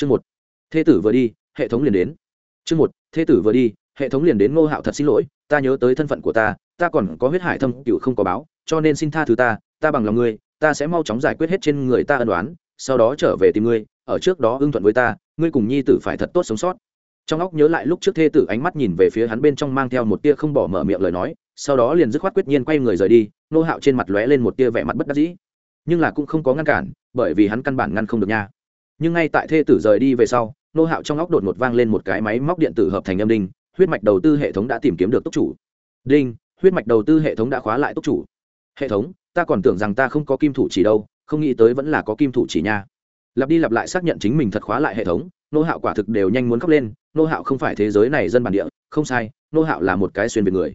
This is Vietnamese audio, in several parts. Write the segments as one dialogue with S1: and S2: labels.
S1: chương một. Thê tử vừa đi, hệ thống liền đến. Chương một, thê tử vừa đi, hệ thống liền đến ngô hạo thật xin lỗi, ta nhớ tới thân phận của ta ta còn có huyết hải thâm cựu không có báo, cho nên xin tha thứ ta ta bằng lòng ngươi, ta sẽ mau chóng giải quyết hết trên người ta ân đoán sau đó trở về tìm ngươi, ở trước đó ưng thuận với ta, ngươi cùng nhi tử phải thật tốt sống sót. Trong óc nhớ lại lúc trước thê tử ánh mắt nhìn về phía hắn bên trong mang theo một tia không bỏ mở miệng lời nói, sau đó liền dứt khoát quyết nhiên quay người rời đi nô hạo trên mặt lóe lên một tia vẻ mặt bất đắc dĩ. Nhưng là cũng không có ngăn cản, bởi vì hắn căn bản ngăn không được nha nhưng ngay tại thê tử rời đi về sau, nô hạo trong óc đột một vang lên một cái máy móc điện tử hợp thành âm đinh, huyết mạch đầu tư hệ thống đã tìm kiếm được túc chủ. Đinh, huyết mạch đầu tư hệ thống đã khóa lại túc chủ. Hệ thống, ta còn tưởng rằng ta không có kim thủ chỉ đâu, không nghĩ tới vẫn là có kim thủ chỉ nha. Lặp đi lặp lại xác nhận chính mình thật khóa lại hệ thống, nô hạo quả thực đều nhanh muốn khóc lên, nô hạo không phải thế giới này dân bản địa, không sai, nô hạo là một cái xuyên việt người.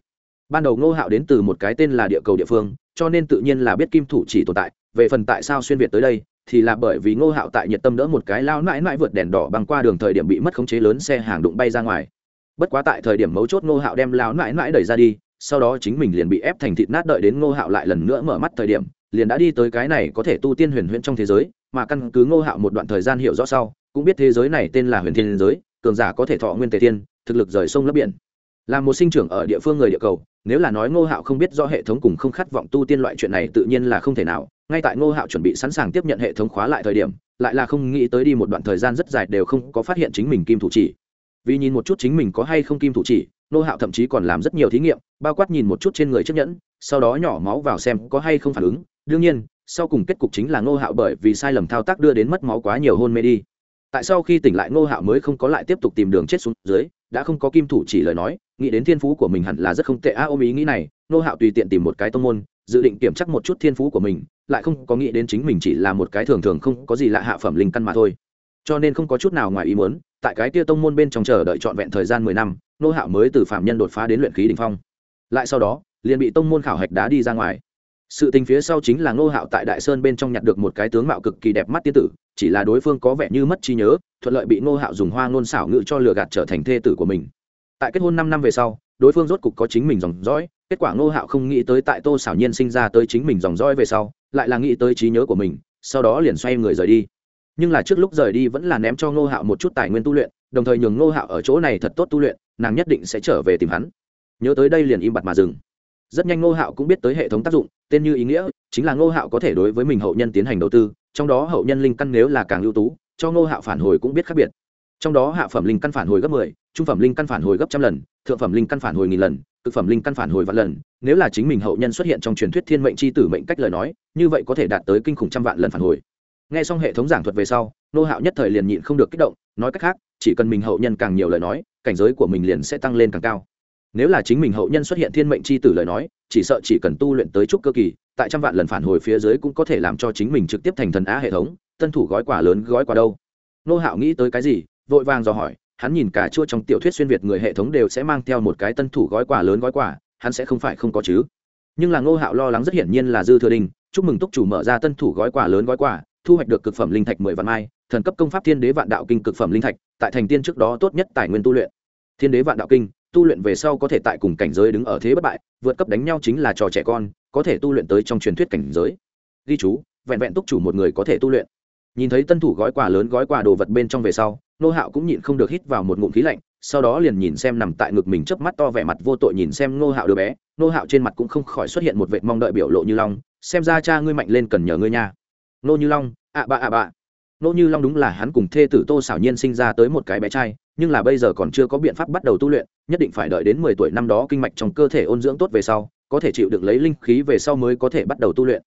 S1: Ban đầu nô hạo đến từ một cái tên là địa cầu địa phương, cho nên tự nhiên là biết kim thủ chỉ tồn tại, về phần tại sao xuyên việt tới đây thì là bởi vì ngô hạo tại nhiệt tâm đỡ một cái lao mãi mãi vượt đèn đỏ băng qua đường thời điểm bị mất khống chế lớn xe hàng đụng bay ra ngoài. Bất quá tại thời điểm mấu chốt ngô hạo đem lao mãi mãi đẩy ra đi, sau đó chính mình liền bị ép thành thịt nát đợi đến ngô hạo lại lần nữa mở mắt thời điểm, liền đã đi tới cái này có thể tu tiên huyền huyễn trong thế giới, mà căn cứ ngô hạo một đoạn thời gian hiểu rõ sau, cũng biết thế giới này tên là huyền thiên giới, cường giả có thể thọ nguyên tề tiên, thực lực rời sông lấp biển. Là một sinh trưởng ở địa phương người địa cầu, nếu là nói ngô hạo không biết do hệ thống cùng không khát vọng tu tiên loại chuyện này tự nhiên là không thể nào ngay tại ngô hạo chuẩn bị sẵn sàng tiếp nhận hệ thống khóa lại thời điểm, lại là không nghĩ tới đi một đoạn thời gian rất dài đều không có phát hiện chính mình kim thủ chỉ. Vì nhìn một chút chính mình có hay không kim thủ chỉ, ngô hạo thậm chí còn làm rất nhiều thí nghiệm, bao quát nhìn một chút trên người chiếc nhẫn, sau đó nhỏ máu vào xem có hay không phản ứng. Đương nhiên, sau cùng kết cục chính là ngô hạo bởi vì sai lầm thao tác đưa đến mất máu quá nhiều hôn mê đi. Tại sau khi tỉnh lại, ngô hạo mới không có lại tiếp tục tìm đường chết xuống dưới, đã không có kim thủ chỉ lời nói, nghĩ đến thiên phú của mình hẳn là rất không tệ. A, ôm ý nghĩ này, ngô hạo tùy tiện tìm một cái tông môn, dự định kiểm chắc một chút thiên phú của mình lại không có nghĩ đến chính mình chỉ là một cái thường thường không có gì lạ hạ phẩm linh căn mà thôi. Cho nên không có chút nào ngoài ý muốn, tại cái tia tông môn bên trong chờ đợi trọn vẹn thời gian mười năm, nô hạo mới từ phạm nhân đột phá đến luyện khí đình phong. Lại sau đó, liền bị tông môn khảo hạch đá đi ra ngoài. Sự tình phía sau chính là ngô hạo tại đại sơn bên trong nhặt được một cái tướng mạo cực kỳ đẹp mắt tiên tử, chỉ là đối phương có vẻ như mất trí nhớ, thuận lợi bị ngô hạo dùng hoa ngôn xảo ngự cho lừa gạt trở thành thê tử của mình. Tại kết hôn năm năm về sau, đối phương rốt cục có chính mình dòng dõi kết quả ngô hạo không nghĩ tới tại tô xảo nhiên sinh ra tới chính mình dòng dõi về sau, lại là nghĩ tới trí nhớ của mình, sau đó liền xoay người rời đi. Nhưng là trước lúc rời đi vẫn là ném cho ngô hạo một chút tài nguyên tu luyện, đồng thời nhường ngô hạo ở chỗ này thật tốt tu luyện, nàng nhất định sẽ trở về tìm hắn. Nhớ tới đây liền im bặt mà dừng. Rất nhanh ngô hạo cũng biết tới hệ thống tác dụng, tên như ý nghĩa, chính là ngô hạo có thể đối với mình hậu nhân tiến hành đầu tư, trong đó hậu nhân linh căn nếu là càng ưu tú, cho ngô hạo phản hồi cũng biết khác biệt trong đó hạ phẩm linh căn phản hồi gấp 10, trung phẩm linh căn phản hồi gấp trăm lần thượng phẩm linh căn phản hồi nghìn lần cực phẩm linh căn phản hồi vạn lần. Nếu là chính mình hậu nhân xuất hiện trong truyền thuyết thiên mệnh chi tử mệnh cách lời nói như vậy có thể đạt tới kinh khủng trăm vạn lần phản hồi. Nghe xong hệ thống giảng thuật về sau nô hạo nhất thời liền nhịn không được kích động nói cách khác chỉ cần mình hậu nhân càng nhiều lời nói cảnh giới của mình liền sẽ tăng lên càng cao. Nếu là chính mình hậu nhân xuất hiện thiên mệnh chi tử lời nói chỉ sợ chỉ cần tu luyện tới chút cơ kỳ tại trăm vạn lần phản hồi phía dưới cũng có thể làm cho chính mình trực tiếp thành thần á hệ thống tân thủ gói quả lớn gói quả đâu. Nô hạo nghĩ tới cái gì vội vàng dò hỏi, hắn nhìn cả chua trong tiểu thuyết xuyên việt người hệ thống đều sẽ mang theo một cái tân thủ gói quà lớn gói quà, hắn sẽ không phải không có chứ. Nhưng là ngô hạo lo lắng rất hiển nhiên là dư thừa đình, chúc mừng túc chủ mở ra tân thủ gói quà lớn gói quà, thu hoạch được cực phẩm linh thạch mười vạn mai, thần cấp công pháp thiên đế vạn đạo kinh cực phẩm linh thạch, tại thành tiên trước đó tốt nhất tài nguyên tu luyện. Thiên đế vạn đạo kinh, tu luyện về sau có thể tại cùng cảnh giới đứng ở thế bất bại, vượt cấp đánh nhau chính là trò trẻ con, có thể tu luyện tới trong truyền thuyết cảnh giới. Ghi chú, vẹn vẹn túc chủ một người có thể tu luyện. Nhìn thấy tân thủ gói quà lớn gói quà đồ vật bên trong về sau nô hạo cũng nhịn không được hít vào một ngụm khí lạnh, sau đó liền nhìn xem nằm tại ngực mình chớp mắt to vẻ mặt vô tội nhìn xem nô hạo đứa bé. Nô hạo trên mặt cũng không khỏi xuất hiện một vệt mong đợi biểu lộ như long, xem ra cha ngươi mạnh lên cần nhờ ngươi nha. Nô như long, ạ bạ ạ bạ. Nô như long đúng là hắn cùng thê tử tô xảo nhiên sinh ra tới một cái bé trai, nhưng là bây giờ còn chưa có biện pháp bắt đầu tu luyện, nhất định phải đợi đến mười tuổi năm đó kinh mạch trong cơ thể ôn dưỡng tốt về sau, có thể chịu được lấy linh khí về sau mới có thể bắt đầu tu luyện.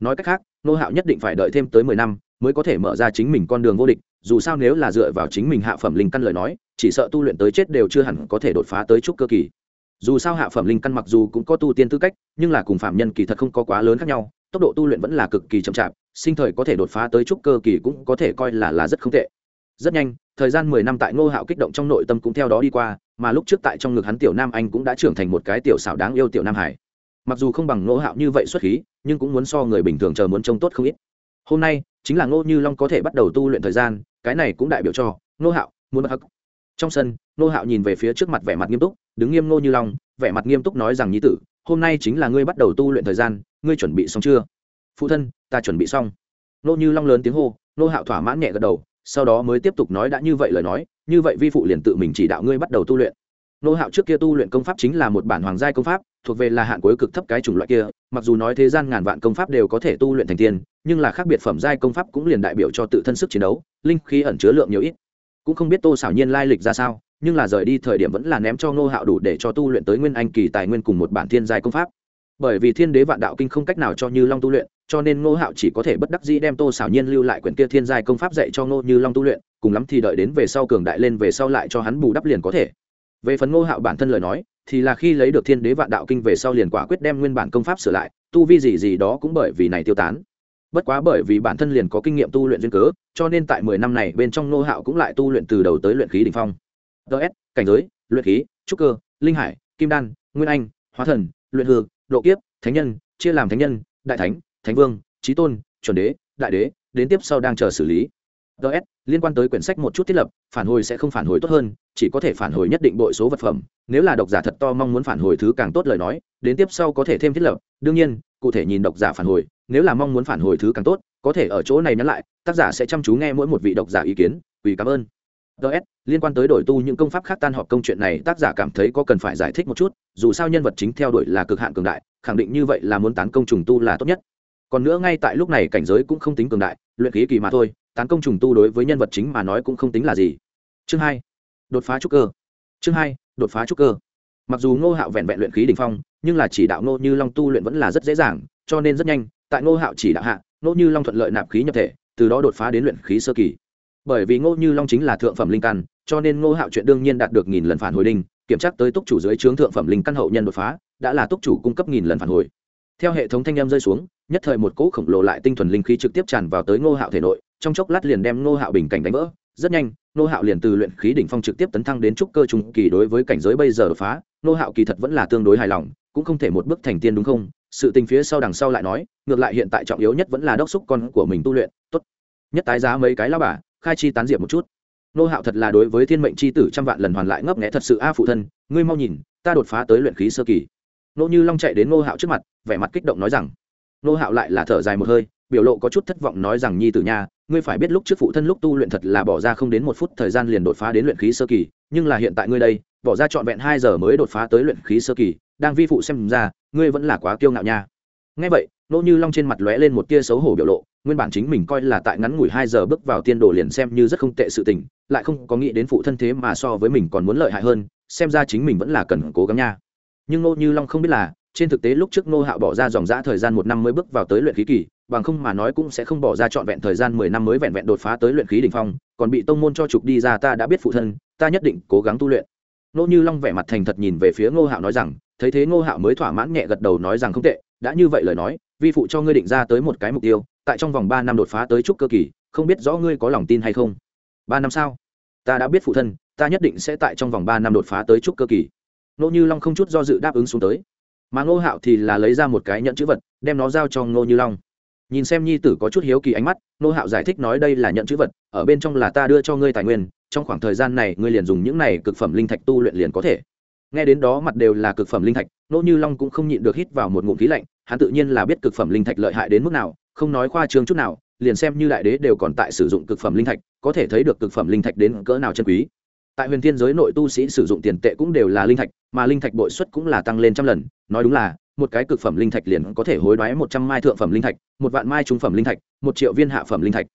S1: Nói cách khác, nô hạo nhất định phải đợi thêm tới mười năm mới có thể mở ra chính mình con đường vô địch dù sao nếu là dựa vào chính mình hạ phẩm linh căn lời nói, chỉ sợ tu luyện tới chết đều chưa hẳn có thể đột phá tới trúc cơ kỳ. Dù sao hạ phẩm linh căn mặc dù cũng có tu tiên tư cách, nhưng là cùng phạm nhân kỳ thật không có quá lớn khác nhau, tốc độ tu luyện vẫn là cực kỳ chậm chạp, sinh thời có thể đột phá tới trúc cơ kỳ cũng có thể coi là là rất không tệ. Rất nhanh, thời gian mười năm tại ngô hạo kích động trong nội tâm cũng theo đó đi qua, mà lúc trước tại trong ngực hắn tiểu nam anh cũng đã trưởng thành một cái tiểu xảo đáng yêu tiểu nam hải. Mặc dù không bằng ngô hạo như vậy xuất khí, nhưng cũng muốn so người bình thường chờ muốn trông tốt không ít. Hôm nay, chính là ngô như long có thể bắt đầu tu luyện thời gian cái này cũng đại biểu cho nô hạo muốn bất hắc. Trong sân nô hạo nhìn về phía trước mặt vẻ mặt nghiêm túc, đứng nghiêm nô như long, vẻ mặt nghiêm túc nói rằng nhi tử, hôm nay chính là ngươi bắt đầu tu luyện thời gian, ngươi chuẩn bị xong chưa? Phụ thân, ta chuẩn bị xong. Nô như long lớn tiếng hô nô hạo thỏa mãn nhẹ gật đầu, sau đó mới tiếp tục nói đã như vậy lời nói, như vậy vi phụ liền tự mình chỉ đạo ngươi bắt đầu tu luyện. Nô hạo trước kia tu luyện công pháp chính là một bản hoàng giai công pháp, thuộc về là hạn cuối cực thấp cái chủng loại kia, mặc dù nói thế gian ngàn vạn công pháp đều có thể tu luyện thành tiên, nhưng là khác biệt phẩm giai công pháp cũng liền đại biểu cho tự thân sức chiến đấu linh khí ẩn chứa lượng nhiều ít. Cũng không biết tô xảo nhiên lai lịch ra sao, nhưng là rời đi thời điểm vẫn là ném cho ngô hạo đủ để cho tu luyện tới nguyên anh kỳ tài nguyên cùng một bản thiên giai công pháp. Bởi vì thiên đế vạn đạo kinh không cách nào cho như long tu luyện, cho nên ngô hạo chỉ có thể bất đắc dĩ đem tô xảo nhiên lưu lại quyển kia thiên giai công pháp dạy cho ngô như long tu luyện, cùng lắm thì đợi đến về sau cường đại lên về sau lại cho hắn bù đắp liền có thể. Về phần ngô hạo bản thân lời nói, thì là khi lấy được thiên đế vạn đạo kinh về sau liền quả quyết đem nguyên bản công pháp sửa lại, tu vi gì gì đó cũng bởi vì này tiêu tán bất quá bởi vì bản thân liền có kinh nghiệm tu luyện duyên cớ, cho nên tại mười năm này bên trong nô hạo cũng lại tu luyện từ đầu tới luyện khí đ ỉ n h phong ts cảnh giới, luyện khí, trúc cơ, linh hải, kim đan, nguyên anh, hóa thần, luyện hư, độ kiếp, thánh nhân, chia làm thánh nhân, đại thánh thánh vương trí tôn, chuẩn đế, đại đế, đến tiếp sau đang chờ xử lý. Ts liên quan tới quyển sách một chút thiết lập, phản hồi sẽ không phản hồi tốt hơn, chỉ có thể phản hồi nhất định bội số vật phẩm, nếu là độc giả thật to mong muốn phản hồi thứ càng tốt lời nói, đến tiếp sau có thể thêm thiết lập. Đương nhiên, cụ thể nhìn độc giả phản hồi nếu là mong muốn phản hồi thứ càng tốt, có thể ở chỗ này nhắn lại, tác giả sẽ chăm chú nghe mỗi một vị độc giả ý kiến vì cảm ơn. Ts liên quan tới đổi tu những công pháp khác tan họp công chuyện này, tác giả cảm thấy có cần phải giải thích một chút, dù sao nhân vật chính theo đuổi là cực hạn cường đại, khẳng định như vậy là muốn tán công trùng tu là tốt nhất. Còn nữa ngay tại lúc này cảnh giới cũng không tính cường đại, luyện khí kỳ mà thôi, tán công trùng tu đối với nhân vật chính mà nói cũng không tính là gì. Chương hai, đột phá trúc cơ. Chương hai, đột phá trúc cơ. Mặc dù ngô hạo vẹn vẹn luyện khí đ ỉ n h phong, nhưng là chỉ đạo ngô như long tu luyện vẫn là rất dễ dàng, cho nên rất nhanh tại ngô hạo chỉ đạo hạ, ngô như long thuận lợi nạp khí nhập thể, từ đó đột phá đến luyện khí sơ kỳ. Bởi vì ngô như long chính là thượng phẩm linh căn, cho nên ngô hạo chuyện đương nhiên đạt được nghìn lần phản hồi đinh, kiểm tra tới túc chủ dưới trướng thượng phẩm linh căn hậu nhân đột phá, đã là túc chủ cung cấp nghìn lần phản hồi. Theo hệ thống thanh em rơi xuống, nhất thời một cỗ khổng lồ lại tinh thuần linh khí trực tiếp tràn vào tới ngô hạo thể nội, trong chốc lát liền đem ngô hạo bình cảnh đánh vỡ. Rất nhanh, ngô hạo liền từ luyện khí đỉnh phong trực tiếp tấn thăng đến trúc cơ trung kỳ đối với cảnh giới bây giờ đột phá. Ngô hạo kỳ thật vẫn là tương đối hài lòng, cũng không thể một bước thành tiên đúng không? Sự tình phía sau đằng sau lại nói, ngược lại hiện tại trọng yếu nhất vẫn là đốc xúc con của mình tu luyện, tốt. Nhất tái giá mấy cái lao bà, khai chi tán diệp một chút. Nô hạo thật là đối với thiên mệnh c h i tử trăm vạn lần hoàn lại ngấp nghẽ thật sự a phụ thân, ngươi mau nhìn, ta đột phá tới luyện khí sơ kỳ. Nô như long chạy đến nô hạo trước mặt, vẻ mặt kích động nói rằng, nô hạo lại là thở dài một hơi, biểu lộ có chút thất vọng nói rằng, nhi tử nha, ngươi phải biết lúc trước phụ thân lúc tu luyện thật là bỏ ra không đến một phút thời gian liền đột phá đến luyện khí sơ kỳ, nhưng là hiện tại ngươi đây, bỏ ra trọn vẹn hai giờ mới đột phá tới luyện khí sơ kỳ đang vi phụ xem ra ngươi vẫn là quá kiêu ngạo nha ngay vậy nỗ như long trên mặt lóe lên một tia xấu hổ biểu lộ nguyên bản chính mình coi là tại ngắn ngủi hai giờ bước vào tiên đồ liền xem như rất không tệ sự tình lại không có nghĩ đến phụ thân thế mà so với mình còn muốn lợi hại hơn xem ra chính mình vẫn là cần cố gắng nha nhưng nỗ như long không biết là trên thực tế lúc trước nô hạo bỏ ra dòng g thời gian một năm mới bước vào tới luyện khí kỳ bằng không mà nói cũng sẽ không bỏ ra trọn vẹn thời gian mười năm mới vẹn vẹn đột phá tới luyện khí đỉnh phong, còn bị tông môn cho trục đi ra ta đã biết phụ thân, ta nhất định cố gắng tu luyện. Nô Như Long vẻ mặt thành thật nhìn về phía Ngô Hạo nói rằng, thấy thế Ngô Hạo mới thỏa mãn nhẹ gật đầu nói rằng không tệ, đã như vậy lời nói, vi phụ cho ngươi định ra tới một cái mục tiêu, tại trong vòng ba năm đột phá tới trúc cơ kỳ, không biết rõ ngươi có lòng tin hay không. Ba năm sao? Ta đã biết phụ thân, ta nhất định sẽ tại trong vòng ba năm đột phá tới trúc cơ kỳ. Nô Như Long không chút do dự đáp ứng xuống tới. Mà Ngô Hạo thì là lấy ra một cái nhận chữ vật, đem nó giao cho Ngô Như Long nhìn xem nhi tử có chút hiếu kỳ ánh mắt nô hạo giải thích nói đây là nhận chữ vật ở bên trong là ta đưa cho ngươi tài nguyên trong khoảng thời gian này ngươi liền dùng những này cực phẩm linh thạch tu luyện liền có thể nghe đến đó mặt đều là cực phẩm linh thạch, nỗ như long cũng không nhịn được hít vào một ngụm khí lạnh, hắn tự nhiên là biết cực phẩm linh thạch lợi hại đến mức nào, không nói khoa trương chút nào, liền xem như đại đế đều còn tại sử dụng cực phẩm linh thạch, có thể thấy được cực phẩm linh thạch đến cỡ nào chân quý. Tại huyền thiên giới nội tu sĩ sử dụng tiền tệ cũng đều là linh thạch, mà linh thạch bội suất cũng là tăng lên trăm lần, nói đúng là, một cái cực phẩm linh thạch liền có thể hối đoái một trăm mai thượng phẩm linh thạch, một vạn mai trung phẩm linh thạch, một triệu viên hạ phẩm linh thạch.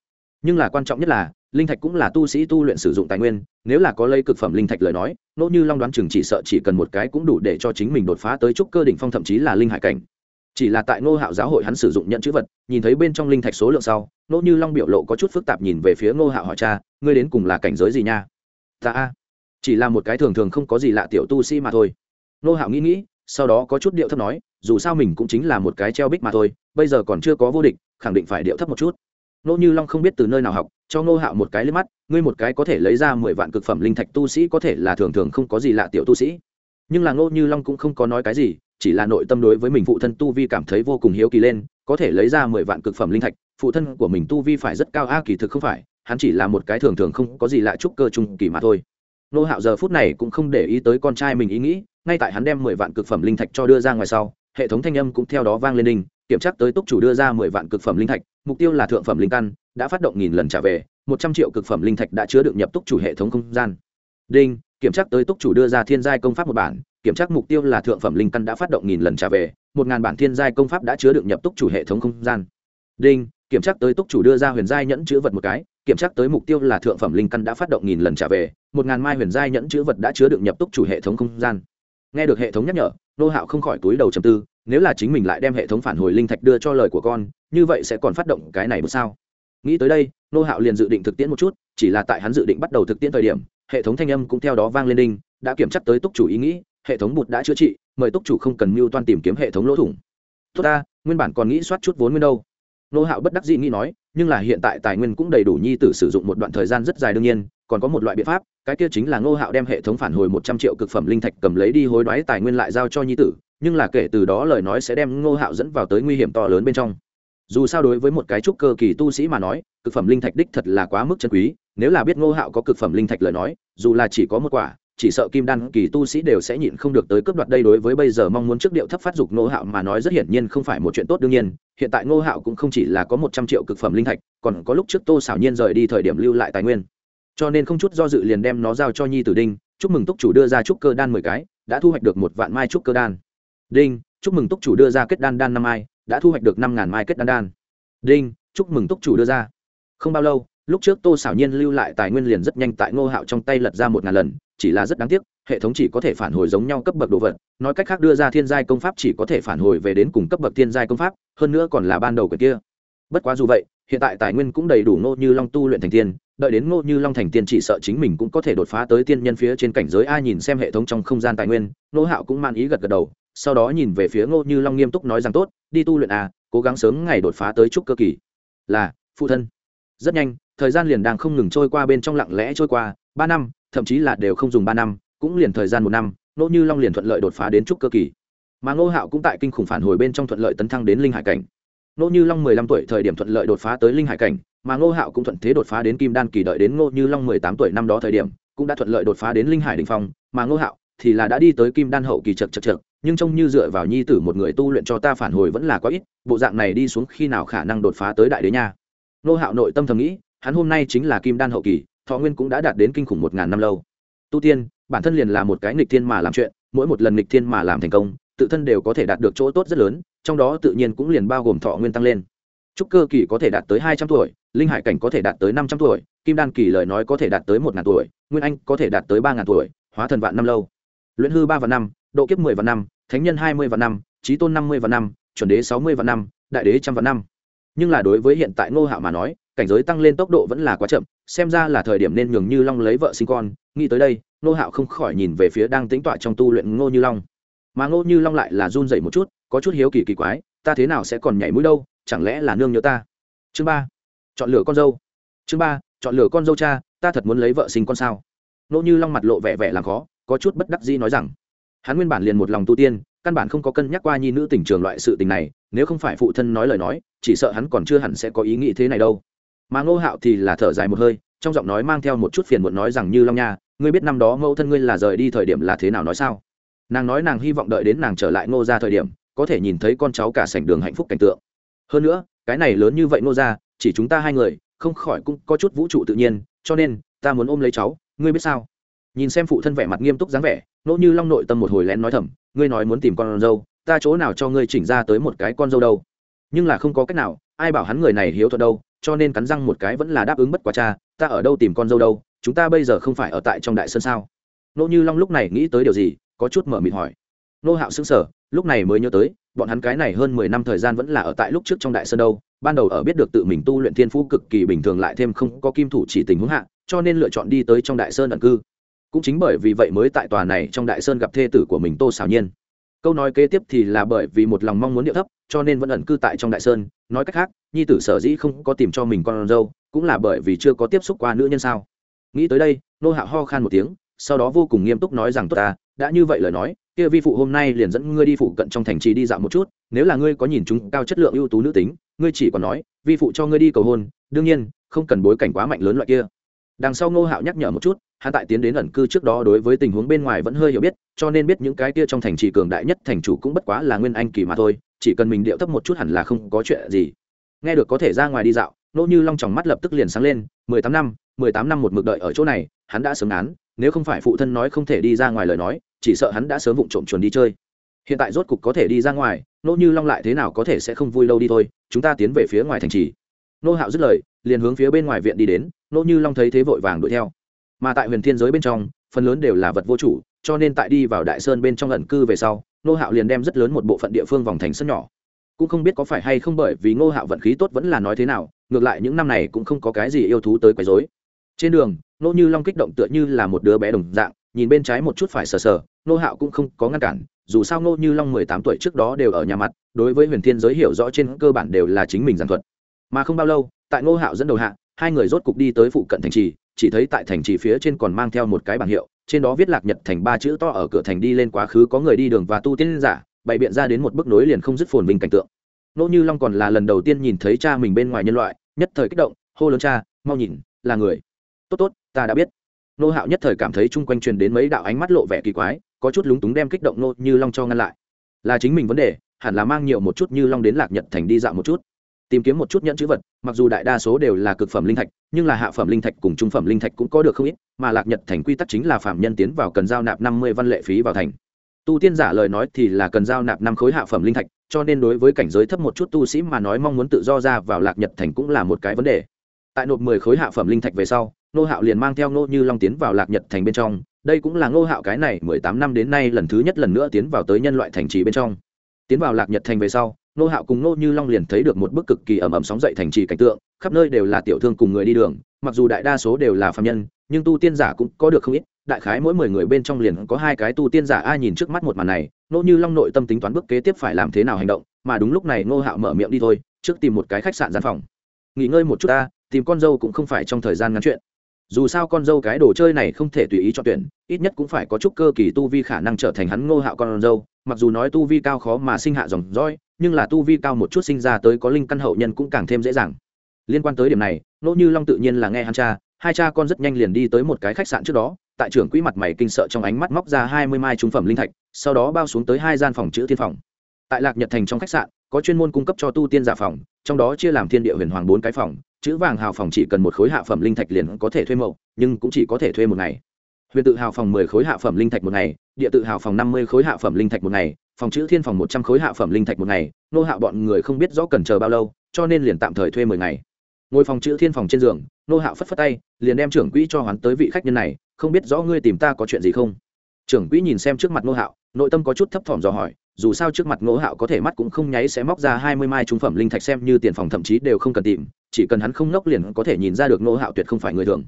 S1: Nhưng là quan trọng nhất là linh thạch cũng là tu sĩ tu luyện sử dụng tài nguyên, nếu là có lấy cực phẩm linh thạch lời nói nỗ như long đoán chừng chỉ sợ chỉ cần một cái cũng đủ để cho chính mình đột phá tới trúc cơ đỉnh phong thậm chí là linh hải cảnh. Chỉ là tại ngô hạo giáo hội hắn sử dụng nhận chữ vật, nhìn thấy bên trong linh thạch số lượng sau nỗ như long biểu lộ có chút phức tạp nhìn về phía ngô hạo hỏi cha, ngươi đến cùng là cảnh giới gì nha? Ta a, chỉ là một cái thường thường không có gì lạ tiểu tu sĩ mà thôi. Ngô hạo nghĩ nghĩ, sau đó có chút điệu thấp nói, dù sao mình cũng chính là một cái treo bích mà thôi, bây giờ còn chưa có vô địch, khẳng định phải điệu thấp một chút. Nỗ như long không biết từ nơi nào học cho Ngô hạo một cái lên mắt, ngươi một cái có thể lấy ra mười vạn cực phẩm linh thạch tu sĩ có thể là thường thường không có gì lạ tiểu tu sĩ. Nhưng là Ngô như long cũng không có nói cái gì, chỉ là nội tâm đối với mình phụ thân tu vi cảm thấy vô cùng hiếu kỳ lên, có thể lấy ra mười vạn cực phẩm linh thạch, phụ thân của mình tu vi phải rất cao a, kỳ thực không phải, hắn chỉ là một cái thường thường không có gì lạ chúc cơ trung kỳ mà thôi. Nô hạo giờ phút này cũng không để ý tới con trai mình ý nghĩ, ngay tại hắn đem mười vạn cực phẩm linh thạch cho đưa ra ngoài sau, hệ thống thanh âm cũng theo đó vang lên đình, kiểm tra tới túc chủ đưa ra mười vạn cực phẩm linh thạch, mục tiêu là thượng phẩm linh căn đã phát động nghìn lần trả về, một trăm triệu cực phẩm linh thạch đã chứa được nhập túc chủ hệ thống không gian. Đinh, kiểm tra tới túc chủ đưa ra thiên giai công pháp một bản, kiểm tra mục tiêu là thượng phẩm linh căn đã phát động nghìn lần trả về, một ngàn bản thiên giai công pháp đã chứa được nhập túc chủ hệ thống không gian. Đinh, kiểm tra tới túc chủ đưa ra huyền giai nhẫn chữ vật một cái, kiểm tra tới mục tiêu là thượng phẩm linh căn đã phát động nghìn lần trả về, một ngàn mai huyền giai nhẫn chữ vật đã chứa được nhập túc chủ hệ thống không gian. Nghe được hệ thống nhắc nhở, nô hạo không khỏi túi đầu trầm tư, nếu là chính mình lại đem hệ thống phản hồi linh thạch đưa cho lời của con, như vậy sẽ còn phát động cái này một sao? Nghĩ tới đây, nô hạo liền dự định thực tiễn một chút, chỉ là tại hắn dự định bắt đầu thực tiễn thời điểm, hệ thống thanh âm cũng theo đó vang lên đinh, đã kiểm chắc tới túc chủ ý nghĩ, hệ thống bụt đã chữa trị, mời túc chủ không cần mưu toan tìm kiếm hệ thống lỗ thủng. Tốt ta, nguyên bản còn nghĩ soát chút vốn nguyên đâu. Nô hạo bất đắc dĩ nghĩ nói, nhưng là hiện tại tài nguyên cũng đầy đủ nhi tử sử dụng một đoạn thời gian rất dài đương nhiên, còn có một loại biện pháp, cái kia chính là ngô hạo đem hệ thống phản hồi một trăm triệu cực phẩm linh thạch cầm lấy đi hối đoái tài nguyên lại giao cho nhi tử, nhưng là kể từ đó lời nói sẽ đem ngô hạo dẫn vào tới nguy hiểm to lớn bên trong dù sao đối với một cái trúc cơ kỳ tu sĩ mà nói, cực phẩm linh thạch đích thật là quá mức chân quý, nếu là biết ngô hạo có cực phẩm linh thạch lời nói, dù là chỉ có một quả, chỉ sợ kim đan kỳ tu sĩ đều sẽ nhịn không được tới cướp đoạt đây đối với bây giờ mong muốn trước điệu thấp phát dục ngô hạo mà nói rất hiển nhiên không phải một chuyện tốt đương nhiên, hiện tại ngô hạo cũng không chỉ là có một trăm triệu cực phẩm linh thạch, còn có lúc trước tô xảo nhiên rời đi thời điểm lưu lại tài nguyên. Cho nên không chút do dự liền đem nó giao cho nhi tử đinh, chúc mừng túc chủ đưa ra trúc cơ đan mười cái, đã thu hoạch được một vạn mai trúc cơ đan. Đinh, chúc mừng túc chủ đưa ra kết đan đan năm mai đã thu hoạch được năm ngàn mai kết đan đan. Đinh, chúc mừng túc chủ đưa ra. Không bao lâu, lúc trước tô xảo nhiên lưu lại tài nguyên liền rất nhanh tại ngô hạo trong tay lật ra một ngàn lần, chỉ là rất đáng tiếc, hệ thống chỉ có thể phản hồi giống nhau cấp bậc đồ vật, nói cách khác đưa ra thiên giai công pháp chỉ có thể phản hồi về đến cùng cấp bậc thiên giai công pháp, hơn nữa còn là ban đầu của kia. Bất quá dù vậy, hiện tại tài nguyên cũng đầy đủ ngô như long tu luyện thành tiên, đợi đến ngô như long thành tiên chỉ sợ chính mình cũng có thể đột phá tới tiên nhân phía trên cảnh giới, ai nhìn xem hệ thống trong không gian tài nguyên, ngô hạo cũng man ý gật gật đầu sau đó nhìn về phía ngô như long nghiêm túc nói rằng, tốt, đi tu luyện à cố gắng sớm ngày đột phá tới trúc cơ kỳ. Là, phụ thân. Rất nhanh, thời gian liền đang không ngừng trôi qua bên trong lặng lẽ trôi qua, ba năm, thậm chí là đều không dùng ba năm, cũng liền thời gian một năm, Ngô như long liền thuận lợi đột phá đến trúc cơ kỳ. Mà ngô hạo cũng tại kinh khủng phản hồi bên trong thuận lợi tấn thăng đến linh hải cảnh. Ngô như long mười lăm tuổi thời điểm thuận lợi đột phá tới linh hải cảnh, mà ngô hạo cũng thuận thế đột phá đến kim đan kỳ đợi đến ngô như long mười tám tuổi năm đó thời điểm, cũng đã thuận lợi đột phá đến linh hải đình phong, mà ngô hạo thì là đã đi tới kim đan hậu kỳ chật chật chật nhưng trông như dựa vào nhi tử một người tu luyện cho ta phản hồi vẫn là quá ít, bộ dạng này đi xuống khi nào khả năng đột phá tới đại đế nha? Nô hạo nội tâm thầm nghĩ, hắn hôm nay chính là kim đan hậu kỳ, thọ nguyên cũng đã đạt đến kinh khủng một ngàn năm lâu. Tu tiên, bản thân liền là một cái nghịch thiên mà làm chuyện, mỗi một lần nghịch thiên mà làm thành công, tự thân đều có thể đạt được chỗ tốt rất lớn, trong đó tự nhiên cũng liền bao gồm thọ nguyên tăng lên. Trúc cơ kỳ có thể đạt tới hai trăm tuổi, linh hải cảnh có thể đạt tới năm trăm tuổi, kim đan kỳ lời nói có thể đạt tới một ngàn tuổi, nguyên anh có thể đạt tới ba ngàn tuổi, hóa thần vạn năm lâu. Luyện hư ba vạn năm, độ kiếp mười vạn năm thánh nhân hai mươi vạn năm trí tôn năm mươi vạn năm, chuẩn đế sáu mươi vạn năm, đại đế trăm vạn năm. Nhưng là đối với hiện tại ngô hạo mà nói, cảnh giới tăng lên tốc độ vẫn là quá chậm, xem ra là thời điểm nên nhường như long lấy vợ sinh con. Nghĩ tới đây, ngô hạo không khỏi nhìn về phía đang tính tọa trong tu luyện ngô như long. Mà ngô như long lại là run dậy một chút, có chút hiếu kỳ kỳ quái, ta thế nào sẽ còn nhảy mũi đâu, chẳng lẽ là nương nhớ ta? Chương ba, chọn lựa con dâu. Chương ba, chọn lựa con dâu cha, ta thật muốn lấy vợ sinh con sao? Ngô như long mặt lộ vẻ vẻ làm khó, có chút bất đắc dĩ nói rằng hắn nguyên bản liền một lòng tu tiên, căn bản không có cân nhắc qua nhi nữ tình trường loại sự tình này, nếu không phải phụ thân nói lời nói, chỉ sợ hắn còn chưa hẳn sẽ có ý nghĩ thế này đâu. Mà ngô hạo thì là thở dài một hơi, trong giọng nói mang theo một chút phiền muộn nói rằng, như long nha, ngươi biết năm đó mẫu thân ngươi là rời đi thời điểm là thế nào nói sao? Nàng nói nàng hy vọng đợi đến nàng trở lại ngô ra thời điểm, có thể nhìn thấy con cháu cả sảnh đường hạnh phúc cảnh tượng. Hơn nữa, cái này lớn như vậy ngô ra chỉ chúng ta hai người, không khỏi cũng có chút vũ trụ tự nhiên, cho nên ta muốn ôm lấy cháu, ngươi biết sao? Nhìn xem phụ thân vẻ mặt nghiêm túc dáng vẻ nỗ như long nội tâm một hồi lén nói thầm, ngươi nói muốn tìm con dâu, ta chỗ nào cho ngươi chỉnh ra tới một cái con dâu đâu? Nhưng là không có cách nào, ai bảo hắn người này hiếu thuận đâu, cho nên cắn răng một cái vẫn là đáp ứng bất quá cha, ta ở đâu tìm con dâu đâu, chúng ta bây giờ không phải ở tại trong đại sơn sao? Nỗ như long lúc này nghĩ tới điều gì, có chút mở mịt hỏi. Nô hạo xứng sở lúc này mới nhớ tới, bọn hắn cái này hơn mười năm thời gian vẫn là ở tại lúc trước trong đại sơn đâu, ban đầu ở biết được tự mình tu luyện thiên phú cực kỳ bình thường lại thêm không có kim thủ chỉ tình huống hạ, cho nên lựa chọn đi tới trong đại sơn ẩn cư cũng chính bởi vì vậy mới tại tòa này trong đại sơn gặp thê tử của mình tô xảo nhiên. Câu nói kế tiếp thì là bởi vì một lòng mong muốn điệu thấp, cho nên vẫn ẩn cư tại trong đại sơn. Nói cách khác, nhi tử sở dĩ không có tìm cho mình con dâu, cũng là bởi vì chưa có tiếp xúc qua nữ nhân sao. Nghĩ tới đây, nô hạ ho khan một tiếng, sau đó vô cùng nghiêm túc nói rằng, tốt ta, đã như vậy lời nói, kia vi phụ hôm nay liền dẫn ngươi đi phụ cận trong thành trì đi dạo một chút, nếu là ngươi có nhìn chúng cao chất lượng ưu tú nữ tính, ngươi chỉ còn nói, vi phụ cho ngươi đi cầu hôn, đương nhiên, không cần bối cảnh quá mạnh lớn loại kia. Đằng sau ngô hạo nhắc nhở một chút hắn tại tiến đến ẩn cư trước đó đối với tình huống bên ngoài vẫn hơi hiểu biết, cho nên biết những cái kia trong thành trì cường đại nhất thành chủ cũng bất quá là nguyên anh kỳ mà thôi, chỉ cần mình điệu thấp một chút hẳn là không có chuyện gì. Nghe được có thể ra ngoài đi dạo nỗ như long tròng mắt lập tức liền sáng lên, mười tám năm, mười tám năm một mực đợi ở chỗ này, hắn đã sớm án, nếu không phải phụ thân nói không thể đi ra ngoài lời nói, chỉ sợ hắn đã sớm vụng trộm chuồn đi chơi. Hiện tại rốt cục có thể đi ra ngoài nỗ như long lại thế nào có thể sẽ không vui lâu đi thôi, chúng ta tiến về phía ngoài thành trì. Nô hạo dứt lời, liền hướng phía bên ngoài viện đi đến nỗ như long thấy thế vội vàng đuổi theo mà tại huyền thiên giới bên trong, phần lớn đều là vật vô chủ, cho nên tại đi vào đại sơn bên trong ẩn cư về sau nô hạo liền đem rất lớn một bộ phận địa phương vòng thành sân nhỏ. Cũng không biết có phải hay không bởi vì ngô hạo vận khí tốt vẫn là nói thế nào, ngược lại những năm này cũng không có cái gì yêu thú tới quấy dối trên đường nô như long kích động tựa như là một đứa bé đồng dạng, nhìn bên trái một chút phải sờ sờ nô hạo cũng không có ngăn cản, dù sao nô như long mười tám tuổi trước đó đều ở nhà mặt, đối với huyền thiên giới hiểu rõ trên cơ bản đều là chính mình giảng thuật. Mà không bao lâu, tại nô hạo dẫn đầu hạ, hai người rốt cục đi tới phụ cận thành trì chỉ thấy tại thành trì phía trên còn mang theo một cái bảng hiệu, trên đó viết lạc nhật thành ba chữ to ở cửa thành đi lên quá khứ có người đi đường và tu tiên giả, bày biện ra đến một bức nối liền không dứt phồn vinh cảnh tượng. Nỗ như long còn là lần đầu tiên nhìn thấy cha mình bên ngoài nhân loại, nhất thời kích động, hô lớn cha, mau nhìn, là người. Tốt tốt, ta đã biết. Nô hạo nhất thời cảm thấy chung quanh truyền đến mấy đạo ánh mắt lộ vẻ kỳ quái, có chút lúng túng đem kích động nô như long cho ngăn lại. Là chính mình vấn đề, hẳn là mang nhiều một chút như long đến lạc nhật thành đi dạo một chút, tìm kiếm một chút nhẫn chữ vật mặc dù đại đa số đều là cực phẩm linh thạch, nhưng là hạ phẩm linh thạch cùng trung phẩm linh thạch cũng có được không ít, mà lạc nhật thành quy tắc chính là phạm nhân tiến vào cần giao nạp năm mươi văn lệ phí vào thành. Tu tiên giả lời nói thì là cần giao nạp năm khối hạ phẩm linh thạch, cho nên đối với cảnh giới thấp một chút tu sĩ mà nói mong muốn tự do ra vào lạc nhật thành cũng là một cái vấn đề. Tại nộp mười khối hạ phẩm linh thạch về sau nô hạo liền mang theo nô như long tiến vào lạc nhật thành bên trong. Đây cũng là nô hạo cái này mười tám năm đến nay lần thứ nhất lần nữa tiến vào tới nhân loại thành trì bên trong. Tiến vào lạc nhật thành về sau nô hạo cùng nô như long liền thấy được một bức cực kỳ ẩm ẩm sóng dậy thành trì cảnh tượng, khắp nơi đều là tiểu thương cùng người đi đường, mặc dù đại đa số đều là phạm nhân, nhưng tu tiên giả cũng có được không ít, đại khái mỗi mười người bên trong liền có hai cái tu tiên giả ai nhìn trước mắt một màn này, nô như long nội tâm tính toán bước kế tiếp phải làm thế nào hành động, mà đúng lúc này nô hạo mở miệng đi thôi, trước tìm một cái khách sạn gian phòng. Nghỉ ngơi một chút ta, tìm con dâu cũng không phải trong thời gian ngắn chuyện. Dù sao con dâu cái đồ chơi này không thể tùy ý chọn tuyển, ít nhất cũng phải có chút cơ kỳ tu vi khả năng trở thành hắn ngô hạo con dâu, mặc dù nói tu vi cao khó mà sinh hạ dòng dõi nhưng là tu vi cao một chút sinh ra tới có linh căn hậu nhân cũng càng thêm dễ dàng. Liên quan tới điểm này nỗ như long tự nhiên là nghe hắn cha, hai cha con rất nhanh liền đi tới một cái khách sạn trước đó, tại trưởng quỹ mặt mày kinh sợ trong ánh mắt móc ra hai mươi mai trung phẩm linh thạch, sau đó bao xuống tới hai gian phòng chữ thiên phòng. Tại lạc nhật thành trong khách sạn, có chuyên môn cung cấp cho tu tiên giả phòng, trong đó chia làm thiên địa huyền hoàng bốn cái phòng, chữ vàng hào phòng chỉ cần một khối hạ phẩm linh thạch liền có thể thuê mậu nhưng cũng chỉ có thể thuê một ngày. Huyền tự hào phòng mười khối hạ phẩm linh thạch một ngày, địa tự hào phòng năm mươi khối hạ phẩm linh thạch một ngày phòng chữ thiên phòng một trăm khối hạ phẩm linh thạch một ngày, nô hạ bọn người không biết rõ cần chờ bao lâu, cho nên liền tạm thời thuê mười ngày. Ngồi phòng chữ thiên phòng trên giường, nô hạ phất phất tay, liền đem trưởng quỹ cho hoán tới vị khách nhân này, không biết rõ ngươi tìm ta có chuyện gì không? Trưởng quỹ nhìn xem trước mặt nô hạo, nội tâm có chút thấp thỏm dò hỏi, dù sao trước mặt nô hạo có thể mắt cũng không nháy sẽ móc ra hai mươi mai trung phẩm linh thạch xem như tiền phòng thậm chí đều không cần tìm, chỉ cần hắn không nốc liền có thể nhìn ra được nô hạo tuyệt không phải người thường.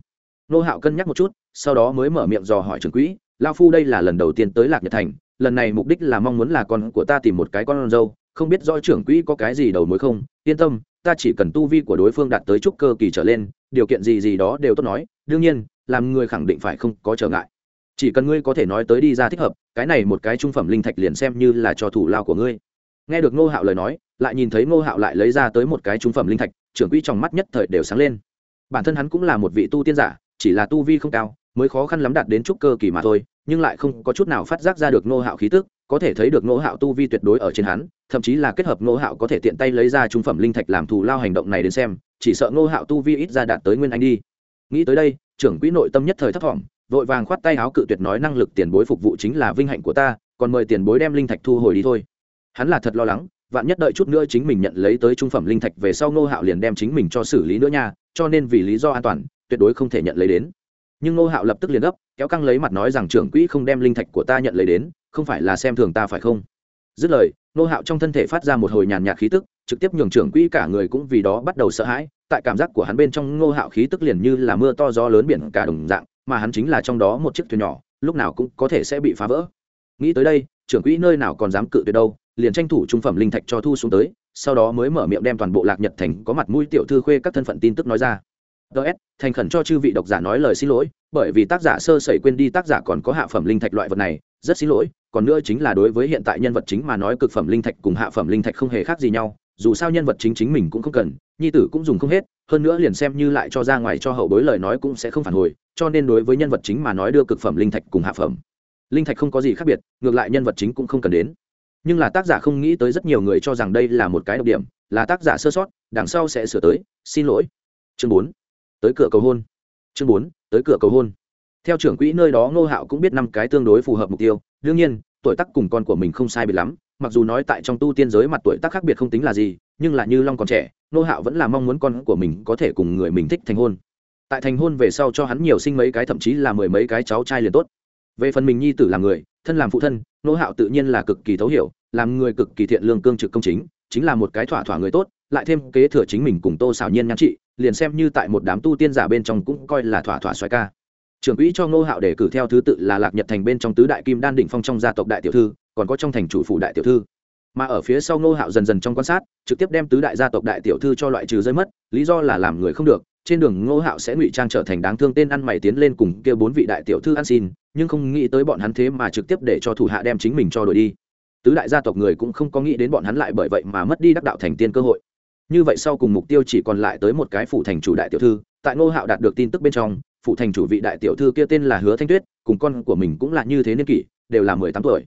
S1: Nô hạo cân nhắc một chút, sau đó mới mở miệng dò hỏi trưởng quỹ lao phu đây là lần đầu tiên tới lạc nhật thành lần này mục đích là mong muốn là con của ta tìm một cái con dâu, không biết do trưởng quỹ có cái gì đầu mối không? Yên tâm, ta chỉ cần tu vi của đối phương đạt tới trúc cơ kỳ trở lên, điều kiện gì gì đó đều tốt nói, đương nhiên, làm người khẳng định phải không có trở ngại. Chỉ cần ngươi có thể nói tới đi ra thích hợp, cái này một cái trung phẩm linh thạch liền xem như là cho thủ lao của ngươi. Nghe được ngô hạo lời nói, lại nhìn thấy ngô hạo lại lấy ra tới một cái trung phẩm linh thạch, trưởng quỹ trong mắt nhất thời đều sáng lên. Bản thân hắn cũng là một vị tu tiên giả, chỉ là tu vi không cao, mới khó khăn lắm đạt đến trúc cơ kỳ mà thôi nhưng lại không có chút nào phát giác ra được ngô hạo khí tức, có thể thấy được ngô hạo tu vi tuyệt đối ở trên hắn, thậm chí là kết hợp ngô hạo có thể tiện tay lấy ra trung phẩm linh thạch làm thù lao hành động này đến xem, chỉ sợ ngô hạo tu vi ít ra đạt tới nguyên anh đi. Nghĩ tới đây, trưởng quỹ nội tâm nhất thời thấp thỏm, vội vàng khoát tay áo cự tuyệt nói năng lực tiền bối phục vụ chính là vinh hạnh của ta, còn mời tiền bối đem linh thạch thu hồi đi thôi. Hắn là thật lo lắng, vạn nhất đợi chút nữa chính mình nhận lấy tới trung phẩm linh thạch về sau ngô hạo liền đem chính mình cho xử lý nữa nha, cho nên vì lý do an toàn, tuyệt đối không thể nhận lấy đến nhưng ngô hạo lập tức liền gấp, kéo căng lấy mặt nói rằng, trưởng quỹ không đem linh thạch của ta nhận lấy đến, không phải là xem thường ta phải không? Dứt lời, ngô hạo trong thân thể phát ra một hồi nhàn nhạt khí tức, trực tiếp nhường trưởng quỹ cả người cũng vì đó bắt đầu sợ hãi, tại cảm giác của hắn bên trong ngô hạo khí tức liền như là mưa to gió lớn biển cả đồng dạng, mà hắn chính là trong đó một chiếc thuyền nhỏ, lúc nào cũng có thể sẽ bị phá vỡ. Nghĩ tới đây, trưởng quỹ nơi nào còn dám cự tuyệt đâu, liền tranh thủ trung phẩm linh thạch cho thu xuống tới, sau đó mới mở miệng đem toàn bộ lạc nhật thành có mặt mũi tiểu thư khuê các thân phận tin tức nói ra ts thành khẩn cho chư vị độc giả nói lời xin lỗi, bởi vì tác giả sơ sẩy quên đi tác giả còn có hạ phẩm linh thạch loại vật này, rất xin lỗi, còn nữa chính là đối với hiện tại nhân vật chính mà nói cực phẩm linh thạch cùng hạ phẩm linh thạch không hề khác gì nhau, dù sao nhân vật chính chính mình cũng không cần, nhi tử cũng dùng không hết, hơn nữa liền xem như lại cho ra ngoài cho hậu bối lời nói cũng sẽ không phản hồi, cho nên đối với nhân vật chính mà nói đưa cực phẩm linh thạch cùng hạ phẩm linh thạch không có gì khác biệt, ngược lại nhân vật chính cũng không cần đến. Nhưng là tác giả không nghĩ tới rất nhiều người cho rằng đây là một cái độc điểm, là tác giả sơ sót, đằng sau sẽ sửa tới, xin lỗi. Chương bốn tới cửa cầu hôn. Chương bốn, tới cửa cầu hôn. Theo trưởng quỹ nơi đó ngô hạo cũng biết năm cái tương đối phù hợp mục tiêu. Đương nhiên, tuổi tác cùng con của mình không sai biệt lắm, mặc dù nói tại trong tu tiên giới mặt tuổi tác khác biệt không tính là gì, nhưng là như long còn trẻ, ngô hạo vẫn là mong muốn con của mình có thể cùng người mình thích thành hôn. Tại thành hôn về sau cho hắn nhiều sinh mấy cái thậm chí là mười mấy cái cháu trai liền tốt. Về phần mình nhi tử làm người, thân làm phụ thân, ngô hạo tự nhiên là cực kỳ thấu hiểu, làm người cực kỳ thiện lương cương trực công chính chính là một cái thỏa thỏa người tốt, lại thêm kế thừa chính mình cùng tô xảo nhiên nhan trị liền xem như tại một đám tu tiên giả bên trong cũng coi là thỏa thỏa xoái ca. Trưởng quỹ cho ngô hạo để cử theo thứ tự là lạc nhật thành bên trong tứ đại kim đan đỉnh phong trong gia tộc đại tiểu thư, còn có trong thành chủ phủ đại tiểu thư. Mà ở phía sau ngô hạo dần dần trong quan sát, trực tiếp đem tứ đại gia tộc đại tiểu thư cho loại trừ rơi mất, lý do là làm người không được, trên đường ngô hạo sẽ ngụy trang trở thành đáng thương tên ăn mày tiến lên cùng kia bốn vị đại tiểu thư ăn xin, nhưng không nghĩ tới bọn hắn thế mà trực tiếp để cho thủ hạ đem chính mình cho đổi đi. Tứ đại gia tộc người cũng không có nghĩ đến bọn hắn lại bởi vậy mà mất đi đắc đạo thành tiên cơ hội như vậy sau cùng mục tiêu chỉ còn lại tới một cái phủ thành chủ đại tiểu thư, tại ngô hạo đạt được tin tức bên trong phụ thành chủ vị đại tiểu thư kia tên là hứa thanh tuyết, cùng con của mình cũng là như thế niên kỷ, đều là mười tám tuổi.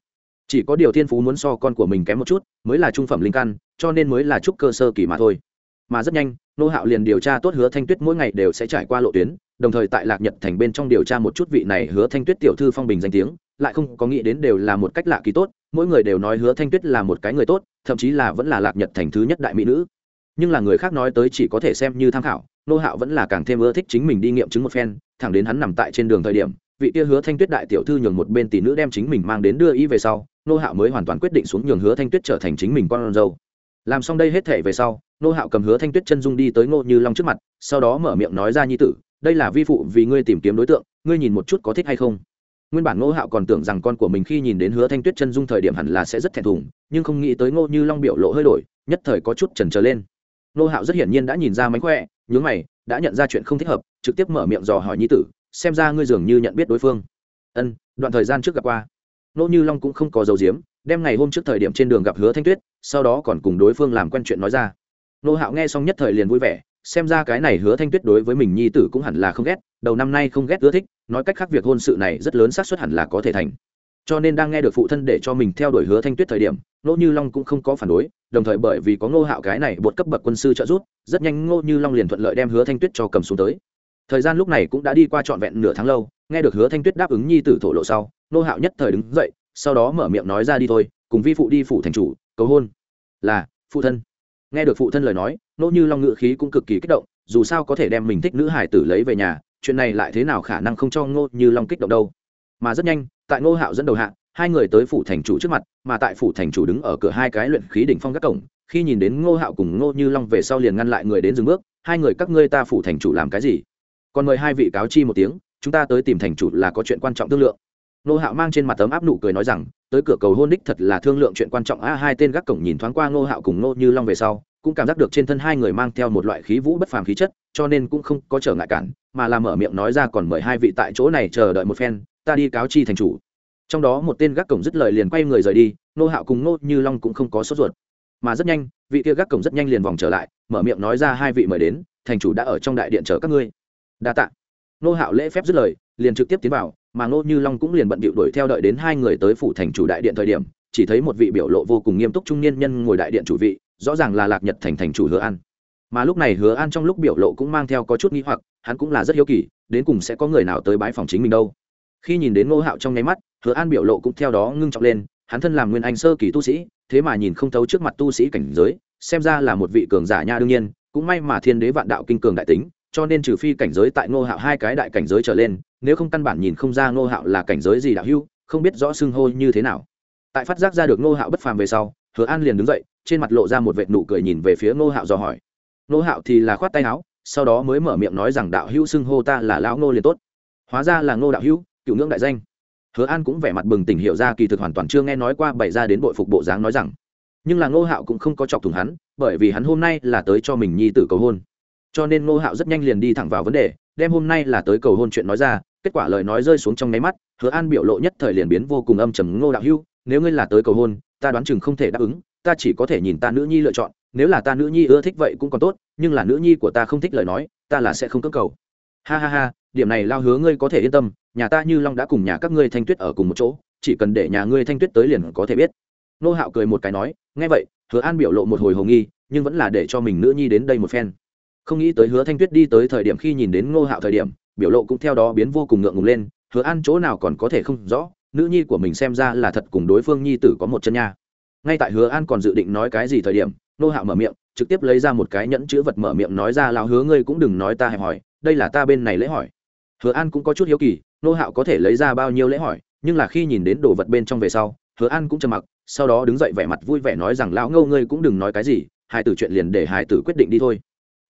S1: Chỉ có điều thiên phú muốn so con của mình kém một chút, mới là trung phẩm linh căn, cho nên mới là trúc cơ sơ kỳ mà thôi. Mà rất nhanh nô hạo liền điều tra tốt hứa thanh tuyết mỗi ngày đều sẽ trải qua lộ tuyến, đồng thời tại lạc nhật thành bên trong điều tra một chút vị này hứa thanh tuyết tiểu thư phong bình danh tiếng, lại không có nghĩ đến đều là một cách lạ kỳ tốt, mỗi người đều nói hứa thanh tuyết là một cái người tốt, thậm chí là vẫn là lạc nhật thành thứ nhất đại mỹ nữ nhưng là người khác nói tới chỉ có thể xem như tham khảo, nô hạo vẫn là càng thêm ưa thích chính mình đi nghiệm chứng một phen, thẳng đến hắn nằm tại trên đường thời điểm, vị kia hứa thanh tuyết đại tiểu thư nhường một bên tỷ nữ đem chính mình mang đến đưa y về sau, nô hạo mới hoàn toàn quyết định xuống nhường hứa thanh tuyết trở thành chính mình con dâu. Làm xong đây hết thể về sau, nô hạo cầm hứa thanh tuyết chân dung đi tới ngô như long trước mặt, sau đó mở miệng nói ra nhi tử, đây là vi phụ, vì ngươi tìm kiếm đối tượng, ngươi nhìn một chút có thích hay không? Nguyên bản ngô hạo còn tưởng rằng con của mình khi nhìn đến hứa thanh tuyết chân dung thời điểm hẳn là sẽ rất thẹn thùng, nhưng không nghĩ tới ngô như long biểu lộ hơi đổi, nhất thời có chút trần trở lên. Nô hạo rất hiển nhiên đã nhìn ra mánh khỏe, nhướng mày, đã nhận ra chuyện không thích hợp, trực tiếp mở miệng dò hỏi nhi tử, xem ra ngươi dường như nhận biết đối phương. Ân, đoạn thời gian trước gặp qua. Nô như long cũng không có dấu diếm đem ngày hôm trước thời điểm trên đường gặp hứa thanh tuyết, sau đó còn cùng đối phương làm quen chuyện nói ra. Nô hạo nghe xong nhất thời liền vui vẻ, xem ra cái này hứa thanh tuyết đối với mình nhi tử cũng hẳn là không ghét, đầu năm nay không ghét ưa thích, nói cách khác việc hôn sự này rất lớn xác suất hẳn là có thể thành. Cho nên đang nghe được phụ thân để cho mình theo đuổi hứa thanh tuyết thời điểm nỗ như long cũng không có phản đối, đồng thời bởi vì có ngô hạo cái này bột cấp bậc quân sư trợ giúp, rất nhanh ngô như long liền thuận lợi đem hứa thanh tuyết cho cầm xuống tới. Thời gian lúc này cũng đã đi qua trọn vẹn nửa tháng lâu, nghe được hứa thanh tuyết đáp ứng nhi tử thổ lộ sau, ngô hạo nhất thời đứng dậy, sau đó mở miệng nói ra đi thôi, cùng vi phụ đi phụ thành chủ, cầu hôn. Là, phụ thân. Nghe được phụ thân lời nói nỗ như long ngự khí cũng cực kỳ kích động, dù sao có thể đem mình thích nữ hải tử lấy về nhà, chuyện này lại thế nào khả năng không cho ngô như long kích động đâu. Mà rất nhanh, tại ngô hạo dẫn đầu hạ hai người tới phủ thành chủ trước mặt, mà tại phủ thành chủ đứng ở cửa hai cái luyện khí đỉnh phong các cổng, khi nhìn đến ngô hạo cùng ngô như long về sau liền ngăn lại người đến dừng bước, hai người, các ngươi ta phủ thành chủ làm cái gì? Còn mời hai vị cáo chi một tiếng, chúng ta tới tìm thành chủ là có chuyện quan trọng thương lượng. Ngô hạo mang trên mặt tấm áp nụ cười nói rằng, tới cửa cầu hôn đích thật là thương lượng chuyện quan trọng. A, hai tên gác cổng nhìn thoáng qua ngô hạo cùng ngô như long về sau, cũng cảm giác được trên thân hai người mang theo một loại khí vũ bất phàm khí chất, cho nên cũng không có trở ngại cản, mà làm mở miệng nói ra, còn mời hai vị tại chỗ này chờ đợi một phen, ta đi cáo chi thành chủ trong đó một tên gác cổng dứt lời liền quay người rời đi nô hạo cùng nô như long cũng không có sốt ruột. Mà rất nhanh, vị kia gác cổng rất nhanh liền vòng trở lại, mở miệng nói ra hai vị mời đến, thành chủ đã ở trong đại điện chờ các ngươi. Đa tạ. Nô hạo lễ phép dứt lời, liền trực tiếp tiến vào, mà nô như long cũng liền bận bịu đuổi theo đợi đến hai người tới phủ thành chủ đại điện thời điểm, chỉ thấy một vị biểu lộ vô cùng nghiêm túc trung niên nhân ngồi đại điện chủ vị, rõ ràng là lạc nhật thành thành chủ hứa an. Mà lúc này hứa an trong lúc biểu lộ cũng mang theo có chút nghi hoặc, hắn cũng là rất hiếu kỳ, đến cùng sẽ có người nào tới bái phòng chính mình đâu. Khi nhìn đến ngô hạo trong nháy mắt hứa an biểu lộ cũng theo đó ngưng trọng lên hắn thân làm nguyên anh sơ kỳ tu sĩ thế mà nhìn không thấu trước mặt tu sĩ cảnh giới xem ra là một vị cường giả nha đương nhiên cũng may mà thiên đế vạn đạo kinh cường đại tính cho nên trừ phi cảnh giới tại ngô hạo hai cái đại cảnh giới trở lên nếu không căn bản nhìn không ra ngô hạo là cảnh giới gì đạo hữu, không biết rõ xưng hô như thế nào. Tại phát giác ra được ngô hạo bất phàm về sau hứa an liền đứng dậy trên mặt lộ ra một vệt nụ cười nhìn về phía ngô hạo dò hỏi. Ngô hạo thì là khoát tay áo sau đó mới mở miệng nói rằng đạo hữu xưng hô ta là lão ngô liền tốt. Hóa ra là ngô đạo hữu cựu ngưỡng đại danh hứa an cũng vẻ mặt bừng tỉnh hiểu ra kỳ thực hoàn toàn chưa nghe nói qua bày ra đến bội phục bộ dáng nói rằng. Nhưng là ngô hạo cũng không có chọc thủng hắn, bởi vì hắn hôm nay là tới cho mình nhi tử cầu hôn. Cho nên ngô hạo rất nhanh liền đi thẳng vào vấn đề, đem hôm nay là tới cầu hôn chuyện nói ra, kết quả lời nói rơi xuống trong nháy mắt, hứa an biểu lộ nhất thời liền biến vô cùng âm trầm. Ngô đạo hưu, nếu ngươi là tới cầu hôn, ta đoán chừng không thể đáp ứng, ta chỉ có thể nhìn ta nữ nhi lựa chọn, nếu là ta nữ nhi ưa thích vậy cũng còn tốt, nhưng là nữ nhi của ta không thích lời nói, ta là sẽ không cưỡng cầu. Ha ha ha, điểm này lao hứa ngươi có thể yên tâm nhà ta như long đã cùng nhà các ngươi thanh tuyết ở cùng một chỗ, chỉ cần để nhà ngươi thanh tuyết tới liền có thể biết. Nô hạo cười một cái nói, nghe vậy, hứa an biểu lộ một hồi hồ nghi, nhưng vẫn là để cho mình nữ nhi đến đây một phen. Không nghĩ tới hứa thanh tuyết đi tới thời điểm khi nhìn đến ngô hạo thời điểm, biểu lộ cũng theo đó biến vô cùng ngượng ngùng lên, hứa an chỗ nào còn có thể không rõ, nữ nhi của mình xem ra là thật cùng đối phương nhi tử có một chân nha. Ngay tại hứa an còn dự định nói cái gì thời điểm, ngô hạo mở miệng, trực tiếp lấy ra một cái nhẫn chữ vật mở miệng nói ra lao hứa ngươi cũng đừng nói ta hẹp hỏi đây là ta bên này lễ hỏi. Hứa an cũng có chút hiếu kỳ Nô hạo có thể lấy ra bao nhiêu lễ hỏi, nhưng là khi nhìn đến đồ vật bên trong về sau, hứa an cũng trầm mặc, sau đó đứng dậy vẻ mặt vui vẻ nói rằng, lão ngâu ngươi cũng đừng nói cái gì Hải tử chuyện liền để Hải tử quyết định đi thôi.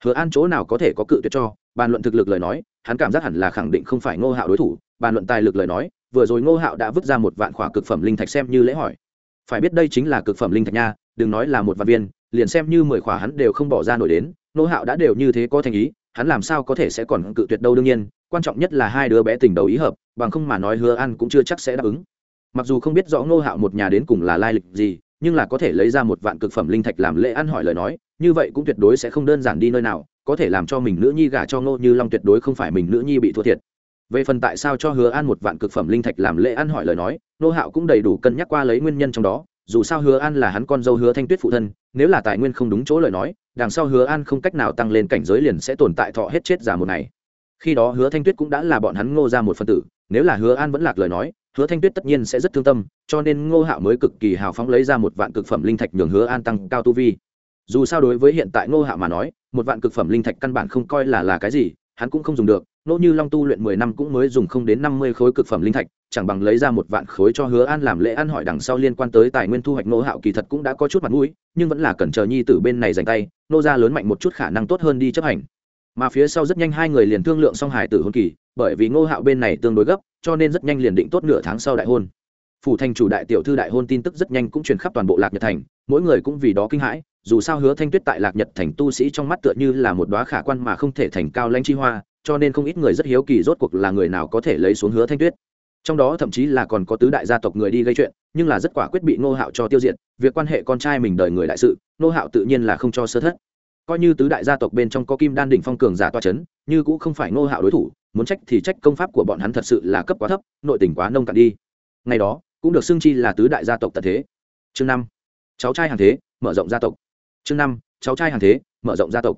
S1: Hứa an chỗ nào có thể có cự tuyệt cho, bàn luận thực lực lời nói, hắn cảm giác hẳn là khẳng định không phải ngô hạo đối thủ, bàn luận tài lực lời nói, vừa rồi ngô hạo đã vứt ra một vạn khỏa cực phẩm linh thạch xem như lễ hỏi. Phải biết đây chính là cực phẩm linh thạch nha, đừng nói là một vạn viên, liền xem như mười khỏa hắn đều không bỏ ra nổi đến, ngô hạo đã đều như thế có thành ý, hắn làm sao có thể sẽ còn cự tuyệt đâu đương nhiên quan trọng nhất là hai đứa bé tình đầu ý hợp, bằng không mà nói hứa an cũng chưa chắc sẽ đáp ứng. Mặc dù không biết rõ ngô hạo một nhà đến cùng là lai lịch gì, nhưng là có thể lấy ra một vạn cực phẩm linh thạch làm lễ ăn hỏi lời nói, như vậy cũng tuyệt đối sẽ không đơn giản đi nơi nào, có thể làm cho mình nữ nhi gả cho ngô như long tuyệt đối không phải mình nữ nhi bị thua thiệt. Về phần tại sao cho hứa an một vạn cực phẩm linh thạch làm lễ ăn hỏi lời nói nô hạo cũng đầy đủ cân nhắc qua lấy nguyên nhân trong đó, dù sao hứa an là hắn con dâu hứa thanh tuyết phụ thân, nếu là tài nguyên không đúng chỗ lời nói, đằng sau hứa an không cách nào tăng lên cảnh giới liền sẽ tồn tại thọ hết chết giả một ngày khi đó hứa thanh tuyết cũng đã là bọn hắn ngô ra một phân tử, nếu là hứa an vẫn lạc lời nói, hứa thanh tuyết tất nhiên sẽ rất thương tâm, cho nên ngô hạo mới cực kỳ hào phóng lấy ra một vạn cực phẩm linh thạch nhường hứa an tăng cao tu vi. Dù sao đối với hiện tại ngô hạo mà nói, một vạn cực phẩm linh thạch căn bản không coi là là cái gì, hắn cũng không dùng được nỗ như long tu luyện mười năm cũng mới dùng không đến năm mươi khối cực phẩm linh thạch, chẳng bằng lấy ra một vạn khối cho hứa an làm lễ ăn hỏi đằng sau liên quan tới tài nguyên thu hoạch nô hạo kỳ thật cũng đã có chút mặt mũi, nhưng vẫn là cần chờ nhi tử bên này dành tay, nô ra lớn mạnh một chút khả năng tốt hơn đi chấp hành mà phía sau rất nhanh hai người liền thương lượng xong hải tử hôn kỳ, bởi vì ngô hạo bên này tương đối gấp, cho nên rất nhanh liền định tốt nửa tháng sau đại hôn. Phủ thành chủ đại tiểu thư đại hôn tin tức rất nhanh cũng truyền khắp toàn bộ lạc nhật thành, mỗi người cũng vì đó kinh hãi, dù sao hứa thanh tuyết tại lạc nhật thành tu sĩ trong mắt tựa như là một đoá khả quan mà không thể thành cao lanh chi hoa, cho nên không ít người rất hiếu kỳ rốt cuộc là người nào có thể lấy xuống hứa thanh tuyết. Trong đó thậm chí là còn có tứ đại gia tộc người đi gây chuyện, nhưng là rất quả quyết bị ngô hạo cho tiêu diệt, việc quan hệ con trai mình đời người đại sự, ngô hạo tự nhiên là không cho sơ thất coi như tứ đại gia tộc bên trong có kim đan đỉnh phong cường giả toa c h ấ n như cũng không phải ngô hạo đối thủ, muốn trách thì trách công pháp của bọn hắn thật sự là cấp quá thấp, nội tỉnh quá nông cạn đi. Ngày đó, cũng được xưng chi là tứ đại gia tộc tật thế. Chương năm, cháu trai hàng thế, mở rộng gia tộc. Chương năm, cháu trai hàng thế, mở rộng gia tộc.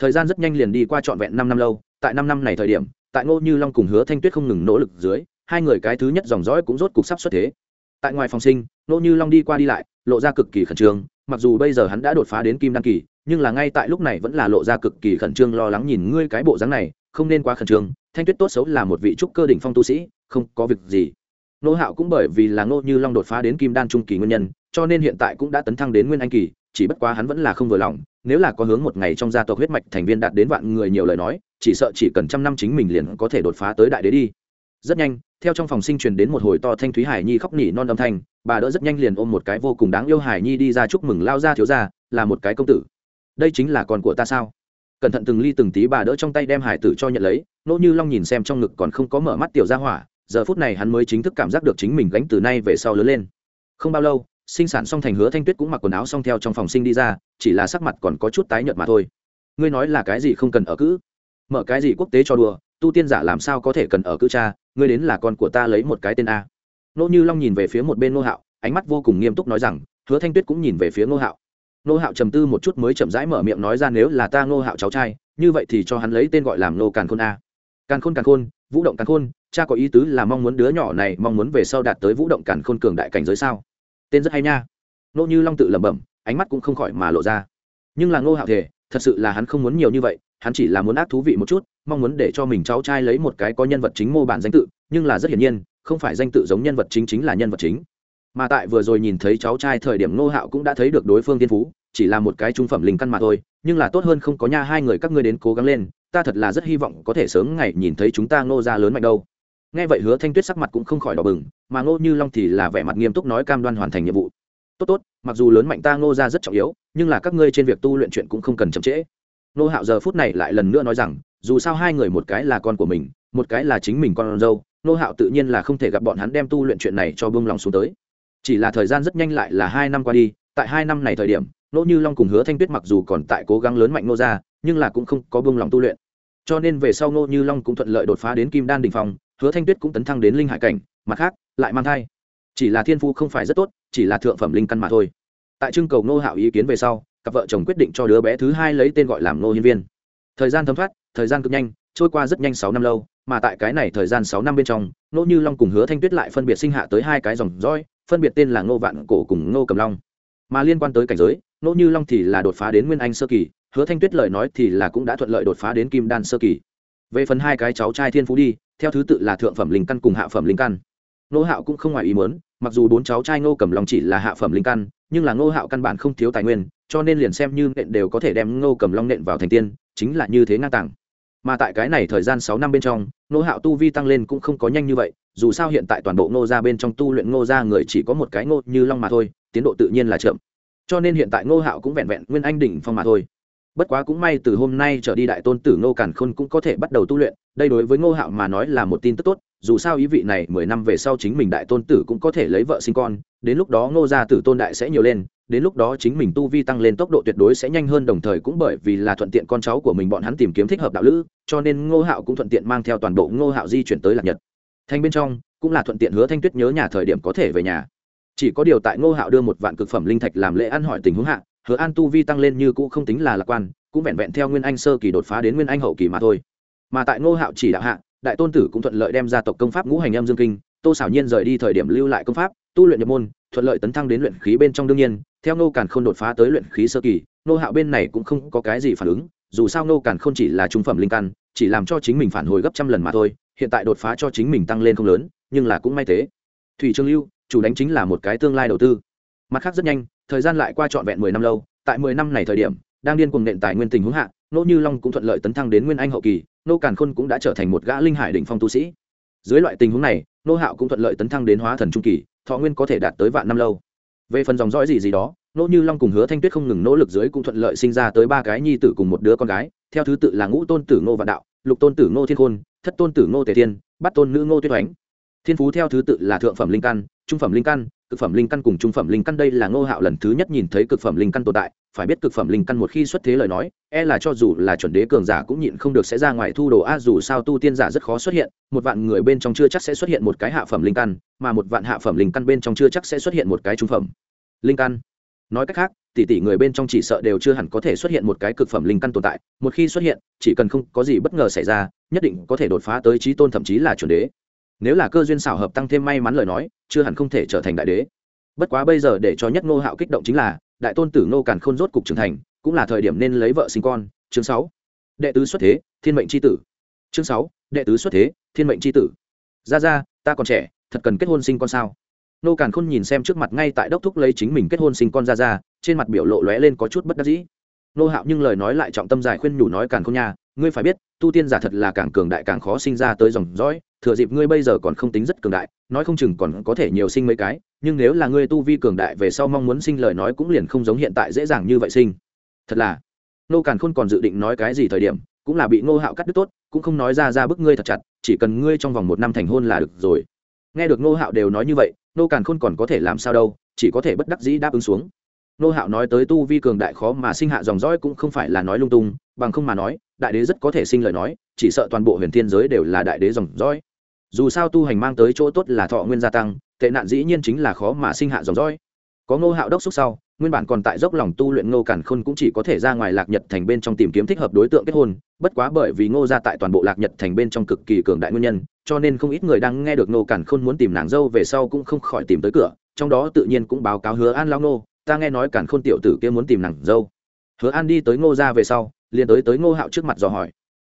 S1: Thời gian rất nhanh liền đi qua trọn vẹn năm năm lâu, tại năm năm này thời điểm, tại ngô như long cùng hứa thanh tuyết không ngừng nỗ lực dưới, hai người cái thứ nhất dòng dõi cũng rốt cục sắp xuất thế. Tại ngoài phòng sinh, ngô như long đi qua đi lại, lộ ra cực kỳ khẩn trương, mặc dù bây giờ hắn đã đột phá đến kim đăng kỳ nhưng là ngay tại lúc này vẫn là lộ ra cực kỳ khẩn trương lo lắng nhìn ngươi cái bộ dáng này, không nên quá khẩn trương, thanh tuyết tốt xấu là một vị trúc cơ đỉnh phong tu sĩ, không có việc gì. Nô hạo cũng bởi vì là ngô như long đột phá đến kim đan trung kỳ nguyên nhân, cho nên hiện tại cũng đã tấn thăng đến nguyên anh kỳ, chỉ bất quá hắn vẫn là không vừa lòng, nếu là có hướng một ngày trong gia tộc huyết mạch thành viên đạt đến vạn người nhiều lời nói, chỉ sợ chỉ cần trăm năm chính mình liền có thể đột phá tới đại đế đi. Rất nhanh, theo trong phòng sinh truyền đến một hồi to thanh thúy hải nhi khóc nỉ non âm thanh, bà đỡ rất nhanh liền ôm một cái vô cùng đáng yêu hải nhi đi ra chúc mừng lao ra thiếu ra là một cái công tử đây chính là con của ta sao? Cẩn thận từng ly từng tí bà đỡ trong tay đem hải tử cho nhận lấy, nỗ như long nhìn xem trong ngực còn không có mở mắt tiểu ra hỏa, giờ phút này hắn mới chính thức cảm giác được chính mình gánh từ nay về sau lớn lên. Không bao lâu, sinh sản xong thành hứa thanh tuyết cũng mặc quần áo xong theo trong phòng sinh đi ra, chỉ là sắc mặt còn có chút tái nhợt mà thôi. Ngươi nói là cái gì không cần ở cữ? Mở cái gì quốc tế cho đùa, tu tiên giả làm sao có thể cần ở cữ cha? Ngươi đến là con của ta lấy một cái tên a. Nỗ như long nhìn về phía một bên nô hạo, ánh mắt vô cùng nghiêm túc nói rằng, hứa thanh tuyết cũng nhìn về phía nô hạo nô hạo trầm tư một chút mới chậm rãi mở miệng nói ra nếu là ta nô hạo cháu trai, như vậy thì cho hắn lấy tên gọi làm nô càn khôn a. Càn khôn càn khôn, vũ động càn khôn, cha có ý tứ là mong muốn đứa nhỏ này mong muốn về sau đạt tới vũ động càn khôn cường đại cảnh giới sao? Tên rất hay nha. Nô như long tự lẩm bẩm, ánh mắt cũng không khỏi mà lộ ra. Nhưng là Nô hạo thể thật sự là hắn không muốn nhiều như vậy, hắn chỉ là muốn ác thú vị một chút, mong muốn để cho mình cháu trai lấy một cái có nhân vật chính mô bản danh tự, nhưng là rất hiển nhiên, không phải danh tự giống nhân vật chính chính là nhân vật chính mà tại vừa rồi nhìn thấy cháu trai thời điểm nô hạo cũng đã thấy được đối phương tiên phú, chỉ là một cái trung phẩm linh căn mà thôi, nhưng là tốt hơn không có nha, hai người các ngươi đến cố gắng lên, ta thật là rất hy vọng có thể sớm ngày nhìn thấy chúng ta ngô ra lớn mạnh đâu. Nghe vậy hứa thanh tuyết sắc mặt cũng không khỏi đỏ bừng, mà ngô như long thì là vẻ mặt nghiêm túc nói cam đoan hoàn thành nhiệm vụ. Tốt tốt, mặc dù lớn mạnh ta ngô ra rất trọng yếu, nhưng là các ngươi trên việc tu luyện chuyện cũng không cần chậm trễ. Nô hạo giờ phút này lại lần nữa nói rằng, dù sao hai người một cái là con của mình, một cái là chính mình con dâu nô hạo tự nhiên là không thể gặp bọn hắn đem tu luyện chuyện này cho bông lòng xuống tới chỉ là thời gian rất nhanh lại là hai năm qua đi, tại hai năm này thời điểm nô như long cùng hứa thanh tuyết mặc dù còn tại cố gắng lớn mạnh nô ra nhưng là cũng không có buông lòng tu luyện. Cho nên về sau nô như long cũng thuận lợi đột phá đến kim đan đình phong, hứa thanh tuyết cũng tấn thăng đến linh hải cảnh, mặt khác, lại mang thai. Chỉ là thiên phu không phải rất tốt, chỉ là thượng phẩm linh căn mà thôi. Tại trưng cầu nô hạo ý kiến về sau, cặp vợ chồng quyết định cho đứa bé thứ hai lấy tên gọi làm nô nhân viên. Thời gian thấm thoát, thời gian cực nhanh, trôi qua rất nhanh sáu năm lâu, mà tại cái này thời gian sáu năm bên trong, nỗ như long cùng hứa thanh tuyết lại phân biệt sinh hạ tới hai cái dòng roi phân biệt tên là ngô vạn cổ cùng ngô cầm long. Mà liên quan tới cảnh giới nỗ như long thì là đột phá đến nguyên anh sơ kỳ, hứa thanh tuyết lời nói thì là cũng đã thuận lợi đột phá đến kim đan sơ kỳ. Về phần hai cái cháu trai thiên phú đi, theo thứ tự là thượng phẩm linh căn cùng hạ phẩm linh căn. Ngô hạo cũng không ngoài ý muốn, mặc dù bốn cháu trai ngô cầm long chỉ là hạ phẩm linh căn, nhưng là ngô hạo căn bản không thiếu tài nguyên, cho nên liền xem như nện đều có thể đem ngô cầm long nện vào thành tiên, chính là như thế ngang tàng mà tại cái này thời gian sáu năm bên trong, nô hạo tu vi tăng lên cũng không có nhanh như vậy, dù sao hiện tại toàn bộ ngô gia bên trong tu luyện ngô gia người chỉ có một cái ngô như long mà thôi, tiến độ tự nhiên là chậm. Cho nên hiện tại ngô hạo cũng vẹn vẹn nguyên anh đỉnh phong mà thôi. Bất quá cũng may từ hôm nay trở đi đại tôn tử ngô càn khôn cũng có thể bắt đầu tu luyện, đây đối với ngô hạo mà nói là một tin tức tốt, dù sao ý vị này mười năm về sau chính mình đại tôn tử cũng có thể lấy vợ sinh con, đến lúc đó ngô gia tử tôn đại sẽ nhiều lên đến lúc đó chính mình tu vi tăng lên tốc độ tuyệt đối sẽ nhanh hơn, đồng thời cũng bởi vì là thuận tiện con cháu của mình bọn hắn tìm kiếm thích hợp đạo lữ, cho nên ngô hạo cũng thuận tiện mang theo toàn bộ ngô hạo di chuyển tới lạc nhật. Thanh bên trong cũng là thuận tiện hứa thanh tuyết nhớ nhà thời điểm có thể về nhà. Chỉ có điều tại ngô hạo đưa một vạn cực phẩm linh thạch làm lễ ăn hỏi tình huống hạ, hứa an tu vi tăng lên như cũ không tính là lạc quan, cũng vẹn vẹn theo nguyên anh sơ kỳ đột phá đến nguyên anh hậu kỳ mà thôi. Mà tại ngô hạo chỉ đạo hạ, đại tôn tử cũng thuận lợi đem ra tộc công pháp ngũ hành âm dương kinh tô xảo nhiên rời đi thời điểm lưu lại công pháp, tu luyện nhập môn, thuận lợi tấn thăng đến luyện khí bên trong đương nhiên, theo ngô càn k h ô n đột phá tới luyện khí sơ kỳ, ngô hạo bên này cũng không có cái gì phản ứng, dù sao ngô càn k h ô n chỉ là trung phẩm linh căn, chỉ làm cho chính mình phản hồi gấp trăm lần mà thôi, hiện tại đột phá cho chính mình tăng lên không lớn, nhưng là cũng may thế. Thủy trương lưu, chủ đánh chính là một cái tương lai đầu tư. Mặt khác rất nhanh, thời gian lại qua trọn vẹn mười năm lâu, tại mười năm này thời điểm, đang điên cùng nện tài nguyên tình huống hạ nô như long cũng thuận lợi tấn thăng đến nguyên anh hậu kỳ nô càn khôn cũng đã trở thành một gã linh hải đỉnh phong tu sĩ. Dưới loại tình huống này nô hạo cũng thuận lợi tấn thăng đến hóa thần trung kỳ, thọ nguyên có thể đạt tới vạn năm lâu. Về phần dòng dõi gì gì đó, nô như long cùng hứa thanh tuyết không ngừng nỗ lực dưới cũng thuận lợi sinh ra tới ba cái nhi tử cùng một đứa con gái, theo thứ tự là ngũ tôn tử ngô vạn đạo, lục tôn tử ngô thiên khôn, thất tôn tử ngô tề thiên bắt tôn nữ ngô tuyết oánh. Thiên phú theo thứ tự là thượng phẩm linh căn, trung phẩm linh căn cực phẩm linh căn cùng trung phẩm linh căn đây là ngô hạo lần thứ nhất nhìn thấy cực phẩm linh căn tồn tại. Phải biết cực phẩm linh căn một khi xuất thế lời nói e là cho dù là chuẩn đế cường giả cũng nhịn không được sẽ ra ngoài thu đồ a, dù sao tu tiên giả rất khó xuất hiện, một vạn người bên trong chưa chắc sẽ xuất hiện một cái hạ phẩm linh căn, mà một vạn hạ phẩm linh căn bên trong chưa chắc sẽ xuất hiện một cái trung phẩm linh căn. Nói cách khác, tỷ tỷ người bên trong chỉ sợ đều chưa hẳn có thể xuất hiện một cái cực phẩm linh căn tồn tại. Một khi xuất hiện, chỉ cần không có gì bất ngờ xảy ra, nhất định có thể đột phá tới trí tôn thậm chí là chuẩn đế nếu là cơ duyên xảo hợp tăng thêm may mắn lời nói, chưa hẳn không thể trở thành đại đế. Bất quá bây giờ để cho nhất ngô hạo kích động chính là, đại tôn tử ngô càn khôn rốt cục trưởng thành, cũng là thời điểm nên lấy vợ sinh con. Chương sáu. Đệ tứ xuất thế, thiên mệnh c h i tử. Chương sáu. Đệ tứ xuất thế, thiên mệnh c h i tử. Ra ra ta còn trẻ, thật cần kết hôn sinh con sao? Nô càn khôn nhìn xem trước mặt ngay tại đốc thúc lấy chính mình kết hôn sinh con ra ra trên mặt biểu lộ lóe lên có chút bất đắc dĩ. Nô hạo nhưng lời nói lại trọng tâm dài khuyên nhủ nói càn khôn nhà ngươi phải biết, tu tiên giả thật là càng cường đại càng khó sinh ra tới dòng dõi thừa dịp ngươi bây giờ còn không tính rất cường đại, nói không chừng còn có thể nhiều sinh mấy cái, nhưng nếu là ngươi tu vi cường đại về sau mong muốn sinh lời nói cũng liền không giống hiện tại dễ dàng như vậy sinh. Thật là, nô càn khôn còn dự định nói cái gì thời điểm, cũng là bị ngô hạo cắt đứt tốt, cũng không nói ra ra bức ngươi thật chặt, chỉ cần ngươi trong vòng một năm thành hôn là được rồi. Nghe được ngô hạo đều nói như vậy, nô càn khôn còn có thể làm sao đâu, chỉ có thể bất đắc dĩ đáp ứng xuống. Nô hạo nói tới tu vi cường đại khó mà sinh hạ dòng dõi cũng không phải là nói lung tung, bằng không mà nói, đại đế rất có thể sinh lời nói, chỉ sợ toàn bộ huyền thiên giới đều là đại đế dòng dõi dù sao tu hành mang tới chỗ tốt là thọ nguyên gia tăng, tệ nạn dĩ nhiên chính là khó mà sinh hạ dòng dõi. Có ngô hạo đốc xúc sau, nguyên bản còn tại dốc lòng tu luyện ngô cản khôn cũng chỉ có thể ra ngoài lạc nhật thành bên trong tìm kiếm thích hợp đối tượng kết hôn, bất quá bởi vì ngô ra tại toàn bộ lạc nhật thành bên trong cực kỳ cường đại nguyên nhân, cho nên không ít người đang nghe được ngô cản khôn muốn tìm nàng dâu về sau cũng không khỏi tìm tới cửa, trong đó tự nhiên cũng báo cáo hứa an lao ngô, ta nghe nói cản khôn tiểu tử kia muốn tìm nàng dâu. Hứa an đi tới ngô ra về sau, liền tới tới ngô hạo trước mặt dò hỏi.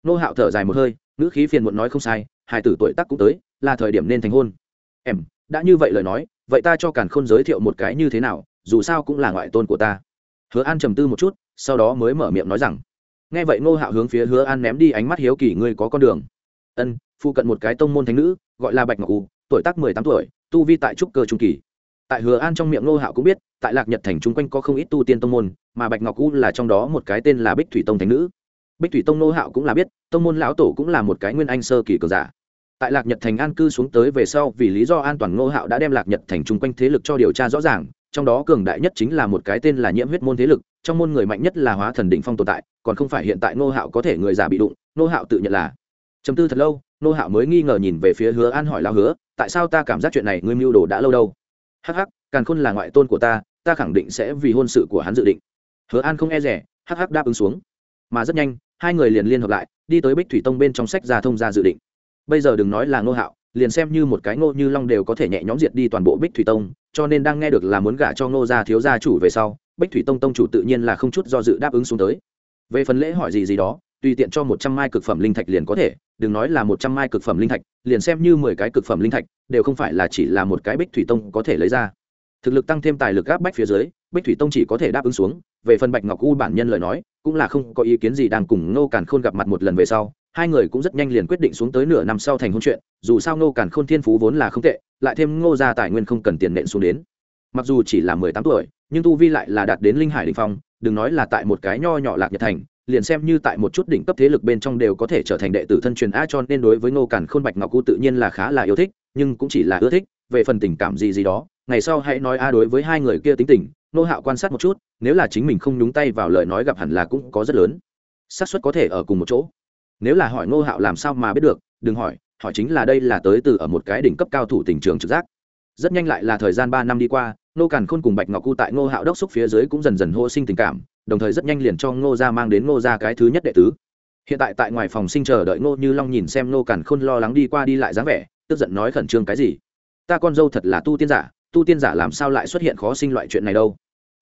S1: Ngô hạo thở dài một hơi, ngữ khí phiền muộn nói không sai hài tử tuổi tác cũng tới, là thời điểm nên thành hôn. Em, đã như vậy lời nói, vậy ta cho càn khôn giới thiệu một cái như thế nào, dù sao cũng là ngoại tôn của ta. Hứa an trầm tư một chút, sau đó mới mở miệng nói rằng, nghe vậy ngô hạo hướng phía hứa an ném đi ánh mắt hiếu kỳ, ngươi có con đường? Ân, phụ cận một cái tông môn thánh nữ, gọi là bạch ngọc u tuổi tác mười tám tuổi, tu vi tại trúc cơ trung kỳ. Tại hứa an trong miệng ngô hạo cũng biết, tại lạc nhật thành chung quanh có không ít tu tiên tông môn, mà bạch ngọc u là trong đó một cái tên là bích thủy tông thánh nữ bích thủy tông ngô hạo cũng là biết, tông môn lão tổ cũng là một cái nguyên anh sơ kỳ cường giả. Tại lạc nhật thành an cư xuống tới về sau, vì lý do an toàn ngô hạo đã đem lạc nhật thành chung quanh thế lực cho điều tra rõ ràng, trong đó cường đại nhất chính là một cái tên là nhiễm huyết môn thế lực, trong môn người mạnh nhất là hóa thần đỉnh phong tồn tại, còn không phải hiện tại ngô hạo có thể người già bị đụng ngô hạo tự nhận là. Chấm tư thật lâu ngô hạo mới nghi ngờ nhìn về phía hứa an hỏi lao hứa, tại sao ta cảm giác chuyện này ngươi mưu đồ đã lâu đâu? Hắc hắc, càn khôn là ngoại tôn của ta ta khẳng định sẽ vì hôn sự của hắn dự định. Hứa an không e rẻ, hắc hắc đáp ứng xuống. Mà rất nhanh hai người liền liên hợp lại, đi tới bích thủy tông bên trong sách ra thông ra dự định. Bây giờ đừng nói là ngô hạo, liền xem như một cái ngô như long đều có thể nhẹ nhõm diệt đi toàn bộ bích thủy tông, cho nên đang nghe được là muốn gả cho ngô gia thiếu gia chủ về sau, bích thủy tông tông chủ tự nhiên là không chút do dự đáp ứng xuống tới. Về phần lễ hỏi gì gì đó, tùy tiện cho một trăm mai cực phẩm linh thạch liền có thể, đừng nói là một trăm mai cực phẩm linh thạch, liền xem như mười cái cực phẩm linh thạch, đều không phải là chỉ là một cái bích thủy tông có thể lấy ra. Thực lực tăng thêm tài lực gáp bách phía dưới, bích thủy tông chỉ có thể đáp ứng xuống, về phần bạch ngọc u bản nhân lời nói cũng là không có ý kiến gì đang cùng ngô càn khôn gặp mặt một lần về sau, hai người cũng rất nhanh liền quyết định xuống tới nửa năm sau thành hôn chuyện, dù sao ngô càn khôn thiên phú vốn là không tệ, lại thêm ngô gia tài nguyên không cần tiền nện xuống đến. Mặc dù chỉ là mười tám tuổi, nhưng tu vi lại là đạt đến linh hải đỉnh phong, đừng nói là tại một cái nho nhỏ lạc nhật thành, liền xem như tại một chút đỉnh cấp thế lực bên trong đều có thể trở thành đệ tử thân truyền a cho nên đối với ngô càn khôn bạch ngọc u tự nhiên là khá là yêu thích, nhưng cũng chỉ là ưa thích, về phần tình cảm gì gì đó, ngày sau hãy nói a đối với hai người kia tính tình nô hạo quan sát một chút, nếu là chính mình không nhúng tay vào lời nói gặp hẳn là cũng có rất lớn. Xác suất có thể ở cùng một chỗ. Nếu là hỏi nô hạo làm sao mà biết được, đừng hỏi hỏi chính là đây là tới từ ở một cái đỉnh cấp cao thủ tình trường trực giác. Rất nhanh lại là thời gian ba năm đi qua, nô càn khôn cùng bạch ngọc cu tại Nô hạo đốc xúc phía dưới cũng dần dần hô sinh tình cảm, đồng thời rất nhanh liền cho ngô ra mang đến ngô ra cái thứ nhất đệ tứ. Hiện tại tại ngoài phòng sinh chờ đợi ngô như long nhìn xem ngô càn khôn lo lắng đi qua đi lại dáng vẻ, tức giận nói khẩn trương cái gì? Ta con dâu thật là tu tiên giả, tu tiên giả làm sao lại xuất hiện khó sinh loại chuyện này đâu?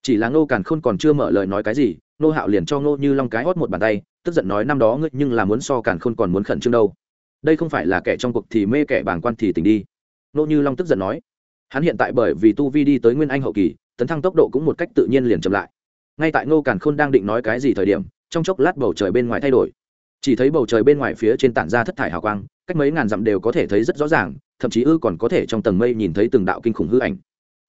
S1: Chỉ là ngô càn khôn còn chưa mở lời nói cái gì, ngô hạo liền cho ngô như long cái hót một bàn tay, tức giận nói, năm đó ngươi nhưng là muốn so càn khôn còn muốn khẩn trương đâu. Đây không phải là kẻ trong cuộc thì mê kẻ bàng quan thì tình đi. Ngô như long tức giận nói. Hắn hiện tại bởi vì tu vi đi tới nguyên anh hậu kỳ, tấn thăng tốc độ cũng một cách tự nhiên liền chậm lại. Ngay tại ngô càn khôn đang định nói cái gì thời điểm, trong chốc lát bầu trời bên ngoài thay đổi. Chỉ thấy bầu trời bên ngoài phía trên tản ra thất thải hào quang, cách mấy ngàn dặm đều có thể thấy rất rõ ràng, thậm chí ư còn có thể trong tầng mây nhìn thấy từng đạo kinh khủng hư ảnh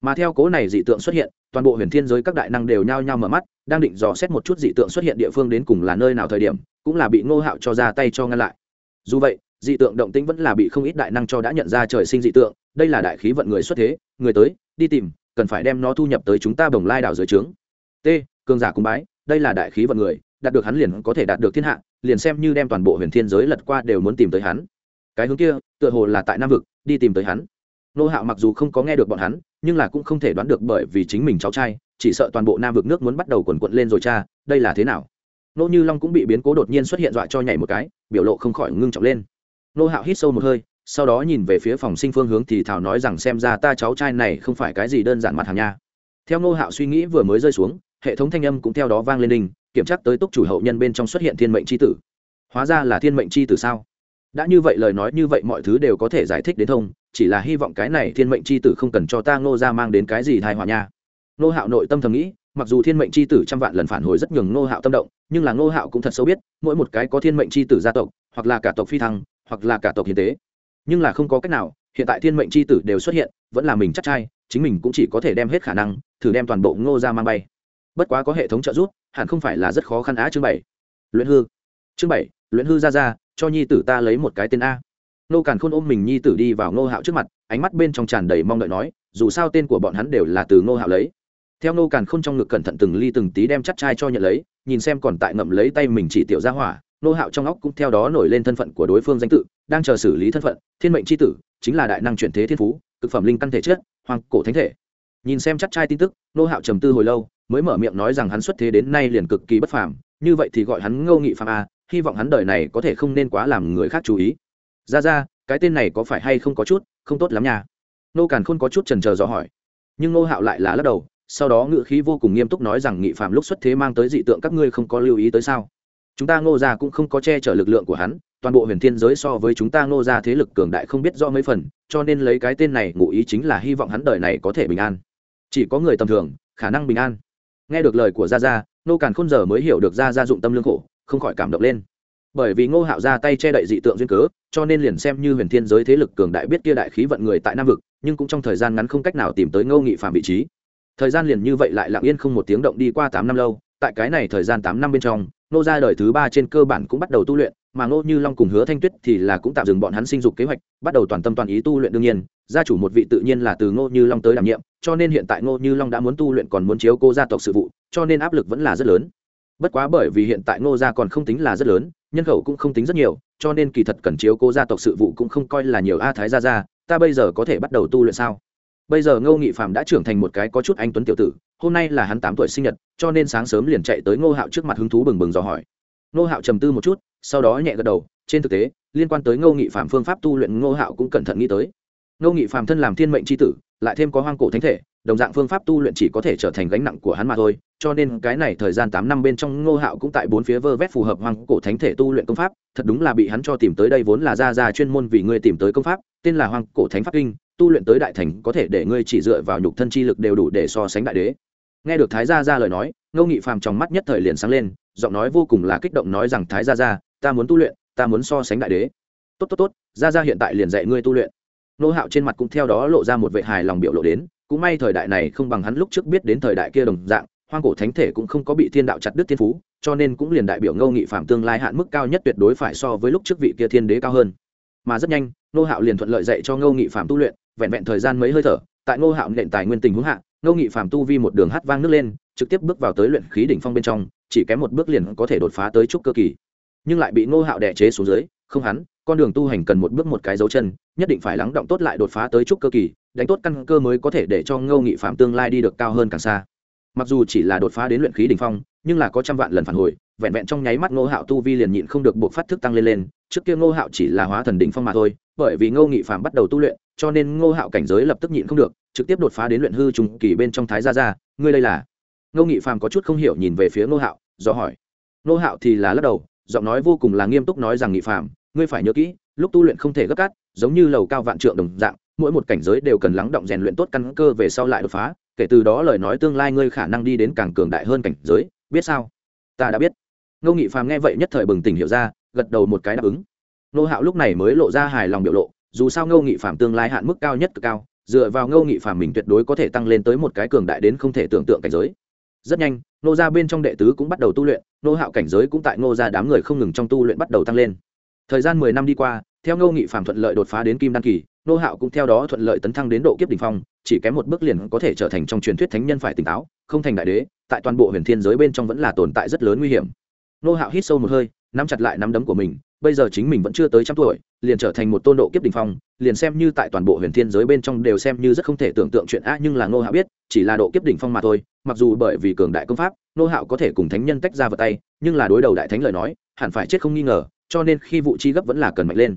S1: mà theo cố này dị tượng xuất hiện, toàn bộ huyền thiên giới các đại năng đều nhao nhao mở mắt, đang định dò xét một chút dị tượng xuất hiện địa phương đến cùng là nơi nào thời điểm, cũng là bị ngô hạo cho ra tay cho ngăn lại. Dù vậy, dị tượng động tĩnh vẫn là bị không ít đại năng cho đã nhận ra trời sinh dị tượng, đây là đại khí vận người xuất thế, người tới, đi tìm, cần phải đem nó thu nhập tới chúng ta bồng lai đảo dưới trướng. T, cường giả cung bái, đây là đại khí vận người, đạt được hắn liền có thể đạt được thiên hạ, liền xem như đem toàn bộ huyền thiên giới lật qua đều muốn tìm tới hắn. Cái hướng kia, tựa hồ là tại nam vực, đi tìm tới hắn nô hạo mặc dù không có nghe được bọn hắn, nhưng là cũng không thể đoán được bởi vì chính mình cháu trai, chỉ sợ toàn bộ nam vực nước muốn bắt đầu quần quận lên rồi cha, đây là thế nào? Nô như long cũng bị biến cố đột nhiên xuất hiện dọa cho nhảy một cái, biểu lộ không khỏi ngưng trọng lên. Nô hạo hít sâu một hơi, sau đó nhìn về phía phòng sinh phương hướng thì thảo nói rằng xem ra ta cháu trai này không phải cái gì đơn giản mặt hàng nha. Theo nô hạo suy nghĩ vừa mới rơi xuống, hệ thống thanh âm cũng theo đó vang lên đình kiểm tra tới túc chủ hậu nhân bên trong xuất hiện thiên mệnh c h i tử. Hóa ra là thiên mệnh c h i tử sao? Đã như vậy lời nói như vậy mọi thứ đều có thể giải thích đến thông, chỉ là hy vọng cái này thiên mệnh c h i tử không cần cho ta ngô ra mang đến cái gì thai hòa nha. Ngô hạo nội tâm thầm nghĩ, mặc dù thiên mệnh c h i tử trăm vạn lần phản hồi rất nhường ngô hạo tâm động, nhưng là ngô hạo cũng thật sâu biết, mỗi một cái có thiên mệnh c h i tử gia tộc, hoặc là cả tộc phi thăng, hoặc là cả tộc hiến tế. Nhưng là không có cách nào, hiện tại thiên mệnh c h i tử đều xuất hiện, vẫn là mình chắc trai, chính mình cũng chỉ có thể đem hết khả năng, thử đem toàn bộ ngô ra mang bay. Bất quá có hệ thống trợ giúp, hẳn không phải là rất khó khăn á chương bảy. Luyện hư. Chương bảy, luyện hư ra ra cho nhi tử ta lấy một cái tên a. Nô càn khôn ôm mình nhi tử đi vào ngô hạo trước mặt, ánh mắt bên trong tràn đầy mong đợi nói, dù sao tên của bọn hắn đều là từ ngô hạo lấy. Theo nô càn khôn trong ngực cẩn thận từng ly từng tí đem chắt chai cho nhận lấy, nhìn xem còn tại ngậm lấy tay mình chỉ tiểu ra hỏa nô hạo trong óc cũng theo đó nổi lên thân phận của đối phương danh tự, đang chờ xử lý thân phận, thiên mệnh c h i tử, chính là đại năng chuyển thế thiên phú, cực phẩm linh căn thể chất, hoàng cổ thánh thể. Nhìn xem chắc trai tin tức nô hạo trầm tư hồi lâu, mới mở miệng nói rằng hắn xuất thế đến nay liền cực kỳ bất phàm như vậy thì gọi hắn ngô nghị phạm a, hy vọng hắn đời này có thể không nên quá làm người khác chú ý. Ra ra, cái tên này có phải hay không có chút, không tốt lắm nha. Nô càn khôn có chút trần trờ dò hỏi. Nhưng nô hạo lại là lắc đầu, sau đó ngự khí vô cùng nghiêm túc nói rằng nghị phạm lúc xuất thế mang tới dị tượng các ngươi không có lưu ý tới sao. Chúng ta ngô ra cũng không có che chở lực lượng của hắn, toàn bộ huyền thiên giới so với chúng ta ngô ra thế lực cường đại không biết do mấy phần, cho nên lấy cái tên này ngụ ý chính là hy vọng hắn đời này có thể bình an. Chỉ có người tầm thường, khả năng bình an. Nghe được lời của gia gia nô càn khôn giờ mới hiểu được ra gia dụng tâm lương khổ, không khỏi cảm động lên. Bởi vì ngô hạo ra tay che đậy dị tượng duyên cớ, cho nên liền xem như huyền thiên giới thế lực cường đại biết kia đại khí vận người tại nam vực, nhưng cũng trong thời gian ngắn không cách nào tìm tới ngô nghị phạm vị trí. Thời gian liền như vậy lại lặng yên không một tiếng động đi qua tám năm lâu, tại cái này thời gian tám năm bên trong nô ra đời thứ ba trên cơ bản cũng bắt đầu tu luyện, mà ngô như long cùng hứa thanh tuyết thì là cũng tạm dừng bọn hắn sinh dục kế hoạch, bắt đầu toàn tâm toàn ý tu luyện đương nhiên gia chủ một vị tự nhiên là từ ngô như long tới đảm nhiệm, cho nên hiện tại ngô như long đã muốn tu luyện còn muốn chiếu cô gia tộc sự vụ, cho nên áp lực vẫn là rất lớn. Bất quá bởi vì hiện tại ngô gia còn không tính là rất lớn, nhân khẩu cũng không tính rất nhiều, cho nên kỳ thật cần chiếu cố gia tộc sự vụ cũng không coi là nhiều a thái gia gia, ta bây giờ có thể bắt đầu tu luyện sao? Bây giờ ngô nghị phạm đã trưởng thành một cái có chút anh tuấn tiểu tử, hôm nay là hắn tám tuổi sinh nhật, cho nên sáng sớm liền chạy tới ngô hạo trước mặt hứng thú bừng bừng dò hỏi. Ngô hạo trầm tư một chút, sau đó nhẹ gật đầu, trên thực tế, liên quan tới ngô nghị phạm phương pháp tu luyện ngô hạo cũng cẩn thận nghĩ tới ngô nghị phạm thân làm thiên mệnh chi tử, lại thêm có hoang cổ thánh thể, đồng dạng phương pháp tu luyện chỉ có thể trở thành gánh nặng của hắn mà thôi, cho nên cái này thời gian tám năm bên trong ngô hạo cũng tại bốn phía vơ vét phù hợp hoang cổ thánh thể tu luyện công pháp, thật đúng là bị hắn cho tìm tới đây vốn là ra ra chuyên môn vì ngươi tìm tới công pháp, tên là hoang cổ thánh pháp kinh, tu luyện tới đại thành có thể để ngươi chỉ dựa vào nhục thân chi lực đều đủ để so sánh đại đế. Nghe được thái gia ra lời nói, ngô nghị phàm trong mắt nhất thời liền sáng lên, giọng nói vô cùng là kích động nói rằng, thái gia ra ta muốn tu luyện, ta muốn so sánh đại đế. Tốt tốt tốt, gia gia hiện tại liền dạy ngươi tu luyện nô hạo trên mặt cũng theo đó lộ ra một vệ hài lòng biểu lộ đến, cũng may thời đại này không bằng hắn lúc trước biết đến thời đại kia đồng dạng, hoang cổ thánh thể cũng không có bị thiên đạo chặt đứt thiên phú, cho nên cũng liền đại biểu ngâu nghị phạm tương lai hạn mức cao nhất tuyệt đối phải so với lúc trước vị kia thiên đế cao hơn. Mà rất nhanh, nô hạo liền thuận lợi dạy cho ngâu nghị phạm tu luyện, vẹn vẹn thời gian mấy hơi thở, tại ngô hạo nện tài nguyên tình huống hạ ngâu nghị phạm tu vi một đường hát vang nước lên, trực tiếp bước vào tới luyện khí đỉnh phong bên trong, chỉ kém một bước liền có thể đột phá tới trúc cơ kỳ. Nhưng lại bị ngô hạo đè chế xuống dưới, không hắn con đường tu hành cần một bước một cái dấu chân, nhất định phải lắng động tốt lại đột phá tới trúc cơ kỳ, đánh tốt căn cơ mới có thể để cho ngô nghị phạm tương lai đi được cao hơn càng xa. Mặc dù chỉ là đột phá đến luyện khí đỉnh phong, nhưng là có trăm vạn lần phản hồi, vẹn vẹn trong nháy mắt ngô hạo tu vi liền nhịn không được buộc phát thức tăng lên lên, trước kia ngô hạo chỉ là hóa thần đỉnh phong mà thôi, bởi vì ngô nghị phạm bắt đầu tu luyện, cho nên ngô hạo cảnh giới lập tức nhịn không được, trực tiếp đột phá đến luyện hư trùng kỳ bên trong thái gia gia, ngươi đây là? Ngô nghị phạm có chút không hiểu nhìn về phía ngô hạo, do hỏi. Ngô hạo thì là lắc đầu, giọng nói vô cùng là nghiêm túc nói rằng nghị phạm ngươi phải nhớ kỹ, lúc tu luyện không thể gấp cát giống như lầu cao vạn trượng đồng dạng, mỗi một cảnh giới đều cần lắng động rèn luyện tốt căn cơ về sau lại đột phá, kể từ đó lời nói tương lai ngươi khả năng đi đến càng cường đại hơn cảnh giới, biết sao? Ta đã biết. Ngô nghị phàm nghe vậy nhất thời bừng tỉnh hiểu ra, gật đầu một cái đáp ứng. Nô hạo lúc này mới lộ ra hài lòng biểu lộ, dù sao ngô nghị phàm tương lai hạn mức cao nhất cực cao, dựa vào ngô nghị phàm mình tuyệt đối có thể tăng lên tới một cái cường đại đến không thể tưởng tượng cảnh giới. Rất nhanh, nô ra bên trong đệ tứ cũng bắt đầu tu luyện, nô hạo cảnh giới cũng tại ngô ra đám người không ngừng trong tu luyện bắt đầu tăng lên thời gian mười năm đi qua, theo ngô nghị phàm thuận lợi đột phá đến kim đan kỳ nô hạo cũng theo đó thuận lợi tấn thăng đến độ kiếp đ ỉ n h phong, chỉ kém một bước liền có thể trở thành trong truyền thuyết thánh nhân phải tỉnh táo, không thành đại đế, tại toàn bộ huyền thiên giới bên trong vẫn là tồn tại rất lớn nguy hiểm. Nô hạo hít sâu một hơi, nắm chặt lại nắm đấm của mình, bây giờ chính mình vẫn chưa tới trăm tuổi, liền trở thành một tôn độ kiếp đ ỉ n h phong, liền xem như tại toàn bộ huyền thiên giới bên trong đều xem như rất không thể tưởng tượng chuyện a nhưng là nô hạo biết, chỉ là độ kiếp đ ỉ n h phong mà thôi, mặc dù bởi vì cường đại công pháp nô hạo có thể cùng thánh nhân tách ra vào tay, nhưng là đối đầu đại thánh lời nói, hẳn phải chết không nghi ngờ cho nên khi vụ chi gấp vẫn là cần mạnh lên.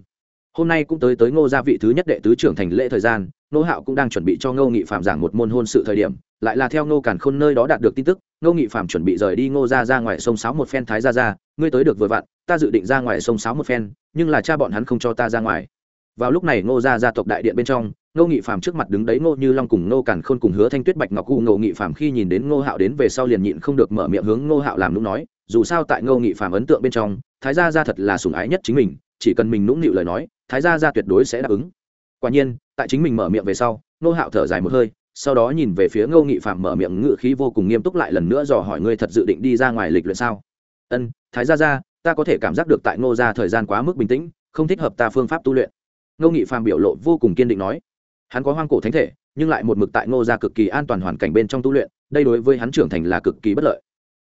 S1: Hôm nay cũng tới tới ngô gia vị thứ nhất đệ tứ trưởng thành lễ thời gian, ngô hạo cũng đang chuẩn bị cho ngô nghị phạm giảng một môn hôn sự thời điểm, lại là theo ngô càn khôn nơi đó đạt được tin tức, ngô nghị phạm chuẩn bị rời đi ngô gia ra ngoài sông sáo một phen thái ra ra, ngươi tới được vừa vặn, ta dự định ra ngoài sông sáo một phen, nhưng là cha bọn hắn không cho ta ra ngoài. Vào lúc này ngô gia gia tộc đại điện bên trong, ngô nghị phạm trước mặt đứng đấy ngô như long cùng ngô càn khôn cùng hứa thanh tuyết bạch ngọc cu ngô nghị phạm khi nhìn đến ngô hạo đến về sau liền nhịn không được mở miệng hướng ngô hạo làm lúc nói dù sao tại ngô nghị phạm ấn tượng bên trong, thái gia gia thật là sủng ái nhất chính mình, chỉ cần mình nũng nịu lời nói, thái gia gia tuyệt đối sẽ đáp ứng. Quả nhiên, tại chính mình mở miệng về sau Nô hạo thở dài một hơi, sau đó nhìn về phía ngô nghị phạm mở miệng ngự khí vô cùng nghiêm túc lại lần nữa dò hỏi ngươi thật dự định đi ra ngoài lịch luyện sao? Ân, thái gia gia, ta có thể cảm giác được tại ngô gia thời gian quá mức bình tĩnh, không thích hợp ta phương pháp tu luyện. Ngô nghị phạm biểu lộ vô cùng kiên định nói. Hắn có hoang cổ thánh thể, nhưng lại một mực tại ngô gia cực kỳ an toàn hoàn cảnh bên trong tu luyện, đây đối với hắn trưởng thành là cực kỳ bất lợi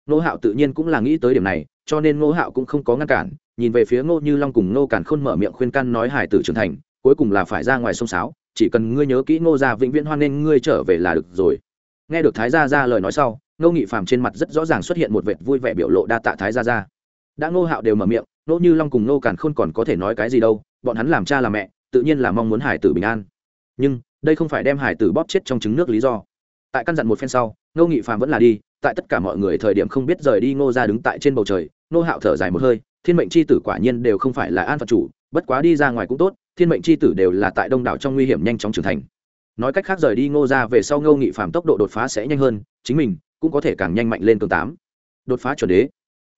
S1: ngô hạo tự nhiên cũng là nghĩ tới điểm này, cho nên ngô hạo cũng không có ngăn cản, nhìn về phía ngô như long cùng ngô Cản khôn mở miệng khuyên can nói hải tử trưởng thành, cuối cùng là phải ra ngoài sông sáo, chỉ cần ngươi nhớ kỹ ngô gia vĩnh viễn hoan nghênh ngươi trở về là được rồi. Nghe được thái gia ra lời nói sau, ngô nghị phàm trên mặt rất rõ ràng xuất hiện một vệt vui vẻ biểu lộ đa tạ thái gia ra đã ngô hạo đều mở miệng, ngô như long cùng ngô Cản khôn còn có thể nói cái gì đâu, bọn hắn làm cha làm mẹ, tự nhiên là mong muốn hải tử bình an. Nhưng, đây không phải đem hải tử bóp chết trong trứng nước lý do. Tại căn dặn một phen sau, ngô nghị phàm vẫn là đi tại tất cả mọi người thời điểm không biết rời đi ngô ra đứng tại trên bầu trời, ngô hạo thở dài một hơi, thiên mệnh c h i tử quả nhiên đều không phải là an phật chủ, bất quá đi ra ngoài cũng tốt, thiên mệnh c h i tử đều là tại đông đảo trong nguy hiểm nhanh chóng trưởng thành. Nói cách khác rời đi ngô ra về sau ngô nghị phạm tốc độ đột phá sẽ nhanh hơn, chính mình cũng có thể càng nhanh mạnh lên cường tám. Đột phá chuẩn đế.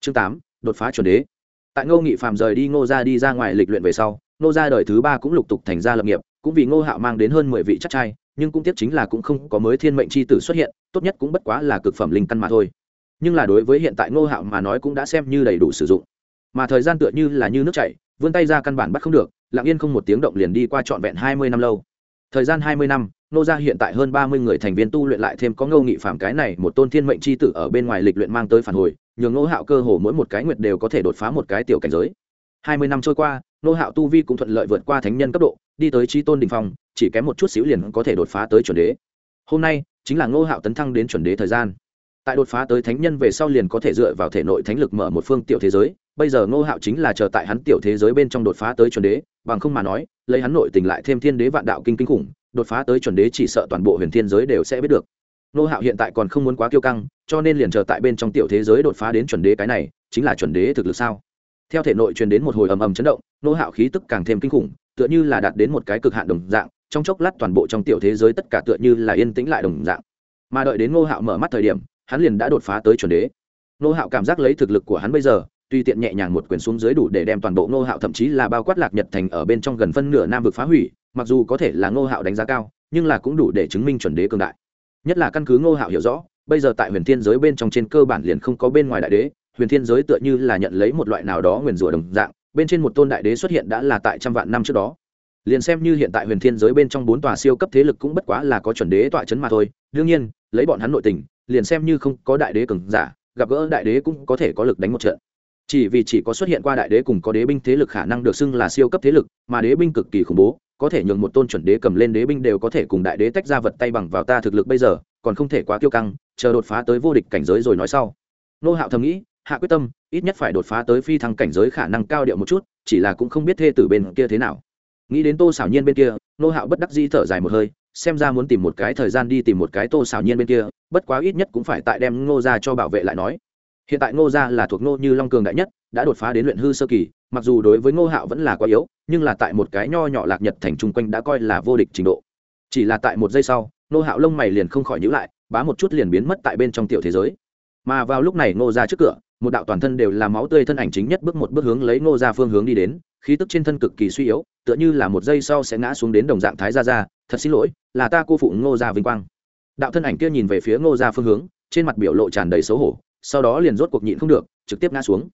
S1: Chương tám, đột phá chuẩn đế. Tại ngô nghị phạm rời đi ngô ra đi ra ngoài lịch luyện về sau, ngô ra đời thứ ba cũng lục tục thành ra lập nghiệp, cũng vì ngô hạo mang đến hơn mười vị chắc trai nhưng cũng tiếc chính là cũng không có mới thiên mệnh c h i tử xuất hiện, tốt nhất cũng bất quá là cực phẩm linh căn mà thôi. Nhưng là đối với hiện tại ngô hạo mà nói cũng đã xem như đầy đủ sử dụng. Mà thời gian tựa như là như nước chảy, vươn tay ra căn bản bắt không được, lặng yên không một tiếng động liền đi qua trọn vẹn hai mươi năm lâu. Thời gian hai mươi năm nô gia hiện tại hơn ba mươi người thành viên tu luyện lại thêm có ngô nghị phạm cái này một tôn thiên mệnh c h i tử ở bên ngoài lịch luyện mang tới phản hồi, nhường ngô hạo cơ hồ mỗi một cái nguyệt đều có thể đột phá một cái tiểu cảnh giới. Hai mươi năm trôi qua Nô hạo tu vi cũng thuận lợi vượt qua thánh nhân cấp độ, đi tới trí tôn đình phong, chỉ kém một chút xíu liền có thể đột phá tới chuẩn đế. Hôm nay, chính là ngô hạo tấn thăng đến chuẩn đế thời gian. Tại đột phá tới thánh nhân về sau liền có thể dựa vào thể nội thánh lực mở một phương tiểu thế giới, bây giờ ngô hạo chính là chờ tại hắn tiểu thế giới bên trong đột phá tới chuẩn đế, bằng không mà nói, lấy hắn nội tình lại thêm thiên đế vạn đạo kinh kinh khủng, đột phá tới chuẩn đế chỉ sợ toàn bộ huyền thiên giới đều sẽ biết được. Ngô hạo hiện tại còn không muốn quá kiêu căng, cho nên liền chờ tại bên trong tiểu thế giới đột phá đến chuẩn đế cái này, chính là chuẩn đế thực lực sao? Theo thể nội truyền đến một hồi ầm ầm chấn động ngô hạo khí tức càng thêm kinh khủng, tựa như là đạt đến một cái cực hạn đồng dạng, trong chốc lát toàn bộ trong tiểu thế giới tất cả tựa như là yên tĩnh lại đồng dạng. Mà đợi đến ngô hạo mở mắt thời điểm, hắn liền đã đột phá tới chuẩn đế. Ngô hạo cảm giác lấy thực lực của hắn bây giờ, tuy tiện nhẹ nhàng một quyền xuống dưới đủ để đem toàn bộ ngô hạo thậm chí là bao quát lạc nhật thành ở bên trong gần phân nửa nam vực phá hủy, mặc dù có thể là ngô hạo đánh giá cao, nhưng là cũng đủ để chứng minh chuẩn đế cường đại. Nhất là căn cứ ngô hạo hiểu rõ, bây giờ tại huyền thiên giới bên trong trên cơ bản liền không có bên ngoài đại đế huyền thiên giới tựa như là nhận lấy một loại nào đó nguyền rủa đồng dạng, bên trên một tôn đại đế xuất hiện đã là tại trăm vạn năm trước đó. Liền xem như hiện tại huyền thiên giới bên trong bốn tòa siêu cấp thế lực cũng bất quá là có chuẩn đế tọa chấn mà thôi, đương nhiên, lấy bọn hắn nội tình, liền xem như không có đại đế cường giả, gặp gỡ đại đế cũng có thể có lực đánh một trận. Chỉ vì chỉ có xuất hiện qua đại đế cùng có đế binh thế lực khả năng được xưng là siêu cấp thế lực, mà đế binh cực kỳ khủng bố, có thể nhường một tôn chuẩn đế cầm lên đế binh đều có thể cùng đại đế tách ra vật tay bằng vào ta thực lực bây giờ, còn không thể quá kiêu căng, chờ đột phá tới vô địch cảnh giới rồi nói sau. Nô hạo thầm nghĩ hạ quyết tâm, ít nhất phải đột phá tới phi thăng cảnh giới khả năng cao điệu một chút, chỉ là cũng không biết thê tử bên kia thế nào. Nghĩ đến tô xảo nhiên bên kia, nô hạo bất đắc di thở dài một hơi, xem ra muốn tìm một cái thời gian đi tìm một cái tô xảo nhiên bên kia, bất quá ít nhất cũng phải tại đem ngô ra cho bảo vệ lại nói. Hiện tại ngô gia là thuộc ngô như long cường đại nhất, đã đột phá đến luyện hư sơ kỳ, mặc dù đối với ngô hạo vẫn là quá yếu, nhưng là tại một cái nho nhỏ lạc nhật thành chung quanh đã coi là vô địch trình độ. Chỉ là tại một giây sau, ngô hạo lông mày liền không khỏi nhữ lại, bá một chút liền biến mất tại bên trong tiểu thế giới. Mà vào lúc này ngô ra trước cửa một đạo toàn thân đều là máu tươi thân ảnh chính nhất bước một bước hướng lấy ngô ra phương hướng đi đến, khí tức trên thân cực kỳ suy yếu, tựa như là một giây sau sẽ ngã xuống đến đồng dạng thái gia ra thật xin lỗi, là ta cô phụ ngô ra vinh quang. Đạo thân ảnh kia nhìn về phía ngô ra phương hướng, trên mặt biểu lộ tràn đầy xấu hổ, sau đó liền rốt cuộc nhịn không được, trực tiếp ngã xuống.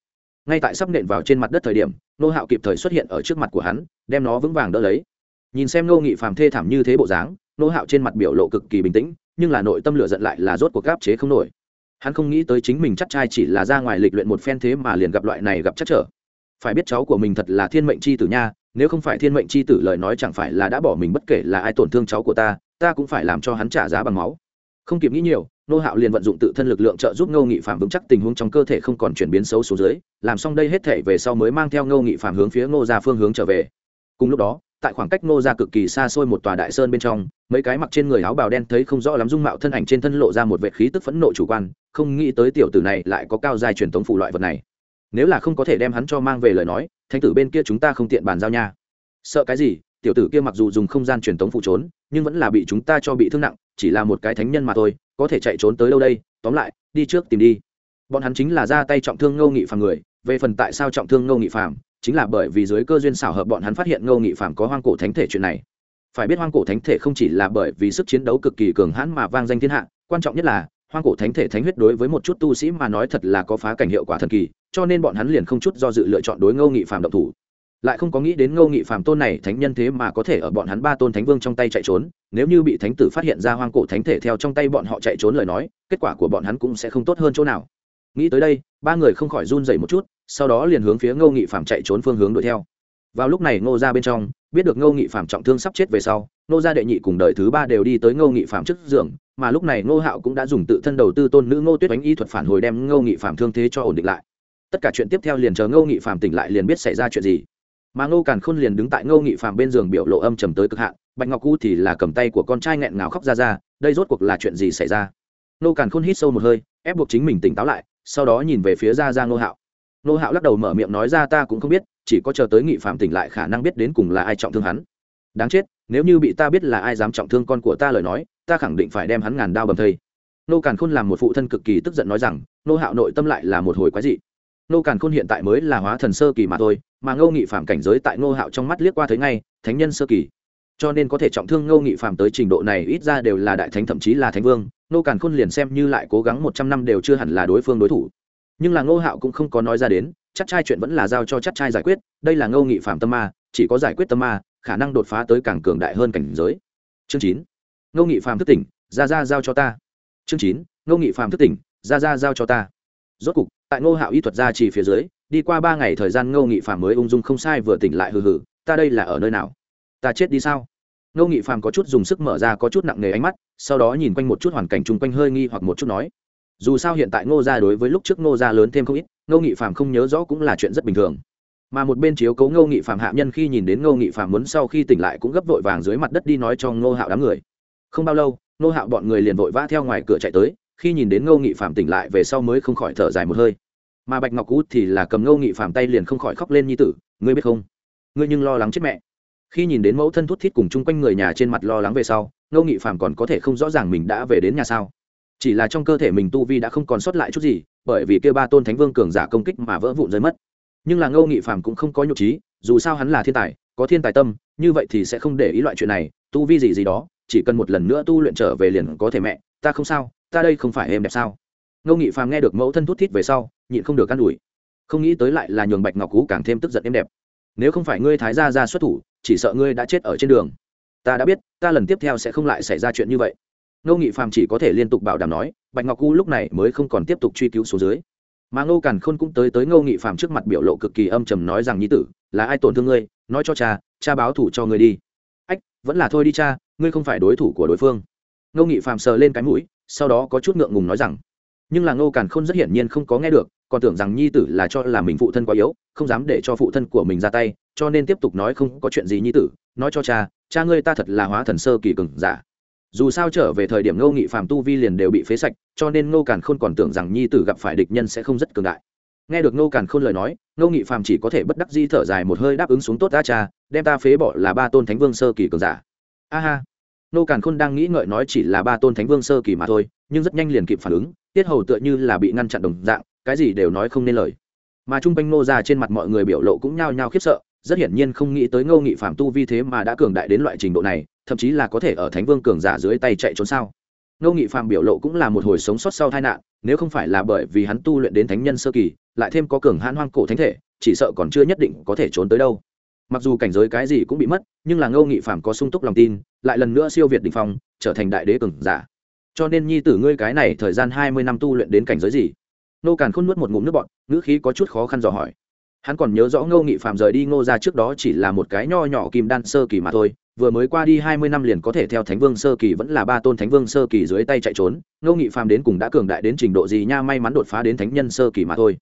S1: Ngay tại sắp nện vào trên mặt đất thời điểm nô hạo kịp thời xuất hiện ở trước mặt của hắn, đem nó vững vàng đỡ lấy. Nhìn xem nô nghị phàm thê thảm như thế bộ dáng nô hạo trên mặt biểu lộ cực kỳ bình tĩnh, nhưng là nội tâm lửa giận lại là rốt cuộc gáp chế không nổi hắn không nghĩ tới chính mình chắc trai chỉ là ra ngoài lịch luyện một phen thế mà liền gặp loại này gặp chắc trở. Phải biết cháu của mình thật là thiên mệnh c h i tử nha, nếu không phải thiên mệnh c h i tử lời nói chẳng phải là đã bỏ mình bất kể là ai tổn thương cháu của ta ta cũng phải làm cho hắn trả giá bằng máu. Không kịp nghĩ nhiều, nô hạo liền vận dụng tự thân lực lượng trợ giúp ngô nghị phạm vững chắc tình huống trong cơ thể không còn chuyển biến xấu xuống dưới, làm xong đây hết thể về sau mới mang theo ngô nghị phạm hướng phía ngô ra phương hướng trở về. Cùng lúc đó, tại khoảng cách ngô ra cực kỳ xa xôi một tòa đại sơn bên trong, mấy cái mặc trên người áo bào đen thấy không rõ lắm dung mạo thân ảnh trên thân lộ ra một vệ khí tức phẫn nộ chủ quan không nghĩ tới tiểu tử này lại có cao dài truyền thống phủ loại vật này. Nếu là không có thể đem hắn cho mang về lời nói thanh tử bên kia chúng ta không tiện bàn giao nha. Sợ cái gì? Tiểu tử kia mặc dù dùng không gian truyền thống phụ trốn, nhưng vẫn là bị chúng ta cho bị thương nặng, chỉ là một cái thánh nhân mà thôi, có thể chạy trốn tới đâu đây? Tóm lại, đi trước tìm đi. Bọn hắn chính là ra tay trọng thương ngô nghị phàm người, về phần tại sao trọng thương ngô nghị phàm, chính là bởi vì dưới cơ duyên xảo hợp bọn hắn phát hiện ngô nghị phàm có hoang cổ thánh thể chuyện này. Phải biết hoang cổ thánh thể không chỉ là bởi vì sức chiến đấu cực kỳ cường hãn mà vang danh thiên hạ, quan trọng nhất là hoang cổ thánh thể thánh huyết đối với một chút tu sĩ mà nói thật là có phá cảnh hiệu quả thần kỳ, cho nên bọn hắn liền không chút do dự lựa chọn đối ngô nghị phàm động thủ. Lại không có nghĩ đến ngô nghị phàm tôn này thánh nhân thế mà có thể ở bọn hắn ba tôn thánh vương trong tay chạy trốn, nếu như bị thánh tử phát hiện ra hoang cổ thánh thể theo trong tay bọn họ chạy trốn lời nói, kết quả của bọn hắn cũng sẽ không tốt hơn chỗ nào. Nghĩ tới đây, ba người không khỏi run dậy một chút, sau đó liền hướng phía ngô nghị phàm chạy trốn phương hướng đuổi theo. Vào lúc này ngô ra bên trong, biết được ngô nghị phàm trọng thương sắp chết về sau ngô gia đệ nhị cùng đời thứ ba đều đi tới ngô nghị phàm trước giường, mà lúc này ngô hạo cũng đã dùng tự thân đầu tư tôn nữ ngô tuyết đánh y thuật phản hồi đem ngô nghị phàm thương thế cho ổn định lại. Tất cả chuyện tiếp theo liền chờ ngô nghị phàm tỉnh lại liền biết xảy ra chuyện gì. Mà ngô càn khôn liền đứng tại ngô nghị phàm bên giường biểu lộ âm trầm tới cực hạn, bạch ngọc cu thì là cầm tay của con trai nghẹn ngào khóc ra ra, đây rốt cuộc là chuyện gì xảy ra? Ngô càn khôn hít sâu một hơi, ép buộc chính mình tỉnh táo lại, sau đó nhìn về phía ra ra ngô hạo. Ngô hạo lắc đầu mở miệng nói ra ta cũng không biết, chỉ có chờ tới nghị phạm tỉnh lại khả năng biết đến cùng là ai trọng thương hắn. Đáng chết nếu như bị ta biết là ai dám trọng thương con của ta lời nói, ta khẳng định phải đem hắn ngàn đao bầm thây. Nô càn khôn làm một phụ thân cực kỳ tức giận nói rằng, nô hạo nội tâm lại là một hồi quái dị. Nô càn khôn hiện tại mới là hóa thần sơ kỳ mà thôi, mà ngô nghị phạm cảnh giới tại nô hạo trong mắt liếc qua thấy ngay, thánh nhân sơ kỳ. Cho nên có thể trọng thương ngô nghị phạm tới trình độ này ít ra đều là đại thánh thậm chí là thánh vương, nô càn khôn liền xem như lại cố gắng một trăm năm đều chưa hẳn là đối phương đối thủ. Nhưng là ngô hạo cũng không có nói ra đến, chắc trai chuyện vẫn là giao cho chắc trai giải quyết, đây là ngô nghị phạm tâm ma, chỉ có giải quyết tâm ma khả năng đột phá tới càng cường đại hơn cảnh giới. Chương chín, ngô nghị Phàm thức tỉnh, ra ra giao cho ta. Chương chín, ngô nghị Phàm thức tỉnh, ra ra giao cho ta. Rốt cục, tại ngô hạo y thuật gia chỉ phía dưới, đi qua ba ngày thời gian ngô nghị phàm mới ung dung không sai vừa tỉnh lại hừ hừ, ta đây là ở nơi nào? Ta chết đi sao? Ngô nghị phàm có chút dùng sức mở ra có chút nặng nề ánh mắt, sau đó nhìn quanh một chút hoàn cảnh chung quanh hơi nghi hoặc một chút nói. Dù sao hiện tại ngô gia đối với lúc trước ngô gia lớn thêm không ít, ngô nghị Phàm không nhớ rõ cũng là chuyện rất bình thường mà một bên chiếu cố ngô nghị phạm hạ nhân khi nhìn đến ngô nghị phạm muốn sau khi tỉnh lại cũng gấp vội vàng dưới mặt đất đi nói cho ngô hạo đám người. Không bao lâu, ngô hạo bọn người liền vội vã theo ngoài cửa chạy tới, khi nhìn đến ngô nghị phạm tỉnh lại về sau mới không khỏi thở dài một hơi. Mà bạch ngọc út thì là cầm ngô nghị phạm tay liền không khỏi khóc lên như tử, ngươi biết không? Ngươi nhưng lo lắng chết mẹ. Khi nhìn đến mẫu thân thút thít cùng chung quanh người nhà trên mặt lo lắng về sau, ngô nghị phạm còn có thể không rõ ràng mình đã về đến nhà sao. Chỉ là trong cơ thể mình tu vi đã không còn sót lại chút gì, bởi vì kêu ba tôn thánh vương cường giả công kích mà vỡ vụn rơi mất nhưng là ngô nghị Phàm cũng không có nhục trí, dù sao hắn là thiên tài, có thiên tài tâm, như vậy thì sẽ không để ý loại chuyện này, tu vi gì gì đó, chỉ cần một lần nữa tu luyện trở về liền có thể mẹ, ta không sao, ta đây không phải em đẹp sao? Ngô nghị phàm nghe được mẫu thân thút thít về sau, nhịn không được can ủi. Không nghĩ tới lại là nhường bạch ngọc cú càng thêm tức giận em đẹp. Nếu không phải ngươi thái gia ra xuất thủ, chỉ sợ ngươi đã chết ở trên đường. Ta đã biết, ta lần tiếp theo sẽ không lại xảy ra chuyện như vậy. Ngô nghị phàm chỉ có thể liên tục bảo đảm nói, bạch ngọc cú lúc này mới không còn tiếp tục truy cứu số dưới mà ngô càn khôn cũng tới tới ngô nghị Phạm trước mặt biểu lộ cực kỳ âm trầm nói rằng, nhi tử, là ai tổn thương ngươi? Nói cho cha cha báo thủ cho ngươi đi. Ách, vẫn là thôi đi cha, ngươi không phải đối thủ của đối phương. Ngô nghị Phạm sờ lên cái mũi, sau đó có chút ngượng ngùng nói rằng, nhưng là ngô càn khôn rất hiển nhiên không có nghe được, còn tưởng rằng nhi tử là cho là mình phụ thân quá yếu, không dám để cho phụ thân của mình ra tay, cho nên tiếp tục nói không có chuyện gì nhi tử, nói cho cha cha ngươi ta thật là hóa thần sơ kỳ cừng giả dù sao trở về thời điểm ngô nghị phàm tu vi liền đều bị phế sạch, cho nên ngô càn khôn còn tưởng rằng nhi tử gặp phải địch nhân sẽ không rất cường đại. Nghe được ngô càn khôn lời nói, ngô nghị phàm chỉ có thể bất đắc di thở dài một hơi đáp ứng xuống tốt ta cha, đem ta phế bỏ là ba tôn thánh vương sơ kỳ cường giả. A ha. Ngô càn khôn đang nghĩ ngợi nói chỉ là ba tôn thánh vương sơ kỳ mà thôi, nhưng rất nhanh liền kịp phản ứng, tiết hầu tựa như là bị ngăn chặn đồng dạng, cái gì đều nói không nên lời. Mà trung quanh Ngô ra trên mặt mọi người biểu lộ cũng nhao nhao khiếp sợ, rất hiển nhiên không nghĩ tới ngô nghị phạm tu vi thế mà đã cường đại đến loại trình độ này thậm chí là có thể ở thánh vương cường giả dưới tay chạy trốn sao? Ngô nghị phạm biểu lộ cũng là một hồi sống sót sau tai nạn, nếu không phải là bởi vì hắn tu luyện đến thánh nhân sơ kỳ, lại thêm có cường hãn hoang cổ thánh thể, chỉ sợ còn chưa nhất định có thể trốn tới đâu. Mặc dù cảnh giới cái gì cũng bị mất, nhưng là ngô nghị phạm có sung túc lòng tin, lại lần nữa siêu việt đ ỉ n h phong, trở thành đại đế cường giả. Cho nên nhi tử ngươi cái này thời gian hai mươi năm tu luyện đến cảnh giới gì? Nô càn khôn nuốt một ngụm nước bọn ngữ khí có chút khó khăn dò hỏi. Hắn còn nhớ rõ ngô nghị phạm rời đi ngô ra trước đó chỉ là một cái nho nhỏ kim đan sơ kỳ mà thôi vừa mới qua đi hai mươi năm liền có thể theo thánh vương sơ kỳ vẫn là ba tôn thánh vương sơ kỳ dưới tay chạy trốn, ngô nghị phàm đến cùng đã cường đại đến trình độ gì nha, may mắn đột phá đến thánh nhân sơ kỳ mà thôi.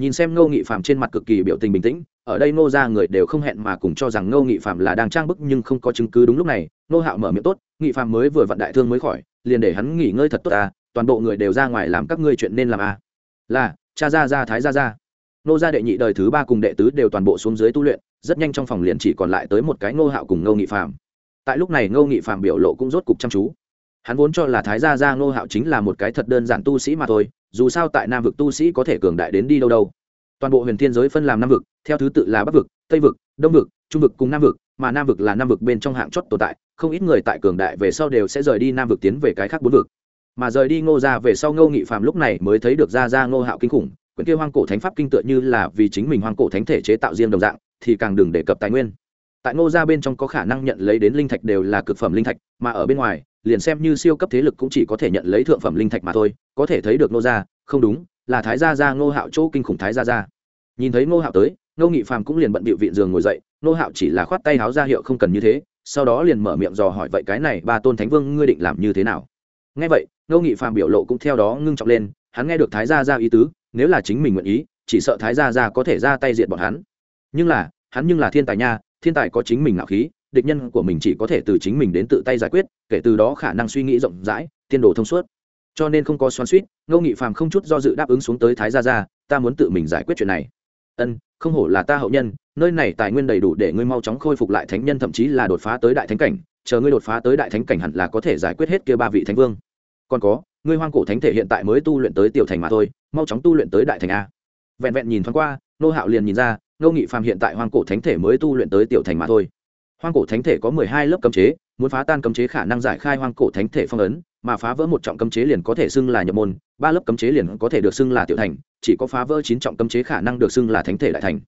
S1: Nhìn xem ngô nghị phàm trên mặt cực kỳ biểu tình bình tĩnh, ở đây ngô gia người đều không hẹn mà cùng cho rằng ngô nghị phàm là đang trang bức nhưng không có chứng cứ đúng lúc này, ngô hạo mở miệng tốt, nghị phàm mới vừa vận đại thương mới khỏi, liền để hắn nghỉ ngơi thật tốt à toàn bộ người đều ra ngoài làm các ngươi chuyện nên làm à. Là, cha gia gia thái gia gia nô gia đệ nhị đời thứ ba cùng đệ tứ đều toàn bộ xuống dưới tu luyện, rất nhanh trong phòng liền chỉ còn lại tới một cái ngô hạo cùng ngô nghị phạm tại lúc này ngô nghị phạm biểu lộ cũng rốt cục chăm chú. Hắn vốn cho là thái gia gia ngô hạo chính là một cái thật đơn giản tu sĩ mà thôi, dù sao tại nam vực tu sĩ có thể cường đại đến đi đâu đâu. Toàn bộ huyền thiên giới phân làm năm vực, theo thứ tự là bắc vực, tây vực, đông vực, trung vực cùng nam vực, mà nam vực là nam vực bên trong hạng chót tồn tại, không ít người tại cường đại về sau đều sẽ rời đi nam vực tiến về cái khác bốn vực. Mà rời đi ngô ra về sau ngô nghị phạm lúc này mới thấy được ra ra ngô hạo kinh khủng quyển kia hoang cổ thánh pháp kinh tựa như là vì chính mình hoang cổ thánh thể chế tạo riêng đồng dạng, thì càng đừng đề cập tài nguyên. Tại ngô gia bên trong có khả năng nhận lấy đến linh thạch đều là cực phẩm linh thạch, mà ở bên ngoài, liền xem như siêu cấp thế lực cũng chỉ có thể nhận lấy thượng phẩm linh thạch mà thôi, có thể thấy được ngô gia, không đúng, là thái gia gia, ngô hạo chỗ kinh khủng thái gia gia. Nhìn thấy ngô hạo tới, ngô nghị phàm cũng liền bận bịu vịn giường ngồi dậy, ngô hạo chỉ là khoát tay háo ra hiệu không cần như thế, sau đó liền mở miệng dò hỏi vậy cái này ba tôn thánh vương ngươi định làm như thế nào. Nghe vậy, ngô nghị phàm biểu lộ cũng theo đó ngưng trọng lên, hắn nghe được thái gia gia ý tứ nếu là chính mình nguyện ý, chỉ sợ thái gia gia có thể ra tay diện bọn hắn. Nhưng là, hắn nhưng là thiên tài nha, thiên tài có chính mình nạo khí, địch nhân của mình chỉ có thể từ chính mình đến tự tay giải quyết, kể từ đó khả năng suy nghĩ rộng rãi, tiên đồ thông suốt. Cho nên không có xoắn suýt ngô nghị phàm không chút do dự đáp ứng xuống tới thái gia gia, ta muốn tự mình giải quyết chuyện này. Ân, không hổ là ta hậu nhân, nơi này tài nguyên đầy đủ để ngươi mau chóng khôi phục lại thánh nhân, thậm chí là đột phá tới đại thánh cảnh, chờ ngươi đột phá tới đại thánh cảnh hẳn là có thể giải quyết hết kia ba vị thánh vương. Còn có ngươi hoang cổ thánh thể hiện tại mới tu luyện tới tiểu thành mà thôi, mau chóng tu luyện tới đại thành a. Vẹn vẹn nhìn thoáng qua, nô hạo liền nhìn ra nô nghị phàm hiện tại hoang cổ thánh thể mới tu luyện tới tiểu thành mà thôi. Hoang cổ thánh thể có mười hai lớp cấm chế, muốn phá tan cấm chế khả năng giải khai hoang cổ thánh thể phong ấn, mà phá vỡ một trọng cấm chế liền có thể xưng là nhập môn, ba lớp cấm chế liền có thể được xưng là tiểu thành, chỉ có phá vỡ chín trọng cấm chế khả năng được xưng là thánh thể đại thành.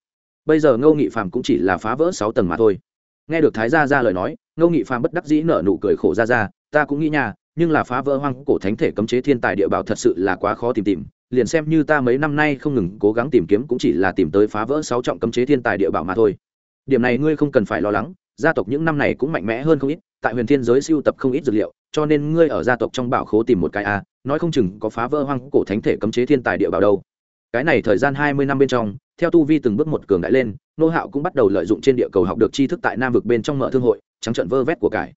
S1: Bây giờ ngô nghị phàm cũng chỉ là phá vỡ sáu tầng mà thôi. Nghe được thái gia ra lời nói, ngô nghị phàm bất đắc dĩ nở nụ cười khổ ra ra ta cũng nghĩ nhà nhưng là phá vỡ hoang cổ thánh thể cấm chế thiên tài địa bảo thật sự là quá khó tìm tìm. Liền xem như ta mấy năm nay không ngừng cố gắng tìm kiếm cũng chỉ là tìm tới phá vỡ sáu trọng cấm chế thiên tài địa bảo mà thôi. Điểm này ngươi không cần phải lo lắng, gia tộc những năm này cũng mạnh mẽ hơn không ít, tại huyền thiên giới siêu tập không ít dược liệu, cho nên ngươi ở gia tộc trong bảo khố tìm một cái a, nói không chừng có phá vỡ hoang cổ thánh thể cấm chế thiên tài địa bảo đâu. Cái này thời gian hai mươi năm bên trong, theo tu vi từng bước một cường đại lên, nô hạo cũng bắt đầu lợi dụng trên địa cầu học được tri thức tại nam vực bên trong mở thương hội, trắng trận vơ vét của cải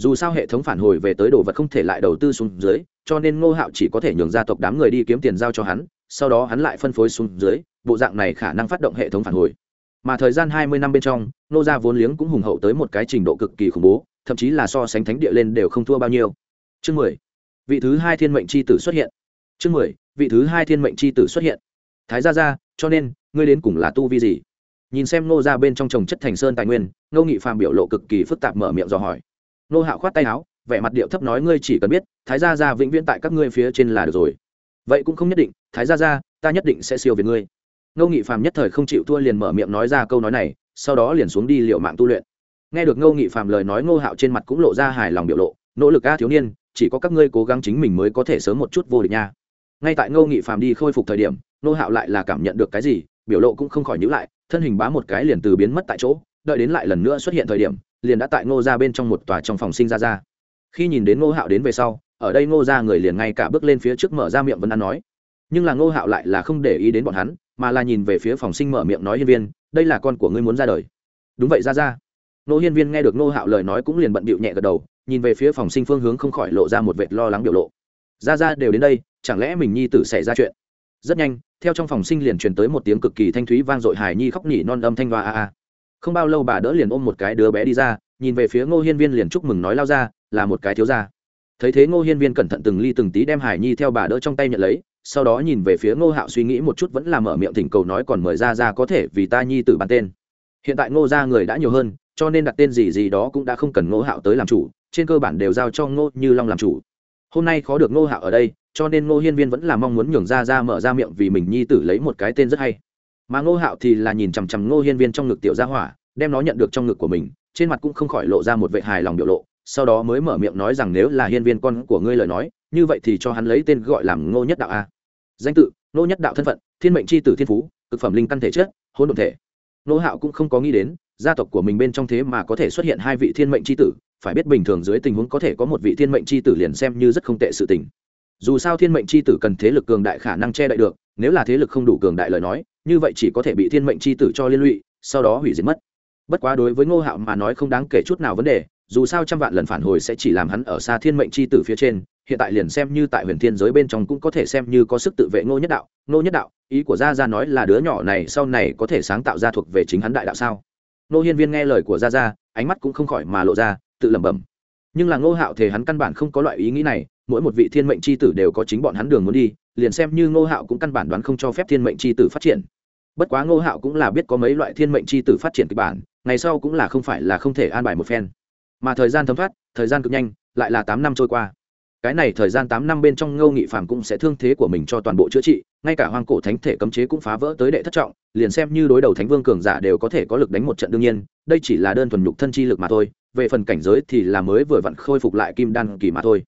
S1: dù sao hệ thống phản hồi về tới đồ vật không thể lại đầu tư xuống dưới, cho nên ngô hạo chỉ có thể nhường gia tộc đám người đi kiếm tiền giao cho hắn, sau đó hắn lại phân phối xuống dưới, bộ dạng này khả năng phát động hệ thống phản hồi. Mà thời gian hai mươi năm bên trong nô gia vốn liếng cũng hùng hậu tới một cái trình độ cực kỳ khủng bố, thậm chí là so sánh thánh địa lên đều không thua bao nhiêu. Chương mười, vị thứ hai thiên mệnh c h i tử xuất hiện. Chương mười, vị thứ hai thiên mệnh c h i tử xuất hiện. Thái gia gia, cho nên, ngươi đến cùng là tu vi gì? Nhìn xem nô Gia bên trong trồng chất thành sơn tài nguyên, ngô nghị phàm biểu lộ cực kỳ phức tạp mở miệng dò hỏi nô hạo khoát tay áo, vẻ mặt điệu thấp nói, ngươi chỉ cần biết, thái gia gia vĩnh viễn tại các ngươi phía trên là được rồi. Vậy cũng không nhất định, thái gia gia, ta nhất định sẽ siêu về ngươi. Ngô nghị phàm nhất thời không chịu thua liền mở miệng nói ra câu nói này, sau đó liền xuống đi liệu mạng tu luyện. Nghe được ngô nghị phàm lời nói, ngô hạo trên mặt cũng lộ ra hài lòng biểu lộ, nỗ lực a thiếu niên, chỉ có các ngươi cố gắng chính mình mới có thể sớm một chút vô địch nha. Ngay tại ngô nghị phàm đi khôi phục thời điểm, ngô hạo lại là cảm nhận được cái gì, biểu lộ cũng không khỏi nhữ lại, thân hình bá một cái liền từ biến mất tại chỗ đợi đến lại lần nữa xuất hiện thời điểm, liền đã tại ngô ra bên trong một tòa trong phòng sinh ra ra. Khi nhìn đến ngô hạo đến về sau, ở đây ngô ra người liền ngay cả bước lên phía trước mở ra miệng vẫn ăn nói. Nhưng là ngô hạo lại là không để ý đến bọn hắn, mà là nhìn về phía phòng sinh mở miệng nói hiên viên, đây là con của ngươi muốn ra đời. Đúng vậy ra ra nô hiên viên nghe được Ngô hạo lời nói cũng liền bận bịu nhẹ gật đầu, nhìn về phía phòng sinh phương hướng không khỏi lộ ra một vệt lo lắng biểu lộ. Ra ra đều đến đây, chẳng lẽ mình nhi tử xảy ra chuyện? Rất nhanh, theo trong phòng sinh liền truyền tới một tiếng cực kỳ thanh thúy vang dội hài nhi khóc nhỉ non âm thanh hoa a a không bao lâu bà đỡ liền ôm một cái đứa bé đi ra, nhìn về phía ngô hiên viên liền chúc mừng nói lao ra, là một cái thiếu gia. Thấy thế ngô hiên viên cẩn thận từng ly từng tí đem hải nhi theo bà đỡ trong tay nhận lấy, sau đó nhìn về phía ngô hạo suy nghĩ một chút vẫn là mở miệng thỉnh cầu nói còn mời ra ra có thể vì ta nhi tử bàn tên. Hiện tại ngô gia người đã nhiều hơn, cho nên đặt tên gì gì đó cũng đã không cần ngô hạo tới làm chủ, trên cơ bản đều giao cho ngô như long làm chủ. Hôm nay khó được ngô hạo ở đây, cho nên ngô hiên viên vẫn là mong muốn nhường ra ra mở ra miệng vì mình nhi tử lấy một cái tên rất hay mà ngô hạo thì là nhìn chằm chằm ngô hiên viên trong ngực tiểu gia hỏa, đem nó nhận được trong ngực của mình, trên mặt cũng không khỏi lộ ra một vệ hài lòng biểu lộ, sau đó mới mở miệng nói rằng nếu là hiên viên con của ngươi lời nói, như vậy thì cho hắn lấy tên gọi làm ngô nhất đạo a. Danh tự, ngô nhất đạo thân phận, thiên mệnh c h i tử thiên phú, cực phẩm linh căn thể chất hôn đ ộ thể. Ngô hạo cũng không có nghĩ đến, gia tộc của mình bên trong thế mà có thể xuất hiện hai vị thiên mệnh c h i tử, phải biết bình thường dưới tình huống có thể có một vị thiên mệnh c h i tử liền xem như rất không tệ sự tình. Dù sao thiên mệnh c h i tử cần thế lực cường đại khả năng che đậy được nếu là thế lực không đủ cường đại lời nói, như vậy chỉ có thể bị thiên mệnh c h i tử cho liên lụy, sau đó hủy diệt mất. Bất quá đối với ngô hạo mà nói không đáng kể chút nào vấn đề, dù sao trăm vạn lần phản hồi sẽ chỉ làm hắn ở xa thiên mệnh c h i tử phía trên, hiện tại liền xem như tại huyền thiên giới bên trong cũng có thể xem như có sức tự vệ ngô nhất đạo. Ngô nhất đạo, ý của gia gia nói là đứa nhỏ này sau này có thể sáng tạo ra thuộc về chính hắn đại đạo sao? Ngô hiên viên nghe lời của gia gia, ánh mắt cũng không khỏi mà lộ ra, tự lẩm bẩm. Nhưng là ngô hạo thì hắn căn bản không có loại ý nghĩ này mỗi một vị thiên mệnh c h i tử đều có chính bọn hắn đường muốn đi, liền xem như ngô hạo cũng căn bản đoán không cho phép thiên mệnh c h i tử phát triển. Bất quá ngô hạo cũng là biết có mấy loại thiên mệnh c h i tử phát triển kịch bản, ngày sau cũng là không phải là không thể an bài một phen. Mà thời gian thấm thoát, thời gian cực nhanh, lại là tám năm trôi qua. Cái này thời gian tám năm bên trong ngô nghị phàm cũng sẽ thương thế của mình cho toàn bộ chữa trị, ngay cả hoang cổ thánh thể cấm chế cũng phá vỡ tới đệ thất trọng, liền xem như đối đầu thánh vương cường giả đều có thể có lực đánh một trận đương nhiên, đây chỉ là đơn thuần nhục thân chi lực mà thôi, về phần cảnh giới thì là mới vừa vặn khôi phục lại kim đan kỳ mà thôi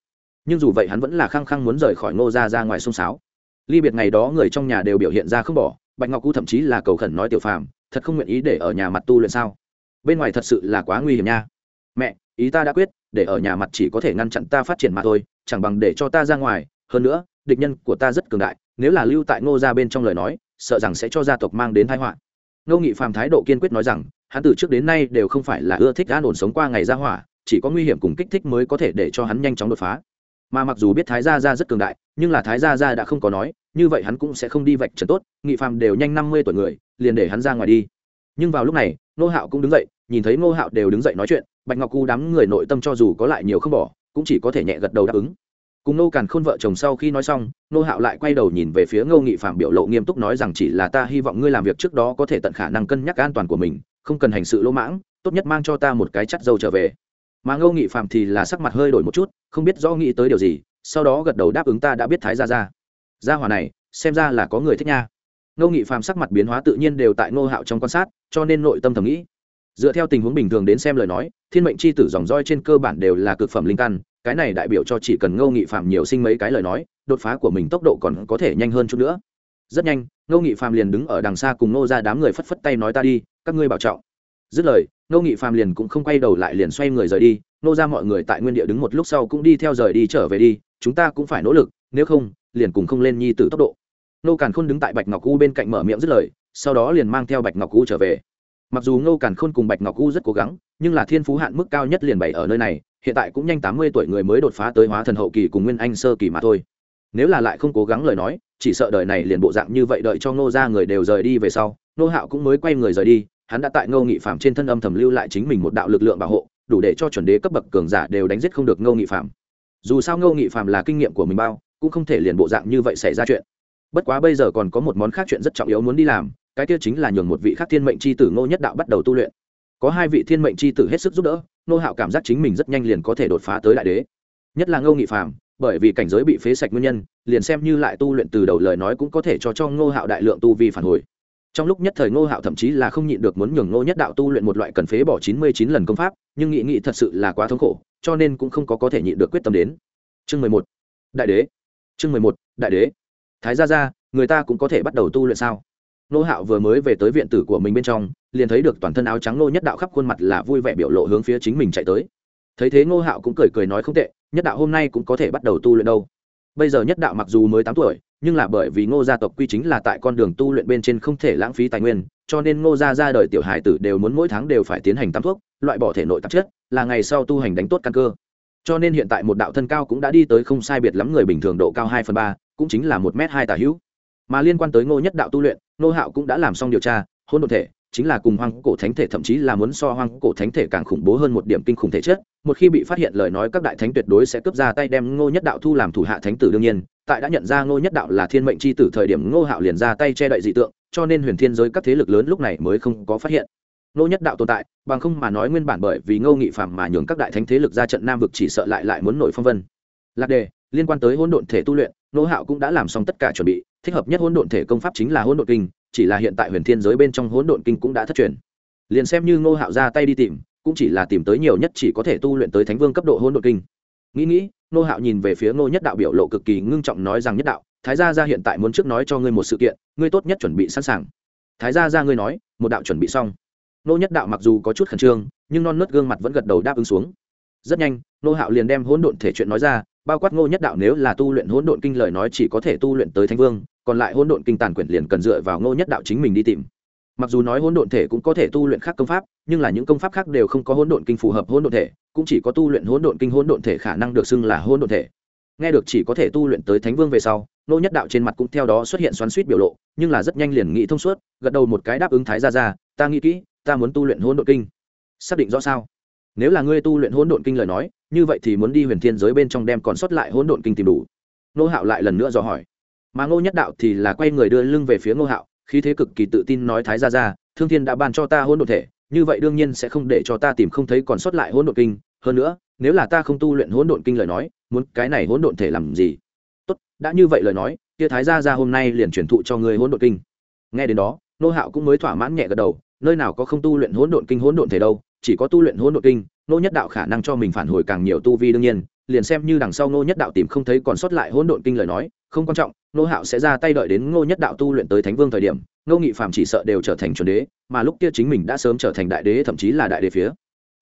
S1: nhưng dù vậy hắn vẫn là khăng khăng muốn rời khỏi ngô ra ra ngoài sông sáo. Ly biệt ngày đó người trong nhà đều biểu hiện ra không bỏ, bạch ngọc cũ thậm chí là cầu khẩn nói tiểu phàm, thật không nguyện ý để ở nhà mặt tu luyện sao? Bên ngoài thật sự là quá nguy hiểm nha. Mẹ, ý ta đã quyết, để ở nhà mặt chỉ có thể ngăn chặn ta phát triển mà thôi, chẳng bằng để cho ta ra ngoài. Hơn nữa, địch nhân của ta rất cường đại, nếu là lưu tại ngô gia bên trong lời nói, sợ rằng sẽ cho gia tộc mang đến thái họa. Ngô nghị phàm thái độ kiên quyết nói rằng, hắn từ trước đến nay đều không phải là ưa thích an ổn sống qua ngày ra hỏa, chỉ có nguy hiểm cùng kích thích mới có thể để cho hắn nhanh chóng đột phá mà mặc dù biết thái gia gia rất cường đại, nhưng là thái gia gia đã không có nói, như vậy hắn cũng sẽ không đi vạch trần tốt, nghị phàm đều nhanh năm mươi tuổi người, liền để hắn ra ngoài đi. Nhưng vào lúc này nô hạo cũng đứng dậy, nhìn thấy nô hạo đều đứng dậy nói chuyện, bạch ngọc cu đám người nội tâm cho dù có lại nhiều không bỏ, cũng chỉ có thể nhẹ gật đầu đáp ứng. Cùng nô càn khôn vợ chồng sau khi nói xong nô hạo lại quay đầu nhìn về phía ngô nghị phạm biểu lộ nghiêm túc nói rằng chỉ là ta hy vọng ngươi làm việc trước đó có thể tận khả năng cân nhắc an toàn của mình, không cần hành sự lỗ mãng, tốt nhất mang cho ta một cái chắt dâu trở về mà ngô nghị phạm thì là sắc mặt hơi đổi một chút, không biết rõ nghĩ tới điều gì, sau đó gật đầu đáp ứng ta đã biết thái ra ra gia hòa này, xem ra là có người thích nha. Ngô nghị phạm sắc mặt biến hóa tự nhiên đều tại ngô hạo trong quan sát, cho nên nội tâm thầm nghĩ. Dựa theo tình huống bình thường đến xem lời nói, thiên mệnh c h i tử dòng roi trên cơ bản đều là cực phẩm linh căn, cái này đại biểu cho chỉ cần ngô nghị phạm nhiều sinh mấy cái lời nói, đột phá của mình tốc độ còn có thể nhanh hơn chút nữa. Rất nhanh, ngô nghị phạm liền đứng ở đằng xa cùng ngô ra đám người phất phất tay nói ta đi, các ngươi bảo trọng dứt lời nô nghị phàm liền cũng không quay đầu lại liền xoay người rời đi, nô ra mọi người tại nguyên địa đứng một lúc sau cũng đi theo rời đi trở về đi, chúng ta cũng phải nỗ lực, nếu không, liền cùng không lên nhi tử tốc độ. Nô càn khôn đứng tại bạch ngọc u bên cạnh mở miệng dứt lời, sau đó liền mang theo bạch ngọc u trở về. Mặc dù nô càn khôn cùng bạch ngọc u rất cố gắng, nhưng là thiên phú hạn mức cao nhất liền bày ở nơi này, hiện tại cũng nhanh tám mươi tuổi người mới đột phá tới hóa thần hậu kỳ cùng nguyên anh sơ kỳ mà thôi. Nếu là lại không cố gắng lời nói, chỉ sợ đời này liền bộ dạng như vậy đợi cho nô ra người đều rời đi về sau nô hạo cũng mới quay người rời đi hắn đã tại ngô nghị phạm trên thân âm thầm lưu lại chính mình một đạo lực lượng bảo hộ, đủ để cho chuẩn đế cấp bậc cường giả đều đánh giết không được ngô nghị phạm dù sao ngô nghị phạm là kinh nghiệm của mình bao, cũng không thể liền bộ dạng như vậy xảy ra chuyện. Bất quá bây giờ còn có một món khác chuyện rất trọng yếu muốn đi làm, cái kia chính là nhường một vị khác thiên mệnh c h i tử ngô nhất đạo bắt đầu tu luyện. Có hai vị thiên mệnh c h i tử hết sức giúp đỡ, ngô hạo cảm giác chính mình rất nhanh liền có thể đột phá tới đại đế. Nhất là ngô nghị phạm bởi vì cảnh giới bị phế sạch nguyên nhân, liền xem như lại tu luyện từ đầu lời nói cũng có thể cho cho ngô hạo đại lượng tu vi phản hồi trong lúc nhất thời ngô hạo thậm chí là không nhịn được muốn nhường ngô nhất đạo tu luyện một loại cần phế bỏ chín mươi chín lần công pháp, nhưng nghị nghị thật sự là quá thống khổ, cho nên cũng không có có thể nhịn được quyết tâm đến. Chương mười một. Đại đế. Chương mười một. Đại đế. Thái gia ra người ta cũng có thể bắt đầu tu luyện sao? Ngô hạo vừa mới về tới viện tử của mình bên trong, liền thấy được toàn thân áo trắng Ngô nhất đạo khắp khuôn mặt là vui vẻ biểu lộ hướng phía chính mình chạy tới. Thấy thế ngô hạo cũng cười cười nói không tệ, nhất đạo hôm nay cũng có thể bắt đầu tu luyện đâu. Bây giờ nhất đạo mặc dù mới tám tuổi nhưng là bởi vì ngô gia tộc quy chính là tại con đường tu luyện bên trên không thể lãng phí tài nguyên, cho nên ngô gia ra đời tiểu hài tử đều muốn mỗi tháng đều phải tiến hành tắm thuốc, loại bỏ thể nội tạp chất, là ngày sau tu hành đánh tốt căn cơ. Cho nên hiện tại một đạo thân cao cũng đã đi tới không sai biệt lắm người bình thường độ cao hai phần ba, cũng chính là một m hai tả hữu. Mà liên quan tới ngô nhất đạo tu luyện, ngô hạo cũng đã làm xong điều tra, hôn đ ộ thể, chính là cùng hoang cổ thánh thể, thậm chí là muốn so hoang cổ thánh thể càng khủng bố hơn một điểm kinh khủng thể chất. Một khi bị phát hiện lời nói các đại thánh tuyệt đối sẽ cướp ra tay đem ngô nhất đạo thu làm thủ hạ thánh tử đương nhiên tại đã nhận ra ngô nhất đạo là thiên mệnh c h i tử thời điểm, ngô hạo liền ra tay che đậy dị tượng, cho nên huyền thiên giới các thế lực lớn lúc này mới không có phát hiện. Ngô nhất đạo tồn tại, bằng không mà nói nguyên bản bởi vì ngô nghị phạm mà nhường các đại thánh thế lực ra trận nam vực chỉ sợ lại lại muốn nổi phong vân. Lạc đề, liên quan tới hỗn độn thể tu luyện, ngô hạo cũng đã làm xong tất cả chuẩn bị, thích hợp nhất hỗn độn thể công pháp chính là hỗn độn kinh, chỉ là hiện tại huyền thiên giới bên trong hỗn độn kinh cũng đã thất truyền. Liền xem như ngô hạo ra tay đi tìm, cũng chỉ là tìm tới nhiều nhất chỉ có thể tu luyện tới thánh vương cấp độ hỗn độn kinh nghĩ nghĩ nô hạo nhìn về phía ngô nhất đạo biểu lộ cực kỳ ngưng trọng nói rằng, nhất đạo, thái gia ra hiện tại muốn trước nói cho ngươi một sự kiện, ngươi tốt nhất chuẩn bị sẵn sàng. Thái gia ra ngươi nói, một đạo chuẩn bị xong. Nô nhất đạo mặc dù có chút khẩn trương, nhưng non nớt gương mặt vẫn gật đầu đáp ứng xuống. Rất nhanh nô hạo liền đem hỗn độn thể chuyện nói ra, bao quát ngô nhất đạo nếu là tu luyện hỗn độn kinh lời nói chỉ có thể tu luyện tới thánh vương, còn lại hỗn độn kinh tàn quyển liền cần dựa vào ngô nhất đạo chính mình đi tìm mặc dù nói hỗn độn thể cũng có thể tu luyện khác công pháp, nhưng là những công pháp khác đều không có hỗn độn kinh phù hợp hỗn độn thể, cũng chỉ có tu luyện hỗn độn kinh hỗn độn thể khả năng được xưng là hỗn độn thể. Nghe được chỉ có thể tu luyện tới thánh vương về sau ngô nhất đạo trên mặt cũng theo đó xuất hiện xoắn suýt biểu lộ, nhưng là rất nhanh liền nghĩ thông suốt, gật đầu một cái đáp ứng thái ra ra ta nghĩ kỹ, ta muốn tu luyện hỗn độn kinh. Xác định rõ sao? Nếu là ngươi tu luyện hỗn độn kinh lời nói, như vậy thì muốn đi huyền thiên giới bên trong đem còn sót lại hỗn độn kinh tìm đủ. Nô hạo lại lần nữa dò hỏi. Mà ngô nhất đạo thì là quay người đưa lưng về phía ngô hạo khí thế cực kỳ tự tin nói thái ra ra thương thiên đã ban cho ta hỗn độn thể, như vậy đương nhiên sẽ không để cho ta tìm không thấy còn sót lại hỗn độn kinh. Hơn nữa, nếu là ta không tu luyện hỗn độn kinh lời nói, muốn cái này hỗn độn thể làm gì? Tốt, đã như vậy lời nói, kia thái gia ra hôm nay liền truyền thụ cho người hỗn độn kinh. Nghe đến đó, nô hạo cũng mới thỏa mãn nhẹ gật đầu, nơi nào có không tu luyện hỗn độn kinh hỗn độn thể đâu, chỉ có tu luyện hỗn độn kinh nô nhất đạo khả năng cho mình phản hồi càng nhiều tu vi đương nhiên, liền xem như đằng sau nô nhất đạo tìm không thấy còn sót lại hỗn độn kinh lời nói, không quan trọng nô hạo sẽ ra tay đợi đến Nô nhất đạo tu luyện tới thánh vương thời điểm Nô nghị phạm chỉ sợ đều trở thành chuẩn đế, mà lúc kia chính mình đã sớm trở thành đại đế, thậm chí là đại đế phía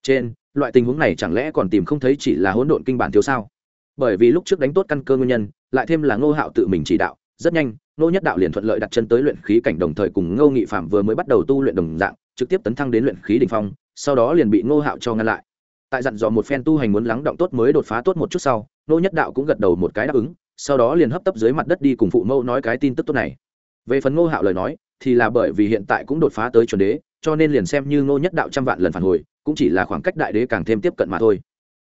S1: trên. Loại tình huống này chẳng lẽ còn tìm không thấy chỉ là hỗn độn kinh bản thiếu sao? Bởi vì lúc trước đánh tốt căn cơ nguyên nhân, lại thêm là Nô hạo tự mình chỉ đạo, rất nhanh Nô nhất đạo liền thuận lợi đặt chân tới luyện khí cảnh đồng thời cùng ngô nghị phạm vừa mới bắt đầu tu luyện đồng dạng, trực tiếp tấn thăng đến luyện khí đỉnh phong, sau đó liền bị ngô hạo cho ngăn lại tại dặn dò một phen tu hành muốn lắng động tốt mới đột phá tốt một chút sau ngô nhất đạo cũng gật đầu một cái đáp ứng, sau đó liền hấp tấp dưới mặt đất đi cùng phụ mẫu nói cái tin tức tốt này. Về phần ngô hạo lời nói, thì là bởi vì hiện tại cũng đột phá tới chuẩn đế, cho nên liền xem như ngô nhất đạo trăm vạn lần phản hồi, cũng chỉ là khoảng cách đại đế càng thêm tiếp cận mà thôi.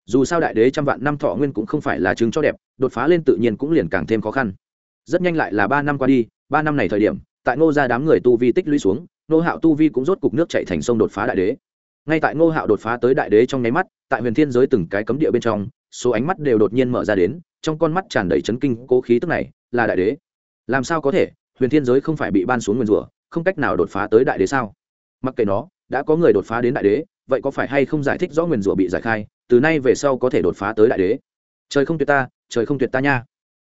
S1: Dù sao đại đế trăm vạn năm thọ nguyên cũng không phải là chứng cho đẹp, đột phá lên tự nhiên cũng liền càng thêm khó khăn. Rất nhanh lại là ba năm qua đi, ba năm này thời điểm, tại ngô ra đám người tu vi tích lũy xuống, ngô hạo tu vi cũng rốt cục nước chạy thành sông đột phá đại đế ngay tại ngô hạo đột phá tới đại đế trong nháy mắt, tại huyền thiên giới từng cái cấm địa bên trong, số ánh mắt đều đột nhiên mở ra đến, trong con mắt tràn đầy chấn kinh, cố khí tức này là đại đế. Làm sao có thể? Huyền thiên giới không phải bị ban xuống nguyên rủa, không cách nào đột phá tới đại đế sao? Mặc kệ nó, đã có người đột phá đến đại đế, vậy có phải hay không giải thích rõ nguyên rủa bị giải khai, từ nay về sau có thể đột phá tới đại đế? Trời không tuyệt ta, trời không tuyệt ta nha.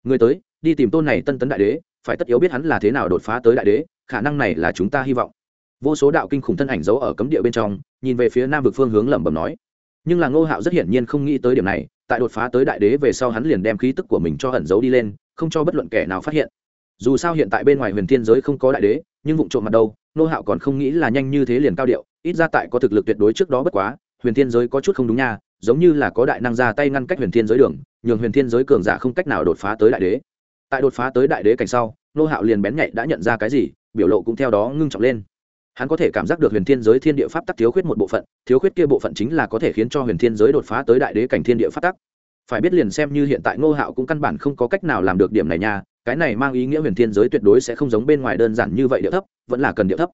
S1: Người tới, đi tìm tôn này tân tấn đại đế, phải tất yếu biết hắn là thế nào đột phá tới đại đế, khả năng này là chúng ta hy vọng vô số đạo kinh khủng thân ảnh giấu ở cấm địa bên trong, nhìn về phía nam vực phương hướng lẩm bẩm nói. Nhưng là ngô hạo rất hiển nhiên không nghĩ tới điểm này, tại đột phá tới đại đế về sau hắn liền đem khí tức của mình cho ẩn giấu đi lên, không cho bất luận kẻ nào phát hiện. Dù sao hiện tại bên ngoài huyền thiên giới không có đại đế, nhưng vụ trộm mặt đâu, Ngô hạo còn không nghĩ là nhanh như thế liền cao điệu, ít ra tại có thực lực tuyệt đối trước đó bất quá, huyền thiên giới có chút không đúng nha, giống như là có đại năng ra tay ngăn cách huyền thiên giới đường, nhường huyền thiên giới cường giả không cách nào đột phá tới đại đế. Tại đột phá tới đại đế cảnh sau nô hạo liền bén nhạy đã nhận ra cái gì, biểu lộ cũng theo đó ngưng trọng lên hắn có thể cảm giác được huyền thiên giới thiên địa pháp tắc thiếu khuyết một bộ phận, thiếu khuyết kia bộ phận chính là có thể khiến cho huyền thiên giới đột phá tới đại đế cảnh thiên địa pháp tắc. Phải biết liền xem như hiện tại ngô hạo cũng căn bản không có cách nào làm được điểm này nha, cái này mang ý nghĩa huyền thiên giới tuyệt đối sẽ không giống bên ngoài đơn giản như vậy điệu thấp, vẫn là cần điệu thấp.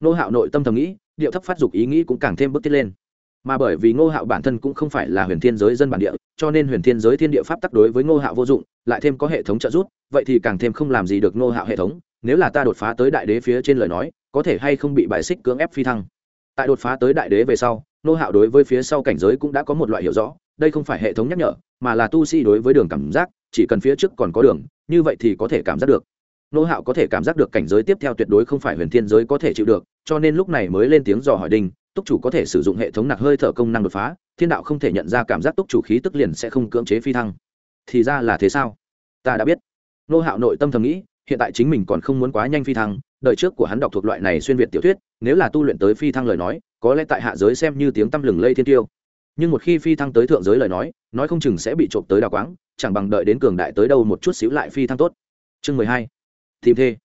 S1: Ngô hạo nội tâm thầm nghĩ, điệu thấp phát dục ý nghĩ cũng càng thêm bức thiết lên. Mà bởi vì ngô hạo bản thân cũng không phải là huyền thiên giới dân bản địa, cho nên huyền thiên giới thiên địa pháp tắc đối với ngô hạo vô dụng, lại thêm có hệ thống trợ giúp, vậy thì càng thêm không làm gì được ngô hạo hệ thống. Nếu là ta đột phá tới đại đế phía trên lời nói có thể hay không bị bài xích cưỡng ép phi thăng. Tại đột phá tới đại đế về sau, nô hạo đối với phía sau cảnh giới cũng đã có một loại hiểu rõ, đây không phải hệ thống nhắc nhở, mà là tu sĩ đối với đường cảm giác, chỉ cần phía trước còn có đường, như vậy thì có thể cảm giác được. Nô hạo có thể cảm giác được cảnh giới tiếp theo tuyệt đối không phải huyền thiên giới có thể chịu được, cho nên lúc này mới lên tiếng dò hỏi đinh, túc chủ có thể sử dụng hệ thống nặc hơi thở công năng đột phá, thiên đạo không thể nhận ra cảm giác túc chủ khí tức liền sẽ không cưỡng chế phi thăng. Thì ra là thế sao? Ta đã biết. Nô hạo nội tâm thầm nghĩ hiện tại chính mình còn không muốn quá nhanh phi thăng, đời trước của hắn đọc thuộc loại này xuyên việt tiểu thuyết, nếu là tu luyện tới phi thăng lời nói, có lẽ tại hạ giới xem như tiếng tăm lừng lây thiên tiêu. Nhưng một khi phi thăng tới thượng giới lời nói nói không chừng sẽ bị trộm tới đào quáng, chẳng bằng đợi đến cường đại tới đâu một chút xíu lại phi thăng tốt. Chương mười hai. Tìm thê.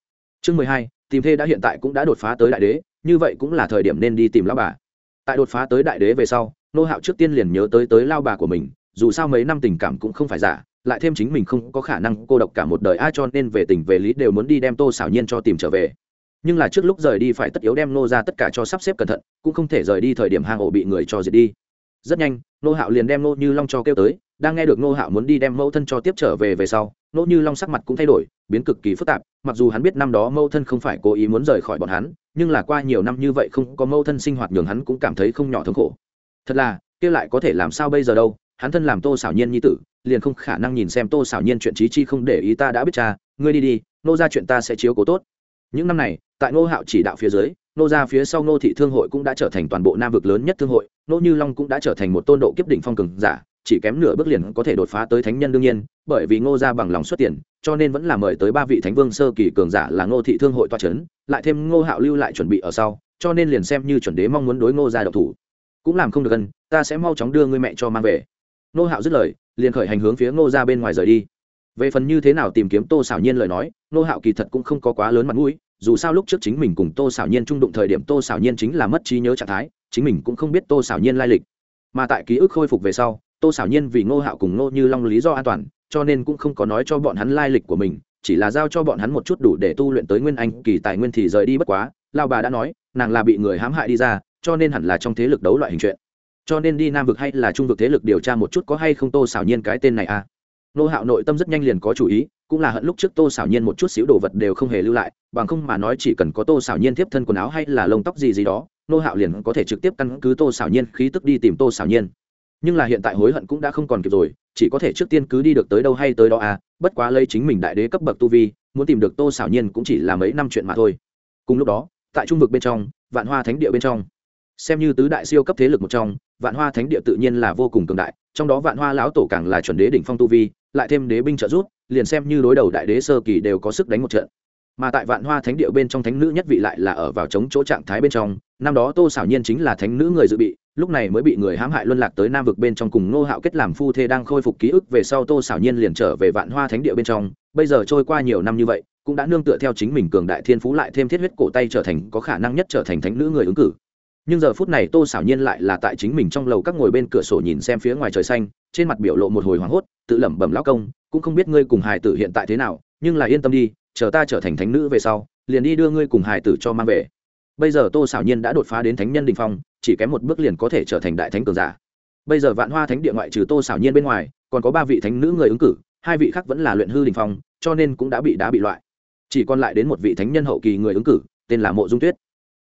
S1: Chương mười hai, tìm thê đã hiện tại cũng đã đột phá tới đại đế, như vậy cũng là thời điểm nên đi tìm lao bà. Tại đột phá tới đại đế về sau, nô hạo trước tiên liền nhớ tới tới lao bà của mình dù sao mấy năm tình cảm cũng không phải giả, lại thêm chính mình không có khả năng cô độc cả một đời, ai cho nên về tình về lý đều muốn đi đem tô xảo nhiên cho tìm trở về. Nhưng là trước lúc rời đi phải tất yếu đem nô ra tất cả cho sắp xếp cẩn thận, cũng không thể rời đi thời điểm hang ổ bị người cho diệt đi. Rất nhanh, nô hạo liền đem nô như long cho kêu tới, đang nghe được nô hạo muốn đi đem mẫu thân cho tiếp trở về về sau, nô như long sắc mặt cũng thay đổi, biến cực kỳ phức tạp, mặc dù hắn biết năm đó mẫu thân không phải cố ý muốn rời khỏi bọn hắn, nhưng là qua nhiều năm như vậy không có mẫu thân sinh hoạt nhường hắn cũng cảm thấy không nhỏ thống khổ. Thật là kêu lại có thể làm sao bây giờ đâu? Hắn thân làm tô xảo nhiên nhi tử, liền không khả năng nhìn xem tô xảo nhiên chuyện trí chi không để ý ta đã biết cha, ngươi đi đi, nô ra chuyện ta sẽ chiếu cố tốt. Những năm này, tại Ngô hạo chỉ đạo phía dưới, nô ra phía sau nô thị thương hội cũng đã trở thành toàn bộ nam vực lớn nhất thương hội nô như long cũng đã trở thành một tôn độ kiếp đỉnh phong cường giả, chỉ kém nửa bước liền có thể đột phá tới thánh nhân đương nhiên, bởi vì ngô ra bằng lòng xuất tiền, cho nên vẫn là mời tới ba vị thánh vương sơ kỳ cường giả là ngô thị thương hội toa c h ấ n lại thêm ngô hạo lưu lại chuẩn bị ở sau, cho nên liền xem như chuẩn đế mong muốn đối ngô ra độc thủ. Cũng làm không được gần ta sẽ mau chóng đưa ngươi mẹ cho mang về. Nô hạo dứt lời, liền khởi hành hướng phía ngô ra bên ngoài rời đi. Về phần như thế nào tìm kiếm tô xảo nhiên lời nói, Nô hạo kỳ thật cũng không có quá lớn mặt mũi, dù sao lúc trước chính mình cùng tô xảo nhiên trung đụng thời điểm tô xảo nhiên chính là mất trí nhớ trạng thái, chính mình cũng không biết tô xảo nhiên lai lịch. Mà tại ký ức khôi phục về sau, tô xảo nhiên vì ngô hạo cùng ngô như long lý do an toàn, cho nên cũng không có nói cho bọn hắn lai lịch của mình, chỉ là giao cho bọn hắn một chút đủ để tu luyện tới nguyên anh, kỳ tài nguyên thì rời đi bất quá, lao bà đã nói, nàng là bị người hãm hại đi ra, cho nên hẳn là trong thế lực đấu loại hình chuyện cho nên đi nam vực hay là trung vực thế lực điều tra một chút có hay không tô xảo nhiên cái tên này à? Nô hạo nội tâm rất nhanh liền có chủ ý, cũng là hận lúc trước tô xảo nhiên một chút xíu đồ vật đều không hề lưu lại, bằng không mà nói chỉ cần có tô xảo nhiên tiếp thân quần áo hay là lông tóc gì gì đó, nô hạo liền có thể trực tiếp căn cứ tô xảo nhiên khí tức đi tìm tô xảo nhiên. Nhưng là hiện tại hối hận cũng đã không còn kịp rồi, chỉ có thể trước tiên cứ đi được tới đâu hay tới đó à bất quá lấy chính mình đại đế cấp bậc tu vi, muốn tìm được tô xảo nhiên cũng chỉ là mấy năm chuyện mà thôi. Cùng lúc đó, tại trung vực bên trong, vạn hoa thánh địa bên trong xem như tứ đại siêu cấp thế lực một trong, vạn hoa thánh địa tự nhiên là vô cùng cường đại, trong đó vạn hoa lão tổ càng là chuẩn đế đỉnh phong tu vi, lại thêm đế binh trợ rút liền xem như đối đầu đại đế sơ kỳ đều có sức đánh một trận. Mà tại vạn hoa thánh địa bên trong thánh nữ nhất vị lại là ở vào chống chỗ trạng thái bên trong, năm đó tô xảo nhiên chính là thánh nữ người dự bị, lúc này mới bị người hãm hại luân lạc tới nam vực bên trong cùng ngô hạo kết làm phu thê đang khôi phục ký ức về sau tô xảo nhiên liền trở về vạn hoa thánh địa bên trong, bây giờ trôi qua nhiều năm như vậy, cũng đã nương tựa theo chính mình cường đại thiên phú lại thêm thiết huyết cổ tay trở thành có khả năng nhất trở thành thánh nữ người ứng cử nhưng giờ phút này tô xảo nhiên lại là tại chính mình trong lầu các ngồi bên cửa sổ nhìn xem phía ngoài trời xanh, trên mặt biểu lộ một hồi hoảng hốt, tự lẩm bẩm lão công, cũng không biết ngươi cùng hài tử hiện tại thế nào, nhưng là yên tâm đi, chờ ta trở thành thánh nữ về sau, liền đi đưa ngươi cùng hài tử cho mang về. Bây giờ tô xảo nhiên đã đột phá đến thánh nhân đình phong, chỉ kém một bước liền có thể trở thành đại thánh cường giả. Bây giờ vạn hoa thánh địa ngoại trừ tô xảo nhiên bên ngoài, còn có ba vị thánh nữ người ứng cử, hai vị khác vẫn là luyện hư đình phong, cho nên cũng đã bị đá bị loại. Chỉ còn lại đến một vị thánh nhân hậu kỳ người ứng cử, tên là mộ dung tuyết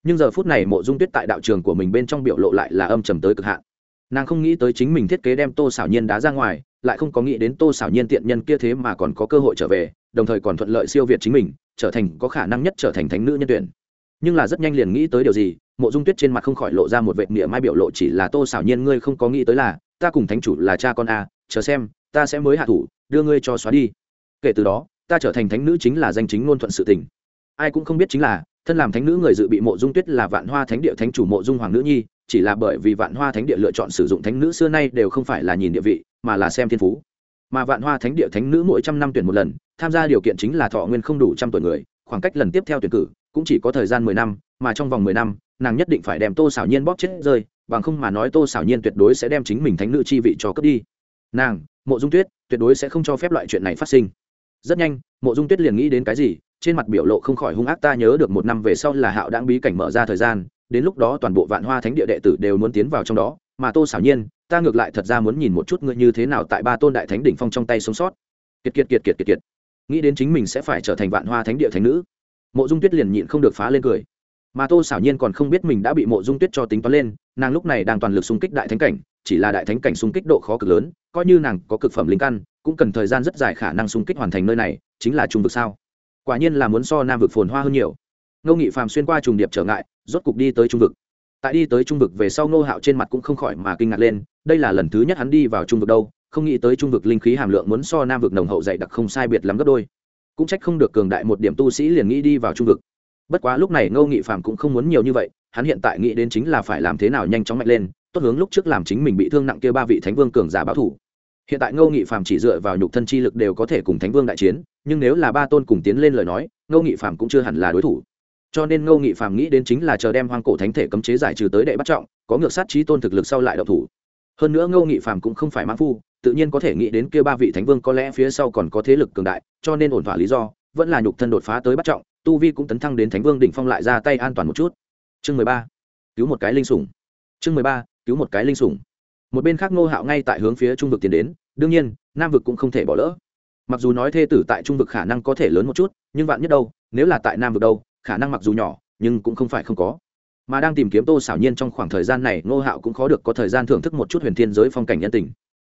S1: nhưng giờ phút này mộ dung tuyết tại đạo trường của mình bên trong biểu lộ lại là âm trầm tới cực hạn. Nàng không nghĩ tới chính mình thiết kế đem tô xảo nhiên đá ra ngoài, lại không có nghĩ đến tô xảo nhiên tiện nhân kia thế mà còn có cơ hội trở về, đồng thời còn thuận lợi siêu việt chính mình, trở thành có khả năng nhất trở thành thánh nữ nhân tuyển. Nhưng là rất nhanh liền nghĩ tới điều gì, mộ dung tuyết trên mặt không khỏi lộ ra một vệ nghĩa mai biểu lộ chỉ là tô xảo nhiên ngươi không có nghĩ tới là, ta cùng thánh chủ là cha con a, chờ xem, ta sẽ mới hạ thủ, đưa ngươi cho xóa đi. Kể từ đó, ta trở thành thánh nữ chính là danh chính ngôn thuận sự tình. Ai cũng không biết chính là thân làm thánh nữ người dự bị mộ dung tuyết là vạn hoa thánh địa thánh chủ mộ dung hoàng nữ nhi, chỉ là bởi vì vạn hoa thánh địa lựa chọn sử dụng thánh nữ xưa nay đều không phải là nhìn địa vị, mà là xem thiên phú. Mà vạn hoa thánh địa thánh nữ mỗi trăm năm tuyển một lần, tham gia điều kiện chính là thọ nguyên không đủ trăm tuổi người, khoảng cách lần tiếp theo tuyển cử cũng chỉ có thời gian mười năm, mà trong vòng mười năm, nàng nhất định phải đem tô xảo nhiên bóp chết rơi, bằng không mà nói tô xảo nhiên tuyệt đối sẽ đem chính mình thánh nữ chi vị cho cướp đi. Nàng, mộ dung tuyết, tuyệt đối sẽ không cho phép loại chuyện này phát sinh rất nhanh, mộ dung tuyết liền nghĩ đến cái gì, trên mặt biểu lộ không khỏi hung ác ta nhớ được một năm về sau là hạo đáng bí cảnh mở ra thời gian, đến lúc đó toàn bộ vạn hoa thánh địa đệ tử đều muốn tiến vào trong đó, mà tô xảo nhiên, ta ngược lại thật ra muốn nhìn một chút ngươi như thế nào tại ba tôn đại thánh đỉnh phong trong tay sống sót. Kiệt kiệt kiệt kiệt kiệt kiệt. Nghĩ đến chính mình sẽ phải trở thành vạn hoa thánh địa thánh nữ. Mộ dung tuyết liền nhịn không được phá lên cười. Mà tô xảo nhiên còn không biết mình đã bị mộ dung tuyết cho tính toán lên, nàng lúc này đang toàn lực xung kích đại thánh cảnh chỉ là đại thánh cảnh xung kích độ khó cực lớn, coi như nàng có cực phẩm linh căn, cũng cần thời gian rất dài khả năng xung kích hoàn thành nơi này, chính là trung vực sao? Quả nhiên là muốn so nam vực phồn hoa hơn nhiều. Ngô nghị phàm xuyên qua trùng điệp trở ngại, rốt cục đi tới trung vực. Tại đi tới trung vực về sau, ngô hạo trên mặt cũng không khỏi mà kinh ngạc lên, đây là lần thứ nhất hắn đi vào trung vực đâu, không nghĩ tới trung vực linh khí hàm lượng muốn so nam vực nồng hậu dày đặc không sai biệt lắm gấp đôi. Cũng trách không được cường đại một điểm tu sĩ liền nghĩ đi vào trung vực. Bất quá lúc này ngô nghị phàm cũng không muốn nhiều như vậy, hắn hiện tại nghĩ đến chính là phải làm thế nào nhanh chóng mạnh lên tốt hướng lúc trước làm chính mình bị thương nặng kia ba vị thánh vương cường giả báo thủ. Hiện tại ngô nghị phàm chỉ dựa vào nhục thân chi lực đều có thể cùng thánh vương đại chiến, nhưng nếu là ba tôn cùng tiến lên lời nói, ngô nghị phàm cũng chưa hẳn là đối thủ. Cho nên ngô nghị phàm nghĩ đến chính là chờ đem hoang cổ thánh thể cấm chế giải trừ tới đệ bắt trọng, có ngược sát trí tôn thực lực sau lại đậu thủ. Hơn nữa ngô nghị phàm cũng không phải mãn phu, tự nhiên có thể nghĩ đến kia ba vị thánh vương có lẽ phía sau còn có thế lực cường đại, cho nên ổn thỏa lý do, vẫn là nhục thân đột phá tới bắt trọng, tu vi cũng tấn thăng đến thánh vương đỉnh phong lại ra tay an toàn một chút. Chương mười ba. Cứu một cái linh sủng. Chương mười ba cứu một cái linh sủng. Một bên khác ngô hạo ngay tại hướng phía trung vực tiến đến, đương nhiên, nam vực cũng không thể bỏ lỡ. Mặc dù nói thê tử tại trung vực khả năng có thể lớn một chút, nhưng vạn nhất đâu, nếu là tại nam vực đâu, khả năng mặc dù nhỏ, nhưng cũng không phải không có. Mà đang tìm kiếm tô xảo nhiên trong khoảng thời gian này, ngô hạo cũng khó được có thời gian thưởng thức một chút huyền thiên giới phong cảnh nhân tình.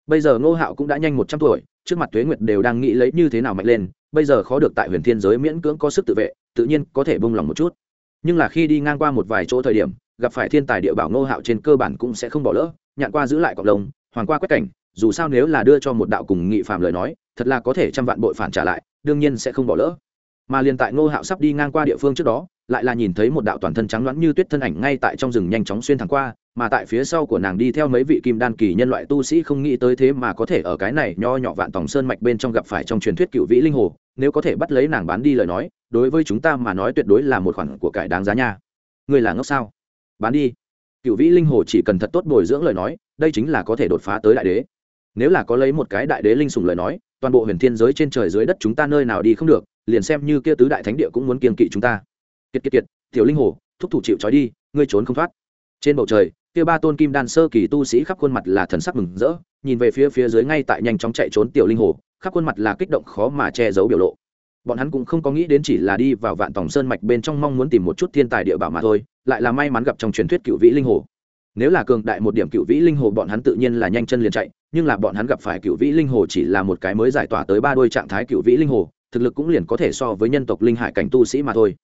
S1: Bây giờ ngô hạo cũng đã nhanh một trăm tuổi, trước mặt tuế nguyệt đều đang nghĩ lấy như thế nào mạnh lên, bây giờ khó được tại huyền thiên giới miễn cưỡng có sức tự vệ, tự nhiên có thể bông lòng một chút. Nhưng là khi đi ngang qua một vài chỗ thời điểm gặp phải thiên tài địa bảo ngô hạo trên cơ bản cũng sẽ không bỏ lỡ, nhạn qua giữ lại cộng đồng hoàng qua quét cảnh, dù sao nếu là đưa cho một đạo cùng nghị phạm lời nói, thật là có thể trăm vạn bội phản trả lại, đương nhiên sẽ không bỏ lỡ. Mà liền tại ngô hạo sắp đi ngang qua địa phương trước đó, lại là nhìn thấy một đạo toàn thân trắng loãng như tuyết thân ảnh ngay tại trong rừng nhanh chóng xuyên thẳng qua, mà tại phía sau của nàng đi theo mấy vị kim đan kỳ nhân loại tu sĩ không nghĩ tới thế mà có thể ở cái này nho nhỏ vạn tòng sơn mạch bên trong gặp phải trong truyền thuyết cựu vĩ linh hồ, nếu có thể bắt lấy nàng bán đi lời nói, đối với chúng ta mà nói tuyệt đối là một khoản của cải đáng giá nha. Người là ngốc sao? Bán đi. Cựu vĩ linh hồ chỉ cần thật tốt bồi dưỡng lời nói, đây chính là có thể đột phá tới đại đế. Nếu là có lấy một cái đại đế linh sùng lời nói, toàn bộ huyền thiên giới trên trời dưới đất chúng ta nơi nào đi không được, liền xem như kia tứ đại thánh địa cũng muốn kiên kỵ chúng ta. Kiệt kiệt kiệt, tiểu linh hồ, thúc thủ chịu trói đi, ngươi trốn không thoát. Trên bầu trời, kia ba tôn kim đan sơ kỳ tu sĩ khắp khuôn mặt là thần sắc mừng rỡ, nhìn về phía phía dưới ngay tại nhanh chóng chạy trốn tiểu linh hồ, khắp khuôn mặt là kích động khó mà che giấu biểu lộ bọn hắn cũng không có nghĩ đến chỉ là đi vào vạn tòng sơn mạch bên trong mong muốn tìm một chút thiên tài địa bảo mà thôi, lại là may mắn gặp trong truyền thuyết cựu vĩ linh hồ. Nếu là cường đại một điểm cựu vĩ linh hồ, bọn hắn tự nhiên là nhanh chân liền chạy, nhưng là bọn hắn gặp phải cựu vĩ linh hồ chỉ là một cái mới giải tỏa tới ba đôi trạng thái cựu vĩ linh hồ, thực lực cũng liền có thể so với nhân tộc linh hải cảnh tu sĩ mà thôi.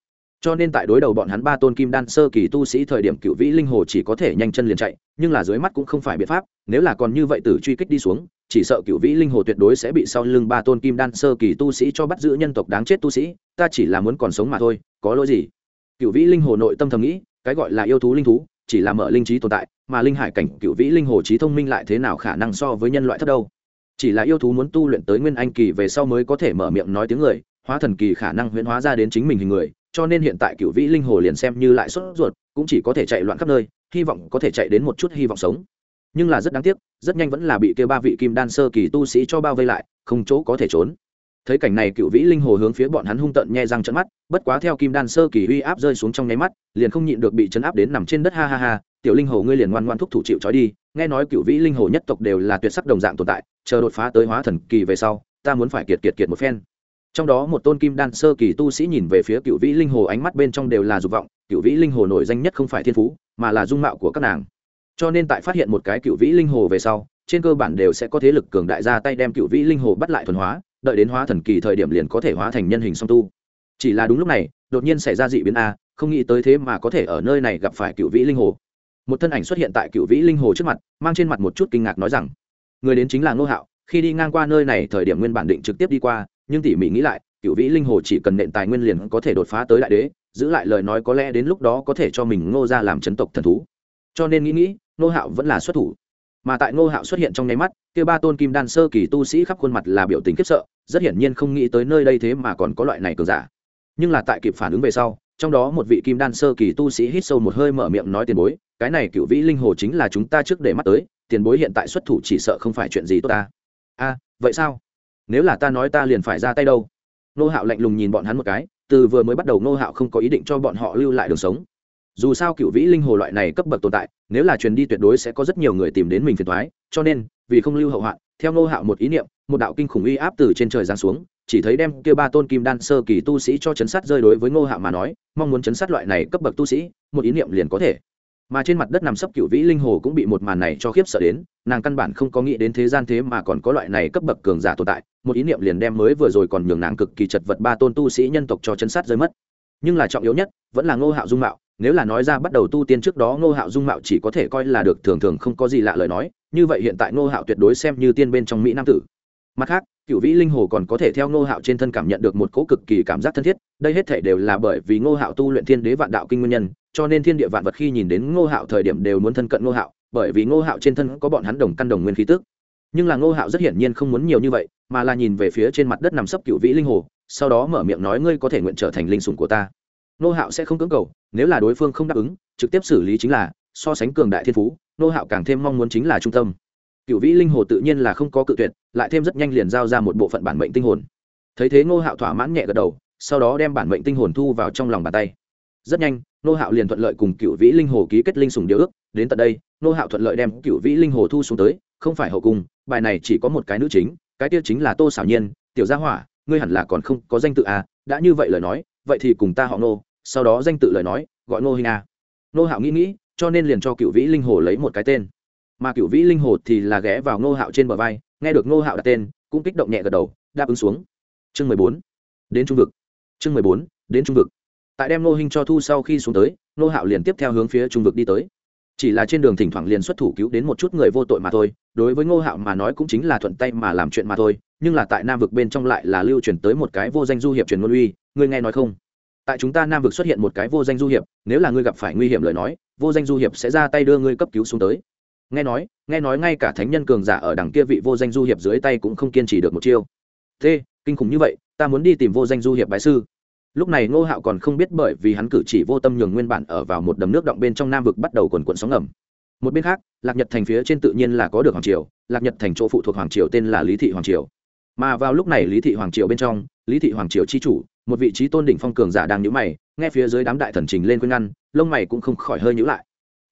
S1: Cho nên tại đối đầu bọn hắn ba tôn kim đan sơ kỳ tu sĩ thời điểm cựu vĩ linh hồ chỉ có thể nhanh chân liền chạy, nhưng là dưới mắt cũng không phải biện pháp, nếu là còn như vậy tử truy kích đi xuống chỉ sợ cựu vĩ linh hồ tuyệt đối sẽ bị sau lưng ba tôn kim đan sơ kỳ tu sĩ cho bắt giữ nhân tộc đáng chết tu sĩ, ta chỉ là muốn còn sống mà thôi, có lỗi gì? Cựu vĩ linh hồ nội tâm thầm nghĩ, cái gọi là yêu thú linh thú, chỉ là mở linh trí tồn tại, mà linh hải cảnh cựu vĩ linh hồ trí thông minh lại thế nào khả năng so với nhân loại thấp đâu? Chỉ là yêu thú muốn tu luyện tới nguyên anh kỳ về sau mới có thể mở miệng nói tiếng người, hóa thần kỳ khả năng huyễn hóa ra đến chính mình hình người, cho nên hiện tại cựu vĩ linh hồ liền xem như lại sốt ruột, cũng chỉ có thể chạy loạn khắp nơi, hy vọng có thể chạy đến một chút hy vọng sống nhưng là rất đáng tiếc, rất nhanh vẫn là bị kêu ba vị kim đan sơ kỳ tu sĩ cho bao vây lại, không chỗ có thể trốn. Thấy cảnh này cựu vĩ linh hồ hướng phía bọn hắn hung tận nhe răng trận mắt, bất quá theo kim đan sơ kỳ uy áp rơi xuống trong nháy mắt, liền không nhịn được bị chấn áp đến nằm trên đất, ha ha ha, tiểu linh hồ ngươi liền ngoan ngoan thúc thủ chịu trói đi, nghe nói cựu vĩ linh hồ nhất tộc đều là tuyệt sắc đồng dạng tồn tại, chờ đột phá tới hóa thần kỳ về sau, ta muốn phải kiệt kiệt kiệt một phen. Trong đó một tôn kim đan sơ kỳ tu sĩ nhìn về phía cựu vĩ linh hồ ánh mắt bên trong đều là dục vọng, cựu vĩ linh hồ nổi danh nhất không phải thiên phú, mà là dung mạo của các nàng cho nên tại phát hiện một cái cựu vĩ linh hồ về sau, trên cơ bản đều sẽ có thế lực cường đại ra tay đem cựu vĩ linh hồ bắt lại thuần hóa, đợi đến hóa thần kỳ thời điểm liền có thể hóa thành nhân hình song tu. Chỉ là đúng lúc này, đột nhiên xảy ra dị biến a, không nghĩ tới thế mà có thể ở nơi này gặp phải cựu vĩ linh hồ. Một thân ảnh xuất hiện tại cựu vĩ linh hồ trước mặt, mang trên mặt một chút kinh ngạc nói rằng, người đến chính là ngô hạo, khi đi ngang qua nơi này thời điểm nguyên bản định trực tiếp đi qua, nhưng tỉ mỉ nghĩ lại, cựu vĩ linh hồ chỉ cần nện tài nguyên liền có thể đột phá tới đại đế, giữ lại lời nói có lẽ đến lúc đó có thể cho mình ngô ra làm chấn tộc thần thú. Cho nên nghĩ nghĩ Nô hạo vẫn là xuất thủ. Mà tại Nô hạo xuất hiện trong nháy mắt, kia ba tôn kim đan sơ kỳ tu sĩ khắp khuôn mặt là biểu tình khiếp sợ, rất hiển nhiên không nghĩ tới nơi đây thế mà còn có loại này cường giả. Nhưng là tại kịp phản ứng về sau, trong đó một vị kim đan sơ kỳ tu sĩ hít sâu một hơi mở miệng nói tiền bối, cái này cựu vĩ linh hồ chính là chúng ta trước để mắt tới, tiền bối hiện tại xuất thủ chỉ sợ không phải chuyện gì tốt ta. A, vậy sao? Nếu là ta nói ta liền phải ra tay đâu. Nô hạo lạnh lùng nhìn bọn hắn một cái, từ vừa mới bắt đầu nô hạo không có ý định cho bọn họ lưu lại đường sống dù sao cựu vĩ linh hồ loại này cấp bậc tồn tại, nếu là truyền đi tuyệt đối sẽ có rất nhiều người tìm đến mình phiền thoái cho nên, vì không lưu hậu hoạn, theo Ngô hạo một ý niệm, một đạo kinh khủng uy áp từ trên trời giáng xuống, chỉ thấy đem kia ba tôn kim đan sơ kỳ tu sĩ cho chấn sát rơi đối với ngô hạo mà nói, mong muốn chấn sát loại này cấp bậc tu sĩ, một ý niệm liền có thể. Mà trên mặt đất nằm sấp cựu vĩ linh hồ cũng bị một màn này cho khiếp sợ đến, nàng căn bản không có nghĩ đến thế gian thế mà còn có loại này cấp bậc cường giả tồn tại, một ý niệm liền đem mới vừa rồi còn nhường nàng cực kỳ chật vật ba tôn tu sĩ nhân tộc cho chân sát rơi mất. Nhưng là trọng yếu nhất, vẫn là ngô hạo dung mạo nếu là nói ra bắt đầu tu tiên trước đó ngô hạo dung mạo chỉ có thể coi là được, thường thường không có gì lạ lời nói, như vậy hiện tại ngô hạo tuyệt đối xem như tiên bên trong mỹ nam tử. Mặt khác cựu vĩ linh hồ còn có thể theo ngô hạo trên thân cảm nhận được một cỗ cực kỳ cảm giác thân thiết, đây hết thể đều là bởi vì ngô hạo tu luyện thiên đế vạn đạo kinh nguyên nhân, cho nên thiên địa vạn vật khi nhìn đến ngô hạo thời điểm đều muốn thân cận ngô hạo, bởi vì ngô hạo trên thân có bọn hắn đồng căn đồng nguyên khí tức. Nhưng là ngô hạo rất hiển nhiên không muốn nhiều như vậy, mà là nhìn về phía trên mặt đất nằm sấp cựu vĩ linh hồ, sau đó mở miệng nói ngươi có thể nguyện trở thành linh sủng của ta. Ngô hạo sẽ không cưỡng cầu nếu là đối phương không đáp ứng, trực tiếp xử lý chính là, so sánh cường đại thiên phú ngô hạo càng thêm mong muốn chính là trung tâm. Cựu vĩ linh hồ tự nhiên là không có cự tuyệt, lại thêm rất nhanh liền giao ra một bộ phận bản mệnh tinh hồn. Thấy thế ngô hạo thỏa mãn nhẹ gật đầu, sau đó đem bản mệnh tinh hồn thu vào trong lòng bàn tay. Rất nhanh ngô hạo liền thuận lợi cùng cựu vĩ linh hồ ký kết linh sùng điều ước, đến tận đây ngô hạo thuận lợi đem cựu vĩ linh hồ thu xuống tới, không phải hậu cung, bài này chỉ có một cái nữ chính, cái kia chính là tô xảo nhiên, tiểu gia hỏa, ngươi hẳn là còn không có danh tự à đã như vậy lời nói, vậy thì cùng ta họ ngô sau đó danh tự lời nói, gọi ngô hình a. Ngô hạo nghĩ nghĩ, cho nên liền cho cựu vĩ linh hồ lấy một cái tên. Mà cựu vĩ linh hồ thì là ghé vào ngô hạo trên bờ vai, nghe được ngô hạo đặt tên, cũng kích động nhẹ gật đầu, đáp ứng xuống. Chương mười bốn. Đến trung vực. Chương mười bốn, đến trung vực. Tại đem ngô hình cho thu sau khi xuống tới, ngô hạo liền tiếp theo hướng phía trung vực đi tới. Chỉ là trên đường thỉnh thoảng liền xuất thủ cứu đến một chút người vô tội mà thôi, đối với ngô hạo mà nói cũng chính là thuận tay mà làm chuyện mà thôi, nhưng là tại nam vực bên trong lại là lưu truyền tới một cái vô danh du hiệp truyền ngôn uy, ngươi nghe nói không? Tại chúng ta nam vực xuất hiện một cái vô danh du hiệp, nếu là ngươi gặp phải nguy hiểm lời nói, vô danh du hiệp sẽ ra tay đưa ngươi cấp cứu xuống tới. Nghe nói nghe nói ngay cả thánh nhân cường giả ở đằng kia vị vô danh du hiệp dưới tay cũng không kiên trì được một chiêu. Thế, kinh khủng như vậy, ta muốn đi tìm vô danh du hiệp bái sư. Lúc này ngô hạo còn không biết bởi vì hắn cử chỉ vô tâm nhường nguyên bản ở vào một đầm nước động bên trong nam vực bắt đầu quần quận sóng ngầm. Một bên khác, lạc nhật thành phía trên tự nhiên là có được hoàng triều, lạc nhật thành chỗ phụ thuộc hoàng triều tên là lý thị hoàng triều. Mà vào lúc này lý thị hoàng triều bên trong, lý thị hoàng triều chi chủ một vị trí tôn đỉnh phong cường giả đang nhíu mày, nghe phía dưới đám đại thần trình lên khuyên ngăn, lông mày cũng không khỏi hơi nhíu lại.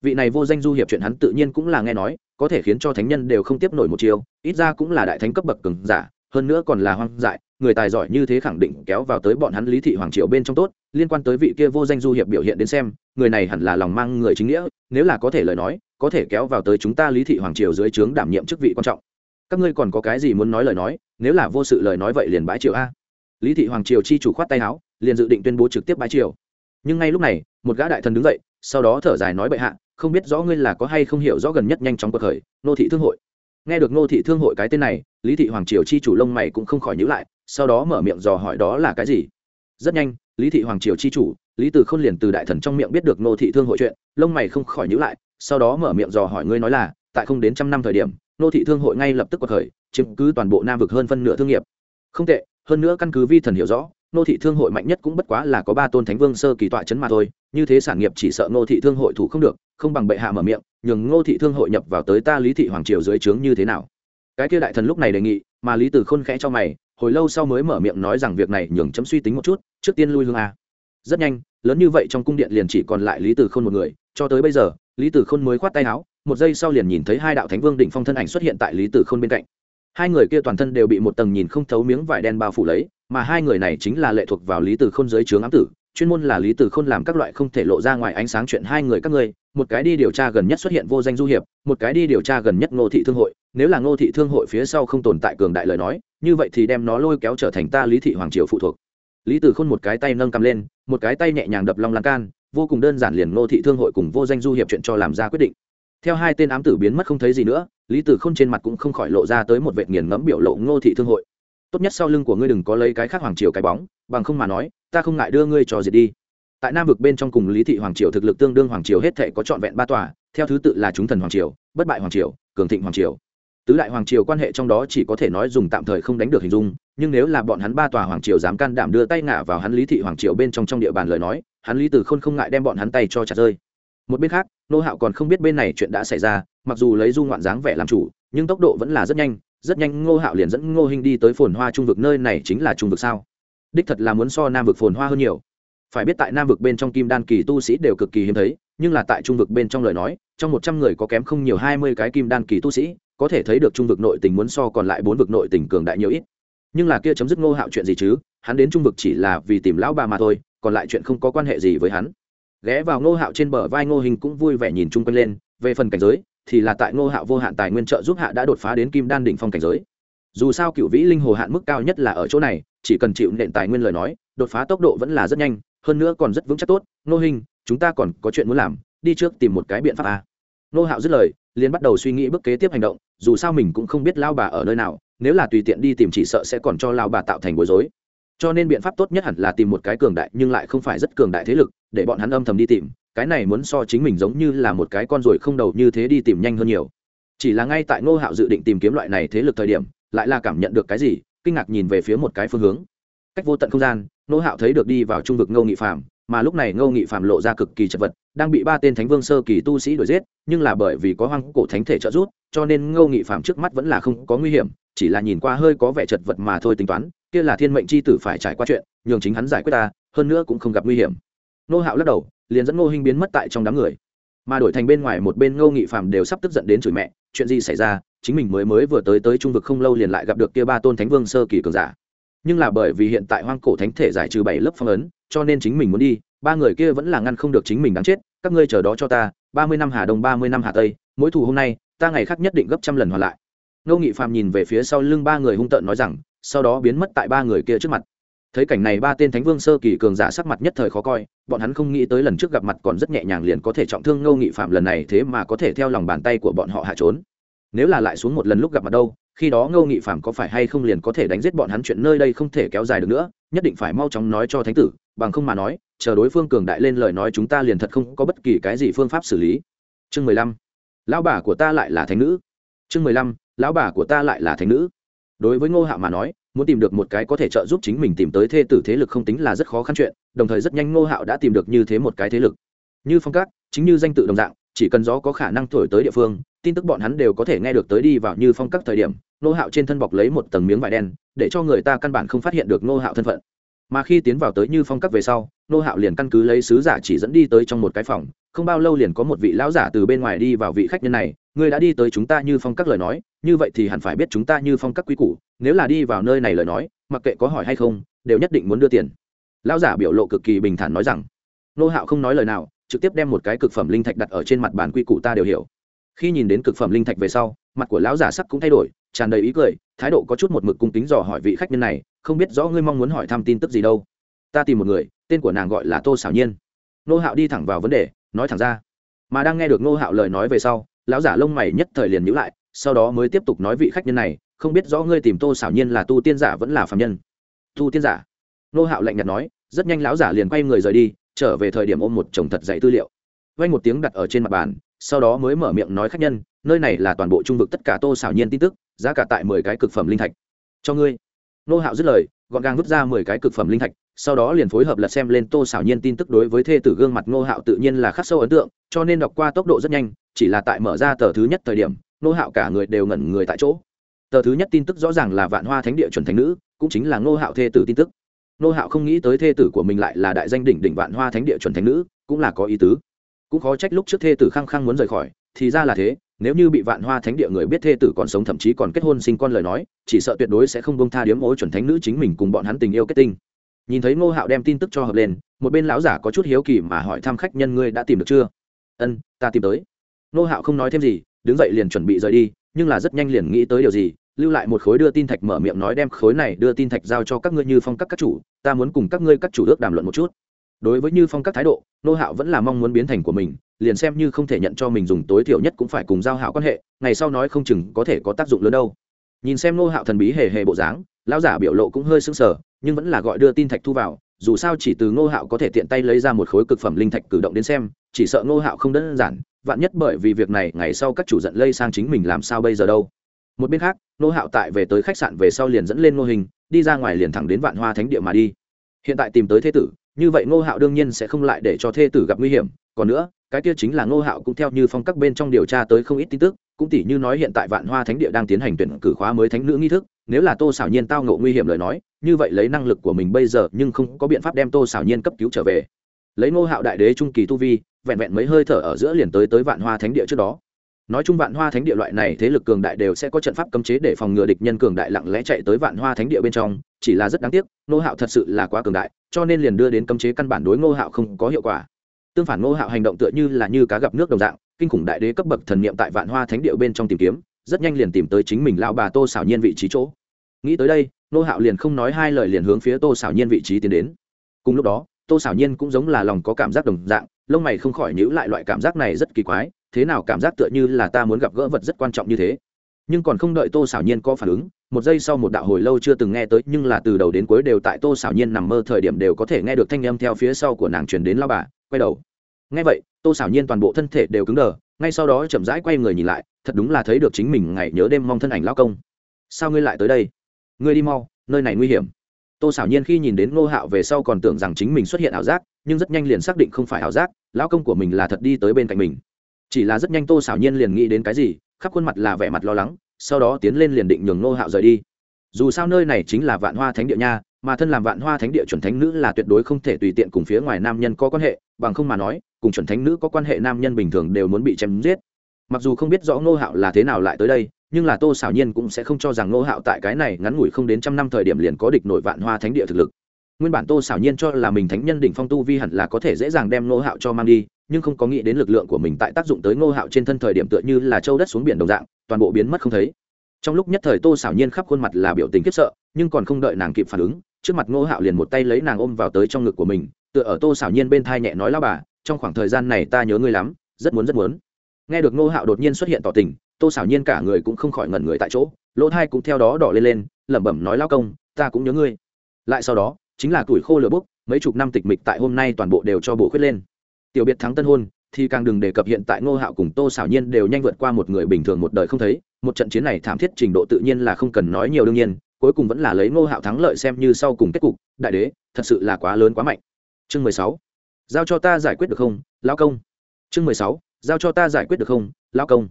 S1: Vị này vô danh du hiệp chuyện hắn tự nhiên cũng là nghe nói, có thể khiến cho thánh nhân đều không tiếp nổi một chiều ít ra cũng là đại thánh cấp bậc cường giả, hơn nữa còn là hoang dại, người tài giỏi như thế khẳng định kéo vào tới bọn hắn lý thị hoàng triều bên trong tốt, liên quan tới vị kia vô danh du hiệp biểu hiện đến xem, người này hẳn là lòng mang người chính nghĩa, nếu là có thể lời nói, có thể kéo vào tới chúng ta lý thị hoàng triều dưới trướng đảm nhiệm chức vị quan trọng. Các ngươi còn có cái gì muốn nói lời nói, nếu là vô sự lời nói vậy liền bãi triều a lý thị hoàng triều chi chủ khoát tay áo, liền dự định tuyên bố trực tiếp bãi triều. Nhưng ngay lúc này, một gã đại thần đứng dậy, sau đó thở dài nói bệ hạ, không biết rõ ngươi là có hay không hiểu rõ gần nhất nhanh chóng cuộc khởi, nô thị thương hội. Nghe được nô thị thương hội cái tên này, lý thị hoàng triều chi chủ lông mày cũng không khỏi nhữ lại, sau đó mở miệng dò hỏi đó là cái gì. Rất nhanh, lý thị hoàng triều chi chủ, lý từ không liền từ đại thần trong miệng biết được nô thị thương hội chuyện, lông mày không khỏi nhữ lại, sau đó mở miệng dò hỏi ngươi nói là, tại không đến trăm năm thời điểm, nô thị thương hội ngay lập tức cuộc khởi, chiếm cứ toàn bộ nam vực hơn phân nửa thương nghiệp. Không tệ hơn nữa căn cứ vi thần hiểu rõ nô thị thương hội mạnh nhất cũng bất quá là có ba tôn thánh vương sơ kỳ tọa chấn mà thôi, như thế sản nghiệp chỉ sợ nô thị thương hội thủ không được, không bằng bệ hạ mở miệng, nhường ngô thị thương hội nhập vào tới ta lý thị hoàng triều dưới trướng như thế nào. Cái kia đại thần lúc này đề nghị, mà lý tử khôn khẽ cho mày, hồi lâu sau mới mở miệng nói rằng việc này nhường chấm suy tính một chút, trước tiên lui hương a. Rất nhanh, lớn như vậy trong cung điện liền chỉ còn lại lý tử khôn một người, cho tới bây giờ, lý tử khôn mới khoát tay áo, một giây sau liền nhìn thấy hai đạo thánh vương đỉnh phong thân ảnh xuất hiện tại lý tử khôn bên cạnh hai người kia toàn thân đều bị một tầng nhìn không thấu miếng vải đen bao phủ lấy, mà hai người này chính là lệ thuộc vào lý tử khôn dưới trướng ám tử, chuyên môn là lý tử khôn làm các loại không thể lộ ra ngoài ánh sáng chuyện hai người các ngươi, một cái đi điều tra gần nhất xuất hiện vô danh du hiệp, một cái đi điều tra gần nhất ngô thị thương hội, nếu là ngô thị thương hội phía sau không tồn tại cường đại lời nói, như vậy thì đem nó lôi kéo trở thành ta lý thị hoàng triều phụ thuộc. Lý tử khôn một cái tay nâng cầm lên, một cái tay nhẹ nhàng đập long lan can, vô cùng đơn giản liền ngô thị thương hội cùng vô danh du hiệp chuyện cho làm ra quyết định theo hai tên ám tử biến mất không thấy gì nữa, lý tử khôn trên mặt cũng không khỏi lộ ra tới một vệ nghiền ngẫm biểu lộ ngô thị thương hội. Tốt nhất sau lưng của ngươi đừng có lấy cái khác hoàng triều cái bóng, bằng không mà nói, ta không ngại đưa ngươi cho diệt đi. Tại nam vực bên trong cùng lý thị hoàng triều thực lực tương đương hoàng triều hết thể có trọn vẹn ba tòa, theo thứ tự là chúng thần hoàng triều, bất bại hoàng triều, cường thịnh hoàng triều. Tứ đại hoàng triều quan hệ trong đó chỉ có thể nói dùng tạm thời không đánh được hình dung, nhưng nếu là bọn hắn ba tòa hoàng triều dám can đảm đưa tay ngả vào hắn lý thị hoàng triều bên trong trong địa bàn lời nói, hắn lý từ khôn không ngại đem bọn hắn tay cho chặt rơi một bên khác, nô hạo còn không biết bên này chuyện đã xảy ra, mặc dù lấy du ngoạn dáng vẻ làm chủ, nhưng tốc độ vẫn là rất nhanh rất nhanh ngô hạo liền dẫn ngô hình đi tới phồn hoa trung vực, nơi này chính là trung vực sao? Đích thật là muốn so nam vực phồn hoa hơn nhiều. Phải biết tại nam vực bên trong kim đan kỳ tu sĩ đều cực kỳ hiếm thấy, nhưng là tại trung vực bên trong lời nói, trong một trăm người có kém không nhiều hai mươi cái kim đan kỳ tu sĩ, có thể thấy được trung vực nội tình muốn so còn lại bốn vực nội tình cường đại nhiều ít. Nhưng là kia chấm dứt ngô hạo chuyện gì chứ? Hắn đến trung vực chỉ là vì tìm lão bà mà thôi, còn lại chuyện không có quan hệ gì với hắn ghé vào ngô hạo trên bờ vai ngô hình cũng vui vẻ nhìn chung quanh lên, về phần cảnh giới, thì là tại ngô hạo vô hạn tài nguyên trợ giúp hạ đã đột phá đến kim đan đỉnh phong cảnh giới. Dù sao cựu vĩ linh hồ hạn mức cao nhất là ở chỗ này, chỉ cần chịu nện tài nguyên lời nói, đột phá tốc độ vẫn là rất nhanh, hơn nữa còn rất vững chắc tốt. Ngô hình, chúng ta còn có chuyện muốn làm, đi trước tìm một cái biện pháp a ngô hạo dứt lời, liền bắt đầu suy nghĩ bước kế tiếp hành động, dù sao mình cũng không biết lao bà ở nơi nào, nếu là tùy tiện đi tìm chỉ sợ sẽ còn cho lao bà tạo thành bối rối. Cho nên biện pháp tốt nhất hẳn là tìm một cái cường đại nhưng lại không phải rất cường đại thế lực để bọn hắn âm thầm đi tìm, cái này muốn so chính mình giống như là một cái con ruồi không đầu như thế đi tìm nhanh hơn nhiều. Chỉ là ngay tại ngô hạo dự định tìm kiếm loại này thế lực thời điểm, lại là cảm nhận được cái gì, kinh ngạc nhìn về phía một cái phương hướng. Cách vô tận không gian, ngô hạo thấy được đi vào trung vực ngô nghị phạm mà lúc này ngô nghị phạm lộ ra cực kỳ chật vật, đang bị ba tên thánh vương sơ kỳ tu sĩ đuổi giết, nhưng là bởi vì có hoang cổ thánh thể trợ giúp, cho nên ngô nghị phạm trước mắt vẫn là không có nguy hiểm, chỉ là nhìn qua hơi có vẻ chật vật mà thôi tính toán, kia là thiên mệnh c h i tử phải trải qua chuyện, nhường chính hắn giải quyết ta, hơn nữa cũng không gặp nguy hiểm nô hạo lắc đầu, liền dẫn ngô hinh biến mất tại trong đám người. Mà đổi thành bên ngoài một bên ngô nghị phạm đều sắp tức giận đến chửi mẹ, chuyện gì xảy ra, chính mình mới mới vừa tới tới trung vực không lâu liền lại gặp được kia ba tôn thánh vương sơ kỳ cường giả. Nhưng là bởi vì hiện tại hoang cổ thánh thể giải trừ bảy lớp phong ấn, cho nên chính mình muốn đi, ba người kia vẫn là ngăn không được chính mình đáng chết, các ngươi chờ đó cho ta, ba mươi năm hà đông, ba mươi năm hà tây mỗi thù hôm nay, ta ngày khác nhất định gấp trăm lần hoàn lại. Ngô nghị phạm nhìn về phía sau lưng ba người hung tợn nói rằng, sau đó biến mất tại ba người kia trước mặt thấy cảnh này ba tên thánh vương sơ kỳ cường giả sắc mặt nhất thời khó coi, bọn hắn không nghĩ tới lần trước gặp mặt còn rất nhẹ nhàng liền có thể trọng thương ngô nghị phạm lần này thế mà có thể theo lòng bàn tay của bọn họ hạ trốn. Nếu là lại xuống một lần lúc gặp mặt đâu, khi đó ngô nghị phạm có phải hay không liền có thể đánh giết bọn hắn chuyện nơi đây không thể kéo dài được nữa, nhất định phải mau chóng nói cho thánh tử, bằng không mà nói, chờ đối phương cường đại lên lời nói chúng ta liền thật không có bất kỳ cái gì phương pháp xử lý. Chương mười lăm, lão bà của ta lại là thánh nữ. Chương mười lăm, lão bà của ta lại là thánh nữ. Đối với ngô hạ mà nói muốn tìm được một cái có thể trợ giúp chính mình tìm tới thê tử thế lực không tính là rất khó khăn chuyện, đồng thời rất nhanh ngô hạo đã tìm được như thế một cái thế lực. Như phong cát, chính như danh tự đồng dạng, chỉ cần gió có khả năng thổi tới địa phương, tin tức bọn hắn đều có thể nghe được tới đi vào như phong các thời điểm, ngô hạo trên thân bọc lấy một tầng miếng vải đen, để cho người ta căn bản không phát hiện được ngô hạo thân phận. Mà khi tiến vào tới như phong các về sau, ngô hạo liền căn cứ lấy sứ giả chỉ dẫn đi tới trong một cái phòng, không bao lâu liền có một vị lão giả từ bên ngoài đi vào vị khách nhân này, ngươi đã đi tới chúng ta như phong các lời nói như vậy thì hẳn phải biết chúng ta như phong các quý củ, nếu là đi vào nơi này lời nói, mặc kệ có hỏi hay không, đều nhất định muốn đưa tiền. Lão giả biểu lộ cực kỳ bình thản nói rằng. Nô hạo không nói lời nào, trực tiếp đem một cái cực phẩm linh thạch đặt ở trên mặt bàn quy củ ta đều hiểu. Khi nhìn đến cực phẩm linh thạch về sau, mặt của lão giả sắc cũng thay đổi, tràn đầy ý cười, thái độ có chút một mực cung kính dò hỏi vị khách nhân này, không biết rõ ngươi mong muốn hỏi thăm tin tức gì đâu? Ta tìm một người, tên của nàng gọi là tô xảo nhiên. Nô hạo đi thẳng vào vấn đề, nói thẳng ra. Mà đang nghe được nô hạo lời nói về sau, lão giả lông mày nhất thời liền nhữ lại sau đó mới tiếp tục nói vị khách nhân này, không biết rõ ngươi tìm tô xảo nhiên là tu tiên giả vẫn là phạm nhân. Tu tiên giả? Nô hạo lạnh nhạt nói, rất nhanh lão giả liền quay người rời đi, trở về thời điểm ôm một chồng thật dạy tư liệu. Vay một tiếng đặt ở trên mặt bàn, sau đó mới mở miệng nói khách nhân, nơi này là toàn bộ trung vực tất cả tô xảo nhiên tin tức, giá cả tại mười cái cực phẩm linh thạch. Cho ngươi. Nô hạo dứt lời, gọn gàng vứt ra mười cái cực phẩm linh thạch, sau đó liền phối hợp lật xem lên tô xảo nhiên tin tức đối với thê tử gương mặt nô hạo tự nhiên là khắc sâu ấn tượng, cho nên đọc qua tốc độ rất nhanh, chỉ là tại mở ra tờ thứ nhất thời điểm nô hạo cả người đều ngẩn người tại chỗ. Tờ thứ nhất tin tức rõ ràng là vạn hoa thánh địa chuẩn thánh nữ, cũng chính là nô hạo thê tử tin tức. Nô hạo không nghĩ tới thê tử của mình lại là đại danh đỉnh đỉnh vạn hoa thánh địa chuẩn thánh nữ, cũng là có ý tứ. Cũng khó trách lúc trước thê tử khăng khăng muốn rời khỏi, thì ra là thế, nếu như bị vạn hoa thánh địa người biết thê tử còn sống thậm chí còn kết hôn sinh con lời nói, chỉ sợ tuyệt đối sẽ không bông tha điếm ối chuẩn thánh nữ chính mình cùng bọn hắn tình yêu kết tinh. Nhìn thấy ngô hạo đem tin tức cho hợp lên, một bên lão giả có chút hiếu kỳ mà hỏi thăm khách nhân, ngươi đã tìm được chưa? Ân, ta tìm tới. Ngô hạo không nói thêm gì đứng dậy liền chuẩn bị rời đi, nhưng là rất nhanh liền nghĩ tới điều gì, lưu lại một khối đưa tin thạch mở miệng nói đem khối này đưa tin thạch giao cho các ngươi như phong các các chủ, ta muốn cùng các ngươi các chủ ước đàm luận một chút. Đối với như phong các thái độ, nô hạo vẫn là mong muốn biến thành của mình, liền xem như không thể nhận cho mình dùng tối thiểu nhất cũng phải cùng giao hạo quan hệ, ngày sau nói không chừng có thể có tác dụng lớn đâu. Nhìn xem nô hạo thần bí hề hề bộ dáng, lão giả biểu lộ cũng hơi sưng sờ, nhưng vẫn là gọi đưa tin thạch thu vào dù sao chỉ từ ngô hạo có thể tiện tay lấy ra một khối cực phẩm linh thạch cử động đến xem, chỉ sợ ngô hạo không đơn giản, vạn nhất bởi vì việc này ngày sau các chủ giận lây sang chính mình làm sao bây giờ đâu. Một bên khác, ngô hạo tại về tới khách sạn về sau liền dẫn lên ngô hình, đi ra ngoài liền thẳng đến vạn hoa thánh địa mà đi. Hiện tại tìm tới thế tử, như vậy ngô hạo đương nhiên sẽ không lại để cho thê tử gặp nguy hiểm, còn nữa cái kia chính là ngô hạo cũng theo như phong các bên trong điều tra tới không ít tin tức, cũng tỷ như nói hiện tại vạn hoa thánh địa đang tiến hành tuyển cử khóa mới thánh nữ nghi thức, nếu là tô xảo nhiên tao ngộ nguy hiểm lời nói, như vậy lấy năng lực của mình bây giờ nhưng không có biện pháp đem tô xảo nhiên cấp cứu trở về. Lấy ngô hạo đại đế trung kỳ tu vi, vẹn vẹn mấy hơi thở ở giữa liền tới tới vạn hoa thánh địa trước đó. Nói chung vạn hoa thánh địa loại này thế lực cường đại đều sẽ có trận pháp cấm chế để phòng ngừa địch nhân cường đại lặng lẽ chạy tới vạn hoa thánh địa bên trong, chỉ là rất đáng tiếc, ngô hạo thật sự là quá cường đại, cho nên liền đưa đến cấm chế căn bản đối ngô hạo không có hiệu quả tương phản ngô hạo hành động tựa như là như cá gặp nước đồng dạng, kinh khủng đại đế cấp bậc thần niệm tại vạn hoa thánh địa bên trong tìm kiếm, rất nhanh liền tìm tới chính mình lão bà tô xảo nhiên vị trí chỗ. Nghĩ tới đây, ngô hạo liền không nói hai lời liền hướng phía tô xảo nhiên vị trí tiến đến. Cùng lúc đó, tô xảo nhiên cũng giống là lòng có cảm giác đồng dạng, lông mày không khỏi nhữ lại loại cảm giác này rất kỳ quái, thế nào cảm giác tựa như là ta muốn gặp gỡ vật rất quan trọng như thế. Nhưng còn không đợi tô xảo nhiên có phản ứng, một giây sau một đạo hồi lâu chưa từng nghe tới, nhưng là từ đầu đến cuối đều tại tô xảo nhiên nằm mơ thời điểm đều có thể nghe được thanh âm theo phía sau của nàng truyền đến lao bà quay đầu. Ngay vậy, tô xảo nhiên toàn bộ thân thể đều cứng đờ, ngay sau đó chậm rãi quay người nhìn lại, thật đúng là thấy được chính mình ngày nhớ đêm mong thân ảnh lao công. Sao ngươi lại tới đây? Ngươi đi mau, nơi này nguy hiểm. Tô xảo nhiên khi nhìn đến ngô hạo về sau còn tưởng rằng chính mình xuất hiện ảo giác, nhưng rất nhanh liền xác định không phải ảo giác, lão công của mình là thật đi tới bên cạnh mình. Chỉ là rất nhanh tô xảo nhiên liền nghĩ đến cái gì, khắp khuôn mặt là vẻ mặt lo lắng, sau đó tiến lên liền định nhường ngô hạo rời đi. Dù sao nơi này chính là vạn hoa thánh địa nha mà thân làm vạn hoa thánh địa chuẩn thánh nữ là tuyệt đối không thể tùy tiện cùng phía ngoài nam nhân có quan hệ, bằng không mà nói, cùng chuẩn thánh nữ có quan hệ nam nhân bình thường đều muốn bị chém giết. Mặc dù không biết rõ ngô hạo là thế nào lại tới đây, nhưng là tô xảo nhiên cũng sẽ không cho rằng ngô hạo tại cái này ngắn ngủi không đến trăm năm thời điểm liền có địch nội vạn hoa thánh địa thực lực. Nguyên bản tô xảo nhiên cho là mình thánh nhân đỉnh phong tu vi hẳn là có thể dễ dàng đem ngô hạo cho mang đi, nhưng không có nghĩ đến lực lượng của mình tại tác dụng tới ngô hạo trên thân thời điểm tựa như là châu đất xuống biển đồng dạng, toàn bộ biến mất không thấy. Trong lúc nhất thời tô xảo nhiên khắp khuôn mặt là biểu tình khiếp sợ, nhưng còn không đợi nàng kịp phản ứng trước mặt ngô hạo liền một tay lấy nàng ôm vào tới trong ngực của mình, tựa ở tô xảo nhiên bên thai nhẹ nói lao bà, trong khoảng thời gian này ta nhớ ngươi lắm, rất muốn rất muốn. Nghe được ngô hạo đột nhiên xuất hiện tỏ tình, tô xảo nhiên cả người cũng không khỏi ngẩn người tại chỗ, lỗ thai cũng theo đó đỏ lên lên, lẩm bẩm nói lao công, ta cũng nhớ ngươi. Lại sau đó, chính là tuổi khô lửa bốc, mấy chục năm tịch mịch tại hôm nay toàn bộ đều cho bộ khuyết lên. Tiểu biệt thắng tân hôn, thì càng đừng đề cập hiện tại ngô hạo cùng tô xảo nhiên đều nhanh vượt qua một người bình thường một đời không thấy, một trận chiến này thảm thiết trình độ tự nhiên là không cần nói nhiều đương nhiên cuối cùng vẫn là lấy ngô hạo thắng lợi xem như sau cùng kết cục, đại đế, thật sự là quá lớn quá mạnh. Chương mười sáu, giao cho ta giải quyết được không, lão công? Chương mười sáu, giao cho ta giải quyết được không, lão công?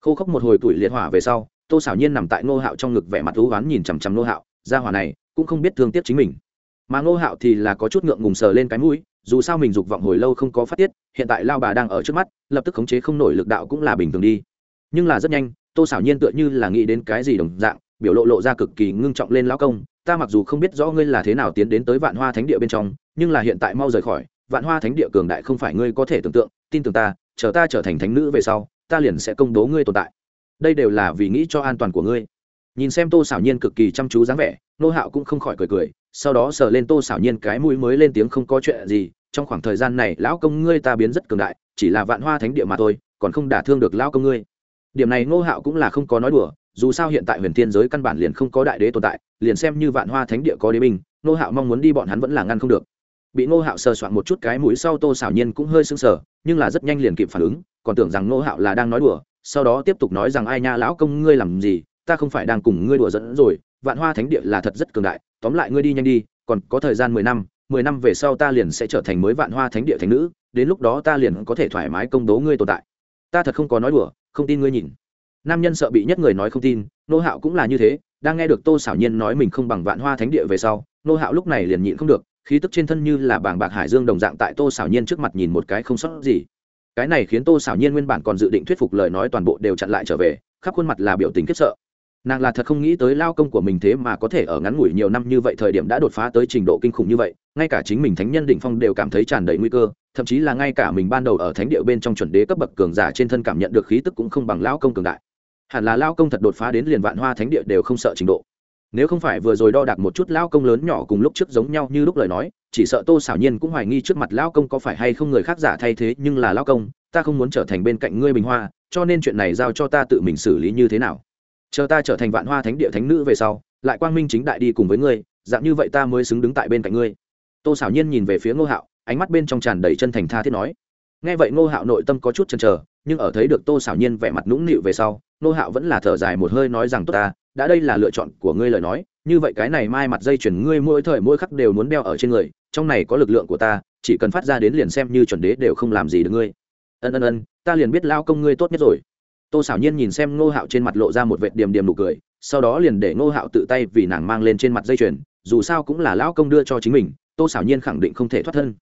S1: Khô khốc một hồi tuổi liệt hỏa về sau, tô xảo nhiên nằm tại ngô hạo trong ngực vẻ mặt thú oán nhìn chằm chằm ngô hạo, ra hỏa này cũng không biết thương tiếc chính mình. Mà ngô hạo thì là có chút ngượng ngùng sờ lên cái mũi, dù sao mình dục vọng hồi lâu không có phát tiết, hiện tại lao bà đang ở trước mắt, lập tức khống chế không nổi lực đạo cũng là bình thường đi. Nhưng là rất nhanh, tô xảo nhiên tựa như là nghĩ đến cái gì đồng dạng biểu lộ lộ ra cực kỳ ngưng trọng lên lão công, ta mặc dù không biết rõ ngươi là thế nào tiến đến tới vạn hoa thánh địa bên trong, nhưng là hiện tại mau rời khỏi, vạn hoa thánh địa cường đại không phải ngươi có thể tưởng tượng, tin tưởng ta, chờ ta trở thành thánh nữ về sau, ta liền sẽ công bố ngươi tồn tại. Đây đều là vì nghĩ cho an toàn của ngươi. Nhìn xem tô xảo nhiên cực kỳ chăm chú dáng vẻ, nô hạo cũng không khỏi cười cười, sau đó sờ lên tô xảo nhiên cái mũi mới lên tiếng không có chuyện gì, trong khoảng thời gian này lão công ngươi ta biến rất cường đại, chỉ là vạn hoa thánh địa mà thôi, còn không đả thương được lão công ngươi. Điểm này ngô hạo cũng là không có nói đùa dù sao hiện tại huyền thiên giới căn bản liền không có đại đế tồn tại, liền xem như vạn hoa thánh địa có đế binh, ngô hạo mong muốn đi bọn hắn vẫn là ngăn không được. Bị ngô hạo sờ soạn một chút cái mũi sau tô xảo nhiên cũng hơi sưng sờ, nhưng là rất nhanh liền kịp phản ứng, còn tưởng rằng ngô hạo là đang nói đùa, sau đó tiếp tục nói rằng, ai nha lão công, ngươi làm gì? Ta không phải đang cùng ngươi đùa dẫn rồi, vạn hoa thánh địa là thật rất cường đại, tóm lại ngươi đi nhanh đi, còn có thời gian mười năm mười năm về sau ta liền sẽ trở thành mới vạn hoa thánh địa thánh nữ, đến lúc đó ta liền có thể thoải mái công đố ngươi tồn tại. Ta thật không có nói đùa, không tin ngươi nhìn nam nhân sợ bị nhất người nói không tin nô hạo cũng là như thế, đang nghe được tô xảo nhiên nói mình không bằng vạn hoa thánh địa về sau nô hạo lúc này liền nhịn không được, khí tức trên thân như là bảng bạc hải dương đồng dạng tại tô xảo nhiên trước mặt nhìn một cái không sót gì. Cái này khiến tô xảo nhiên nguyên bản còn dự định thuyết phục lời nói toàn bộ đều chặn lại trở về, khắp khuôn mặt là biểu tình khiếp sợ. Nàng là thật không nghĩ tới lao công của mình thế mà có thể ở ngắn ngủi nhiều năm như vậy thời điểm đã đột phá tới trình độ kinh khủng như vậy, ngay cả chính mình thánh nhân đỉnh phong đều cảm thấy tràn đầy nguy cơ, thậm chí là ngay cả mình ban đầu ở thánh địa bên trong chuẩn đế cấp bậc cường giả trên thân cảm nhận được khí tức cũng không bằng lao công cường đại hẳn là lao công thật đột phá đến liền vạn hoa thánh địa đều không sợ trình độ. Nếu không phải vừa rồi đo đạc một chút lao công lớn nhỏ cùng lúc trước giống nhau như lúc lời nói, chỉ sợ tô xảo nhiên cũng hoài nghi trước mặt lao công có phải hay không người khác giả thay thế, nhưng là lao công, ta không muốn trở thành bên cạnh ngươi bình hoa, cho nên chuyện này giao cho ta tự mình xử lý như thế nào. Chờ ta trở thành vạn hoa thánh địa thánh nữ về sau, lại quang minh chính đại đi cùng với ngươi, dạng như vậy ta mới xứng đứng tại bên cạnh ngươi. Tô xảo nhiên nhìn về phía ngô hạo, ánh mắt bên trong tràn đầy chân thành tha thiết nói. Nghe vậy ngô hạo nội tâm có chút chần chờ, nhưng ở thấy được tô xảo nhiên vẻ mặt nũng nịu về sau Nô hạo vẫn là thở dài một hơi nói rằng, tốt ta, đã đây là lựa chọn của ngươi lời nói, như vậy cái này mai mặt dây chuyển ngươi mỗi thời mỗi khắc đều muốn đeo ở trên người, trong này có lực lượng của ta, chỉ cần phát ra đến liền xem như chuẩn đế đều không làm gì được ngươi. Ân ân ân, ta liền biết lao công ngươi tốt nhất rồi. Tô xảo nhiên nhìn xem ngô hạo trên mặt lộ ra một vệt điềm điềm nụ cười, sau đó liền để ngô hạo tự tay vì nàng mang lên trên mặt dây chuyền, dù sao cũng là lão công đưa cho chính mình, tô xảo nhiên khẳng định không thể thoát thân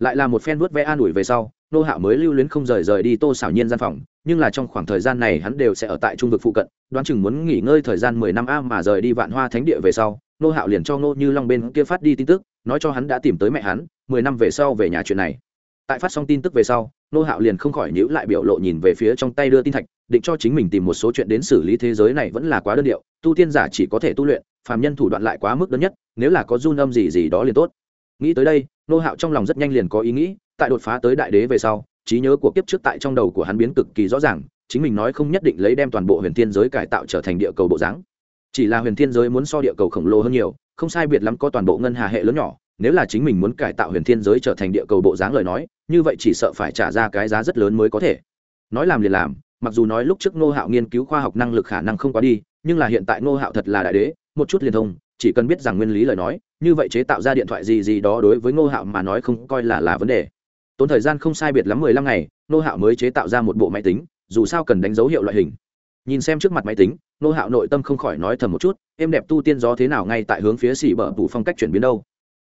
S1: lại là một phen vuốt vẽ an ủi về sau, nô hạo mới lưu luyến không rời rời đi tô xảo nhiên gian phòng, nhưng là trong khoảng thời gian này hắn đều sẽ ở tại trung vực phụ cận, đoán chừng muốn nghỉ ngơi thời gian mười năm a mà rời đi vạn hoa thánh địa về sau, nô hạo liền cho ngô như long bên kia phát đi tin tức, nói cho hắn đã tìm tới mẹ hắn, mười năm về sau về nhà chuyện này. Tại phát xong tin tức về sau, nô hạo liền không khỏi nhữ lại biểu lộ nhìn về phía trong tay đưa tin thạch, định cho chính mình tìm một số chuyện đến xử lý thế giới này vẫn là quá đơn điệu, tu tiên giả chỉ có thể tu luyện, phàm nhân thủ đoạn lại quá mức đơn nhất, nếu là có run âm gì gì đó liền tốt nghĩ tới đây, nô hạo trong lòng rất nhanh liền có ý nghĩ, tại đột phá tới đại đế về sau, trí nhớ của kiếp trước tại trong đầu của hắn biến cực kỳ rõ ràng, chính mình nói không nhất định lấy đem toàn bộ huyền thiên giới cải tạo trở thành địa cầu bộ dáng. Chỉ là huyền thiên giới muốn so địa cầu khổng lồ hơn nhiều, không sai biệt lắm có toàn bộ ngân hà hệ lớn nhỏ, nếu là chính mình muốn cải tạo huyền thiên giới trở thành địa cầu bộ dáng lời nói, như vậy chỉ sợ phải trả ra cái giá rất lớn mới có thể. Nói làm liền làm, mặc dù nói lúc trước ngô hạo nghiên cứu khoa học năng lực khả năng không quá đi, nhưng là hiện tại ngô hạo thật là đại đế, một chút liền thông chỉ cần biết rằng nguyên lý lời nói, như vậy chế tạo ra điện thoại gì gì đó đối với ngô hạo mà nói không coi là là vấn đề. Tốn thời gian không sai biệt lắm mười lăm ngày, ngô hạo mới chế tạo ra một bộ máy tính, dù sao cần đánh dấu hiệu loại hình. Nhìn xem trước mặt máy tính, ngô hạo nội tâm không khỏi nói thầm một chút, em đẹp tu tiên gió thế nào ngay tại hướng phía xỉ bờ phủ phong cách chuyển biến đâu?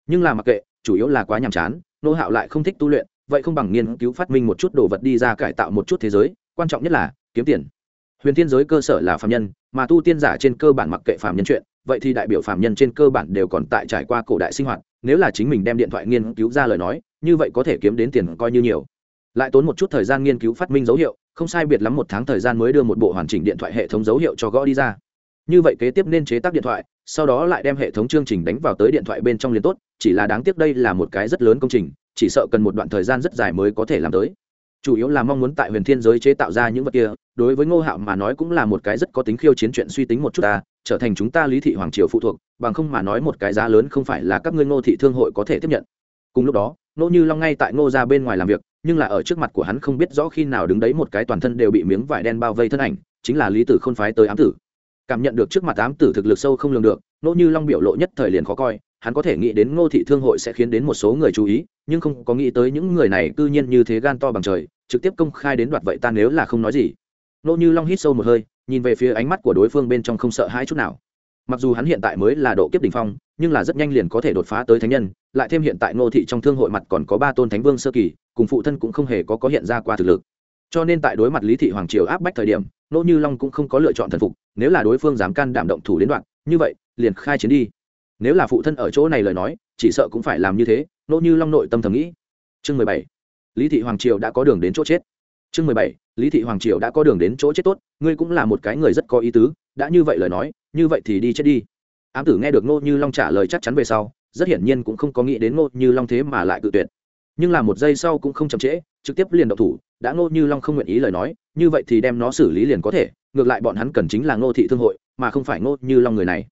S1: Nhưng là mặc kệ, chủ yếu là quá nhàm chán, ngô hạo lại không thích tu luyện, vậy không bằng nghiên cứu phát minh một chút đồ vật đi ra cải tạo một chút thế giới, quan trọng nhất là kiếm tiền. Huyền thiên giới cơ sở là phạm nhân, mà tu tiên giả trên cơ bản mặc kệ phạm nhân chuyện vậy thì đại biểu phạm nhân trên cơ bản đều còn tại trải qua cổ đại sinh hoạt, nếu là chính mình đem điện thoại nghiên cứu ra lời nói, như vậy có thể kiếm đến tiền coi như nhiều. Lại tốn một chút thời gian nghiên cứu phát minh dấu hiệu, không sai biệt lắm một tháng thời gian mới đưa một bộ hoàn chỉnh điện thoại hệ thống dấu hiệu cho gõ đi ra. Như vậy kế tiếp nên chế tác điện thoại, sau đó lại đem hệ thống chương trình đánh vào tới điện thoại bên trong liền tốt, chỉ là đáng tiếc đây là một cái rất lớn công trình, chỉ sợ cần một đoạn thời gian rất dài mới có thể làm tới. Chủ yếu là mong muốn tại huyền thiên giới chế tạo ra những vật kia, đối với ngô hạo mà nói cũng là một cái rất có tính khiêu chiến chuyện suy tính một chút ta trở thành chúng ta lý thị hoàng triều phụ thuộc, bằng không mà nói một cái giá lớn không phải là các ngươi ngô thị thương hội có thể tiếp nhận. Cùng lúc đó ngô như long ngay tại ngô ra bên ngoài làm việc, nhưng là ở trước mặt của hắn không biết rõ khi nào đứng đấy một cái toàn thân đều bị miếng vải đen bao vây thân ảnh, chính là lý tử khôn phái tới ám tử. Cảm nhận được trước mặt ám tử thực lực sâu không lường được ngô như long biểu lộ nhất thời liền khó coi, hắn có thể nghĩ đến ngô thị thương hội sẽ khiến đến một số người chú ý, nhưng không có nghĩ tới những người này cư nhiên như thế gan to bằng trời, trực tiếp công khai đến đoạt vậy ta nếu là không nói gì. Ngô như long hít sâu một hơi nhìn về phía ánh mắt của đối phương bên trong không sợ hãi chút nào. Mặc dù hắn hiện tại mới là độ kiếp đỉnh phong, nhưng là rất nhanh liền có thể đột phá tới thánh nhân, lại thêm hiện tại ngô thị trong thương hội mặt còn có ba tôn thánh vương sơ kỳ, cùng phụ thân cũng không hề có có hiện ra qua thực lực. Cho nên tại đối mặt lý thị hoàng triều áp bách thời điểm nỗ như long cũng không có lựa chọn thần phục, nếu là đối phương dám can đảm động thủ đến đoạn, như vậy, liền khai chiến đi. Nếu là phụ thân ở chỗ này lời nói, chỉ sợ cũng phải làm như thế nỗ như long nội tâm thầm nghĩ. Chương mười bảy, lý thị hoàng triều đã có đường đến chỗ chết chương mười bảy, lý thị hoàng triều đã có đường đến chỗ chết tốt, ngươi cũng là một cái người rất có ý tứ, đã như vậy lời nói, như vậy thì đi chết đi. Ám tử nghe được ngô như long trả lời chắc chắn về sau, rất hiển nhiên cũng không có nghĩ đến ngô như long thế mà lại cự tuyệt. Nhưng là một giây sau cũng không chậm trễ, trực tiếp liền động thủ, đã ngô như long không nguyện ý lời nói, như vậy thì đem nó xử lý liền có thể, ngược lại bọn hắn cần chính là ngô thị thương hội, mà không phải ngô như long người này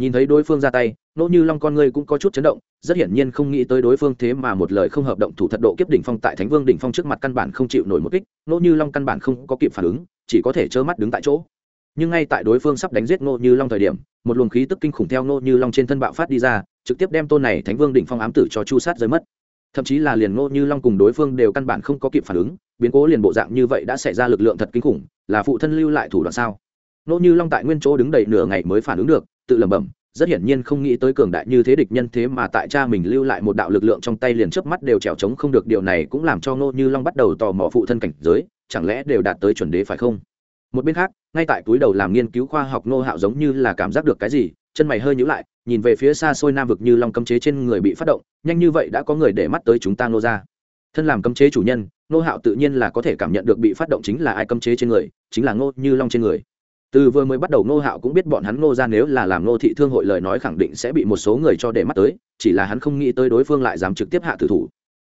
S1: nhìn thấy đối phương ra tay, nỗ như long con ngươi cũng có chút chấn động, rất hiển nhiên không nghĩ tới đối phương thế mà một lời không hợp động thủ thật độ kiếp đỉnh phong tại thánh vương đỉnh phong trước mặt căn bản không chịu nổi một kích, nỗ như long căn bản không có kịp phản ứng, chỉ có thể trơ mắt đứng tại chỗ. Nhưng ngay tại đối phương sắp đánh giết nỗ như long thời điểm, một luồng khí tức kinh khủng theo nỗ như long trên thân bạo phát đi ra, trực tiếp đem tôn này thánh vương đỉnh phong ám tử cho chu sát rơi mất. Thậm chí là liền nỗ như long cùng đối phương đều căn bản không có kịp phản ứng, biến cố liền bộ dạng như vậy đã xảy ra lực lượng thật kinh khủng, là phụ thân lưu lại thủ đoạn sao? Nỗ như long tại nguyên chỗ đứng đầy nửa ngày mới phản ứng được tự lẩm bẩm, rất hiển nhiên không nghĩ tới cường đại như thế địch nhân thế mà tại cha mình lưu lại một đạo lực lượng trong tay liền chớp mắt đều trèo trống không được, điều này cũng làm cho ngô như long bắt đầu tò mò phụ thân cảnh giới, chẳng lẽ đều đạt tới chuẩn đế phải không? Một bên khác, ngay tại túi đầu làm nghiên cứu khoa học ngô hạo giống như là cảm giác được cái gì, chân mày hơi nhữ lại, nhìn về phía xa xôi nam vực như long cấm chế trên người bị phát động, nhanh như vậy đã có người để mắt tới chúng ta ngô ra thân làm cấm chế chủ nhân, ngô hạo tự nhiên là có thể cảm nhận được bị phát động chính là ai cấm chế trên người, chính là ngô như long trên người từ vừa mới bắt đầu ngô hạo cũng biết bọn hắn ngô ra nếu là làm ngô thị thương hội lời nói khẳng định sẽ bị một số người cho để mắt tới, chỉ là hắn không nghĩ tới đối phương lại dám trực tiếp hạ tử thủ.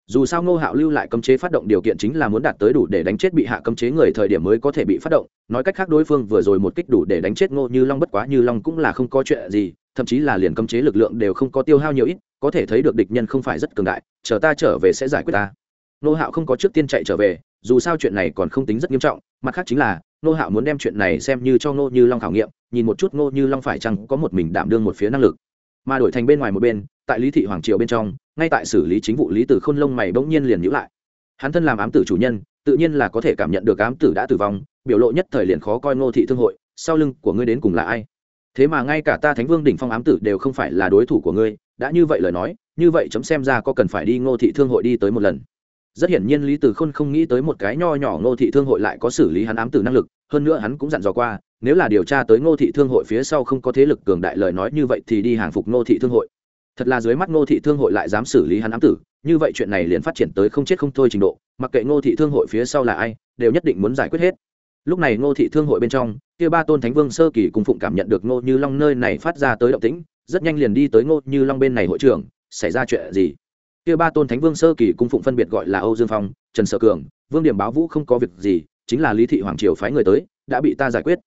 S1: Dù sao ngô hạo lưu lại cấm chế phát động điều kiện chính là muốn đạt tới đủ để đánh chết bị hạ cấm chế người thời điểm mới có thể bị phát động, nói cách khác đối phương vừa rồi một kích đủ để đánh chết ngô như long bất quá như long cũng là không có chuyện gì, thậm chí là liền cấm chế lực lượng đều không có tiêu hao nhiều ít, có thể thấy được địch nhân không phải rất cường đại, chờ ta trở về sẽ giải quyết ta. Ngô hạo không có trước tiên chạy trở về, dù sao chuyện này còn không tính rất nghiêm trọng, mặt khác chính là Nô hạo muốn đem chuyện này xem như cho Nô như long khảo nghiệm, nhìn một chút Nô như long phải chăng có một mình đảm đương một phía năng lực. Mà đổi thành bên ngoài một bên, tại lý thị hoàng triều bên trong, ngay tại xử lý chính vụ lý tử khôn lông mày bỗng nhiên liền nhữ lại. Hắn thân làm ám tử chủ nhân, tự nhiên là có thể cảm nhận được ám tử đã tử vong, biểu lộ nhất thời liền khó coi ngô thị thương hội, sau lưng của ngươi đến cùng là ai? Thế mà ngay cả ta thánh vương đỉnh phong ám tử đều không phải là đối thủ của ngươi, đã như vậy lời nói, như vậy chấm xem ra có cần phải đi ngô thị thương hội đi tới một lần. Rất hiển nhiên lý tử khôn không nghĩ tới một cái nho nhỏ ngô thị thương hội lại có xử lý hắn ám tử năng lực hơn nữa hắn cũng dặn dò qua, nếu là điều tra tới ngô thị thương hội phía sau không có thế lực cường đại lời nói như vậy thì đi hàng phục ngô thị thương hội. Thật là dưới mắt ngô thị thương hội lại dám xử lý hắn ám tử, như vậy chuyện này liền phát triển tới không chết không thôi trình độ, mặc kệ ngô thị thương hội phía sau là ai, đều nhất định muốn giải quyết hết. Lúc này ngô thị thương hội bên trong, kia ba tôn thánh vương sơ kỳ cùng phụng cảm nhận được ngô như long nơi này phát ra tới động tĩnh, rất nhanh liền đi tới ngô như long bên này hội trưởng, xảy ra chuyện gì? Kia ba tôn thánh vương sơ kỳ cung phụng phân biệt gọi là âu dương phong, trần sở cường, vương điểm báo vũ không có việc gì chính là lý thị hoàng triều phái người tới, đã bị ta giải quyết.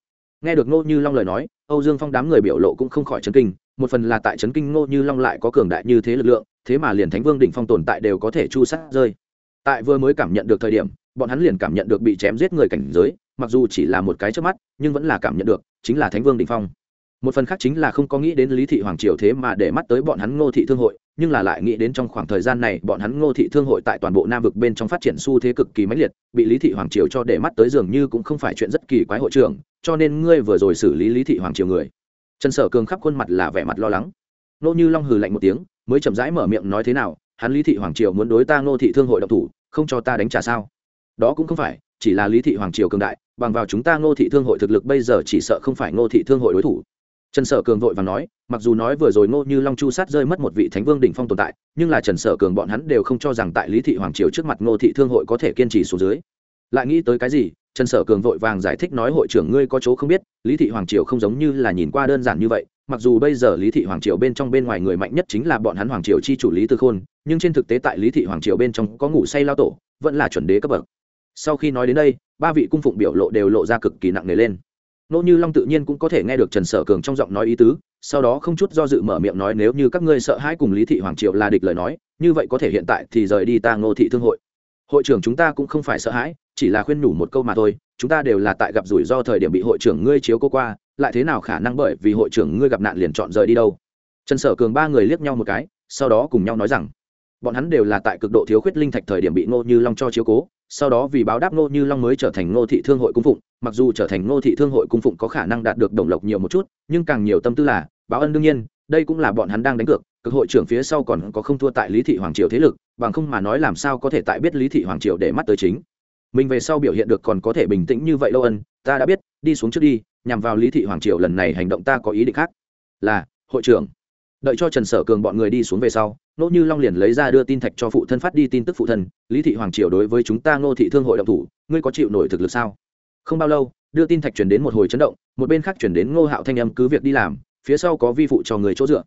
S1: Nghe được ngô như long lời nói, âu dương phong đám người biểu lộ cũng không khỏi chấn kinh, một phần là tại chấn kinh ngô như long lại có cường đại như thế lực lượng, thế mà liền thánh vương đỉnh phong tồn tại đều có thể chu sát rơi. Tại vừa mới cảm nhận được thời điểm, bọn hắn liền cảm nhận được bị chém giết người cảnh giới, mặc dù chỉ là một cái trước mắt, nhưng vẫn là cảm nhận được, chính là thánh vương đỉnh phong một phần khác chính là không có nghĩ đến lý thị hoàng triều thế mà để mắt tới bọn hắn ngô thị thương hội, nhưng là lại nghĩ đến trong khoảng thời gian này, bọn hắn ngô thị thương hội tại toàn bộ nam vực bên trong phát triển xu thế cực kỳ mãnh liệt, bị lý thị hoàng triều cho để mắt tới dường như cũng không phải chuyện rất kỳ quái hội trưởng, cho nên ngươi vừa rồi xử lý lý thị hoàng triều người. Trần sở cường khắp khuôn mặt là vẻ mặt lo lắng. Nô như long hừ lạnh một tiếng, mới chậm rãi mở miệng nói thế nào, hắn lý thị hoàng triều muốn đối ta ngô thị thương hội độc thủ, không cho ta đánh trả sao? Đó cũng không phải, chỉ là lý thị hoàng triều cường đại, bằng vào chúng ta ngô thị thương hội thực lực bây giờ chỉ sợ không phải ngô thị thương hội đối thủ trần sở cường vội và nói, mặc dù nói vừa rồi ngô như long chu sát rơi mất một vị thánh vương đỉnh phong tồn tại, nhưng là trần sở cường bọn hắn đều không cho rằng tại lý thị hoàng triều trước mặt ngô thị thương hội có thể kiên trì xuống dưới. Lại nghĩ tới cái gì, trần sở cường vội vàng giải thích nói, hội trưởng ngươi có chỗ không biết, lý thị hoàng triều không giống như là nhìn qua đơn giản như vậy, mặc dù bây giờ lý thị hoàng triều bên trong bên ngoài người mạnh nhất chính là bọn hắn hoàng triều chi chủ lý tư khôn, nhưng trên thực tế tại lý thị hoàng triều bên trong có ngủ say lao tổ, vẫn là chuẩn đế cấp bậc. Sau khi nói đến đây, ba vị cung phụng biểu lộ đều lộ ra cực kỳ nặng nề lên nỗ như long tự nhiên cũng có thể nghe được trần sở cường trong giọng nói ý tứ, sau đó không chút do dự mở miệng nói nếu như các ngươi sợ hãi cùng lý thị hoàng triệu là địch lời nói, như vậy có thể hiện tại thì rời đi ta ngô thị thương hội. Hội trưởng chúng ta cũng không phải sợ hãi, chỉ là khuyên nhủ một câu mà thôi, chúng ta đều là tại gặp rủi ro thời điểm bị hội trưởng ngươi chiếu cô qua, lại thế nào khả năng bởi vì hội trưởng ngươi gặp nạn liền chọn rời đi đâu? Trần sở cường ba người liếc nhau một cái, sau đó cùng nhau nói rằng bọn hắn đều là tại cực độ thiếu khuyết linh thạch thời điểm bị ngô như long cho chiếu cố, sau đó vì báo đáp ngô như long mới trở thành ngô thị thương hội cung phụng, mặc dù trở thành ngô thị thương hội cung phụng có khả năng đạt được đồng lộc nhiều một chút, nhưng càng nhiều tâm tư là, báo ân đương nhiên, đây cũng là bọn hắn đang đánh cược, cực hội trưởng phía sau còn có không thua tại lý thị hoàng triều thế lực, bằng không mà nói làm sao có thể tại biết lý thị hoàng triều để mắt tới chính. Mình về sau biểu hiện được còn có thể bình tĩnh như vậy lâu ân, ta đã biết, đi xuống trước đi, nhằm vào lý thị hoàng triều lần này hành động ta có ý định khác. Là, hội trưởng. Đợi cho trần sở cường bọn người đi xuống về sau nỗ như long liền lấy ra đưa tin thạch cho phụ thân phát đi tin tức phụ thân, lý thị hoàng triều đối với chúng ta ngô thị thương hội động thủ, ngươi có chịu nổi thực lực sao? Không bao lâu, đưa tin thạch chuyển đến một hồi chấn động, một bên khác chuyển đến ngô hạo thanh âm cứ việc đi làm, phía sau có vi phụ cho người chỗ dựa.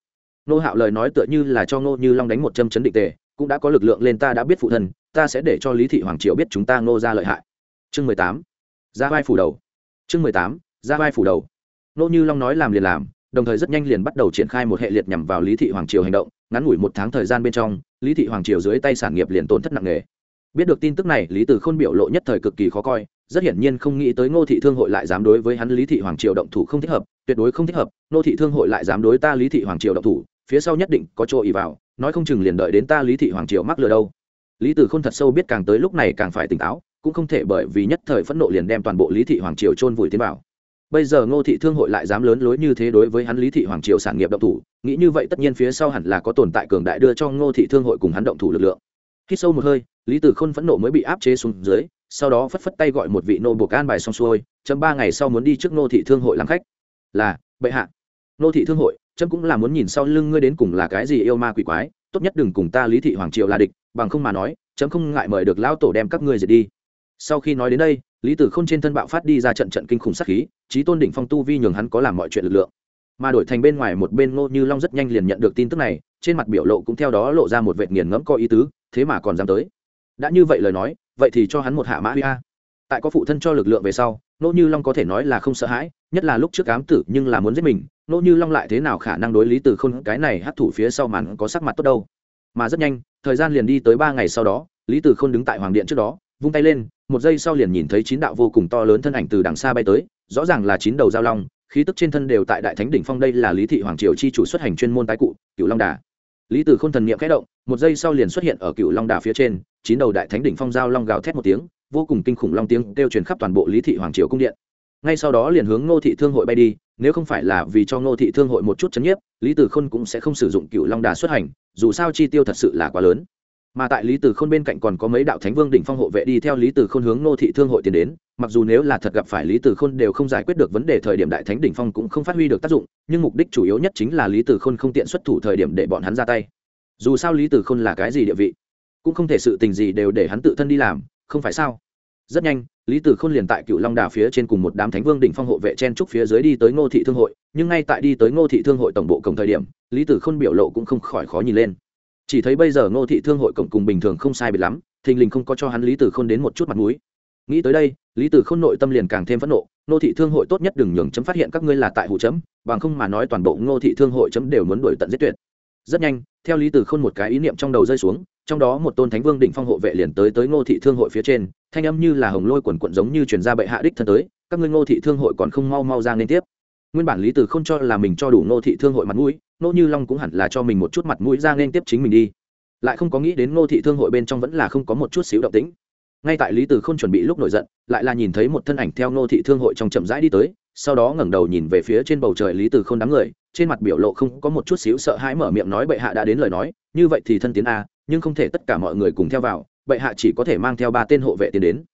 S1: Ngô hạo lời nói tựa như là cho ngô như long đánh một châm chấn định tề, cũng đã có lực lượng lên ta đã biết phụ thân, ta sẽ để cho lý thị hoàng triều biết chúng ta ngô ra lợi hại. Chương mười tám, ra vai phủ đầu. Chương mười tám, ra vai phủ đầu. Ngô như long nói làm liền làm, đồng thời rất nhanh liền bắt đầu triển khai một hệ liệt nhằm vào lý thị hoàng triều hành động ngắn ngủi một tháng thời gian bên trong, lý thị hoàng triều dưới tay sản nghiệp liền tổn thất nặng nề. Biết được tin tức này, lý Từ khôn biểu lộ nhất thời cực kỳ khó coi, rất hiển nhiên không nghĩ tới ngô thị thương hội lại dám đối với hắn lý thị hoàng triều động thủ không thích hợp, tuyệt đối không thích hợp, ngô thị thương hội lại dám đối ta lý thị hoàng triều động thủ, phía sau nhất định có chỗ ý vào, nói không chừng liền đợi đến ta lý thị hoàng triều mắc lừa đâu. Lý Từ khôn thật sâu biết càng tới lúc này càng phải tỉnh táo, cũng không thể bởi vì nhất thời phẫn nộ liền đem toàn bộ lý thị hoàng triều chôn vùi tiến vào bây giờ ngô thị thương hội lại dám lớn lối như thế đối với hắn lý thị hoàng triều sản nghiệp động thủ, nghĩ như vậy tất nhiên phía sau hẳn là có tồn tại cường đại đưa cho ngô thị thương hội cùng hắn động thủ lực lượng. Khi sâu một hơi, lý tử khôn phẫn nộ mới bị áp chế xuống dưới, sau đó phất phất tay gọi một vị nô buộc an bài xong xuôi, chấm ba ngày sau muốn đi trước ngô thị thương hội làm khách. Là, bệ hạ. Ngô thị thương hội, chấm cũng là muốn nhìn sau lưng ngươi đến cùng là cái gì yêu ma quỷ quái, tốt nhất đừng cùng ta lý thị hoàng triều là địch, bằng không mà nói, chấm không ngại mời được lão tổ đem các ngươi diệt đi. Sau khi nói đến đây lý tử k h ô n trên thân bạo phát đi ra trận trận kinh khủng sắc khí, trí tôn đỉnh phong tu vi nhường hắn có làm mọi chuyện lực lượng. Mà đổi thành bên ngoài một bên ngô như long rất nhanh liền nhận được tin tức này, trên mặt biểu lộ cũng theo đó lộ ra một vệt nghiền ngẫm có ý tứ, thế mà còn dám tới. Đã như vậy lời nói, vậy thì cho hắn một hạ mã huy a. Tại có phụ thân cho lực lượng về sau, ngô như long có thể nói là không sợ hãi, nhất là lúc trước ám tử nhưng là muốn giết mình, ngô như long lại thế nào khả năng đối lý từ khôn cái này hấp thủ phía sau màn có sắc mặt tốt đâu. Mà rất nhanh, thời gian liền đi tới ba ngày sau đó, lý từ khôn đứng tại hoàng điện trước đó, vung tay lên một giây sau liền nhìn thấy chín đạo vô cùng to lớn thân ảnh từ đằng xa bay tới, rõ ràng là chín đầu giao long, khí tức trên thân đều tại đại thánh đỉnh phong đây là lý thị hoàng triều chi chủ xuất hành chuyên môn tái cụ cựu long đà. Lý từ k h ô n thần nghiệm khẽ động, một giây sau liền xuất hiện ở cựu long đà phía trên, chín đầu đại thánh đỉnh phong giao long gào thét một tiếng, vô cùng kinh khủng long tiếng kêu truyền khắp toàn bộ lý thị hoàng triều cung điện. Ngay sau đó liền hướng ngô thị thương hội bay đi, nếu không phải là vì cho ngô thị thương hội một chút chấn nhiếp, lý từ khôn cũng sẽ không sử dụng cựu long đà xuất hành, dù sao chi tiêu thật sự là quá lớn mà tại lý từ khôn bên cạnh còn có mấy đạo thánh vương đỉnh phong hộ vệ đi theo lý từ khôn hướng nô thị thương hội tiến đến. Mặc dù nếu là thật gặp phải lý từ khôn đều không giải quyết được vấn đề thời điểm đại thánh đỉnh phong cũng không phát huy được tác dụng, nhưng mục đích chủ yếu nhất chính là lý từ khôn không tiện xuất thủ thời điểm để bọn hắn ra tay. Dù sao lý từ khôn là cái gì địa vị? Cũng không thể sự tình gì đều để hắn tự thân đi làm, không phải sao? Rất nhanh, lý tử khôn liền tại cựu long đà phía trên cùng một đám thánh vương đỉnh phong hộ vệ chen trúc phía dưới đi tới ngô thị thương hội, nhưng ngay tại đi tới ngô thị thương hội tổng bộ cổng thời điểm, lý tử khôn biểu lộ cũng không khỏi khó nhìn lên chỉ thấy bây giờ ngô thị thương hội cộng cùng bình thường không sai biệt lắm, thình lình không có cho hắn lý tử k h ô n đến một chút mặt m ũ i nghĩ tới đây, lý tử k h ô n nội tâm liền càng thêm phẫn nộ, ngô thị thương hội tốt nhất đừng nhường chấm phát hiện các ngươi là tại hụ chấm, bằng không mà nói toàn bộ ngô thị thương hội chấm đều muốn đổi tận giết tuyệt. Rất nhanh, theo lý tử k h ô n một cái ý niệm trong đầu rơi xuống, trong đó một tôn thánh vương định phong hộ vệ liền tới tới ngô thị thương hội phía trên, thanh âm như là hồng lôi quần quận giống như chuyển ra bệ hạ đích thân tới, các ngươi ngô thị thương hội còn không mau mau ra liên tiếp nguyên bản lý Từ không cho là mình cho đủ ngô thị thương hội mặt mũi nô như long cũng hẳn là cho mình một chút mặt mũi ra nên tiếp chính mình đi. Lại không có nghĩ đến ngô thị thương hội bên trong vẫn là không có một chút xíu động tĩnh. Ngay tại lý từ không chuẩn bị lúc nổi giận, lại là nhìn thấy một thân ảnh theo ngô thị thương hội trong chậm rãi đi tới, sau đó ngẩng đầu nhìn về phía trên bầu trời lý từ không đám người, trên mặt biểu lộ không có một chút xíu sợ hãi mở miệng nói bệ hạ đã đến lời nói, như vậy thì thân tiến a, nhưng không thể tất cả mọi người cùng theo vào, bệ hạ chỉ có thể mang theo ba tên hộ vệ tiến đến.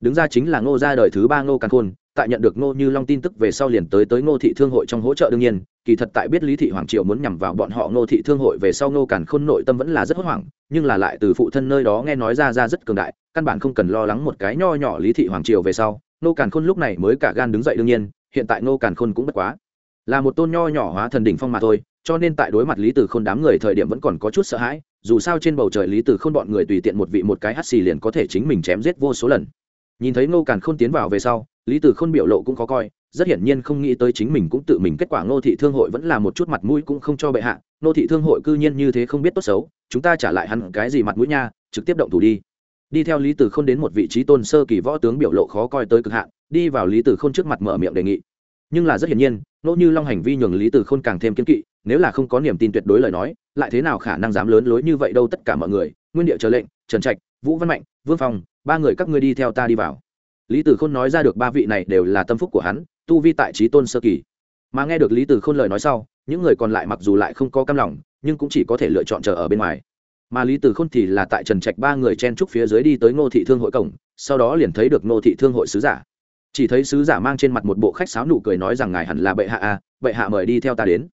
S1: Đứng ra chính là ngô gia đời thứ ba ngô càn khôn tại nhận được ngô như long tin tức về sau liền tới tới ngô thị thương hội trong hỗ trợ đương nhiên, kỳ thật tại biết lý thị hoàng triều muốn nhằm vào bọn họ ngô thị thương hội về sau ngô càn khôn nội tâm vẫn là rất hốt hoảng, nhưng là lại từ phụ thân nơi đó nghe nói ra ra rất cường đại, căn bản không cần lo lắng một cái nho nhỏ lý thị hoàng triều về sau, ngô càn khôn lúc này mới cả gan đứng dậy đương nhiên, hiện tại ngô càn khôn cũng bất quá là một tôn nho nhỏ hóa thần đỉnh phong mà thôi, cho nên tại đối mặt lý từ khôn đám người thời điểm vẫn còn có chút sợ hãi, dù sao trên bầu trời lý từ khôn bọn người tùy tiện một vị một cái hắt xì liền có thể chính mình chém giết vô số lần nhìn thấy ngô càn khôn tiến vào về sau, lý Tử khôn biểu lộ cũng khó coi, rất hiển nhiên không nghĩ tới chính mình cũng tự mình kết quả ngô thị thương hội vẫn là một chút mặt mũi cũng không cho bệ hạ. Ngô thị thương hội cư nhiên như thế không biết tốt xấu, chúng ta trả lại hắn cái gì mặt mũi nha, trực tiếp động thủ đi. Đi theo lý Tử khôn đến một vị trí tôn sơ kỳ võ tướng biểu lộ khó coi tới cực hạn, đi vào lý Tử khôn trước mặt mở miệng đề nghị. Nhưng là rất hiển nhiên nỗ như long hành vi nhường lý Tử khôn càng thêm kiên kỵ, nếu là không có niềm tin tuyệt đối lời nói, lại thế nào khả năng dám lớn lối như vậy đâu tất cả mọi người. Nguyên địa chờ lệnh, trần trạch, vũ văn mạnh, vương phong ba người các ngươi đi theo ta đi vào. Lý tử khôn nói ra được ba vị này đều là tâm phúc của hắn, tu vi tại trí tôn sơ kỳ. Mà nghe được lý tử khôn lời nói sau, những người còn lại mặc dù lại không có cam lòng, nhưng cũng chỉ có thể lựa chọn chờ ở bên ngoài. Mà lý tử khôn thì là tại trần trạch ba người chen trúc phía dưới đi tới ngô thị thương hội cổng, sau đó liền thấy được ngô thị thương hội sứ giả. Chỉ thấy sứ giả mang trên mặt một bộ khách sáo nụ cười nói rằng ngài hẳn là bệ hạ à bệ hạ mời đi theo ta đến.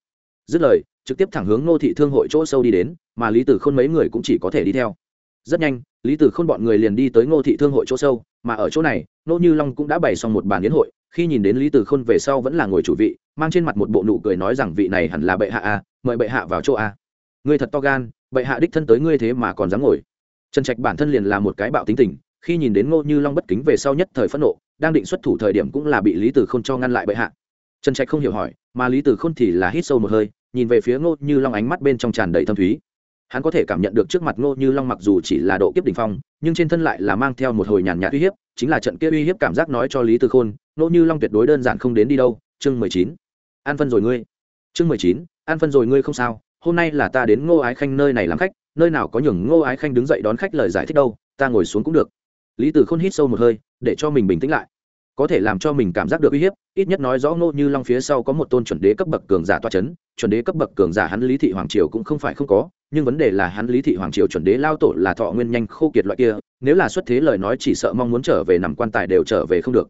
S1: Dứt lời, trực tiếp thẳng hướng ngô thị thương hội chỗ sâu đi đến, mà lý tử khôn mấy người cũng chỉ có thể đi theo. Rất nhanh lý tử khôn bọn người liền đi tới ngô thị thương hội chỗ sâu, mà ở chỗ này nô như long cũng đã bày xong một bàn yến hội, khi nhìn đến lý tử khôn về sau vẫn là ngồi chủ vị, mang trên mặt một bộ nụ cười nói rằng vị này hẳn là bệ hạ a, mời bệ hạ vào chỗ a. Ngươi thật to gan, bệ hạ đích thân tới ngươi thế mà còn dám ngồi. Trần trạch bản thân liền là một cái bạo tính tình, khi nhìn đến ngô như long bất kính về sau nhất thời phẫn nộ, đang định xuất thủ thời điểm cũng là bị lý tử khôn cho ngăn lại bệ hạ. Trần trạch không hiểu hỏi, mà lý tử khôn thì là hít sâu một hơi, nhìn về phía ngô như long ánh mắt bên trong tràn đầy thâm thúy hắn có thể cảm nhận được trước mặt ngô như long mặc dù chỉ là độ kiếp đ ỉ n h phong, nhưng trên thân lại là mang theo một hồi nhàn nhạt uy hiếp, chính là trận kia uy hiếp cảm giác nói cho lý tư khôn, ngô như long tuyệt đối đơn giản không đến đi đâu, chương mười chín, an phân rồi ngươi. Chương mười chín, an phân rồi ngươi không sao, hôm nay là ta đến ngô ái khanh nơi này làm khách, nơi nào có nhường ngô ái khanh đứng dậy đón khách lời giải thích đâu, ta ngồi xuống cũng được. Lý tử khôn hít sâu một hơi, để cho mình bình tĩnh lại. Có thể làm cho mình cảm giác được uy hiếp, ít nhất nói rõ ngô như long phía sau có một tôn chuẩn đế cấp bậc cường giả toa c h ấ n chuẩn đế cấp bậc cường giả hắn lý thị hoàng triều cũng không phải không có nhưng vấn đề là hắn lý thị hoàng triều chuẩn đế lao tổ là thọ nguyên nhanh khô kiệt loại kia, nếu là xuất thế lời nói chỉ sợ mong muốn trở về nằm quan tài đều trở về không được.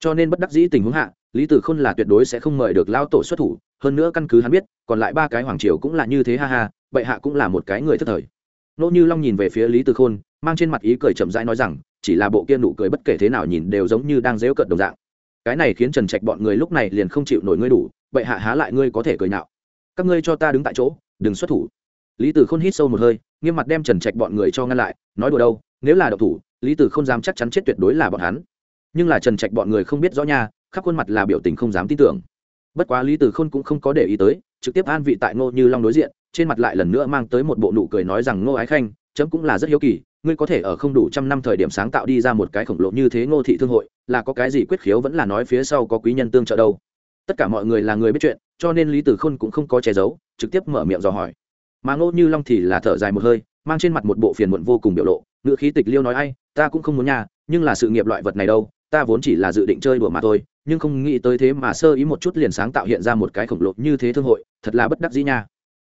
S1: Cho nên bất đắc dĩ tình huống hạ, lý tử khôn là tuyệt đối sẽ không mời được lao tổ xuất thủ, hơn nữa căn cứ hắn biết, còn lại ba cái hoàng triều cũng là như thế ha ha, bệ hạ cũng là một cái người thất thời. Nỗ như long nhìn về phía lý tử khôn, mang trên mặt ý cười chậm rãi nói rằng, chỉ là bộ kia nụ cười bất kể thế nào nhìn đều giống như đang dễu cợt đồng dạng. Cái này khiến trần trạch bọn người lúc này liền không chịu nổi ngươi đủ, bệ hạ há lại ngươi có thể cười nào các ngươi cho ta đứng tại chỗ, đừng xuất thủ lý tử khôn hít sâu một hơi, nghiêm mặt đem trần trạch bọn người cho ngăn lại, nói đùa đâu, nếu là độc thủ, lý tử không dám chắc chắn chết tuyệt đối là bọn hắn. Nhưng là trần trạch bọn người không biết rõ nha, khắp khuôn mặt là biểu tình không dám tin tưởng. Bất quá lý tử khôn cũng không có để ý tới, trực tiếp an vị tại ngô như long đối diện, trên mặt lại lần nữa mang tới một bộ nụ cười nói rằng ngô ái khanh, chấm cũng là rất hiếu kỳ, ngươi có thể ở không đủ trăm năm thời điểm sáng tạo đi ra một cái khổng lồ như thế ngô thị thương hội, là có cái gì quyết khiếu vẫn là nói phía sau có quý nhân tương trợ đâu. Tất cả mọi người là người biết chuyện, cho nên lý tử khôn cũng không có che giấu, trực tiếp mở miệng dò hỏi mà ngô như long thì là thở dài một hơi, mang trên mặt một bộ phiền muộn vô cùng biểu lộ, ngữ khí tịch liêu nói, ai, ta cũng không muốn nhà nhưng là sự nghiệp loại vật này đâu, ta vốn chỉ là dự định chơi đùa mà thôi, nhưng không nghĩ tới thế mà sơ ý một chút liền sáng tạo hiện ra một cái khổng lồ như thế thương hội, thật là bất đắc dĩ nha.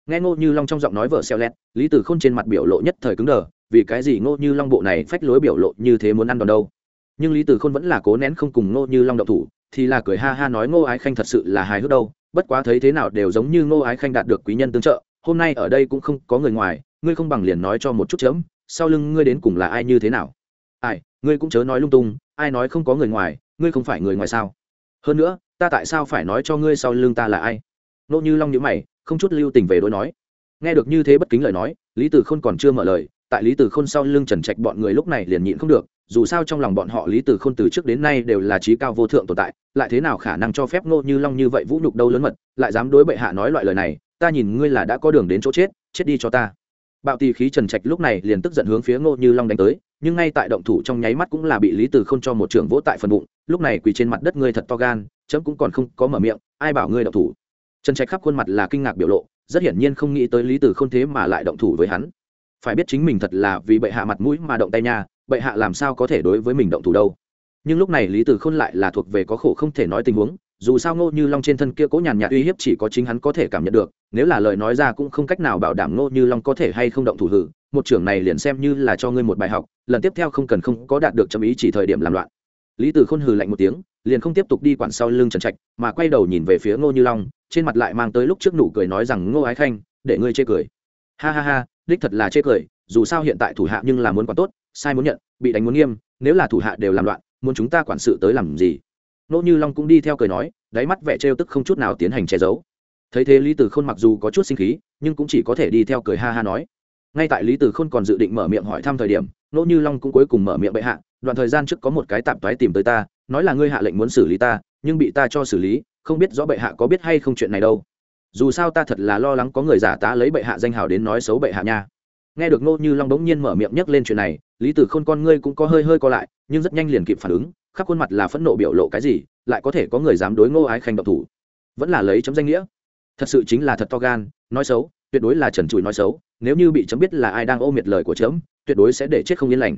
S1: Nghe ngô như long trong giọng nói vợ xeo lét, lý tử k h ô n trên mặt biểu lộ nhất thời cứng đờ, vì cái gì ngô như long bộ này phách lối biểu lộ như thế muốn ăn đòn đâu? Nhưng lý tử khôn vẫn là cố nén không cùng ngô như long đậu thủ, thì là cười ha ha nói, ngô ái khanh thật sự là hài hước đâu, bất quá thấy thế nào đều giống như ngô ái khanh đạt được quý nhân tương trợ hôm nay ở đây cũng không có người ngoài, ngươi không bằng liền nói cho một chút chấm, sau lưng ngươi đến cùng là ai như thế nào? Ai, ngươi cũng chớ nói lung tung, ai nói không có người ngoài, ngươi không phải người ngoài sao? Hơn nữa, ta tại sao phải nói cho ngươi sau lưng ta là ai? Nỗ như long nhữ mày, không chút lưu tình về đối nói. Nghe được như thế bất kính lời nói, lý tử khôn còn chưa mở lời, tại lý tử khôn sau lưng trần trạch bọn người lúc này liền nhịn không được, dù sao trong lòng bọn họ lý tử khôn từ trước đến nay đều là trí cao vô thượng tồn tại, lại thế nào khả năng cho phép nô như long như vậy vũ nhục đâu lớn mật, lại dám đối bệ hạ nói loại lời này ta nhìn ngươi là đã có đường đến chỗ chết chết đi cho ta. Bạo tì khí trần trạch lúc này liền tức giận hướng phía ngô như long đánh tới, nhưng ngay tại động thủ trong nháy mắt cũng là bị lý từ k h ô n cho một trưởng vỗ tại phần bụng, lúc này quỳ trên mặt đất ngươi thật to gan, chấm cũng còn không có mở miệng, ai bảo ngươi động thủ? Trần trạch khắp khuôn mặt là kinh ngạc biểu lộ, rất hiển nhiên không nghĩ tới lý từ k h ô n thế mà lại động thủ với hắn. Phải biết chính mình thật là vì bệ hạ mặt mũi mà động tay nha, bệ hạ làm sao có thể đối với mình động thủ đâu? Nhưng lúc này lý từ khôn lại là thuộc về có khổ không thể nói tình huống dù sao ngô như long trên thân kia cố nhàn nhạt uy hiếp chỉ có chính hắn có thể cảm nhận được, nếu là lời nói ra cũng không cách nào bảo đảm ngô như long có thể hay không động thủ hử, một trưởng này liền xem như là cho ngươi một bài học, lần tiếp theo không cần không có đạt được chấm ý chỉ thời điểm làm loạn. Lý tử khôn hừ lạnh một tiếng, liền không tiếp tục đi quản sau lưng trần trạch, mà quay đầu nhìn về phía ngô như long, trên mặt lại mang tới lúc trước nụ cười nói rằng, ngô ái khanh, để ngươi chê cười. Ha ha ha, đích thật là chê cười, dù sao hiện tại thủ hạ nhưng là muốn quản tốt, sai muốn nhận, bị đánh muốn nghiêm, nếu là thủ hạ đều làm loạn, muốn chúng ta quản sự tới làm gì? Nỗ như long cũng đi theo cười nói, đáy mắt vẻ trêu tức không chút nào tiến hành che giấu. Thấy thế lý tử khôn mặc dù có chút sinh khí, nhưng cũng chỉ có thể đi theo cười ha ha nói. Ngay tại lý tử khôn còn dự định mở miệng hỏi thăm thời điểm, nỗ như long cũng cuối cùng mở miệng bệ hạ, đoạn thời gian trước có một cái tạp toái tìm tới ta, nói là ngươi hạ lệnh muốn xử lý ta, nhưng bị ta cho xử lý, không biết rõ bệ hạ có biết hay không chuyện này đâu. Dù sao ta thật là lo lắng có người giả tá lấy bệ hạ danh hào đến nói xấu bệ hạ nha. Nghe được nô như long bỗng nhiên mở miệng nhắc lên chuyện này, lý tử khôn con ngươi cũng có hơi hơi co lại, nhưng rất nhanh liền kịp phản ứng khắp khuôn mặt là phẫn nộ biểu lộ cái gì, lại có thể có người dám đối ngô ái khanh độc thủ. Vẫn là lấy chấm danh nghĩa. Thật sự chính là thật to gan, nói xấu, tuyệt đối là trần trụi nói xấu, nếu như bị chấm biết là ai đang ô miệt lời của chấm, tuyệt đối sẽ để chết không yên lành.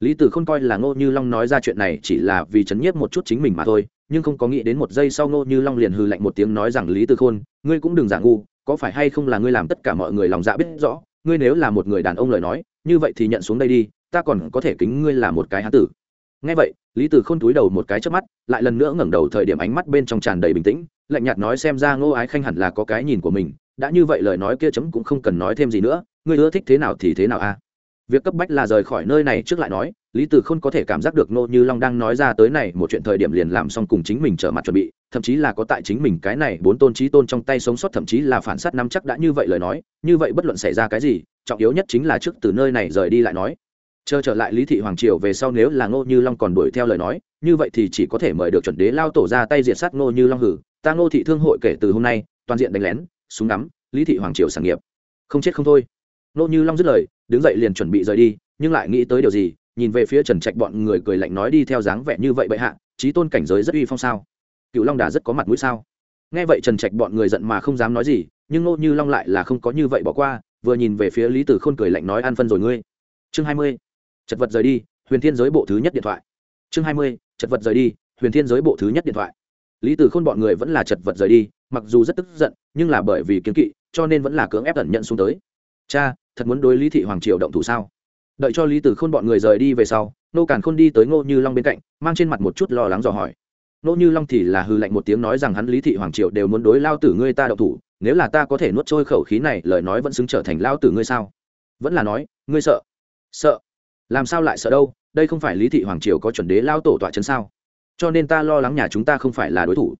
S1: Lý tử không coi là ngô như long nói ra chuyện này chỉ là vì chấn nhiếp một chút chính mình mà thôi, nhưng không có nghĩ đến một giây sau ngô như long liền hư lạnh một tiếng nói rằng, lý tử khôn, ngươi cũng đừng giả ngu, có phải hay không là ngươi làm tất cả mọi người lòng dạ biết rõ, ngươi nếu là một người đàn ông lời nói, như vậy thì nhận xuống đây đi, ta còn có thể kính ngươi là một cái hán tử ngay vậy, lý tử khôn túi đầu một cái trước mắt, lại lần nữa ngẩng đầu thời điểm ánh mắt bên trong tràn đầy bình tĩnh, lạnh nhạt nói xem ra ngô ái khanh hẳn là có cái nhìn của mình, đã như vậy lời nói kia chấm cũng không cần nói thêm gì nữa ngươi ưa thích thế nào thì thế nào a. Việc cấp bách là rời khỏi nơi này trước lại nói, lý tử khôn có thể cảm giác được nô như long đang nói ra tới này một chuyện thời điểm liền làm xong cùng chính mình trở mặt chuẩn bị, thậm chí là có tại chính mình cái này bốn tôn trí tôn trong tay sống sót thậm chí là phản s á t năm chắc đã như vậy lời nói, như vậy bất luận xảy ra cái gì, trọng yếu nhất chính là trước từ nơi này rời đi lại nói chờ trở lại lý thị hoàng triều về sau nếu là ngô như long còn đuổi theo lời nói, như vậy thì chỉ có thể mời được chuẩn đế lao tổ ra tay diệt sát ngô như long hử. Ta ngô thị thương hội kể từ hôm nay, toàn diện đánh lén, súng ngắm, lý thị hoàng triều sản nghiệp. Không chết không thôi. Ngô như long dứt lời, đứng dậy liền chuẩn bị rời đi, nhưng lại nghĩ tới điều gì, nhìn về phía trần trạch bọn người cười lạnh nói đi theo dáng vẻ như vậy bệ hạ trí tôn cảnh giới rất uy phong sao? Cựu long đà rất có mặt mũi sao? Nghe vậy trần trạch bọn người giận mà không dám nói gì, nhưng ngô như long lại là không có như vậy bỏ qua, vừa nhìn về phía lý tử khôn cười lạnh nói an phân rồi ngươi. Chương hai mươi chật vật rời đi, huyền thiên giới bộ thứ nhất điện thoại. Chương hai mươi, chật vật rời đi, huyền thiên giới bộ thứ nhất điện thoại. Lý tử khôn bọn người vẫn là chật vật rời đi, mặc dù rất tức giận, nhưng là bởi vì kiến kỵ, cho nên vẫn là cưỡng ép tẩn nhận xuống tới. Cha, thật muốn đối lý thị hoàng triều động thủ sao? Đợi cho lý tử khôn bọn người rời đi về sau, nô càn khôn đi tới ngô như long bên cạnh, mang trên mặt một chút lo lắng dò hỏi. Nô như long thì là hư lạnh một tiếng nói rằng hắn lý thị hoàng triều đều muốn đối lao tử ngươi ta động thủ, nếu là ta có thể nuốt trôi khẩu khí này, lời nói vẫn xứng trở thành lao tử ngươi sao? Vẫn là nói, ngươi sợ. Sợ? Làm sao lại sợ đâu, đây không phải lý thị hoàng triều có chuẩn đế lao tổ tọa chấn sao? Cho nên ta lo lắng nhà chúng ta không phải là đối thủ.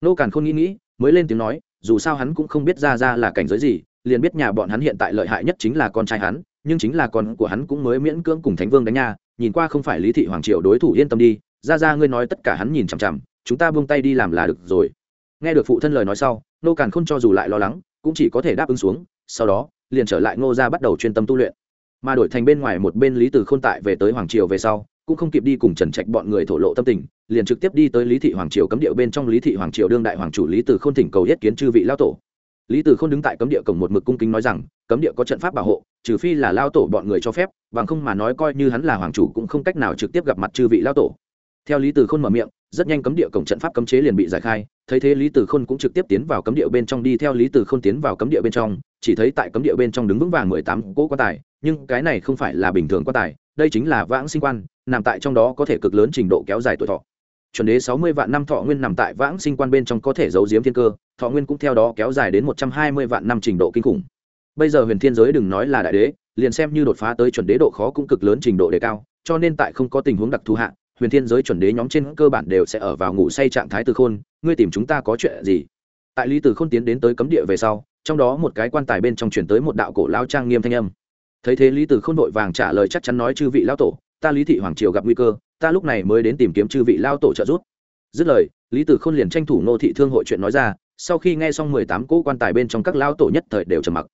S1: Nô càn khôn nghĩ nghĩ, mới lên tiếng nói, dù sao hắn cũng không biết ra ra là cảnh giới gì, liền biết nhà bọn hắn hiện tại lợi hại nhất chính là con trai hắn, nhưng chính là con của hắn cũng mới miễn cưỡng cùng thánh vương đánh nha nhìn qua không phải lý thị hoàng triều đối thủ yên tâm đi. Ra ra ngươi nói tất cả hắn nhìn chằm chằm, chúng ta buông tay đi làm là được rồi. Nghe được phụ thân lời nói sau, nô càn khôn cho dù lại lo lắng, cũng chỉ có thể đáp ứng xuống, sau đó, liền trở lại ngô ra bắt đầu chuyên tâm tu luyện mà đổi thành bên ngoài một bên lý từ khôn tại về tới hoàng triều về sau, cũng không kịp đi cùng trần trạch bọn người thổ lộ tâm tình, liền trực tiếp đi tới lý thị hoàng triều cấm điệu bên trong lý thị hoàng triều đương đại hoàng chủ lý từ khôn thỉnh cầu yết kiến chư vị lao tổ. Lý từ khôn đứng tại cấm địa cổng một mực cung kính nói rằng, cấm địa có trận pháp bảo hộ, trừ phi là lao tổ bọn người cho phép, bằng không mà nói coi như hắn là hoàng chủ cũng không cách nào trực tiếp gặp mặt chư vị lao tổ. Theo lý từ khôn mở miệng rất nhanh cấm địa cổng trận pháp cấm chế liền bị giải khai, thấy thế lý Tử khôn cũng trực tiếp tiến vào cấm địa bên trong đi theo lý Tử khôn tiến vào cấm địa bên trong, chỉ thấy tại cấm địa bên trong đứng vững vàng mười tám cỗ quan tài, nhưng cái này không phải là bình thường quan tài, đây chính là vãng sinh quan, nằm tại trong đó có thể cực lớn trình độ kéo dài tuổi thọ chuẩn đế sáu mươi vạn năm thọ nguyên nằm tại vãng sinh quan bên trong có thể giấu giếm thiên cơ, thọ nguyên cũng theo đó kéo dài đến một trăm hai mươi vạn năm trình độ kinh khủng bây giờ huyền thiên giới đừng nói là đại đế, liền xem như đột phá tới chuẩn đế độ khó cũng cực lớn trình độ đề cao, cho nên tại không có tình huống đặc thù hạn huyền thiên giới chuẩn đế nhóm trên cơ bản đều sẽ ở vào ngủ say trạng thái từ khôn, ngươi tìm chúng ta có chuyện gì? Tại lý từ khôn tiến đến tới cấm địa về sau, trong đó một cái quan tài bên trong chuyển tới một đạo cổ lao trang nghiêm thanh âm. Thấy thế lý từ khôn vội vàng trả lời chắc chắn nói chư vị lao tổ, ta lý thị hoàng triều gặp nguy cơ, ta lúc này mới đến tìm kiếm chư vị lao tổ trợ giúp. Dứt lời, lý từ khôn liền tranh thủ nô thị thương hội chuyện nói ra, sau khi nghe xong mười tám cỗ quan tài bên trong các lao tổ nhất thời đều trầm mặc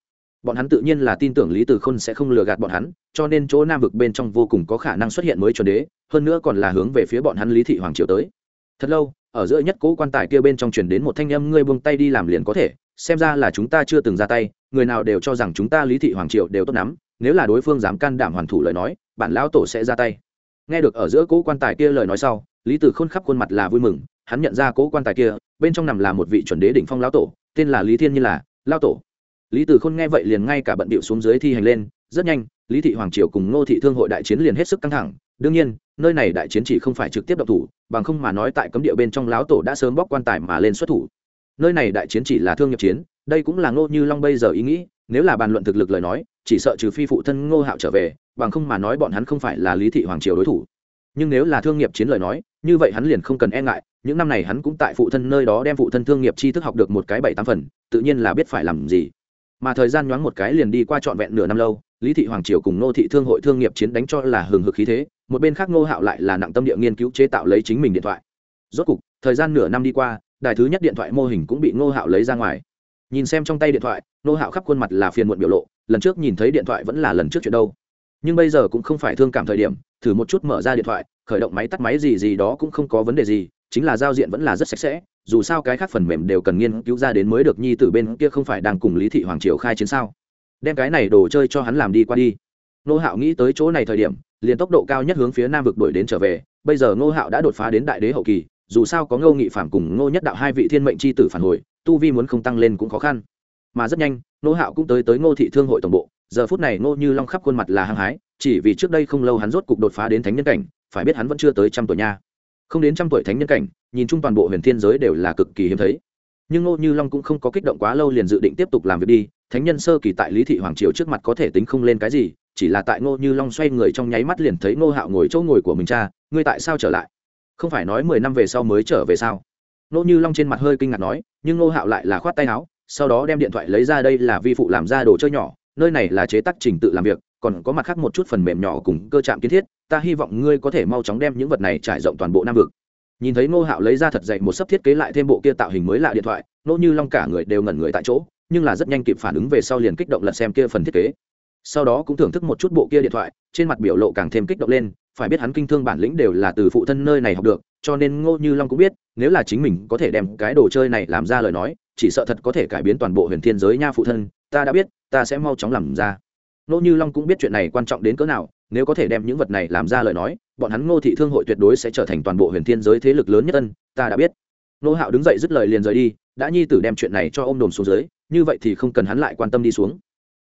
S1: bọn hắn tự nhiên là tin tưởng lý từ khôn sẽ không lừa gạt bọn hắn, cho nên chỗ nam vực bên trong vô cùng có khả năng xuất hiện mới chuẩn đế, hơn nữa còn là hướng về phía bọn hắn lý thị hoàng triều tới. Thật lâu, ở giữa nhất cỗ quan tài kia bên trong truyền đến một thanh âm ngươi buông tay đi làm liền có thể, xem ra là chúng ta chưa từng ra tay, người nào đều cho rằng chúng ta lý thị hoàng triều đều tốt lắm, nếu là đối phương dám can đảm hoàn thủ lời nói, bản lão tổ sẽ ra tay. Nghe được ở giữa cỗ quan tài kia lời nói sau, lý tử khôn khắp khuôn mặt là vui mừng, hắn nhận ra cỗ quan tài kia, bên trong nằm là một vị chuẩn đế đỉnh phong lão tổ, tên là lý thiên như là, lão tổ lý tử khôn nghe vậy liền ngay cả bận bịu xuống dưới thi hành lên, rất nhanh, lý thị hoàng triều cùng ngô thị thương hội đại chiến liền hết sức căng thẳng. Đương nhiên, nơi này đại chiến chỉ không phải trực tiếp độc thủ, bằng không mà nói tại cấm địa bên trong lão tổ đã sớm bóc quan tài mà lên xuất thủ. Nơi này đại chiến chỉ là thương nghiệp chiến, đây cũng là ngô như long bây giờ ý nghĩ, nếu là bàn luận thực lực lời nói, chỉ sợ trừ phi phụ thân ngô hạo trở về, bằng không mà nói bọn hắn không phải là lý thị hoàng triều đối thủ. Nhưng nếu là thương nghiệp chiến lời nói, như vậy hắn liền không cần e ngại, những năm này hắn cũng tại phụ thân nơi đó đem phụ thân thương nghiệp tri thức học được một cái bảy tám phần, tự nhiên là biết phải làm gì mà thời gian nhoáng một cái liền đi qua trọn vẹn nửa năm lâu, lý thị hoàng triều cùng nô thị thương hội thương nghiệp chiến đánh cho là hừng hực khí thế, một bên khác ngô hạo lại là nặng tâm địa nghiên cứu chế tạo lấy chính mình điện thoại. Rốt cục, thời gian nửa năm đi qua, đài thứ nhất điện thoại mô hình cũng bị ngô hạo lấy ra ngoài. Nhìn xem trong tay điện thoại, ngô hạo khắp khuôn mặt là phiền muộn biểu lộ, lần trước nhìn thấy điện thoại vẫn là lần trước chuyện đâu. Nhưng bây giờ cũng không phải thương cảm thời điểm, thử một chút mở ra điện thoại, khởi động máy tắt máy gì gì đó cũng không có vấn đề gì chính là giao diện vẫn là rất sạch sẽ, dù sao cái khác phần mềm đều cần nghiên cứu ra đến mới được nhi tử bên kia không phải đang cùng lý thị hoàng triều khai chiến sao? Đem cái này đồ chơi cho hắn làm đi qua đi. Nô hạo nghĩ tới chỗ này thời điểm, liền tốc độ cao nhất hướng phía nam vực đuổi đến trở về, bây giờ ngô hạo đã đột phá đến đại đế hậu kỳ, dù sao có ngô nghị phạm cùng ngô nhất đạo hai vị thiên mệnh c h i tử phản hồi, tu vi muốn không tăng lên cũng khó khăn. Mà rất nhanh, ngô hạo cũng tới tới ngô thị thương hội tổng bộ, giờ phút này ngô như long khắp khuôn mặt là hăng hái, chỉ vì trước đây không lâu hắn rốt cục đột phá đến thánh nhân cảnh, phải biết hắn vẫn chưa tới trăm tuổi nha không đến trăm tuổi thánh nhân cảnh, nhìn chung toàn bộ huyền thiên giới đều là cực kỳ hiếm thấy. Nhưng ngô như long cũng không có kích động quá lâu liền dự định tiếp tục làm việc đi, thánh nhân sơ kỳ tại lý thị hoàng triều trước mặt có thể tính không lên cái gì, chỉ là tại ngô như long xoay người trong nháy mắt liền thấy ngô hạo ngồi chỗ ngồi của mình, cha, ngươi tại sao trở lại? Không phải nói mười năm về sau mới trở về sao? Ngô như long trên mặt hơi kinh ngạc nói, nhưng ngô hạo lại là khoát tay áo, sau đó đem điện thoại lấy ra, đây là vi phụ làm ra đồ chơi nhỏ, nơi này là chế tác trình tự làm việc còn có mặt khác một chút phần mềm nhỏ cùng cơ trạm kiến thiết, ta hy vọng ngươi có thể mau chóng đem những vật này trải rộng toàn bộ nam vực. Nhìn thấy ngô hạo lấy ra thật dậy một sấp thiết kế lại thêm bộ kia tạo hình mới lạ điện thoại nỗ như long cả người đều ngẩn người tại chỗ, nhưng là rất nhanh kịp phản ứng về sau liền kích động lật xem kia phần thiết kế. Sau đó cũng thưởng thức một chút bộ kia điện thoại, trên mặt biểu lộ càng thêm kích động lên, phải biết hắn kinh thương bản lĩnh đều là từ phụ thân nơi này học được, cho nên ngô như long cũng biết, nếu là chính mình có thể đem cái đồ chơi này làm ra lời nói, chỉ sợ thật có thể cải biến toàn bộ huyền thiên giới nha phụ thân, ta đã biết, ta sẽ mau chóng làm ra ngô như long cũng biết chuyện này quan trọng đến cỡ nào, nếu có thể đem những vật này làm ra lời nói, bọn hắn ngô thị thương hội tuyệt đối sẽ trở thành toàn bộ huyền thiên giới thế lực lớn nhất ân, ta đã biết. Nô hạo đứng dậy dứt lời liền rời đi, đã nhi tử đem chuyện này cho ô m đồm xuống dưới, như vậy thì không cần hắn lại quan tâm đi xuống.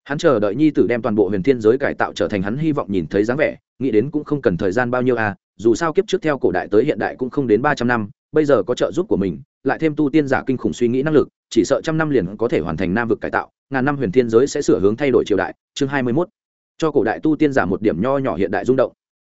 S1: Hắn chờ đợi nhi tử đem toàn bộ huyền thiên giới cải tạo trở thành hắn hy vọng nhìn thấy dáng vẻ, nghĩ đến cũng không cần thời gian bao nhiêu à dù sao kiếp trước theo cổ đại tới hiện đại cũng không đến ba trăm năm, bây giờ có trợ giúp của mình, lại thêm tu tiên giả kinh khủng suy nghĩ năng lực, chỉ sợ trăm năm liền có thể hoàn thành nam vực cải tạo ngàn năm huyền thiên giới sẽ sửa hướng thay đổi triều đại, chương hai mươi mốt. Cho cổ đại tu tiên giả một điểm nho nhỏ hiện đại rung động.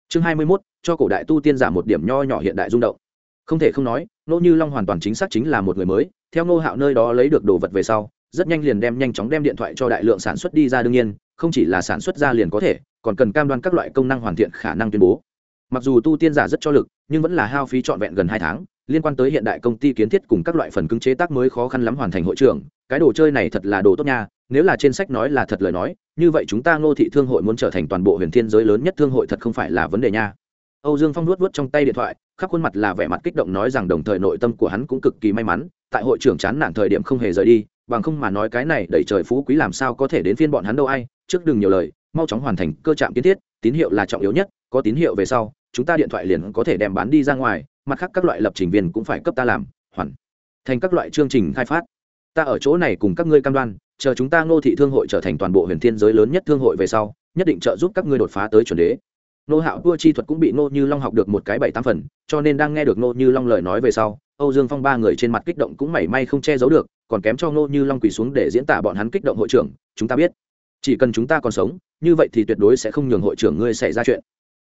S1: Chương hai mươi mốt, cho cổ đại tu tiên giả một điểm nho nhỏ hiện đại rung động. Không thể không nói nỗ như long hoàn toàn chính xác chính là một người mới, theo ngô hạo nơi đó lấy được đồ vật về sau, rất nhanh liền đem nhanh chóng đem điện thoại cho đại lượng sản xuất đi ra đương nhiên, không chỉ là sản xuất ra liền có thể, còn cần cam đoan các loại công năng hoàn thiện khả năng tuyên bố mặc dù tu tiên giả rất cho lực, nhưng vẫn là hao phí trọn vẹn gần hai tháng, liên quan tới hiện đại công ty kiến thiết cùng các loại phần cứng chế tác mới khó khăn lắm hoàn thành hội trưởng, cái đồ chơi này thật là đồ tốt nha, nếu là trên sách nói là thật lời nói, như vậy chúng ta ngô thị thương hội muốn trở thành toàn bộ huyền thiên giới lớn nhất thương hội thật không phải là vấn đề nha. Âu dương phong nuốt vuốt trong tay điện thoại, khắp khuôn mặt là vẻ mặt kích động nói rằng đồng thời nội tâm của hắn cũng cực kỳ may mắn, tại hội trưởng chán nản thời điểm không hề rời đi, bằng không mà nói cái này đẩy trời phú quý làm sao có thể đến phiên bọn hắn đâu ai, trước đừng nhiều lời, mau chóng hoàn thành cơ trạm kiến thiết, tín hiệu là trọng yếu nhất, có tín hiệu về sau chúng ta điện thoại liền có thể đem bán đi ra ngoài, mặt khác các loại lập trình viên cũng phải cấp ta làm, hoàn thành các loại chương trình khai phát. Ta ở chỗ này cùng các ngươi cam đoan, chờ chúng ta ngô thị thương hội trở thành toàn bộ huyền thiên giới lớn nhất thương hội về sau, nhất định trợ giúp các ngươi đột phá tới chuẩn đế. Nô hạo đua chi thuật cũng bị nô như long học được một cái bảy tám phần, cho nên đang nghe được nô như long lời nói về sau, âu dương phong ba người trên mặt kích động cũng mảy may không che giấu được, còn kém cho nô như long quỳ xuống để diễn tả bọn hắn kích động hội trưởng, chúng ta biết, chỉ cần chúng ta còn sống, như vậy thì tuyệt đối sẽ không nhường hội trưởng ngươi xảy ra chuyện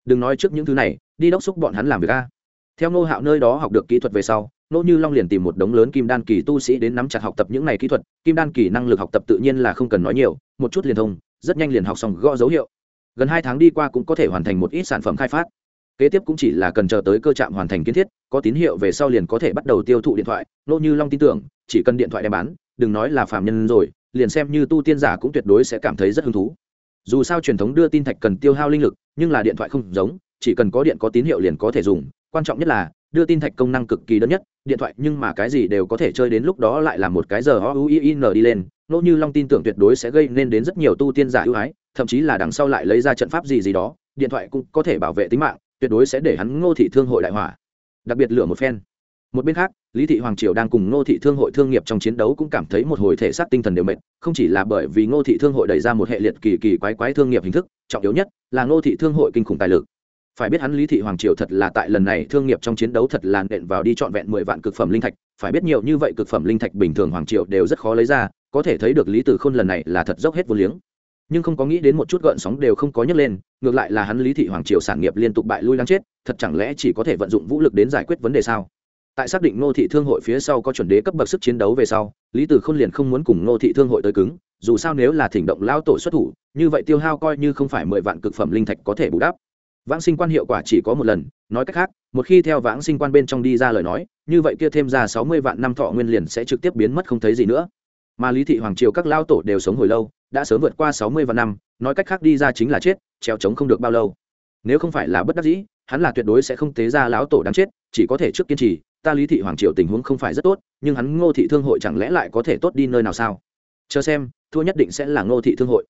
S1: đừng nói trước những thứ này, đi đốc xúc bọn hắn làm việc a. Theo Ngô hạo nơi đó học được kỹ thuật về sau nô như long liền tìm một đống lớn kim đan kỳ tu sĩ đến nắm chặt học tập những này kỹ thuật, kim đan kỳ năng lực học tập tự nhiên là không cần nói nhiều, một chút liền thông, rất nhanh liền học xong gõ dấu hiệu. Gần hai tháng đi qua cũng có thể hoàn thành một ít sản phẩm khai phát. Kế tiếp cũng chỉ là cần chờ tới cơ trạm hoàn thành kiến thiết, có tín hiệu về sau liền có thể bắt đầu tiêu thụ điện thoại nô như long tin tưởng, chỉ cần điện thoại đem bán, đừng nói là phạm nhân rồi, liền xem như tu tiên giả cũng tuyệt đối sẽ cảm thấy rất hứng thú dù sao truyền thống đưa tin thạch cần tiêu hao linh lực, nhưng là điện thoại không giống, chỉ cần có điện có tín hiệu liền có thể dùng. Quan trọng nhất là, đưa tin thạch công năng cực kỳ đơn nhất, điện thoại nhưng mà cái gì đều có thể chơi đến lúc đó lại là một cái giờ o u i n đi lên. Nỗ như long tin tưởng tuyệt đối sẽ gây nên đến rất nhiều tu tiên giả ưu ái, thậm chí là đằng sau lại lấy ra trận pháp gì gì đó, điện thoại cũng có thể bảo vệ tính mạng, tuyệt đối sẽ để hắn ngô thị thương hội đại hỏa đặc biệt lửa một phen một bên khác, lý thị hoàng triều đang cùng ngô thị thương hội thương nghiệp trong chiến đấu cũng cảm thấy một hồi thể xác tinh thần đều mệt, không chỉ là bởi vì ngô thị thương hội đẩy ra một hệ liệt kỳ kỳ quái quái thương nghiệp hình thức, trọng yếu nhất là ngô thị thương hội kinh khủng tài lực. Phải biết hắn lý thị hoàng triều thật là tại lần này thương nghiệp trong chiến đấu thật là nện vào đi trọn vẹn mười vạn cực phẩm linh thạch, phải biết nhiều như vậy cực phẩm linh thạch bình thường hoàng triều đều rất khó lấy ra, có thể thấy được lý Từ khôn lần này là thật dốc hết vô liếng. Nhưng không có nghĩ đến một chút gợn sóng đều không có nhấc lên, ngược lại là hắn lý thị hoàng triều sản nghiệp liên tục bại lui lắng chết, thật chẳng lẽ chỉ có thể vận dụng vũ lực đến giải quyết vấn đề sao? Tại xác định ngô thị thương hội phía sau có chuẩn đế cấp bậc sức chiến đấu về sau, lý tử khôn liền không muốn cùng ngô thị thương hội tới cứng, dù sao nếu là thỉnh động lao tổ xuất thủ, như vậy tiêu hao coi như không phải mười vạn cực phẩm linh thạch có thể bù đắp. Vãng sinh quan hiệu quả chỉ có một lần, nói cách khác, một khi theo vãng sinh quan bên trong đi ra lời nói, như vậy kia thêm ra sáu mươi vạn năm thọ nguyên liền sẽ trực tiếp biến mất không thấy gì nữa. Mà lý thị hoàng triều các lao tổ đều sống hồi lâu, đã sớm vượt qua sáu mươi vạn năm, nói cách khác đi ra chính là chết, treo trống không được bao lâu. Nếu không phải là bất đắc dĩ, hắn là tuyệt đối sẽ không tế ra lão tổ đáng chết, chỉ có thể trước kiên trì ta lý thị hoàng triều tình huống không phải rất tốt, nhưng hắn ngô thị thương hội chẳng lẽ lại có thể tốt đi nơi nào sao? Chờ xem, thua nhất định sẽ là ngô thị thương hội.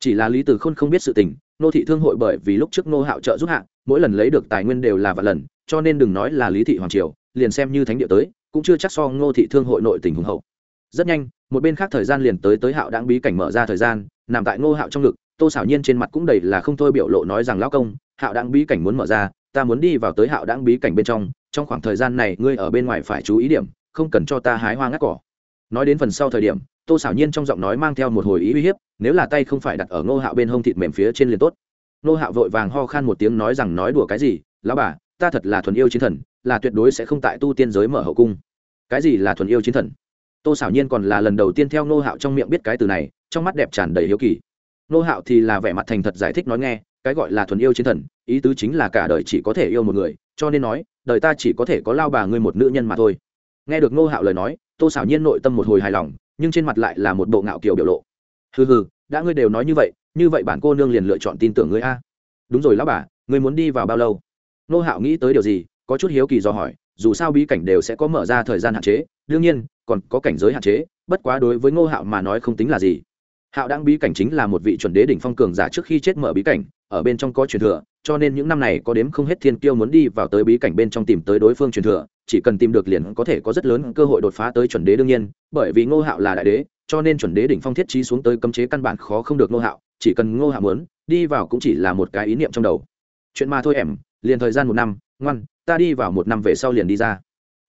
S1: Chỉ là lý từ khôn không biết sự tình, ngô thị thương hội bởi vì lúc trước ngô hạo trợ giúp hạ, mỗi lần lấy được tài nguyên đều là vạn lần, cho nên đừng nói là lý thị hoàng triều, liền xem như thánh địa tới, cũng chưa chắc so ngô thị thương hội nội tình hùng hậu. Rất nhanh, một bên khác thời gian liền tới tới hạo đáng bí cảnh mở ra thời gian, nằm tại ngô hạo trong ngực, tô xảo nhiên trên mặt cũng đầy là không thôi biểu lộ nói rằng, lão công, hạo đáng bí cảnh muốn mở ra, ta muốn đi vào tới hạo đáng bí cảnh bên trong trong khoảng thời gian này ngươi ở bên ngoài phải chú ý điểm, không cần cho ta hái hoa ngắt cỏ. Nói đến phần sau thời điểm, tô xảo nhiên trong giọng nói mang theo một hồi ý uy hiếp, nếu là tay không phải đặt ở ngô hạo bên hông thịt mềm phía trên liền tốt. Ngô hạo vội vàng ho khan một tiếng nói rằng nói đùa cái gì, lão bà, ta thật là thuần yêu chiến thần, là tuyệt đối sẽ không tại tu tiên giới mở hậu cung. Cái gì là thuần yêu chiến thần? Tô xảo nhiên còn là lần đầu tiên theo ngô hạo trong miệng biết cái từ này, trong mắt đẹp tràn đầy hiếu kỳ. Ngô hạo thì là vẻ mặt thành thật giải thích nói nghe, cái gọi là thuần yêu chiến thần, ý tứ chính là cả đời chỉ có thể yêu một người, cho nên nói đời ta chỉ có thể có lao bà ngươi một nữ nhân mà thôi. Nghe được ngô hạo lời nói, tô xảo nhiên nội tâm một hồi hài lòng, nhưng trên mặt lại là một bộ ngạo kiều biểu lộ. Hừ hừ, đã ngươi đều nói như vậy như vậy bản cô nương liền lựa chọn tin tưởng ngươi a. Đúng rồi lão bà, ngươi muốn đi vào bao lâu? Ngô hạo nghĩ tới điều gì, có chút hiếu kỳ do hỏi, dù sao bí cảnh đều sẽ có mở ra thời gian hạn chế, đương nhiên, còn có cảnh giới hạn chế, bất quá đối với ngô hạo mà nói không tính là gì. Hạo đang bí cảnh chính là một vị chuẩn đế đỉnh phong cường giả trước khi chết mở bí cảnh ở bên trong có truyền thừa, cho nên những năm này có đếm không hết thiên kiêu muốn đi vào tới bí cảnh bên trong tìm tới đối phương truyền thừa, chỉ cần tìm được liền có thể có rất lớn cơ hội đột phá tới chuẩn đế đương nhiên, bởi vì ngô hạo là đại đế, cho nên chuẩn đế đỉnh phong thiết trí xuống tới cấm chế căn bản khó không được ngô hạo, chỉ cần ngô hạo muốn, đi vào cũng chỉ là một cái ý niệm trong đầu. Chuyện mà thôi em, liền thời gian một năm, ngoan, ta đi vào một năm về sau liền đi ra.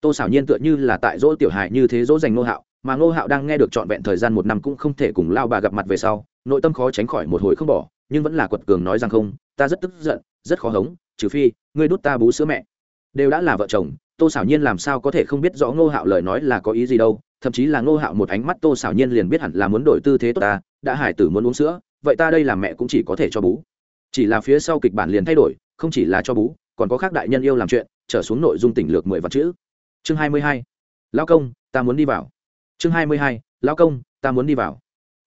S1: Tô xảo nhiên tựa như là tại dỗ tiểu hài như thế dỗ dành ngô hạo, mà ngô hạo đang nghe được trọn vẹn thời gian một năm cũng không thể cùng lao bà gặp mặt về sau, nội tâm khó tránh khỏi một hồi không bỏ nhưng vẫn là quật cường nói rằng không, ta rất tức giận, rất khó hống, trừ phi, ngươi đút ta bú sữa mẹ. Đều đã là vợ chồng, tô xảo nhiên làm sao có thể không biết rõ ngô hạo lời nói là có ý gì đâu, thậm chí là ngô hạo một ánh mắt tô xảo nhiên liền biết hẳn là muốn đổi tư thế tốt ta, đã hải tử muốn uống sữa, vậy ta đây là mẹ cũng chỉ có thể cho bú. Chỉ là phía sau kịch bản liền thay đổi, không chỉ là cho bú, còn có khác đại nhân yêu làm chuyện, trở xuống nội dung tỉnh lược mười vật chữ. Chương hai mươi hai lao công, ta muốn đi vào. Chương hai mươi hai lao công, ta muốn đi vào.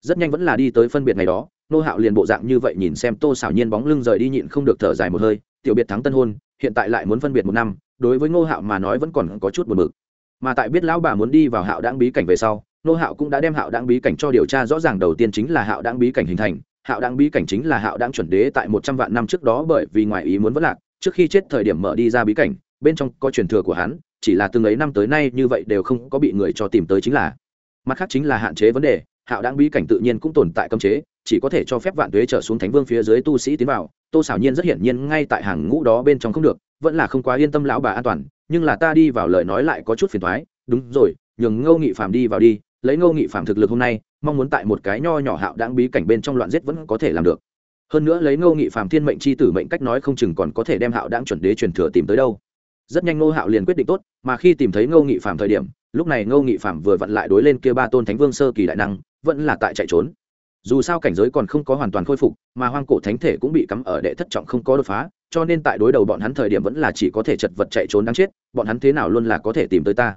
S1: Rất nhanh vẫn là đi tới phân biệt ngày đó nô hạo liền bộ dạng như vậy nhìn xem tô xảo nhiên bóng lưng rời đi nhịn không được thở dài một hơi, tiểu biệt thắng tân hôn, hiện tại lại muốn phân biệt một năm, đối với ngô hạo mà nói vẫn còn có chút buồn bực. Mà tại biết lão bà muốn đi vào hạo đáng bí cảnh về sau, nô hạo cũng đã đem hạo đáng bí cảnh cho điều tra rõ ràng, đầu tiên chính là hạo đáng bí cảnh hình thành. Hạo đáng bí cảnh chính là hạo đáng chuẩn đế tại một trăm vạn năm trước đó bởi vì ngoài ý muốn vất lạc, trước khi chết thời điểm mở đi ra bí cảnh, bên trong có truyền thừa của hắn, chỉ là từng ấy năm tới nay như vậy đều không có bị người cho tìm tới chính là. Mặt khác chính là hạn chế vấn đề, hạo đáng bí cảnh tự nhiên cũng tồn tại cấm chế chỉ có thể cho phép vạn tuế trở xuống thánh vương phía dưới tu sĩ tiến vào, tô xảo nhiên rất hiển nhiên ngay tại hàng ngũ đó bên trong không được, vẫn là không quá yên tâm lão bà an toàn, nhưng là ta đi vào lời nói lại có chút phiền thoái đúng rồi, nhường ngô nghị phạm đi vào đi, lấy ngô nghị phạm thực lực hôm nay, mong muốn tại một cái nho nhỏ hạo đáng bí cảnh bên trong loạn giết vẫn có thể làm được. Hơn nữa lấy ngô nghị phạm thiên mệnh c h i tử mệnh cách nói không chừng còn có thể đem hạo đáng chuẩn đế truyền thừa tìm tới đâu. Rất nhanh ngô hạo liền quyết định tốt, mà khi tìm thấy ngô nghị phạm thời điểm, lúc này ngô nghị phạm vừa vặn lại đối lên kia ba tôn thánh vương sơ kỳ đại năng, vẫn là tại chạy trốn dù sao cảnh giới còn không có hoàn toàn khôi phục, mà hoang cổ thánh thể cũng bị cắm ở đệ thất trọng không có đột phá, cho nên tại đối đầu bọn hắn thời điểm vẫn là chỉ có thể chật vật chạy trốn đáng chết, bọn hắn thế nào luôn là có thể tìm tới ta.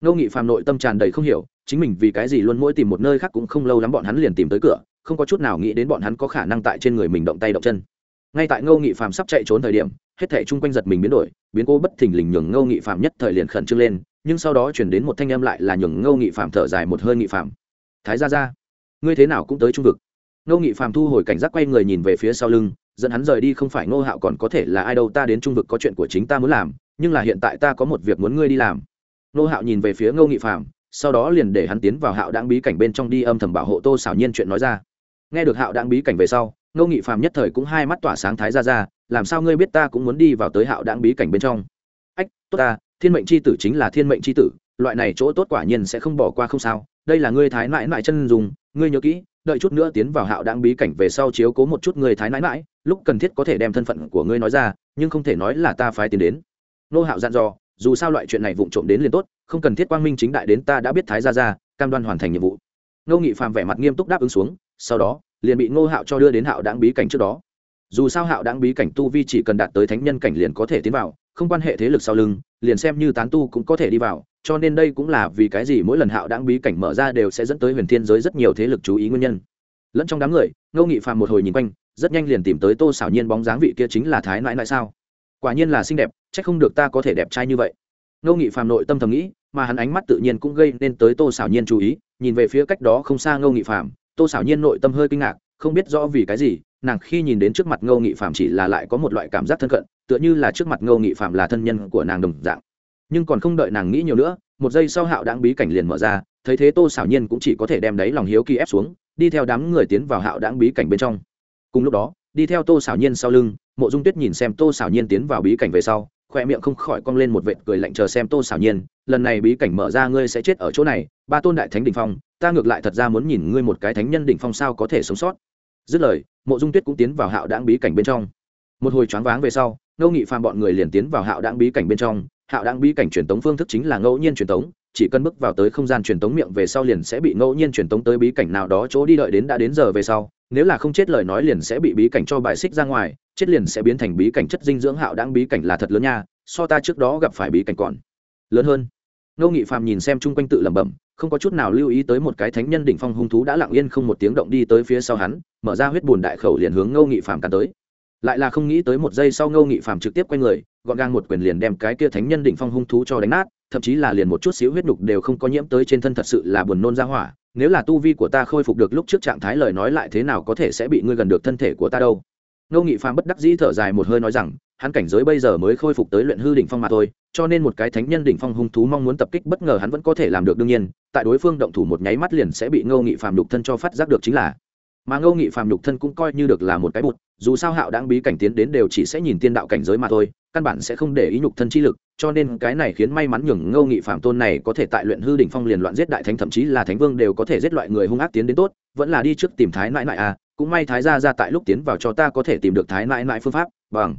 S1: Ngô nghị phàm nội tâm tràn đầy không hiểu, chính mình vì cái gì luôn mỗi tìm một nơi khác cũng không lâu lắm bọn hắn liền tìm tới cửa, không có chút nào nghĩ đến bọn hắn có khả năng tại trên người mình động tay động chân. Ngay tại ngô nghị phàm sắp chạy trốn thời điểm, hết thể chung quanh giật mình biến đổi, biến cố bất thình lình nhường ngô nghị phàm nhất thời liền khẩn trương lên, nhưng sau đó chuyển đến một thanh âm lại là nhường ngô nghị phàm thở dài một hơi nghị phàm. Thái ra ra ngươi thế nào cũng tới trung vực. Ngô nghị phàm thu hồi cảnh giác quay người nhìn về phía sau lưng, dẫn hắn rời đi không phải ngô hạo còn có thể là ai đâu, ta đến trung vực có chuyện của chính ta muốn làm, nhưng là hiện tại ta có một việc muốn ngươi đi làm. Ngô hạo nhìn về phía ngô nghị phàm, sau đó liền để hắn tiến vào hạo đáng bí cảnh bên trong đi âm thầm bảo hộ tô xảo nhiên chuyện nói ra. Nghe được hạo đáng bí cảnh về sau, ngô nghị phàm nhất thời cũng hai mắt tỏa sáng thái ra ra, làm sao ngươi biết ta cũng muốn đi vào tới hạo đáng bí cảnh bên trong? Ách, tốt ta, thiên mệnh c h i tử chính là thiên mệnh c h i tử, loại này chỗ tốt quả nhiên sẽ không bỏ qua không sao, đây là ngươi thái mãi mãi chân dùng ngươi nhớ kỹ, đợi chút nữa tiến vào hạo đáng bí cảnh về sau chiếu cố một chút người thái mãi mãi lúc cần thiết có thể đem thân phận của ngươi nói ra, nhưng không thể nói là ta phái tiến đến. Nô hạo dặn dò, dù sao loại chuyện này vụng trộm đến liền tốt, không cần thiết quang minh chính đại đến ta đã biết thái ra ra cam đoan hoàn thành nhiệm vụ. Ngô nghị phàm vẻ mặt nghiêm túc đáp ứng xuống, sau đó, liền bị ngô hạo cho đưa đến hạo đáng bí cảnh trước đó. Dù sao hạo đáng bí cảnh tu vi chỉ cần đạt tới thánh nhân cảnh liền có thể tiến vào, không quan hệ thế lực sau lưng, liền xem như tán tu cũng có thể đi vào cho nên đây cũng là vì cái gì mỗi lần hạo đáng bí cảnh mở ra đều sẽ dẫn tới huyền thiên giới rất nhiều thế lực chú ý nguyên nhân. Lẫn trong đám người, ngô nghị phàm một hồi nhìn quanh, rất nhanh liền tìm tới tô xảo nhiên bóng dáng vị kia chính là thái nãi nãi sao? Quả nhiên là xinh đẹp c h ắ c không được ta có thể đẹp trai như vậy. Ngô nghị phàm nội tâm thầm nghĩ, mà hắn ánh mắt tự nhiên cũng gây nên tới tô xảo nhiên chú ý, nhìn về phía cách đó không xa ngô nghị phàm, tô xảo nhiên nội tâm hơi kinh ngạc, không biết rõ vì cái gì, nàng khi nhìn đến trước mặt ngô nghị phạm chỉ là lại có một loại cảm giác thân cận, tựa như là trước mặt ngô nghị phạm là thân nhân của nàng đồng dạng nhưng còn không đợi nàng nghĩ nhiều nữa, một giây sau hạo đáng bí cảnh liền mở ra, thấy thế tô xảo nhiên cũng chỉ có thể đem đấy lòng hiếu kỳ ép xuống, đi theo đám người tiến vào hạo đáng bí cảnh bên trong. Cùng lúc đó, đi theo tô xảo nhiên sau lưng, mộ dung tuyết nhìn xem tô xảo nhiên tiến vào bí cảnh về sau khoe miệng không khỏi cong lên một vệt cười lạnh chờ xem tô xảo nhiên, lần này bí cảnh mở ra ngươi sẽ chết ở chỗ này, ba tôn đại thánh đ ỉ n h phong, ta ngược lại thật ra muốn nhìn ngươi một cái thánh nhân đỉnh phong sao có thể sống sót. Dứt lời, mộ dung tuyết cũng tiến vào hạo đáng bí cảnh bên trong. Một hồi choáng váng về sau, ngô nghị phàm bọn người liền tiến vào hạo đáng bí cảnh bên trong hạo đáng bí cảnh truyền tống phương thức chính là ngẫu nhiên truyền tống, chỉ cần bước vào tới không gian truyền tống miệng về sau liền sẽ bị ngẫu nhiên truyền tống tới bí cảnh nào đó chỗ đi đợi đến đã đến giờ về sau. Nếu là không chết lời nói liền sẽ bị bí cảnh cho bài xích ra ngoài, chết liền sẽ biến thành bí cảnh chất dinh dưỡng. Hạo đáng bí cảnh là thật lớn nha, so ta trước đó gặp phải bí cảnh còn lớn hơn. Ngô nghị phàm nhìn xem chung quanh tự lẩm bẩm, không có chút nào lưu ý tới một cái thánh nhân đỉnh phong hung thú đã lặng yên không một tiếng động đi tới phía sau hắn, mở ra huyết bùn đại khẩu liền hướng ngô nghị phàm cắn tới lại là không nghĩ tới một giây sau ngô nghị phàm trực tiếp quay người, gọn gàng một quyền liền đem cái kia thánh nhân đỉnh phong hung thú cho đánh nát, thậm chí là liền một chút xíu huyết nhục đều không có nhiễm tới trên thân thật sự là buồn nôn ra hỏa. Nếu là tu vi của ta khôi phục được lúc trước trạng thái lời nói lại thế nào có thể sẽ bị ngươi gần được thân thể của ta đâu? Ngô nghị phàm bất đắc dĩ thở dài một hơi nói rằng, hắn cảnh giới bây giờ mới khôi phục tới luyện hư đỉnh phong mà thôi, cho nên một cái thánh nhân đỉnh phong hung thú mong muốn tập kích bất ngờ hắn vẫn có thể làm được đương nhiên, tại đối phương động thủ một nháy mắt liền sẽ bị ngô nghị phàm đục thân cho phát giác được chính là mà ngô nghị phàm nhục thân cũng coi như được là một cái bụt, dù sao hạo đáng bí cảnh tiến đến đều chỉ sẽ nhìn tiên đạo cảnh giới mà thôi, căn bản sẽ không để ý nhục thân chi lực, cho nên cái này khiến may mắn nhường ngô nghị phàm tôn này có thể tại luyện hư đỉnh phong liền loạn giết đại thánh, thậm chí là thánh vương đều có thể giết loại người hung ác tiến đến tốt, vẫn là đi trước tìm thái nại nại à cũng may thái ra ra tại lúc tiến vào cho ta có thể tìm được thái nại nại phương pháp, bằng.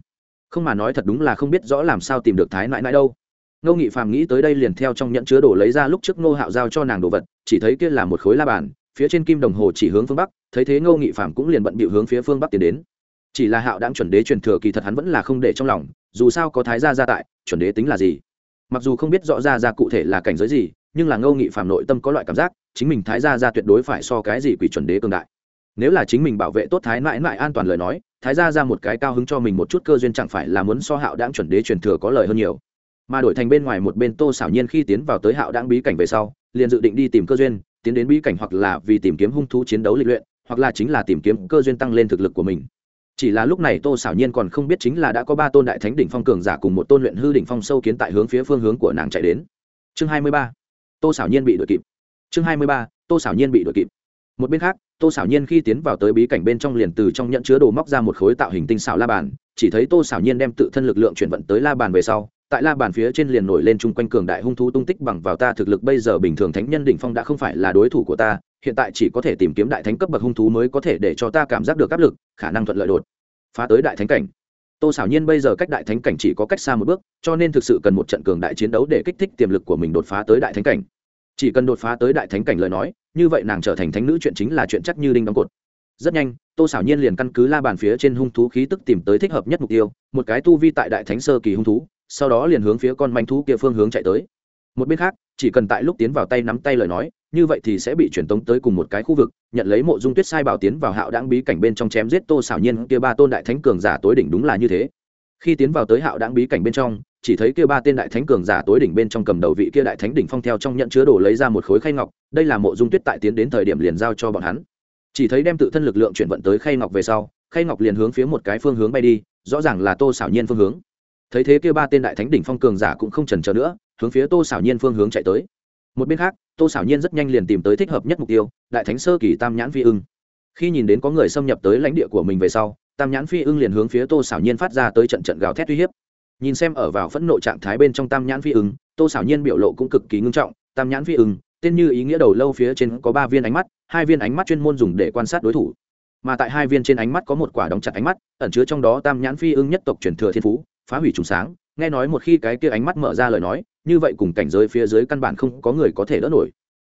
S1: Không mà nói thật đúng là không biết rõ làm sao tìm được thái nại nại đâu. Ngô nghị phàm nghĩ tới đây liền theo trong nhẫn chứa đồ lấy ra lúc trước ngô hạo giao cho nàng đồ vật, chỉ thấy kia là một khối la bàn, phía trên kim đồng hồ chỉ hướng phương bắc thấy thế ngô nghị phạm cũng liền bận bịu hướng phía phương bắc tiến đến. Chỉ là hạo đang chuẩn đế truyền thừa kỳ thật hắn vẫn là không để trong lòng, dù sao có thái gia gia tại, chuẩn đế tính là gì? Mặc dù không biết rõ ra ra cụ thể là cảnh giới gì, nhưng là ngô nghị phạm nội tâm có loại cảm giác, chính mình thái gia gia tuyệt đối phải so cái gì quỷ chuẩn đế cường đại. Nếu là chính mình bảo vệ tốt thái mãi mãi an toàn lời nói, thái gia ra một cái cao hứng cho mình một chút cơ duyên chẳng phải là muốn so hạo đáng chuẩn đế truyền thừa có lời hơn nhiều. Mà đổi thành bên ngoài một bên tô xảo nhiên khi tiến vào tới hạo đáng bí cảnh về sau, liền dự định đi tìm cơ duyên, tiến đến bí cảnh hoặc là vì tìm kiếm hung thú chiến đấu lịch luyện hoặc là chính là tìm kiếm cơ duyên tăng lên thực lực của mình. Chỉ là lúc này tô xảo nhiên còn không biết chính là đã có ba tôn đại thánh đỉnh phong cường giả cùng một tôn luyện hư đỉnh phong sâu kiến tại hướng phía phương hướng của nàng chạy đến. Chương hai mươi ba. Tô xảo nhiên bị đuổi kịp. Chương hai mươi ba. Tô xảo nhiên bị đuổi kịp. Một bên khác, tô xảo nhiên khi tiến vào tới bí cảnh bên trong liền từ trong nhận chứa đồ móc ra một khối tạo hình tinh xảo la bàn, chỉ thấy tô xảo nhiên đem tự thân lực lượng chuyển vận tới la bàn về sau, tại la bàn phía trên liền nổi lên chung quanh cường đại hung thú tung tích bằng vào ta thực lực bây giờ bình thường thánh nhân đỉnh phong đã không phải là đối thủ của ta hiện tại chỉ có thể tìm kiếm đại thánh cấp bậc hung thú mới có thể để cho ta cảm giác được áp lực, khả năng thuận lợi đột phá tới đại thánh cảnh. Tô xảo nhiên bây giờ cách đại thánh cảnh chỉ có cách xa một bước, cho nên thực sự cần một trận cường đại chiến đấu để kích thích tiềm lực của mình đột phá tới đại thánh cảnh. Chỉ cần đột phá tới đại thánh cảnh lời nói, như vậy nàng trở thành thánh nữ chuyện chính là chuyện chắc như đinh đóng cột. Rất nhanh, tô xảo nhiên liền căn cứ la bàn phía trên hung thú khí tức tìm tới thích hợp nhất mục tiêu, một cái tu vi tại đại thánh sơ kỳ hung thú, sau đó liền hướng phía con manh thú kia phương hướng chạy tới. Một bên khác, chỉ cần tại lúc tiến vào tay nắm tay lời nói như vậy thì sẽ bị truyền tống tới cùng một cái khu vực, nhận lấy mộ dung tuyết sai bảo tiến vào hạo đáng bí cảnh bên trong chém giết tô xảo nhiên, kia ba tôn đại thánh cường giả tối đỉnh đúng là như thế. Khi tiến vào tới hạo đáng bí cảnh bên trong, chỉ thấy kia ba tên đại thánh cường giả tối đỉnh bên trong cầm đầu vị kia đại thánh đỉnh phong theo trong nhận chứa đồ lấy ra một khối khay ngọc, đây là mộ dung tuyết tại tiến đến thời điểm liền giao cho bọn hắn. Chỉ thấy đem tự thân lực lượng chuyển vận tới khay ngọc về sau, khay ngọc liền hướng phía một cái phương hướng bay đi, rõ ràng là tô xảo nhiên phương hướng. Thấy thế kia ba tên đại thánh đỉnh phong cường giả cũng không trần chờ nữa, hướng phía tô xảo nhiên phương hướng chạy tới một bên khác, tô xảo nhiên rất nhanh liền tìm tới thích hợp nhất mục tiêu, đại thánh sơ kỳ tam nhãn phi ưng. Khi nhìn đến có người xâm nhập tới lãnh địa của mình về sau, tam nhãn phi ưng liền hướng phía tô xảo nhiên phát ra tới trận trận gào thét uy hiếp. Nhìn xem ở vào phẫn nộ trạng thái bên trong tam nhãn phi ưng, tô xảo nhiên biểu lộ cũng cực kỳ ngưng trọng, tam nhãn phi ưng, tên như ý nghĩa đầu lâu phía trên có ba viên ánh mắt, hai viên ánh mắt chuyên môn dùng để quan sát đối thủ. Mà tại hai viên trên ánh mắt có một quả đóng chặt ánh mắt, ẩn chứa trong đó tam nhãn phi ưng nhất tộc truyền thừa thiên phú, phá hủy trùng sáng, nghe nói một khi cái kia ánh mắt mở ra lời nói như vậy cùng cảnh giới phía dưới căn bản không có người có thể đỡ nổi.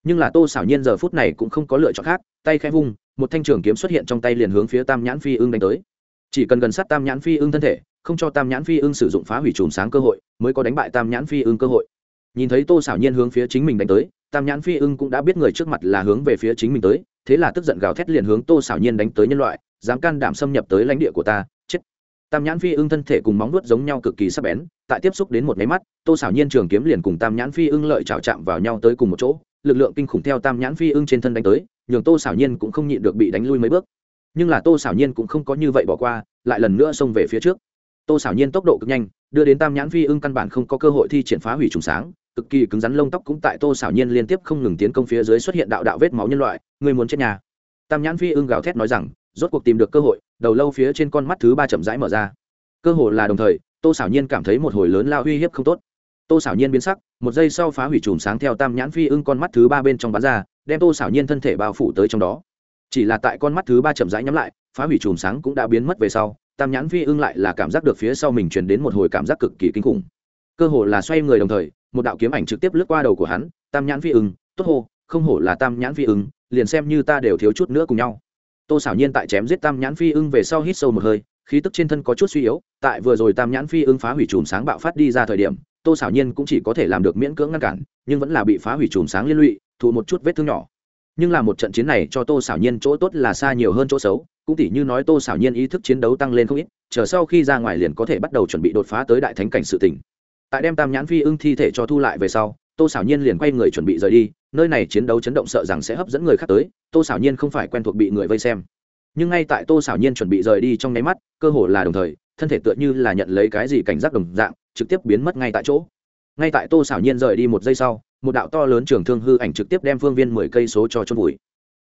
S1: Nhưng là tô xảo nhiên giờ phút này cũng không có lựa chọn khác, tay khẽ vung, một thanh trường kiếm xuất hiện trong tay liền hướng phía tam nhãn phi ưng đánh tới. Chỉ cần gần sát tam nhãn phi ưng thân thể, không cho tam nhãn phi ưng sử dụng phá hủy chùm sáng cơ hội, mới có đánh bại tam nhãn phi ưng cơ hội. Nhìn thấy tô xảo nhiên hướng phía chính mình đánh tới, tam nhãn phi ưng cũng đã biết người trước mặt là hướng về phía chính mình tới, thế là tức giận gào thét liền hướng tô xảo nhiên đánh tới nhân loại, dám can đảm xâm nhập tới lãnh địa của ta tam nhãn phi ưng thân thể cùng móng vuốt giống nhau cực kỳ sắc bén, tại tiếp xúc đến một máy mắt, tô xảo nhiên trường kiếm liền cùng tam nhãn phi ưng lợi chảo chạm vào nhau tới cùng một chỗ, lực lượng kinh khủng theo tam nhãn phi ưng trên thân đánh tới, nhường tô xảo nhiên cũng không nhịn được bị đánh lui mấy bước. Nhưng là tô xảo nhiên cũng không có như vậy bỏ qua, lại lần nữa xông về phía trước. Tô xảo nhiên tốc độ cực nhanh, đưa đến tam nhãn phi ưng căn bản không có cơ hội thi triển phá hủy trùng sáng, cực kỳ cứng rắn lông tóc cũng tại tô xảo nhiên liên tiếp không ngừng tiến công phía dưới xuất hiện đạo đạo vết máu nhân loại, người muốn chết nhà. Tam nhãn phi ưng gào thét nói rằng rốt cuộc tìm được cơ hội, đầu lâu phía trên con mắt thứ ba chậm rãi mở ra. Cơ hội là đồng thời, tô xảo nhiên cảm thấy một hồi lớn lao uy hiếp không tốt. Tô xảo nhiên biến sắc, một giây sau phá hủy chùm sáng theo tam nhãn phi ưng con mắt thứ ba bên trong bán ra, đem tô xảo nhiên thân thể bao phủ tới trong đó. Chỉ là tại con mắt thứ ba chậm rãi nhắm lại, phá hủy chùm sáng cũng đã biến mất về sau, tam nhãn phi ưng lại là cảm giác được phía sau mình truyền đến một hồi cảm giác cực kỳ kinh khủng. Cơ hồ là xoay người đồng thời, một đạo kiếm ảnh trực tiếp lướt qua đầu của hắn, tam nhãn phi ưng, tốt hô, không hổ là tam nhãn phi ưng, liền xem như ta đều thiếu chút nữa cùng nhau tô xảo nhiên tại chém giết tam nhãn phi ưng về sau hít sâu một hơi, khí tức trên thân có chút suy yếu, tại vừa rồi tam nhãn phi ưng phá hủy chùm sáng bạo phát đi ra thời điểm, tô xảo nhiên cũng chỉ có thể làm được miễn cưỡng ngăn cản, nhưng vẫn là bị phá hủy chùm sáng liên lụy, thụ một chút vết thương nhỏ. Nhưng là một trận chiến này cho tô xảo nhiên chỗ tốt là xa nhiều hơn chỗ xấu, cũng tỉ như nói tô xảo nhiên ý thức chiến đấu tăng lên không ít, chờ sau khi ra ngoài liền có thể bắt đầu chuẩn bị đột phá tới đại thánh cảnh sự tỉnh tại đem tam nhãn phi ưng thi thể cho thu lại về sau, tô xảo nhiên liền quay người chuẩn bị rời đi nơi này chiến đấu chấn động sợ rằng sẽ hấp dẫn người khác tới, tô xảo nhiên không phải quen thuộc bị người vây xem. Nhưng ngay tại tô xảo nhiên chuẩn bị rời đi trong nháy mắt, cơ hồ là đồng thời, thân thể tựa như là nhận lấy cái gì cảnh giác đồng dạng, trực tiếp biến mất ngay tại chỗ. Ngay tại tô xảo nhiên rời đi một giây sau, một đạo to lớn trường thương hư ảnh trực tiếp đem phương viên mười cây số cho chôn vùi.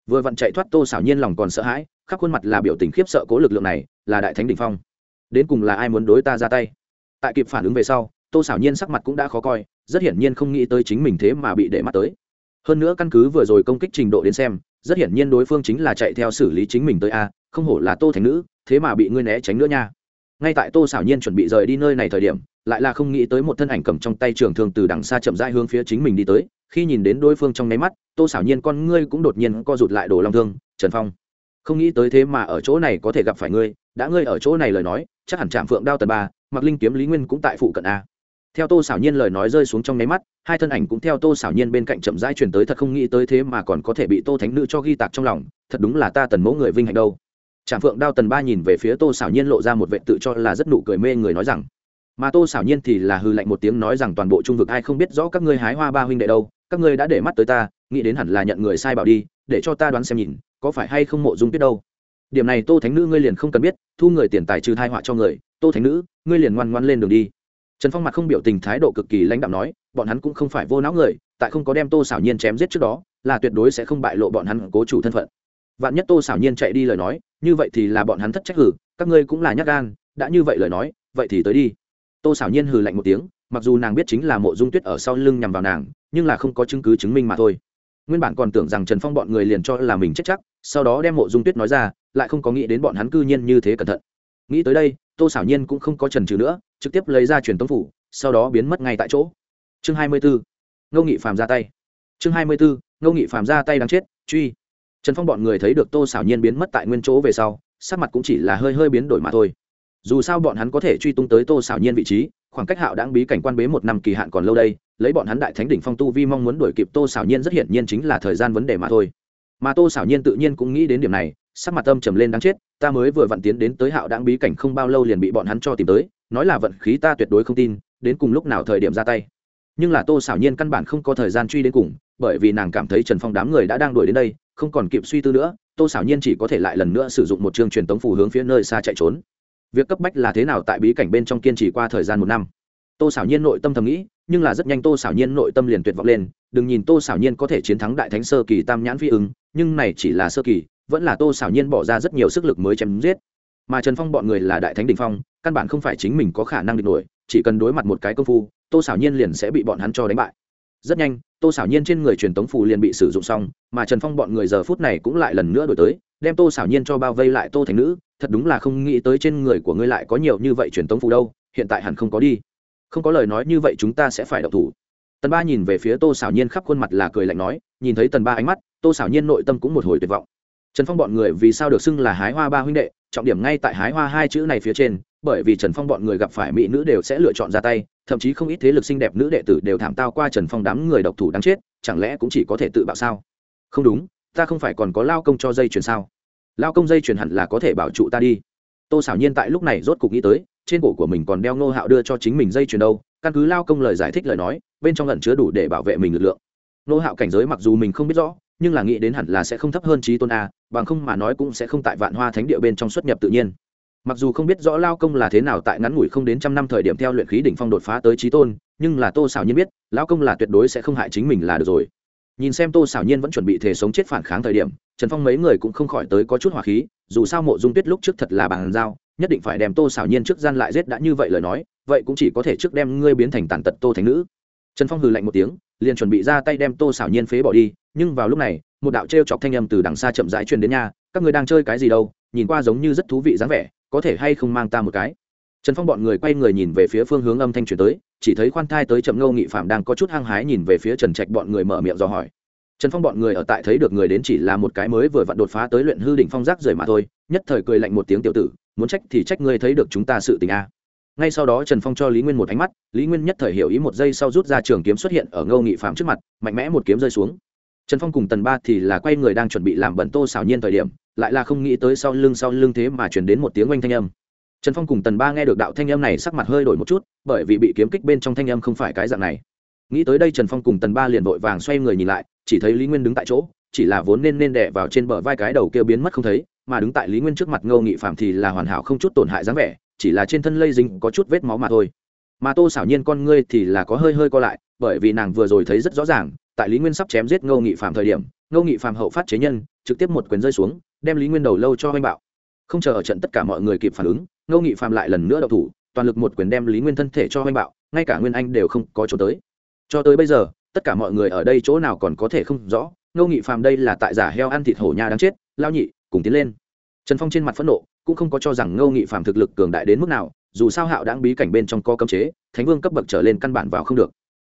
S1: Vừa vặn chạy thoát tô xảo nhiên lòng còn sợ hãi, khắp khuôn mặt là biểu tình khiếp sợ cố lực lượng này, là đại thánh đ ỉ n h phong. Đến cùng là ai muốn đối ta ra tay? Tại kịp phản ứng về sau, tô xảo nhiên sắc mặt cũng đã khó coi, rất hiển nhiên không nghĩ tới chính mình thế mà bị để mắt tới hơn nữa căn cứ vừa rồi công kích trình độ đến xem, rất hiển nhiên đối phương chính là chạy theo xử lý chính mình tới a, không hổ là tô thành nữ, thế mà bị ngươi né tránh nữa nha. Ngay tại tô xảo nhiên chuẩn bị rời đi nơi này thời điểm, lại là không nghĩ tới một thân ảnh cầm trong tay trường thương từ đằng xa chậm rãi hướng phía chính mình đi tới, khi nhìn đến đối phương trong nháy mắt, tô xảo nhiên con ngươi cũng đột nhiên co rụt lại đồ long thương, trần phong, không nghĩ tới thế mà ở chỗ này có thể gặp phải ngươi, đã ngươi ở chỗ này lời nói, chắc hẳn trạm phượng đao tần ba mặc linh kiếm lý nguyên cũng tại phụ cận a theo tô xảo nhiên lời nói rơi xuống trong nháy mắt, hai thân ảnh cũng theo tô xảo nhiên bên cạnh chậm rãi chuyển tới thật không nghĩ tới thế mà còn có thể bị tô thánh nữ cho ghi tạc trong lòng, thật đúng là ta tần mẫu người vinh hạnh đâu. Trạm phượng đao tần ba nhìn về phía tô xảo nhiên lộ ra một vệ tự cho là rất nụ cười mê người nói rằng, mà tô xảo nhiên thì là hư lạnh một tiếng nói rằng toàn bộ trung vực ai không biết rõ các ngươi hái hoa ba huynh đệ đâu, các ngươi đã để mắt tới ta, nghĩ đến hẳn là nhận người sai bảo đi, để cho ta đoán xem nhìn, có phải hay không mộ dung biết đâu. Điểm này tô thánh nữ ngươi liền không cần biết, thu người tiền tài trừ thai họa cho người, tô thánh nữ, ngươi liền ngoan ngoan lên đường đi trần phong mặt không biểu tình thái độ cực kỳ lãnh đạo nói, bọn hắn cũng không phải vô não người, tại không có đem tô xảo nhiên chém giết trước đó, là tuyệt đối sẽ không bại lộ bọn hắn cố chủ thân phận. Vạn nhất tô xảo nhiên chạy đi lời nói, như vậy thì là bọn hắn thất trách hử, các ngươi cũng là nhắc gan, đã như vậy lời nói, vậy thì tới đi. Tô xảo nhiên hừ lạnh một tiếng, mặc dù nàng biết chính là mộ dung tuyết ở sau lưng nhằm vào nàng, nhưng là không có chứng cứ chứng minh mà thôi. Nguyên bản còn tưởng rằng trần phong bọn người liền cho là mình chết chắc, sau đó đem mộ dung tuyết nói ra, lại không có nghĩ đến bọn hắn cư nhiên như thế cẩn thận. Nghĩ tới đây, tô xảo nhiên cũng không có trần trừ nữa trực tiếp lấy ra truyền tống phủ, sau đó biến mất ngay tại chỗ. Chương hai mươi bốn ngô nghị phàm ra tay. Chương hai mươi bốn ngô nghị phàm ra tay đáng chết, truy. Trần phong bọn người thấy được tô xảo nhiên biến mất tại nguyên chỗ về sau, sắc mặt cũng chỉ là hơi hơi biến đổi mà thôi. Dù sao bọn hắn có thể truy tung tới tô xảo nhiên vị trí, khoảng cách hạo đáng bí cảnh quan bế một năm kỳ hạn còn lâu đây, lấy bọn hắn đại thánh đỉnh phong tu vi mong muốn đuổi kịp tô xảo nhiên rất hiển nhiên chính là thời gian vấn đề mà thôi. Mà tô xảo nhiên tự nhiên cũng nghĩ đến điểm này, sắc mặt âm trầm lên đáng chết, ta mới vừa vặn tiến đến tới hạo đáng bí cảnh không bao lâu liền bị bọn hắn cho tìm tới nói là vận khí ta tuyệt đối không tin, đến cùng lúc nào thời điểm ra tay. Nhưng là tô xảo nhiên căn bản không có thời gian truy đến cùng, bởi vì nàng cảm thấy trần phong đám người đã đang đuổi đến đây, không còn kịp suy tư nữa, tô xảo nhiên chỉ có thể lại lần nữa sử dụng một chương truyền tống phù hướng phía nơi xa chạy trốn. Việc cấp bách là thế nào tại bí cảnh bên trong kiên trì qua thời gian một năm? Tô xảo nhiên nội tâm thầm nghĩ, nhưng là rất nhanh tô xảo nhiên nội tâm liền tuyệt vọng lên, đừng nhìn tô xảo nhiên có thể chiến thắng đại thánh sơ kỳ tam nhãn phi ứng, nhưng này chỉ là sơ kỳ, vẫn là tô xảo nhiên bỏ ra rất nhiều sức lực mới chém giết mà trần phong bọn người là đại thánh đình phong căn bản không phải chính mình có khả năng địch nổi chỉ cần đối mặt một cái công phu tô xảo nhiên liền sẽ bị bọn hắn cho đánh bại rất nhanh tô xảo nhiên trên người truyền tống phù liền bị sử dụng xong mà trần phong bọn người giờ phút này cũng lại lần nữa đổi tới đem tô xảo nhiên cho bao vây lại tô thành nữ thật đúng là không nghĩ tới trên người của ngươi lại có nhiều như vậy truyền tống phù đâu hiện tại hẳn không có đi không có lời nói như vậy chúng ta sẽ phải đậu thủ tần ba nhìn về phía tô xảo nhiên khắp khuôn mặt là cười lạnh nói nhìn thấy tần ba ánh mắt tô xảo nhiên nội tâm cũng một hồi tuyệt vọng trần phong bọn người vì sao được xưng là hái hoa ba huynh đệ, trọng điểm ngay tại hái hoa hai chữ này phía trên, bởi vì trần phong bọn người gặp phải mỹ nữ đều sẽ lựa chọn ra tay, thậm chí không ít thế lực xinh đẹp nữ đệ tử đều thảm tao qua trần phong đám người độc thủ đáng chết, chẳng lẽ cũng chỉ có thể tự bạo sao? Không đúng, ta không phải còn có lao công cho dây chuyền sao? Lao công dây chuyền hẳn là có thể bảo trụ ta đi. Tô xảo nhiên tại lúc này rốt cục nghĩ tới, trên cổ của mình còn đeo ngô hạo đưa cho chính mình dây chuyền đâu, căn cứ lao công lời giải thích lời nói, bên trong lẩn chứa đủ để bảo vệ mình lực lượng. Ngô hạo cảnh giới mặc dù mình không biết rõ nhưng là nghĩ đến hẳn là sẽ không thấp hơn trí tôn a, bằng không mà nói cũng sẽ không tại vạn hoa thánh địa bên trong xuất nhập tự nhiên. Mặc dù không biết rõ lao công là thế nào tại ngắn ngủi không đến trăm năm thời điểm theo luyện khí đỉnh phong đột phá tới trí tôn, nhưng là tô xảo nhiên biết, lao công là tuyệt đối sẽ không hại chính mình là được rồi. Nhìn xem tô xảo nhiên vẫn chuẩn bị thể sống chết phản kháng thời điểm, trần phong mấy người cũng không khỏi tới có chút hỏa khí, dù sao mộ dung tuyết lúc trước thật là bàn giao, nhất định phải đem tô xảo nhiên trước gian lại giết đã như vậy lời nói, vậy cũng chỉ có thể trước đem ngươi biến thành tàn tật tô thành nữ trần phong hừ lạnh một tiếng, liền chuẩn bị ra tay đem tô xảo nhiên phế bỏ đi, nhưng vào lúc này, một đạo t r e o chọc thanh âm từ đằng xa chậm rãi truyền đến nhà, các người đang chơi cái gì đâu? Nhìn qua giống như rất thú vị dáng vẻ, có thể hay không mang ta một cái? Trần phong bọn người quay người nhìn về phía phương hướng âm thanh truyền tới, chỉ thấy khoan thai tới chậm ngâu nghị phạm đang có chút hăng hái nhìn về phía trần trạch bọn người mở miệng dò hỏi. Trần phong bọn người ở tại thấy được người đến chỉ là một cái mới vừa vặn đột phá tới luyện hư đỉnh phong giác rời mà thôi, nhất thời cười lạnh một tiếng tiểu tử, muốn trách thì trách ngươi thấy được chúng ta sự tình a ngay sau đó trần phong cho lý nguyên một ánh mắt, lý nguyên nhất thời hiểu ý một giây sau rút ra trường kiếm xuất hiện ở ngâu nghị phạm trước mặt, mạnh mẽ một kiếm rơi xuống. Trần phong cùng tần ba thì là quay người đang chuẩn bị làm bẩn tô xảo nhiên thời điểm, lại là không nghĩ tới sau lưng sau lưng thế mà chuyển đến một tiếng oanh thanh âm. Trần phong cùng tần ba nghe được đạo thanh âm này sắc mặt hơi đổi một chút, bởi vì bị kiếm kích bên trong thanh âm không phải cái dạng này. Nghĩ tới đây trần phong cùng tần ba liền vội vàng xoay người nhìn lại, chỉ thấy lý nguyên đứng tại chỗ, chỉ là vốn nên nên đè vào trên bờ vai cái đầu kia biến mất không thấy, mà đứng tại lý nguyên trước mặt ngâu nghị phạm thì là hoàn hảo không chút tổn hại dáng vẻ chỉ là trên thân lây dính có chút vết máu mà thôi. Mà tô xảo nhiên con ngươi thì là có hơi hơi co lại, bởi vì nàng vừa rồi thấy rất rõ ràng, tại lý nguyên sắp chém giết ngô nghị phạm thời điểm, ngô nghị phạm hậu phát chế nhân, trực tiếp một quyền rơi xuống, đem lý nguyên đầu lâu cho oanh bạo. Không chờ ở trận tất cả mọi người kịp phản ứng, ngô nghị phạm lại lần nữa đậu thủ, toàn lực một quyền đem lý nguyên thân thể cho oanh bạo, ngay cả nguyên anh đều không có chỗ tới. Cho tới bây giờ, tất cả mọi người ở đây chỗ nào còn có thể không rõ, ngô nghị phạm đây là tại giả heo ăn thịt hổ nha đáng chết lao nhị, cùng tiến lên. Trần phong trên mặt phẫn nộ cũng không có cho rằng ngô nghị phạm thực lực cường đại đến mức nào, dù sao hạo đáng bí cảnh bên trong có cấm chế, thánh vương cấp bậc trở lên căn bản vào không được.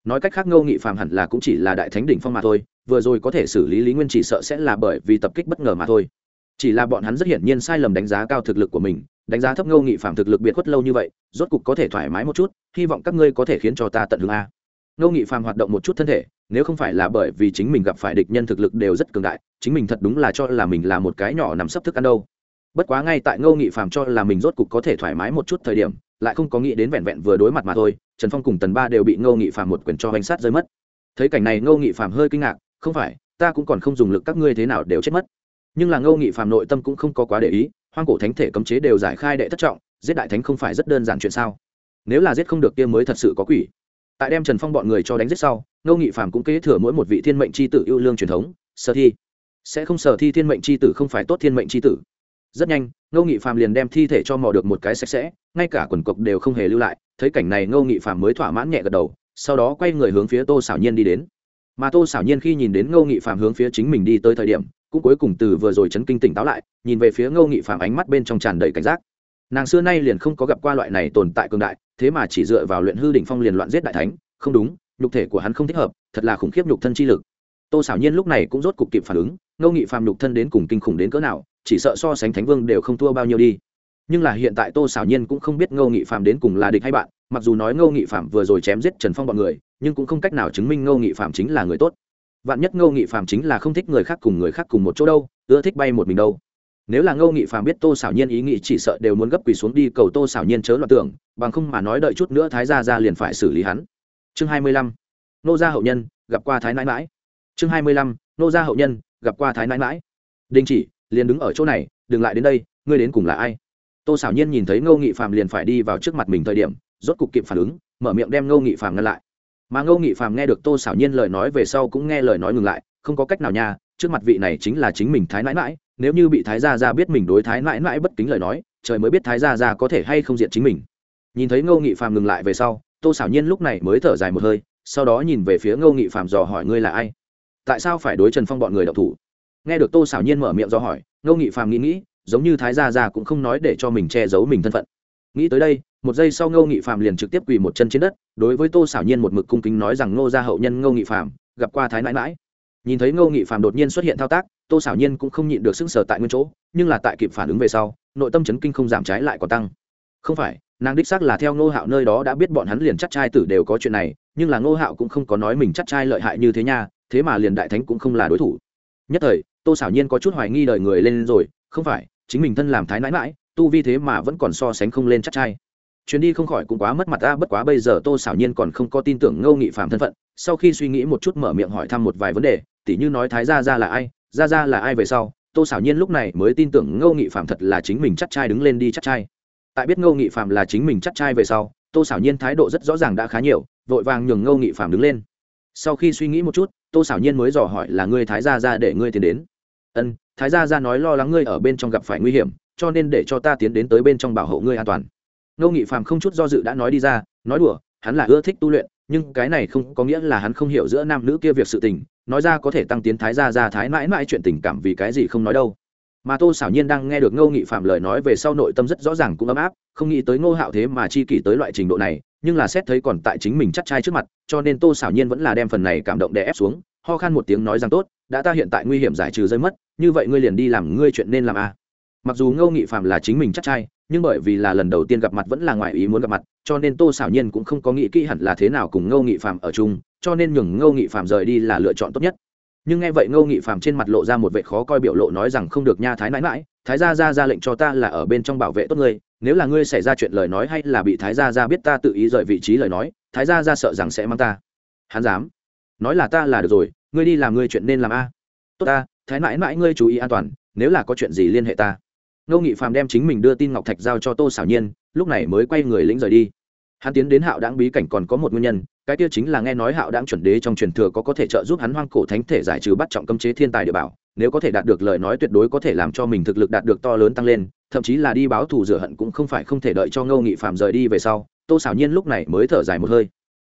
S1: Nói cách khác, ngô nghị phạm hẳn là cũng chỉ là đại thánh đỉnh phong mà thôi, vừa rồi có thể xử lý lý nguyên chỉ sợ sẽ là bởi vì tập kích bất ngờ mà thôi. Chỉ là bọn hắn rất hiển nhiên sai lầm đánh giá cao thực lực của mình, đánh giá thấp ngô nghị phạm thực lực biệt khuất lâu như vậy, rốt cục có thể thoải mái một chút, hy vọng các ngươi có thể khiến cho ta tận hưởng a. Ngô nghị phạm hoạt động một chút thân thể, nếu không phải là bởi vì chính mình gặp phải địch nhân thực lực đều rất cường đại, chính mình thật đúng là cho là mình là một cái nhỏ nằm sấp thức ăn đâu bất quá ngay tại ngô nghị phạm cho là mình rốt cục có thể thoải mái một chút thời điểm, lại không có nghĩ đến vẹn vẹn vừa đối mặt mà thôi, trần phong cùng tần ba đều bị ngô nghị phạm một quyền cho bánh sát rơi mất. Thấy cảnh này ngô nghị phạm hơi kinh ngạc, không phải, ta cũng còn không dùng lực các ngươi thế nào đều chết mất. Nhưng là ngô nghị phạm nội tâm cũng không có quá để ý, hoang cổ thánh thể cấm chế đều giải khai đệ thất trọng, giết đại thánh không phải rất đơn giản chuyện sao? Nếu là giết không được kia mới thật sự có quỷ. Tại đem trần phong bọn người cho đánh giết sau, ngô nghị phạm cũng kế thừa mỗi một vị thiên mệnh c h i tử yêu lương truyền thống, sở thi. Sẽ không sở thi thiên mệnh c h i tử không phải tốt thiên mệnh c h i tử rất nhanh, ngô nghị phạm liền đem thi thể cho mò được một cái sạch sẽ, ngay cả quần cộc đều không hề lưu lại, thấy cảnh này ngô nghị phạm mới thỏa mãn nhẹ gật đầu, sau đó quay người hướng phía tô xảo nhiên đi đến. Mà tô xảo nhiên khi nhìn đến ngô nghị phạm hướng phía chính mình đi tới thời điểm, cũng cuối cùng từ vừa rồi chấn kinh tỉnh táo lại, nhìn về phía ngô nghị phạm ánh mắt bên trong tràn đầy cảnh giác. Nàng xưa nay liền không có gặp qua loại này tồn tại cường đại, thế mà chỉ dựa vào luyện hư đỉnh phong liền loạn giết đại thánh, không đúng, nhục thể của hắn không thích hợp, thật là khủng khiếp nhục thân chi lực. Tô xảo nhiên lúc này cũng rốt cục kịp phản ứng, ngô nghị phàm nhục thân đến cùng kinh khủng đến cỡ nào chỉ sợ so sánh thánh vương đều không thua bao nhiêu đi. Nhưng là hiện tại tô xảo nhiên cũng không biết ngô nghị phạm đến cùng là địch hay bạn, mặc dù nói ngô nghị phạm vừa rồi chém giết trần phong b ọ n người, nhưng cũng không cách nào chứng minh ngô nghị phạm chính là người tốt. Vạn nhất ngô nghị phạm chính là không thích người khác cùng người khác cùng một chỗ đâu, ưa thích bay một mình đâu. Nếu là ngô nghị phạm biết tô xảo nhiên ý nghĩ chỉ sợ đều muốn gấp quỳ xuống đi cầu tô xảo nhiên chớ loạn tưởng, bằng không mà nói đợi chút nữa thái gia ra liền phải xử lý hắn. Chương hai mươi lăm. Nô gia hậu nhân, gặp qua thái nãi mãi. Chương hai mươi lăm. Nô gia hậu nhân, gặp qua thái nãi mãi. Đình chỉ liền đứng ở chỗ này, đừng lại đến đây, ngươi đến cùng là ai? Tô xảo nhiên nhìn thấy ngô nghị phàm liền phải đi vào trước mặt mình thời điểm, rốt cục kịp phản ứng, mở miệng đem ngô nghị phàm ngăn lại. Mà ngô nghị phàm nghe được tô xảo nhiên lời nói về sau cũng nghe lời nói ngừng lại, không có cách nào nha, trước mặt vị này chính là chính mình thái nãi mãi nếu như bị thái gia gia biết mình đối thái mãi mãi bất kính lời nói, trời mới biết thái gia gia có thể hay không diện chính mình. Nhìn thấy ngô nghị phàm ngừng lại về sau, tô xảo nhiên lúc này mới thở dài một hơi, sau đó nhìn về phía ngô nghị phàm dò hỏi, ngươi là ai? Tại sao phải đối trần phong bọn người đậu thủ? Nghe được tô xảo nhiên mở miệng do hỏi, ngô nghị phàm nghĩ nghĩ, giống như thái gia già cũng không nói để cho mình che giấu mình thân phận. Nghĩ tới đây, một giây sau ngô nghị phàm liền trực tiếp quỳ một chân trên đất, đối với tô xảo nhiên một mực cung kính nói rằng ngô gia hậu nhân ngô nghị phàm, gặp qua thái mãi mãi nhìn thấy ngô nghị phàm đột nhiên xuất hiện thao tác, tô xảo nhiên cũng không nhịn được sững sờ tại nguyên chỗ, nhưng là tại kịp phản ứng về sau, nội tâm chấn kinh không giảm trái lại còn tăng. Không phải, nàng đích xác là theo ngô hạo nơi đó đã biết bọn hắn liền chắc trai tử đều có chuyện này, nhưng là ngô hạo cũng không có nói mình chắc trai lợi hại như thế nha, thế mà liền đại thánh cũng không là đối thủ nhất thời, tô xảo nhiên có chút hoài nghi đời người lên rồi, không phải, chính mình thân làm thái nãi mãi tu vi thế mà vẫn còn so sánh không lên chắc trai. Chuyến đi không khỏi cũng quá mất mặt ta bất quá bây giờ tô xảo nhiên còn không có tin tưởng ngô nghị phạm thân phận, sau khi suy nghĩ một chút mở miệng hỏi thăm một vài vấn đề, tỉ như nói thái gia ra là ai ra ra là ai về sau, tô xảo nhiên lúc này mới tin tưởng ngô nghị phạm thật là chính mình chắc trai đứng lên đi chắc trai. Tại biết ngô nghị phạm là chính mình chắc trai về sau, tô xảo nhiên thái độ rất rõ ràng đã khá nhiều, vội vàng nhường ngô nghị phạm đứng lên sau khi suy nghĩ một chút, tô xảo nhiên mới dò hỏi là ngươi thái gia ra để ngươi tiến đến. Ân, thái gia ra nói lo lắng ngươi ở bên trong gặp phải nguy hiểm, cho nên để cho ta tiến đến tới bên trong bảo hộ ngươi an toàn. Ngô nghị phạm không chút do dự đã nói đi ra, nói đùa, hắn là ưa thích tu luyện, nhưng cái này không có nghĩa là hắn không hiểu giữa nam nữ kia việc sự tình, nói ra có thể tăng tiến thái gia ra thái mãi mãi chuyện tình cảm vì cái gì không nói đâu. Mà tô xảo nhiên đang nghe được ngô nghị phạm lời nói về sau nội tâm rất rõ ràng cũng ấm áp, không nghĩ tới ngô hạo thế mà chi kỷ tới loại trình độ này nhưng là xét thấy còn tại chính mình chắc trai trước mặt, cho nên tô xảo nhiên vẫn là đem phần này cảm động đè ép xuống, ho khan một tiếng nói rằng, tốt, đã ta hiện tại nguy hiểm giải trừ rơi mất, như vậy ngươi liền đi làm ngươi chuyện nên làm a à. mặc dù ngô nghị phạm là chính mình chắc trai, nhưng bởi vì là lần đầu tiên gặp mặt vẫn là ngoài ý muốn gặp mặt, cho nên tô xảo nhiên cũng không có nghĩ kỹ hẳn là thế nào cùng ngô nghị phạm ở chung, cho nên nhường ngô nghị phạm rời đi là lựa chọn tốt nhất nhưng nghe vậy ngô nghị phạm trên mặt lộ ra một vệ khó coi biểu lộ nói rằng, không được nha, thái nãi mãi, thái gia ra ra lệnh cho ta là ở bên trong bảo vệ tốt ngươi nếu là ngươi xảy ra chuyện lời nói hay là bị thái gia ra biết ta tự ý rời vị trí lời nói, thái gia ra sợ rằng sẽ mang ta. Hắn dám. Nói là ta là được rồi, ngươi đi làm ngươi chuyện nên làm a. Tốt ta, thái mãi mãi ngươi chú ý an toàn, nếu là có chuyện gì liên hệ ta. Ngô nghị phàm đem chính mình đưa tin ngọc thạch giao cho tô xảo nhiên, lúc này mới quay người lĩnh rời đi. Hắn tiến đến hạo đáng bí cảnh còn có một nguyên nhân, cái kia chính là nghe nói hạo đáng chuẩn đế trong truyền thừa có có thể trợ giúp hắn hoang cổ thánh thể giải trừ bắt trọng cấm chế thiên tài địa bảo, nếu có thể đạt được lời nói tuyệt đối có thể làm cho mình thực lực đạt được to lớn tăng lên thậm chí là đi báo thù rửa hận cũng không phải không thể đợi cho ngô nghị Phạm rời đi về sau, tô xảo nhiên lúc này mới thở dài một hơi.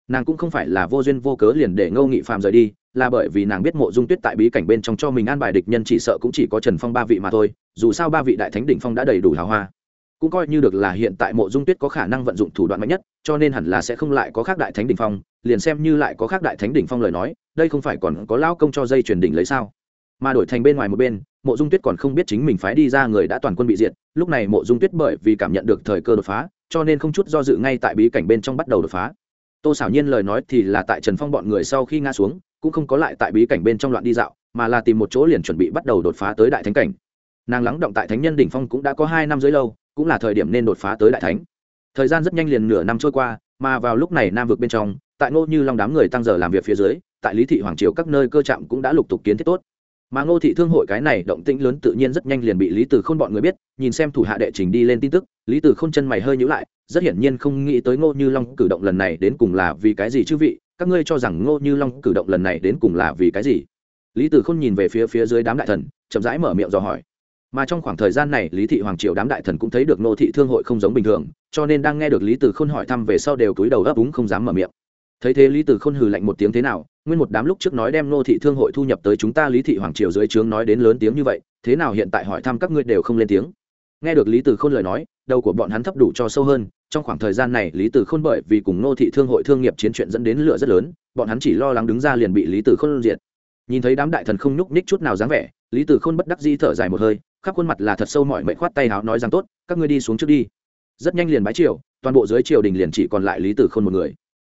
S1: Nàng cũng không phải là vô duyên vô cớ liền để ngô nghị Phạm rời đi, là bởi vì nàng biết mộ dung tuyết tại bí cảnh bên trong cho mình an bài địch nhân chỉ sợ cũng chỉ có trần phong ba vị mà thôi, dù sao ba vị đại thánh đỉnh phong đã đầy đủ hào hoa. Cũng coi như được là hiện tại mộ dung tuyết có khả năng vận dụng thủ đoạn mạnh nhất, cho nên hẳn là sẽ không lại có khác đại thánh đỉnh phong, liền xem như lại có khác đại thánh đỉnh phong lời nói, đây không phải còn có lao công cho dây truyền đỉnh lấy sao? Mà đổi thành bên ngoài một bên mộ dung tuyết còn không biết chính mình phái đi ra người đã toàn quân bị diệt, lúc này mộ dung tuyết bởi vì cảm nhận được thời cơ đột phá, cho nên không chút do dự ngay tại bí cảnh bên trong bắt đầu đột phá. Tô xảo nhiên lời nói thì là tại trần phong bọn người sau khi ngã xuống, cũng không có lại tại bí cảnh bên trong loạn đi dạo, mà là tìm một chỗ liền chuẩn bị bắt đầu đột phá tới đại thánh cảnh. Nàng lắng động tại thánh nhân đỉnh phong cũng đã có hai năm dưới lâu, cũng là thời điểm nên đột phá tới đại thánh. Thời gian rất nhanh liền nửa năm trôi qua, mà vào lúc này nam vực bên trong, tại ngô như long đám người tăng giờ làm việc phía dưới, tại lý thị hoàng triều các nơi cơ trạm cũng đã lục tục kiến thiết tốt mà ngô thị thương hội cái này động tĩnh lớn tự nhiên rất nhanh liền bị lý từ khôn bọn người biết, nhìn xem thủ hạ đệ trình đi lên tin tức, lý từ khôn chân mày hơi nhữ lại, rất hiển nhiên không nghĩ tới ngô như long cử động lần này đến cùng là vì cái gì chứ vị, các ngươi cho rằng ngô như long cử động lần này đến cùng là vì cái gì? Lý từ khôn nhìn về phía phía dưới đám đại thần, chậm rãi mở miệng dò hỏi. Mà trong khoảng thời gian này, lý thị hoàng triều đám đại thần cũng thấy được ngô thị thương hội không giống bình thường, cho nên đang nghe được lý từ khôn hỏi thăm về sau đều túi đầu ấp úng không dám mở miệng thấy thế lý từ khôn hừ lạnh một tiếng thế nào, nguyên một đám lúc trước nói đem Nô thị thương hội thu nhập tới chúng ta lý thị hoàng triều dưới trướng nói đến lớn tiếng như vậy, thế nào hiện tại hỏi thăm các ngươi đều không lên tiếng. Nghe được lý từ khôn lời nói, đầu của bọn hắn thấp đủ cho sâu hơn, trong khoảng thời gian này lý từ khôn bởi vì cùng Nô thị thương hội thương nghiệp chiến chuyện dẫn đến lửa rất lớn, bọn hắn chỉ lo lắng đứng ra liền bị lý từ khôn diệt. Nhìn thấy đám đại thần không nhúc ních chút nào dáng vẻ, lý từ khôn bất đắc di thở dài một hơi, khắp khuôn mặt là thật sâu mọi mệnh khoát tay háo nói rằng tốt, các ngươi đi xuống trước đi. Rất nhanh liền bái triều, toàn bộ dưới triều đình liền chỉ còn lại lý từ khôn một người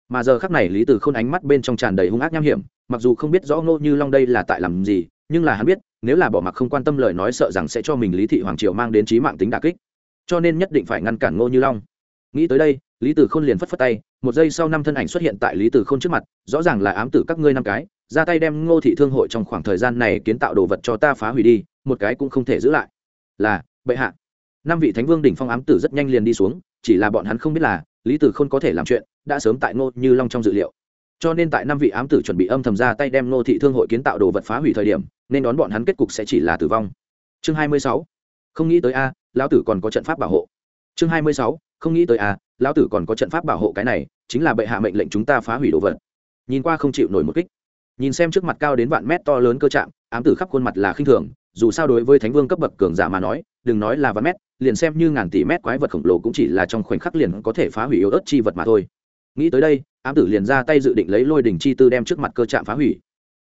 S1: mà giờ khắc này lý từ khôn ánh mắt bên trong tràn đầy hung ác nham hiểm, mặc dù không biết rõ ngô như long đây là tại làm gì, nhưng là hắn biết, nếu là bỏ mặc không quan tâm lời nói sợ rằng sẽ cho mình lý thị hoàng triều mang đến trí mạng tính đà kích. Cho nên nhất định phải ngăn cản ngô như long. Nghĩ tới đây, lý tử khôn liền phất phất tay, một giây sau năm thân ảnh xuất hiện tại lý tử khôn trước mặt, rõ ràng là ám tử các ngươi năm cái, ra tay đem ngô thị thương hội trong khoảng thời gian này kiến tạo đồ vật cho ta phá hủy đi, một cái cũng không thể giữ lại. Là, bệ hạ. Năm vị thánh vương đỉnh phong ám tử rất nhanh liền đi xuống, chỉ là bọn hắn không biết là lý tử khôn có thể làm chuyện, đã sớm tại ngô như long trong dự liệu. Cho nên tại năm vị ám tử chuẩn bị âm thầm ra tay đem ngô thị thương hội kiến tạo đồ vật phá hủy thời điểm, nên đón bọn hắn kết cục sẽ chỉ là tử vong. Chương hai mươi sáu. Không nghĩ tới a, lão tử còn có trận pháp bảo hộ. Chương hai mươi sáu. Không nghĩ tới a, lão tử còn có trận pháp bảo hộ cái này, chính là bệ hạ mệnh lệnh chúng ta phá hủy đồ vật. Nhìn qua không chịu nổi một kích. Nhìn xem trước mặt cao đến vạn mét to lớn cơ trạng, ám tử khắp khuôn mặt là khinh thường dù sao đối với thánh vương cấp bậc cường giả mà nói, đừng nói là vạn mét, liền xem như ngàn tỷ mét quái vật khổng lồ cũng chỉ là trong khoảnh khắc liền có thể phá hủy yếu ớt chi vật mà thôi. Nghĩ tới đây, ám tử liền ra tay dự định lấy lôi đỉnh chi tư đem trước mặt cơ trạm phá hủy.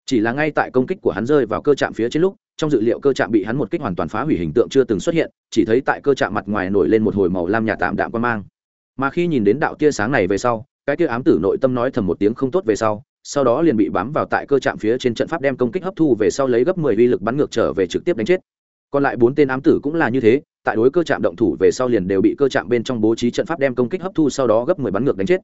S1: Chỉ là ngay tại công kích của hắn rơi vào cơ trạm phía trên lúc, trong dự liệu cơ trạm bị hắn một kích hoàn toàn phá hủy hình tượng chưa từng xuất hiện, chỉ thấy tại cơ trạm mặt ngoài nổi lên một hồi màu lam nhà tạm đạm quan mang. Mà khi nhìn đến đạo tia sáng này về sau, cái tia ám tử nội tâm nói thầm một tiếng không tốt về sau sau đó liền bị bám vào tại cơ trạm phía trên trận pháp đem công kích hấp thu về sau lấy gấp mười uy lực bắn ngược trở về trực tiếp đánh chết. Còn lại bốn tên ám tử cũng là như thế, tại đối cơ trạm động thủ về sau liền đều bị cơ trạm bên trong bố trí trận pháp đem công kích hấp thu sau đó gấp mười bắn ngược đánh chết.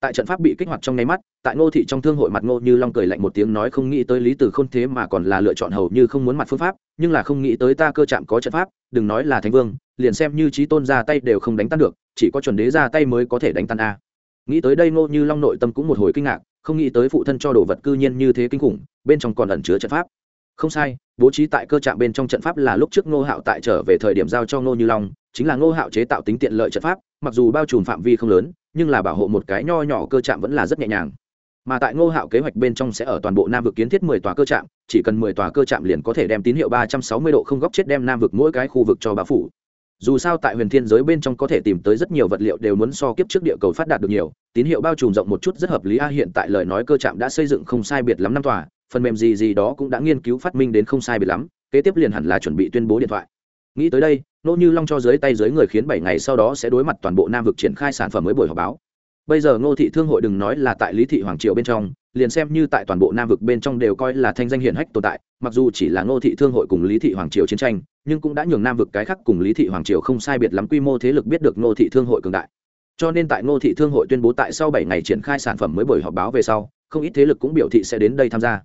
S1: Tại trận pháp bị kích hoạt trong nháy mắt, tại ngô thị trong thương hội mặt ngô như long cười lạnh một tiếng nói không nghĩ tới lý tử khôn thế mà còn là lựa chọn hầu như không muốn mặt phương pháp, nhưng là không nghĩ tới ta cơ chạm có trận pháp, đừng nói là thánh vương, liền xem như trí tôn ra tay đều không đánh tan được, chỉ có chuẩn đế ra tay mới có thể đánh tan a. Nghĩ tới đây ngô như long nội tâm cũng một hồi kinh ngạc không nghĩ tới phụ thân cho đồ vật cư nhiên như thế kinh khủng, bên trong còn ẩn chứa trận pháp. Không sai, bố trí tại cơ trạm bên trong trận pháp là lúc trước ngô hạo tại trở về thời điểm giao cho ngô như long, chính là ngô hạo chế tạo tính tiện lợi trận pháp, mặc dù bao trùm phạm vi không lớn, nhưng là bảo hộ một cái nho nhỏ cơ trạm vẫn là rất nhẹ nhàng. Mà tại ngô hạo kế hoạch bên trong sẽ ở toàn bộ nam vực kiến thiết mười tòa cơ trạm, chỉ cần mười tòa cơ trạm liền có thể đem tín hiệu ba trăm sáu mươi độ không góc chết đem nam vực mỗi cái khu vực cho bá phủ dù sao tại huyền thiên giới bên trong có thể tìm tới rất nhiều vật liệu đều muốn so kiếp trước địa cầu phát đạt được nhiều, tín hiệu bao trùm rộng một chút rất hợp lý a, hiện tại lời nói cơ trạm đã xây dựng không sai biệt lắm năm tòa, phần mềm gì gì đó cũng đã nghiên cứu phát minh đến không sai biệt lắm, kế tiếp liền hẳn là chuẩn bị tuyên bố điện thoại. Nghĩ tới đây nỗ như long cho dưới tay dưới người khiến bảy ngày sau đó sẽ đối mặt toàn bộ nam vực triển khai sản phẩm mới buổi họp báo. Bây giờ ngô thị thương hội đừng nói là tại lý thị hoàng triều bên trong liền xem như tại toàn bộ nam vực bên trong đều coi là thanh danh hiển hách tồn tại, mặc dù chỉ là ngô thị thương hội cùng lý thị hoàng triều chiến tranh, nhưng cũng đã nhường nam vực cái khác cùng lý thị hoàng triều không sai biệt lắm quy mô thế lực biết được ngô thị thương hội cường đại. Cho nên tại ngô thị thương hội tuyên bố tại sau bảy ngày triển khai sản phẩm mới buổi họp báo về sau, không ít thế lực cũng biểu thị sẽ đến đây tham gia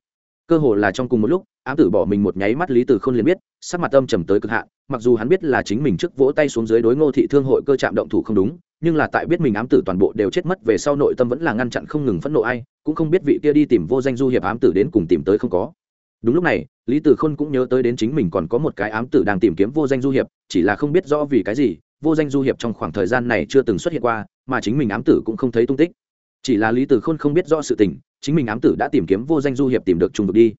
S1: cơ hồ là trong cùng một lúc, ám tử bỏ mình một nháy mắt lý từ khôn liền biết, sắc mặt âm trầm tới cực hạn, mặc dù hắn biết là chính mình trước vỗ tay xuống dưới đối ngô thị thương hội cơ chạm động thủ không đúng, nhưng là tại biết mình ám tử toàn bộ đều chết mất về sau nội tâm vẫn là ngăn chặn không ngừng phẫn nộ ai, cũng không biết vị kia đi tìm vô danh du hiệp ám tử đến cùng tìm tới không có. Đúng lúc này, lý tử khôn cũng nhớ tới đến chính mình còn có một cái ám tử đang tìm kiếm vô danh du hiệp, chỉ là không biết rõ vì cái gì, vô danh du hiệp trong khoảng thời gian này chưa từng xuất hiện qua, mà chính mình ám tử cũng không thấy tung tích. Chỉ là lý tử khôn không biết rõ sự tình chính mình ám tử đã tìm kiếm vô danh du hiệp tìm được trung vực đi.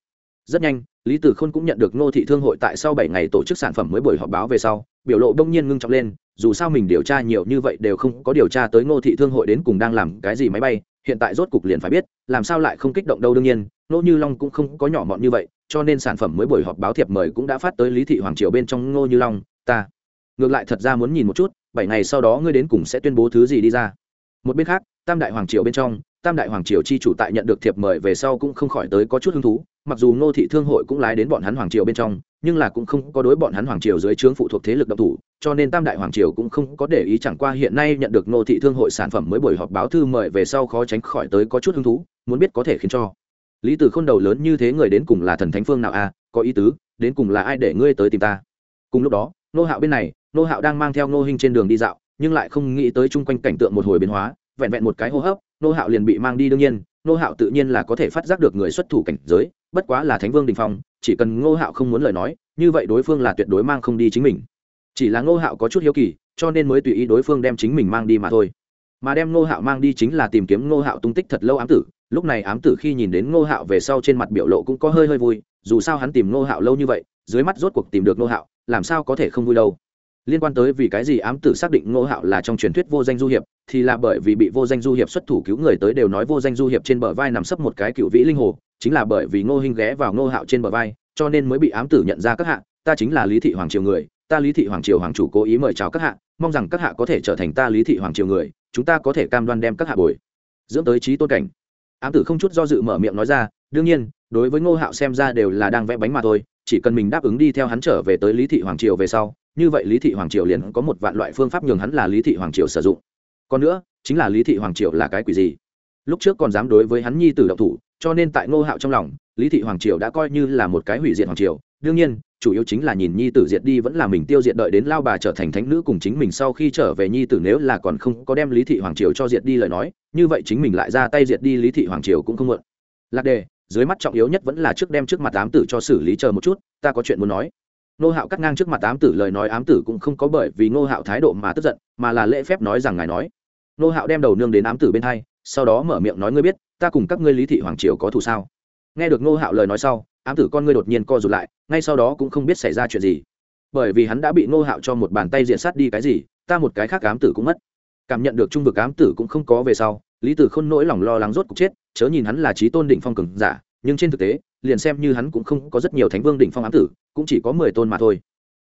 S1: Rất nhanh, lý tử khôn cũng nhận được ngô thị thương hội tại sau bảy ngày tổ chức sản phẩm mới buổi họp báo về sau, biểu lộ đông nhiên ngưng trọng lên, dù sao mình điều tra nhiều như vậy đều không có điều tra tới ngô thị thương hội đến cùng đang làm cái gì máy bay, hiện tại rốt cục liền phải biết, làm sao lại không kích động đâu đương nhiên, ngô như long cũng không có nhỏ mọn như vậy, cho nên sản phẩm mới buổi họp báo thiệp mời cũng đã phát tới lý thị hoàng triều bên trong ngô như long, ta. Ngược lại thật ra muốn nhìn một chút, bảy ngày sau đó ngươi đến cùng sẽ tuyên bố thứ gì đi ra. Một bên khác tam đại hoàng triều bên trong tam đại hoàng triều chi chủ tại nhận được thiệp mời về sau cũng không khỏi tới có chút hứng thú. Mặc dù ngô thị thương hội cũng lái đến bọn hắn hoàng triều bên trong nhưng là cũng không có đối bọn hắn hoàng triều dưới trướng phụ thuộc thế lực độc thủ cho nên tam đại hoàng triều cũng không có để ý chẳng qua hiện nay nhận được ngô thị thương hội sản phẩm mới buổi họp báo thư mời về sau khó tránh khỏi tới có chút hứng thú muốn biết có thể khiến cho. Lý từ k h ô n đầu lớn như thế người đến cùng là thần thánh phương nào a à, có ý tứ đến cùng là ai để ngươi tới tìm ta? Cùng lúc đó nô hạo bên này nô hạo đang mang theo nô hình trên đường đi dạo nhưng lại không nghĩ tới chung quanh cảnh tượng một hồi biến hóa vẹn vẹn một cái hô hấp, nô hạo liền bị mang đi đương nhiên, nô hạo tự nhiên là có thể phát giác được người xuất thủ cảnh giới, bất quá là thánh vương đình phong, chỉ cần ngô hạo không muốn lời nói, như vậy đối phương là tuyệt đối mang không đi chính mình. Chỉ là ngô hạo có chút hiếu kỳ, cho nên mới tùy ý đối phương đem chính mình mang đi mà thôi. Mà đem ngô hạo mang đi chính là tìm kiếm ngô hạo tung tích thật lâu ám tử, lúc này ám tử khi nhìn đến ngô hạo về sau trên mặt biểu lộ cũng có hơi hơi vui, dù sao hắn tìm ngô hạo lâu như vậy, dưới mắt rốt cuộc tìm được ngô hạo, làm sao có thể không vui đâu liên quan tới vì cái gì ám tử xác định ngô hạo là trong truyền thuyết vô danh du hiệp, thì là bởi vì bị vô danh du hiệp xuất thủ cứu người tới đều nói vô danh du hiệp trên bờ vai nằm sấp một cái cựu vĩ linh hồ, chính là bởi vì ngô hinh ghé vào ngô hạo trên bờ vai, cho nên mới bị ám tử nhận ra các hạ, ta chính là lý thị hoàng triều người, ta lý thị hoàng triều hoàng chủ cố ý mời chào các hạ, mong rằng các hạ có thể trở thành ta lý thị hoàng triều người, chúng ta có thể cam đoan đem các hạ bồi. Dưỡng tới trí tôn cảnh. Ám tử không chút do dự mở miệng nói ra, đương nhiên, đối với ngô hạo xem ra đều là đang vẽ bánh mà thôi, chỉ cần mình đáp ứng đi theo hắn trở về tới lý thị hoàng triều về sau như vậy lý thị hoàng triều liền có một vạn loại phương pháp nhường hắn là lý thị hoàng triều sử dụng. Còn nữa, chính là lý thị hoàng triều là cái quỷ gì? Lúc trước còn dám đối với hắn nhi tử động thủ, cho nên tại ngô hạo trong lòng, lý thị hoàng triều đã coi như là một cái hủy diệt hoàng triều. Đương nhiên, chủ yếu chính là nhìn nhi tử diệt đi vẫn là mình tiêu diệt đợi đến lao bà trở thành thánh nữ cùng chính mình sau khi trở về nhi tử nếu là còn không có đem lý thị hoàng triều cho diệt đi lời nói, như vậy chính mình lại ra tay diệt đi lý thị hoàng triều cũng không mượn lạc đề, dưới mắt trọng yếu nhất vẫn là trước đem trước mặt tám tử cho xử lý chờ một chút, ta có chuyện muốn nói nô hạo cắt ngang trước mặt ám tử lời nói, ám tử cũng không có bởi vì nô hạo thái độ mà tức giận, mà là lễ phép nói rằng ngài nói. Nô hạo đem đầu nương đến ám tử bên hai, sau đó mở miệng nói, ngươi biết, ta cùng các ngươi lý thị hoàng triều có thù sao? Nghe được nô hạo lời nói sau, ám tử con ngươi đột nhiên co rụt lại, ngay sau đó cũng không biết xảy ra chuyện gì. Bởi vì hắn đã bị nô hạo cho một bàn tay diện sát đi cái gì, ta một cái khác ám tử cũng mất. Cảm nhận được trung vực ám tử cũng không có về sau, lý tử khôn nỗi lòng lo lắng rốt cục chết, chớ nhìn hắn là trí tôn đỉnh phong cường giả nhưng trên thực tế, liền xem như hắn cũng không có rất nhiều thánh vương đỉnh phong ám tử, cũng chỉ có mười tôn mà thôi.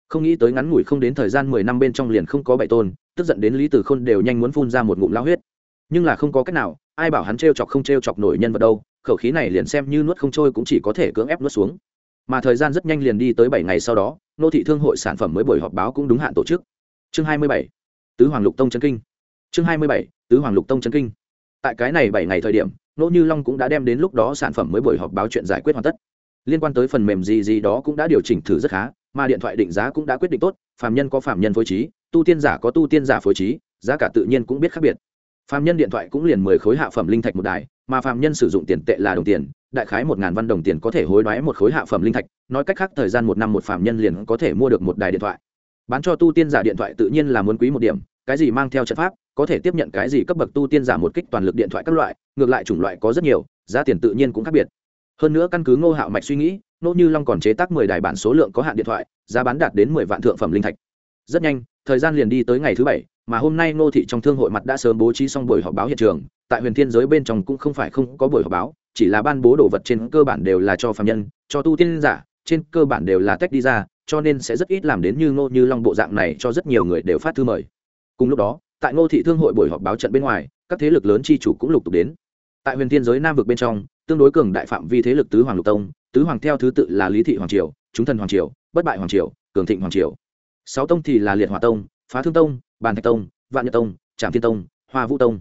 S1: Không nghĩ tới ngắn ngủi không đến thời gian mười năm bên trong liền không có bảy tôn, tức giận đến lý tử khôn đều nhanh muốn phun ra một ngụm lao huyết. Nhưng là không có cách nào, ai bảo hắn t chọc không t chọc nổi nhân vật đâu, khẩu khí này liền xem như nuốt không trôi cũng chỉ có thể cưỡng ép nuốt xuống. Mà thời gian rất nhanh liền đi tới bảy ngày sau đó, nô thị thương hội sản phẩm mới buổi họp báo cũng đúng hạn tổ chức. Chương hai mươi bảy, tứ hoàng lục tông trấn kinh. Chương hai mươi bảy, tứ hoàng lục tông trấn kinh. Tại cái này bảy ngày thời điểm Nỗ như long cũng đã đem đến lúc đó sản phẩm mới buổi họp báo chuyện giải quyết hoàn tất. Liên quan tới phần mềm gì gì đó cũng đã điều chỉnh thử rất khá, mà điện thoại định giá cũng đã quyết định tốt, phạm nhân có phạm nhân phối trí, tu tiên giả có tu tiên giả phối trí, giá cả tự nhiên cũng biết khác biệt. Phạm nhân điện thoại cũng liền mười khối hạ phẩm linh thạch một đài, mà phạm nhân sử dụng tiền tệ là đồng tiền, đại khái một ngàn văn đồng tiền có thể hối đoái một khối hạ phẩm linh thạch, nói cách khác thời gian một năm một phạm nhân liền có thể mua được một đài điện thoại. Bán cho tu tiên giả điện thoại tự nhiên là muốn quý một điểm cái gì mang theo trận pháp, có thể tiếp nhận cái gì cấp bậc tu tiên giả một kích toàn lực điện thoại các loại, ngược lại chủng loại có rất nhiều, giá tiền tự nhiên cũng khác biệt. Hơn nữa căn cứ ngô hạo mạch suy nghĩ nỗ như long còn chế tác mười đài bản số lượng có hạn điện thoại, giá bán đạt đến mười vạn thượng phẩm linh thạch. Rất nhanh, thời gian liền đi tới ngày thứ bảy, mà hôm nay ngô thị trong thương hội mặt đã sớm bố trí xong buổi họp báo hiện trường, tại huyền thiên giới bên trong cũng không phải không có buổi họp báo, chỉ là ban bố đồ vật trên cơ bản đều là cho phạm nhân, cho tu tiên giả, trên cơ bản đều là tách đi ra, cho nên sẽ rất ít làm đến như ngô như long bộ dạng này cho rất nhiều người đều phát thư mời cùng lúc đó, tại ngô thị thương hội buổi họp báo trận bên ngoài, các thế lực lớn chi chủ cũng lục tục đến. Tại huyền thiên giới nam vực bên trong, tương đối cường đại phạm vi thế lực tứ hoàng lục tông, tứ hoàng theo thứ tự là lý thị hoàng triều, chúng thần hoàng triều, bất bại hoàng triều, cường thịnh hoàng triều. Sáu tông thì là liệt hòa tông, phá thương tông, bàn thạch tông, vạn nhật tông trạm thiên tông, hoa vũ tông.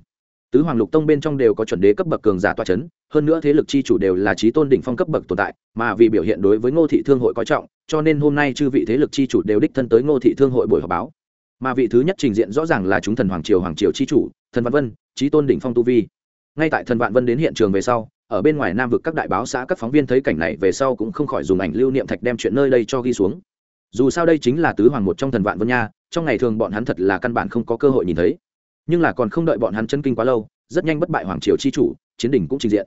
S1: Tứ hoàng lục tông bên trong đều có chuẩn đế cấp bậc cường giả toa c h ấ n hơn nữa thế lực chi chủ đều là trí tôn đỉnh phong cấp bậc tồn tại, mà vì biểu hiện đối với ngô thị thương hội coi trọng, cho nên hôm nay chư vị thế lực chi chủ đều đích thân tới ngô thị thương hội buổi họp báo mà vị thứ nhất trình diện rõ ràng là chúng thần hoàng triều hoàng triều chi chủ, thần văn vân trí tôn đỉnh phong tu vi. Ngay tại thần vạn vân đến hiện trường về sau, ở bên ngoài nam vực các đại báo xã, các phóng viên thấy cảnh này về sau cũng không khỏi dùng ảnh lưu niệm thạch đem chuyện nơi đây cho ghi xuống. Dù sao đây chính là tứ hoàng một trong thần vạn vân nha, trong ngày thường bọn hắn thật là căn bản không có cơ hội nhìn thấy. Nhưng là còn không đợi bọn hắn chân kinh quá lâu, rất nhanh bất bại hoàng triều chi chủ, chiến đỉnh cũng trình diện.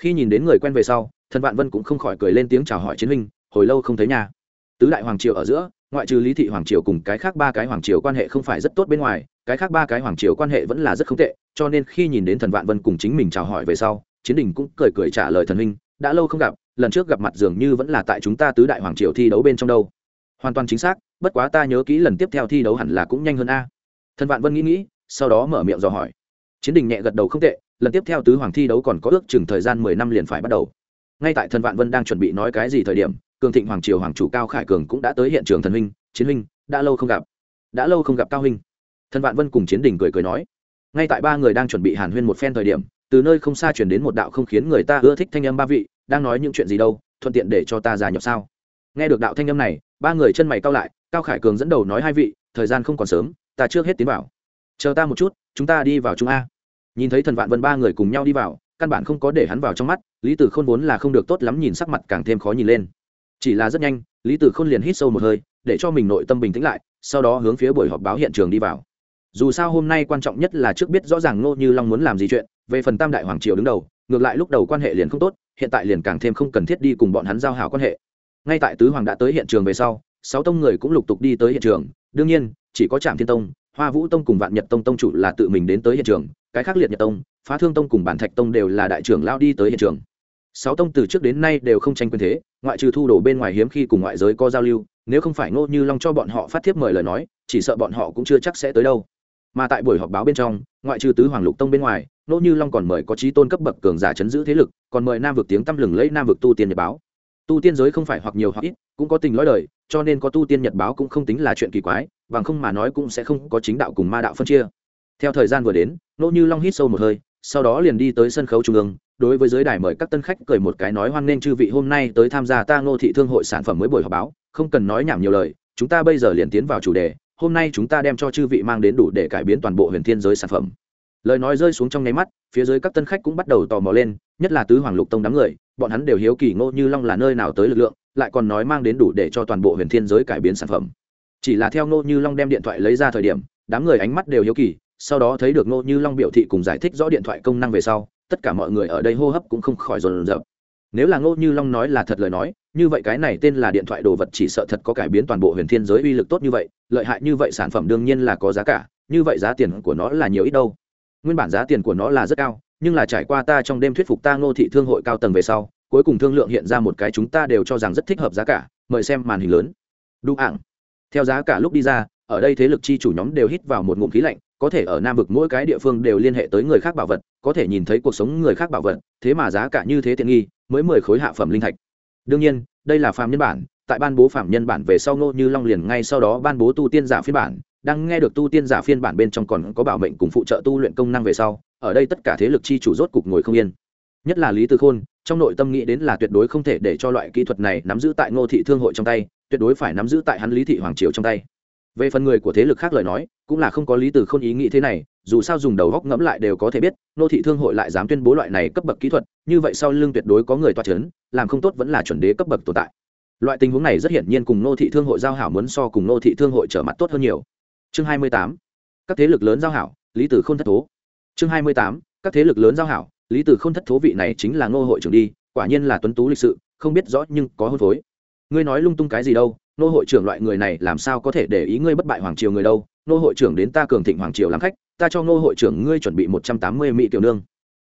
S1: Khi nhìn đến người quen về sau, thần vạn vân cũng không khỏi cười lên tiếng chào hỏi chiến huynh, hồi lâu không thấy nhà tứ đại hoàng triều ở giữa ngoại trừ lý thị hoàng triều cùng cái khác ba cái hoàng triều quan hệ không phải rất tốt bên ngoài, cái khác ba cái hoàng triều quan hệ vẫn là rất không tệ, cho nên khi nhìn đến thần vạn vân cùng chính mình chào hỏi về sau, chiến đình cũng cười cười trả lời thần huynh, đã lâu không gặp, lần trước gặp mặt dường như vẫn là tại chúng ta tứ đại hoàng triều thi đấu bên trong đâu. Hoàn toàn chính xác, bất quá ta nhớ kỹ lần tiếp theo thi đấu hẳn là cũng nhanh hơn a. Thần vạn vân nghĩ nghĩ, sau đó mở miệng dò hỏi. Chiến đình nhẹ gật đầu không tệ, lần tiếp theo tứ hoàng thi đấu còn có ước chừng thời gian mười năm liền phải bắt đầu. Ngay tại thần vạn vân đang chuẩn bị nói cái gì thời điểm cường thịnh hoàng triều hoàng chủ cao khải cường cũng đã tới hiện trường thần huynh, chiến huynh, đã lâu không gặp. Đã lâu không gặp cao huynh. Thần vạn vân cùng chiến đình cười cười nói. Ngay tại ba người đang chuẩn bị hàn huyên một phen thời điểm, từ nơi không xa chuyển đến một đạo không khiến người ta ưa thích thanh âm ba vị, đang nói những chuyện gì đâu, thuận tiện để cho ta già nhập sao? Nghe được đạo thanh âm này, ba người chân mày cao lại, cao khải cường dẫn đầu nói hai vị, thời gian không còn sớm, ta trước hết tiến vào. Chờ ta một chút, chúng ta đi vào trung a. Nhìn thấy thần vạn vân ba người cùng nhau đi vào, căn bản không có để hắn vào trong mắt, lý tử khôn vốn là không được tốt lắm nhìn sắc mặt càng thêm khó nhìn lên chỉ là rất nhanh, lý tử khôn liền hít sâu một hơi, để cho mình nội tâm bình tĩnh lại, sau đó hướng phía buổi họp báo hiện trường đi vào. Dù sao hôm nay quan trọng nhất là trước biết rõ ràng ngô như long muốn làm gì chuyện, về phần tam đại hoàng triều đứng đầu, ngược lại lúc đầu quan hệ liền không tốt, hiện tại liền càng thêm không cần thiết đi cùng bọn hắn giao hảo quan hệ. Ngay tại tứ hoàng đã tới hiện trường về sau, sáu tông người cũng lục tục đi tới hiện trường. Đương nhiên, chỉ có trạm thiên tông, hoa vũ tông cùng vạn nhật tông tông chủ là tự mình đến tới hiện trường, cái khác liệt nhật tông, phá thương tông cùng bản thạch tông đều là đại trưởng lao đi tới hiện trường sáu tông từ trước đến nay đều không tranh quyền thế, ngoại trừ thu đồ bên ngoài hiếm khi cùng ngoại giới có giao lưu, nếu không phải ngô như long cho bọn họ phát thiếp mời lời nói, chỉ sợ bọn họ cũng chưa chắc sẽ tới đâu. Mà tại buổi họp báo bên trong, ngoại trừ tứ hoàng lục tông bên ngoài, ngô như long còn mời có trí tôn cấp bậc cường giả chấn giữ thế lực, còn mời nam vực tiếng tăm lừng lấy nam vực tu tiên nhật báo. Tu tiên giới không phải hoặc nhiều hoặc ít, cũng có tình lõi đời, cho nên có tu tiên nhật báo cũng không tính là chuyện kỳ quái, bằng không mà nói cũng sẽ không có chính đạo cùng ma đạo phân chia. Theo thời gian vừa đến, Ngô như long hít sâu một hơi, sau đó liền đi tới sân khấu trung ương đối với giới đài mời các tân khách cười một cái nói hoan nghênh chư vị, hôm nay tới tham gia ta ngô thị thương hội sản phẩm mới buổi họp báo, không cần nói nhảm nhiều lời, chúng ta bây giờ liền tiến vào chủ đề, hôm nay chúng ta đem cho chư vị mang đến đủ để cải biến toàn bộ huyền thiên giới sản phẩm. Lời nói rơi xuống trong nháy mắt, phía dưới các tân khách cũng bắt đầu tò mò lên, nhất là tứ hoàng lục tông đám người, bọn hắn đều hiếu kỳ ngô như long là nơi nào tới lực lượng, lại còn nói mang đến đủ để cho toàn bộ huyền thiên giới cải biến sản phẩm. Chỉ là theo ngô như long đem điện thoại lấy ra thời điểm, đám người ánh mắt đều hiếu kỳ, sau đó thấy được ngô như long biểu thị cùng giải thích rõ điện thoại công năng về sau tất cả mọi người ở đây hô hấp cũng không khỏi rồn rập. nếu là ngô như long nói là thật lời nói, như vậy cái này tên là điện thoại đồ vật chỉ sợ thật có cải biến toàn bộ huyền thiên giới uy lực tốt như vậy, lợi hại như vậy sản phẩm đương nhiên là có giá cả, như vậy giá tiền của nó là nhiều ít đâu. Nguyên bản giá tiền của nó là rất cao, nhưng là trải qua ta trong đêm thuyết phục ta ngô thị thương hội cao tầng về sau, cuối cùng thương lượng hiện ra một cái chúng ta đều cho rằng rất thích hợp giá cả, mời xem màn hình lớn. Đu ảng. Theo giá cả lúc đi ra, ở đây thế lực chi chủ nhóm đều hít vào một ngụm khí lạnh có thể ở nam vực mỗi cái địa phương đều liên hệ tới người khác bảo vật, có thể nhìn thấy cuộc sống người khác bảo vật, thế mà giá cả như thế tiện nghi, mới mười khối hạ phẩm linh thạch. Đương nhiên, đây là phạm nhân bản, tại ban bố phạm nhân bản về sau ngô như long liền ngay sau đó ban bố tu tiên giả phiên bản, đang nghe được tu tiên giả phiên bản bên trong còn có bảo mệnh cùng phụ trợ tu luyện công năng về sau, ở đây tất cả thế lực chi chủ rốt cục ngồi không yên. Nhất là lý tư khôn, trong nội tâm nghĩ đến là tuyệt đối không thể để cho loại kỹ thuật này nắm giữ tại ngô thị thương hội trong tay, tuyệt đối phải nắm giữ tại hắn lý thị hoàng triều trong tay về phần người của thế lực khác lời nói, cũng là không có lý từ không ý nghĩ thế này, dù sao dùng đầu góc ngẫm lại đều có thể biết, nô thị thương hội lại dám tuyên bố loại này cấp bậc kỹ thuật, như vậy sau lưng tuyệt đối có người toa c h ấ n làm không tốt vẫn là chuẩn đế cấp bậc tồn tại. Loại tình huống này rất hiển nhiên cùng nô thị thương hội giao hảo muốn so cùng nô thị thương hội trở mặt tốt hơn nhiều. Chương hai mươi tám, các thế lực lớn giao hảo, lý tử k h ô n thất thố. Chương hai mươi tám, các thế lực lớn giao hảo, lý tử k h ô n thất thố vị này chính là ngô hội trưởng đi, quả nhiên là tuấn tú lịch sự, không biết rõ nhưng có hôn phối. Ngươi nói lung tung cái gì đâu nô hội trưởng loại người này làm sao có thể để ý ngươi bất bại hoàng triều người đâu? Nô hội trưởng đến ta cường thịnh hoàng triều làm khách, ta cho nô hội trưởng ngươi chuẩn bị một trăm tám mươi mỹ tiểu nương.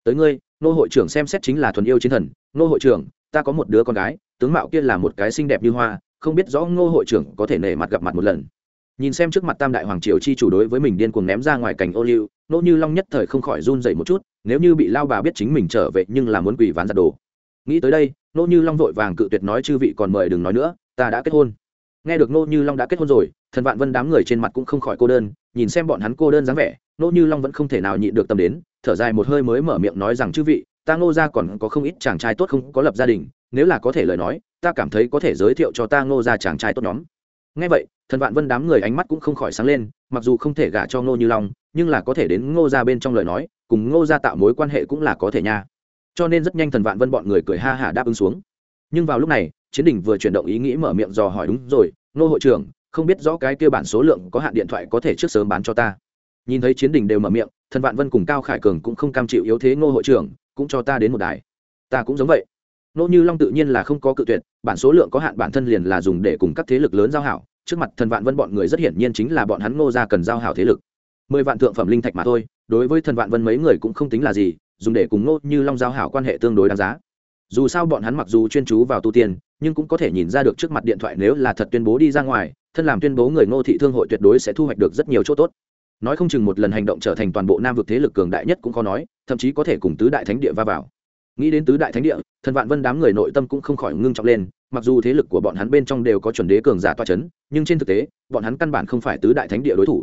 S1: Tới ngươi, nô hội trưởng xem xét chính là thuần yêu chiến thần. Nô hội trưởng, ta có một đứa con gái, tướng mạo kia là một cái xinh đẹp như hoa, không biết rõ nô hội trưởng có thể nể mặt gặp mặt một lần. Nhìn xem trước mặt tam đại hoàng triều chi chủ đối với mình điên cuồng ném ra ngoài cảnh ô liu, nô như long nhất thời không khỏi run dậy một chút, nếu như bị lao bà biết chính mình trở về nhưng là muốn quỷ ván giặt đồ. Nghĩ tới đây, nô như long vội vàng cự tuyệt nói chư vị còn mời đừng nói nữa, ta đã kết hôn nghe được nô như long đã kết hôn rồi, thần vạn vân đám người trên mặt cũng không khỏi cô đơn, nhìn xem bọn hắn cô đơn dáng vẻ, nô như long vẫn không thể nào nhịn được tâm đến, thở dài một hơi mới mở miệng nói rằng, chư vị, ta ngô ra còn có không ít chàng trai tốt không có lập gia đình, nếu là có thể lời nói, ta cảm thấy có thể giới thiệu cho ta ngô ra chàng trai tốt nhóm. Ngay vậy, thần vạn vân đám người ánh mắt cũng không khỏi sáng lên, mặc dù không thể gả cho ngô như long, nhưng là có thể đến ngô ra bên trong lời nói, cùng ngô ra tạo mối quan hệ cũng là có thể nha. Cho nên rất nhanh thần vạn vân bọn người cười ha hả đáp ứng xuống. Nhưng vào lúc này chiến đình vừa chuyển động ý nghĩ mở miệng dò hỏi, đúng rồi, nô hội trưởng, không biết rõ cái kia bản số lượng có hạn điện thoại có thể trước sớm bán cho ta. Nhìn thấy chiến đình đều mở miệng, thần vạn vân cùng cao khải cường cũng không cam chịu yếu thế ngô hội trưởng, cũng cho ta đến một đài. Ta cũng giống vậy. Nô như long tự nhiên là không có cự tuyệt, bản số lượng có hạn bản thân liền là dùng để cùng các thế lực lớn giao hảo. Trước mặt thần vạn vân bọn người rất hiển nhiên chính là bọn hắn ngô ra cần giao hảo thế lực. Mười vạn thượng phẩm linh thạch mà thôi, đối với thần vạn vân mấy người cũng không tính là gì, dùng để cùng ngô như long giao hảo quan hệ tương đối đáng giá. Dù sao bọn hắn mặc dù chuyên chú vào tu tiên nhưng cũng có thể nhìn ra được trước mặt điện thoại nếu là thật tuyên bố đi ra ngoài, thân làm tuyên bố người ngô thị thương hội tuyệt đối sẽ thu hoạch được rất nhiều chỗ tốt. Nói không chừng một lần hành động trở thành toàn bộ nam vực thế lực cường đại nhất cũng khó nói, thậm chí có thể cùng tứ đại thánh địa va vào. Nghĩ đến tứ đại thánh địa, thần vạn vân đám người nội tâm cũng không khỏi ngưng trọng lên, mặc dù thế lực của bọn hắn bên trong đều có chuẩn đế cường giả toa c h ấ n nhưng trên thực tế, bọn hắn căn bản không phải tứ đại thánh địa đối thủ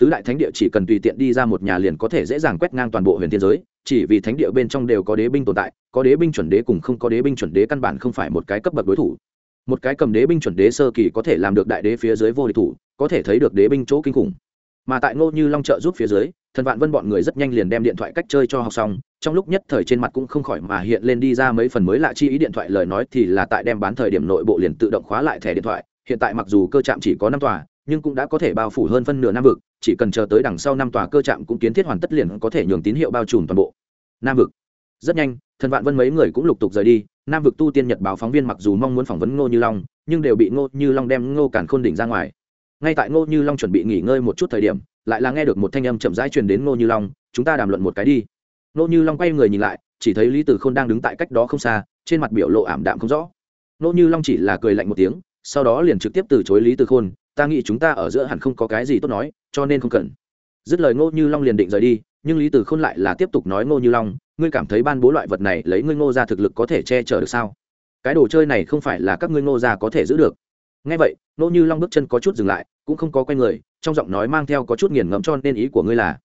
S1: tứ đại thánh địa chỉ cần tùy tiện đi ra một nhà liền có thể dễ dàng quét ngang toàn bộ huyền thiên giới, chỉ vì thánh địa bên trong đều có đế binh tồn tại, có đế binh chuẩn đế cùng không có đế binh chuẩn đế căn bản không phải một cái cấp bậc đối thủ. Một cái cầm đế binh chuẩn đế sơ kỳ có thể làm được đại đế phía dưới vô địch thủ, có thể thấy được đế binh chỗ kinh khủng. Mà tại ngô như long trợ giúp phía dưới, thần vạn vân bọn người rất nhanh liền đem điện thoại cách chơi cho học xong, trong lúc nhất thời trên mặt cũng không khỏi mà hiện lên đi ra mấy phần mới lạ chi ý điện thoại lời nói thì là tại đem bán thời điểm nội bộ liền tự động khóa lại thẻ điện thoại, hiện tại mặc dù cơ trạm chỉ có năm tòa nhưng cũng đã có thể bao phủ hơn phân nửa nam vực, chỉ cần chờ tới đằng sau năm tòa cơ trạm cũng kiến thiết hoàn tất liền có thể nhường tín hiệu bao trùm toàn bộ. Nam vực. Rất nhanh, thần vạn vân mấy người cũng lục tục rời đi, nam vực tu tiên nhật báo phóng viên mặc dù mong muốn phỏng vấn ngô như long, nhưng đều bị ngô như long đem ngô cản khôn đỉnh ra ngoài. Ngay tại ngô như long chuẩn bị nghỉ ngơi một chút thời điểm, lại là nghe được một thanh âm chậm rãi truyền đến ngô như long, chúng ta đàm luận một cái đi. Ngô như long quay người nhìn lại, chỉ thấy lý tử Khôn đang đứng tại cách đó không xa, trên mặt biểu lộ ảm đạm không rõ. Ngô như long chỉ là cười lạnh một tiếng, sau đó liền trực tiếp từ chối lý tử khôn ta nghĩ chúng ta ở giữa hẳn không có cái gì tốt nói, cho nên không cần. Dứt lời ngô như long liền định rời đi, nhưng lý tử khôn lại là tiếp tục nói ngô như long, ngươi cảm thấy ban bố loại vật này lấy ngươi ngô ra thực lực có thể che chở được sao? Cái đồ chơi này không phải là các ngươi ngô ra có thể giữ được. Ngay vậy, ngô như long bước chân có chút dừng lại, cũng không có quay người, trong giọng nói mang theo có chút nghiền ngẫm cho nên ý của ngươi là,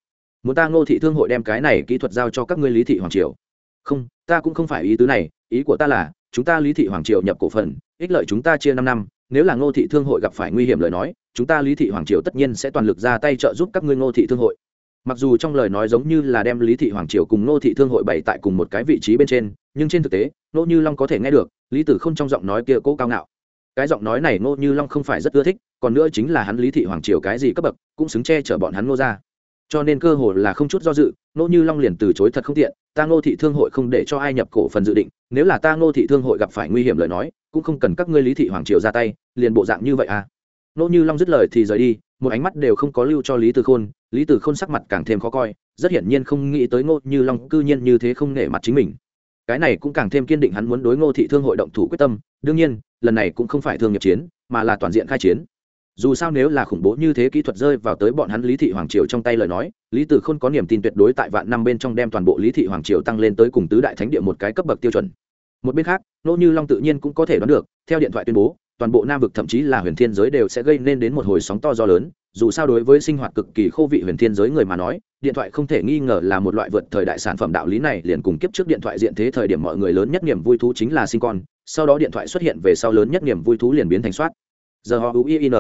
S1: muốn ta ngô thị thương hội đem cái này kỹ thuật giao cho các ngươi lý thị hoàng triều? Không, ta cũng không phải ý tứ này, ý của ta là, chúng ta lý thị hoàng triều nhập cổ phần, ích lợi chúng ta chia năm năm nếu là ngô thị thương hội gặp phải nguy hiểm lời nói, chúng ta lý thị hoàng triều tất nhiên sẽ toàn lực ra tay trợ giúp các ngươi ngô thị thương hội. Mặc dù trong lời nói giống như là đem lý thị hoàng triều cùng ngô thị thương hội bày tại cùng một cái vị trí bên trên, nhưng trên thực tế, ngô như long có thể nghe được, lý tử không trong giọng nói kia cố cao ngạo. Cái giọng nói này ngô như long không phải rất ưa thích, còn nữa chính là hắn lý thị hoàng triều cái gì cấp bậc, cũng xứng che chở bọn hắn ngô ra cho nên cơ hội là không chút do dự Nỗ như long liền từ chối thật không tiện, ta ngô thị thương hội không để cho ai nhập cổ phần dự định, nếu là ta ngô thị thương hội gặp phải nguy hiểm lời nói, cũng không cần các ngươi lý thị hoàng triều ra tay, liền bộ dạng như vậy à. Nỗ như long dứt lời thì rời đi, một ánh mắt đều không có lưu cho lý từ khôn, lý từ khôn sắc mặt càng thêm khó coi, rất hiển nhiên không nghĩ tới ngô như long cư nhiên như thế không nể mặt chính mình. Cái này cũng càng thêm kiên định hắn muốn đối ngô thị thương hội động thủ quyết tâm, đương nhiên, lần này cũng không phải thương nghiệp chiến, mà là toàn diện khai chiến dù sao nếu là khủng bố như thế kỹ thuật rơi vào tới bọn hắn lý thị hoàng triều trong tay lời nói, lý tử không có niềm tin tuyệt đối tại vạn năm bên trong đem toàn bộ lý thị hoàng triều tăng lên tới cùng tứ đại thánh địa một cái cấp bậc tiêu chuẩn. Một bên khác nỗ như long tự nhiên cũng có thể đoán được, theo điện thoại tuyên bố, toàn bộ nam vực thậm chí là huyền thiên giới đều sẽ gây nên đến một hồi sóng to gió lớn, dù sao đối với sinh hoạt cực kỳ khô vị huyền thiên giới người mà nói, điện thoại không thể nghi ngờ là một loại vượt thời đại sản phẩm đạo lý này liền cùng kiếp trước điện thoại diện thế thời điểm mọi người lớn nhất niềm vui thú chính là sinh con, sau đó điện thoại xuất hiện về sau lớn nhất niềm vui thú liền biến thành soát. Giờ họ uin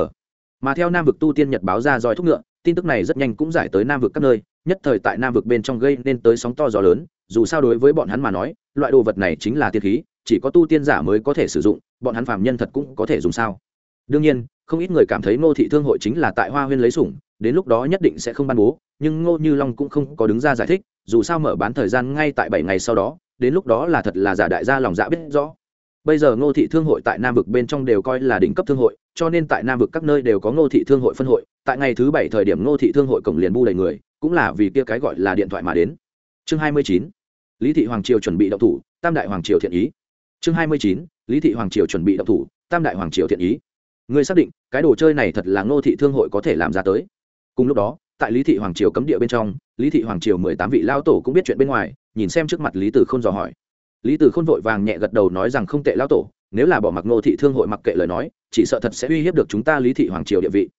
S1: mà theo nam vực tu tiên nhật báo ra roi thúc ngựa, tin tức này rất nhanh cũng giải tới nam vực các nơi, nhất thời tại nam vực bên trong gây nên tới sóng to gió lớn, dù sao đối với bọn hắn mà nói, loại đồ vật này chính là tiên khí, chỉ có tu tiên giả mới có thể sử dụng, bọn hắn phạm nhân thật cũng có thể dùng sao. Đương nhiên, không ít người cảm thấy ngô thị thương hội chính là tại hoa huyên lấy sủng, đến lúc đó nhất định sẽ không ban bố, nhưng ngô như long cũng không có đứng ra giải thích, dù sao mở bán thời gian ngay tại bảy ngày sau đó, đến lúc đó là thật là giả đại gia lòng dạ biết rõ bây giờ ngô thị thương hội tại nam vực bên trong đều coi là đỉnh cấp thương hội, cho nên tại nam vực các nơi đều có ngô thị thương hội phân hội. Tại ngày thứ bảy thời điểm ngô thị thương hội cổng liền bu đầy người, cũng là vì kia cái gọi là điện thoại mà đến. Chương hai mươi chín, lý thị hoàng triều chuẩn bị đậu thủ, tam đại hoàng triều thiện ý. Chương hai mươi chín, lý thị hoàng triều chuẩn bị đậu thủ, tam đại hoàng triều thiện ý. Người xác định, cái đồ chơi này thật là ngô thị thương hội có thể làm ra tới. Cùng lúc đó, tại lý thị hoàng triều cấm địa bên trong, lý thị hoàng triều mười tám vị lao tổ cũng biết chuyện bên ngoài, nhìn xem trước mặt lý tử không dò hỏi lý tử khôn vội vàng nhẹ gật đầu nói rằng không tệ lao tổ, nếu là bỏ mặc ngô thị thương hội mặc kệ lời nói, chỉ sợ thật sẽ uy hiếp được chúng ta lý thị hoàng triều địa vị.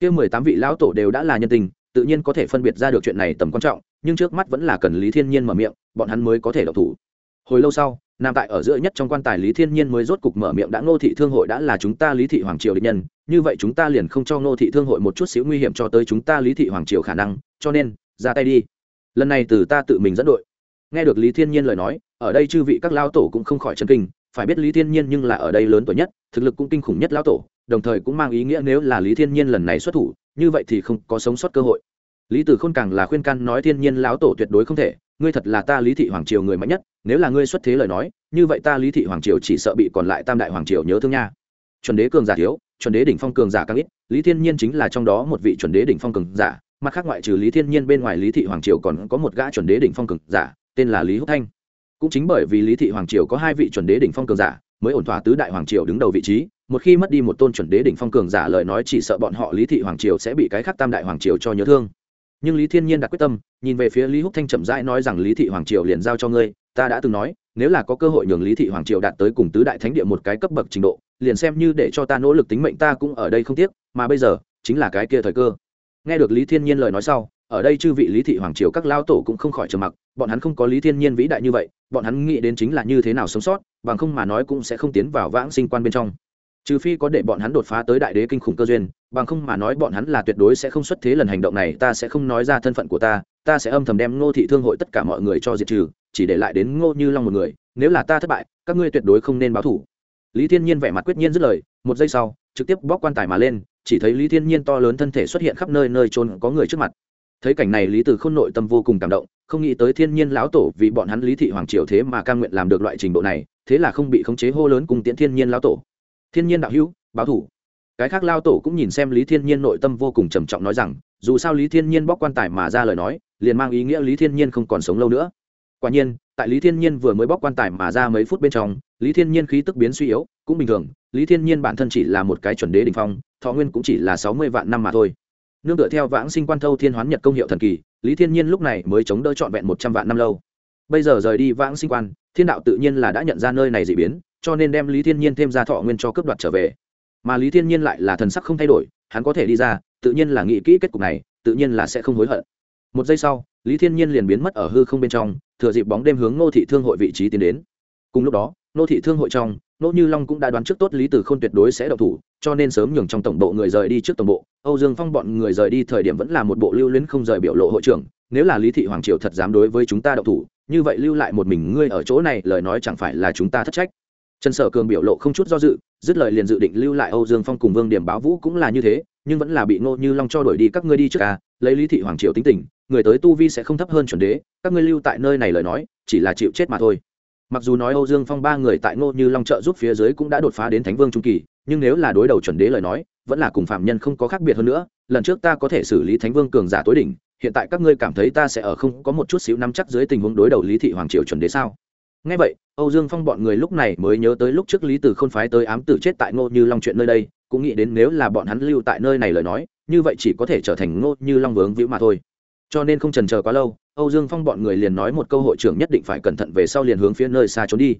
S1: Kia mười tám vị lão tổ đều đã là nhân tình, tự nhiên có thể phân biệt ra được chuyện này tầm quan trọng, nhưng trước mắt vẫn là cần lý thiên nhiên mở miệng, bọn hắn mới có thể độc thủ. Hồi lâu sau nằm tại ở giữa nhất trong quan tài lý thiên nhiên mới rốt cục mở miệng đã ngô thị thương hội đã là chúng ta lý thị hoàng triều định nhân, như vậy chúng ta liền không cho ngô thị thương hội một chút xíu nguy hiểm cho tới chúng ta lý thị hoàng triều khả năng, cho nên, ra tay đi. Lần này từ ta tự mình dẫn đội nghe được lý thiên nhiên lời nói, ở đây chư vị các lao tổ cũng không khỏi chân kinh, phải biết lý thiên nhiên nhưng là ở đây lớn tuổi nhất, thực lực cũng kinh khủng nhất lao tổ, đồng thời cũng mang ý nghĩa nếu là lý thiên nhiên lần này xuất thủ, như vậy thì không có sống sót cơ hội. Lý tử khôn càng là khuyên can nói thiên nhiên lão tổ tuyệt đối không thể, ngươi thật là ta lý thị hoàng triều người mạnh nhất, nếu là ngươi xuất thế lời nói, như vậy ta lý thị hoàng triều chỉ sợ bị còn lại tam đại hoàng triều nhớ thương nha. Chuẩn đế cường giả thiếu, chuẩn đế đỉnh phong cường giả càng ít, lý thiên nhiên chính là trong đó một vị chuẩn đế đỉnh phong cường giả, mặt khác ngoại trừ lý thiên nhiên bên ngoài lý thị hoàng triều còn có một gã chuẩn đế đỉnh phong cường giả tên là lý húc thanh. Cũng chính bởi vì lý thị hoàng triều có hai vị chuẩn đế đỉnh phong cường giả, mới ổn thỏa tứ đại hoàng triều đứng đầu vị trí. Một khi mất đi một tôn chuẩn đế đỉnh phong cường giả, lời nói chỉ sợ bọn họ lý thị hoàng triều sẽ bị cái khác tam đại hoàng triều cho nhớ thương. Nhưng lý thiên nhiên đã quyết tâm, nhìn về phía lý húc thanh chậm rãi nói rằng, lý thị hoàng triều liền giao cho ngươi, ta đã từng nói, nếu là có cơ hội nhường lý thị hoàng triều đạt tới cùng tứ đại thánh địa một cái cấp bậc trình độ, liền xem như để cho ta nỗ lực tính mệnh ta cũng ở đây không tiếc, mà bây giờ, chính là cái kia thời cơ. Nghe được lý thiên nhiên lời nói sau ở đây chư vị lý thị hoàng triều các lao tổ cũng không khỏi trầm mặc, bọn hắn không có lý thiên nhiên vĩ đại như vậy, bọn hắn nghĩ đến chính là như thế nào sống sót, bằng không mà nói cũng sẽ không tiến vào vãng sinh quan bên trong. Trừ phi có để bọn hắn đột phá tới đại đế kinh khủng cơ duyên, bằng không mà nói bọn hắn là tuyệt đối sẽ không xuất thế lần hành động này, ta sẽ không nói ra thân phận của ta ta sẽ âm thầm đem ngô thị thương hội tất cả mọi người cho diệt trừ, chỉ để lại đến ngô như long một người, nếu là ta thất bại, các ngươi tuyệt đối không nên báo thủ. Lý thiên nhiên vẻ mặt quyết nhiên dứt lời, một giây sau, trực tiếp bóc quan tài mà lên, chỉ thấy lý thiên nhiên to lớn thân thể xuất hiện khắp nơi nơi trốn có người trước mặt thấy cảnh này lý từ k h ô n nội tâm vô cùng cảm động, không nghĩ tới thiên nhiên lão tổ vì bọn hắn lý thị hoàng triều thế mà ca nguyện làm được loại trình độ này, thế là không bị khống chế hô lớn cùng tiễn thiên nhiên lão tổ. Thiên nhiên đạo hữu, báo thủ. Cái khác lao tổ cũng nhìn xem lý thiên nhiên nội tâm vô cùng trầm trọng nói rằng, dù sao lý thiên nhiên bóc quan tài mà ra lời nói, liền mang ý nghĩa lý thiên nhiên không còn sống lâu nữa. Quả nhiên, tại lý thiên nhiên vừa mới bóc quan tài mà ra mấy phút bên trong, lý thiên nhiên khí tức biến suy yếu, cũng bình thường, lý thiên nhiên bản thân chỉ là một cái chuẩn đế đình phong, thọ nguyên cũng chỉ là sáu mươi vạn năm mà thôi nương tựa theo vãng sinh quan thâu thiên hoán nhật công hiệu thần kỳ, lý thiên nhiên lúc này mới chống đỡ trọn vẹn một trăm vạn năm lâu. Bây giờ rời đi vãng sinh quan, thiên đạo tự nhiên là đã nhận ra nơi này dị biến, cho nên đem lý thiên nhiên thêm ra thọ nguyên cho cướp đoạt trở về. Mà lý thiên nhiên lại là thần sắc không thay đổi, hắn có thể đi ra, tự nhiên là nghĩ kỹ kết cục này, tự nhiên là sẽ không hối hận. Một giây sau, lý thiên nhiên liền biến mất ở hư không bên trong, thừa dịp bóng đêm hướng ngô thị thương hội vị trí tiến đến. Cùng lúc đó, ngô thị thương hội trong nỗ như long cũng đã đoán trước tốt lý từ khôn tuyệt đối sẽ đậu thủ, cho nên sớm nhường trong tổng bộ người rời đi trước tổng bộ. Âu dương phong bọn người rời đi thời điểm vẫn là một bộ lưu luyến không rời biểu lộ hội trưởng, nếu là lý thị hoàng triều thật dám đối với chúng ta đậu thủ, như vậy lưu lại một mình ngươi ở chỗ này, lời nói chẳng phải là chúng ta thất trách. Trần sở cường biểu lộ không chút do dự, dứt lời liền dự định lưu lại âu dương phong cùng vương điểm báo vũ cũng là như thế, nhưng vẫn là bị ngô như long cho đổi đi, các ngươi đi trước à lấy lý thị hoàng triều tính tình, người tới tu vi sẽ không thấp hơn chuẩn đế, các ngươi lưu tại nơi này lời nói, chỉ là chịu chết mà thôi mặc dù nói âu dương phong ba người tại ngô như long trợ giúp phía dưới cũng đã đột phá đến thánh vương trung kỳ, nhưng nếu là đối đầu chuẩn đế lời nói, vẫn là cùng phạm nhân không có khác biệt hơn nữa. Lần trước ta có thể xử lý thánh vương cường giả tối đỉnh, hiện tại các ngươi cảm thấy ta sẽ ở không có một chút xíu nắm chắc dưới tình huống đối đầu lý thị hoàng triều chuẩn đế sao? Ngay vậy, âu dương phong bọn người lúc này mới nhớ tới lúc trước lý tử không phái tới ám tử chết tại ngô như long chuyện nơi đây, cũng nghĩ đến nếu là bọn hắn lưu tại nơi này lời nói, như vậy chỉ có thể trở thành ngô như long vướng víu mà thôi. Cho nên không trần chờ quá lâu âu dương phong bọn người liền nói một câu hội trưởng nhất định phải cẩn thận về sau liền hướng phía nơi xa trốn đi.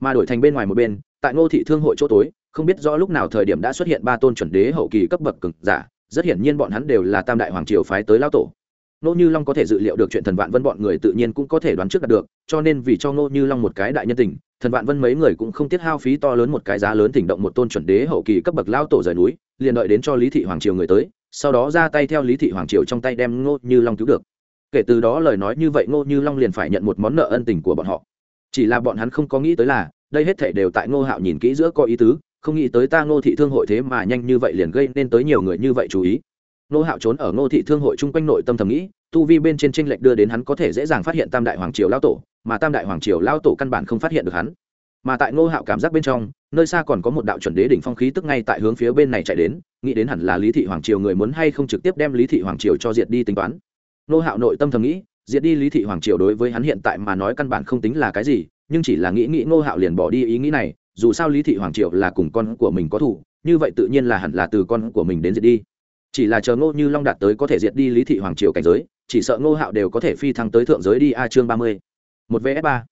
S1: Mà đổi thành bên ngoài một bên tại ngô thị thương hội chỗ tối không biết rõ lúc nào thời điểm đã xuất hiện ba tôn chuẩn đế hậu kỳ cấp bậc cường giả rất hiển nhiên bọn hắn đều là tam đại hoàng triều phái tới lao tổ. Ngô Như Long có thể dự liệu được chuyện Thần Vạn Vân bọn người tự nhiên cũng có thể đoán trước được, cho nên vì cho Ngô Như Long một cái đại nhân tình, Thần Vạn Vân mấy người cũng không tiếc hao phí to lớn một cái giá lớn thỉnh động một tôn chuẩn đế hậu kỳ cấp bậc lao tổ rời núi, liền đợi đến cho Lý thị hoàng triều người tới, sau đó ra tay theo Lý thị hoàng triều trong tay đem Ngô Như Long cứu được kể từ đó lời nói như vậy ngô như long liền phải nhận một món nợ ân tình của bọn họ. Chỉ là bọn hắn không có nghĩ tới là, đây hết thể đều tại ngô hạo nhìn kỹ giữa có ý tứ, không nghĩ tới ta ngô thị thương hội thế mà nhanh như vậy liền gây nên tới nhiều người như vậy chú ý. Ngô hạo trốn ở ngô thị thương hội chung quanh nội tâm thầm nghĩ, tu vi bên trên tranh lệch đưa đến hắn có thể dễ dàng phát hiện tam đại hoàng triều lao tổ, mà tam đại hoàng triều lao tổ căn bản không phát hiện được hắn. Mà tại ngô hạo cảm giác bên trong, nơi xa còn có một đạo chuẩn đế đỉnh phong khí tức ngay tại hướng phía bên này chạy đến, nghĩ đến hẳn là lý thị hoàng triều người muốn hay không trực tiếp đem lý thị hoàng triều cho diệt đi tính toán nô hạo nội tâm thầm nghĩ, diệt đi lý thị hoàng triều đối với hắn hiện tại mà nói căn bản không tính là cái gì, nhưng chỉ là nghĩ nghĩ nô hạo liền bỏ đi ý nghĩ này, dù sao lý thị hoàng triều là cùng con của mình có thủ, như vậy tự nhiên là hẳn là từ con của mình đến diệt đi. Chỉ là chờ ngô như long đạt tới có thể diệt đi lý thị hoàng triều cảnh giới, chỉ sợ ngô hạo đều có thể phi thăng tới thượng giới đi a chương ba mươi. Một vs ba.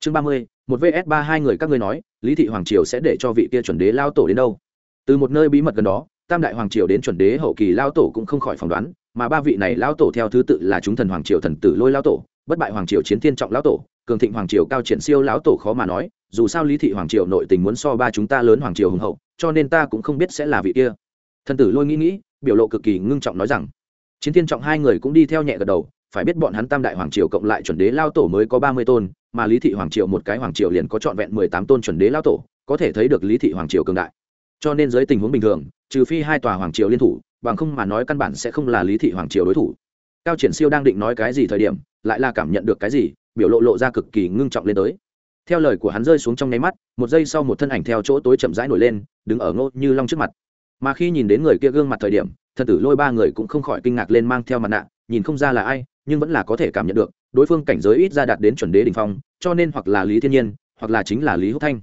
S1: Chương ba mươi, một vs ba hai người các ngươi nói, lý thị hoàng triều sẽ để cho vị kia chuẩn đế lao tổ đến đâu? Từ một nơi bí mật gần đó tam đại hoàng triều đến chuẩn đế hậu kỳ lao tổ cũng không khỏi phỏng đoán mà ba vị này lao tổ theo thứ tự là chúng thần hoàng triều thần tử lôi lao tổ bất bại hoàng triều chiến thiên trọng lão tổ cường thịnh hoàng triều cao triển siêu lão tổ khó mà nói dù sao lý thị hoàng triều nội tình muốn so ba chúng ta lớn hoàng triều hùng hậu cho nên ta cũng không biết sẽ là vị kia thần tử lôi nghĩ nghĩ biểu lộ cực kỳ ngưng trọng nói rằng chiến thiên trọng hai người cũng đi theo nhẹ gật đầu phải biết bọn hắn tam đại hoàng triều cộng lại chuẩn đế lao tổ mới có ba mươi tôn mà lý thị hoàng triều một cái hoàng triều liền có trọn vẹn mười tám tôn chuẩn đế lao tổ có thể thấy được lý thị hoàng triều cường đại cho nên dưới tình huống bình thường trừ phi hai tòa hoàng triều liên thủ, bằng không mà nói căn bản sẽ không là lý thị hoàng triều đối thủ. Cao triển siêu đang định nói cái gì thời điểm, lại là cảm nhận được cái gì, biểu lộ lộ ra cực kỳ ngưng trọng lên tới. Theo lời của hắn rơi xuống trong nháy mắt, một giây sau một thân ảnh theo chỗ tối chậm rãi nổi lên, đứng ở ngô như long trước mặt. Mà khi nhìn đến người kia gương mặt thời điểm, thần tử lôi ba người cũng không khỏi kinh ngạc lên mang theo mặt nạ, nhìn không ra là ai, nhưng vẫn là có thể cảm nhận được, đối phương cảnh giới ít ra đạt đến chuẩn đế đ ỉ n h phong, cho nên hoặc là lý thiên nhiên, hoặc là chính là lý húc thanh.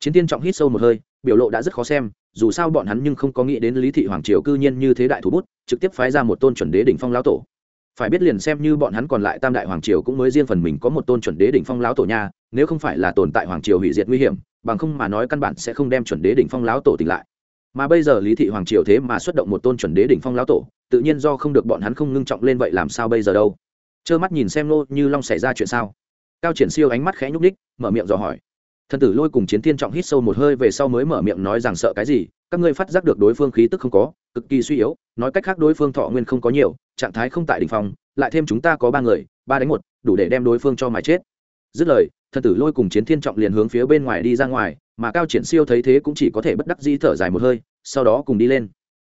S1: Chiến tiên trọng hít sâu một hơi, biểu lộ đã rất khó xem dù sao bọn hắn nhưng không có nghĩ đến lý thị hoàng triều cư nhiên như thế đại thủ bút, trực tiếp phái ra một tôn chuẩn đế đỉnh phong lão tổ. Phải biết liền xem như bọn hắn còn lại tam đại hoàng triều cũng mới riêng phần mình có một tôn chuẩn đế đỉnh phong lão tổ nha, nếu không phải là tồn tại hoàng triều hủy diệt nguy hiểm, bằng không mà nói căn bản sẽ không đem chuẩn đế đỉnh phong lão tổ tỉnh lại. Mà bây giờ lý thị hoàng triều thế mà xuất động một tôn chuẩn đế đỉnh phong lão tổ, tự nhiên do không được bọn hắn không ngưng trọng lên vậy làm sao bây giờ đâu? Trơ mắt nhìn xem nô như long xảy ra chuyện sao? Cao triển siêu ánh mắt khẽ nhúc ních mở miệng dò hỏi thần tử lôi cùng chiến thiên trọng hít sâu một hơi về sau mới mở miệng nói rằng sợ cái gì, các ngươi phát giác được đối phương khí tức không có, cực kỳ suy yếu, nói cách khác đối phương thọ nguyên không có nhiều, trạng thái không tại đ ỉ n h phòng lại thêm chúng ta có ba người, ba đánh một, đủ để đem đối phương cho mái chết. Dứt lời, thần tử lôi cùng chiến thiên trọng liền hướng phía bên ngoài đi ra ngoài, mà cao triển siêu thấy thế cũng chỉ có thể bất đắc di thở dài một hơi, sau đó cùng đi lên.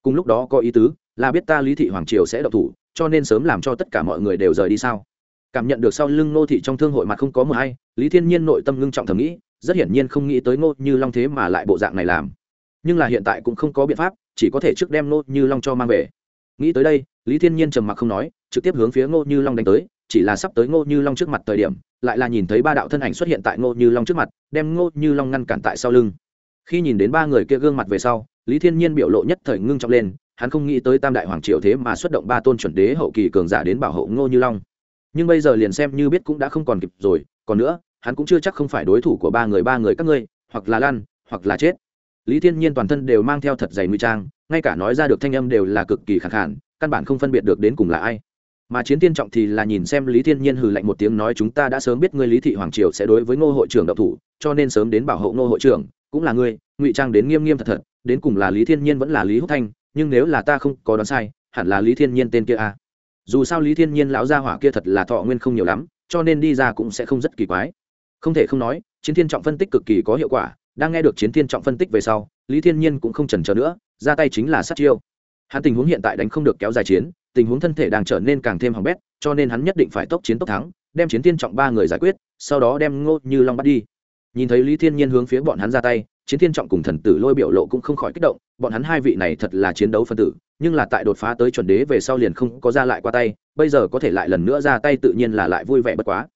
S1: Cùng lúc đó có ý tứ là biết ta lý thị hoàng triều sẽ độc thủ, cho nên sớm làm cho tất cả mọi người đều rời đi sao? Cảm nhận được sau lưng nô thị trong thương hội mặt không có mờ hay, lý thiên nhiên nội tâm ngưng trọng thầm nghĩ rất hiển nhiên không nghĩ tới ngô như long thế mà lại bộ dạng này làm. Nhưng là hiện tại cũng không có biện pháp, chỉ có thể trước đem ngô như long cho mang về. Nghĩ tới đây, lý thiên nhiên trầm mặc không nói, trực tiếp hướng phía ngô như long đánh tới, chỉ là sắp tới ngô như long trước mặt thời điểm, lại là nhìn thấy ba đạo thân ảnh xuất hiện tại ngô như long trước mặt, đem ngô như long ngăn cản tại sau lưng. Khi nhìn đến ba người kia gương mặt về sau, lý thiên nhiên biểu lộ nhất thời ngưng trọng lên, hắn không nghĩ tới tam đại hoàng triều thế mà xuất động ba tôn chuẩn đế hậu kỳ cường giả đến bảo hộ ngô như long. Nhưng bây giờ liền xem như biết cũng đã không còn kịp rồi, còn nữa hắn cũng chưa chắc không phải đối thủ của ba người ba người các ngươi, hoặc là lan hoặc là chết. Lý thiên nhiên toàn thân đều mang theo thật dày nguy trang, ngay cả nói ra được thanh âm đều là cực kỳ khẳng khản căn bản không phân biệt được đến cùng là ai. Mà chiến tiên trọng thì là nhìn xem lý thiên nhiên hừ lạnh một tiếng nói chúng ta đã sớm biết ngươi lý thị hoàng triều sẽ đối với ngô hội trưởng độc thủ, cho nên sớm đến bảo hộ ngô hội trưởng, cũng là ngươi, ngụy trang đến nghiêm nghiêm thật thật, đến cùng là lý thiên nhiên vẫn là lý húc thanh, nhưng nếu là ta không có đoán sai, hẳn là lý thiên nhiên tên kia a à. dù sao lý thiên nhiên lão gia hỏa kia thật là thọ nguyên không nhiều lắm, cho nên đi ra cũng sẽ không rất kỳ quái không thể không nói, chiến thiên trọng phân tích cực kỳ có hiệu quả, đang nghe được chiến thiên trọng phân tích về sau, lý thiên nhiên cũng không chần chờ nữa, ra tay chính là sát chiêu. Hắn tình huống hiện tại đánh không được kéo dài chiến, tình huống thân thể đang trở nên càng thêm hỏng bét, cho nên hắn nhất định phải tốc chiến tốc thắng, đem chiến thiên trọng ba người giải quyết, sau đó đem ngô như long bắt đi. Nhìn thấy lý thiên nhiên hướng phía bọn hắn ra tay, chiến thiên trọng cùng thần tử lôi biểu lộ cũng không khỏi kích động, bọn hắn hai vị này thật là chiến đấu phân tử, nhưng là tại đột phá tới chuẩn đế về sau liền không có ra lại qua tay, bây giờ có thể lại lần nữa ra tay tự nhiên là lại vui vẻ bất quá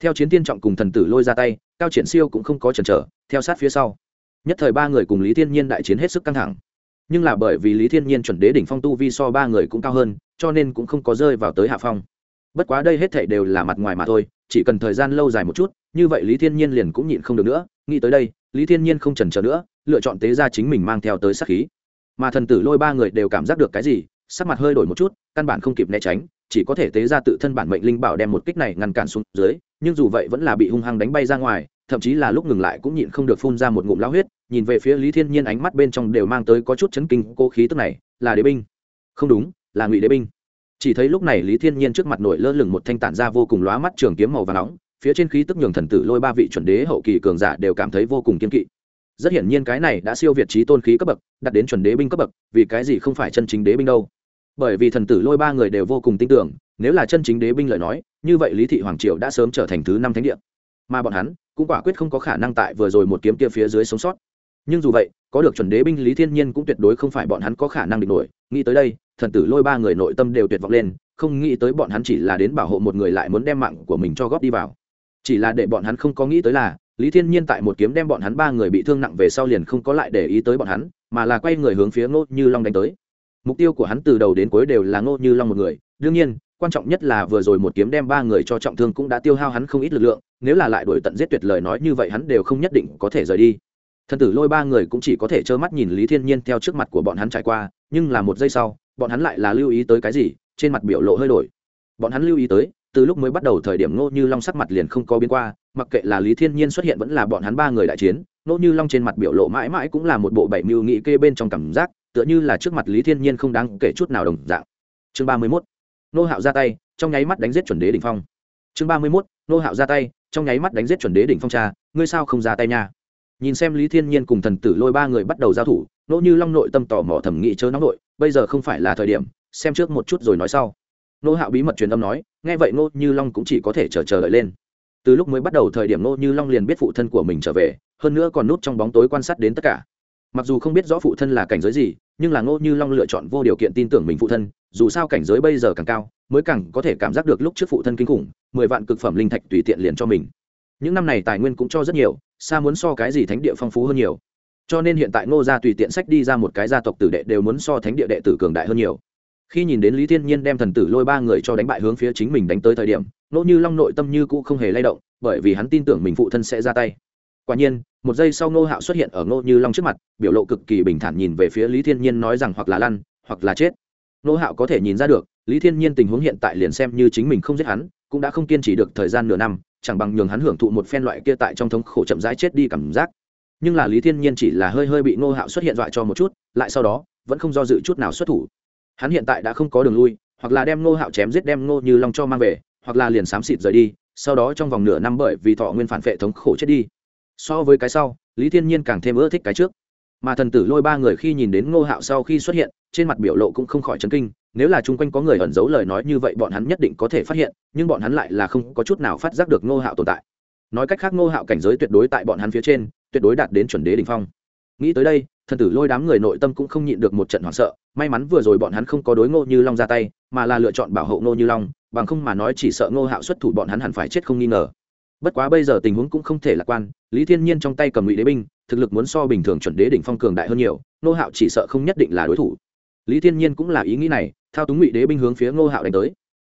S1: theo chiến tiên trọng cùng thần tử lôi ra tay cao triển siêu cũng không có chần trở, theo sát phía sau. Nhất thời ba người cùng lý thiên nhiên đại chiến hết sức căng thẳng. Nhưng là bởi vì lý thiên nhiên chuẩn đế đỉnh phong tu vi so ba người cũng cao hơn cho nên cũng không có rơi vào tới hạ phong. Bất quá đây hết thảy đều là mặt ngoài mà thôi chỉ cần thời gian lâu dài một chút như vậy lý thiên nhiên liền cũng nhịn không được nữa. Nghĩ tới đây lý thiên nhiên không chần chờ nữa lựa chọn tế ra chính mình mang theo tới sát khí. Mà thần tử lôi ba người đều cảm giác được cái gì sắc mặt hơi đổi một chút căn bản không kịp né tránh chỉ có thể tế ra tự thân bản mệnh linh bảo đem một kích này ngăn cản xuống dưới nhưng dù vậy vẫn là bị hung hăng đánh bay ra ngoài, thậm chí là lúc ngừng lại cũng nhịn không được phun ra một ngụm lao huyết, nhìn về phía lý thiên nhiên ánh mắt bên trong đều mang tới có chút chấn kinh cô khí tức này, là đế binh. Không đúng, là ngụy đế binh. Chỉ thấy lúc này lý thiên nhiên trước mặt nổi lơ lửng một thanh tản ra vô cùng lóa mắt trường kiếm màu và nóng, phía trên khí tức nhường thần tử lôi ba vị chuẩn đế hậu kỳ cường giả đều cảm thấy vô cùng kiên kỵ. Rất hiển nhiên cái này đã siêu việt trí tôn khí cấp bậc đặt đến chuẩn đế binh cấp bậc, vì cái gì không phải chân chính đế binh đâu. Bởi vì thần tử lôi ba người đều vô cùng tin tưởng nếu là chân chính đế binh lời nói, như vậy lý thị hoàng triều đã sớm trở thành thứ năm thánh địa. Mà bọn hắn, cũng quả quyết không có khả năng tại vừa rồi một kiếm kia phía dưới sống sót. Nhưng dù vậy, có được chuẩn đế binh lý thiên nhiên cũng tuyệt đối không phải bọn hắn có khả năng địch nổi. Nghĩ tới đây, thần tử lôi ba người nội tâm đều tuyệt vọng lên, không nghĩ tới bọn hắn chỉ là đến bảo hộ một người lại muốn đem mạng của mình cho góp đi vào. Chỉ là để bọn hắn không có nghĩ tới là, lý thiên nhiên tại một kiếm đem bọn hắn ba người bị thương nặng về sau liền không có lại để ý tới bọn hắn, mà là quay người hướng phía ngô như long đánh tới. Mục tiêu của hắn từ đầu đến cuối đều là ngô như long một người. Đương nhiên quan trọng nhất là vừa rồi một kiếm đem ba người cho trọng thương cũng đã tiêu hao hắn không ít lực lượng, nếu là lại đổi tận giết tuyệt lời nói như vậy hắn đều không nhất định có thể rời đi. Thần tử lôi ba người cũng chỉ có thể trơ mắt nhìn lý thiên nhiên theo trước mặt của bọn hắn trải qua, nhưng là một giây sau, bọn hắn lại là lưu ý tới cái gì, trên mặt biểu lộ hơi đổi. Bọn hắn lưu ý tới, từ lúc mới bắt đầu thời điểm ngô như long sắc mặt liền không có biến qua, mặc kệ là lý thiên nhiên xuất hiện vẫn là bọn hắn ba người đại chiến, ngô như long trên mặt biểu lộ mãi mãi cũng là một bộ bảy mưu nghị kê bên trong cảm giác, tựa như là trước mặt lý thiên nhiên không đáng kể chút nào đồng dạng. Chương ba mươi mốt nô hạo ra tay, trong nháy mắt đánh giết chuẩn đế đỉnh phong. Chương ba mươi mốt, nô hạo ra tay, trong nháy mắt đánh giết chuẩn đế đỉnh phong cha, ngươi sao không ra tay nha? Nhìn xem lý thiên nhiên cùng thần tử lôi ba người bắt đầu giao thủ nỗ như long nội tâm tò mò thẩm nghị chớ nóng nội, bây giờ không phải là thời điểm, xem trước một chút rồi nói sau. Nô hạo bí mật truyền âm nói, nghe vậy nô như long cũng chỉ có thể chờ chờ đợi lên. Từ lúc mới bắt đầu thời điểm nô như long liền biết phụ thân của mình trở về, hơn nữa còn núp trong bóng tối quan sát đến tất cả. Mặc dù không biết rõ phụ thân là cảnh giới gì, nhưng là ngô như long lựa chọn vô điều kiện tin tưởng mình phụ thân dù sao cảnh giới bây giờ càng cao, mới càng có thể cảm giác được lúc trước phụ thân kinh khủng, mười vạn cực phẩm linh thạch tùy tiện liền cho mình. Những năm này tài nguyên cũng cho rất nhiều, xa muốn so cái gì thánh địa phong phú hơn nhiều. Cho nên hiện tại ngô gia tùy tiện sách đi ra một cái gia tộc tử đệ đều muốn so thánh địa đệ tử cường đại hơn nhiều. Khi nhìn đến lý thiên nhiên đem thần tử lôi ba người cho đánh bại hướng phía chính mình đánh tới thời điểm nỗ như long nội tâm như cũ không hề lay động, bởi vì hắn tin tưởng mình phụ thân sẽ ra tay. Quả nhiên, một giây sau ngô hạo xuất hiện ở ngô như long trước mặt, biểu lộ cực kỳ bình thản nhìn về phía lý thiên nhiên nói rằng hoặc là lăn, hoặc là chết. Nô hạo có thể nhìn ra được, lý thiên nhiên tình huống hiện tại liền xem như chính mình không giết hắn, cũng đã không kiên trì được thời gian nửa năm, chẳng bằng nhường hắn hưởng thụ một phen loại kia tại trong thống khổ chậm rãi chết đi cảm giác. Nhưng là lý thiên nhiên chỉ là hơi hơi bị Nô hạo xuất hiện dọa cho một chút, lại sau đó, vẫn không do dự chút nào xuất thủ. Hắn hiện tại đã không có đường lui, hoặc là đem Nô hạo chém giết đem Nô như long cho mang về, hoặc là liền xám xịt rời đi, sau đó trong vòng nửa năm bởi vì thọ nguyên phản vệ thống khổ chết đi. So với cái sau, lý thiên nhiên càng thêm ưa thích cái trước mà thần tử lôi ba người khi nhìn đến ngô hạo sau khi xuất hiện, trên mặt biểu lộ cũng không khỏi chấn kinh, nếu là chung quanh có người ẩn giấu lời nói như vậy, bọn hắn nhất định có thể phát hiện, nhưng bọn hắn lại là không có chút nào phát giác được ngô hạo tồn tại. Nói cách khác, ngô hạo cảnh giới tuyệt đối tại bọn hắn phía trên, tuyệt đối đạt đến chuẩn đế đ ỉ n h phong. Nghĩ tới đây, thần tử lôi đám người nội tâm cũng không nhịn được một trận hoảng sợ, may mắn vừa rồi bọn hắn không có đối ngô như long ra tay, mà là lựa chọn bảo hộ ngô như long, bằng không mà nói chỉ sợ ngô hạo xuất thủ bọn hắn hẳn phải chết không nghi ngờ bất quá bây giờ tình huống cũng không thể lạc quan, lý thiên nhiên trong tay cầm ngụy đế binh, thực lực muốn so bình thường chuẩn đế đỉnh phong cường đại hơn nhiều, ngô hạo chỉ sợ không nhất định là đối thủ. Lý thiên nhiên cũng là ý nghĩ này, thao túng ngụy đế binh hướng phía ngô hạo đánh tới.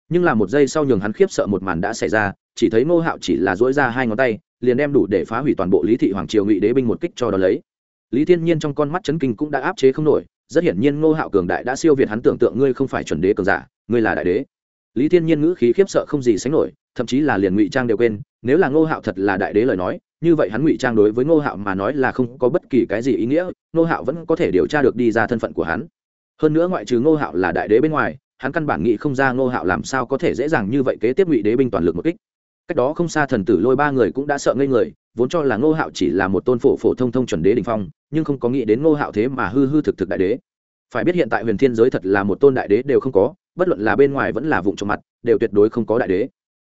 S1: Nhưng là một giây sau nhường hắn khiếp sợ một màn đã xảy ra, chỉ thấy ngô hạo chỉ là dỗi ra hai ngón tay, liền đem đủ để phá hủy toàn bộ lý thị hoàng triều ngụy đế binh một kích cho đ ó lấy. Lý thiên nhiên trong con mắt chấn kinh cũng đã áp chế không nổi, rất hiển nhiên ngô hạo cường đại đã siêu việt hắn tưởng tượng ngươi không phải chuẩn đế cường giả, ngươi là đại đế. Lý thiên nhiên ngữ khí khiếp sợ không gì sánh nổi, thậm chí là liền ngụy trang đều quên nếu là ngô hạo thật là đại đế lời nói, như vậy hắn ngụy trang đối với ngô hạo mà nói là không có bất kỳ cái gì ý nghĩa, ngô hạo vẫn có thể điều tra được đi ra thân phận của hắn. Hơn nữa ngoại trừ ngô hạo là đại đế bên ngoài, hắn căn bản nghĩ không ra ngô hạo làm sao có thể dễ dàng như vậy kế tiếp ngụy đế binh toàn lực một kích. Cách đó không xa thần tử lôi ba người cũng đã sợ ngây người, vốn cho là ngô hạo chỉ là một tôn phổ phổ thông thông chuẩn đế đình phong, nhưng không có nghĩ đến ngô hạo thế mà hư hư thực thực đại đế. Phải biết hiện tại huyền thiên giới thật là một tôn đại đế đều không có, bất luận là bên ngoài vẫn là vụng trong mặt, đều tuyệt đối không có đại đế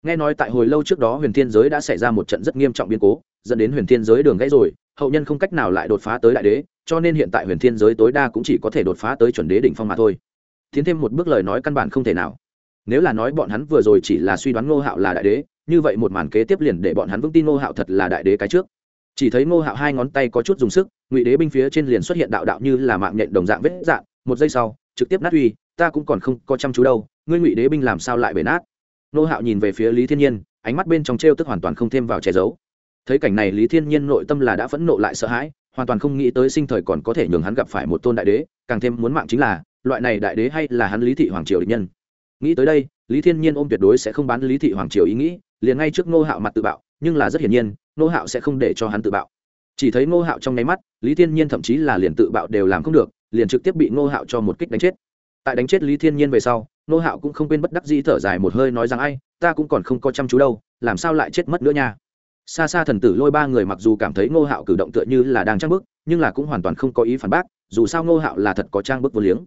S1: nghe nói tại hồi lâu trước đó huyền thiên giới đã xảy ra một trận rất nghiêm trọng biến cố, dẫn đến huyền thiên giới đường gãy rồi, hậu nhân không cách nào lại đột phá tới đại đế, cho nên hiện tại huyền thiên giới tối đa cũng chỉ có thể đột phá tới chuẩn đế đỉnh phong mà thôi. Tiến thêm một bước lời nói căn bản không thể nào. Nếu là nói bọn hắn vừa rồi chỉ là suy đoán ngô hạo là đại đế, như vậy một màn kế tiếp liền để bọn hắn vững tin ngô hạo thật là đại đế cái trước. Chỉ thấy ngô hạo hai ngón tay có chút dùng sức, ngụy đế binh phía trên liền xuất hiện đạo đạo như là mạng nhện đồng dạng vết dạng, một giây sau, trực tiếp nát uy, ta cũng còn không có chăm chú đâu, ngươi ngụy đế binh làm sao lại bể nát? Nô hạo nhìn về phía lý thiên nhiên, ánh mắt bên trong t r e o tức hoàn toàn không thêm vào che giấu. Thấy cảnh này, lý thiên nhiên nội tâm là đã phẫn nộ lại sợ hãi, hoàn toàn không nghĩ tới sinh thời còn có thể nhường hắn gặp phải một tôn đại đế, càng thêm muốn mạng chính là, loại này đại đế hay là hắn lý thị hoàng triều định nhân. Nghĩ tới đây, lý thiên nhiên ôm tuyệt đối sẽ không bán lý thị hoàng triều ý nghĩ, liền ngay trước ngô hạo mặt tự bạo, nhưng là rất hiển nhiên ngô hạo sẽ không để cho hắn tự bạo. Chỉ thấy ngô hạo trong nháy mắt, lý thiên nhiên thậm chí là liền tự bạo đều làm không được, liền trực tiếp bị ngô hạo cho một kích đánh chết. Tại đánh chết lý thiên nhiên về sau Nô hạo cũng không quên bất đắc dĩ thở dài một hơi nói rằng, ai, ta cũng còn không có chăm chú đâu, làm sao lại chết mất nữa nha? Xa xa thần tử lôi ba người mặc dù cảm thấy ngô hạo cử động tựa như là đang trang bức, nhưng là cũng hoàn toàn không có ý phản bác, dù sao ngô hạo là thật có trang bức vô liếng.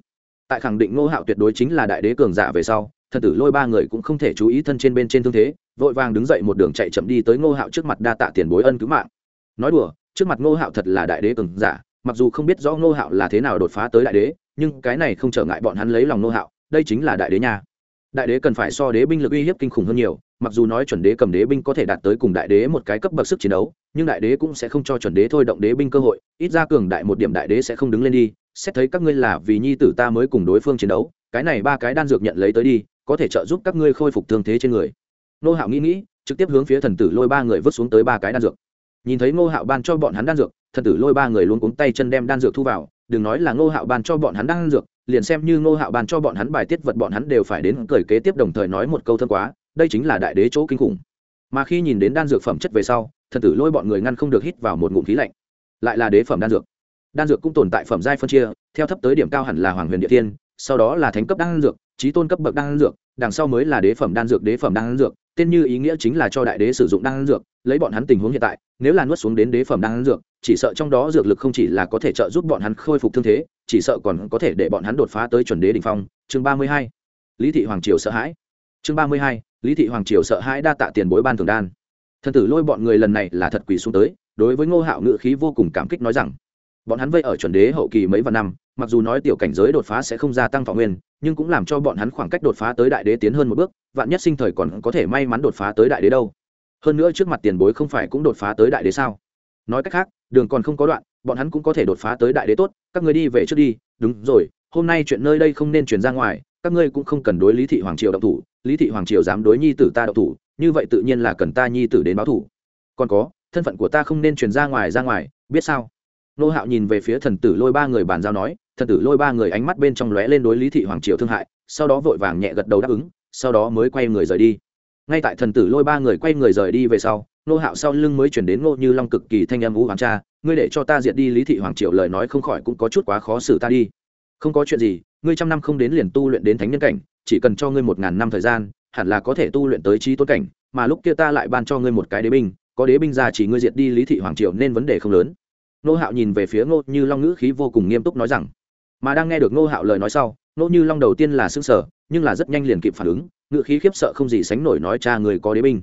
S1: Tại khẳng định ngô hạo tuyệt đối chính là đại đế cường giả về sau, thần tử lôi ba người cũng không thể chú ý thân trên bên trên thương thế, vội vàng đứng dậy một đường chạy chậm đi tới ngô hạo trước mặt đa tạ tiền bối ân cứu mạng. Nói đùa, trước mặt ngô hạo thật là đại đế cường giả, mặc dù không biết rõ ngô hạo là thế nào đột phá tới đại đế, nhưng cái này không trở ngại bọn hắn lấy lòng ngô hạo đây chính là đại đế nha. Đại đế cần phải so đế binh lực uy hiếp kinh khủng hơn nhiều, mặc dù nói chuẩn đế cầm đế binh có thể đạt tới cùng đại đế một cái cấp bậc sức chiến đấu, nhưng đại đế cũng sẽ không cho chuẩn đế thôi động đế binh cơ hội, ít ra cường đại một điểm đại đế sẽ không đứng lên đi, xét thấy các ngươi là vì nhi tử ta mới cùng đối phương chiến đấu, cái này ba cái đan dược nhận lấy tới đi, có thể trợ giúp các ngươi khôi phục thương thế trên người. Nô hạo nghĩ nghĩ, trực tiếp hướng phía thần tử lôi ba người vứt xuống tới ba cái đan dược. Nhìn thấy ngô hạo ban cho bọn hắn đan dược, thần tử lôi ba người luôn cuống tay chân đem đan dược thu vào, đừng nói là ngô hạo ban cho bọn hắn đan dược liền xem như ngô hạo ban cho bọn hắn bài tiết vật bọn hắn đều phải đến cười kế tiếp đồng thời nói một câu thân quá, đây chính là đại đế chỗ kinh khủng. Mà khi nhìn đến đan dược phẩm chất về sau, thần tử lôi bọn người ngăn không được hít vào một ngụm khí lạnh. Lại là đế phẩm đan dược. Đan dược cũng tồn tại phẩm giai phân chia, theo thấp tới điểm cao hẳn là hoàng huyền địa tiên sau đó là thánh cấp đan dược trí tôn cấp bậc đan dược, đằng sau mới là đế phẩm đan dược, đế phẩm đan dược, tên như ý nghĩa chính là cho đại đế sử dụng đan dược, lấy bọn hắn tình huống hiện tại, nếu là nuốt xuống đến đế phẩm đan dược, chỉ sợ trong đó dược lực không chỉ là có thể trợ giúp bọn hắn khôi phục thương thế, chỉ sợ còn có thể để bọn hắn đột phá tới chuẩn đế đỉnh phong. Chương ba mươi hai, lý thị hoàng triều sợ hãi. Chương ba mươi hai, lý thị hoàng triều sợ hãi đa tạ tiền bối ban thường đan. Thần tử lôi bọn người lần này là thật quỷ xuống tới, đối với ngô hạo ngự khí vô cùng cảm kích nói rằng, bọn hắn vây ở chuẩn đế hậu kỳ mấy vạn năm mặc dù nói tiểu cảnh giới đột phá sẽ không gia tăng thọ nguyên, nhưng cũng làm cho bọn hắn khoảng cách đột phá tới đại đế tiến hơn một bước, vạn nhất sinh thời còn có thể may mắn đột phá tới đại đế đâu. Hơn nữa trước mặt tiền bối không phải cũng đột phá tới đại đế sao? Nói cách khác, đường còn không có đoạn, bọn hắn cũng có thể đột phá tới đại đế tốt, các người đi về trước đi, đúng rồi, hôm nay chuyện nơi đây không nên truyền ra ngoài, các ngươi cũng không cần đối lý thị hoàng triều động thủ, lý thị hoàng triều dám đối nhi tử ta động thủ, như vậy tự nhiên là cần ta nhi tử đến báo thủ. Còn có, thân phận của ta không nên truyền ra ngoài ra ngoài, biết sao? Nô hạo nhìn về phía thần tử lôi ba người bàn giao nói, thần tử lôi ba người ánh mắt bên trong lóe lên đối lý thị hoàng triều thương hại, sau đó vội vàng nhẹ gật đầu đáp ứng, sau đó mới quay người rời đi. Ngay tại thần tử lôi ba người quay người rời đi về sau, nô hạo sau lưng mới chuyển đến ngô như long cực kỳ thanh âm vũ hoàng cha, ngươi để cho ta diệt đi lý thị hoàng triều lời nói không khỏi cũng có chút quá khó xử ta đi. Không có chuyện gì, ngươi trăm năm không đến liền tu luyện đến thánh nhân cảnh, chỉ cần cho ngươi một ngàn năm thời gian, hẳn là có thể tu luyện tới trí tôn cảnh, mà lúc kia ta lại ban cho ngươi một cái đế binh, có đế binh ra chỉ ngươi diệt đi lý thị hoàng triều nên vấn đề không lớn nô hạo nhìn về phía ngô như long ngữ khí vô cùng nghiêm túc nói rằng, mà đang nghe được ngô hạo lời nói sau, ngô như long đầu tiên là xương sở nhưng là rất nhanh liền kịp phản ứng, ngữ khí khiếp sợ không gì sánh nổi nói, cha người có đế binh.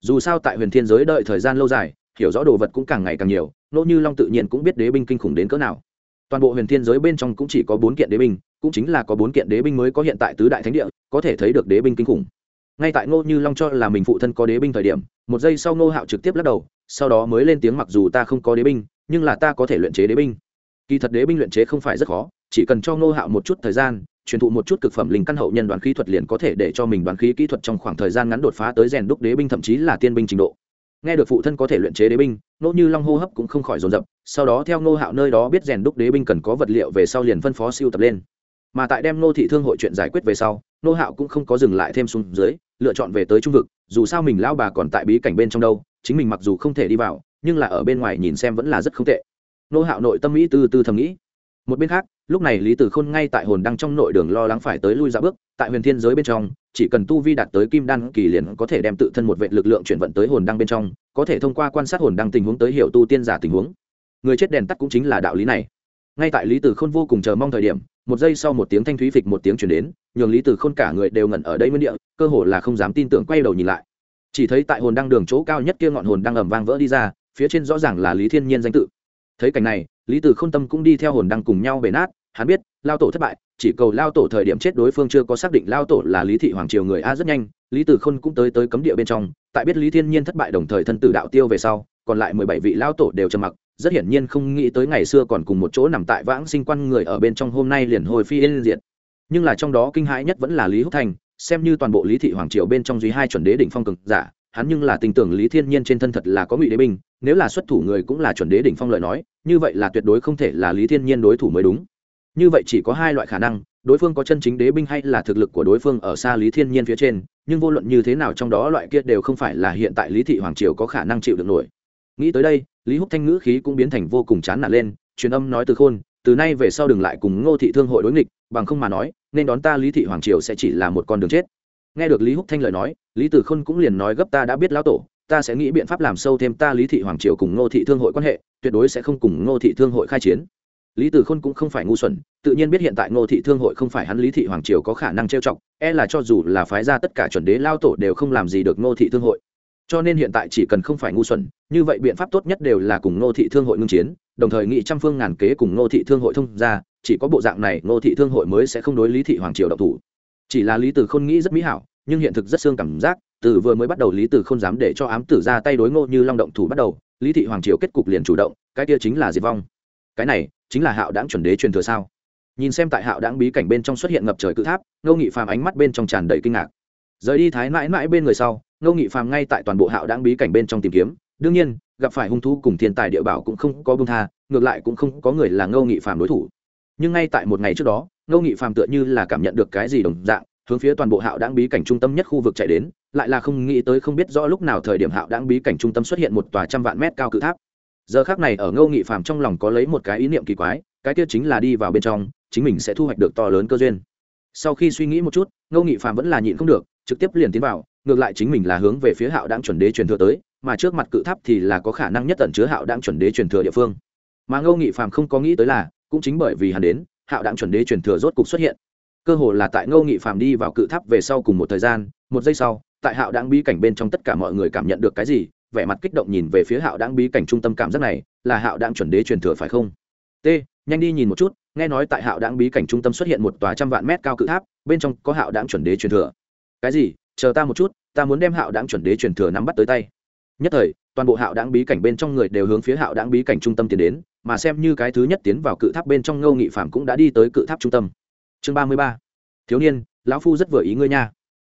S1: Dù sao tại huyền thiên giới đợi thời gian lâu dài, hiểu rõ đồ vật cũng càng ngày càng nhiều, ngô như long tự nhiên cũng biết đế binh kinh khủng đến cỡ nào. Toàn bộ huyền thiên giới bên trong cũng chỉ có bốn kiện đế binh, cũng chính là có bốn kiện đế binh mới có hiện tại tứ đại thánh địa, có thể thấy được đế binh kinh khủng. Ngay tại ngô như long cho là mình phụ thân có đế binh thời điểm, một giây sau ngô hạo trực tiếp lắc đầu, sau đó mới lên tiếng mặc dù ta không có đế binh nhưng là ta có thể luyện chế đế binh. Kỳ thật đế binh luyện chế không phải rất khó, chỉ cần cho ngô hạo một chút thời gian, truyền thụ một chút cực phẩm linh căn hậu nhân đoán khí thuật liền có thể để cho mình đoán khí kỹ thuật trong khoảng thời gian ngắn đột phá tới rèn đúc đế binh thậm chí là tiên binh trình độ. Nghe được phụ thân có thể luyện chế đế binh nỗ như long hô hấp cũng không khỏi dồn dập, sau đó theo ngô hạo nơi đó biết rèn đúc đế binh cần có vật liệu về sau liền phân phó siêu tập lên. Mà tại đem nô thị thương hội chuyện giải quyết về sau nô hạo cũng không có dừng lại thêm xuống dưới, lựa chọn về tới trung vực, dù sao mình lao bà còn tại bí cảnh bên trong đâu, chính mình mặc dù không thể đi vào nhưng là ở bên ngoài nhìn xem vẫn là rất không tệ. Nô hạo nội tâm mỹ tư tư thầm nghĩ. Một bên khác, lúc này lý tử khôn ngay tại hồn đăng trong nội đường lo lắng phải tới lui ra bước, tại huyền thiên giới bên trong, chỉ cần tu vi đạt tới kim đan kỳ liền có thể đem tự thân một vệ lực lượng chuyển vận tới hồn đăng bên trong, có thể thông qua quan sát hồn đăng tình huống tới hiểu tu tiên giả tình huống. Người chết đèn tắt cũng chính là đạo lý này. Ngay tại lý tử khôn vô cùng chờ mong thời điểm, một giây sau một tiếng thanh thúy phịch một tiếng chuyển đến, nhường lý tử khôn cả người đều ngẩn ở đây nguyên địa, cơ hồ là không dám tin tưởng quay đầu nhìn lại. Chỉ thấy tại hồn đăng đường chỗ cao nhất kia ngọn hồn đang ầm vang vỡ đi ra phía trên rõ ràng là lý thiên nhiên danh tự. Thấy cảnh này, lý tử khôn tâm cũng đi theo hồn đăng cùng nhau bể nát, hắn biết, lao tổ thất bại, chỉ cầu lao tổ thời điểm chết đối phương chưa có xác định lao tổ là lý thị hoàng triều người a rất nhanh, lý tử khôn cũng tới tới cấm địa bên trong, tại biết lý thiên nhiên thất bại đồng thời thân tử đạo tiêu về sau, còn lại mười bảy vị lao tổ đều trầm mặc, rất hiển nhiên không nghĩ tới ngày xưa còn cùng một chỗ nằm tại vãng sinh quan người ở bên trong hôm nay liền hồi phi yên diệt. Nhưng là trong đó kinh hãi nhất vẫn là lý húc thành, xem như toàn bộ lý thị hoàng triều bên trong duy hai chuẩn đế đỉnh phong cực giả, hắn nhưng là tình tưởng lý thiên nhiên trên thân thật là có ngụy đế binh nếu là xuất thủ người cũng là chuẩn đế đỉnh phong lợi nói, như vậy là tuyệt đối không thể là lý thiên nhiên đối thủ mới đúng. Như vậy chỉ có hai loại khả năng, đối phương có chân chính đế binh hay là thực lực của đối phương ở xa lý thiên nhiên phía trên, nhưng vô luận như thế nào trong đó loại kia đều không phải là hiện tại lý thị hoàng triều có khả năng chịu được nổi. Nghĩ tới đây, lý húc thanh ngữ khí cũng biến thành vô cùng chán nản lên, truyền âm nói từ khôn, từ nay về sau đừng lại cùng ngô thị thương hội đối nghịch, bằng không mà nói, nên đón ta lý thị hoàng triều sẽ chỉ là một con đường chết. Nghe được lý húc thanh lời nói, lý tử khôn cũng liền nói gấp ta đã biết lão tổ ta sẽ nghĩ biện pháp làm sâu thêm ta lý thị hoàng triều cùng ngô thị thương hội quan hệ, tuyệt đối sẽ không cùng ngô thị thương hội khai chiến. Lý tử khôn cũng không phải ngu xuẩn, tự nhiên biết hiện tại ngô thị thương hội không phải hắn lý thị hoàng triều có khả năng trêu chọc e là cho dù là phái ra tất cả chuẩn đế lao tổ đều không làm gì được ngô thị thương hội. Cho nên hiện tại chỉ cần không phải ngu xuẩn, như vậy biện pháp tốt nhất đều là cùng ngô thị thương hội ngưng chiến, đồng thời nghị trăm phương ngàn kế cùng ngô thị thương hội thông ra, chỉ có bộ dạng này ngô thị thương hội mới sẽ không đối lý thị hoàng triều độc thủ. Chỉ là lý tử khôn nghĩ rất mỹ hảo, nhưng hiện thực rất xương cảm giác từ vừa mới bắt đầu lý tử không dám để cho ám tử ra tay đối ngô như long động thủ bắt đầu lý thị hoàng triều kết cục liền chủ động cái kia chính là diệt vong cái này chính là hạo đáng chuẩn đế truyền thừa sao nhìn xem tại hạo đáng bí cảnh bên trong xuất hiện ngập trời cự tháp ngô nghị phàm ánh mắt bên trong tràn đầy kinh ngạc rời đi thái mãi mãi bên người sau ngô nghị phàm ngay tại toàn bộ hạo đáng bí cảnh bên trong tìm kiếm đương nhiên gặp phải hung thú cùng thiên tài địa bảo cũng không có bưng tha ngược lại cũng không có người là ngô nghị phàm đối thủ nhưng ngay tại một ngày trước đó ngô nghị phàm tựa như là cảm nhận được cái gì đồng dạng hướng phía toàn bộ hạo đáng bí cảnh trung tâm nhất khu vực chạy đến lại là không nghĩ tới không biết rõ lúc nào thời điểm hạo đáng bí cảnh trung tâm xuất hiện một tòa trăm vạn mét cao cự tháp. Giờ khác này ở ngô nghị phàm trong lòng có lấy một cái ý niệm kỳ quái, cái tiết chính là đi vào bên trong, chính mình sẽ thu hoạch được to lớn cơ duyên. Sau khi suy nghĩ một chút, ngô nghị phàm vẫn là nhịn không được, trực tiếp liền tiến vào, ngược lại chính mình là hướng về phía hạo đáng chuẩn đế truyền thừa tới, mà trước mặt cự tháp thì là có khả năng nhất tận chứa hạo đáng chuẩn đế truyền thừa địa phương. Mà ngô nghị phàm không có nghĩ tới là, cũng chính bởi vì hắn đến, hạo đáng chuẩn đế truyền thừa rốt cục xuất hiện. Cơ hồ là tại ngô nghị phàm đi vào cự tháp về sau cùng một thời gian, một giây sau tại hạo đáng bí cảnh bên trong tất cả mọi người cảm nhận được cái gì, vẻ mặt kích động nhìn về phía hạo đáng bí cảnh trung tâm cảm giác này, là hạo đáng chuẩn đế truyền thừa phải không? T, nhanh đi nhìn một chút, nghe nói tại hạo đáng bí cảnh trung tâm xuất hiện một tòa trăm vạn mét cao cự tháp, bên trong có hạo đáng chuẩn đế truyền thừa. Cái gì? Chờ ta một chút, ta muốn đem hạo đáng chuẩn đế truyền thừa nắm bắt tới tay. Nhất thời, toàn bộ hạo đáng bí cảnh bên trong người đều hướng phía hạo đáng bí cảnh trung tâm tiến đến, mà xem như cái thứ nhất tiến vào cự tháp bên trong ngô nghị phạm cũng đã đi tới cự tháp trung tâm. Chương ba mươi ba. Thiếu niên, lão phu rất vừa ý ngươi nha.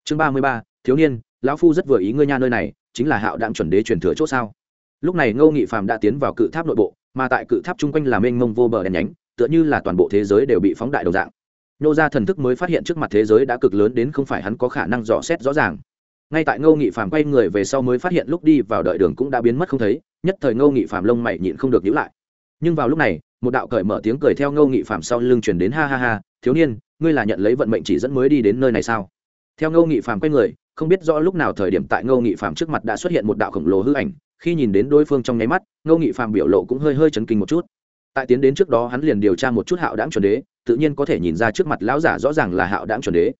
S1: Chương ba mươi ba thiếu niên, lão phu rất vừa ý ngươi nha nơi này, chính là hạo đạm chuẩn đế truyền thừa c h ỗ sao? Lúc này ngô nghị phạm đã tiến vào cự tháp nội bộ, mà tại cự tháp chung quanh là mênh mông vô bờ đèn nhánh, tựa như là toàn bộ thế giới đều bị phóng đại đầu dạng. Nô ra thần thức mới phát hiện trước mặt thế giới đã cực lớn đến không phải hắn có khả năng dò xét rõ ràng. Ngay tại ngô nghị phạm quay người về sau mới phát hiện lúc đi vào đợi đường cũng đã biến mất không thấy, nhất thời ngô nghị phạm lông mày nhịn không được nhữ lại. Nhưng vào lúc này, một đạo cởi mở tiếng cười theo ngô nghị phạm sau lưng chuyển đến ha ha ha, thiếu niên, ngươi là nhận lấy vận mệnh chỉ dẫn mới đi đến nơi này sao? Theo ngô nghị phạm quay người không biết rõ lúc nào thời điểm tại ngô nghị phạm trước mặt đã xuất hiện một đạo khổng lồ hư ảnh, khi nhìn đến đối phương trong nháy mắt, ngô nghị phạm biểu lộ cũng hơi hơi chấn kinh một chút. Tại tiến đến trước đó hắn liền điều tra một chút hạo đáng chuẩn đế, tự nhiên có thể nhìn ra trước mặt lão giả rõ ràng là hạo đáng chuẩn đế.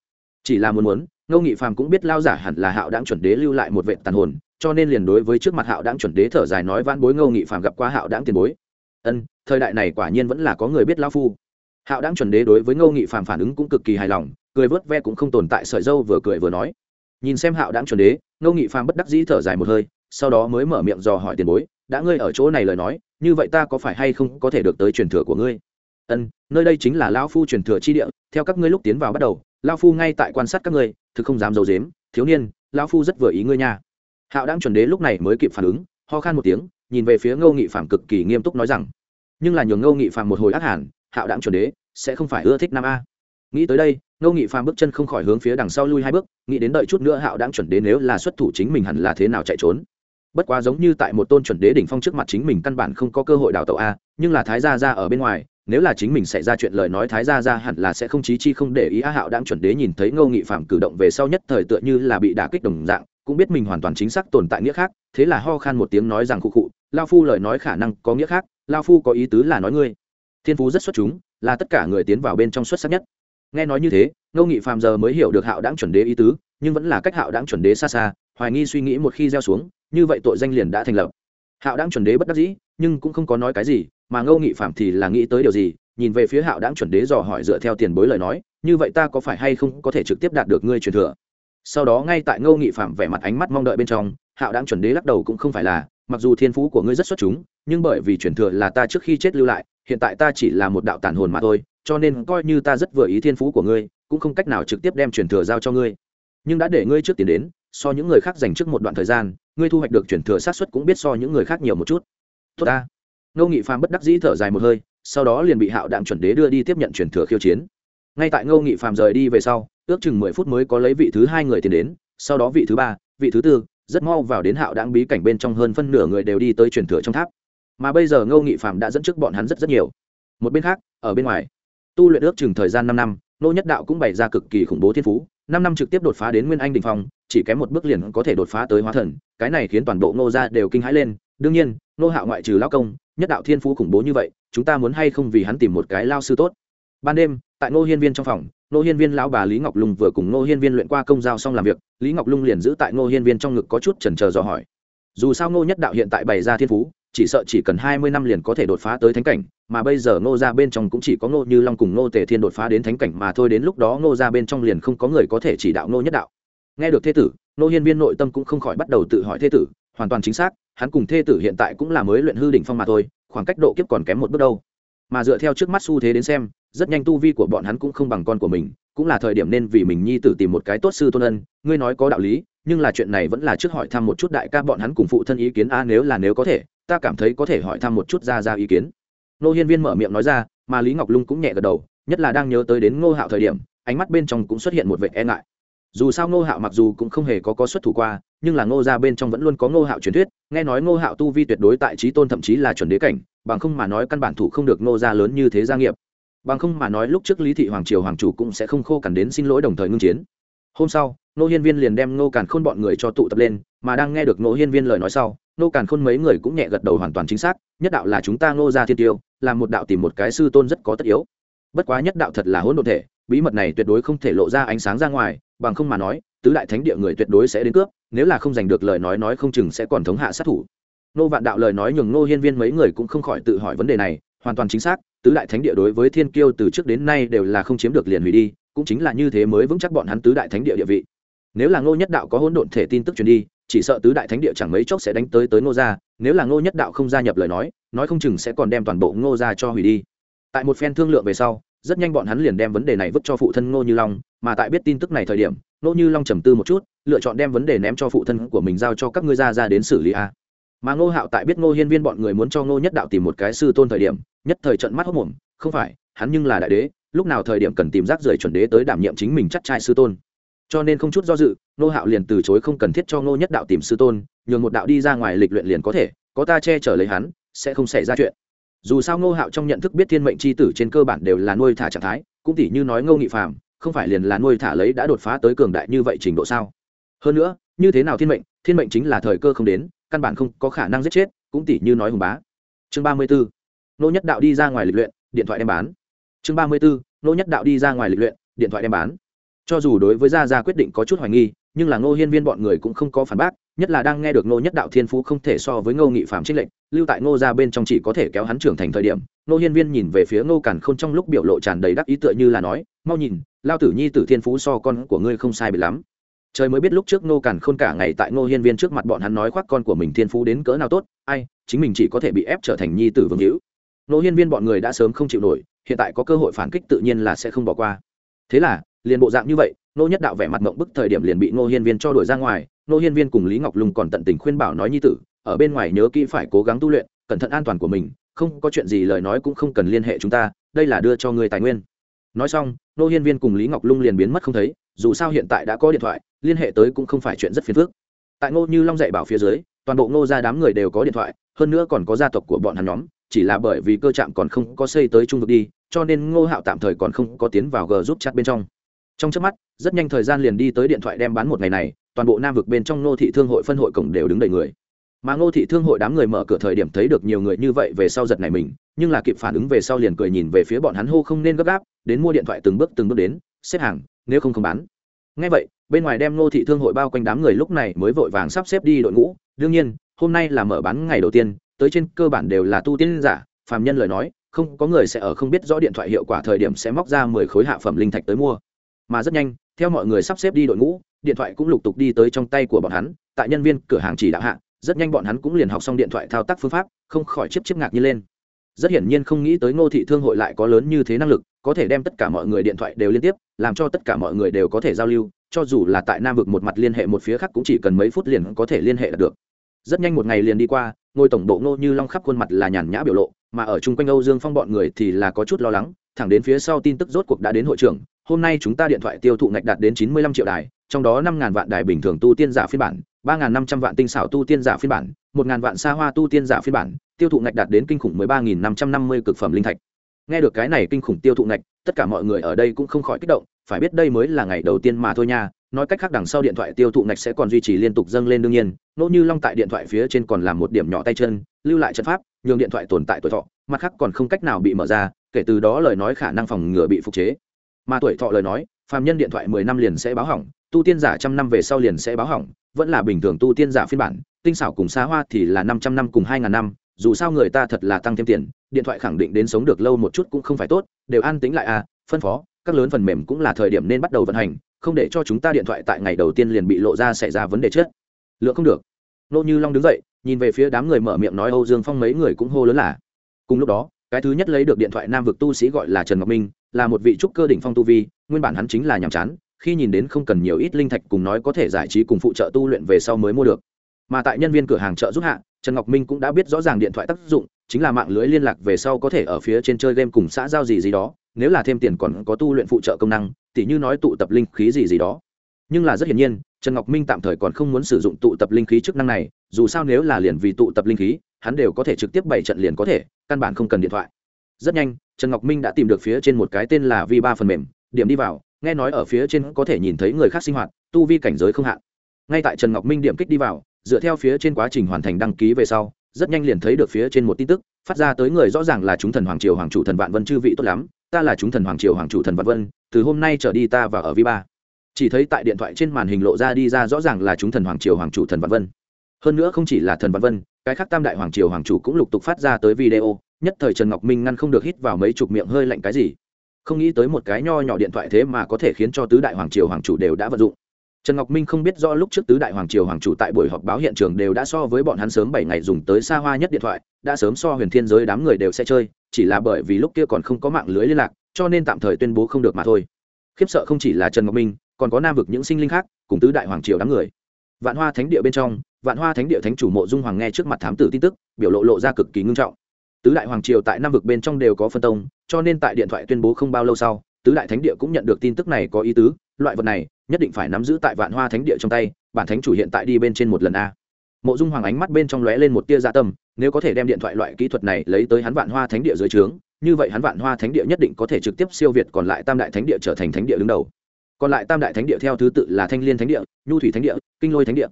S1: Chỉ là muốn muốn, ngô nghị phàm cũng biết lão giả hẳn là hạo đáng chuẩn đế lưu lại một vệ tàn hồn, cho nên liền đối với trước mặt hạo đáng chuẩn đế thở dài nói vãn bối ngô nghị phàm gặp qua hạo đáng tiền bối. Ân, thời đại này quả nhiên vẫn là có người biết lão phu. Hạo đáng chuẩn đế đối với ngô nghị phàm phản ứng cũng cực kỳ hài lòng, cười vớt ve cũng không tồn tại sợi dâu vừa cười vừa nói nhìn xem hạo đáng chuẩn đế, ngô nghị phàm bất đắc dĩ thở dài một hơi, sau đó mới mở miệng dò hỏi tiền bối, đã ngươi ở chỗ này lời nói, như vậy ta có phải hay không có thể được tới truyền thừa của ngươi? Ân, nơi đây chính là lão phu truyền thừa chi địa, theo các ngươi lúc tiến vào bắt đầu, lão phu ngay tại quan sát các ngươi, thực không dám d i ấ u dếm thiếu niên, lão phu rất vừa ý ngươi nha. Hạo đang chuẩn đế lúc này mới kịp phản ứng, ho khan một tiếng, nhìn về phía ngô nghị phạm cực kỳ nghiêm túc nói rằng, nhưng là nhường ngô nghị phạm một hồi ác hẳn hạo đáng chuẩn đế sẽ không phải ưa thích nam a nghĩ tới đây, ngô nghị phàm bước chân không khỏi hướng phía đằng sau lui hai bước, nghĩ đến đợi chút nữa hạo đáng chuẩn đế nếu là xuất thủ chính mình hẳn là thế nào chạy trốn. Bất quá giống như tại một tôn chuẩn đế đỉnh phong trước mặt chính mình căn bản không có cơ hội đào tẩu a, nhưng là thái gia ra ở bên ngoài, nếu là chính mình xảy ra chuyện lời nói thái gia ra hẳn là sẽ không chí chi không để ý a hạo đang chuẩn đế nhìn thấy ngô nghị phàm cử động về sau nhất thời tựa như là bị đả kích đồng dạng, cũng biết mình hoàn toàn chính xác tồn tại nghĩa khác, thế là ho khan một tiếng nói rằng khụ khụ, lao phu lời nói khả năng có nghĩa khác, lao phu có ý tứ là nói ngươi. Thiên phú rất xuất chúng, là tất cả người tiến vào bên trong xuất sắc nhất nghe nói như thế, ngô nghị phạm giờ mới hiểu được hạo đáng chuẩn đế ý tứ, nhưng vẫn là cách hạo đáng chuẩn đế xa xa, hoài nghi suy nghĩ một khi gieo xuống, như vậy tội danh liền đã thành lập. Hạo đáng chuẩn đế bất đắc dĩ, nhưng cũng không có nói cái gì, mà ngô nghị phạm thì là nghĩ tới điều gì, nhìn về phía hạo đáng chuẩn đế dò hỏi dựa theo tiền bối lời nói, như vậy ta có phải hay không có thể trực tiếp đạt được ngươi truyền thừa? Sau đó ngay tại ngô nghị phạm vẻ mặt ánh mắt mong đợi bên trong, hạo đáng chuẩn đế lắc đầu cũng không phải là, mặc dù thiên phú của ngươi rất xuất chúng, nhưng bởi vì truyền thừa là ta trước khi chết lưu lại, hiện tại ta chỉ là một đạo tản hồn mà thôi cho nên coi như ta rất vừa ý thiên phú của ngươi, cũng không cách nào trực tiếp đem truyền thừa giao cho ngươi. Nhưng đã để ngươi trước tiến đến, so những người khác dành trước một đoạn thời gian, ngươi thu hoạch được truyền thừa sát xuất cũng biết so những người khác nhiều một chút. Tốt ta. Ngô nghị phàm bất đắc dĩ thở dài một hơi, sau đó liền bị hạo đạm chuẩn đế đưa đi tiếp nhận truyền thừa khiêu chiến. Ngay tại ngô nghị phàm rời đi về sau, ước chừng mười phút mới có lấy vị thứ hai người tiến đến, sau đó vị thứ ba, vị thứ tư, rất mau vào đến hạo đáng bí cảnh bên trong hơn phân nửa người đều đi tới truyền thừa trong tháp. Mà bây giờ ngô nghị phàm đã dẫn trước bọn hắn rất rất nhiều. Một bên khác, ở bên ngoài tu luyện ước chừng thời gian năm năm, nô nhất đạo cũng bày ra cực kỳ khủng bố thiên phú, năm năm trực tiếp đột phá đến nguyên anh đình phong, chỉ kém một bước liền có thể đột phá tới hóa thần, cái này khiến toàn bộ ngô gia đều kinh hãi lên. Đương nhiên nô hạo ngoại trừ lao công, nhất đạo thiên phú khủng bố như vậy, chúng ta muốn hay không vì hắn tìm một cái lao sư tốt? Ban đêm, tại ngô hiên viên trong phòng, ngô hiên viên lão bà lý ngọc lung vừa cùng ngô hiên viên luyện qua công giao xong làm việc, lý ngọc lung liền giữ tại ngô hiên viên trong ngực có chút chần chờ dò hỏi. Dù sao ngô nhất đạo hiện tại bày ra thiên phú chỉ sợ chỉ cần hai mươi năm liền có thể đột phá tới thánh cảnh, mà bây giờ ngô gia bên trong cũng chỉ có ngô như long cùng ngô tề thiên đột phá đến thánh cảnh mà thôi, đến lúc đó ngô gia bên trong liền không có người có thể chỉ đạo ngô nhất đạo. Nghe được thế tử, ngô hiên viên nội tâm cũng không khỏi bắt đầu tự hỏi thế tử, hoàn toàn chính xác, hắn cùng thê tử hiện tại cũng là mới luyện hư đỉnh phong mà thôi, khoảng cách độ kiếp còn kém một bước đâu. Mà dựa theo trước mắt xu thế đến xem, rất nhanh tu vi của bọn hắn cũng không bằng con của mình, cũng là thời điểm nên vì mình nhi tử tìm một cái tốt sư tôn ân, ngươi nói có đạo lý nhưng là chuyện này vẫn là trước hỏi thăm một chút đại ca bọn hắn cùng phụ thân ý kiến. A nếu là nếu có thể, ta cảm thấy có thể hỏi thăm một chút ra ra ý kiến. Nô hiên viên mở miệng nói ra, mà lý ngọc lung cũng nhẹ gật đầu, nhất là đang nhớ tới đến ngô hạo thời điểm, ánh mắt bên trong cũng xuất hiện một vệ e ngại. Dù sao ngô hạo mặc dù cũng không hề có có xuất thủ qua, nhưng là ngô ra bên trong vẫn luôn có ngô hạo truyền thuyết, nghe nói ngô hạo tu vi tuyệt đối tại trí tôn thậm chí là chuẩn đế cảnh, bằng không mà nói căn bản thủ không được ngô ra lớn như thế gia nghiệp. Bằng không mà nói lúc trước lý thị hoàng triều hoàng chủ cũng sẽ không khô cằn đến xin lỗi đồng thời ngưng chiến. Hôm sau nô hiên viên liền đem nô càn khôn bọn người cho tụ tập lên, mà đang nghe được nô hiên viên lời nói sau nô càn khôn mấy người cũng nhẹ gật đầu hoàn toàn chính xác, nhất đạo là chúng ta Nô ra thiên tiêu, là một đạo tìm một cái sư tôn rất có tất yếu. Bất quá nhất đạo thật là hỗn độn thể, bí mật này tuyệt đối không thể lộ ra ánh sáng ra ngoài, bằng không mà nói, tứ đại thánh địa người tuyệt đối sẽ đến cướp, nếu là không giành được lời nói nói không chừng sẽ còn thống hạ sát thủ. Nô vạn đạo lời nói nhường nô hiên viên mấy người cũng không khỏi tự hỏi vấn đề này, hoàn toàn chính xác, tứ đại thánh địa đối với thiên kiêu từ trước đến nay đều là không chiếm được liền hủy đi, cũng chính là như thế mới vững chắc bọn hắn tứ đại thánh địa địa vị nếu là ngô nhất đạo có hỗn độn thể tin tức truyền đi, chỉ sợ tứ đại thánh địa chẳng mấy chốc sẽ đánh tới tới ngô gia. Nếu là ngô nhất đạo không gia nhập lời nói nói không chừng sẽ còn đem toàn bộ ngô gia cho hủy đi. Tại một phen thương lượng về sau, rất nhanh bọn hắn liền đem vấn đề này vứt cho phụ thân ngô như long, mà tại biết tin tức này thời điểm, ngô như long trầm tư một chút, lựa chọn đem vấn đề ném cho phụ thân của mình giao cho các ngươi gia ra đến xử lý a. Mà ngô hạo tại biết ngô hiên viên bọn người muốn cho ngô nhất đạo tìm một cái sư tôn thời điểm, nhất thời trận mắt hốc mồm không phải, hắn nhưng là đại đế, lúc nào thời điểm cần tìm rác rưởi chuẩn đế tới đảm nhiệm chính mình chắc trai sư tôn cho nên không chút do dự, ngô hạo liền từ chối không cần thiết cho ngô nhất đạo tìm sư tôn, nhường một đạo đi ra ngoài lịch luyện liền có thể, có ta che chở lấy hắn, sẽ không xảy ra chuyện. Dù sao ngô hạo trong nhận thức biết thiên mệnh c h i tử trên cơ bản đều là nuôi thả trạng thái, cũng tỉ như nói ngô nghị phàm, không phải liền là nuôi thả lấy đã đột phá tới cường đại như vậy trình độ sao? Hơn nữa, như thế nào thiên mệnh thiên mệnh chính là thời cơ không đến, căn bản không có khả năng giết chết, cũng tỉ như nói hùng bá. Chương ba mươi b ố nô nhất đạo đi ra ngoài lịch luyện, điện thoại đem bán. Chương ba mươi b ố nô nhất đạo đi ra ngoài lịch luyện, điện thoại đem bán cho dù đối với gia gia quyết định có chút hoài nghi, nhưng là ngô hiên viên bọn người cũng không có phản bác, nhất là đang nghe được ngô nhất đạo thiên phú không thể so với ngô nghị phạm trích lệnh lưu tại ngô ra bên trong chỉ có thể kéo hắn trưởng thành thời điểm, ngô hiên viên nhìn về phía ngô càn k h ô n trong lúc biểu lộ tràn đầy đắc ý tựa như là nói, mau nhìn, lao tử nhi tử thiên phú so con của ngươi không sai bị lắm. Trời mới biết lúc trước ngô càn khôn cả ngày tại ngô hiên viên trước mặt bọn hắn nói khoác con của mình thiên phú đến cỡ nào tốt, ai, chính mình chỉ có thể bị ép trở thành nhi tử vương hữu. Ngô hiên viên bọn người đã sớm không chịu nổi, hiện tại có cơ hội phản kích tự nhiên là sẽ không bỏ qua. Thế là liền bộ dạng như vậy, ngô nhất đạo vẻ mặt mộng bức thời điểm liền bị ngô hiên viên cho đuổi ra ngoài. Nô hiên viên cùng lý ngọc lung còn tận tình khuyên bảo nói nhi tử, ở bên ngoài nhớ kỹ phải cố gắng tu luyện, cẩn thận an toàn của mình, không có chuyện gì lời nói cũng không cần liên hệ chúng ta, đây là đưa cho người tài nguyên. Nói xong nô hiên viên cùng lý ngọc lung liền biến mất không thấy, dù sao hiện tại đã có điện thoại, liên hệ tới cũng không phải chuyện rất phiền phức. Tại ngô như long dạy bảo phía dưới, toàn bộ ngô gia đám người đều có điện thoại, hơn nữa còn có gia tộc của bọn hắn nhóm, chỉ là bởi vì cơ trạm còn không có xây tới trung vực đi, cho nên ngô hạo tạm thời còn không có tiến vào g giúp chat bên trong trong trước mắt, rất nhanh thời gian liền đi tới điện thoại đem bán một ngày này, toàn bộ nam vực bên trong ngô thị thương hội phân hội cổng đều đứng đầy người. Mà ngô thị thương hội đám người mở cửa thời điểm thấy được nhiều người như vậy về sau giật này mình, nhưng là kịp phản ứng về sau liền cười nhìn về phía bọn hắn hô không nên gấp gáp, đến mua điện thoại từng bước từng bước đến, xếp hàng, nếu không không bán. Ngay vậy, bên ngoài đem ngô thị thương hội bao quanh đám người lúc này mới vội vàng sắp xếp đi đội ngũ. Đương nhiên, hôm nay là mở bán ngày đầu tiên, tới trên cơ bản đều là tu tiên giả, phàm nhân lời nói, không có người sẽ ở không biết rõ điện thoại hiệu quả thời điểm sẽ móc ra mười khối hạ phẩm linh thạch tới mua mà rất nhanh, theo mọi người sắp xếp đi đội ngũ, điện thoại cũng lục tục đi tới trong tay của bọn hắn. Tại nhân viên cửa hàng chỉ đạo hạ, rất nhanh bọn hắn cũng liền học xong điện thoại thao tác phương pháp, không khỏi chiếc chiếc ngạc như lên. Rất hiển nhiên không nghĩ tới ngô thị thương hội lại có lớn như thế năng lực, có thể đem tất cả mọi người điện thoại đều liên tiếp, làm cho tất cả mọi người đều có thể giao lưu, cho dù là tại nam vực một mặt liên hệ một phía khác cũng chỉ cần mấy phút liền có thể liên hệ được. Rất nhanh một ngày liền đi qua, ngôi tổng bộ ngô như long khắp khuôn mặt là nhàn nhã biểu lộ, mà ở chung quanh âu dương phong bọn người thì là có chút lo lắng, thẳng đến phía sau tin tức rốt cuộc đã đến hội trưởng hôm nay chúng ta điện thoại tiêu thụ ngạch đạt đến chín mươi lăm triệu đài, trong đó năm ngàn vạn đài bình thường tu tiên giả phiên bản, ba ngàn năm trăm vạn tinh xảo tu tiên giả phiên bản, một ngàn vạn xa hoa tu tiên giả phiên bản, tiêu thụ ngạch đạt đến kinh khủng mười ba nghìn năm trăm năm mươi cực phẩm linh thạch. Nghe được cái này kinh khủng tiêu thụ ngạch, tất cả mọi người ở đây cũng không khỏi kích động, phải biết đây mới là ngày đầu tiên mà thôi nha, nói cách khác đằng sau điện thoại tiêu thụ ngạch sẽ còn duy trì liên tục dâng lên đương nhiên, nỗ như long tại điện thoại phía trên còn làm một điểm nhỏ tay chân, lưu lại trận pháp, nhường điện thoại tồn tại tuổi thọ, mặt khác còn không cách nào bị mở ra, kể từ đó lời nói khả năng phòng ngừa bị phục chế mà tuổi thọ lời nói, phàm nhân điện thoại mười năm liền sẽ báo hỏng, tu tiên giả trăm năm về sau liền sẽ báo hỏng, vẫn là bình thường tu tiên giả phiên bản, tinh xảo cùng xa hoa thì là năm trăm năm cùng hai ngàn năm, dù sao người ta thật là tăng thêm tiền, điện thoại khẳng định đến sống được lâu một chút cũng không phải tốt, đều an tính lại à phân phó, các lớn phần mềm cũng là thời điểm nên bắt đầu vận hành, không để cho chúng ta điện thoại tại ngày đầu tiên liền bị lộ ra xảy ra vấn đề chết lượng không được. Nô như long đứng dậy, nhìn về phía đám người mở miệng nói âu dương phong mấy người cũng hô lớn là. Cùng lúc đó, cái thứ nhất lấy được điện thoại nam vực tu sĩ gọi là trần ngọc minh là một vị trúc cơ đỉnh phong tu vi, nguyên bản hắn chính là nhàm chán, khi nhìn đến không cần nhiều ít linh thạch cùng nói có thể giải trí cùng phụ trợ tu luyện về sau mới mua được. Mà tại nhân viên cửa hàng trợ giúp hạ, trần ngọc minh cũng đã biết rõ ràng điện thoại tác dụng, chính là mạng lưới liên lạc về sau có thể ở phía trên chơi game cùng xã giao gì gì đó, nếu là thêm tiền còn có tu luyện phụ trợ công năng, tỉ như nói tụ tập linh khí gì gì đó. Nhưng là rất hiển nhiên, trần ngọc minh tạm thời còn không muốn sử dụng tụ tập linh khí chức năng này, dù sao nếu là liền vì tụ tập linh khí, hắn đều có thể trực tiếp bày trận liền có thể, căn bản không cần điện thoại rất nhanh, trần ngọc minh đã tìm được phía trên một cái tên là vi ba phần mềm, điểm đi vào, nghe nói ở phía trên có thể nhìn thấy người khác sinh hoạt, tu vi cảnh giới không hạn. Ngay tại trần ngọc minh điểm kích đi vào, dựa theo phía trên quá trình hoàn thành đăng ký về sau, rất nhanh liền thấy được phía trên một tin tức, phát ra tới người rõ ràng là chúng thần hoàng triều hoàng chủ thần vạn vân chư vị tốt lắm, ta là chúng thần hoàng triều hoàng chủ thần vạn vân, từ hôm nay trở đi ta và ở vi ba. Chỉ thấy tại điện thoại trên màn hình lộ ra đi ra rõ ràng là chúng thần hoàng triều hoàng chủ thần vạn vân. Hơn nữa không chỉ là thần vạn vân, cái khác tam đại hoàng triều hoàng chủ cũng lục tục phát ra tới video nhất thời trần ngọc minh ngăn không được hít vào mấy chục miệng hơi lạnh cái gì. Không nghĩ tới một cái nho nhỏ điện thoại thế mà có thể khiến cho tứ đại hoàng triều hoàng chủ đều đã vận dụng. Trần ngọc minh không biết rõ lúc trước tứ đại hoàng triều hoàng chủ tại buổi họp báo hiện trường đều đã so với bọn hắn sớm bảy ngày dùng tới xa hoa nhất điện thoại, đã sớm so huyền thiên giới đám người đều sẽ chơi, chỉ là bởi vì lúc kia còn không có mạng lưới liên lạc, cho nên tạm thời tuyên bố không được mà thôi. Khiếp sợ không chỉ là trần ngọc minh, còn có nam vực những sinh linh khác, cùng tứ đại hoàng triều đám người. Vạn hoa thánh địa bên trong, vạn hoa thánh địa thánh chủ mộ dung hoàng nghe trước mặt thám tử tin tức, biểu lộ lộ ra cực kỳ ngưng trọng tứ đại hoàng triều tại nam vực bên trong đều có phân tông, cho nên tại điện thoại tuyên bố không bao lâu sau, tứ đại thánh địa cũng nhận được tin tức này có ý tứ, loại vật này nhất định phải nắm giữ tại vạn hoa thánh địa trong tay, bản thánh chủ hiện tại đi bên trên một lần a. Mộ dung hoàng ánh mắt bên trong lóe lên một tia dạ tâm, nếu có thể đem điện thoại loại kỹ thuật này lấy tới hắn vạn hoa thánh địa dưới trướng, như vậy hắn vạn hoa thánh địa nhất định có thể trực tiếp siêu việt còn lại tam đại thánh địa trở thành thánh địa đứng đầu. Còn lại tam đại thánh địa theo thứ tự là thanh liên thánh địa, nhu thủy thánh địa, kinh lôi thánh địa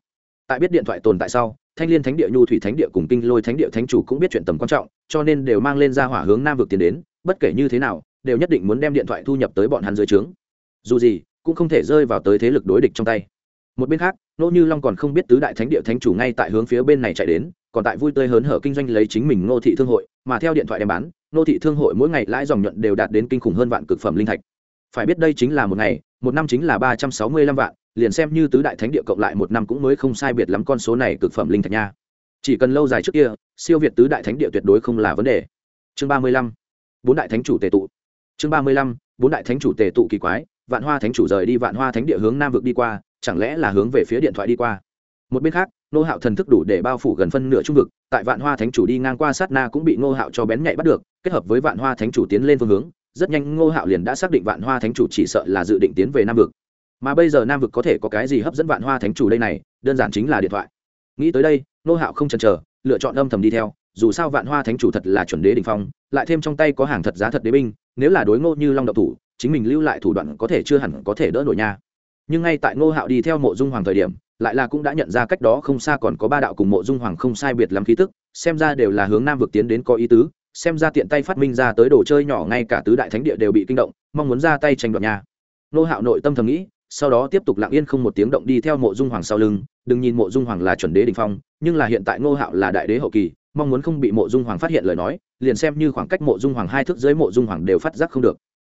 S1: tại biết điện thoại tồn tại sau, thanh liên thánh địa, nhu thủy thánh địa cùng kinh lôi thánh địa thánh chủ cũng biết chuyện tầm quan trọng, cho nên đều mang lên ra hỏa hướng nam vực tiến đến, bất kể như thế nào, đều nhất định muốn đem điện thoại thu nhập tới bọn hắn dưới trướng. Dù gì, cũng không thể rơi vào tới thế lực đối địch trong tay. Một bên khác nỗ như long còn không biết tứ đại thánh địa thánh chủ ngay tại hướng phía bên này chạy đến, còn tại vui tươi hớn hở kinh doanh lấy chính mình ngô thị thương hội, mà theo điện thoại đem bán, ngô thị thương hội mỗi ngày lãi dòng nhuận đều đạt đến kinh khủng hơn vạn cực phẩm linh thạch. Phải biết đây chính là một ngày, một năm chính là ba trăm sáu mươi lăm vạn liền xem như tứ đại thánh địa cộng lại một năm cũng mới không sai biệt lắm con số này cực phẩm linh thạch nha. Chỉ cần lâu dài trước kia, siêu việt tứ đại thánh địa tuyệt đối không là vấn đề. Chương ba mươi lăm, bốn đại thánh chủ tề tụ. Chương ba mươi lăm, bốn đại thánh chủ tề tụ kỳ quái, vạn hoa thánh chủ rời đi, vạn hoa thánh địa hướng nam vực đi qua, chẳng lẽ là hướng về phía điện thoại đi qua? Một bên khác nô hạo thần thức đủ để bao phủ gần phân nửa trung vực, tại vạn hoa thánh chủ đi ngang qua sát na cũng bị nô hạo cho bén nhạy bắt được, kết hợp với vạn hoa thánh chủ tiến lên phương hướng, rất nhanh ngô hạo liền đã xác định vạn hoa thánh chủ chỉ sợ là dự định tiến về nam vực mà bây giờ nam vực có thể có cái gì hấp dẫn vạn hoa thánh chủ đây này, đơn giản chính là điện thoại. Nghĩ tới đây, nô hạo không chần chờ, lựa chọn âm thầm đi theo, dù sao vạn hoa thánh chủ thật là chuẩn đế đình phong, lại thêm trong tay có hàng thật giá thật đế binh, nếu là đối ngô như long độc thủ, chính mình lưu lại thủ đoạn có thể chưa hẳn có thể đỡ nổi nha. Nhưng ngay tại ngô hạo đi theo mộ dung hoàng thời điểm, lại là cũng đã nhận ra cách đó không xa còn có ba đạo cùng mộ dung hoàng không sai biệt lắm khí tức, xem ra đều là hướng nam vực tiến đến có ý tứ, xem ra tiện tay phát minh ra tới đồ chơi nhỏ ngay cả tứ đại thánh địa đều bị kinh động, mong muốn ra tay tranh đoạt nhà nô hạo nội tâm thầm nghĩ sau đó tiếp tục lặng yên không một tiếng động đi theo mộ dung hoàng sau lưng. Đừng nhìn mộ dung hoàng là chuẩn đế đình phong, nhưng là hiện tại ngô hạo là đại đế hậu kỳ, mong muốn không bị mộ dung hoàng phát hiện lời nói, liền xem như khoảng cách mộ dung hoàng hai thước dưới mộ dung hoàng đều phát giác không được.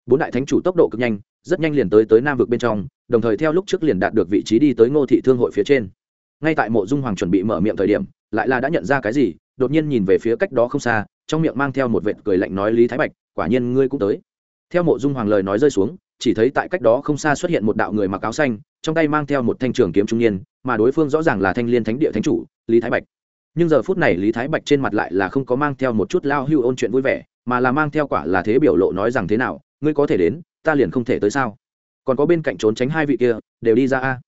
S1: Bốn đại thánh chủ tốc độ cực nhanh, rất nhanh liền tới tới nam vực bên trong, đồng thời theo lúc trước liền đạt được vị trí đi tới ngô thị thương hội phía trên. Ngay tại mộ dung hoàng chuẩn bị mở miệng thời điểm, lại là đã nhận ra cái gì, đột nhiên nhìn về phía cách đó không xa, trong miệng mang theo một vệt cười lạnh nói lý thái bạch, quả nhiên ngươi cũng tới. Theo mộ dung hoàng lời nói rơi xuống chỉ thấy tại cách đó không xa xuất hiện một đạo người mặc áo xanh, trong tay mang theo một thanh trường kiếm trung niên, mà đối phương rõ ràng là thanh liên thánh địa thánh chủ, lý thái bạch. Nhưng giờ phút này lý thái bạch trên mặt lại là không có mang theo một chút lao hưu ôn chuyện vui vẻ, mà là mang theo quả là thế biểu lộ nói rằng thế nào, ngươi có thể đến, ta liền không thể tới sao? Còn có bên cạnh trốn tránh hai vị kia, đều đi ra a.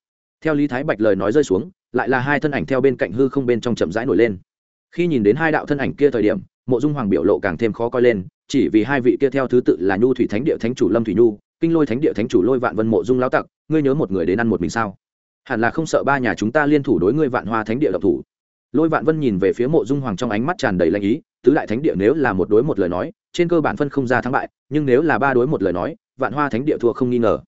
S1: Theo lý thái bạch lời nói rơi xuống, lại là hai thân ảnh theo bên cạnh hư không bên trong chậm rãi nổi lên. Khi nhìn đến hai đạo thân ảnh kia thời điểm, mộ dung hoàng biểu lộ càng thêm khó coi lên, chỉ vì hai vị kia theo thứ tự là nhu thủy thánh địa thánh chủ lâm thủy nhu kinh lôi thánh địa thánh chủ lôi vạn vân mộ dung lão tặc, ngươi nhớ một người đến ăn một mình sao? Hẳn là không sợ ba nhà chúng ta liên thủ đối ngươi vạn hoa thánh địa độc thủ. Lôi vạn vân nhìn về phía mộ dung hoàng trong ánh mắt tràn đầy lanh ý, tứ đại thánh địa nếu là một đối một lời nói, trên cơ bản phân không ra thắng bại, nhưng nếu là ba đối một lời nói, vạn hoa thánh địa thua không nghi ngờ.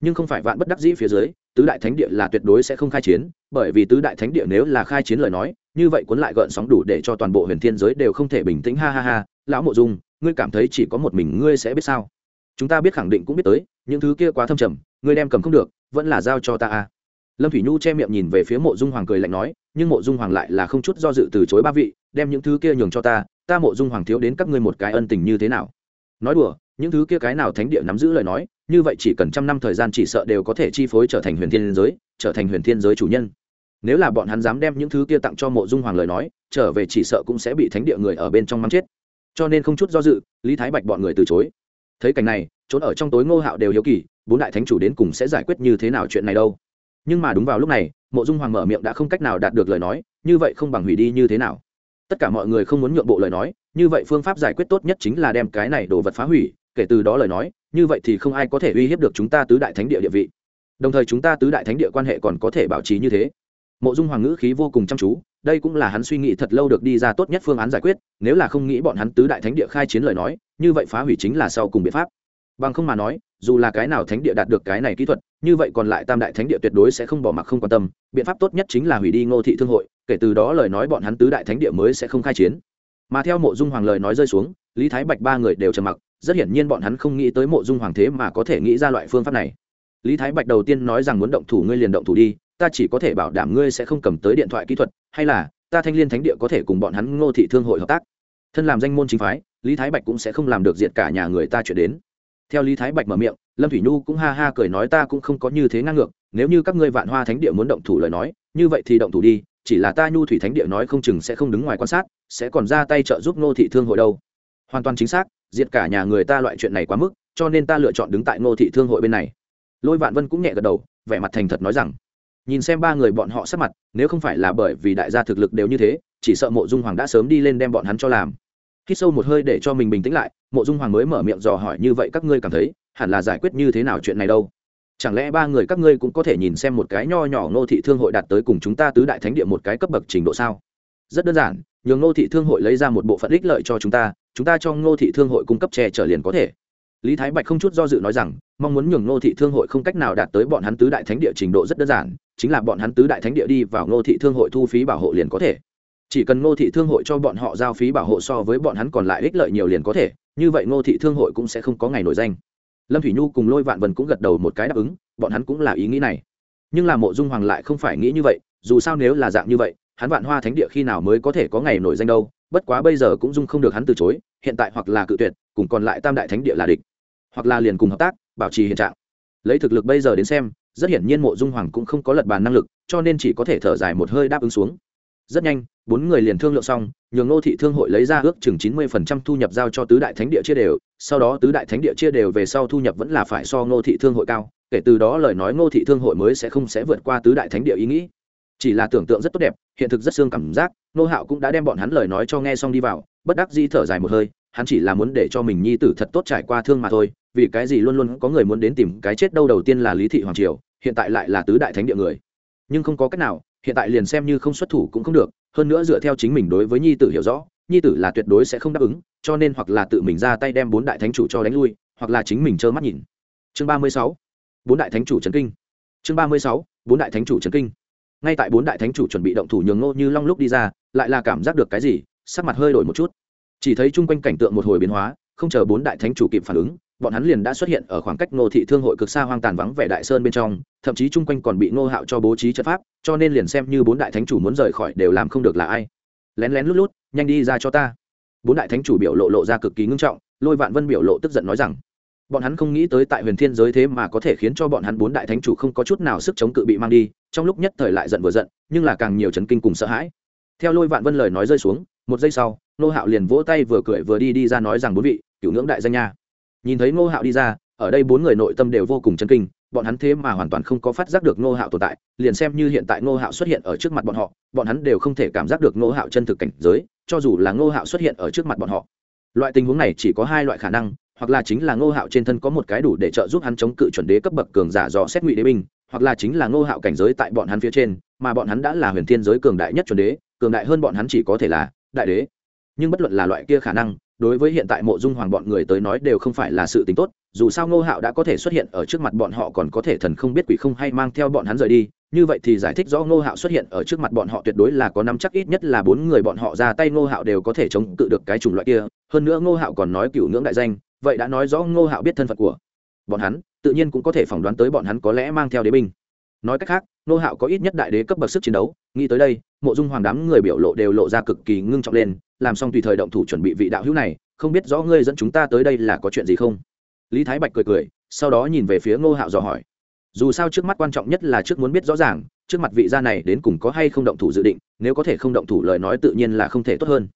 S1: Nhưng không phải vạn bất đắc dĩ phía dưới, tứ đại thánh địa là tuyệt đối sẽ không khai chiến, bởi vì tứ đại thánh địa nếu là khai chiến lời nói, như vậy cuốn lại gợn sóng đủ để cho toàn bộ huyền thiên giới đều không thể bình tĩnh, ha ha ha. Lão mộ dung, ngươi cảm thấy chỉ có một mình ngươi sẽ biết sao? Chúng ta biết khẳng định cũng biết tới, những thứ kia quá thâm trầm, ngươi đem cầm không được, vẫn là giao cho ta a lâm thủy nhu che miệng nhìn về phía mộ dung hoàng cười lạnh nói, nhưng mộ dung hoàng lại là không chút do dự từ chối ba vị, đem những thứ kia nhường cho ta ta mộ dung hoàng thiếu đến các ngươi một cái ân tình như thế nào. Nói đùa, những thứ kia cái nào thánh địa nắm giữ lời nói, như vậy chỉ cần trăm năm thời gian chỉ sợ đều có thể chi phối trở thành huyền thiên giới, trở thành huyền thiên giới chủ nhân. Nếu là bọn hắn dám đem những thứ kia tặng cho mộ dung hoàng lời nói, trở về chỉ sợ cũng sẽ bị thánh địa người ở bên trong mắng chết. Cho nên không chút do dự, lý thái bạch bọn người từ chối thấy cảnh này, trốn ở trong tối ngô hạo đều hiếu kỳ, bốn đại thánh chủ đến cùng sẽ giải quyết như thế nào chuyện này đâu. Nhưng mà đúng vào lúc này, mộ dung hoàng mở miệng đã không cách nào đạt được lời nói, như vậy không bằng hủy đi như thế nào? Tất cả mọi người không muốn nhượng bộ lời nói, như vậy phương pháp giải quyết tốt nhất chính là đem cái này đồ vật phá hủy, kể từ đó lời nói, như vậy thì không ai có thể uy hiếp được chúng ta tứ đại thánh địa địa vị. Đồng thời chúng ta tứ đại thánh địa quan hệ còn có thể bảo trì như thế mộ dung hoàng ngữ khí vô cùng chăm chú, đây cũng là hắn suy nghĩ thật lâu được đi ra tốt nhất phương án giải quyết, nếu là không nghĩ bọn hắn tứ đại thánh địa khai chiến lời nói, như vậy phá hủy chính là sau cùng biện pháp. Bằng không mà nói, dù là cái nào thánh địa đạt được cái này kỹ thuật, như vậy còn lại tam đại thánh địa tuyệt đối sẽ không bỏ mặc không quan tâm, biện pháp tốt nhất chính là hủy đi ngô thị thương hội, kể từ đó lời nói bọn hắn tứ đại thánh địa mới sẽ không khai chiến. Mà theo mộ dung hoàng lời nói rơi xuống, lý thái bạch ba người đều trầm mặc, rất hiển nhiên bọn hắn không nghĩ tới mộ dung hoàng thế mà có thể nghĩ ra loại phương pháp này. Lý thái bạch đầu tiên nói rằng muốn động thủ ngươi liền động thủ đi ta chỉ có thể bảo đảm ngươi sẽ không cầm tới điện thoại kỹ thuật, hay là, ta thanh liên thánh địa có thể cùng bọn hắn ngô thị thương hội hợp tác. Thân làm danh môn chính phái, lý thái bạch cũng sẽ không làm được diệt cả nhà người ta chuyển đến. Theo lý thái bạch mở miệng, lâm thủy nhu cũng ha ha cười nói ta cũng không có như thế ngang ngược, nếu như các ngươi vạn hoa thánh địa muốn động thủ lời nói, như vậy thì động thủ đi, chỉ là ta nhu thủy thánh địa nói không chừng sẽ không đứng ngoài quan sát, sẽ còn ra tay trợ giúp ngô thị thương hội đâu. Hoàn toàn chính xác, diệt cả nhà người ta loại chuyện này quá mức, cho nên ta lựa chọn đứng tại ngô thị thương hội bên này. Lôi vạn vân cũng nhẹ gật đầu, vẻ mặt thành thật nói rằng nhìn xem ba người bọn họ sắp mặt, nếu không phải là bởi vì đại gia thực lực đều như thế, chỉ sợ mộ dung hoàng đã sớm đi lên đem bọn hắn cho làm. Khi sâu một hơi để cho mình bình tĩnh lại, mộ dung hoàng mới mở miệng dò hỏi như vậy các ngươi cảm thấy, hẳn là giải quyết như thế nào chuyện này đâu? Chẳng lẽ ba người các ngươi cũng có thể nhìn xem một cái nho nhỏ ngô thị thương hội đạt tới cùng chúng ta tứ đại thánh địa một cái cấp bậc trình độ sao? Rất đơn giản, nhường ngô thị thương hội lấy ra một bộ phận ích lợi cho chúng ta chúng ta cho ngô thị thương hội cung cấp che chở liền có thể. Lý thái bạch không chút do dự nói rằng, mong muốn nhường ngô thị thương hội không cách nào đạt tới bọn hắn tứ đại thánh địa trình độ rất đơn giản chính là bọn hắn tứ đại thánh địa đi vào ngô thị thương hội thu phí bảo hộ liền có thể. Chỉ cần ngô thị thương hội cho bọn họ giao phí bảo hộ so với bọn hắn còn lại ích lợi nhiều liền có thể, như vậy ngô thị thương hội cũng sẽ không có ngày nổi danh. Lâm thủy nhu cùng lôi vạn vần cũng gật đầu một cái đáp ứng, bọn hắn cũng là ý nghĩ này. Nhưng là mộ dung hoàng lại không phải nghĩ như vậy, dù sao nếu là dạng như vậy, hắn vạn hoa thánh địa khi nào mới có thể có ngày nổi danh đâu, bất quá bây giờ cũng dung không được hắn từ chối, hiện tại hoặc là cự tuyệt, cùng còn lại tam đại thánh địa là địch, hoặc là liền cùng hợp tác, bảo trì hiện trạng. Lấy thực lực bây giờ đến xem rất hiển nhiên mộ dung hoàng cũng không có lật bàn năng lực, cho nên chỉ có thể thở dài một hơi đáp ứng xuống. Rất nhanh, bốn người liền thương lượng xong, nhường ngô thị thương hội lấy ra ước chừng chín mươi phần trăm thu nhập giao cho tứ đại thánh địa chia đều, sau đó tứ đại thánh địa chia đều về sau thu nhập vẫn là phải so ngô thị thương hội cao, kể từ đó lời nói ngô thị thương hội mới sẽ không sẽ vượt qua tứ đại thánh địa ý nghĩ. Chỉ là tưởng tượng rất tốt đẹp, hiện thực rất xương cảm giác nô hạo cũng đã đem bọn hắn lời nói cho nghe xong đi vào, bất đắc di thở dài một hơi, hắn chỉ là muốn để cho mình nhi tử thật tốt trải qua thương mà thôi vì cái gì luôn luôn có người muốn đến tìm cái chết đâu đầu tiên là lý thị hoàng triều, hiện tại lại là tứ đại thánh địa người. Nhưng không có cách nào, hiện tại liền xem như không xuất thủ cũng không được, hơn nữa dựa theo chính mình đối với nhi tử hiểu rõ, nhi tử là tuyệt đối sẽ không đáp ứng, cho nên hoặc là tự mình ra tay đem bốn đại thánh chủ cho đánh lui, hoặc là chính mình trơ mắt nhìn. Chương ba mươi sáu, bốn đại thánh chủ trấn kinh. Chương ba mươi sáu, bốn đại thánh chủ trấn kinh. Ngay tại bốn đại thánh chủ chuẩn bị động thủ nhường ngô như long lúc đi ra, lại là cảm giác được cái gì, sắc mặt hơi đổi một chút. Chỉ thấy chung quanh cảnh tượng một hồi biến hóa, không chờ bốn đại thánh chủ kịp phản ứng bọn hắn liền đã xuất hiện ở khoảng cách ngô thị thương hội cực xa hoang tàn vắng vẻ đại sơn bên trong, thậm chí chung quanh còn bị ngô hạo cho bố trí trận pháp, cho nên liền xem như bốn đại thánh chủ muốn rời khỏi đều làm không được là ai. Lén lén lút lút, nhanh đi ra cho ta. Bốn đại thánh chủ biểu lộ lộ ra cực kỳ ngưng trọng, lôi vạn vân biểu lộ tức giận nói rằng, bọn hắn không nghĩ tới tại huyền thiên giới thế mà có thể khiến cho bọn hắn bốn đại thánh chủ không có chút nào sức chống cự bị mang đi, trong lúc nhất thời lại giận vừa giận, nhưng là càng nhiều chấn kinh cùng sợ hãi. Theo lôi vạn vân lời nói rơi xuống, một giây sau nô hạo liền vỗ tay vừa cười vừa đi đi ra nói rằng bốn vị cửu ngưỡng đại danh nha nhìn thấy Ngô hạo đi ra, ở đây bốn người nội tâm đều vô cùng chân kinh, bọn hắn thế mà hoàn toàn không có phát giác được Ngô hạo tồn tại, liền xem như hiện tại Ngô hạo xuất hiện ở trước mặt bọn họ, bọn hắn đều không thể cảm giác được Ngô hạo chân thực cảnh giới, cho dù là Ngô hạo xuất hiện ở trước mặt bọn họ. Loại tình huống này chỉ có hai loại khả năng, hoặc là chính là ngô hạo trên thân có một cái đủ để trợ giúp hắn chống cự chuẩn đế cấp bậc cường giả dò xét ngụy đế binh, hoặc là chính là ngô hạo cảnh giới tại bọn hắn phía trên, mà bọn hắn đã là huyền thiên giới cường đại nhất chuẩn đế, cường đại hơn bọn hắn chỉ có thể là đại đế. Nhưng bất luận là loại kia khả năng đối với hiện tại mộ dung hoàng bọn người tới nói đều không phải là sự tính tốt, dù sao ngô hạo đã có thể xuất hiện ở trước mặt bọn họ còn có thể thần không biết quỷ không hay mang theo bọn hắn rời đi. Như vậy thì giải thích rõ ngô hạo xuất hiện ở trước mặt bọn họ tuyệt đối là có năm chắc ít nhất là bốn người bọn họ ra tay ngô hạo đều có thể chống cự được cái chủng loại kia. Hơn nữa ngô hạo còn nói cựu ngưỡng đại danh, vậy đã nói rõ ngô hạo biết thân phận của bọn hắn, tự nhiên cũng có thể phỏng đoán tới bọn hắn có lẽ mang theo đế binh. Nói cách khác, ngô hạo có ít nhất đại đế cấp bậc sức chiến đấu, nghĩ tới đây, mộ dung hoàng đám người biểu lộ đều lộ ra cực kỳ ngưng trọng lên làm xong tùy thời động thủ chuẩn bị vị đạo hữu này, không biết rõ ngươi dẫn chúng ta tới đây là có chuyện gì không? Lý thái bạch cười cười, sau đó nhìn về phía ngô hạo dò hỏi. Dù sao trước mắt quan trọng nhất là trước muốn biết rõ ràng, trước mặt vị gia này đến cùng có hay không động thủ dự định, nếu có thể không động thủ lời nói tự nhiên là không thể tốt hơn.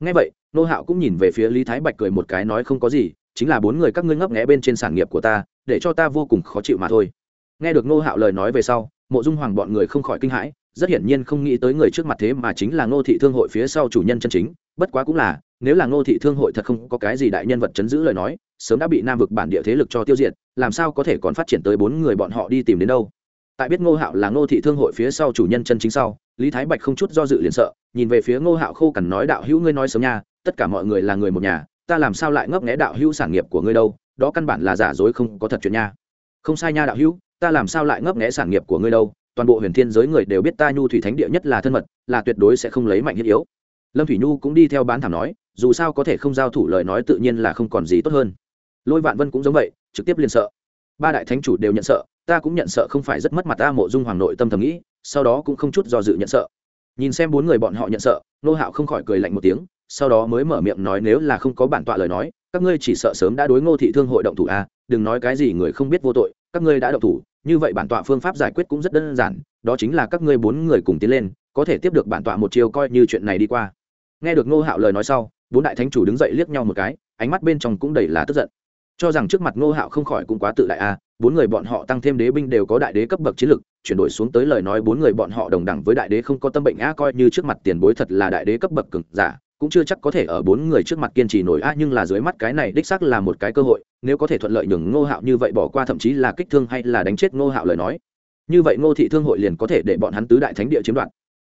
S1: Ngay vậy, Ngô hạo cũng nhìn về phía lý thái bạch cười một cái nói không có gì, chính là bốn người các ngươi ngấp nghé bên trên sản nghiệp của ta, để cho ta vô cùng khó chịu mà thôi. Nghe được Ngô hạo lời nói về sau, mộ dung hoàng bọn người không khỏi kinh hãi, rất hiển nhiên không nghĩ tới người trước mặt thế mà chính là ngô thị thương hội phía sau chủ nhân chân chính bất quá cũng là, nếu là ngô thị thương hội thật không có cái gì đại nhân vật chấn giữ lời nói, sớm đã bị nam vực bản địa thế lực cho tiêu diệt, làm sao có thể còn phát triển tới bốn người bọn họ đi tìm đến đâu? Tại biết ngô hạo là ngô thị thương hội phía sau chủ nhân chân chính sau, lý thái bạch không chút do dự liền sợ, nhìn về phía ngô hạo khô cằn nói, đạo hữu ngươi nói sớm nha, tất cả mọi người là người một nhà, ta làm sao lại ngấp nghé đạo hữu sản nghiệp của ngươi đâu, đó căn bản là giả dối không có thật chuyện nha. Không sai nha đạo hữu, ta làm sao lại ngấp nghé sản nghiệp của ngươi đâu, toàn bộ huyền thiên giới người đều biết ta nhu thủy thánh địa nhất là thân mật, là tuyệt đối sẽ không lấy mạnh thiết yếu lâm thủy nhu cũng đi theo bán thảm nói dù sao có thể không giao thủ lời nói tự nhiên là không còn gì tốt hơn. Lôi vạn vân cũng giống vậy trực tiếp liền sợ. Ba đại thánh chủ đều nhận sợ ta cũng nhận sợ không phải rất mất mặt ta mộ dung hoàng nội tâm thầm nghĩ sau đó cũng không chút do dự nhận sợ. Nhìn xem bốn người bọn họ nhận sợ nô hạo không khỏi cười lạnh một tiếng sau đó mới mở miệng nói nếu là không có bản tọa lời nói các ngươi chỉ sợ sớm đã đối ngô thị thương hội động thủ a à, đừng nói cái gì người không biết vô tội các ngươi đã động thủ như vậy bản tọa phương pháp giải quyết cũng rất đơn giản đó chính là các ngươi bốn người cùng tiến lên có thể tiếp được bản tọa một chiều coi như chuyện này đi qua nghe được ngô hạo lời nói sau, bốn đại thánh chủ đứng dậy liếc nhau một cái, ánh mắt bên trong cũng đầy là tức giận. Cho rằng trước mặt ngô hạo không khỏi cũng quá tự đại a bốn người bọn họ tăng thêm đế binh đều có đại đế cấp bậc chiến lực, chuyển đổi xuống tới lời nói bốn người bọn họ đồng đẳng với đại đế không có tâm bệnh a coi như trước mặt tiền bối thật là đại đế cấp bậc cực giả, cũng chưa chắc có thể ở bốn người trước mặt kiên trì nổi a nhưng là dưới mắt cái này đích xác là một cái cơ hội, nếu có thể thuận lợi nhường ngô hạo như vậy bỏ qua thậm chí là kích thương hay là đánh chết ngô hạo lời nói. Như vậy ngô thị thương hội liền có thể để bọn hắn tứ đại thánh địa chiếm đoạt.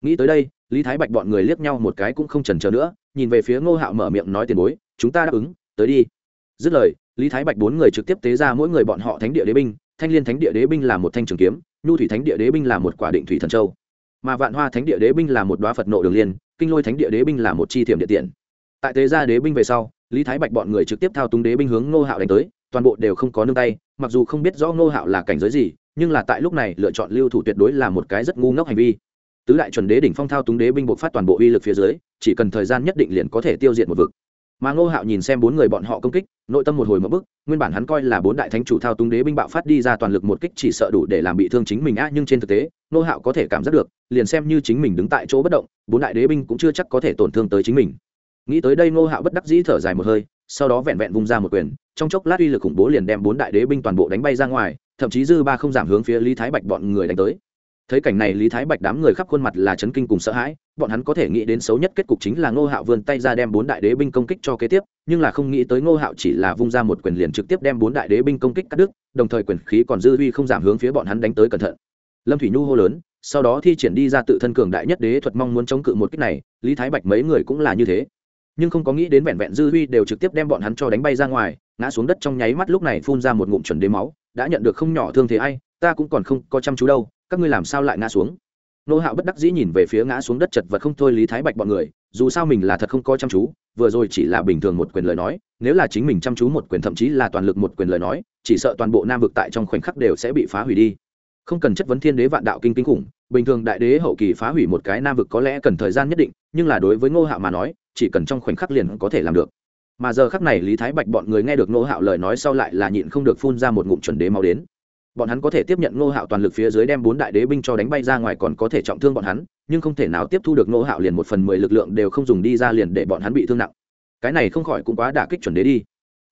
S1: Nghĩ tới đây lý thái bạch bọn người liếc nhau một cái cũng không trần trờ nữa, nhìn về phía ngô hạo mở miệng nói tiền bối, chúng ta đáp ứng, tới đi. Dứt lời, lý thái bạch bốn người trực tiếp tế ra mỗi người bọn họ thánh địa đế binh, thanh liên thánh địa đế binh là một thanh trường kiếm, nhu thủy thánh địa đế binh là một quả định thủy thần châu. Mà vạn hoa thánh địa đế binh là một đoá phật nộ đường liên, kinh lôi thánh địa đế binh là một chi thiểm địa tiện. Tại tế gia đế binh về sau, lý thái bạch bọn người trực tiếp thao túng đế binh hướng ngô hạo đánh tới, toàn bộ đều không có nương tay, mặc dù không biết rõ ngô hạo là cảnh giới gì, nhưng là tại lúc này lựa chọn lưu thủ tuyệt đối là một cái rất ngu ngốc hành vi tứ đại chuẩn đế đỉnh phong thao túng đế binh buộc phát toàn bộ uy lực phía dưới, chỉ cần thời gian nhất định liền có thể tiêu diệt một vực. Mà ngô hạo nhìn xem bốn người bọn họ công kích, nội tâm một hồi mất bức, nguyên bản hắn coi là bốn đại thánh chủ thao túng đế binh bạo phát đi ra toàn lực một kích chỉ sợ đủ để làm bị thương chính mình á, nhưng trên thực tế, ngô hạo có thể cảm giác được, liền xem như chính mình đứng tại chỗ bất động, bốn đại đế binh cũng chưa chắc có thể tổn thương tới chính mình. Nghĩ tới đây ngô hạo bất đắc dĩ thở dài một hơi, sau đó vẹn vẹn vung ra một quyền, trong chốc lát uy lực khủng bố liền đem bốn đại đế binh toàn bộ đánh bay ra ngoài, thậm chí dư ba không giảm hướng phía lý thái bạch bọn người đánh tới thấy cảnh này lý thái bạch đám người khắp khuôn mặt là chấn kinh cùng sợ hãi bọn hắn có thể nghĩ đến xấu nhất kết cục chính là ngô hạo vươn tay ra đem bốn đại đế binh công kích cho kế tiếp nhưng là không nghĩ tới ngô hạo chỉ là vung ra một quyền liền trực tiếp đem bốn đại đế binh công kích cắt đứt đồng thời quyền khí còn dư huy không giảm hướng phía bọn hắn đánh tới cẩn thận lâm thủy nhu hô lớn sau đó thi triển đi ra tự thân cường đại nhất đế thuật mong muốn chống cự một kích này lý thái bạch mấy người cũng là như thế nhưng không có nghĩ đến vẹn vẹn dư huy đều trực tiếp đem bọn hắn cho đánh bay ra ngoài ngã xuống đất trong nháy mắt lúc này phun ra một ngụm chuẩn đế máu đã nhận được không nhỏ thương thế ai ta cũng còn không có chăm chú đâu các ngươi làm sao lại ngã xuống? Nô hạo bất đắc dĩ nhìn về phía ngã xuống đất chật vật không thôi lý thái bạch bọn người, dù sao mình là thật không coi chăm chú, vừa rồi chỉ là bình thường một quyền lời nói, nếu là chính mình chăm chú một quyền thậm chí là toàn lực một quyền lời nói, chỉ sợ toàn bộ nam vực tại trong khoảnh khắc đều sẽ bị phá hủy đi. Không cần chất vấn thiên đế vạn đạo kinh kinh khủng, bình thường đại đế hậu kỳ phá hủy một cái nam vực có lẽ cần thời gian nhất định, nhưng là đối với ngô hạo mà nói, chỉ cần trong khoảnh khắc liền có thể làm được. Mà giờ khắc này lý thái bạch bọn người nghe được ngô hạo lời nói sau lại là nhịn không được phun ra một ngụm chuẩn đế máu đến bọn hắn có thể tiếp nhận ngô hạo toàn lực phía dưới đem bốn đại đế binh cho đánh bay ra ngoài còn có thể trọng thương bọn hắn, nhưng không thể nào tiếp thu được ngô hạo liền một phần mười lực lượng đều không dùng đi ra liền để bọn hắn bị thương nặng. Cái này không khỏi cũng quá đả kích chuẩn đế đi.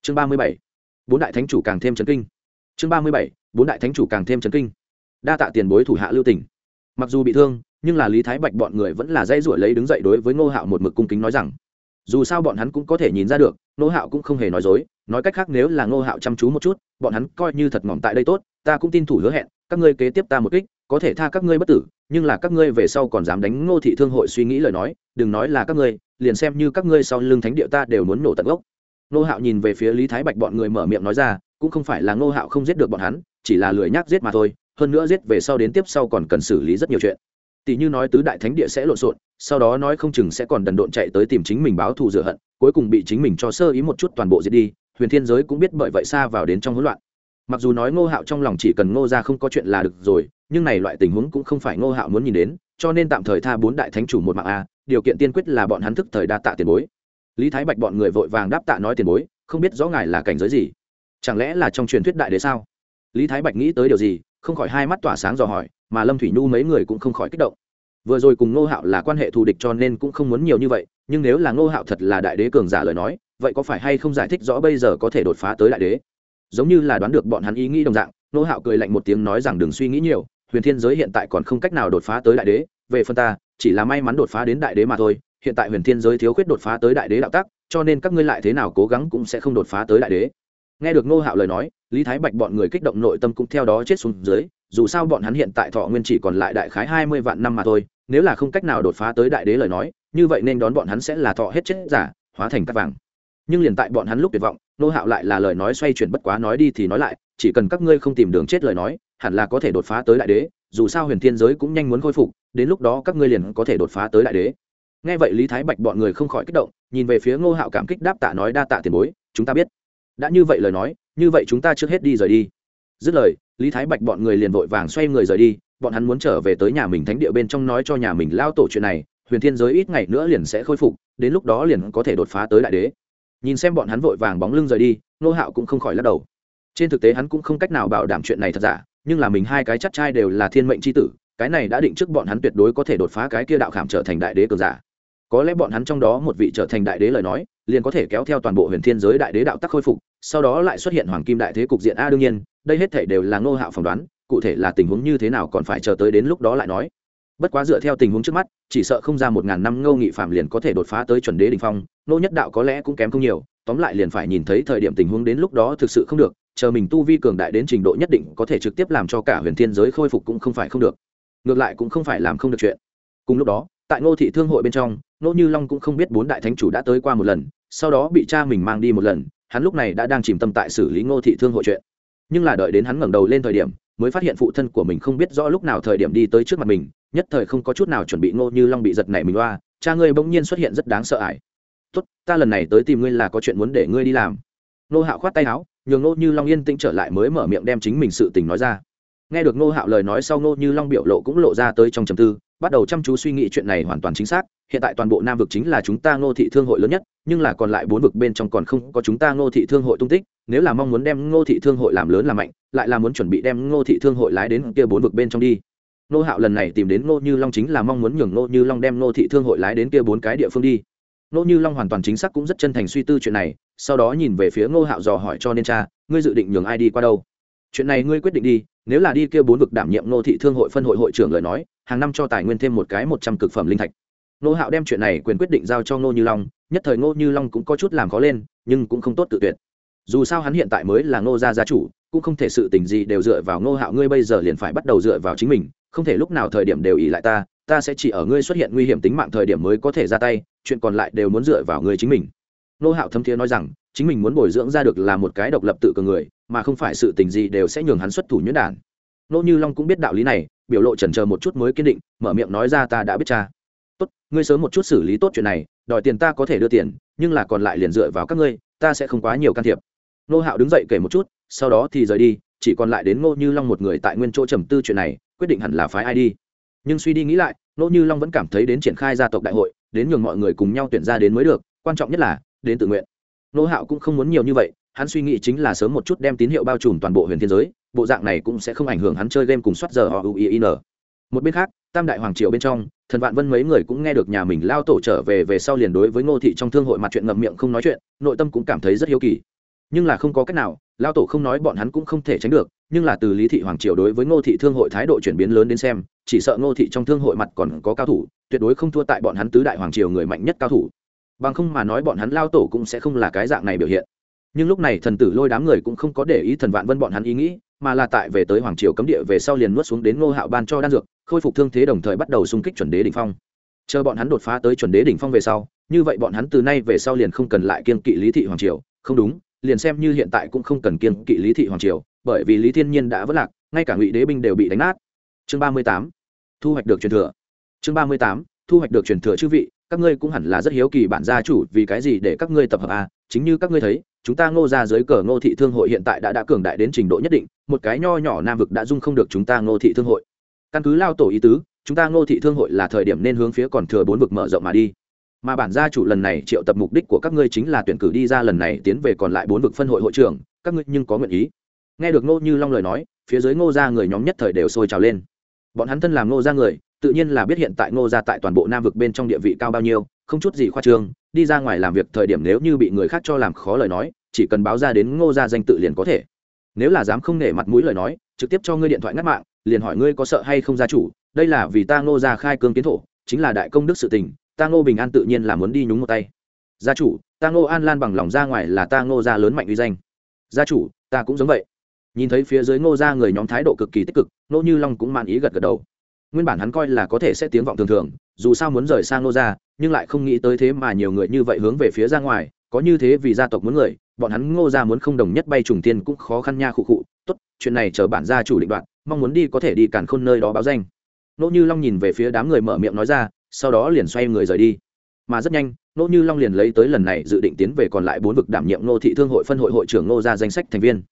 S1: Chương ba mươi bảy. Bốn đại thánh chủ càng thêm chấn kinh. Chương ba mươi bảy. Bốn đại thánh chủ càng thêm chấn kinh. Đa tạ tiền bối thủ hạ lưu tỉnh mặc dù bị thương, nhưng là lý thái bạch bọn người vẫn là dây ruổi lấy đứng dậy đối với ngô hạo một mực cung kính nói rằng dù sao bọn hắn cũng có thể nhìn ra được Nô hạo cũng không hề nói dối, nói cách khác nếu là Nô hạo chăm chú một chút, bọn hắn coi như thật ngỏm tại đây tốt, ta cũng tin thủ hứa hẹn, các ngươi kế tiếp ta một kích, có thể tha các ngươi bất tử, nhưng là các ngươi về sau còn dám đánh ngô thị thương hội suy nghĩ lời nói, đừng nói là các ngươi, liền xem như các ngươi sau lưng thánh địa ta đều muốn nổ tận gốc. Nô hạo nhìn về phía lý thái bạch bọn người mở miệng nói ra, cũng không phải là ngô hạo không giết được bọn hắn, chỉ là lười nhác giết mà thôi, hơn nữa giết về sau đến tiếp sau còn cần xử lý rất nhiều chuyện tỷ như nói tứ đại thánh địa sẽ lộn xộn, sau đó nói không chừng sẽ còn đần độn chạy tới tìm chính mình báo thù rửa hận, cuối cùng bị chính mình cho sơ ý một chút toàn bộ diệt đi, huyền thiên giới cũng biết bởi vậy xa vào đến trong hỗn loạn. Mặc dù nói ngô hạo trong lòng chỉ cần ngô ra không có chuyện là được rồi, nhưng này loại tình huống cũng không phải ngô hạo muốn nhìn đến, cho nên tạm thời tha bốn đại thánh chủ một mạng a, điều kiện tiên quyết là bọn hắn thức thời đa tạ tiền bối. Lý thái bạch bọn người vội vàng đáp tạ nói tiền bối, không biết rõ ngài là cảnh giới gì. Chẳng lẽ là trong truyền thuyết đại đế sao? Lý thái bạch nghĩ tới điều gì không khỏi hai mắt tỏa sáng dò hỏi, mà lâm thủy nhu mấy người cũng không khỏi kích động. Vừa rồi cùng ngô hạo là quan hệ thù địch cho nên cũng không muốn nhiều như vậy, nhưng nếu là ngô hạo thật là đại đế cường giả lời nói, vậy có phải hay không giải thích rõ bây giờ có thể đột phá tới đại đế? Giống như là đoán được bọn hắn ý nghĩ đồng dạng, Ngô hạo cười lạnh một tiếng nói rằng đừng suy nghĩ nhiều, huyền thiên giới hiện tại còn không cách nào đột phá tới đại đế, về phần ta, chỉ là may mắn đột phá đến đại đế mà thôi, hiện tại huyền thiên giới thiếu khuyết đột phá tới đại đế đạo tắc, cho nên các ngươi lại thế nào cố gắng cũng sẽ không đột phá tới đại đế nghe được Ngô hạo lời nói, lý thái bạch bọn người kích động nội tâm cũng theo đó chết xuống dưới, dù sao bọn hắn hiện tại thọ nguyên chỉ còn lại đại khái hai mươi vạn năm mà thôi, nếu là không cách nào đột phá tới đại đế lời nói, như vậy nên đón bọn hắn sẽ là thọ hết chết giả, hóa thành cát vàng. Nhưng liền tại bọn hắn lúc tuyệt vọng nô hạo lại là lời nói xoay chuyển bất quá nói đi thì nói lại, chỉ cần các ngươi không tìm đường chết lời nói, hẳn là có thể đột phá tới đại đế, dù sao huyền thiên giới cũng nhanh muốn khôi phục, đến lúc đó các ngươi liền có thể đột phá tới đại đế. Nghe vậy lý thái bạch bọn người không khỏi kích động, nhìn về phía ngô hạo cảm kích đáp tạ nói đa tạ tiền bối, chúng ta biết đã như vậy lời nói, như vậy chúng ta trước hết đi rời đi. Dứt lời, lý thái bạch bọn người liền vội vàng xoay người rời đi, bọn hắn muốn trở về tới nhà mình thánh địa bên trong nói cho nhà mình lao tổ chuyện này, huyền thiên giới ít ngày nữa liền sẽ khôi phục, đến lúc đó liền có thể đột phá tới đại đế. Nhìn xem bọn hắn vội vàng bóng lưng rời đi, nô hạo cũng không khỏi lắc đầu. Trên thực tế hắn cũng không cách nào bảo đảm chuyện này thật giả, nhưng là mình hai cái chắc trai đều là thiên mệnh c h i tử, cái này đã định trước bọn hắn tuyệt đối có thể đột phá cái kia đạo khảm trở thành đại đế cường giả. Có lẽ bọn hắn trong đó một vị trở thành đại đế lời nói liền có thể kéo theo toàn bộ huyền thiên giới đại đế đạo tắc khôi phục, sau đó lại xuất hiện hoàng kim đại thế cục diện. A, đương nhiên, đây hết thể đều là ngô hạo phỏng đoán, cụ thể là tình huống như thế nào còn phải chờ tới đến lúc đó lại nói. Bất quá dựa theo tình huống trước mắt, chỉ sợ không ra một ngàn năm ngô nghị phạm liền có thể đột phá tới chuẩn đế đình phong nô nhất đạo có lẽ cũng kém không nhiều, tóm lại liền phải nhìn thấy thời điểm tình huống đến lúc đó thực sự không được, chờ mình tu vi cường đại đến trình độ nhất định có thể trực tiếp làm cho cả huyền thiên giới khôi phục cũng không phải không được. Ngược lại cũng không phải làm không được chuyện. Cùng lúc đó tại ngô thị thương hội bên trong, ngô như long cũng không biết bốn đại thánh chủ đã tới qua một lần, sau đó bị cha mình mang đi một lần, hắn lúc này đã đang chìm tâm tại xử lý ngô thị thương hội chuyện. Nhưng là đợi đến hắn ngẩng đầu lên thời điểm, mới phát hiện phụ thân của mình không biết rõ lúc nào thời điểm đi tới trước mặt mình, nhất thời không có chút nào chuẩn bị ngô như long bị giật nảy mình loa, cha ngươi bỗng nhiên xuất hiện rất đáng sợ ải. Tốt, ta lần này tới tìm ngươi là có chuyện muốn để ngươi đi làm. Nô hạo khoát tay áo, nhường nô như long yên tĩnh trở lại mới mở miệng đem chính mình sự tình nói ra. Nghe được nô hạo lời nói sau nô như long biểu lộ cũng lộ ra tới trong trầm tư bắt đầu chăm chú suy nghĩ chuyện này hoàn toàn chính xác, hiện tại toàn bộ nam vực chính là chúng ta ngô thị thương hội lớn nhất, nhưng là còn lại bốn vực bên trong còn không có chúng ta ngô thị thương hội tung tích, nếu là mong muốn đem ngô thị thương hội làm lớn làm mạnh, lại là muốn chuẩn bị đem ngô thị thương hội lái đến kia bốn vực bên trong đi. Nô hạo lần này tìm đến ngô như long chính là mong muốn nhường ngô như long đem ngô thị thương hội lái đến kia bốn cái địa phương đi. Ngô như long hoàn toàn chính xác cũng rất chân thành suy tư chuyện này, sau đó nhìn về phía ngô hạo dò hỏi cho nên cha, ngươi dự định nhường ai đi qua đâu? Chuyện này ngươi quyết định đi, nếu là đi kia bốn vực đảm nhiệm ngô thị thương hội phân hội hội trưởng lời nói hàng năm cho tài nguyên thêm một cái một trăm cực phẩm linh thạch. Ngô hạo đem chuyện này quyền quyết định giao cho ngô như long, nhất thời ngô như long cũng có chút làm khó lên, nhưng cũng không tốt tự tuyệt. Dù sao hắn hiện tại mới là ngô gia gia chủ, cũng không thể sự tình gì đều dựa vào ngô hạo, ngươi bây giờ liền phải bắt đầu dựa vào chính mình, không thể lúc nào thời điểm đều ỉ lại ta ta sẽ chỉ ở ngươi xuất hiện nguy hiểm tính mạng thời điểm mới có thể ra tay, chuyện còn lại đều muốn dựa vào ngươi chính mình. Ngô hạo thâm thiế nói rằng, chính mình muốn bồi dưỡng ra được là một cái độc lập tự cường người, mà không phải sự tình gì đều sẽ nhường hắn xuất thủ nhuyễn đản nô như long cũng biết đạo lý này, biểu lộ chần chờ một chút mới kiên định, mở miệng nói ra, ta đã biết cha. Tốt, ngươi sớm một chút xử lý tốt chuyện này, đòi tiền ta có thể đưa tiền, nhưng là còn lại liền dựa vào các ngươi, ta sẽ không quá nhiều can thiệp. Nô hạo đứng dậy kể một chút, sau đó thì rời đi, chỉ còn lại đến ngô như long một người tại nguyên chỗ trầm tư chuyện này, quyết định hẳn là phái ai đi. Nhưng suy đi nghĩ lại ngô như long vẫn cảm thấy đến triển khai gia tộc đại hội, đến nhường mọi người cùng nhau tuyển ra đến mới được, quan trọng nhất là, đến tự nguyện. Nô hạo cũng không muốn nhiều như vậy, hắn suy nghĩ chính là sớm một chút đem tín hiệu bao trùm toàn bộ huyền thiên giới bộ dạng này cũng sẽ không ảnh hưởng hắn chơi game cùng soát giờ họ uin một bên khác, tam đại hoàng triều bên trong, thần vạn vân mấy người cũng nghe được nhà mình lao tổ trở về về sau liền đối với ngô thị trong thương hội mặt chuyện ngậm miệng không nói chuyện, nội tâm cũng cảm thấy rất hiếu kỳ. Nhưng là không có cách nào, lao tổ không nói bọn hắn cũng không thể tránh được, nhưng là từ lý thị hoàng triều đối với ngô thị thương hội thái độ chuyển biến lớn đến xem, chỉ sợ ngô thị trong thương hội mặt còn có cao thủ, tuyệt đối không thua tại bọn hắn tứ đại hoàng triều người mạnh nhất cao thủ. Bằng không mà nói bọn hắn lao tổ cũng sẽ không là cái dạng này biểu hiện. Nhưng lúc này thần tử lôi đám người cũng không có để ý thần vạn vân bọn hắn ý nghĩ mà là tại về tới hoàng triều cấm địa về sau liền nuốt xuống đến ngô hạo ban cho đan dược, khôi phục thương thế đồng thời bắt đầu xung kích chuẩn đế đỉnh phong. Chờ bọn hắn đột phá tới chuẩn đế đỉnh phong về sau, như vậy bọn hắn từ nay về sau liền không cần lại kiên kỵ lý thị hoàng triều. Không đúng, liền xem như hiện tại cũng không cần kiên kỵ lý thị hoàng triều, bởi vì lý thiên nhiên đã vất lạc, ngay cả ngụy đế binh đều bị đánh nát. Chương ba mươi tám, thu hoạch được truyền thừa. Chương ba mươi tám, thu hoạch được truyền thừa chư vị, các ngươi cũng hẳn là rất hiếu kỳ bản gia chủ vì cái gì để các ngươi tập hợp à chính như các ngươi thấy, chúng ta ngô ra dưới cờ ngô thị thương hội hiện tại đã đã cường đại đến trình độ nhất định, một cái nho nhỏ nam vực đã dung không được chúng ta ngô thị thương hội. Căn cứ lao tổ ý tứ, chúng ta ngô thị thương hội là thời điểm nên hướng phía còn thừa bốn vực mở rộng mà đi. Mà bản gia chủ lần này triệu tập mục đích của các ngươi chính là tuyển cử đi ra lần này tiến về còn lại bốn vực phân hội hội trưởng, các ngươi nhưng có nguyện ý. Nghe được ngô như long lời nói, phía dưới ngô gia người nhóm nhất thời đều sôi trào lên. Bọn hắn thân làm ngô gia người, tự nhiên là biết hiện tại ngô gia tại toàn bộ nam vực bên trong địa vị cao bao nhiêu, không chút gì khoa trương đi ra ngoài làm việc thời điểm nếu như bị người khác cho làm khó lời nói, chỉ cần báo ra đến ngô gia danh tự liền có thể. Nếu là dám không nể mặt mũi lời nói, trực tiếp cho ngươi điện thoại ngắt mạng, liền hỏi ngươi có sợ hay không gia chủ, đây là vì ta ngô gia khai cương kiến thổ, chính là đại công đức sự tình, ta ngô bình an tự nhiên là muốn đi nhúng một tay. Gia chủ, ta ngô an lan bằng lòng ra ngoài là ta ngô gia lớn mạnh uy danh. Gia chủ, ta cũng giống vậy. Nhìn thấy phía dưới ngô gia người nhóm thái độ cực kỳ tích cực, Ngô như long cũng man ý gật gật đầu nguyên bản hắn coi là có thể sẽ tiếng vọng thường thường, dù sao muốn rời sang ngô gia nhưng lại không nghĩ tới thế mà nhiều người như vậy hướng về phía ra ngoài, có như thế vì gia tộc muốn người, bọn hắn ngô gia muốn không đồng nhất bay trùng tiên cũng khó khăn nha khụ khụ, tốt, chuyện này chờ bản gia chủ định đoạn, mong muốn đi có thể đi cản khôn nơi đó báo danh. Nỗ như long nhìn về phía đám người mở miệng nói ra, sau đó liền xoay người rời đi. Mà rất nhanh Nỗ như long liền lấy tới lần này dự định tiến về còn lại bốn vực đảm nhiệm nô thị thương hội phân hội hội trưởng nô ra danh sách thành viên.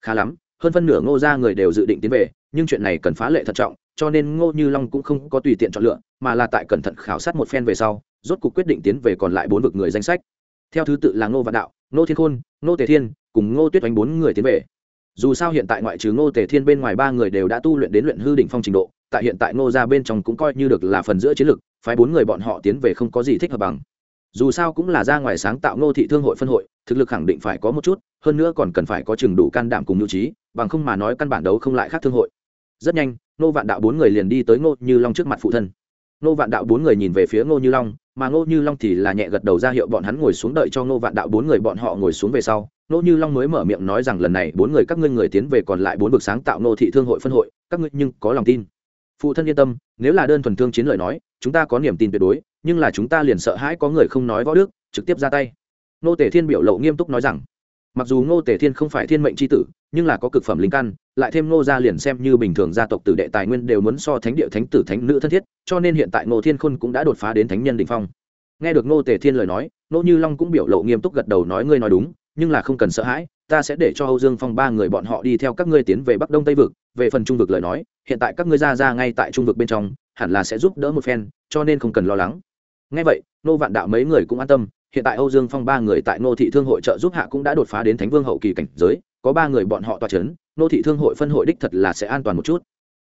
S1: Khá lắm, hơn phân nửa ngô ra người đều dự định tiến về, nhưng chuyện này cần phá lệ thận trọng cho nên ngô như long cũng không có tùy tiện chọn lựa mà là tại cẩn thận khảo sát một phen về sau rốt cuộc quyết định tiến về còn lại bốn vực người danh sách. Theo thứ tự là ngô vạn đạo ngô thiên khôn ngô tề thiên cùng ngô tuyết oanh bốn người tiến về. Dù sao hiện tại ngoại trừ ngô tề thiên bên ngoài ba người đều đã tu luyện đến luyện hư đỉnh phong trình độ tại hiện tại ngô ra bên trong cũng coi như được là phần giữa chiến lực, phái bốn người bọn họ tiến về không có gì thích hợp bằng. Dù sao cũng là ra ngoài sáng tạo ngô thị thương hội phân hội thực lực khẳng định phải có một chút hơn nữa còn cần phải có chừng đủ can đảm cùng nhu trí bằng không mà nói căn bản đấu không lại khác thương hội. Rất nhanh ngô vạn đạo bốn người liền đi tới ngô như long trước mặt phụ thân. Ngô vạn đạo bốn người nhìn về phía ngô như long, mà ngô như long thì là nhẹ gật đầu ra hiệu bọn hắn ngồi xuống đợi cho ngô vạn đạo bốn người bọn họ ngồi xuống về sau. Ngô như long mới mở miệng nói rằng lần này bốn người các ngươi người tiến về còn lại bốn vực sáng tạo ngô thị thương hội phân hội, các ngươi nhưng có lòng tin. Phụ thân yên tâm, nếu là đơn thuần thương chiến lợi nói, chúng ta có niềm tin tuyệt đối, nhưng là chúng ta liền sợ hãi có người không nói võ đức, trực tiếp ra tay. Ngô tể thiên biểu lộ nghiêm túc nói rằng mặc dù ngô Tề thiên không phải thiên mệnh c h i tử, nhưng là có cực phẩm linh căn, lại thêm ngô gia liền xem như bình thường gia tộc tử đệ tài nguyên đều muốn so thánh địa thánh tử thánh nữ thân thiết, cho nên hiện tại ngô thiên khôn cũng đã đột phá đến thánh nhân đình phong. Nghe được ngô Tề thiên lời nói, ngô như long cũng biểu lộ nghiêm túc gật đầu nói ngươi nói đúng, nhưng là không cần sợ hãi, ta sẽ để cho âu dương phong ba người bọn họ đi theo các ngươi tiến về bắc đông tây vực, về phần trung vực lời nói, hiện tại các ngươi ra ra ngay tại trung vực bên trong, hẳn là sẽ giúp đỡ một phen, cho nên không cần lo lắng. Ngay vậy nô vạn đạo mấy người cũng an tâm hiện tại âu dương phong ba người tại nô thị thương hội trợ giúp hạ cũng đã đột phá đến thánh vương hậu kỳ cảnh giới có ba người bọn họ tòa chấn, Ngô nô thị thương hội phân hội đích thật là sẽ an toàn một chút.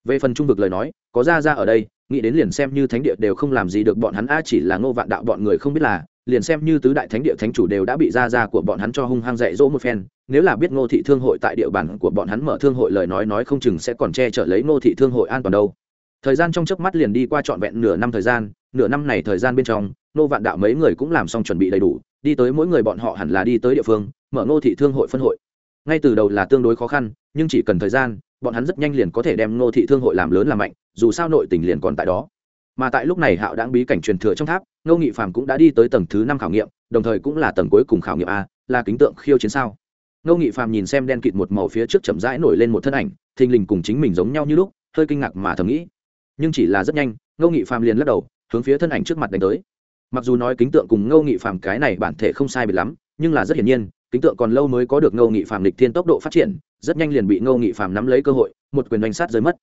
S1: Về phần trung vực lời nói có ra ra ở đây nghĩ đến liền xem như thánh địa đều không làm gì được bọn hắn a chỉ là ngô vạn đạo bọn người không biết là liền xem như tứ đại thánh địa thánh chủ đều đã bị ra ra của bọn hắn cho hung hăng dạy dỗ một phen nếu là biết ngô thị thương hội tại địa bàn của bọn hắn mở thương hội lời nói nói không chừng sẽ còn che chở lấy ngô thị thương hội an toàn đâu. Thời gian trong chớp mắt liền đi qua trọn vẹn nửa năm thời gian nửa năm này thời gian bên trong nô vạn đạo mấy người cũng làm xong chuẩn bị đầy đủ, đi tới mỗi người bọn họ hẳn là đi tới địa phương, mở ngô thị thương hội phân hội. Ngay từ đầu là tương đối khó khăn, nhưng chỉ cần thời gian, bọn hắn rất nhanh liền có thể đem ngô thị thương hội làm lớn làm mạnh, dù sao nội tình liền còn tại đó. Mà tại lúc này hạo đáng bí cảnh truyền thừa trong tháp, ngô nghị phàm cũng đã đi tới tầng thứ năm khảo nghiệm, đồng thời cũng là tầng cuối cùng khảo nghiệm a, là kính tượng khiêu chiến sao. Ngô nghị phàm nhìn xem đen kịt một màu phía trước chậm rãi nổi lên một thân ảnh, thình lình cùng chính mình giống nhau như lúc, hơi kinh ngạc mà thầm nghĩ. Nhưng chỉ là rất nhanh, ngô nghị phàm liền lắc đầu hướng phía thân ảnh trước mặt đánh tới. Mặc dù nói kính tượng cùng ngô nghị phàm cái này bản thể không sai biệt lắm, nhưng là rất hiển nhiên, kính tượng còn lâu mới có được ngô nghị phàm lịch thiên tốc độ phát triển, rất nhanh liền bị ngô nghị phàm nắm lấy cơ hội, một quyền đánh sát rơi mất.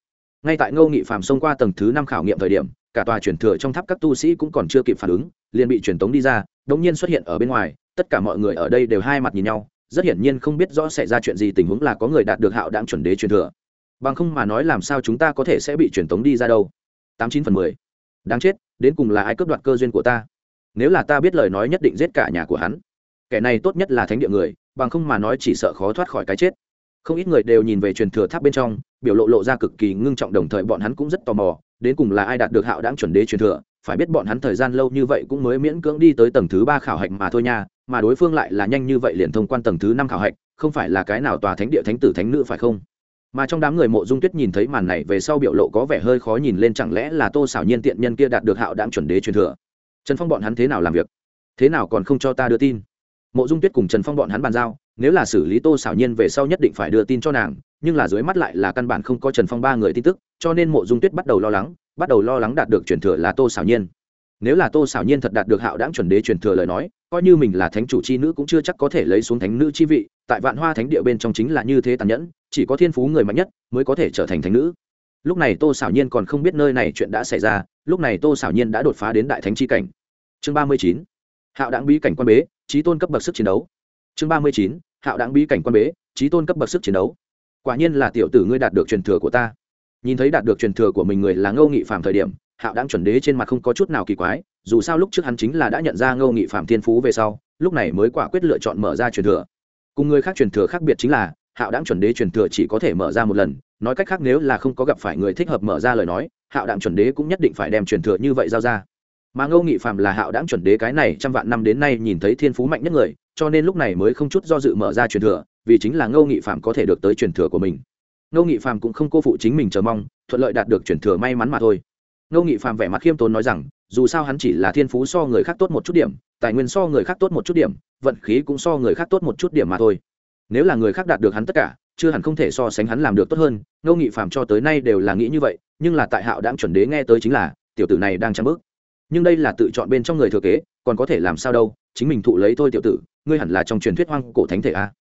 S1: Ngay tại ngô nghị phàm xông qua tầng thứ năm khảo nghiệm thời điểm, cả tòa chuyển thừa trong tháp các tu sĩ cũng còn chưa kịp phản ứng, liền bị truyền tống đi ra, đống nhiên xuất hiện ở bên ngoài, tất cả mọi người ở đây đều hai mặt nhìn nhau, rất hiển nhiên không biết rõ xảy ra chuyện gì, tình huống là có người đạt được hạo đạm chuẩn đế truyền thừa. Bằng không mà nói làm sao chúng ta có thể sẽ bị truyền tống đi ra đâu? Tám chín phần mười đáng chết, đến cùng là ai cướp đoạt cơ duyên của ta? Nếu là ta biết lời nói nhất định giết cả nhà của hắn, kẻ này tốt nhất là thánh địa người, bằng không mà nói chỉ sợ khó thoát khỏi cái chết. Không ít người đều nhìn về truyền thừa tháp bên trong, biểu lộ lộ ra cực kỳ ngưng trọng đồng thời bọn hắn cũng rất tò mò, đến cùng là ai đạt được hạo đáng chuẩn đế truyền thừa, phải biết bọn hắn thời gian lâu như vậy cũng mới miễn cưỡng đi tới tầng thứ ba khảo hạch mà thôi nha, mà đối phương lại là nhanh như vậy liền thông quan tầng thứ năm khảo hạch, không phải là cái nào tòa thánh địa thánh tử thánh nữ phải không? Mà trong đám người mộ dung tuyết nhìn thấy màn này về sau biểu lộ có vẻ hơi khó nhìn lên, chẳng lẽ là tô xảo nhiên tiện nhân kia đạt được hạo đạm chuẩn đế truyền thừa? Trần phong bọn hắn thế nào làm việc? Thế nào còn không cho ta đưa tin? Mộ dung tuyết cùng trần phong bọn hắn bàn giao, nếu là xử lý tô xảo nhiên về sau nhất định phải đưa tin cho nàng, nhưng là dưới mắt lại là căn bản không có trần phong ba người tin tức, cho nên mộ dung tuyết bắt đầu lo lắng, bắt đầu lo lắng đạt được truyền thừa là tô xảo nhiên nếu là tô xảo nhiên thật đạt được hạo đáng chuẩn đế truyền thừa lời nói, coi như mình là thánh chủ c h i nữ cũng chưa chắc có thể lấy xuống thánh nữ chi vị, tại vạn hoa thánh địa bên trong chính là như thế tàn nhẫn, chỉ có thiên phú người mạnh nhất mới có thể trở thành thánh nữ. Lúc này tô xảo nhiên còn không biết nơi này chuyện đã xảy ra, lúc này tô xảo nhiên đã đột phá đến đại thánh chi cảnh. Chương ba mươi chín, hạo đáng bí cảnh quan bế trí tôn cấp bậc sức chiến đấu. Chương ba mươi chín, hạo đáng bí cảnh quan bế trí tôn cấp bậc sức chiến đấu. Quả nhiên là tiểu tử ngươi đạt được truyền thừa của ta. Nhìn thấy đạt được truyền thừa của mình người là ngâu nghị phạm thời điểm hạo đáng chuẩn đế trên mặt không có chút nào kỳ quái, dù sao lúc trước hắn chính là đã nhận ra ngô nghị phạm thiên phú về sau, lúc này mới quả quyết lựa chọn mở ra truyền thừa. Cùng người khác truyền thừa khác biệt chính là, hạo đáng chuẩn đế truyền thừa chỉ có thể mở ra một lần, nói cách khác nếu là không có gặp phải người thích hợp mở ra lời nói, hạo đạm chuẩn đế cũng nhất định phải đem truyền thừa như vậy giao ra. Mà ngô nghị phạm là hạo đạm chuẩn đế cái này trăm vạn năm đến nay nhìn thấy thiên phú mạnh nhất người, cho nên lúc này mới không chút do dự mở ra truyền thừa, vì chính là ngô nghị phạm có thể được tới truyền thừa của mình. Ngô nghị phạm cũng không cô phụ chính mình chờ mong, thuận lợi đạt được truyền thừa may mắn mà thôi ngô nghị phạm vẻ mặt khiêm tốn nói rằng, dù sao hắn chỉ là thiên phú so người khác tốt một chút điểm, tài nguyên so người khác tốt một chút điểm, vận khí cũng so người khác tốt một chút điểm mà thôi. Nếu là người khác đạt được hắn tất cả, chưa hẳn không thể so sánh hắn làm được tốt hơn, ngô nghị phạm cho tới nay đều là nghĩ như vậy, nhưng là tại hạo đáng chuẩn đế nghe tới chính là, tiểu tử này đang chăm bước. Nhưng đây là tự chọn bên trong người thừa kế, còn có thể làm sao đâu, chính mình thụ lấy thôi tiểu tử, ngươi hẳn là trong truyền thuyết hoang cổ thánh thể a.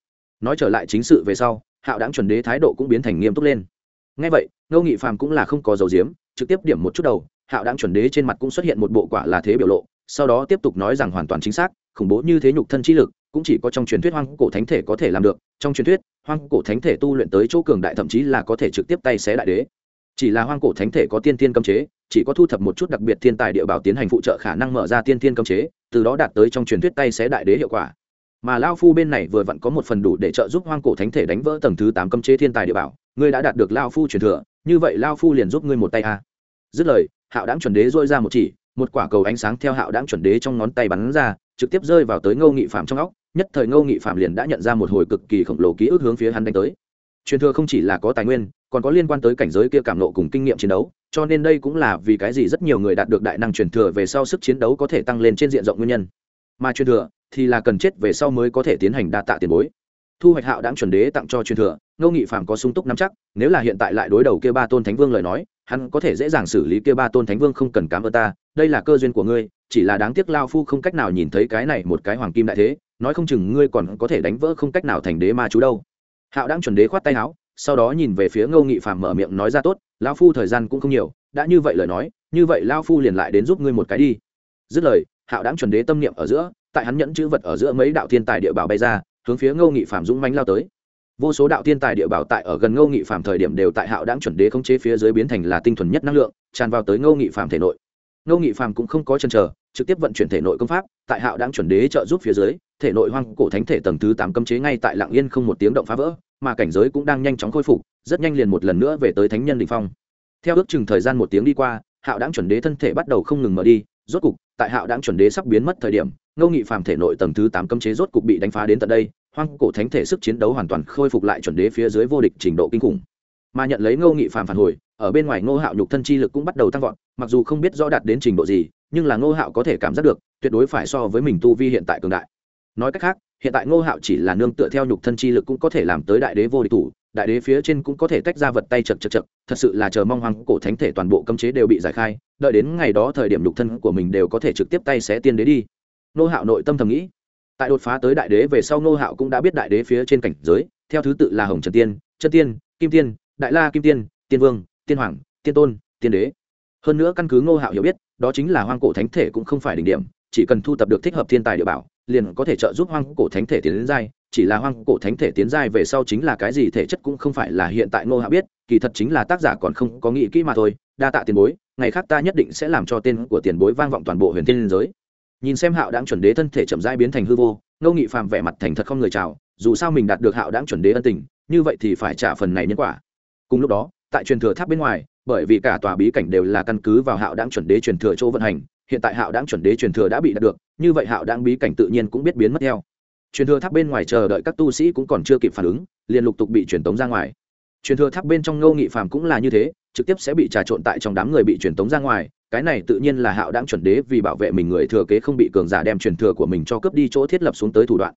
S1: Nói trở lại chính sự về sau, hạo đáng chuẩn đế thái độ cũng biến thành nghiêm túc lên. Ngay vậy, ngô nghị phàm cũng là không có dấu diếm trực tiếp điểm một chút đầu, hạo đáng chuẩn đế trên mặt cũng xuất hiện một bộ quả là thế biểu lộ, sau đó tiếp tục nói rằng hoàn toàn chính xác, khủng bố như thế nhục thân trí lực, cũng chỉ có trong truyền thuyết hoang cổ thánh thể có thể làm được, trong truyền thuyết, hoang cổ thánh thể tu luyện tới chỗ cường đại thậm chí là có thể trực tiếp tay xé đại đế. Chỉ là hoang cổ thánh thể có tiên tiên cấm chế, chỉ có thu thập một chút đặc biệt thiên tài địa bảo tiến hành phụ trợ khả năng mở ra tiên tiên cấm chế, từ đó đạt tới trong truyền thuyết tay xé đại đế hiệu quả mà lao phu bên này vừa vặn có một phần đủ để trợ giúp hoang cổ thánh thể đánh vỡ tầng thứ tám cấm chế thiên tài địa bảo, ngươi đã đạt được lao phu truyền thừa, như vậy lao phu liền giúp ngươi một tay a. Dứt lời, hạo đáng chuẩn đế dôi ra một chỉ, một quả cầu ánh sáng theo hạo đáng chuẩn đế trong ngón tay bắn ra, trực tiếp rơi vào tới ngô nghị phạm trong óc, nhất thời ngô nghị phạm liền đã nhận ra một hồi cực kỳ khổng lồ ký ức hướng phía hắn đánh tới. Truyền thừa không chỉ là có tài nguyên, còn có liên quan tới cảnh giới kia cảm nộ cùng kinh nghiệm chiến đấu, cho nên đây cũng là vì cái gì rất nhiều người đạt được đại năng truyền thừa về sau sức chiến đấu có thể tăng lên trên diện rộng nguyên nhân. Mà truyền thừa thì là cần chết về sau mới có thể tiến hành đa tạ tiền bối. Thu hoạch hạo đáng chuẩn đế tặng cho truyền thừa, ngô nghị phàm có sung túc nắm chắc, nếu là hiện tại lại đối đầu kia ba tôn thánh vương lời nói, hắn có thể dễ dàng xử lý kia ba tôn thánh vương không cần cám ơn ta, đây là cơ duyên của ngươi, chỉ là đáng tiếc lao phu không cách nào nhìn thấy cái này một cái hoàng kim đại thế, nói không chừng ngươi còn có thể đánh vỡ không cách nào thành đế ma chú đâu. Hạo đang chuẩn đế khoát tay áo, sau đó nhìn về phía ngô nghị phàm mở miệng nói ra tốt, lao phu thời gian cũng không nhiều, đã như vậy lời nói, như vậy lao phu liền lại đến giúp ngươi một cái đi. Dứt lời, hạo đáng chuẩn đế tâm niệm ở giữa tại hắn nhẫn chữ vật ở giữa mấy đạo thiên tài địa bảo bay ra, hướng phía ngô nghị phạm dũng mánh lao tới. Vô số đạo thiên tài địa bảo tại ở gần ngô nghị phạm thời điểm đều tại hạo đáng chuẩn đế khống chế phía dưới biến thành là tinh thuần nhất năng lượng, tràn vào tới ngô nghị phạm thể nội. Ngô nghị phạm cũng không có chân chờ, trực tiếp vận chuyển thể nội công pháp, tại hạo đáng chuẩn đế trợ giúp phía dưới, thể nội hoang cổ thánh thể tầng thứ tám cấm chế ngay tại lạng yên không một tiếng động phá vỡ, mà cảnh giới cũng đang nhanh chóng khôi phục, rất nhanh liền một lần nữa về tới thánh nhân đình phong. Theo ước chừng thời gian một tiếng đi qua, hạo đáng chuẩn đế thân thể bắt đầu không ngừng mở đi, rốt cục, tại hạo đáng chuẩn đế sắp biến mất thời điểm ngô nghị phàm thể nội tầng thứ tám cấm chế rốt cục bị đánh phá đến tận đây, hoang cổ thánh thể sức chiến đấu hoàn toàn khôi phục lại chuẩn đế phía dưới vô địch trình độ kinh khủng. Mà nhận lấy ngô nghị phàm phản hồi, ở bên ngoài ngô hạo nhục thân chi lực cũng bắt đầu tăng vọt, mặc dù không biết rõ đạt đến trình độ gì, nhưng là ngô hạo có thể cảm giác được, tuyệt đối phải so với mình tu vi hiện tại cường đại. Nói cách khác, hiện tại ngô hạo chỉ là nương tựa theo nhục thân chi lực cũng có thể làm tới đại đế vô địch thủ, đại đế phía trên cũng có thể tách ra vật tay chật chật chật, thật sự là chờ mong hoàng cổ thánh thể toàn bộ cấm chế đều bị giải khai, đợi đến ngày đó thời điểm nhục thân của mình đều có thể trực tiếp tay xé tiên đế đi. Nô hạo nội tâm thầm nghĩ. Tại đột phá tới đại đế về sau, Nô hạo cũng đã biết đại đế phía trên cảnh giới, theo thứ tự là hồng trần tiên, chân tiên, kim tiên, đại la kim tiên tiên vương, tiên hoàng, tiên tôn, tiên đế. Hơn nữa căn cứ ngô hạo hiểu biết, đó chính là hoang cổ thánh thể cũng không phải đỉnh điểm, chỉ cần thu tập được thích hợp thiên tài địa bảo, liền có thể trợ giúp hoang cổ thánh thể tiến đến giai, chỉ là hoang cổ thánh thể tiến giai về sau chính là cái gì thể chất cũng không phải là hiện tại ngô hạo biết, kỳ thật chính là tác giả còn không có nghĩ kỹ mà thôi, đa tạ tiền bối, ngày khác ta nhất định sẽ làm cho tên của tiền bối vang vọng toàn bộ huyền thiên giới nhìn xem hạo đáng chuẩn đế thân thể chậm rãi biến thành hư vô, ngô nghị phàm vẻ mặt thành thật không người chào, dù sao mình đạt được hạo đáng chuẩn đế ân tình, như vậy thì phải trả phần này nhân quả. Cùng lúc đó, tại truyền thừa tháp bên ngoài, bởi vì cả tòa bí cảnh đều là căn cứ vào hạo đáng chuẩn đế truyền thừa chỗ vận hành, hiện tại hạo đáng chuẩn đế truyền thừa đã bị đạt được, như vậy hạo đáng bí cảnh tự nhiên cũng biết biến mất theo. Truyền thừa tháp bên ngoài chờ đợi các tu sĩ cũng còn chưa kịp phản ứng, liền lục tục bị truyền tống ra ngoài. Truyền thừa tháp bên trong ngô nghị phàm cũng là như thế, trực tiếp sẽ bị trà trộn tại trong đám người bị truyền tống ra ngoài cái này tự nhiên là hạo đáng chuẩn đế vì bảo vệ mình người thừa kế không bị cường giả đem truyền thừa của mình cho cướp đi chỗ thiết lập xuống tới thủ đoạn.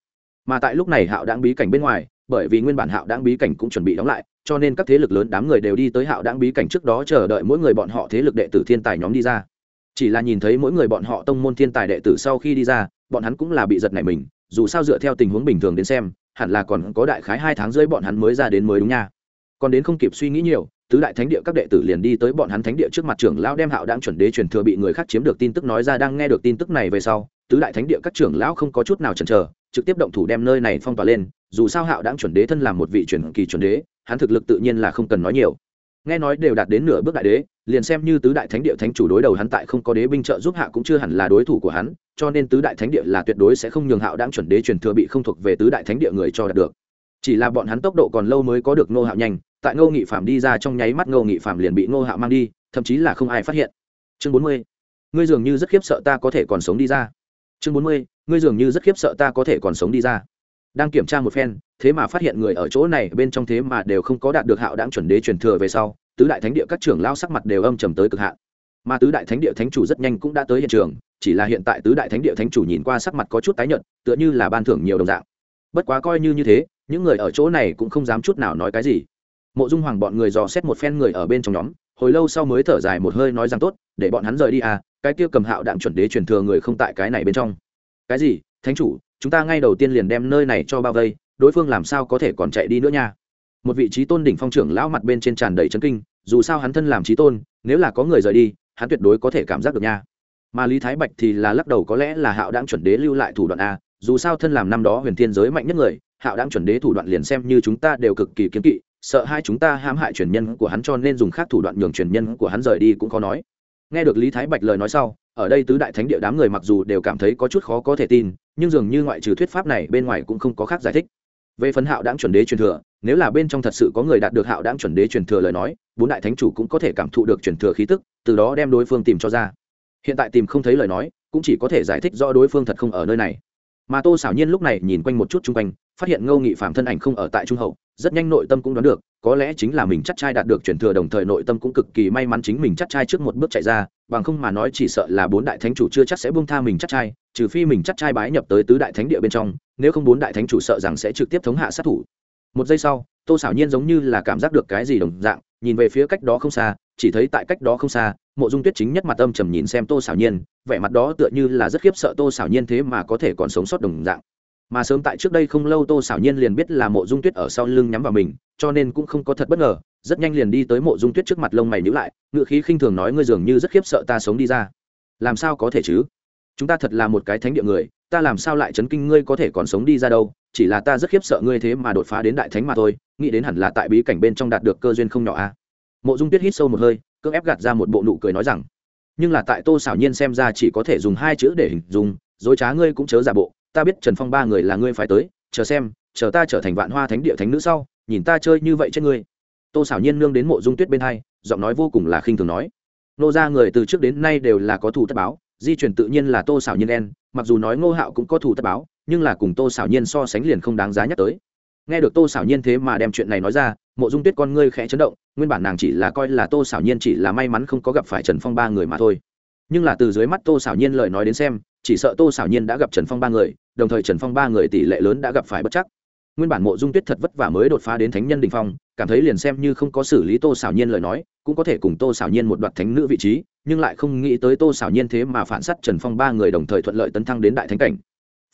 S1: Mà tại lúc này hạo đáng bí cảnh bên ngoài, bởi vì nguyên bản hạo đáng bí cảnh cũng chuẩn bị đóng lại, cho nên các thế lực lớn đám người đều đi tới hạo đáng bí cảnh trước đó chờ đợi mỗi người bọn họ thế lực đệ tử thiên tài nhóm đi ra. Chỉ là nhìn thấy mỗi người bọn họ tông môn thiên tài đệ tử sau khi đi ra, bọn hắn cũng là bị giật nảy mình, dù sao dựa theo tình huống bình thường đến xem, hẳn là còn có đại khái hai tháng rưỡi bọn hắn mới ra đến mới đúng nha. Còn đến không kịp suy nghĩ nhiều tứ đại thánh địa các đệ tử liền đi tới bọn hắn thánh địa trước mặt trưởng lão đem hạo đang chuẩn đế truyền thừa bị người khác chiếm được tin tức nói ra đang nghe được tin tức này về sau, tứ đại thánh địa các trưởng lão không có chút nào chần chờ, trực tiếp động thủ đem nơi này phong tỏa lên, dù sao hạo đang chuẩn đế thân làm một vị truyền kỳ chuẩn đế, hắn thực lực tự nhiên là không cần nói nhiều. Nghe nói đều đạt đến nửa bước đại đế, liền xem như tứ đại thánh địa thánh chủ đối đầu hắn tại không có đế binh trợ giúp hạ cũng chưa hẳn là đối thủ của hắn, cho nên tứ đại thánh địa là tuyệt đối sẽ không nhường hạo đang chuẩn đế truyền thừa bị không thuộc về tứ đại thánh địa người cho đạt được. Chỉ là bọn hắn tốc độ còn lâu mới có được nô hạo nhanh tại ngô nghị phạm đi ra trong nháy mắt ngô nghị phạm liền bị ngô hạo mang đi, thậm chí là không ai phát hiện. Chương bốn mươi, ngươi dường như rất khiếp sợ ta có thể còn sống đi ra. Chương bốn mươi, ngươi dường như rất khiếp sợ ta có thể còn sống đi ra. Đang kiểm tra một phen, thế mà phát hiện người ở chỗ này bên trong thế mà đều không có đạt được hạo đáng chuẩn đế truyền thừa về sau, tứ đại thánh địa các trưởng lao sắc mặt đều âm trầm tới cực hạn. Mà tứ đại thánh địa thánh chủ rất nhanh cũng đã tới hiện trường, chỉ là hiện tại tứ đại thánh địa thánh chủ nhìn qua sắc mặt có chút tái nhợt, tựa như là ban thưởng nhiều đồng dạng. Bất quá coi như như thế, những người ở chỗ này cũng không dám chút nào nói cái gì mộ dung hoàng bọn người dò xét một phen người ở bên trong nhóm, hồi lâu sau mới thở dài một hơi nói rằng tốt, để bọn hắn rời đi à cái kia cầm hạo đạm chuẩn đế truyền thừa người không tại cái này bên trong. Cái gì, thánh chủ, chúng ta ngay đầu tiên liền đem nơi này cho bao vây, đối phương làm sao có thể còn chạy đi nữa nha? Một vị trí tôn đỉnh phong trưởng lão mặt bên trên tràn đầy chấn kinh, dù sao hắn thân làm trí tôn, nếu là có người rời đi, hắn tuyệt đối có thể cảm giác được nha. Mà lý thái bạch thì là lắc đầu có lẽ là hạo đạm chuẩn đế lưu lại thủ đoạn a dù sao thân làm năm đó huyền thiên giới mạnh nhất người, hạo đạm chuẩn đế thủ đoạn liền xem như chúng ta đều cực kỳ kiếm kỵ sợ hai chúng ta hãm hại truyền nhân của hắn cho nên dùng khác thủ đoạn nhường truyền nhân của hắn rời đi cũng khó nói. Nghe được lý thái bạch lời nói sau, ở đây tứ đại thánh địa đám người mặc dù đều cảm thấy có chút khó có thể tin, nhưng dường như ngoại trừ thuyết pháp này bên ngoài cũng không có khác giải thích. Về phần hạo đáng chuẩn đế truyền thừa, nếu là bên trong thật sự có người đạt được hạo đáng chuẩn đế truyền thừa lời nói, bốn đại thánh chủ cũng có thể cảm thụ được truyền thừa khí tức, từ đó đem đối phương tìm cho ra. Hiện tại tìm không thấy lời nói, cũng chỉ có thể giải thích do đối phương thật không ở nơi này. Mà tô xảo nhiên lúc này nhìn quanh một chút chung quanh, phát hiện ngô nghị phạm thân ảnh không ở tại trung hậu rất nhanh nội tâm cũng đoán được, có lẽ chính là mình chắc trai đạt được truyền thừa đồng thời nội tâm cũng cực kỳ may mắn chính mình chắc trai trước một bước chạy ra, bằng không mà nói chỉ sợ là bốn đại thánh chủ chưa chắc sẽ buông tha mình chắc trai, trừ phi mình chắc trai bái nhập tới tứ đại thánh địa bên trong, nếu không bốn đại thánh chủ sợ rằng sẽ trực tiếp thống hạ sát thủ. Một giây sau, tô xảo nhiên giống như là cảm giác được cái gì đồng dạng, nhìn về phía cách đó không xa, chỉ thấy tại cách đó không xa, mộ dung tuyết chính nhất mặt âm trầm nhìn xem tô xảo nhiên, vẻ mặt đó tựa như là rất khiếp sợ tô xảo nhiên thế mà có thể còn sống sót đồng dạng mà sớm tại trước đây không lâu tô xảo nhiên liền biết là mộ dung tuyết ở sau lưng nhắm vào mình, cho nên cũng không có thật bất ngờ, rất nhanh liền đi tới mộ dung tuyết trước mặt lông mày nhữ lại ngự khí khinh thường nói ngươi dường như rất khiếp sợ ta sống đi ra. Làm sao có thể chứ? Chúng ta thật là một cái thánh địa người, ta làm sao lại chấn kinh ngươi có thể còn sống đi ra đâu? Chỉ là ta rất khiếp sợ ngươi thế mà đột phá đến đại thánh mà thôi, nghĩ đến hẳn là tại bí cảnh bên trong đạt được cơ duyên không nhỏ a à. mộ dung tuyết hít sâu một hơi, cưỡng ép gạt ra một bộ nụ cười nói rằng, nhưng là tại tô xảo nhiên xem ra chỉ có thể dùng hai chữ để hình dung, dối trá ngươi cũng chớ giả bộ ta biết trần phong ba người là ngươi phải tới, chờ xem, chờ ta trở thành vạn hoa thánh địa thánh nữ sau, nhìn ta chơi như vậy trên ngươi. Tô xảo nhiên nương đến mộ dung tuyết bên hai, giọng nói vô cùng là khinh thường nói. Nô ra người từ trước đến nay đều là có thủ tất báo, di chuyển tự nhiên là tô xảo nhiên đen mặc dù nói ngô hạo cũng có thủ tất báo, nhưng là cùng tô xảo nhiên so sánh liền không đáng giá nhắc tới. Nghe được tô xảo nhiên thế mà đem chuyện này nói ra, mộ dung tuyết con ngươi khẽ chấn động, nguyên bản nàng chỉ là coi là tô xảo nhiên chỉ là may mắn không có gặp phải trần phong ba người mà thôi. Nhưng là từ dưới mắt tô xảo nhiên lời nói đến xem, chỉ sợ tô xảo nhiên đã gặp trần phong ba người đồng thời trần phong ba người tỷ lệ lớn đã gặp phải bất chắc. Nguyên bản mộ dung tuyết thật vất vả mới đột phá đến thánh nhân đình phong, cảm thấy liền xem như không có xử lý tô xảo nhiên lời nói, cũng có thể cùng tô xảo nhiên một đoạt thánh nữ vị trí, nhưng lại không nghĩ tới tô xảo nhiên thế mà phản s á t trần phong ba người đồng thời thuận lợi tấn thăng đến đại thánh cảnh.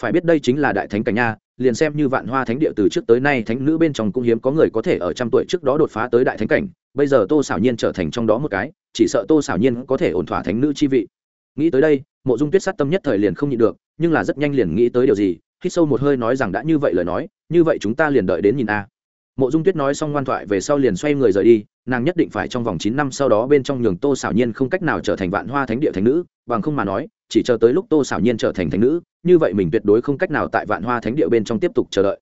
S1: Phải biết đây chính là đại thánh cảnh nha, liền xem như vạn hoa thánh địa từ trước tới nay thánh nữ bên trong cũng hiếm có người có thể ở trăm tuổi trước đó đột phá tới đại thánh cảnh, bây giờ tô xảo nhiên trở thành trong đó một cái, chỉ sợ tô xảo nhiên có thể ổn thỏa thánh nữ chi vị nghĩ tới đây, mộ dung tuyết sát tâm nhất thời liền không nhịn được, nhưng là rất nhanh liền nghĩ tới điều gì, hít sâu một hơi nói rằng đã như vậy lời nói, như vậy chúng ta liền đợi đến nhìn a. Mộ dung tuyết nói xong ngoan thoại về sau liền xoay người rời đi, nàng nhất định phải trong vòng chín năm sau đó bên trong nhường tô xảo nhiên không cách nào trở thành vạn hoa thánh địa thánh nữ, bằng không mà nói, chỉ chờ tới lúc tô xảo nhiên trở thành thánh nữ, như vậy mình tuyệt đối không cách nào tại vạn hoa thánh địa bên trong tiếp tục chờ đợi.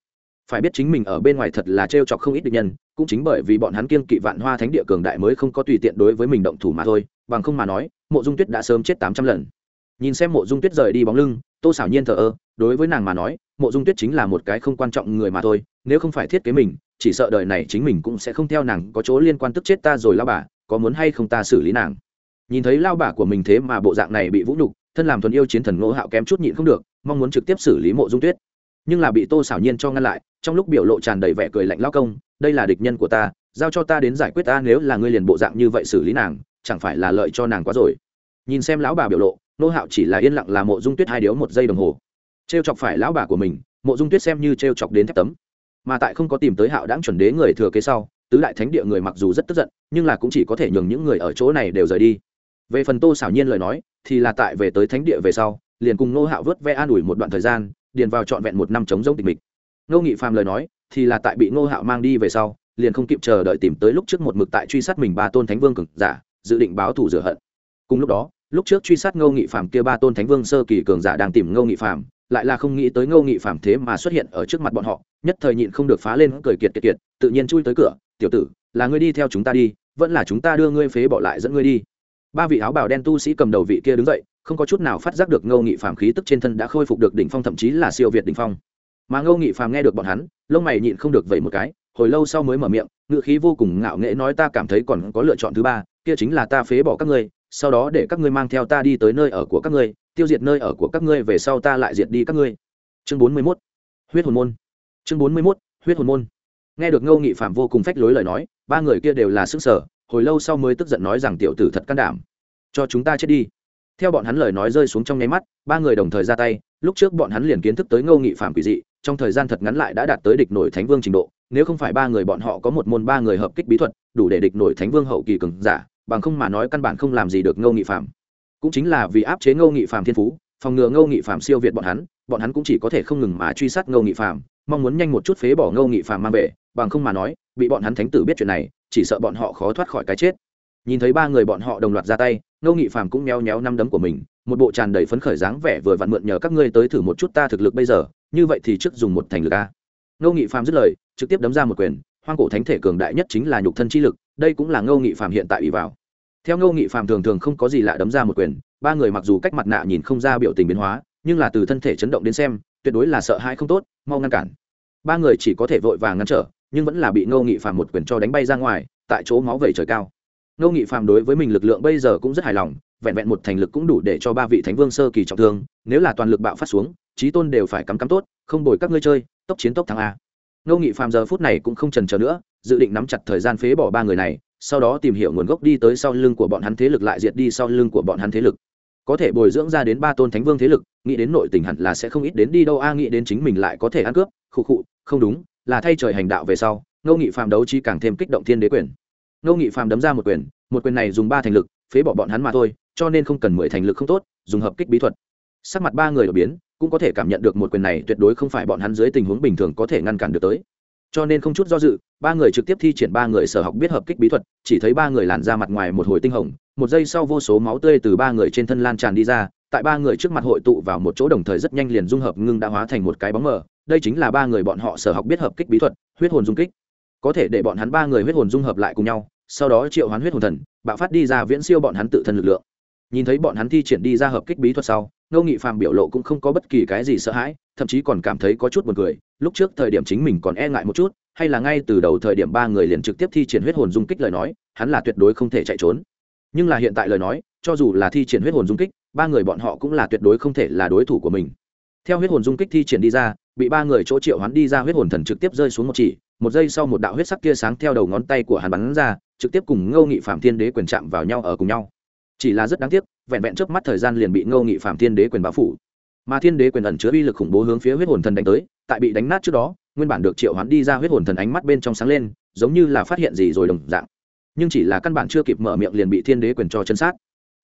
S1: Phải biết chính mình ở bên ngoài thật là t chọc không ít địch nhân, cũng chính bởi vì bọn hắn kiên kỵ vạn hoa thánh địa cường đại mới không có tùy tiện đối với mình động thủ mà thôi, bằng không mà nói mộ dung tuyết đã sớm chết tám trăm lần. Nhìn xem mộ dung tuyết rời đi bóng lưng, tô xảo nhiên thờ ơ, đối với nàng mà nói, mộ dung tuyết chính là một cái không quan trọng người mà thôi, nếu không phải thiết kế mình, chỉ sợ đời này chính mình cũng sẽ không theo nàng có chỗ liên quan tức chết ta rồi lao bà, có muốn hay không ta xử lý nàng. Nhìn thấy lao bà của mình thế mà bộ dạng này bị vũ nhục, thân làm thuần yêu chiến thần ngô hạo kém chút nhịn không được, mong muốn trực tiếp xử lý mộ dung tuyết. Nhưng là bị tô xảo nhiên cho ngăn lại, trong lúc biểu lộ tràn đầy vẻ cười lạnh lao công, đây là địch nhân của ta, giao cho ta đến giải quyết ta nếu là ngươi liền bộ dạng như vậy xử lý nàng chẳng phải là lợi cho nàng quá rồi. Nhìn xem lão bà biểu lộ, nô hạo chỉ là yên lặng là mộ dung tuyết hai điếu một giây đồng hồ. T r e o chọc phải lão bà của mình, mộ dung tuyết xem như t r e o chọc đến thép tấm. Mà tại không có tìm tới hạo đáng chuẩn đế người thừa kế sau, tứ đại thánh địa người mặc dù rất tức giận, nhưng là cũng chỉ có thể nhường những người ở chỗ này đều rời đi. Về phần tô xảo nhiên lời nói, thì là tại về tới thánh địa về sau, liền cùng nô hạo vớt ve an ủi một đoạn thời gian, điền vào trọn vẹn một năm chống giống tịch mịch. Ngô nghị phàm lời nói, thì là tại bị nô hạo mang đi về sau, liền không kịp chờ đợi tìm tới lúc trước một mực tại truy sát mình ba tôn thánh vương cực giả dự định báo thù rửa hận. Cùng lúc đó, lúc trước truy sát ngô nghị phạm kia ba tôn thánh vương sơ kỳ cường giả đang tìm ngô nghị phạm lại là không nghĩ tới ngô nghị phạm thế mà xuất hiện ở trước mặt bọn họ, nhất thời nhịn không được phá lên cười kiệt kiệt kiệt, tự nhiên chui tới cửa, tiểu tử, là ngươi đi theo chúng ta đi, vẫn là chúng ta đưa ngươi phế bỏ lại dẫn ngươi đi. Ba vị áo bào đen tu sĩ cầm đầu vị kia đứng dậy, không có chút nào phát giác được ngô nghị phạm khí tức trên thân đã khôi phục được đỉnh phong, thậm chí là siêu việt đỉnh phong. Mà ngô nghị phạm nghe được bọn hắn, lông mày nhịn không được vậy một cái, hồi lâu sau mới mở miệng ngự khí vô cùng ngạo nghễ nói, ta cảm thấy còn có lựa chọn thứ ba kia chính là ta phế bỏ các ngươi, sau đó để các ngươi mang theo ta đi tới nơi ở của các ngươi, tiêu diệt nơi ở của các ngươi, về sau ta lại diệt đi các ngươi. Chương bốn mươi mốt. Huyết hồn môn. Chương bốn mươi mốt, huyết hồn môn. Nghe được ngô nghị phạm vô cùng phách lối lời nói, ba người kia đều là sức sở hồi lâu sau mới tức giận nói rằng tiểu tử thật can đảm. Cho chúng ta chết đi. Theo bọn hắn lời nói rơi xuống trong nháy mắt, ba người đồng thời ra tay, lúc trước bọn hắn liền kiến thức tới ngô nghị phạm quỷ dị trong thời gian thật ngắn lại đã đạt tới địch nổi thánh vương trình độ, nếu không phải ba người bọn họ có một môn ba người hợp kích bí thuật, đủ để địch nổi thánh vương hậu kỳ cường giả, bằng không mà nói căn bản không làm gì được ngô nghị phạm cũng chính là vì áp chế ngô nghị phạm thiên phú, phòng ngừa ngô nghị phạm siêu việt bọn hắn bọn hắn cũng chỉ có thể không ngừng mà truy sát ngô nghị phạm mong muốn nhanh một chút phế bỏ ngô nghị phạm mang về, bằng không mà nói, bị bọn hắn thánh tử biết chuyện này, chỉ sợ bọn họ khó thoát khỏi cái chết. Nhìn thấy ba người bọn họ đồng loạt ra tay, ngô nghị phạm cũng meo nhéo năm đấm của mình một bộ tràn đầy phấn khởi dáng vẻ vừa vặn mượn nhờ các ngươi tới thử một chút ta thực lực bây giờ, như vậy thì trước dùng một thành lực a. Ngô nghị Phàm dứt lời, trực tiếp đấm ra một quyền, hoang cổ thánh thể cường đại nhất chính là nhục thân chi lực, đây cũng là ngô nghị Phàm hiện tại ủy vào. Theo ngô nghị Phàm thường thường không có gì lạ đấm ra một quyền, ba người mặc dù cách mặt nạ nhìn không ra biểu tình biến hóa, nhưng là từ thân thể chấn động đến xem, tuyệt đối là sợ hãi không tốt, mau ngăn cản. Ba người chỉ có thể vội vàng ngăn trở, nhưng vẫn là bị ngô nghị Phàm một quyền cho đánh bay ra ngoài, tại chỗ máu vẩy trời cao. Ngô nghị Phàm đối với mình lực lượng bây giờ cũng rất hài lòng vẹn vẹn một thành lực cũng đủ để cho ba vị thánh vương sơ kỳ trọng thương, nếu là toàn lực bạo phát xuống trí tôn đều phải cắm cắm tốt, không bồi các ngươi chơi, tốc chiến tốc thắng a. Ngô nghị phàm giờ phút này cũng không trần chờ nữa, dự định nắm chặt thời gian phế bỏ ba người này, sau đó tìm hiểu nguồn gốc đi tới sau lưng của bọn hắn thế lực lại diệt đi sau lưng của bọn hắn thế lực. Có thể bồi dưỡng ra đến ba tôn thánh vương thế lực, nghĩ đến nội tình hẳn là sẽ không ít đến đi đâu a, nghĩ đến chính mình lại có thể ăn cướp, khụ khụ, không đúng, là thay trời hành đạo về sau, ngô nghị phàm đấu chi càng thêm kích động thiên đế quyền. Ngô nghị phàm đấm ra một quyền một quyền này dùng ba thành lực, phế bỏ bọn hắn mà thôi cho nên không cần mười thành lực không tốt, dùng hợp kích bí thuật. Sắc mặt ba người đột biến, cũng có thể cảm nhận được một quyền này tuyệt đối không phải bọn hắn dưới tình huống bình thường có thể ngăn cản được tới. Cho nên không chút do dự, ba người trực tiếp thi triển ba người sở học biết hợp kích bí thuật, chỉ thấy ba người làn ra mặt ngoài một hồi tinh hồng, một giây sau vô số máu tươi từ ba người trên thân lan tràn đi ra, tại ba người trước mặt hội tụ vào một chỗ đồng thời rất nhanh liền dung hợp ngưng đã hóa thành một cái bóng mờ. Đây chính là ba người bọn họ sở học biết hợp kích bí thuật, huyết hồn dung kích. Có thể để bọn hắn ba người huyết hồn dung hợp lại cùng nhau, sau đó triệu hoán huyết hồn thần, bạo phát đi ra viễn siêu bọn hắn tự thân lực lượng nhìn thấy bọn hắn thi triển đi ra hợp kích bí thuật sau, ngô nghị phàm biểu lộ cũng không có bất kỳ cái gì sợ hãi, thậm chí còn cảm thấy có chút buồn cười. Lúc trước thời điểm chính mình còn e ngại một chút, hay là ngay từ đầu thời điểm ba người liền trực tiếp thi triển huyết hồn dung kích lời nói, hắn là tuyệt đối không thể chạy trốn. Nhưng là hiện tại lời nói, cho dù là thi triển huyết hồn dung kích, ba người bọn họ cũng là tuyệt đối không thể là đối thủ của mình. Theo huyết hồn dung kích thi triển đi ra, bị ba người chỗ triệu hắn đi ra huyết hồn thần trực tiếp rơi xuống một chỉ, một giây sau một đạo huyết sắc tia sáng theo đầu ngón tay của hắn bắn ra, trực tiếp cùng ngô nghị phạm thiên đế quyền chạm vào nhau ở cùng nhau chỉ là rất đáng tiếc, vẹn vẹn trước mắt thời gian liền bị ngô nghị phạm thiên đế quyền báo phủ. Mà thiên đế quyền ẩn chứa uy lực khủng bố hướng phía huyết hồn thần đánh tới, tại bị đánh nát trước đó, nguyên bản được triệu hoán đi ra huyết hồn thần ánh mắt bên trong sáng lên, giống như là phát hiện gì rồi đồng dạng. Nhưng chỉ là căn bản chưa kịp mở miệng liền bị thiên đế quyền cho chân sát.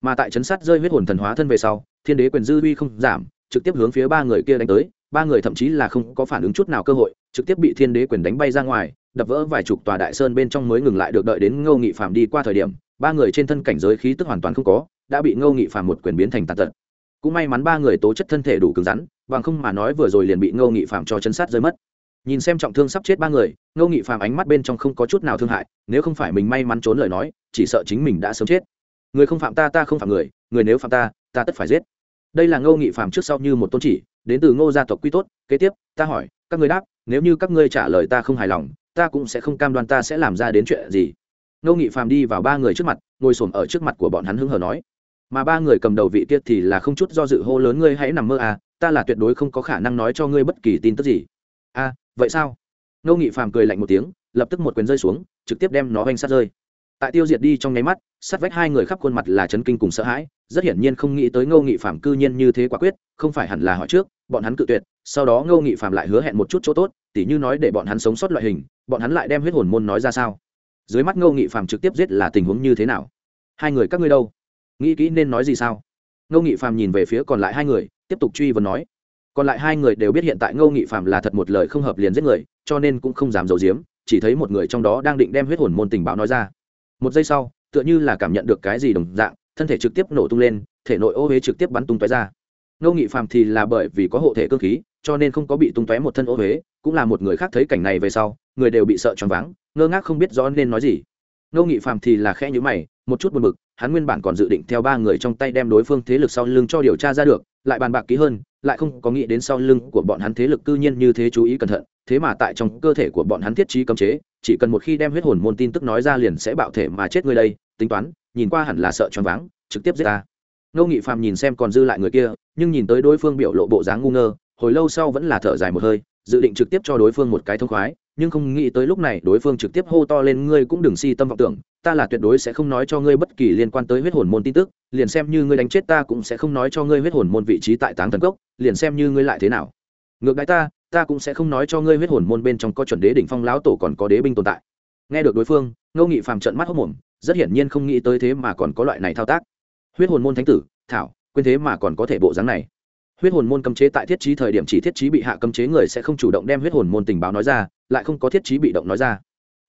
S1: Mà tại chấn sát rơi huyết hồn thần hóa thân về sau, thiên đế quyền dư uy không giảm, trực tiếp hướng phía ba người kia đánh tới, ba người thậm chí là không có phản ứng chút nào cơ hội, trực tiếp bị thiên đế quyền đánh bay ra ngoài, đập vỡ vài chục tòa đại sơn bên trong mới ngừng lại được đợi đến ngô nghị phạm đi qua thời điểm ba người trên thân cảnh giới khí tức hoàn toàn không có, đã bị ngô nghị phạm một quyền biến thành tàn tật. Cũng may mắn ba người tố chất thân thể đủ cứng rắn, bằng không mà nói vừa rồi liền bị ngô nghị phạm cho chân sát rơi mất. Nhìn xem trọng thương sắp chết ba người, ngô nghị phạm ánh mắt bên trong không có chút nào thương hại, nếu không phải mình may mắn trốn lời nói, chỉ sợ chính mình đã sớm chết. Người không phạm ta ta không phạm người người nếu phạm ta ta tất phải giết. Đây là ngô nghị phạm trước sau như một tôn chỉ, đến từ ngô gia tộc quy tốt, kế tiếp, ta hỏi, các ngươi đáp, nếu như các ngươi trả lời ta không hài lòng, ta cũng sẽ không cam đoan ta sẽ làm ra đến chuyện gì ngô nghị phạm đi vào ba người trước mặt ngồi s ổ m ở trước mặt của bọn hắn hưng hờ nói mà ba người cầm đầu vị tiết thì là không chút do dự hô lớn ngươi hãy nằm mơ à ta là tuyệt đối không có khả năng nói cho ngươi bất kỳ tin tức gì. A à, vậy sao? Ngô nghị phàm cười lạnh một tiếng lập tức một quyền rơi xuống trực tiếp đem nó oanh sát rơi. Tại tiêu diệt đi trong nháy mắt sát vách hai người khắp khuôn mặt là chấn kinh cùng sợ hãi rất hiển nhiên không nghĩ tới ngô nghị phạm cư nhiên như thế quả quyết không phải hẳn là hỏi trước bọn hắn cự tuyệt sau đó ngô nghị phạm lại hứa hẹn một chút chỗ tốt tỉ như nói để bọn hắn sống sót loại hình bọn hắn lại đem huyết hồn môn nói ra sao dưới mắt ngô nghị phàm trực tiếp giết là tình huống như thế nào? Hai người các ngươi đâu? Nghĩ kỹ nên nói gì sao? Ngô nghị phàm nhìn về phía còn lại hai người, tiếp tục truy vấn nói. Còn lại hai người đều biết hiện tại ngô nghị phàm là thật một lời không hợp liền giết người, cho nên cũng không dám giấu giếm, chỉ thấy một người trong đó đang định đem huyết hồn môn tình báo nói ra. Một giây sau, tựa như là cảm nhận được cái gì đồng dạng, thân thể trực tiếp nổ tung lên, thể nội ô huế trực tiếp bắn tung tóe ra. Ngô nghị phàm thì là bởi vì có hộ thể cơ khí, cho nên không có bị tung tóe một thân ô huế cũng là một người khác thấy cảnh này về sau, người đều bị sợ choáng váng ngơ ngác không biết rõ nên nói gì. Ngô nghị phạm thì là khẽ nhữ mày, một chút buồn bực, hắn nguyên bản còn dự định theo ba người trong tay đem đối phương thế lực sau lưng cho điều tra ra được, lại bàn bạc kỹ hơn, lại không có nghĩ đến sau lưng của bọn hắn thế lực cư nhiên như thế chú ý cẩn thận, thế mà tại trong cơ thể của bọn hắn thiết trí cấm chế, chỉ cần một khi đem huyết hồn môn tin tức nói ra liền sẽ bạo thể mà chết người đây, tính toán, nhìn qua hẳn là sợ choáng váng, trực tiếp giết ta. Ngô nghị phàm nhìn xem còn dư lại người kia, nhưng nhìn tới đối phương biểu lộ bộ dáng ngu ngơ, hồi lâu sau vẫn là thở dài một hơi, dự định trực tiếp cho đối phương một cái thông khoái nhưng không nghĩ tới lúc này đối phương trực tiếp hô to lên, ngươi cũng đừng si tâm vọng tưởng, ta là tuyệt đối sẽ không nói cho ngươi bất kỳ liên quan tới huyết hồn môn tin tức, liền xem như ngươi đánh chết ta cũng sẽ không nói cho ngươi huyết hồn môn vị trí tại táng thần cốc, liền xem như ngươi lại thế nào. Ngược đãi ta ta cũng sẽ không nói cho ngươi huyết hồn môn bên trong có chuẩn đế đỉnh phong lão tổ còn có đế binh tồn tại. Nghe được đối phương, ngô nghị phàm trận mắt hốc mồm, rất hiển nhiên không nghĩ tới thế mà còn có loại này thao tác. Huyết hồn môn thánh tử, thảo, quên thế mà còn có thể bộ dáng này. Huyết hồn môn cấm chế tại thiết trí thời điểm chỉ thiết trí bị hạ cấm chế người sẽ không chủ động đem huyết hồn môn tình báo nói ra lại không có thiết trí bị động nói ra.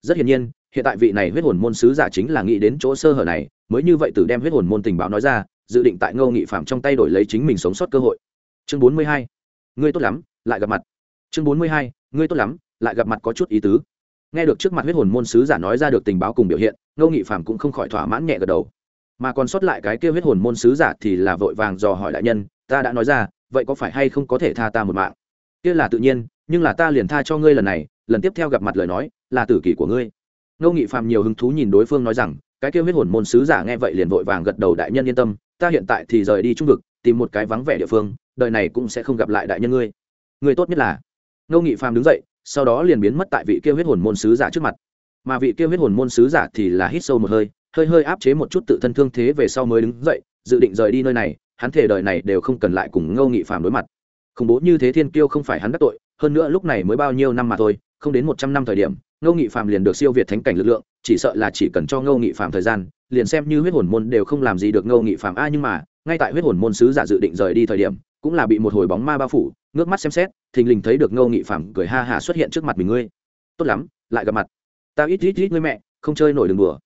S1: Rất hiển nhiên, hiện tại vị này huyết hồn môn sứ giả chính là nghĩ đến chỗ sơ hở này, mới như vậy từ đem huyết hồn môn tình báo nói ra, dự định tại ngô nghị phạm trong tay đổi lấy chính mình sống sót cơ hội. Chương bốn mươi hai, ngươi tốt lắm, lại gặp mặt. Chương bốn mươi hai, ngươi tốt lắm, lại gặp mặt có chút ý tứ. Nghe được trước mặt huyết hồn môn sứ giả nói ra được tình báo cùng biểu hiện, ngô nghị phạm cũng không khỏi thỏa mãn nhẹ gật đầu. Mà còn sót lại cái kia huyết hồn môn sứ giả thì là vội vàng dò hỏi đại nhân, ta đã nói ra, vậy có phải hay không có thể tha ta một mạng? Kia là tự nhiên, nhưng là ta liền tha cho ngươi lần này lần tiếp theo gặp mặt lời nói là tử kỷ của ngươi. Ngô nghị phạm nhiều hứng thú nhìn đối phương nói rằng, cái kia huyết hồn môn sứ giả nghe vậy liền vội vàng gật đầu đại nhân yên tâm, ta hiện tại thì rời đi trung vực, tìm một cái vắng vẻ địa phương, đời này cũng sẽ không gặp lại đại nhân ngươi. Người tốt nhất là. Ngô nghị phàm đứng dậy, sau đó liền biến mất tại vị kia huyết hồn môn sứ giả trước mặt. Mà vị kia huyết hồn môn sứ giả thì là hít sâu một hơi hơi hơi áp chế một chút tự thân thương thế về sau mới đứng dậy, dự định rời đi nơi này, hắn thể đời này đều không cần lại cùng ngô nghị phàm đối mặt. Khủng bố như thế thiên kiêu không phải hắn đắc tội, hơn nữa lúc này mới bao nhiêu năm mà thôi không đến một trăm năm thời điểm, ngô nghị phàm liền được siêu việt thánh cảnh lực lượng, chỉ sợ là chỉ cần cho ngô nghị phàm thời gian, liền xem như huyết hồn môn đều không làm gì được ngô nghị phàm. A, nhưng mà, ngay tại huyết hồn môn sứ giả dự định rời đi thời điểm, cũng là bị một hồi bóng ma bao phủ, ngước mắt xem xét, thình lình thấy được ngô nghị phàm cười ha hà xuất hiện trước mặt mình ngươi. Tốt lắm, lại gặp mặt. Ta ít ít ít ngươi mẹ, không chơi nổi đường đùa.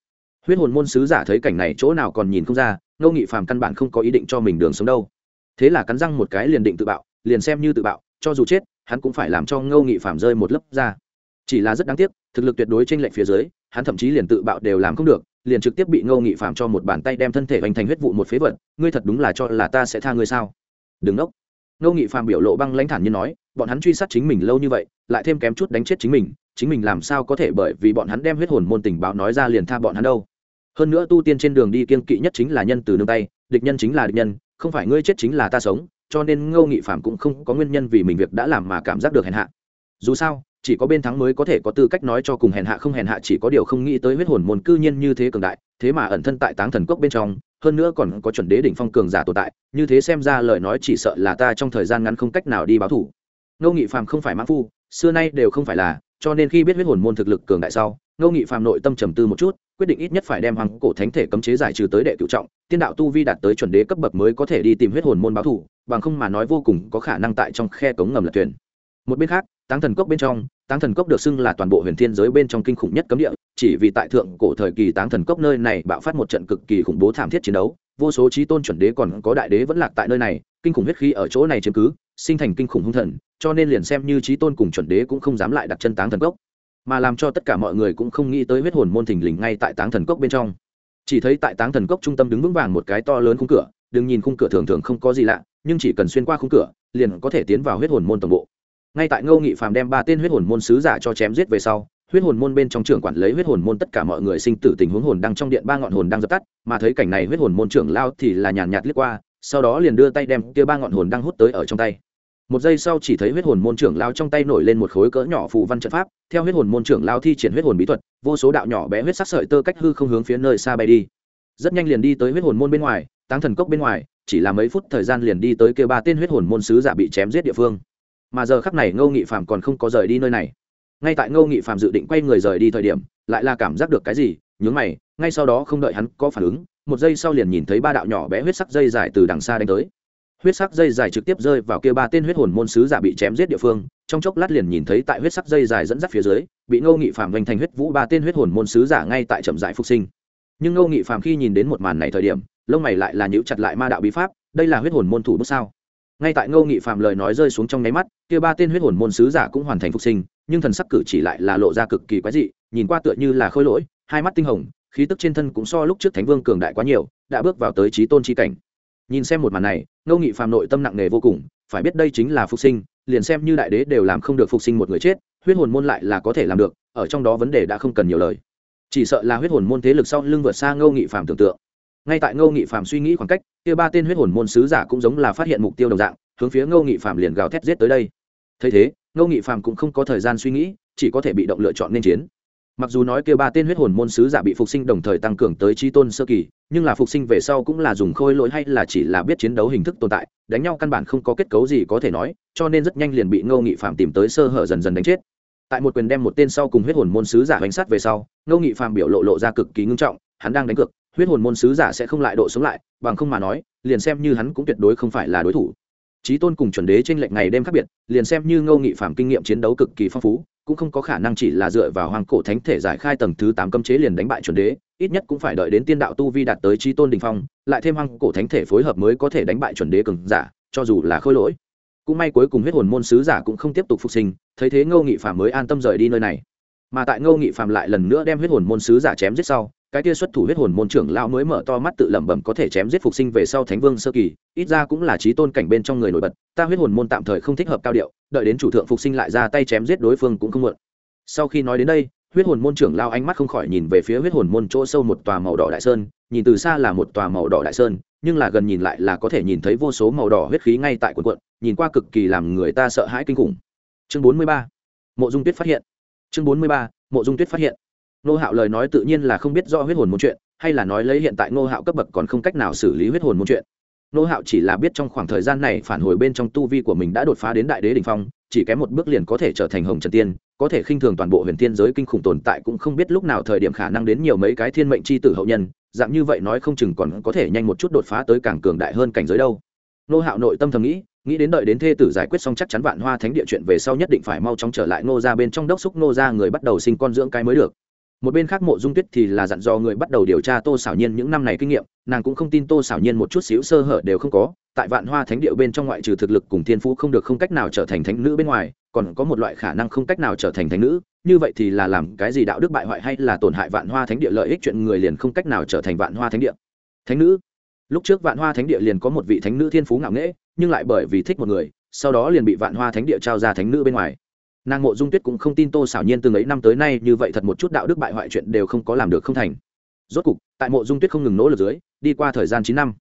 S1: Huyết hồn môn sứ giả thấy cảnh này chỗ nào còn nhìn không ra, ngô nghị phàm căn bản không có ý định cho mình đường sống đâu. Thế là cắn răng một cái liền định tự bạo, liền xem như tự bạo, cho dù chết hắn cũng phải làm cho ngô nghị phàm rơi một lớp ra. Chỉ là rất đáng tiếc, thực lực tuyệt đối trên lệnh phía dưới, hắn thậm chí liền tự bạo đều làm không được, liền trực tiếp bị ngô nghị phạm cho một bàn tay đem thân thể hoành thành huyết vụ một phế vật, ngươi thật đúng là cho là ta sẽ tha ngươi sao? Đừng đốc ngô nghị phạm biểu lộ băng lãnh thản như nói, bọn hắn truy sát chính mình lâu như vậy, lại thêm kém chút đánh chết chính mình chính mình làm sao có thể bởi vì bọn hắn đem huyết hồn môn tình báo nói ra liền tha bọn hắn đâu? Hơn nữa tu tiên trên đường đi kiên kỵ nhất chính là nhân từ nương tay, địch nhân chính là địch nhân, không phải ngươi chết chính là ta sống cho nên ngô nghị phạm cũng không có nguyên nhân vì mình việc đã làm mà cảm giác được hèn hạ. Dù sao, chỉ có bên thắng mới có thể có tư cách nói cho cùng hèn hạ không hèn hạ chỉ có điều không nghĩ tới huyết hồn môn cư nhiên như thế cường đại, thế mà ẩn thân tại táng thần cốc bên trong, hơn nữa còn có chuẩn đế đỉnh phong cường giả tồn tại, như thế xem ra lời nói chỉ sợ là ta trong thời gian ngắn không cách nào đi báo thủ. Ngô nghị phàm không phải mãn phu, xưa nay đều không phải là, cho nên khi biết huyết hồn môn thực lực cường đại sau, ngô nghị phàm nội tâm trầm tư một chút, quyết định ít nhất phải đem hoàng cổ thánh thể cấm chế giải trừ tới đệ cựu trọng tiên đạo tu vi đạt tới chuẩn đế cấp bậc mới có thể đi tìm huyết hồn môn báo thủ, bằng không mà nói vô cùng có khả năng tại trong khe cống ngầm lật thuyền. Một bên khác, táng thần cốc bên trong, táng thần cốc được xưng là toàn bộ huyền thiên giới bên trong kinh khủng nhất cấm địa, chỉ vì tại thượng cổ thời kỳ táng thần cốc nơi này bạo phát một trận cực kỳ khủng bố thảm thiết chiến đấu, vô số trí tôn chuẩn đế còn có đại đế vẫn lạc tại nơi này, kinh khủng huyết khí ở chỗ này chứng cứ, sinh thành kinh khủng hung thần, cho nên liền xem như trí tôn cùng chuẩn đế cũng không dám lại đặt chân táng thần cốc. Mà làm cho tất cả mọi người cũng không nghĩ tới huyết hồn môn thình lình ngay tại táng thần cốc bên trong chỉ thấy tại táng thần cốc trung tâm đứng vững vàng một cái to lớn khung cửa, đừng nhìn khung cửa thường thường không có gì lạ, nhưng chỉ cần xuyên qua khung cửa, liền có thể tiến vào huyết hồn môn tổng bộ. Ngay tại ngô nghị phàm đem ba tên huyết hồn môn sứ giả cho chém giết về sau, huyết hồn môn bên trong trưởng quản lấy huyết hồn môn tất cả mọi người sinh tử tình huống hồn đang trong điện ba ngọn hồn đang dập tắt, mà thấy cảnh này huyết hồn môn trưởng lao thì là nhàn nhạt liếc qua, sau đó liền đưa tay đem kia ba ngọn hồn đang hút tới ở trong tay một giây sau chỉ thấy huyết hồn môn trưởng lao trong tay nổi lên một khối cỡ nhỏ phù văn trận pháp, theo huyết hồn môn trưởng lao thi triển huyết hồn bí thuật, vô số đạo nhỏ bé huyết sắc sợi tơ cách hư không hướng phía nơi xa bay đi. Rất nhanh liền đi tới huyết hồn môn bên ngoài, táng thần cốc bên ngoài, chỉ là mấy phút thời gian liền đi tới kia ba tên huyết hồn môn sứ giả bị chém giết địa phương. Mà giờ khắc này ngô nghị phạm còn không có rời đi nơi này. Ngay tại ngô nghị phạm dự định quay người rời đi thời điểm, lại là cảm giác được cái gì, nhướng mày, ngay sau đó không đợi hắn có phản ứng, một giây sau liền nhìn thấy ba đạo nhỏ bé huyết sắc dây dài từ đằng xa đánh tới huyết sắc dây dài trực tiếp rơi vào kia ba tên huyết hồn môn sứ giả bị chém giết địa phương, trong chốc lát liền nhìn thấy tại huyết sắc dây dài dẫn dắt phía dưới, bị ngô nghị phạm vành thành huyết vũ ba tên huyết hồn môn sứ giả ngay tại chậm dại phục sinh. Nhưng ngô nghị phạm khi nhìn đến một màn này thời điểm, lông mày lại là nhíu chặt lại ma đạo bí pháp, đây là huyết hồn môn thủ bước sao? Ngay tại ngô nghị phạm lời nói rơi xuống trong nháy mắt, kia ba tên huyết hồn môn sứ giả cũng hoàn thành phục sinh, nhưng thần sắc cử chỉ lại là lộ ra cực kỳ quái dị, nhìn qua tựa như là khôi lỗi, hai mắt tinh hồng, khí tức trên thân cũng so lúc trước thánh vương cường đại quá nhiều, đã bước vào tới trí tôn chi cảnh. Nhìn xem một màn này ngô nghị phàm nội tâm nặng nề vô cùng, phải biết đây chính là phục sinh, liền xem như đại đế đều làm không được phục sinh một người chết, huyết hồn môn lại là có thể làm được, ở trong đó vấn đề đã không cần nhiều lời. Chỉ sợ là huyết hồn môn thế lực sau lưng vượt xa ngô nghị phàm tưởng tượng. Ngay tại ngô nghị phàm suy nghĩ khoảng cách, kia ba tên huyết hồn môn sứ giả cũng giống là phát hiện mục tiêu đồng dạng, hướng phía ngô nghị phàm liền gào thét giết tới đây. Thấy thế, ngô nghị phàm cũng không có thời gian suy nghĩ, chỉ có thể bị động lựa chọn nên chiến mặc dù nói kêu ba tên huyết hồn môn sứ giả bị phục sinh đồng thời tăng cường tới chi tôn sơ kỳ, nhưng là phục sinh về sau cũng là dùng khôi lỗi hay là chỉ là biết chiến đấu hình thức tồn tại, đánh nhau căn bản không có kết cấu gì có thể nói, cho nên rất nhanh liền bị ngô nghị phạm tìm tới sơ hở dần dần đánh chết. Tại một quyền đem một tên sau cùng huyết hồn môn sứ giả bánh sát về sau, ngô nghị phạm biểu lộ lộ ra cực kỳ ngưng trọng, hắn đang đánh cực huyết hồn môn sứ giả sẽ không lại độ sống lại, bằng không mà nói, liền xem như hắn cũng tuyệt đối không phải là đối thủ. Trí tôn cùng chuẩn đế trên lệnh ngày đêm khác biệt, liền xem như ngô nghị phạm kinh nghiệm chiến đấu cực kỳ phong phú cũng không có khả năng chỉ là dựa vào hoàng cổ thánh thể giải khai tầng thứ tám cấm chế liền đánh bại chuẩn đế, ít nhất cũng phải đợi đến tiên đạo tu vi đạt tới chí tôn đỉnh phong, lại thêm hoàng cổ thánh thể phối hợp mới có thể đánh bại chuẩn đế cường giả, cho dù là khôi lỗi. Cũng may cuối cùng huyết hồn môn sứ giả cũng không tiếp tục phục sinh, thấy thế ngô nghị phàm mới an tâm rời đi nơi này. Mà tại ngô nghị phàm lại lần nữa đem huyết hồn môn sứ giả chém giết sau cái kia xuất thủ huyết hồn môn trưởng lão mới mở to mắt tự lẩm bẩm có thể chém giết phục sinh về sau thánh vương sơ kỳ, ít ra cũng là trí tôn cảnh bên trong người nổi bật, ta huyết hồn môn tạm thời không thích hợp cao điệu, đợi đến chủ thượng phục sinh lại ra tay chém giết đối phương cũng không muộn. Sau khi nói đến đây, huyết hồn môn trưởng lao ánh mắt không khỏi nhìn về phía huyết hồn môn chỗ sâu một tòa màu đỏ đại sơn, nhìn từ xa là một tòa màu đỏ đại sơn, nhưng là gần nhìn lại là có thể nhìn thấy vô số màu đỏ huyết khí ngay tại quần quận nhìn qua cực kỳ làm người ta sợ hãi kinh khủng. Chương bốn mươi ba, mộ dung tuyết phát hiện. Chương bốn mươi ba, mộ dung tuyết phát hiện nô hạo lời nói tự nhiên là không biết do huyết hồn môn chuyện, hay là nói lấy hiện tại nô hạo cấp bậc còn không cách nào xử lý huyết hồn môn chuyện. Nô hạo chỉ là biết trong khoảng thời gian này phản hồi bên trong tu vi của mình đã đột phá đến đại đế đ ỉ n h phong, chỉ kém một bước liền có thể trở thành hồng trần tiên, có thể khinh thường toàn bộ huyền thiên giới kinh khủng tồn tại cũng không biết lúc nào thời điểm khả năng đến nhiều mấy cái thiên mệnh c h i tử hậu nhân, dạng như vậy nói không chừng còn có thể nhanh một chút đột phá tới càng cường đại hơn cảnh giới đâu. Nô hạo nội tâm thầm nghĩ nghĩ đến đợi đến thê tử giải quyết xong chắc chắn vạn hoa thánh địa chuyện về sau nhất định phải mau chóng trở lại nô ra bên trong đốc xúc nô ra người bắt đầu sinh con dưỡng cái mới được một bên khác mộ dung tuyết thì là dặn dò người bắt đầu điều tra tô xảo nhiên những năm này kinh nghiệm, nàng cũng không tin tô xảo nhiên một chút xíu sơ hở đều không có, tại vạn hoa thánh điệu bên trong ngoại trừ thực lực cùng thiên phú không được không cách nào trở thành thánh nữ bên ngoài, còn có một loại khả năng không cách nào trở thành thánh nữ, như vậy thì là làm cái gì đạo đức bại hoại hay là tổn hại vạn hoa thánh địa lợi ích chuyện người liền không cách nào trở thành vạn hoa thánh địa. Thánh nữ? Lúc trước vạn hoa thánh địa liền có một vị thánh nữ thiên phú ngạo nghễ, nhưng lại bởi vì thích một người, sau đó liền bị vạn hoa thánh địa trao ra thánh nữ bên ngoài nàng mộ dung tuyết cũng không tin tô xảo nhiên từng ấy năm tới nay như vậy thật một chút đạo đức bại hoại chuyện đều không có làm được không thành. Rốt cục, tại mộ dung tuyết không ngừng nỗ lực dưới, đi qua thời gian chín năm.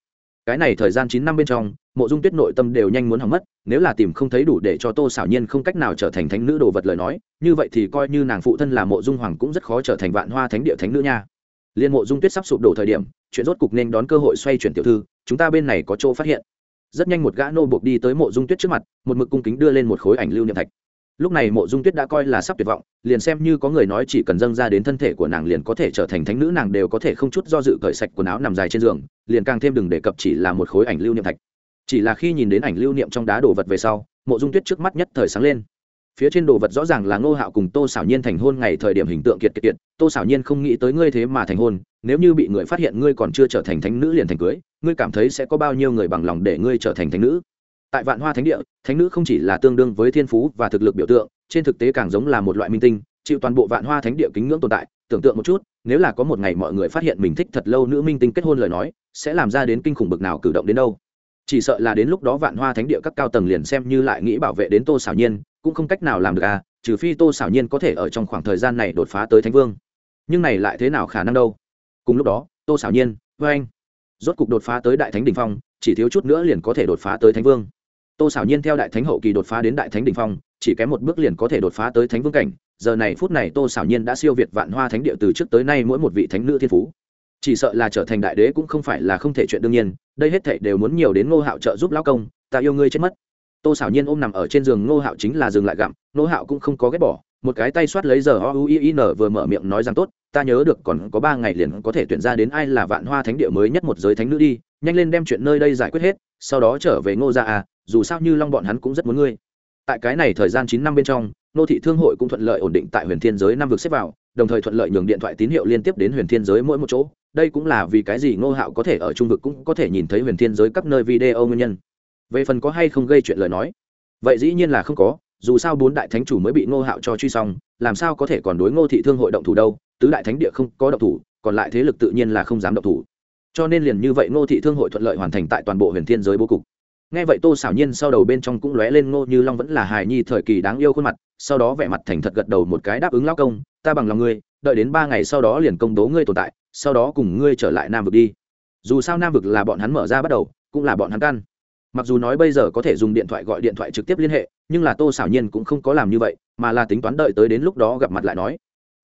S1: Cái này thời gian chín năm bên trong, mộ dung tuyết nội tâm đều nhanh muốn hỏng mất, nếu là tìm không thấy đủ để cho tô xảo nhiên không cách nào trở thành thánh nữ đồ vật lời nói, như vậy thì coi như nàng phụ thân là mộ dung hoàng cũng rất khó trở thành vạn hoa thánh địa thánh nữ nha. Liên mộ dung tuyết sắp sụp đổ thời điểm, chuyện rốt cục nên đón cơ hội xoay chuyển tiểu thư, chúng ta bên này có chỗ phát hiện. Rất nhanh một gã nô buộc đi tới mộ dung tuyết trước mặt, một mực cung kính đưa lên một khối ảnh lưu niệm thạch lúc này mộ dung tuyết đã coi là sắp tuyệt vọng, liền xem như có người nói chỉ cần dâng ra đến thân thể của nàng liền có thể trở thành thánh nữ, nàng đều có thể không chút do dự cởi sạch quần áo nằm dài trên giường, liền càng thêm đừng đề cập chỉ là một khối ảnh lưu niệm thạch. Chỉ là khi nhìn đến ảnh lưu niệm trong đá đồ vật về sau, mộ dung tuyết trước mắt nhất thời sáng lên. Phía trên đồ vật rõ ràng là ngô hạo cùng tô xảo nhiên thành hôn ngày thời điểm hình tượng kiệt kiệt kiệt, tô xảo nhiên không nghĩ tới ngươi thế mà thành hôn, nếu như bị người phát hiện ngươi còn chưa trở thành thánh nữ liền thành cưới, ngươi cảm thấy sẽ có bao nhiêu người bằng lòng để ngươi trở thành thánh nữ? Tại vạn hoa thánh địa, thánh nữ không chỉ là tương đương với thiên phú và thực lực biểu tượng, trên thực tế càng giống là một loại minh tinh, chịu toàn bộ vạn hoa thánh địa kính ngưỡng tồn tại. Tưởng tượng một chút, nếu là có một ngày mọi người phát hiện mình thích thật lâu nữ minh tinh kết hôn lời nói, sẽ làm ra đến kinh khủng bực nào cử động đến đâu. Chỉ sợ là đến lúc đó vạn hoa thánh địa các cao tầng liền xem như lại nghĩ bảo vệ đến tô xảo nhiên, cũng không cách nào làm được à trừ phi tô xảo nhiên có thể ở trong khoảng thời gian này đột phá tới thánh vương. Nhưng này lại thế nào khả năng đâu? Cùng lúc đó, tô xảo nhiên vê anh rốt cục đột phá tới đại thánh đình phong, chỉ thiếu chút nữa liền có thể đột phá tới thánh vương tô xảo nhiên theo đại thánh hậu kỳ đột phá đến đại thánh đình phong, chỉ kém một bước liền có thể đột phá tới thánh vương cảnh. Giờ này phút này tô xảo nhiên đã siêu việt vạn hoa thánh địa từ trước tới nay mỗi một vị thánh nữ thiên phú. Chỉ sợ là trở thành đại đế cũng không phải là không thể chuyện đương nhiên, đây hết thệ đều muốn nhiều đến ngô hạo trợ giúp lão công, ta yêu ngươi chết mất. Tô xảo nhiên ôm nằm ở trên giường, ngô hạo chính là dừng lại gặm, ngô hạo cũng không có ghét bỏ, một cái tay soát lấy giờ o u i n vừa mở miệng nói rằng tốt, ta nhớ được còn có ba ngày liền có thể tuyển ra đến ai là vạn hoa thánh địa mới nhất một giới thánh nữ đi, nhanh lên đem chuyện nơi đây giải quyết hết, sau đó trở về ngô gia à dù sao như long bọn hắn cũng rất muốn ngươi. Tại cái này thời gian chín năm bên trong, nô thị thương hội cũng thuận lợi ổn định tại huyền thiên giới năm vực xếp vào, đồng thời thuận lợi nhường điện thoại tín hiệu liên tiếp đến huyền thiên giới mỗi một chỗ. Đây cũng là vì cái gì ngô hạo có thể ở trung vực cũng có thể nhìn thấy huyền thiên giới các nơi video nguyên nhân. Về phần có hay không gây chuyện lời nói, vậy dĩ nhiên là không có, dù sao bốn đại thánh chủ mới bị ngô hạo cho truy xong, làm sao có thể còn đối ngô thị thương hội động thủ đâu, tứ đại thánh địa không có động thủ, còn lại thế lực tự nhiên là không dám động thủ. Cho nên liền như vậy ngô thị thương hội thuận lợi hoàn thành tại toàn bộ huyền thiên giới bố cục nghe vậy tô xảo nhiên sau đầu bên trong cũng lóe lên ngô như long vẫn là hài nhi thời kỳ đáng yêu khuôn mặt, sau đó vẻ mặt thành thật gật đầu một cái đáp ứng lao công, ta bằng lòng ngươi, đợi đến ba ngày sau đó liền công tố ngươi tồn tại, sau đó cùng ngươi trở lại nam vực đi. Dù sao nam vực là bọn hắn mở ra bắt đầu, cũng là bọn hắn căn. Mặc dù nói bây giờ có thể dùng điện thoại gọi điện thoại trực tiếp liên hệ, nhưng là tô xảo nhiên cũng không có làm như vậy, mà là tính toán đợi tới đến lúc đó gặp mặt lại nói.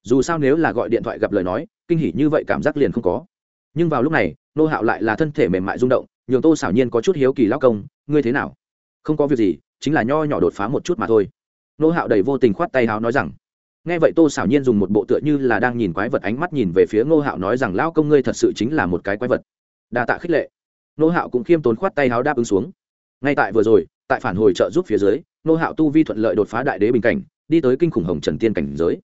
S1: Dù sao nếu là gọi điện thoại gặp lời nói, kinh hỉ như vậy cảm giác liền không có. Nhưng vào lúc này, nô hạo lại là thân thể mềm mại rung động, nhường tô xảo nhiên có chút hiếu kỳ lao công ngươi thế nào? Không có việc gì, chính là nho nhỏ đột phá một chút mà thôi. Nô hạo đầy vô tình khoát tay háo nói rằng, nghe vậy tô xảo nhiên dùng một bộ tựa như là đang nhìn quái vật ánh mắt nhìn về phía ngô hạo nói rằng lao công ngươi thật sự chính là một cái quái vật. Đa tạ khích lệ. Nô hạo cũng khiêm tốn khoát tay háo đáp ứng xuống. Ngay tại vừa rồi, tại phản hồi trợ giúp phía dưới, nô hạo tu vi thuận lợi đột phá đại đế bình cảnh, đi tới kinh khủng hồng trần tiên cảnh giới.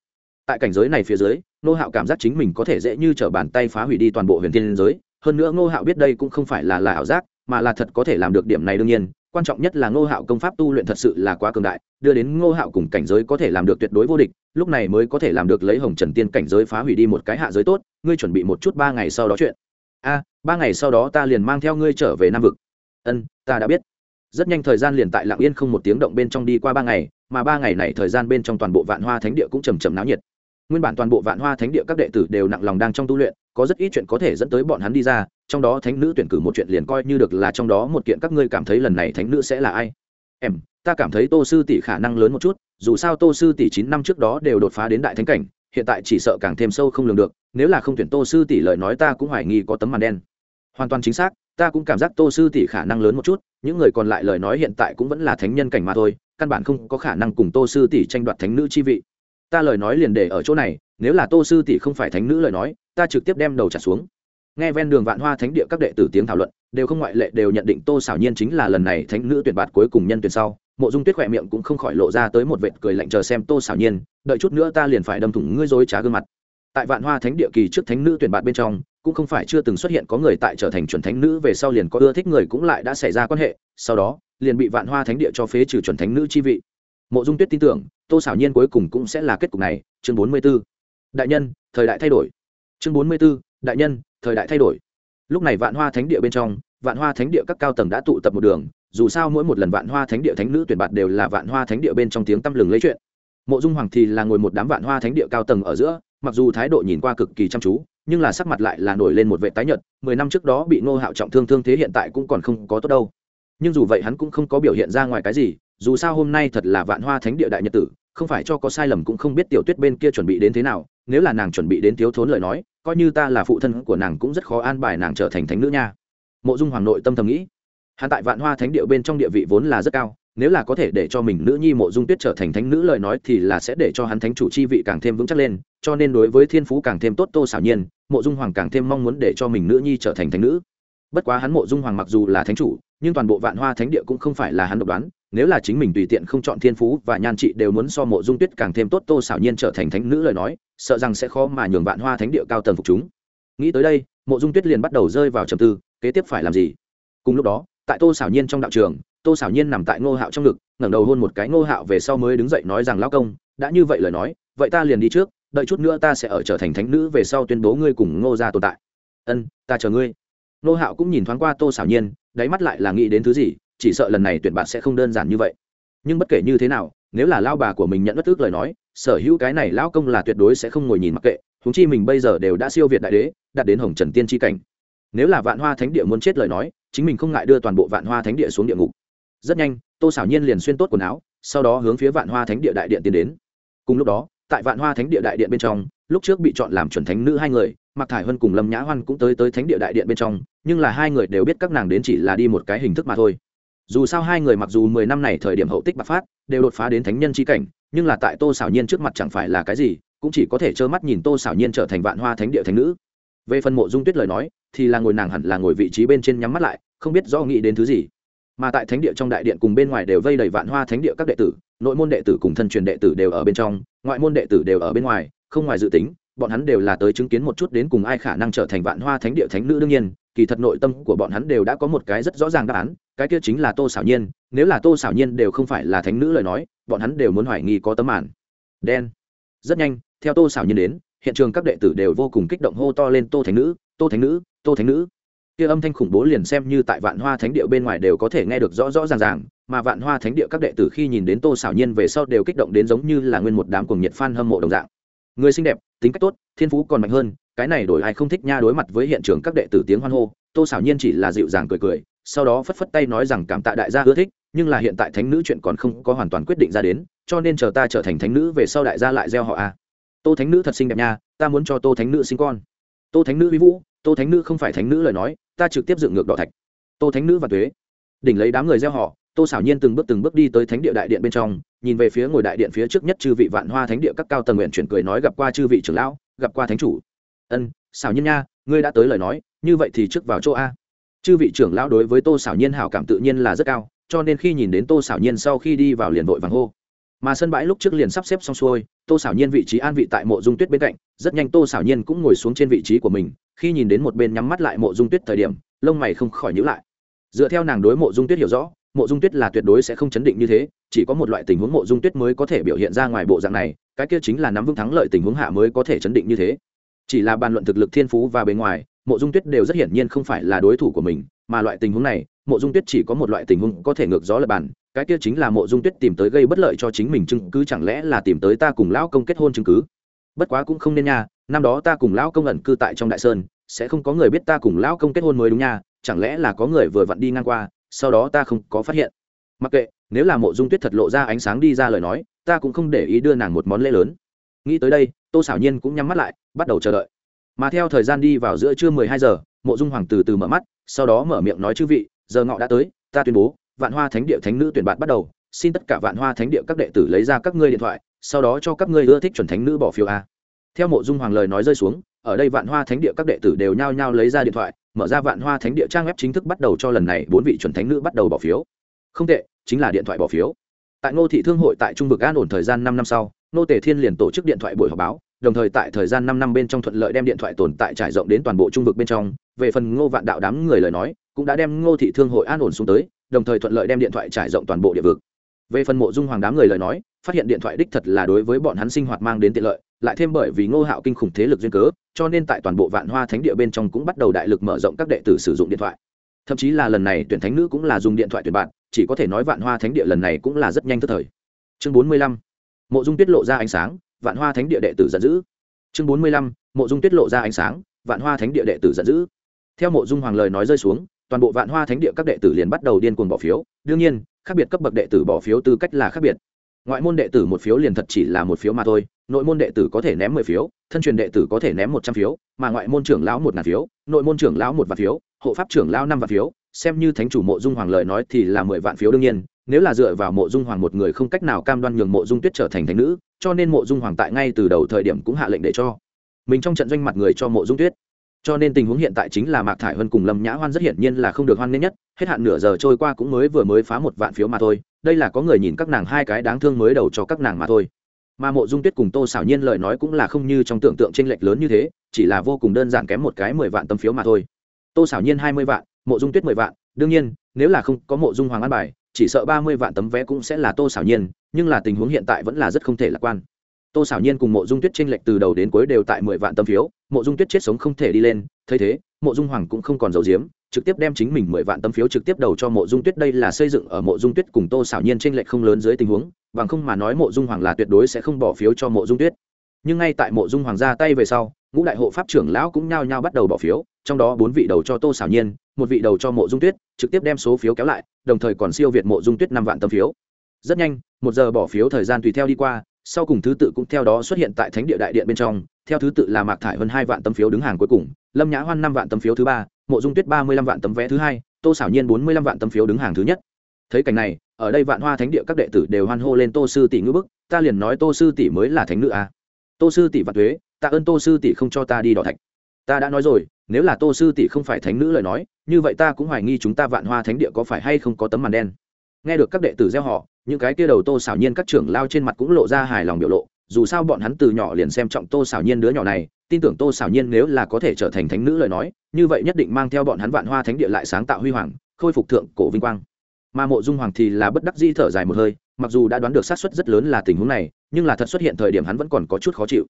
S1: Tại cảnh giới này phía dưới, nô hạo cảm giác chính mình có thể dễ như t r ở bàn tay phá hủy đi toàn bộ huyền tiên giới. Hơn nữa ngô hạo biết đây cũng không phải là là ảo giác mà là thật có thể làm được điểm này đương nhiên, quan trọng nhất là ngô hạo công pháp tu luyện thật sự là quá cường đại, đưa đến ngô hạo cùng cảnh giới có thể làm được tuyệt đối vô địch, lúc này mới có thể làm được lấy hồng trần tiên cảnh giới phá hủy đi một cái hạ giới tốt, ngươi chuẩn bị một chút ba ngày sau đó chuyện. A, ba ngày sau đó ta liền mang theo ngươi trở về nam vực. Ân, ta đã biết. Rất nhanh thời gian liền tại lạng yên không một tiếng động bên trong đi qua ba ngày, mà ba ngày này thời gian bên trong toàn bộ vạn hoa thánh địa cũng trầm trầm náo nhiệt. Nguyên bản toàn bộ vạn hoa thánh địa các đệ tử đều nặng lòng đang trong tu luyện, có rất ít chuyện có thể dẫn tới bọn hắn đi ra trong đó thánh nữ tuyển cử một chuyện liền coi như được là trong đó một kiện, các ngươi cảm thấy lần này thánh nữ sẽ là ai? Em, ta cảm thấy tô sư tỷ khả năng lớn một chút, dù sao tô sư tỷ chín năm trước đó đều đột phá đến đại thánh cảnh, hiện tại chỉ sợ càng thêm sâu không lường được, nếu là không tuyển tô sư tỷ lời nói ta cũng hoài nghi có tấm màn đen. Hoàn toàn chính xác, ta cũng cảm giác tô sư tỷ khả năng lớn một chút, những người còn lại lời nói hiện tại cũng vẫn là thánh nhân cảnh mà thôi, căn bản không có khả năng cùng tô sư tỷ tranh đoạt thánh nữ chi vị. Ta lời nói liền để ở chỗ này, nếu là tô sư tỷ không phải thánh nữ lời nói, ta trực tiếp đem đầu trả xuống nghe ven đường vạn hoa thánh địa các đệ tử tiếng thảo luận, đều không ngoại lệ đều nhận định tô xảo nhiên chính là lần này thánh nữ tuyển bạt cuối cùng nhân tuyển sau. Mộ dung tuyết khỏe miệng cũng không khỏi lộ ra tới một vệt cười lạnh chờ xem tô xảo nhiên, đợi chút nữa ta liền phải đâm thủng ngươi dối trá gương mặt. Tại vạn hoa thánh địa kỳ trước thánh nữ tuyển bạt bên trong, cũng không phải chưa từng xuất hiện có người tại trở thành chuẩn thánh nữ về sau liền có ưa thích người cũng lại đã xảy ra quan hệ, sau đó, liền bị vạn hoa thánh địa cho phế trừ chuẩn thánh nữ chi vị. Mộ dung tuyết tin tưởng, tô xảo nhiên cuối cùng cũng sẽ là kết cục này. Chương bốn mươi b ố đại nhân, thời đại thay đổi. Chương bốn mươi b ố đại nhân thời đại thay đổi. Lúc này vạn hoa thánh địa bên trong, vạn hoa thánh địa các cao tầng đã tụ tập một đường, dù sao mỗi một lần vạn hoa thánh địa thánh nữ tuyển bạt đều là vạn hoa thánh địa bên trong tiếng tăm lừng lấy chuyện. Mộ dung hoàng thì là ngồi một đám vạn hoa thánh địa cao tầng ở giữa, mặc dù thái độ nhìn qua cực kỳ chăm chú, nhưng là sắc mặt lại là nổi lên một vệ tái nhợt, mười năm trước đó bị ngô hạo trọng thương thương thế hiện tại cũng còn không có tốt đâu. Nhưng dù vậy hắn cũng không có biểu hiện ra ngoài cái gì, dù sao hôm nay thật là vạn hoa thánh địa đại nhật tử không phải cho có sai lầm cũng không biết tiểu tuyết bên kia chuẩn bị đến thế nào, nếu là nàng chuẩn bị đến thiếu thốn lời nói, coi như ta là phụ thân của nàng cũng rất khó an bài nàng trở thành thánh nữ nha. Mộ dung hoàng nội tâm thầm nghĩ. Hắn tại vạn hoa thánh điệu bên trong địa vị vốn là rất cao, nếu là có thể để cho mình nữ nhi mộ dung tuyết trở thành thánh nữ lời nói thì là sẽ để cho hắn thánh chủ chi vị càng thêm vững chắc lên, cho nên đối với thiên phú càng thêm tốt tô xảo nhiên, mộ dung hoàng càng thêm mong muốn để cho mình nữ nhi trở thành thánh nữ. Bất quá hắn mộ dung hoàng mặc dù là thánh chủ, nhưng toàn bộ vạn hoa thánh địa cũng không phải là hắn độc đoán nếu là chính mình tùy tiện không chọn thiên phú và nhan trị đều muốn so mộ dung tuyết càng thêm tốt, tô xảo nhiên trở thành thánh nữ lời nói, sợ rằng sẽ khó mà nhường vạn hoa thánh địa cao tầng phục chúng. Nghĩ tới đây, mộ dung tuyết liền bắt đầu rơi vào trầm tư, kế tiếp phải làm gì? Cùng lúc đó, tại tô xảo nhiên trong đạo trường, tô xảo nhiên nằm tại ngô hạo trong ngực, ngẩng đầu hôn một cái ngô hạo về sau mới đứng dậy nói rằng lao công, đã như vậy lời nói, vậy ta liền đi trước, đợi chút nữa ta sẽ ở trở thành thánh nữ về sau tuyên bố ngươi cùng ngô ra tồn tại. Ân, ta chờ ngươi. Ngô hạo cũng nhìn thoáng qua tô xảo nhiên, đáy mắt lại là nghĩ đến thứ gì? Chỉ sợ lần này tuyển bạn sẽ không đơn giản như vậy. Nhưng bất kể như thế nào, nếu là lao bà của mình nhận bất ước lời nói, sở hữu cái này lao công là tuyệt đối sẽ không ngồi nhìn mặc kệ húng chi mình bây giờ đều đã siêu việt đại đế, đạt đến hồng trần tiên tri cảnh. Nếu là vạn hoa thánh địa muốn chết lời nói, chính mình không ngại đưa toàn bộ vạn hoa thánh địa xuống địa ngục. Rất nhanh, tô xảo nhiên liền xuyên tốt quần áo, sau đó hướng phía vạn hoa thánh địa đại điện tiến đến. Cùng lúc đó, tại vạn hoa thánh địa đại điện bên trong, lúc trước bị chọn làm chuẩn thánh nữ hai người mặc thải huân cùng lâm nhã hoan cũng tới tới thánh địa đại điện bên trong, nhưng là hai người đều biết các nàng đến chỉ là đi một cái hình thức mà thôi dù sao hai người mặc dù mười năm này thời điểm hậu tích bạc phát, đều đột phá đến thánh nhân c h i cảnh, nhưng là tại tô xảo nhiên trước mặt chẳng phải là cái gì, cũng chỉ có thể trơ mắt nhìn tô xảo nhiên trở thành vạn hoa thánh địa thánh nữ. Về phần mộ dung tuyết lời nói, thì là ngồi nàng hẳn là ngồi vị trí bên trên nhắm mắt lại, không biết do nghĩ đến thứ gì. Mà tại thánh địa trong đại điện cùng bên ngoài đều vây đầy vạn hoa thánh địa các đệ tử, nội môn đệ tử cùng thân truyền đệ tử đều ở bên trong, ngoại môn đệ tử đều ở bên ngoài, không ngoài dự tính, bọn hắn đều là tới chứng kiến một chút đến cùng ai khả năng trở thành vạn hoa thánh địa thánh nữ đương nhiên kỳ thật nội tâm của bọn hắn đều đã có một cái rất rõ ràng đáp án, cái kia chính là tô xảo nhiên, nếu là tô xảo nhiên đều không phải là thánh nữ lời nói, bọn hắn đều muốn hoài nghi có tấm màn. Đen. Rất nhanh, theo tô xảo nhiên đến, hiện trường các đệ tử đều vô cùng kích động hô to lên tô thánh nữ, tô thánh nữ, tô thánh nữ. Kia âm thanh khủng bố liền xem như tại vạn hoa thánh địa bên ngoài đều có thể nghe được rõ rõ ràng ràng, mà vạn hoa thánh địa các đệ tử khi nhìn đến tô xảo nhiên về sau đều kích động đến giống như là nguyên một đám cuồng nhiệt fan hâm mộ đồng dạng người xinh đẹp, tính cách tốt, thiên phú còn mạnh hơn, cái này đổi ai không thích nha đối mặt với hiện trường các đệ tử tiếng hoan hô, tô xảo nhiên chỉ là dịu dàng cười cười, sau đó phất phất tay nói rằng cảm tạ đại gia ưa thích, nhưng là hiện tại thánh nữ chuyện còn không có hoàn toàn quyết định ra đến, cho nên chờ ta trở thành thánh nữ về sau đại gia lại gieo họ a tô thánh nữ thật xinh đẹp nha, ta muốn cho tô thánh nữ sinh con. Tô thánh nữ vi vũ, tô thánh nữ không phải thánh nữ lời nói, ta trực tiếp dựng ngược đỏ thạch. Tô thánh nữ và thuế đỉnh lấy đám người gieo họ tô xảo nhiên từng bước từng bước đi tới thánh địa đại điện bên trong, nhìn về phía ngồi đại điện phía trước nhất chư vị vạn hoa thánh địa các cao tầng nguyện chuyển cười nói gặp qua chư vị trưởng lão, gặp qua thánh chủ. Ân xảo nhiên nha, ngươi đã tới lời nói, như vậy thì trước vào chỗ a. Chư vị trưởng lão đối với tô xảo nhiên hảo cảm tự nhiên là rất cao, cho nên khi nhìn đến tô xảo nhiên sau khi đi vào liền vội vàng hô. Mà sân bãi lúc trước liền sắp xếp xong xuôi, tô xảo nhiên vị trí an vị tại mộ dung tuyết bên cạnh, rất nhanh tô xảo nhiên cũng ngồi xuống trên vị trí của mình, khi nhìn đến một bên nhắm mắt lại mộ dung tuyết thời điểm, lông mày không khỏi nhữ lại. Dựa theo nàng đối mộ dung tuyết hiểu rõ mộ dung tuyết là tuyệt đối sẽ không chấn định như thế, chỉ có một loại tình huống mộ dung tuyết mới có thể biểu hiện ra ngoài bộ dạng này, cái kia chính là nắm vững thắng lợi tình huống hạ mới có thể chấn định như thế. Chỉ là bàn luận thực lực thiên phú và bề ngoài, mộ dung tuyết đều rất hiển nhiên không phải là đối thủ của mình, mà loại tình huống này, mộ dung tuyết chỉ có một loại tình huống có thể ngược gió lập bàn, cái kia chính là mộ dung tuyết tìm tới gây bất lợi cho chính mình chứng cứ chẳng lẽ là tìm tới ta cùng lão công kết hôn chứng cứ? Bất quá cũng không nên nha, năm đó ta cùng lão công ẩn cư tại trong đại sơn, sẽ không có người biết ta cùng lão công kết hôn mới đúng nha, chẳng lẽ là có người vừa vặn đi ngang qua sau đó ta không có phát hiện. Mặc kệ, nếu là mộ dung tuyết thật lộ ra ánh sáng đi ra lời nói, ta cũng không để ý đưa nàng một món lễ lớn. Nghĩ tới đây, tô xảo nhiên cũng nhắm mắt lại, bắt đầu chờ đợi. Mà theo thời gian đi vào giữa trưa mười hai giờ, mộ dung hoàng từ từ mở mắt, sau đó mở miệng nói chư vị, giờ ngọ đã tới, ta tuyên bố, vạn hoa thánh địa thánh nữ tuyển bạn bắt đầu, xin tất cả vạn hoa thánh địa các đệ tử lấy ra các ngươi điện thoại, sau đó cho các ngươi ưa thích chuẩn thánh nữ bỏ phiếu a. Theo mộ dung hoàng lời nói rơi xuống, ở đây vạn hoa thánh địa các đệ tử đều nhao nhao lấy ra điện thoại mở ra vạn hoa thánh địa trang web chính thức bắt đầu cho lần này bốn vị chuẩn thánh nữ bắt đầu bỏ phiếu. Không tệ, chính là điện thoại bỏ phiếu. Tại ngô thị thương hội tại trung vực an ổn thời gian năm năm sau nô tề thiên liền tổ chức điện thoại buổi họp báo, đồng thời tại thời gian năm năm bên trong thuận lợi đem điện thoại tồn tại trải rộng đến toàn bộ trung vực bên trong. Về phần ngô vạn đạo đám người lời nói, cũng đã đem ngô thị thương hội an ổn xuống tới, đồng thời thuận lợi đem điện thoại trải rộng toàn bộ địa vực. Về phần mộ dung hoàng đám người lời nói, phát hiện điện thoại đích thật là đối với bọn hắn sinh hoạt mang đến tiện lợi lại thêm bởi vì ngô hạo kinh khủng thế lực duyên cớ, cho nên tại toàn bộ vạn hoa thánh địa bên trong cũng bắt đầu đại lực mở rộng các đệ tử sử dụng điện thoại. Thậm chí là lần này tuyển thánh nữ cũng là dùng điện thoại tuyển bạn, chỉ có thể nói vạn hoa thánh địa lần này cũng là rất nhanh tức thời. Chương bốn mươi lăm, mộ dung tiết lộ ra ánh sáng, vạn hoa thánh địa đệ tử giận dữ. Chương bốn mươi lăm, mộ dung tiết lộ ra ánh sáng, vạn hoa thánh địa đệ tử giận dữ. Theo mộ dung hoàng lời nói rơi xuống, toàn bộ vạn hoa thánh địa các đệ tử liền bắt đầu điên cuồng bỏ phiếu. Đương nhiên, khác biệt cấp bậc đệ tử bỏ phiếu tư cách là khác biệt. Ngoại môn đệ tử một phiếu liền thật chỉ là một phiếu mà thôi nội môn đệ tử có thể ném mười phiếu, thân truyền đệ tử có thể ném một trăm phiếu, mà ngoại môn trưởng lão một ngàn phiếu, nội môn trưởng lão một vạn phiếu, hộ pháp trưởng lão năm vạn phiếu. Xem như thánh chủ mộ dung hoàng lời nói thì là mười vạn phiếu đương nhiên, nếu là dựa vào mộ dung hoàng một người không cách nào cam đoan nhường mộ dung tuyết trở thành thánh nữ, cho nên mộ dung hoàng tại ngay từ đầu thời điểm cũng hạ lệnh để cho mình trong trận doanh mặt người cho mộ dung tuyết. Cho nên tình huống hiện tại chính là mạc thải vân cùng lâm nhã hoan rất hiển nhiên là không được hoan nghênh nhất, hết hạn nửa giờ trôi qua cũng mới vừa mới phá một vạn phiếu mà thôi. Đây là có người nhìn các nàng hai cái đáng thương mới đầu cho các nàng mà thôi mà mộ dung tuyết cùng tô xảo nhiên lời nói cũng là không như trong tưởng tượng tranh lệch lớn như thế, chỉ là vô cùng đơn giản kém một cái mười vạn tấm phiếu mà thôi tô xảo nhiên hai mươi vạn, mộ dung tuyết mười vạn, đương nhiên, nếu là không có mộ dung hoàng an bài, chỉ sợ ba mươi vạn tấm vé cũng sẽ là tô xảo nhiên, nhưng là tình huống hiện tại vẫn là rất không thể lạc quan tô xảo nhiên cùng mộ dung tuyết tranh lệch từ đầu đến cuối đều tại mười vạn tấm phiếu, mộ dung tuyết chết sống không thể đi lên, thấy thế, mộ dung hoàng cũng không còn dầu diếm trực tiếp đem chính mình mười vạn tấm phiếu trực tiếp đầu cho mộ dung tuyết. Đây là xây dựng ở mộ dung tuyết cùng tô xảo nhiên tranh lệch không lớn dưới tình huống, bằng không mà nói mộ dung hoàng là tuyệt đối sẽ không bỏ phiếu cho mộ dung tuyết. Nhưng ngay tại mộ dung hoàng ra tay về sau, ngũ đại hộ pháp trưởng lão cũng nhao nhao bắt đầu bỏ phiếu, trong đó bốn vị đầu cho tô xảo nhiên, một vị đầu cho mộ dung tuyết, trực tiếp đem số phiếu kéo lại, đồng thời còn siêu việt mộ dung tuyết năm vạn tấm phiếu. Rất nhanh, một giờ bỏ phiếu thời gian tùy theo đi qua, sau cùng thứ tự cũng theo đó xuất hiện tại thánh địa đại điện bên trong, theo thứ tự là mạc thải hơn hai vạn tấm phiếu đứng hàng cuối cùng, lâm nhã hoan năm vạn tấm phiếu thứ ba mộ dung tuyết ba mươi lăm vạn tấm vé thứ hai, tô xảo nhiên bốn mươi lăm vạn tấm phiếu đứng hàng thứ nhất. Thấy cảnh này, ở đây vạn hoa thánh địa các đệ tử đều hoan hô lên tô sư tỷ ngữ bức, ta liền nói tô sư tỷ mới là thánh nữ à. tô sư tỷ vạn thuế tạ ơn tô sư tỷ không cho ta đi đỏ thạch. Ta đã nói rồi, nếu là tô sư tỷ không phải thánh nữ lời nói, như vậy ta cũng hoài nghi chúng ta vạn hoa thánh địa có phải hay không có tấm màn đen. Nghe được các đệ tử gieo họ, những cái kia đầu tô xảo nhiên các trưởng lao trên mặt cũng lộ ra hài lòng biểu lộ, dù sao bọn hắn từ nhỏ liền xem trọng tô xảo nhiên đứa nhỏ này, tin tưởng tô xảo nhiên nếu là có thể trở thành thánh nữ lời nói như vậy nhất định mang theo bọn hắn vạn hoa thánh địa lại sáng tạo huy hoàng, khôi phục thượng cổ vinh quang. Mà mộ dung hoàng thì là bất đắc di thở dài một hơi, mặc dù đã đoán được sát suất rất lớn là tình huống này, nhưng là thật xuất hiện thời điểm hắn vẫn còn có chút khó chịu.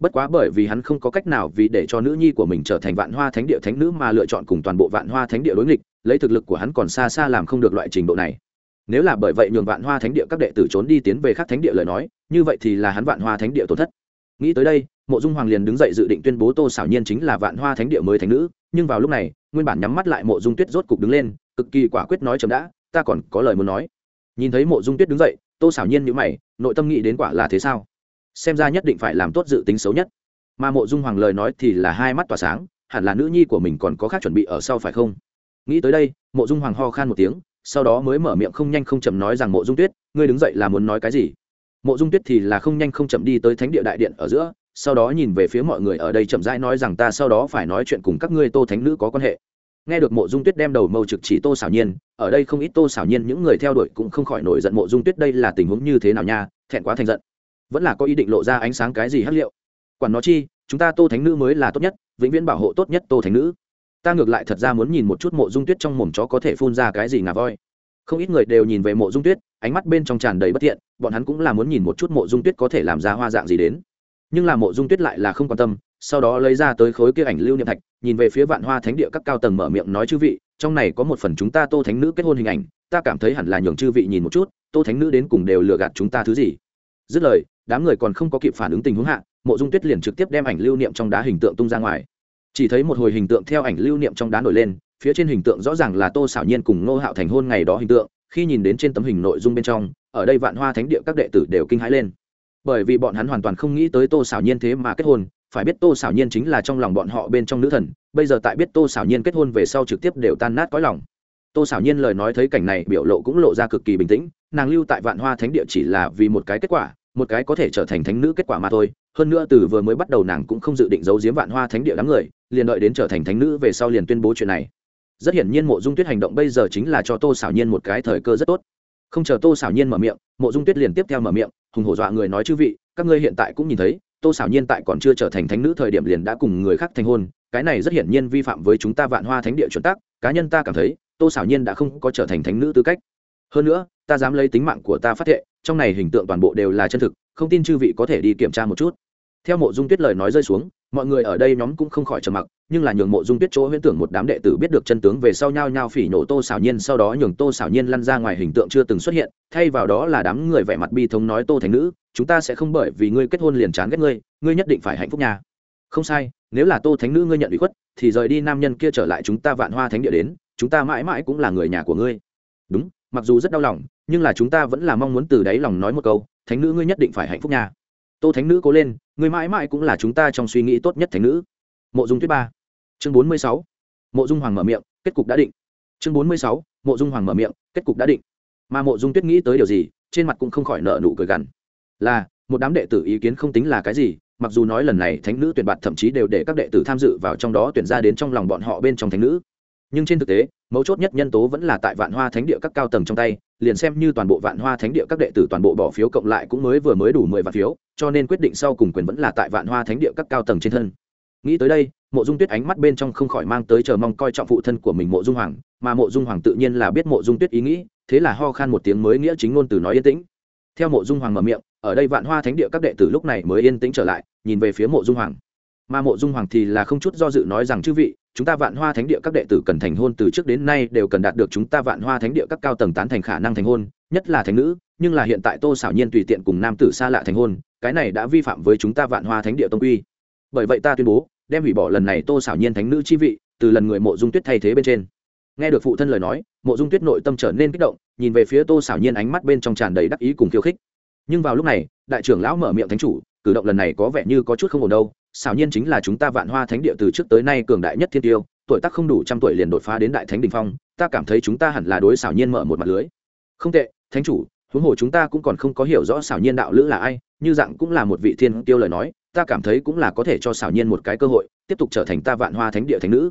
S1: Bất quá bởi vì hắn không có cách nào vì để cho nữ nhi của mình trở thành vạn hoa thánh địa thánh nữ mà lựa chọn cùng toàn bộ vạn hoa thánh địa đối nghịch, lấy thực lực của hắn còn xa xa làm không được loại trình độ này. Nếu là bởi vậy nhường vạn hoa thánh địa các đệ tử trốn đi tiến về khác thánh địa lời nói, như vậy thì là hắn vạn hoa thánh địa tổn thất. Nghĩ tới đây, mộ dung hoàng liền đứng dậy dự định tuyên bố tô xảo nhiên chính là vạn hoa thánh địa mới thánh nữ nhưng vào lúc này, nguyên bản nhắm mắt lại mộ dung tuyết rốt cục đứng lên, cực kỳ quả quyết nói chấm đã, ta còn có lời muốn nói. Nhìn thấy mộ dung tuyết đứng dậy, tô xảo nhiên nhữ mày, nội tâm nghĩ đến quả là thế sao? Xem ra nhất định phải làm tốt dự tính xấu nhất. Mà mộ dung hoàng lời nói thì là hai mắt tỏa sáng, hẳn là nữ nhi của mình còn có khác chuẩn bị ở sau phải không? Nghĩ tới đây, mộ dung hoàng ho khan một tiếng, sau đó mới mở miệng không nhanh không chậm nói rằng mộ dung tuyết, ngươi đứng dậy là muốn nói cái gì? Mộ dung tuyết thì là không nhanh không chậm đi tới thánh địa đại điện ở giữa sau đó nhìn về phía mọi người ở đây chậm rãi nói rằng ta sau đó phải nói chuyện cùng các ngươi tô thánh nữ có quan hệ. Nghe được mộ dung tuyết đem đầu mâu trực chỉ tô xảo nhiên, ở đây không ít tô xảo nhiên những người theo đuổi cũng không khỏi nổi giận mộ dung tuyết đây là tình huống như thế nào nha, thẹn quá thành giận. Vẫn là có ý định lộ ra ánh sáng cái gì hắc liệu. Quản nó chi, chúng ta tô thánh nữ mới là tốt nhất, vĩnh viễn bảo hộ tốt nhất tô thánh nữ. Ta ngược lại thật ra muốn nhìn một chút mộ dung tuyết trong mồm chó có thể phun ra cái gì ngà voi. Không ít người đều nhìn về mộ dung tuyết, ánh mắt bên trong tràn đầy bất thiện, bọn hắn cũng là muốn nhìn một chút mộ dung tuyết có thể làm ra hoa dạng gì đến nhưng là mộ dung tuyết lại là không quan tâm, sau đó lấy ra tới khối kia ảnh lưu niệm thạch, nhìn về phía vạn hoa thánh địa các cao tầng mở miệng nói chư vị, trong này có một phần chúng ta tô thánh nữ kết hôn hình ảnh, ta cảm thấy hẳn là nhường chư vị nhìn một chút, tô thánh nữ đến cùng đều lừa gạt chúng ta thứ gì. Dứt lời, đám người còn không có kịp phản ứng tình huống hạ, mộ dung tuyết liền trực tiếp đem ảnh lưu niệm trong đá hình tượng tung ra ngoài. Chỉ thấy một hồi hình tượng theo ảnh lưu niệm trong đá nổi lên, phía trên hình tượng rõ ràng là tô xảo nhiên cùng ngô hạo thành hôn ngày đó hình tượng, khi nhìn đến trên tấm hình nội dung bên trong, ở đây vạn hoa thánh địa các đệ tử đều kinh hãi lên bởi vì bọn hắn hoàn toàn không nghĩ tới tô xảo nhiên thế mà kết hôn, phải biết tô xảo nhiên chính là trong lòng bọn họ bên trong nữ thần, bây giờ tại biết tô xảo nhiên kết hôn về sau trực tiếp đều tan nát cõi lòng. Tô xảo nhiên lời nói thấy cảnh này biểu lộ cũng lộ ra cực kỳ bình tĩnh, nàng lưu tại vạn hoa thánh địa chỉ là vì một cái kết quả, một cái có thể trở thành thánh nữ kết quả mà thôi, hơn nữa từ vừa mới bắt đầu nàng cũng không dự định giấu giếm vạn hoa thánh địa đám người, liền đợi đến trở thành thánh nữ về sau liền tuyên bố chuyện này. Rất hiển nhiên mộ dung tuyết hành động bây giờ chính là cho tô xảo nhiên một cái thời cơ rất tốt. Không chờ tô xảo nhiên mở miệng, mộ dung tuyết liền tiếp theo mở miệng hùng hổ dọa người nói chư vị, các ngươi hiện tại cũng nhìn thấy, tô xảo nhiên tại còn chưa trở thành thánh nữ thời điểm liền đã cùng người khác thành hôn, cái này rất hiển nhiên vi phạm với chúng ta vạn hoa thánh địa chuẩn tắc, cá nhân ta cảm thấy, tô xảo nhiên đã không có trở thành thánh nữ tư cách. Hơn nữa, ta dám lấy tính mạng của ta phát thệ, trong này hình tượng toàn bộ đều là chân thực, không tin chư vị có thể đi kiểm tra một chút. Theo mộ dung tuyết lời nói rơi xuống mọi người ở đây nhóm cũng không khỏi trầm mặc, nhưng là nhường mộ dung tuyết chỗ huyễn tưởng một đám đệ tử biết được chân tướng về sau nhao nhao phỉ nổ tô xảo nhiên, sau đó nhường tô xảo nhiên lăn ra ngoài hình tượng chưa từng xuất hiện, thay vào đó là đám người vẻ mặt bi thống nói, tô thành nữ, chúng ta sẽ không bởi vì ngươi kết hôn liền chán ghét ngươi ngươi nhất định phải hạnh phúc nhà không sai, nếu là tô thánh nữ ngươi nhận bị khuất, thì rời đi nam nhân kia trở lại chúng ta vạn hoa thánh địa đến, chúng ta mãi mãi cũng là người nhà của ngươi. Đúng, mặc dù rất đau lòng, nhưng là chúng ta vẫn là mong muốn từ đáy lòng nói một câu, thánh nữ ngươi nhất định phải hạnh phúc nhà tô thánh nữ cố lên, người mãi mãi cũng là chúng ta trong suy nghĩ tốt nhất thánh nữ. Mộ dung tuyết ba. Chương bốn mươi sáu. Mộ dung hoàng mở miệng, kết cục đã định. Chương bốn mươi sáu. Mộ dung hoàng mở miệng, kết cục đã định. Mà mộ dung tuyết nghĩ tới điều gì, trên mặt cũng không khỏi nợ nụ cười gằn. Là, một đám đệ tử ý kiến không tính là cái gì, mặc dù nói lần này thánh nữ tuyển bạt thậm chí đều để các đệ tử tham dự vào trong đó tuyển ra đến trong lòng bọn họ bên trong thánh nữ. Nhưng trên thực tế mấu chốt nhất nhân tố vẫn là tại vạn hoa thánh địa các cao tầng trong tay, liền xem như toàn bộ vạn hoa thánh địa các đệ tử toàn bộ bỏ phiếu cộng lại cũng mới vừa mới đủ mười vạn phiếu, cho nên quyết định sau cùng quyền vẫn là tại vạn hoa thánh địa các cao tầng trên thân. Nghĩ tới đây, mộ dung tuyết ánh mắt bên trong không khỏi mang tới chờ mong coi trọng phụ thân của mình mộ dung hoàng, mà mộ dung hoàng tự nhiên là biết mộ dung tuyết ý nghĩ, thế là ho khan một tiếng mới nghĩa chính ngôn từ nói yên tĩnh. Theo mộ dung hoàng mở miệng, ở đây vạn hoa thánh địa các đệ tử lúc này mới yên tĩnh trở lại, nhìn về phía mộ dung hoàng. Mà mộ dung hoàng thì là không chút do dự nói rằng, chư vị chúng ta vạn hoa thánh địa các đệ tử cần thành hôn từ trước đến nay đều cần đạt được chúng ta vạn hoa thánh địa các cao tầng tán thành khả năng thành hôn, nhất là thánh nữ, nhưng là hiện tại tô xảo nhiên tùy tiện cùng nam tử xa lạ thành hôn, cái này đã vi phạm với chúng ta vạn hoa thánh địa tông quy. Bởi vậy ta tuyên bố, đem hủy bỏ lần này tô xảo nhiên thánh nữ chi vị, từ lần người mộ dung tuyết thay thế bên trên. Nghe được phụ thân lời nói, mộ dung tuyết nội tâm trở nên kích động, nhìn về phía tô xảo nhiên ánh mắt bên trong tràn đầy đắc ý cùng khiêu khích. Nhưng vào lúc này, đại trưởng lão mở miệng thánh chủ, cử động lần này có vẻ như có chút không ổn đâu xảo nhiên chính là chúng ta vạn hoa thánh địa từ trước tới nay cường đại nhất thiên tiêu, tuổi tác không đủ trăm tuổi liền đột phá đến đại thánh đình phong, ta cảm thấy chúng ta hẳn là đối xảo nhiên mở một mặt lưới. Không tệ, thánh chủ, huống hồ chúng ta cũng còn không có hiểu rõ xảo nhiên đạo lữ là ai, như dạng cũng là một vị thiên tiêu lời nói, ta cảm thấy cũng là có thể cho xảo nhiên một cái cơ hội, tiếp tục trở thành ta vạn hoa thánh địa thánh nữ.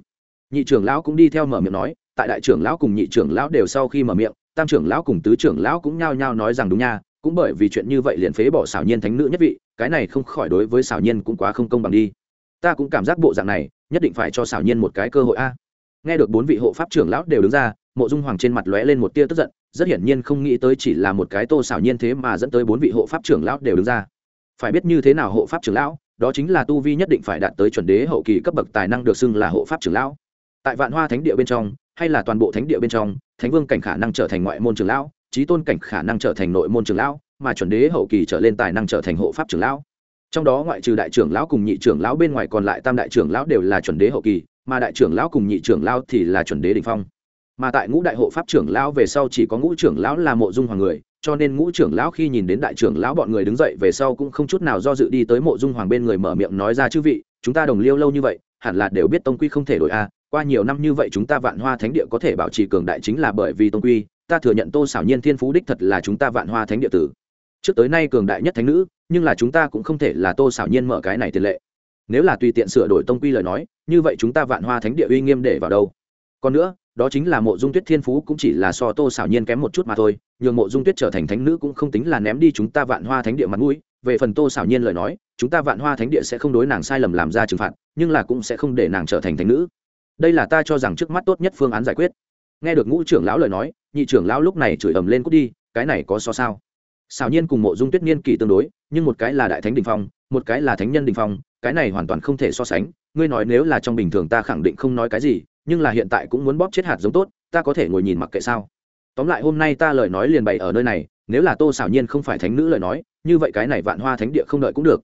S1: Nhị trưởng lão cũng đi theo mở miệng nói, tại đại trưởng lão cùng nhị trưởng lão đều sau khi mở miệng, tam trưởng lão cùng tứ trưởng lão cũng nhao nhao nói rằng đúng nha cũng bởi vì chuyện như vậy liền phế bỏ xảo nhiên thánh nữ nhất vị, cái này không khỏi đối với xảo nhiên cũng quá không công bằng đi. Ta cũng cảm giác bộ dạng này, nhất định phải cho xảo nhiên một cái cơ hội a. Nghe được bốn vị hộ pháp trưởng lão đều đứng ra, mộ dung hoàng trên mặt lóe lên một tia tức giận, rất hiển nhiên không nghĩ tới chỉ là một cái tô xảo nhiên thế mà dẫn tới bốn vị hộ pháp trưởng lão đều đứng ra. Phải biết như thế nào hộ pháp trưởng lão, đó chính là tu vi nhất định phải đạt tới chuẩn đế hậu kỳ cấp bậc tài năng được xưng là hộ pháp trưởng lão. Tại vạn hoa thánh địa bên trong, hay là toàn bộ thánh địa bên trong, thánh vương cảnh khả năng trở thành ngoại môn trưởng lão trí tôn cảnh khả năng trở thành nội môn trưởng lão, mà chuẩn đế hậu kỳ trở lên tài năng trở thành hộ pháp trưởng lão. Trong đó ngoại trừ đại trưởng lão cùng nhị trưởng lão bên ngoài còn lại tam đại trưởng lão đều là chuẩn đế hậu kỳ, mà đại trưởng lão cùng nhị trưởng lão thì là chuẩn đế đ ỉ n h phong. Mà tại ngũ đại hộ pháp trưởng lão về sau chỉ có ngũ trưởng lão là mộ dung hoàng người, cho nên ngũ trưởng lão khi nhìn đến đại trưởng lão bọn người đứng dậy về sau cũng không chút nào do dự đi tới mộ dung hoàng bên người mở miệng nói ra, chư vị, chúng ta đồng liêu lâu như vậy, hẳn là đều biết tông quy không thể đổi a, qua nhiều năm như vậy chúng ta vạn hoa thánh địa có thể bảo trì cường đại chính là bởi vì tông quy ta thừa nhận tô xảo nhiên thiên phú đích thật là chúng ta vạn hoa thánh địa tử. Trước tới nay cường đại nhất thánh nữ, nhưng là chúng ta cũng không thể là tô xảo nhiên mở cái này tiền lệ. Nếu là tùy tiện sửa đổi tông quy lời nói, như vậy chúng ta vạn hoa thánh địa uy nghiêm để vào đâu? Còn nữa, đó chính là mộ dung tuyết thiên phú cũng chỉ là so tô xảo nhiên kém một chút mà thôi, nhường mộ dung tuyết trở thành thánh nữ cũng không tính là ném đi chúng ta vạn hoa thánh địa mặt mũi. Về phần tô xảo nhiên lời nói, chúng ta vạn hoa thánh địa sẽ không đối nàng sai lầm làm ra trừng phạt, nhưng là cũng sẽ không để nàng trở thành thánh nữ. Đây là ta cho rằng trước mắt tốt nhất phương án giải quyết nghe được ngũ trưởng lão lời nói, nhị trưởng lão lúc này chửi ầm lên cút đi, cái này có so sao? Xảo nhiên cùng mộ dung tuyết niên kỳ tương đối, nhưng một cái là đại thánh đình phong, một cái là thánh nhân đình phong, cái này hoàn toàn không thể so sánh. Ngươi nói nếu là trong bình thường ta khẳng định không nói cái gì, nhưng là hiện tại cũng muốn bóp chết hạt giống tốt, ta có thể ngồi nhìn mặc kệ sao? Tóm lại hôm nay ta lời nói liền bày ở nơi này, nếu là tô xảo nhiên không phải thánh nữ lời nói, như vậy cái này vạn hoa thánh địa không đợi cũng được.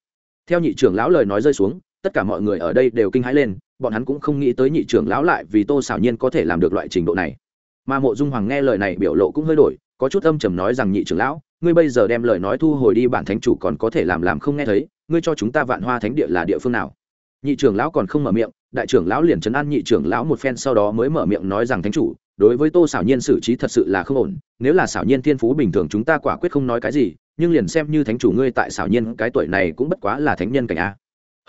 S1: Theo nhị trưởng lão lời nói rơi xuống, tất cả mọi người ở đây đều kinh hãi lên, bọn hắn cũng không nghĩ tới nhị trưởng lão lại vì tô xảo nhiên có thể làm được loại trình độ này mà mộ dung hoàng nghe lời này biểu lộ cũng hơi đổi, có chút âm trầm nói rằng, nhị trưởng lão, ngươi bây giờ đem lời nói thu hồi đi, bản thánh chủ còn có thể làm làm không nghe thấy, ngươi cho chúng ta vạn hoa thánh địa là địa phương nào? Nhị trưởng lão còn không mở miệng, đại trưởng lão liền chấn an nhị trưởng lão một phen sau đó mới mở miệng nói rằng, thánh chủ, đối với tô xảo nhiên xử trí thật sự là không ổn, nếu là xảo nhiên thiên phú bình thường chúng ta quả quyết không nói cái gì, nhưng liền xem như thánh chủ ngươi tại xảo nhiên, cái tuổi này cũng bất quá là thánh nhân cảnh a.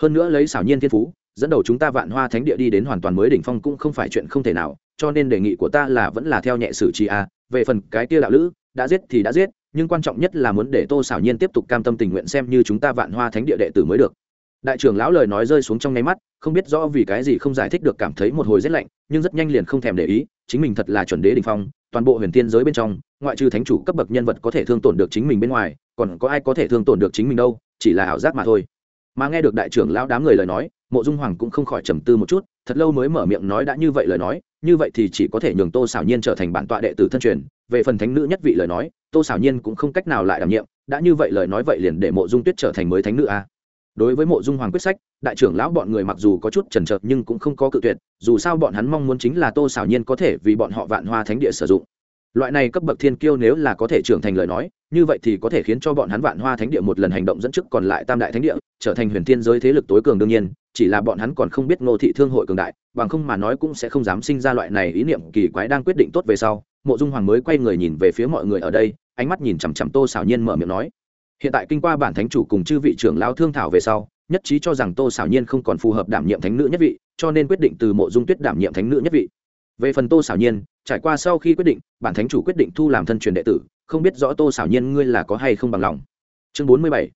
S1: Hơn nữa lấy xảo nhiên thiên phú, dẫn đầu chúng ta vạn hoa thánh địa đi đến hoàn toàn mới đỉnh phong cũng không phải chuyện không thể nào cho nên đề nghị của ta là vẫn là theo nhẹ xử trí a. Về phần cái kia đạo lữ, đã giết thì đã giết, nhưng quan trọng nhất là muốn để tô xảo nhiên tiếp tục cam tâm tình nguyện xem như chúng ta vạn hoa thánh địa đệ tử mới được. Đại trưởng lão lời nói rơi xuống trong nháy mắt, không biết rõ vì cái gì không giải thích được cảm thấy một hồi rét lạnh, nhưng rất nhanh liền không thèm để ý, chính mình thật là chuẩn đế đình phong, toàn bộ huyền tiên giới bên trong, ngoại trừ thánh chủ cấp bậc nhân vật có thể thương tổn được chính mình bên ngoài, còn có ai có thể thương tổn được chính mình đâu, chỉ là ảo giác mà thôi. Mà nghe được đại trưởng lão đám người lời nói, mộ dung hoàng cũng không khỏi trầm tư một chút thật lâu mới mở miệng nói đã như vậy lời nói, như vậy thì chỉ có thể nhường tô xảo nhiên trở thành bản tọa đệ tử thân truyền. Về phần thánh nữ nhất vị lời nói, tô xảo nhiên cũng không cách nào lại đảm nhiệm. Đã như vậy lời nói vậy liền để mộ dung tuyết trở thành mới thánh nữ a. À. đối với mộ dung hoàng quyết sách, đại trưởng lão bọn người mặc dù có chút chần chợt nhưng cũng không có cự tuyệt, dù sao bọn hắn mong muốn chính là tô xảo nhiên có thể vì bọn họ vạn hoa thánh địa sử dụng. Loại này cấp bậc thiên kiêu nếu là có thể trưởng thành lời nói, như vậy thì có thể khiến cho bọn hắn vạn hoa thánh địa một lần hành động dẫn trước còn lại tam đại thánh địa, trở thành huyền thiên giới thế lực tối cường đương nhiên chỉ là bọn hắn còn không biết ngô thị thương hội cường đại, bằng không mà nói cũng sẽ không dám sinh ra loại này ý niệm kỳ quái đang quyết định tốt về sau. Mộ dung hoàng mới quay người nhìn về phía mọi người ở đây, ánh mắt nhìn chằm chằm tô xảo nhiên mở miệng nói, hiện tại kinh qua bản thánh chủ cùng chư vị trưởng lao thương thảo về sau, nhất trí cho rằng tô xảo nhiên không còn phù hợp đảm nhiệm thánh nữ nhất vị, cho nên quyết định từ mộ dung tuyết đảm nhiệm thánh nữ nhất vị. Về phần tô xảo nhiên, trải qua sau khi quyết định, bản thánh chủ quyết định thu làm thân truyền đệ tử, không biết rõ tô xảo nhiên ngươi là có hay không bằng lòng. Chương bốn mươi bảy,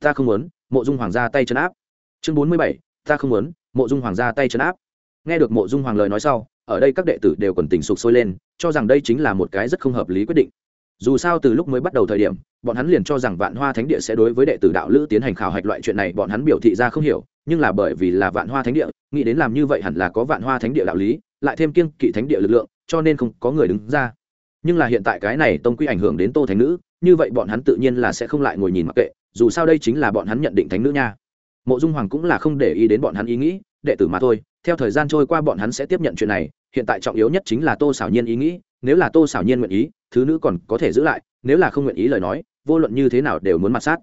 S1: ta không muốn, mộ dung hoàng ra tay chân áp. Chương bốn mươi bảy ta không muốn, mộ dung hoàng gia tay chân áp. Nghe được mộ dung hoàng lời nói sau, ở đây các đệ tử đều còn tình sụp sôi lên, cho rằng đây chính là một cái rất không hợp lý quyết định. Dù sao từ lúc mới bắt đầu thời điểm, bọn hắn liền cho rằng vạn hoa thánh địa sẽ đối với đệ tử đạo lữ tiến hành khảo hạch loại chuyện này bọn hắn biểu thị ra không hiểu, nhưng là bởi vì là vạn hoa thánh địa, nghĩ đến làm như vậy hẳn là có vạn hoa thánh địa đạo lý, lại thêm kiêng kỵ thánh địa lực lượng, cho nên không có người đứng ra. Nhưng là hiện tại cái này tông quy ảnh hưởng đến tô thánh nữ, như vậy bọn hắn tự nhiên là sẽ không lại ngồi nhìn mặc kệ, dù sao đây chính là bọn hắn nhận định thánh nữ nha mộ dung hoàng cũng là không để ý đến bọn hắn ý nghĩ, đệ tử mà thôi, theo thời gian trôi qua bọn hắn sẽ tiếp nhận chuyện này, hiện tại trọng yếu nhất chính là tô xảo nhiên ý nghĩ, nếu là tô xảo nhiên nguyện ý, thứ nữ còn có thể giữ lại, nếu là không nguyện ý lời nói, vô luận như thế nào đều muốn mặt sát.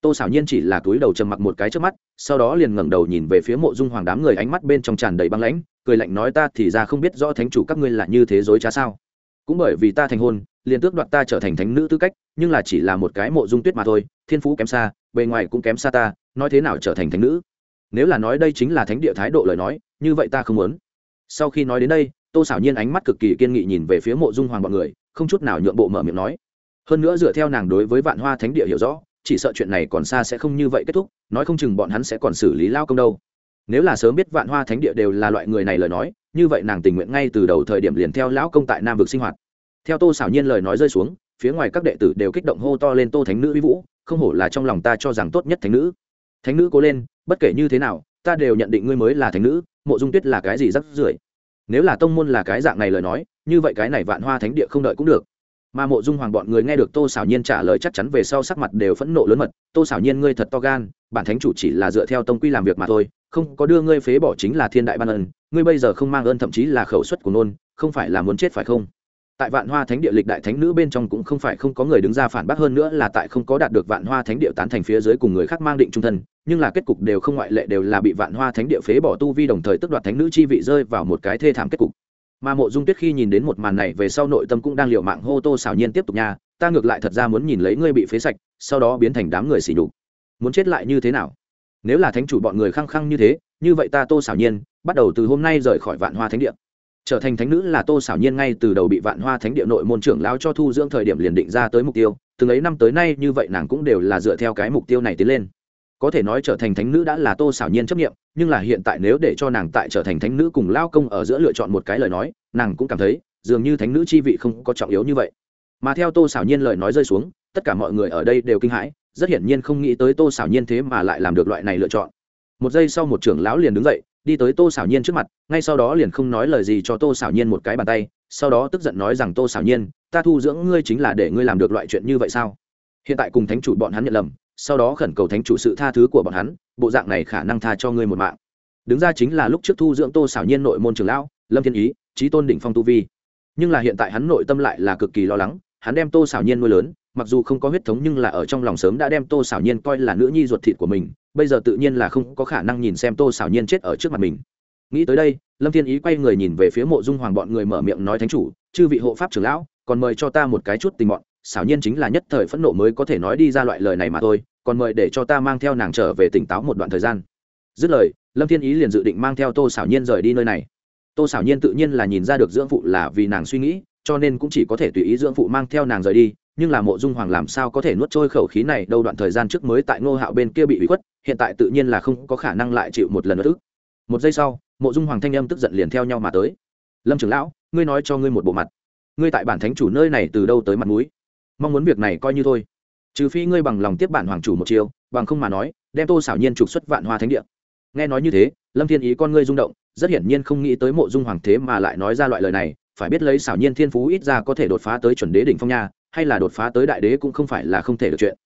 S1: Tô xảo nhiên chỉ là túi đầu trầm mặc một cái trước mắt, sau đó liền ngẩng đầu nhìn về phía mộ dung hoàng đám người ánh mắt bên trong tràn đầy băng lãnh, cười lạnh nói ta thì ra không biết rõ thánh chủ các ngươi là như thế dối trá sao. Cũng bởi vì ta thành hôn, liền tước đoạt ta trở thành thánh nữ tư cách, nhưng là chỉ là một cái mộ dung tuyết mà thôi, thiên phú kém xa bề ngoài cũng kém xa ta, nói thế nào trở thành thánh nữ? Nếu là nói đây chính là thánh địa thái độ lời nói, như vậy ta không muốn. Sau khi nói đến đây, tô xảo nhiên ánh mắt cực kỳ kiên nghị nhìn về phía mộ dung hoàng b ọ n người, không chút nào nhượng bộ mở miệng nói. Hơn nữa dựa theo nàng đối với vạn hoa thánh địa hiểu rõ, chỉ sợ chuyện này còn xa sẽ không như vậy kết thúc, nói không chừng bọn hắn sẽ còn xử lý lao công đâu. Nếu là sớm biết vạn hoa thánh địa đều là loại người này lời nói, như vậy nàng tình nguyện ngay từ đầu thời điểm liền theo lão công tại nam vực sinh hoạt. Theo tô xảo nhiên lời nói rơi xuống, phía ngoài các đệ tử đều kích động hô to lên tô thánh nữ uy vũ không hổ là trong lòng ta cho rằng tốt nhất thánh nữ. Thánh nữ cố lên, bất kể như thế nào, ta đều nhận định ngươi mới là thánh nữ, mộ dung tuyết là cái gì rắc rưởi. Nếu là tông môn là cái dạng này lời nói, như vậy cái này vạn hoa thánh địa không đợi cũng được. Mà mộ dung hoàng bọn người nghe được tô xảo nhiên trả lời chắc chắn về sau sắc mặt đều phẫn nộ lớn mật, tô xảo nhiên ngươi thật to gan, bản thánh chủ chỉ là dựa theo tông quy làm việc mà thôi, không có đưa ngươi phế bỏ chính là thiên đại ban ân, ngươi bây giờ không mang ơn thậm chí là khẩu suất của nôn, không phải là muốn chết phải không? Tại vạn hoa thánh địa lịch đại thánh nữ bên trong cũng không phải không có người đứng ra phản bác hơn nữa là tại không có đạt được vạn hoa thánh địa tán thành phía dưới cùng người khác mang định trung thân, nhưng là kết cục đều không ngoại lệ đều là bị vạn hoa thánh địa phế bỏ tu vi đồng thời tức đoạt thánh nữ chi vị rơi vào một cái thê thảm kết cục. Mà mộ dung tuyết khi nhìn đến một màn này về sau nội tâm cũng đang liệu mạng hô tô xảo nhiên tiếp tục nha, ta ngược lại thật ra muốn nhìn lấy ngươi bị phế sạch, sau đó biến thành đám người xỉ đục muốn chết lại như thế nào? Nếu là thánh chủ bọn người khăng khăng như thế, như vậy ta tô xảo nhiên, bắt đầu từ hôm nay rời khỏi vạn hoa thánh địa trở thành thánh nữ là tô xảo nhiên ngay từ đầu bị vạn hoa thánh địa nội môn trưởng lao cho thu dưỡng thời điểm liền định ra tới mục tiêu. Từng ấy năm tới nay như vậy nàng cũng đều là dựa theo cái mục tiêu này tiến lên. Có thể nói trở thành thánh nữ đã là tô xảo nhiên chấp nghiệm nhưng là hiện tại nếu để cho nàng tại trở thành thánh nữ cùng lao công ở giữa lựa chọn một cái lời nói, nàng cũng cảm thấy, dường như thánh nữ chi vị không có trọng yếu như vậy. Mà theo tô xảo nhiên lời nói rơi xuống, tất cả mọi người ở đây đều kinh hãi, rất hiển nhiên không nghĩ tới tô xảo nhiên thế mà lại làm được loại này lựa chọn. Một giây sau một trưởng lão liền đứng dậy đi tới tô xảo nhiên trước mặt, ngay sau đó liền không nói lời gì cho tô xảo nhiên một cái bàn tay, sau đó tức giận nói rằng, tô xảo nhiên, ta thu dưỡng ngươi chính là để ngươi làm được loại chuyện như vậy sao? Hiện tại cùng thánh chủ bọn hắn nhận lầm, sau đó khẩn cầu thánh chủ sự tha thứ của bọn hắn, bộ dạng này khả năng tha cho ngươi một mạng. Đứng ra chính là lúc trước thu dưỡng tô xảo nhiên nội môn trường lão, lâm thiên ý trí tôn đỉnh phong tu vi. Nhưng là hiện tại hắn nội tâm lại là cực kỳ lo lắng, hắn đem tô xảo nhiên nuôi lớn, mặc dù không có huyết thống nhưng là ở trong lòng sớm đã đem tô xảo nhiên coi là nữ nhi ruột thịt của mình bây giờ tự nhiên là không có khả năng nhìn xem tô xảo nhiên chết ở trước mặt mình. Nghĩ tới đây, lâm thiên ý quay người nhìn về phía mộ dung hoàng bọn người mở miệng nói thánh chủ, chư vị hộ pháp trưởng lão, còn mời cho ta một cái chút tình bọn xảo nhiên chính là nhất thời phẫn nộ mới có thể nói đi ra loại lời này mà thôi, còn mời để cho ta mang theo nàng trở về tỉnh táo một đoạn thời gian. Dứt lời, lâm thiên ý liền dự định mang theo tô xảo nhiên rời đi nơi này. Tô xảo nhiên tự nhiên là nhìn ra được dưỡng phụ là vì nàng suy nghĩ, cho nên cũng chỉ có thể tùy ý dưỡng phụ mang theo nàng rời đi nhưng là mộ dung hoàng làm sao có thể nuốt trôi khẩu khí này đâu đoạn thời gian trước mới tại ngô hạo bên kia bị bị khuất, hiện tại tự nhiên là không có khả năng lại chịu một lần nữa tức một giây sau, mộ dung hoàng thanh âm tức giận liền theo nhau mà tới. Lâm trưởng lão, ngươi nói cho ngươi một bộ mặt. Ngươi tại bản thánh chủ nơi này từ đâu tới mặt mũi? Mong muốn việc này coi như thôi. Trừ phi ngươi bằng lòng tiếp bản hoàng chủ một chiều bằng không mà nói, đem tô xảo nhiên trục xuất vạn hoa thánh địa. Nghe nói như thế, lâm thiên ý con ngươi rung động, rất hiển nhiên không nghĩ tới mộ dung hoàng thế mà lại nói ra loại lời này, phải biết lấy xảo nhiên thiên phú ít ra có thể đột phá tới chuẩn đế đỉnh phong nha hay là đột phá tới đại đế cũng không phải là không thể được chuyện.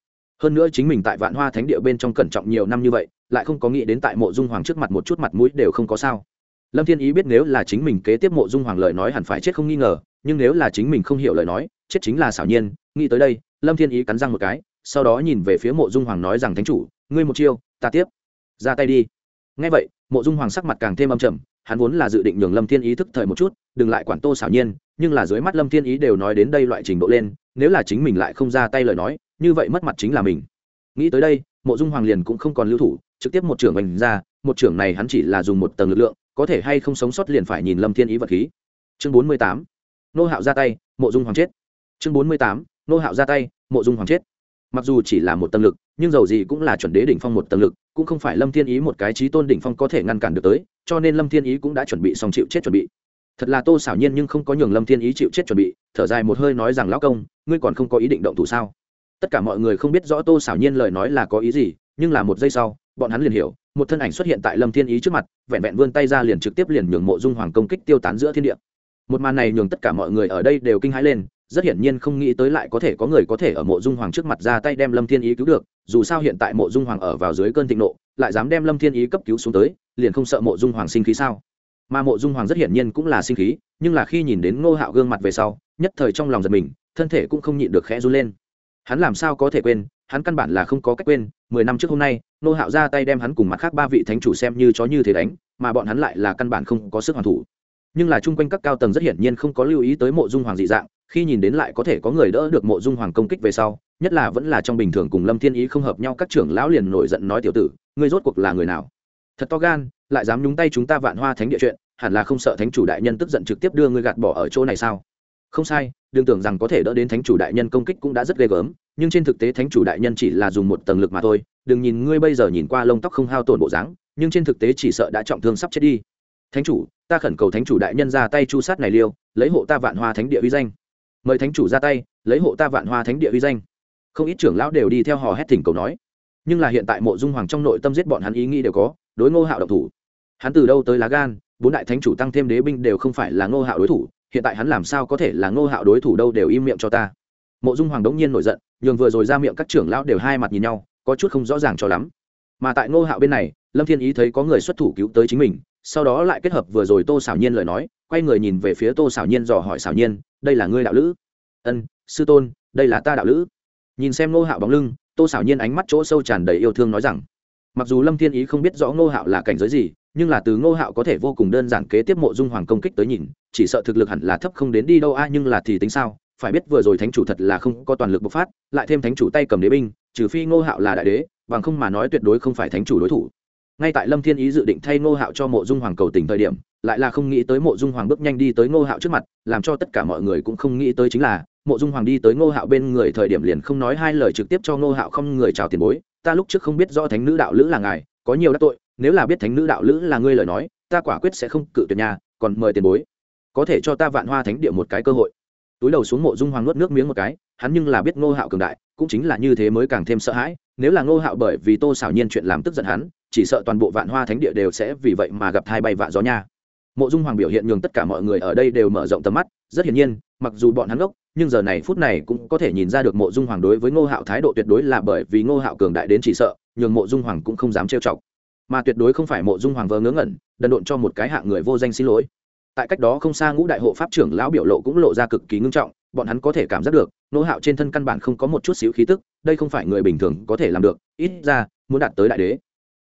S1: Hơn nữa chính mình tại vạn hoa thánh địa bên trong cẩn trọng nhiều năm như vậy, lại không có nghĩ đến tại mộ dung hoàng trước mặt một chút mặt mũi đều không có sao. Lâm thiên ý biết nếu là chính mình kế tiếp mộ dung hoàng lời nói hẳn phải chết không nghi ngờ, nhưng nếu là chính mình không hiểu lời nói, chết chính là xảo nhiên. Nghĩ tới đây, lâm thiên ý cắn răng một cái, sau đó nhìn về phía mộ dung hoàng nói rằng, thánh chủ, ngươi một chiêu, ta tiếp. Ra tay đi. Ngay vậy, mộ dung hoàng sắc mặt càng thêm âm trầm, hắn vốn là dự định nhường lâm thiên ý thức thời một chút, đừng lại quản tô xảo nhiên, nhưng là dưới mắt lâm thiên ý đều nói đến đây loại trình độ lên nếu là chính mình lại không ra tay lời nói, như vậy mất mặt chính là mình. Nghĩ tới đây, mộ dung hoàng liền cũng không còn lưu thủ, trực tiếp một trưởng mình ra, một trưởng này hắn chỉ là dùng một tầng lực lượng, có thể hay không sống sót liền phải nhìn lâm thiên ý vật khí. Chương bốn mươi tám, nô hạo ra tay, mộ dung hoàng chết. Chương bốn mươi tám, nô hạo ra tay, mộ dung hoàng chết. Mặc dù chỉ là một tầng lực, nhưng dầu gì cũng là chuẩn đế đỉnh phong một tầng lực, cũng không phải lâm thiên ý một cái trí tôn đỉnh phong có thể ngăn cản được tới, cho nên lâm thiên ý cũng đã chuẩn bị xong chịu chết chuẩn bị. Thật là tô xảo nhiên nhưng không có nhường lâm thiên ý chịu chết chuẩn bị, thở dài một hơi nói rằng, lão công ngươi còn không có ý định động thủ sao? Tất cả mọi người không biết rõ tô xảo nhiên lời nói là có ý gì, nhưng là một giây sau, bọn hắn liền hiểu, một thân ảnh xuất hiện tại lâm thiên ý trước mặt, vẹn vẹn vươn tay ra liền trực tiếp liền nhường mộ dung hoàng công kích tiêu tán giữa thiên địa. Một màn này nhường tất cả mọi người ở đây đều kinh hãi lên, rất hiển nhiên không nghĩ tới lại có thể có người có thể ở mộ dung hoàng trước mặt ra tay đem lâm thiên ý cứu được, dù sao hiện tại mộ dung hoàng ở vào dưới cơn thịnh nộ, lại dám đem lâm thiên ý cấp cứu xuống tới, liền không sợ mộ dung hoàng sinh khí sao? Mà mộ dung hoàng rất hiển nhiên cũng là sinh khí, nhưng là khi nhìn đến ngô hạo gương mặt về sau, nhất thời trong lòng giật mình thân thể cũng không nhịn được khẽ run lên. Hắn làm sao có thể quên, hắn căn bản là không có cách quên, mười năm trước hôm nay, nô hạo ra tay đem hắn cùng mặt khác ba vị thánh chủ xem như chó như thế đánh, mà bọn hắn lại là căn bản không có sức hoàn thủ. Nhưng là chung quanh các cao tầng rất hiển nhiên không có lưu ý tới mộ dung hoàng dị dạng, khi nhìn đến lại có thể có người đỡ được mộ dung hoàng công kích về sau, nhất là vẫn là trong bình thường cùng lâm thiên ý không hợp nhau các trưởng lão liền nổi giận nói tiểu tử, ngươi rốt cuộc là người nào? Thật to gan, lại dám nhúng tay chúng ta vạn hoa thánh địa chuyện, hẳn là không sợ thánh chủ đại nhân tức giận trực tiếp đưa ngươi gạt bỏ ở chỗ này sao? Không sai đừng tưởng rằng có thể đỡ đến thánh chủ đại nhân công kích cũng đã rất ghê gớm, nhưng trên thực tế thánh chủ đại nhân chỉ là dùng một tầng lực mà thôi. Đừng nhìn ngươi bây giờ nhìn qua lông tóc không hao tổn bộ dáng, nhưng trên thực tế chỉ sợ đã trọng thương sắp chết đi. Thánh chủ, ta khẩn cầu thánh chủ đại nhân ra tay chu sát này liêu, lấy hộ ta vạn hoa thánh địa uy danh. Mời thánh chủ ra tay, lấy hộ ta vạn hoa thánh địa uy danh. Không ít trưởng lão đều đi theo hò hét thỉnh cầu nói. Nhưng là hiện tại mộ dung hoàng trong nội tâm giết bọn hắn ý nghĩ đều có, đối ngô hạo độc thủ. Hắn từ đâu tới lá gan, bốn đại thánh chủ tăng thêm đế binh đều không phải là ngô hạo đối thủ hiện tại hắn làm sao có thể là ngô hạo đối thủ đâu đều im miệng cho ta. Mộ dung hoàng đống nhiên nổi giận, nhường vừa rồi ra miệng các trưởng lão đều hai mặt nhìn nhau, có chút không rõ ràng cho lắm. Mà tại ngô hạo bên này, lâm thiên ý thấy có người xuất thủ cứu tới chính mình, sau đó lại kết hợp vừa rồi tô xảo nhiên lời nói, quay người nhìn về phía tô xảo nhiên dò hỏi xảo nhiên, đây là ngươi đạo lữ? Ân, sư tôn, đây là ta đạo lữ. Nhìn xem ngô hạo bóng lưng, tô xảo nhiên ánh mắt chỗ sâu tràn đầy yêu thương nói rằng, mặc dù lâm thiên ý không biết rõ ngô hạo là cảnh giới gì, nhưng là từ ngô hạo có thể vô cùng đơn giản kế tiếp mộ dung hoàng công kích tới nhìn chỉ sợ thực lực hẳn là thấp không đến đi đâu a, nhưng là thì tính sao? Phải biết vừa rồi thánh chủ thật là không có toàn lực bộc phát, lại thêm thánh chủ tay cầm đế binh, trừ phi ngô hạo là đại đế, bằng không mà nói tuyệt đối không phải thánh chủ đối thủ. Ngay tại lâm thiên ý dự định thay ngô hạo cho mộ dung hoàng cầu tình thời điểm, lại là không nghĩ tới mộ dung hoàng bước nhanh đi tới ngô hạo trước mặt, làm cho tất cả mọi người cũng không nghĩ tới chính là, mộ dung hoàng đi tới ngô hạo bên người thời điểm liền không nói hai lời trực tiếp cho ngô hạo không người chào tiền bối, ta lúc trước không biết rõ thánh nữ đạo lữ là ngài, có nhiều đắc tội, nếu là biết thánh nữ đạo lữ là ngươi lời nói, ta quả quyết sẽ không cự tuyệt nhà còn mời tiền bối có thể cho ta vạn hoa thánh địa một cái cơ hội. Túi đầu xuống mộ dung hoàng nuốt nước miếng một cái, hắn nhưng là biết ngô hạo cường đại, cũng chính là như thế mới càng thêm sợ hãi, nếu là ngô hạo bởi vì tô xảo nhiên chuyện làm tức giận hắn, chỉ sợ toàn bộ vạn hoa thánh địa đều sẽ vì vậy mà gặp thai bay vạ gió nha. Mộ dung hoàng biểu hiện nhường tất cả mọi người ở đây đều mở rộng tầm mắt, rất hiển nhiên, mặc dù bọn hắn gốc nhưng giờ này phút này cũng có thể nhìn ra được mộ dung hoàng đối với ngô hạo thái độ tuyệt đối là bởi vì ngô hạo cường đại đến chỉ sợ, nhường mộ dung hoàng cũng không dám trêu chọc. Mà tuyệt đối không phải mộ dung hoàng vờ ngớ ngẩn, đần độn cho một cái hạng người vô danh xin lỗi tại cách đó không xa ngũ đại hộ pháp trưởng lão biểu lộ cũng lộ ra cực kỳ ngưng trọng, bọn hắn có thể cảm giác được nỗ hạo trên thân căn bản không có một chút xíu khí tức, đây không phải người bình thường có thể làm được, ít ra, muốn đạt tới đại đế.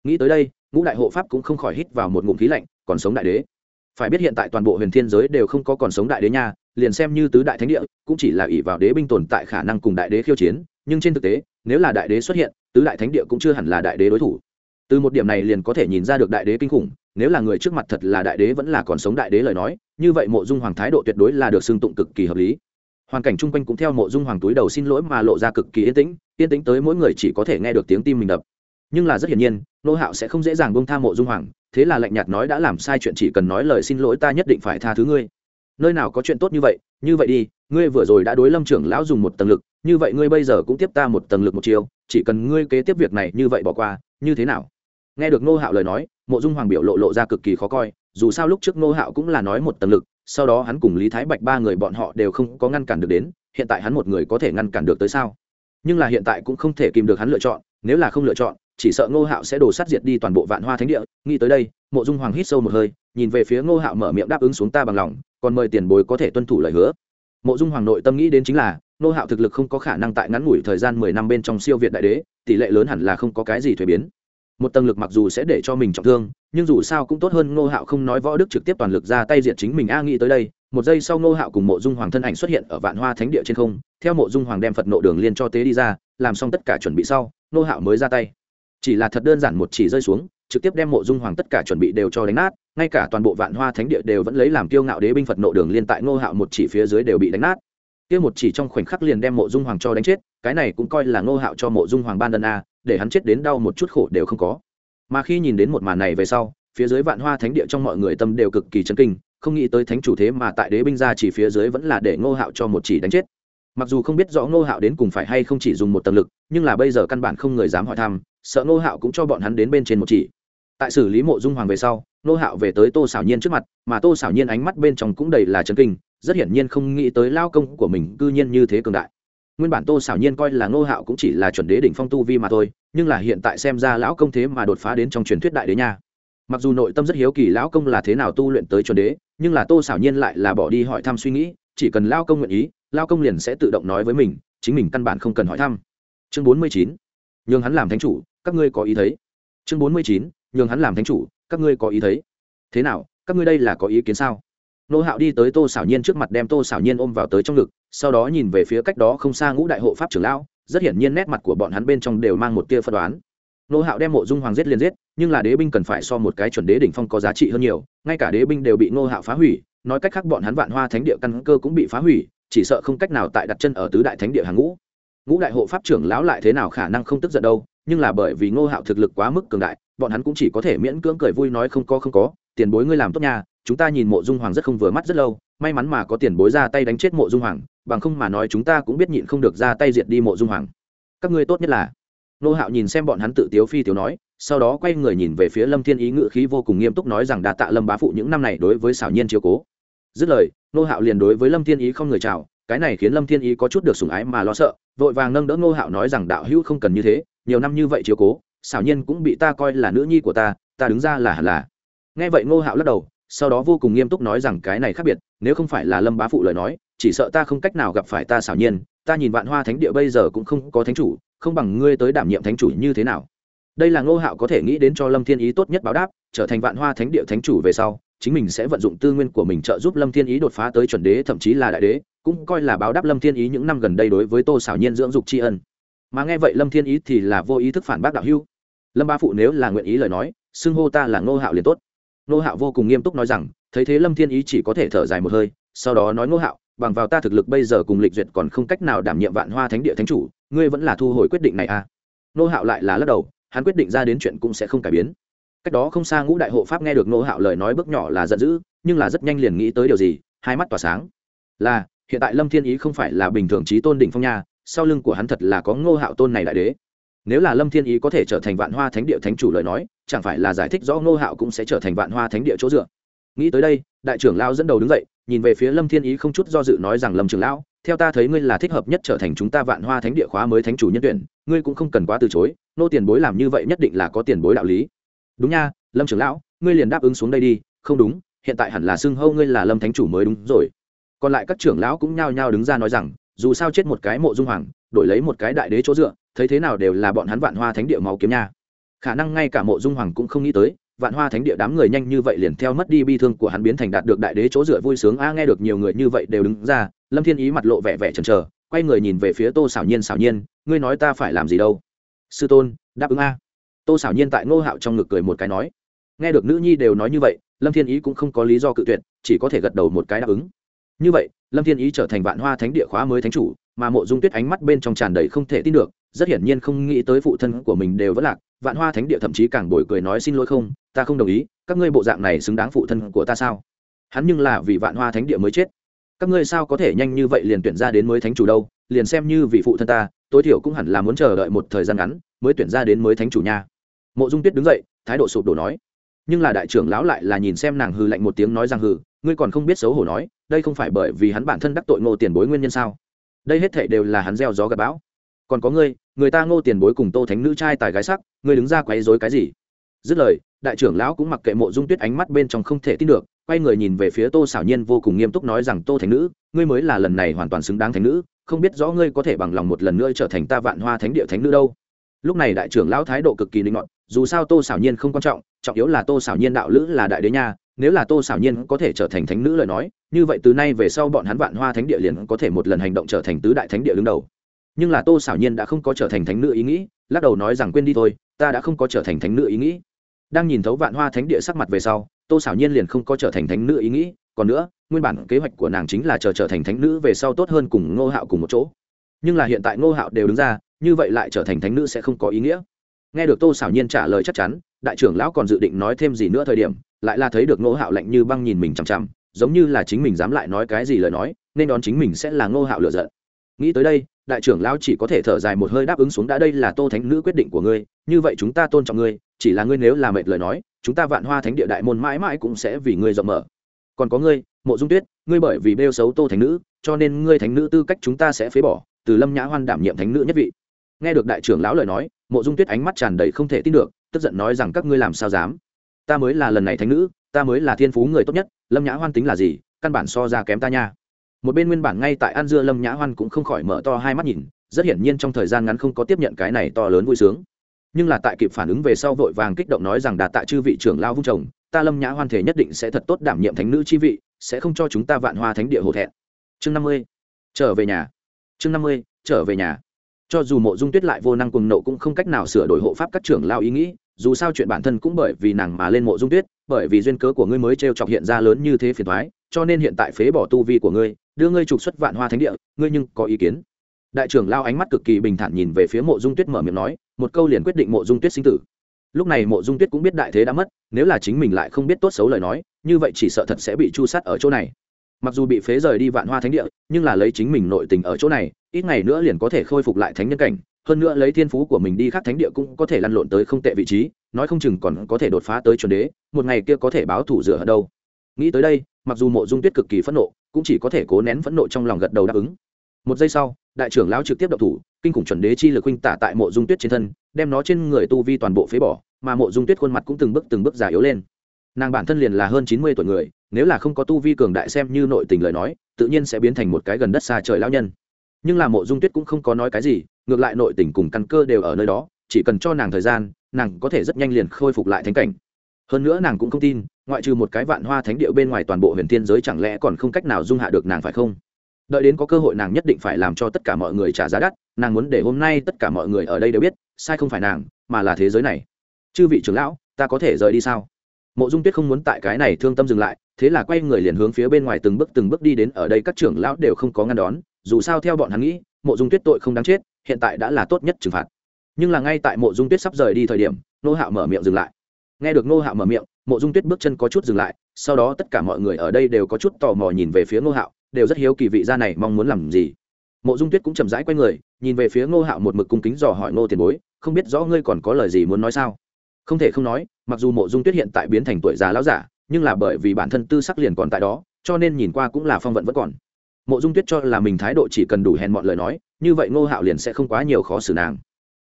S1: Nghĩ tới đây, ngũ đại hộ pháp cũng không khỏi hít vào một ngụm khí lạnh, còn sống đại đế. Phải biết hiện tại toàn bộ huyền thiên giới đều không có còn sống đại đế nha, liền xem như tứ đại thánh địa, cũng chỉ là ỷ vào đế binh tồn tại khả năng cùng đại đế khiêu chiến, nhưng trên thực tế, nếu là đại đế xuất hiện, tứ đại thánh địa cũng chưa hẳn là đại đế đối thủ. Từ một điểm này liền có thể nhìn ra được đại đế kinh khủng nếu là người trước mặt thật là đại đế vẫn là còn sống đại đế lời nói, như vậy mộ dung hoàng thái độ tuyệt đối là được xưng tụng cực kỳ hợp lý. Hoàn cảnh chung quanh cũng theo mộ dung hoàng túi đầu xin lỗi mà lộ ra cực kỳ yên tĩnh yên tĩnh tới mỗi người chỉ có thể nghe được tiếng tim mình đập. Nhưng là rất hiển nhiên, nô hạo sẽ không dễ dàng bông tha mộ dung hoàng, thế là lạnh nhạt nói đã làm sai chuyện chỉ cần nói lời xin lỗi ta nhất định phải tha thứ ngươi. Nơi nào có chuyện tốt như vậy như vậy đi, ngươi vừa rồi đã đối lâm trưởng lão dùng một tầng lực, như vậy ngươi bây giờ cũng tiếp ta một tầng lực một chiều, chỉ cần ngươi kế tiếp việc này như vậy bỏ qua, như thế nào? Nghe được nô hạo lời nói, mộ dung hoàng biểu lộ lộ ra cực kỳ khó coi, dù sao lúc trước nô hạo cũng là nói một tầng lực, sau đó hắn cùng lý thái bạch ba người bọn họ đều không có ngăn cản được đến, hiện tại hắn một người có thể ngăn cản được tới sao? Nhưng là hiện tại cũng không thể kìm được hắn lựa chọn, nếu là không lựa chọn, chỉ sợ ngô hạo sẽ đổ sát diệt đi toàn bộ vạn hoa thánh địa. Nghĩ tới đây, mộ dung hoàng hít sâu một hơi, nhìn về phía ngô hạo mở miệng đáp ứng xuống ta bằng lòng, còn mời tiền bối có thể tuân thủ lời hứa. Mộ dung hoàng nội tâm nghĩ đến chính là, ngô hạo thực lực không có khả năng tại ngắn ngủi thời gian mười năm bên trong siêu việt đại đế, tỷ lệ lớn hẳn là không có cái gì thuế biến một tầng lực mặc dù sẽ để cho mình trọng thương, nhưng dù sao cũng tốt hơn ngô hạo không nói võ đức trực tiếp toàn lực ra tay diệt chính mình. A nghĩ tới đây, một giây sau ngô hạo cùng mộ dung hoàng thân ảnh xuất hiện ở vạn hoa thánh địa trên không, theo mộ dung hoàng đem phật nộ đường liên cho tế đi ra, làm xong tất cả chuẩn bị sau, ngô hạo mới ra tay. Chỉ là thật đơn giản một chỉ rơi xuống, trực tiếp đem mộ dung hoàng tất cả chuẩn bị đều cho đánh nát, ngay cả toàn bộ vạn hoa thánh địa đều vẫn lấy làm kiêu ngạo đế binh phật nộ đường liên tại ngô hạo một chỉ phía dưới đều bị đánh nát. Kia một chỉ trong khoảnh khắc liền đem mộ dung hoàng cho đánh chết, cái này cũng coi là ngô hạo cho mộ dung hoàng ban đơn a để hắn chết đến đau một chút khổ đều không có. Mà khi nhìn đến một màn này về sau, phía dưới vạn hoa thánh địa trong mọi người tâm đều cực kỳ chấn kinh, không nghĩ tới thánh chủ thế mà tại đế binh ra chỉ phía dưới vẫn là để ngô hạo cho một chỉ đánh chết. Mặc dù không biết rõ ngô hạo đến cùng phải hay không chỉ dùng một tầng lực, nhưng là bây giờ căn bản không người dám hỏi thăm, sợ ngô hạo cũng cho bọn hắn đến bên trên một chỉ. Tại xử lý mộ dung hoàng về sau, ngô hạo về tới tô xảo nhiên trước mặt, mà tô xảo nhiên ánh mắt bên trong cũng đầy là chấn kinh, rất hiển nhiên không nghĩ tới lao công của mình cư nhiên như thế cường đại nguyên bản tô xảo nhiên coi là ngô hạo cũng chỉ là chuẩn đế đỉnh phong tu vi mà thôi, nhưng là hiện tại xem ra lão công thế mà đột phá đến trong truyền thuyết đại đế nha. Mặc dù nội tâm rất hiếu kỳ lão công là thế nào tu luyện tới chuẩn đế, nhưng là tô xảo nhiên lại là bỏ đi hỏi thăm suy nghĩ, chỉ cần lao công nguyện ý lao công liền sẽ tự động nói với mình, chính mình căn bản không cần hỏi thăm. Chương bốn mươi chín, nhường hắn làm thánh chủ, các ngươi có ý thấy. Chương bốn mươi chín, nhường hắn làm thánh chủ, các ngươi có ý thấy. Thế nào, các ngươi đây là có ý kiến sao? Nô hạo đi tới tô xảo nhiên trước mặt đem tô xảo nhiên ôm vào tới trong ngực sau đó nhìn về phía cách đó không xa ngũ đại hộ pháp trưởng lão, rất hiển nhiên nét mặt của bọn hắn bên trong đều mang một tia phân đoán. Nô hạo đem mộ dung hoàng giết liền giết, nhưng là đế binh cần phải so một cái chuẩn đế đỉnh phong có giá trị hơn nhiều, ngay cả đế binh đều bị nô hạo phá hủy, nói cách khác bọn hắn vạn hoa thánh địa căn cơ cũng bị phá hủy, chỉ sợ không cách nào tại đặt chân ở tứ đại thánh địa hàng ngũ. Ngũ đại hộ pháp trưởng lão lại thế nào khả năng không tức giận đâu, nhưng là bởi vì ngô hạo thực lực quá mức cường đại, bọn hắn cũng chỉ có thể miễn cưỡng cười vui nói không có không có, tiền bối ngươi làm tốt nha, chúng ta nhìn mộ dung hoàng rất không vừa mắt rất lâu, may mắn mà có tiền bối ra tay đánh chết mộ dung hoàng bằng không mà nói chúng ta cũng biết nhịn không được ra tay diệt đi mộ dung hoàng. Các ngươi tốt nhất là. Nô hạo nhìn xem bọn hắn tự tiếu phi tiếu nói, sau đó quay người nhìn về phía lâm thiên ý ngự khí vô cùng nghiêm túc nói rằng đã tạ lâm bá phụ những năm này đối với xảo nhiên chiếu cố. Dứt lời, nô hạo liền đối với lâm thiên ý không người chào, cái này khiến lâm thiên ý có chút được sủng ái mà lo sợ, vội vàng nâng đỡ nô hạo nói rằng đạo hữu không cần như thế, nhiều năm như vậy chiếu cố, xảo nhiên cũng bị ta coi là nữ nhi của ta ta đứng ra là hẳn là. Nghe vậy nô hạo lắc đầu, sau đó vô cùng nghiêm túc nói rằng cái này khác biệt, nếu không phải là lâm bá phụ lời nói chỉ sợ ta không cách nào gặp phải ta xảo nhiên, ta nhìn vạn hoa thánh địa bây giờ cũng không có thánh chủ, không bằng ngươi tới đảm nhiệm thánh chủ như thế nào. Đây là ngô hạo có thể nghĩ đến cho lâm thiên ý tốt nhất báo đáp, trở thành vạn hoa thánh địa thánh chủ về sau, chính mình sẽ vận dụng tư nguyên của mình trợ giúp lâm thiên ý đột phá tới chuẩn đế, thậm chí là đại đế, cũng coi là báo đáp lâm thiên ý những năm gần đây đối với tô xảo nhiên dưỡng dục tri ân. Mà nghe vậy lâm thiên ý thì là vô ý thức phản bác đạo hưu lâm ba phụ nếu là nguyện ý lời nói, xưng hô ta là ngô hạo liền tốt. Ngô hạo vô cùng nghiêm túc nói rằng, thấy thế lâm thiên ý chỉ có thể thở dài một hơi, sau đó nói ngô hạo bằng vào ta thực lực bây giờ cùng lịch duyệt còn không cách nào đảm nhiệm vạn hoa thánh địa thánh chủ, ngươi vẫn là thu hồi quyết định này à? Ngô hạo lại là lắc đầu, hắn quyết định ra đến chuyện cũng sẽ không cải biến. Cách đó không xa ngũ đại hộ pháp nghe được ngô hạo lời nói bước nhỏ là giận dữ, nhưng là rất nhanh liền nghĩ tới điều gì, hai mắt tỏa sáng. Là, hiện tại lâm thiên ý không phải là bình thường trí tôn đỉnh phong nha, sau lưng của hắn thật là có ngô hạo tôn này đại đế. Nếu là lâm thiên ý có thể trở thành vạn hoa thánh địa thánh chủ lời nói, chẳng phải là giải thích rõ ngô hạo cũng sẽ trở thành vạn hoa thánh địa chỗ dựa. Nghĩ tới đây, đại trưởng lao dẫn đầu đứng dậy nhìn về phía lâm thiên ý không chút do dự nói rằng, lâm trưởng lão, theo ta thấy ngươi là thích hợp nhất trở thành chúng ta vạn hoa thánh địa khóa mới thánh chủ nhân tuyển, ngươi cũng không cần quá từ chối, nô tiền bối làm như vậy nhất định là có tiền bối đạo lý. Đúng nha, lâm trưởng lão, ngươi liền đáp ứng xuống đây đi. Không đúng, hiện tại hẳn là xưng hâu ngươi là lâm thánh chủ mới đúng rồi. Còn lại các trưởng lão cũng nhao nhao đứng ra nói rằng, dù sao chết một cái mộ dung hoàng, đổi lấy một cái đại đế chỗ dựa, thấy thế nào đều là bọn hắn vạn hoa thánh địa máu kiếm nha. Khả năng ngay cả mộ dung hoàng cũng không nghĩ tới vạn hoa thánh địa đám người nhanh như vậy liền theo mất đi bi thương của hắn biến thành đạt được đại đế chỗ dựa vui sướng. A, nghe được nhiều người như vậy đều đứng ra, lâm thiên ý mặt lộ vẻ vẻ chần chờ, quay người nhìn về phía tô xảo nhiên. Xảo nhiên, ngươi nói ta phải làm gì đâu? Sư tôn, đáp ứng a. Tô xảo nhiên tại ngô hạo trong ngực cười một cái nói. Nghe được nữ nhi đều nói như vậy, lâm thiên ý cũng không có lý do cự tuyệt, chỉ có thể gật đầu một cái đáp ứng. Như vậy, lâm thiên ý trở thành vạn hoa thánh địa khóa mới thánh chủ, mà mộ dung tuyết ánh mắt bên trong tràn đầy không thể tin được, rất hiển nhiên không nghĩ tới phụ thân của mình đều vẫn lạc vạn hoa thánh địa thậm chí càng bồi cười nói xin lỗi không ta không đồng ý các ngươi bộ dạng này xứng đáng phụ thân của ta sao? Hắn nhưng là vì vạn hoa thánh địa mới chết. Các ngươi sao có thể nhanh như vậy liền tuyển ra đến mới thánh chủ đâu liền xem như vị phụ thân ta tối thiểu cũng hẳn là muốn chờ đợi một thời gian ngắn mới tuyển ra đến mới thánh chủ nha. Mộ dung tuyết đứng dậy thái độ sụp đổ nói. Nhưng là đại trưởng lão lại là nhìn xem nàng hư lạnh một tiếng nói rằng hư, ngươi còn không biết xấu hổ nói đây không phải bởi vì hắn bản thân đắc tội ngô tiền bối nguyên nhân sao? Đây hết thảy đều là hắn gieo gió gặp bão còn có ngươi, người ta ngô tiền bối cùng tô thánh nữ trai tài gái sắc, ngươi đứng ra quấy rối cái gì? Dứt lời, đại trưởng lão cũng mặc kệ mộ dung tuyết ánh mắt bên trong không thể tin được, quay người nhìn về phía tô xảo nhiên vô cùng nghiêm túc nói rằng, tô thánh nữ, ngươi mới là lần này hoàn toàn xứng đáng thánh nữ, không biết rõ ngươi có thể bằng lòng một lần nữa trở thành ta vạn hoa thánh địa thánh nữ đâu. Lúc này đại trưởng lão thái độ cực kỳ linh ngọn dù sao tô xảo nhiên không quan trọng trọng yếu là tô xảo nhiên đạo lữ là đại đế nha, nếu là tô xảo nhiên có thể trở thành thánh nữ lời nói, như vậy từ nay về sau bọn hắn vạn hoa thánh địa liền có thể một lần hành động trở thành tứ đại thánh địa đứng đầu nhưng là tô xảo nhiên đã không có trở thành thánh nữ ý nghĩ, lắc đầu nói rằng quên đi thôi, ta đã không có trở thành thánh nữ ý nghĩ. Đang nhìn thấu vạn hoa thánh địa sắc mặt về sau, tô xảo nhiên liền không có trở thành thánh nữ ý nghĩ, còn nữa, nguyên bản kế hoạch của nàng chính là chờ trở thành thánh nữ về sau tốt hơn cùng ngô hạo cùng một chỗ. Nhưng là hiện tại ngô hạo đều đứng ra, như vậy lại trở thành thánh nữ sẽ không có ý nghĩa. Nghe được tô xảo nhiên trả lời chắc chắn, đại trưởng lão còn dự định nói thêm gì nữa thời điểm, lại là thấy được ngô hạo lạnh như băng nhìn mình chằm chằm, giống như là chính mình dám lại nói cái gì lời nói, nên đón chính mình sẽ là ngô hạo lựa giận. Nghĩ tới đây đại trưởng lão chỉ có thể thở dài một hơi đáp ứng xuống đã đây là tô thánh nữ quyết định của ngươi, như vậy chúng ta tôn trọng ngươi, chỉ là ngươi nếu là mệt lời nói, chúng ta vạn hoa thánh địa đại môn mãi mãi cũng sẽ vì ngươi rộng mở. Còn có ngươi, mộ dung tuyết, ngươi bởi vì bêu xấu tô thánh nữ, cho nên ngươi thánh nữ tư cách chúng ta sẽ phế bỏ, từ lâm nhã hoan đảm nhiệm thánh nữ nhất vị. Nghe được đại trưởng lão lời nói, mộ dung tuyết ánh mắt tràn đầy không thể tin được, tức giận nói rằng các ngươi làm sao dám? Ta mới là lần này thánh nữ, ta mới là thiên phú người tốt nhất, lâm nhã hoan tính là gì, căn bản so ra kém ta nha một bên nguyên bản ngay tại an dưa lâm nhã hoan cũng không khỏi mở to hai mắt nhìn, rất hiển nhiên trong thời gian ngắn không có tiếp nhận cái này to lớn vui sướng. Nhưng là tại kịp phản ứng về sau vội vàng kích động nói rằng đạt tại chư vị trưởng lao vung chồng, ta lâm nhã hoan thể nhất định sẽ thật tốt đảm nhiệm thánh nữ chi vị, sẽ không cho chúng ta vạn hoa thánh địa hổ thẹn. Chương năm mươi, trở về nhà. Chương năm mươi, trở về nhà. Cho dù mộ dung tuyết lại vô năng cùng nộ cũng không cách nào sửa đổi hộ pháp các trưởng lao ý nghĩ, dù sao chuyện bản thân cũng bởi vì nàng mà lên mộ dung tuyết, bởi vì duyên cớ của ngươi mới t r e o chọc hiện ra lớn như thế phiền thoái cho nên hiện tại phế bỏ tu vi của ngươi đưa ngươi trục xuất vạn hoa thánh địa, ngươi nhưng có ý kiến? Đại trưởng lao ánh mắt cực kỳ bình thản nhìn về phía mộ dung tuyết mở miệng nói, một câu liền quyết định mộ dung tuyết sinh tử. Lúc này mộ dung tuyết cũng biết đại thế đã mất, nếu là chính mình lại không biết tốt xấu lời nói, như vậy chỉ sợ thật sẽ bị chu sát ở chỗ này. Mặc dù bị phế rời đi vạn hoa thánh địa, nhưng là lấy chính mình nội tình ở chỗ này, ít ngày nữa liền có thể khôi phục lại thánh nhân cảnh. Hơn nữa lấy thiên phú của mình đi khác thánh địa cũng có thể lăn lộn tới không tệ vị trí, nói không chừng còn có thể đột phá tới chuẩn đế, một ngày kia có thể báo thủ rửa ở đâu. Nghĩ tới đây, mặc dù mộ dung tuyết cực kỳ phẫn nộ cũng chỉ có thể cố nén phẫn nộ trong lòng gật đầu đáp ứng. Một giây sau, đại trưởng lão trực tiếp động thủ, kinh khủng chuẩn đế chi lực huynh tả tại mộ dung tuyết trên thân, đem nó trên người tu vi toàn bộ phế bỏ, mà mộ dung tuyết khuôn mặt cũng từng bước từng bước già yếu lên. Nàng bản thân liền là hơn chín mươi tuổi người, nếu là không có tu vi cường đại xem như nội tình lời nói, tự nhiên sẽ biến thành một cái gần đất xa trời lão nhân. Nhưng là mộ dung tuyết cũng không có nói cái gì, ngược lại nội tình cùng căn cơ đều ở nơi đó, chỉ cần cho nàng thời gian, nàng có thể rất nhanh liền khôi phục lại thánh cảnh. Hơn nữa nàng cũng không tin ngoại trừ một cái vạn hoa thánh điệu bên ngoài toàn bộ huyền thiên giới chẳng lẽ còn không cách nào dung hạ được nàng phải không? Đợi đến có cơ hội nàng nhất định phải làm cho tất cả mọi người trả giá đắt, nàng muốn để hôm nay tất cả mọi người ở đây đều biết, sai không phải nàng, mà là thế giới này. Chư vị trưởng lão, ta có thể rời đi sao? Mộ dung tuyết không muốn tại cái này thương tâm dừng lại, thế là quay người liền hướng phía bên ngoài từng bước từng bước đi đến ở đây, các trưởng lão đều không có ngăn đón, dù sao theo bọn hắn nghĩ, mộ dung tuyết tội không đáng chết, hiện tại đã là tốt nhất trừng phạt. Nhưng là ngay tại mộ dung tuyết sắp rời đi thời điểm, nô hạo mở miệng dừng lại. Nghe được nô hạo mở miệng mộ dung tuyết bước chân có chút dừng lại, sau đó tất cả mọi người ở đây đều có chút tò mò nhìn về phía Ngô hạo, đều rất hiếu kỳ vị gia này mong muốn làm gì. Mộ dung tuyết cũng chậm rãi q u a y người, nhìn về phía ngô hạo một mực cung kính dò hỏi ngô tiền bối, không biết rõ ngươi còn có lời gì muốn nói sao? Không thể không nói, mặc dù mộ dung tuyết hiện tại biến thành tuổi già lão giả, nhưng là bởi vì bản thân tư sắc liền còn tại đó, cho nên nhìn qua cũng là phong vận vẫn còn. Mộ dung tuyết cho là mình thái độ chỉ cần đủ hèn mọi lời nói, như vậy ngô hạo liền sẽ không quá nhiều khó xử nàng.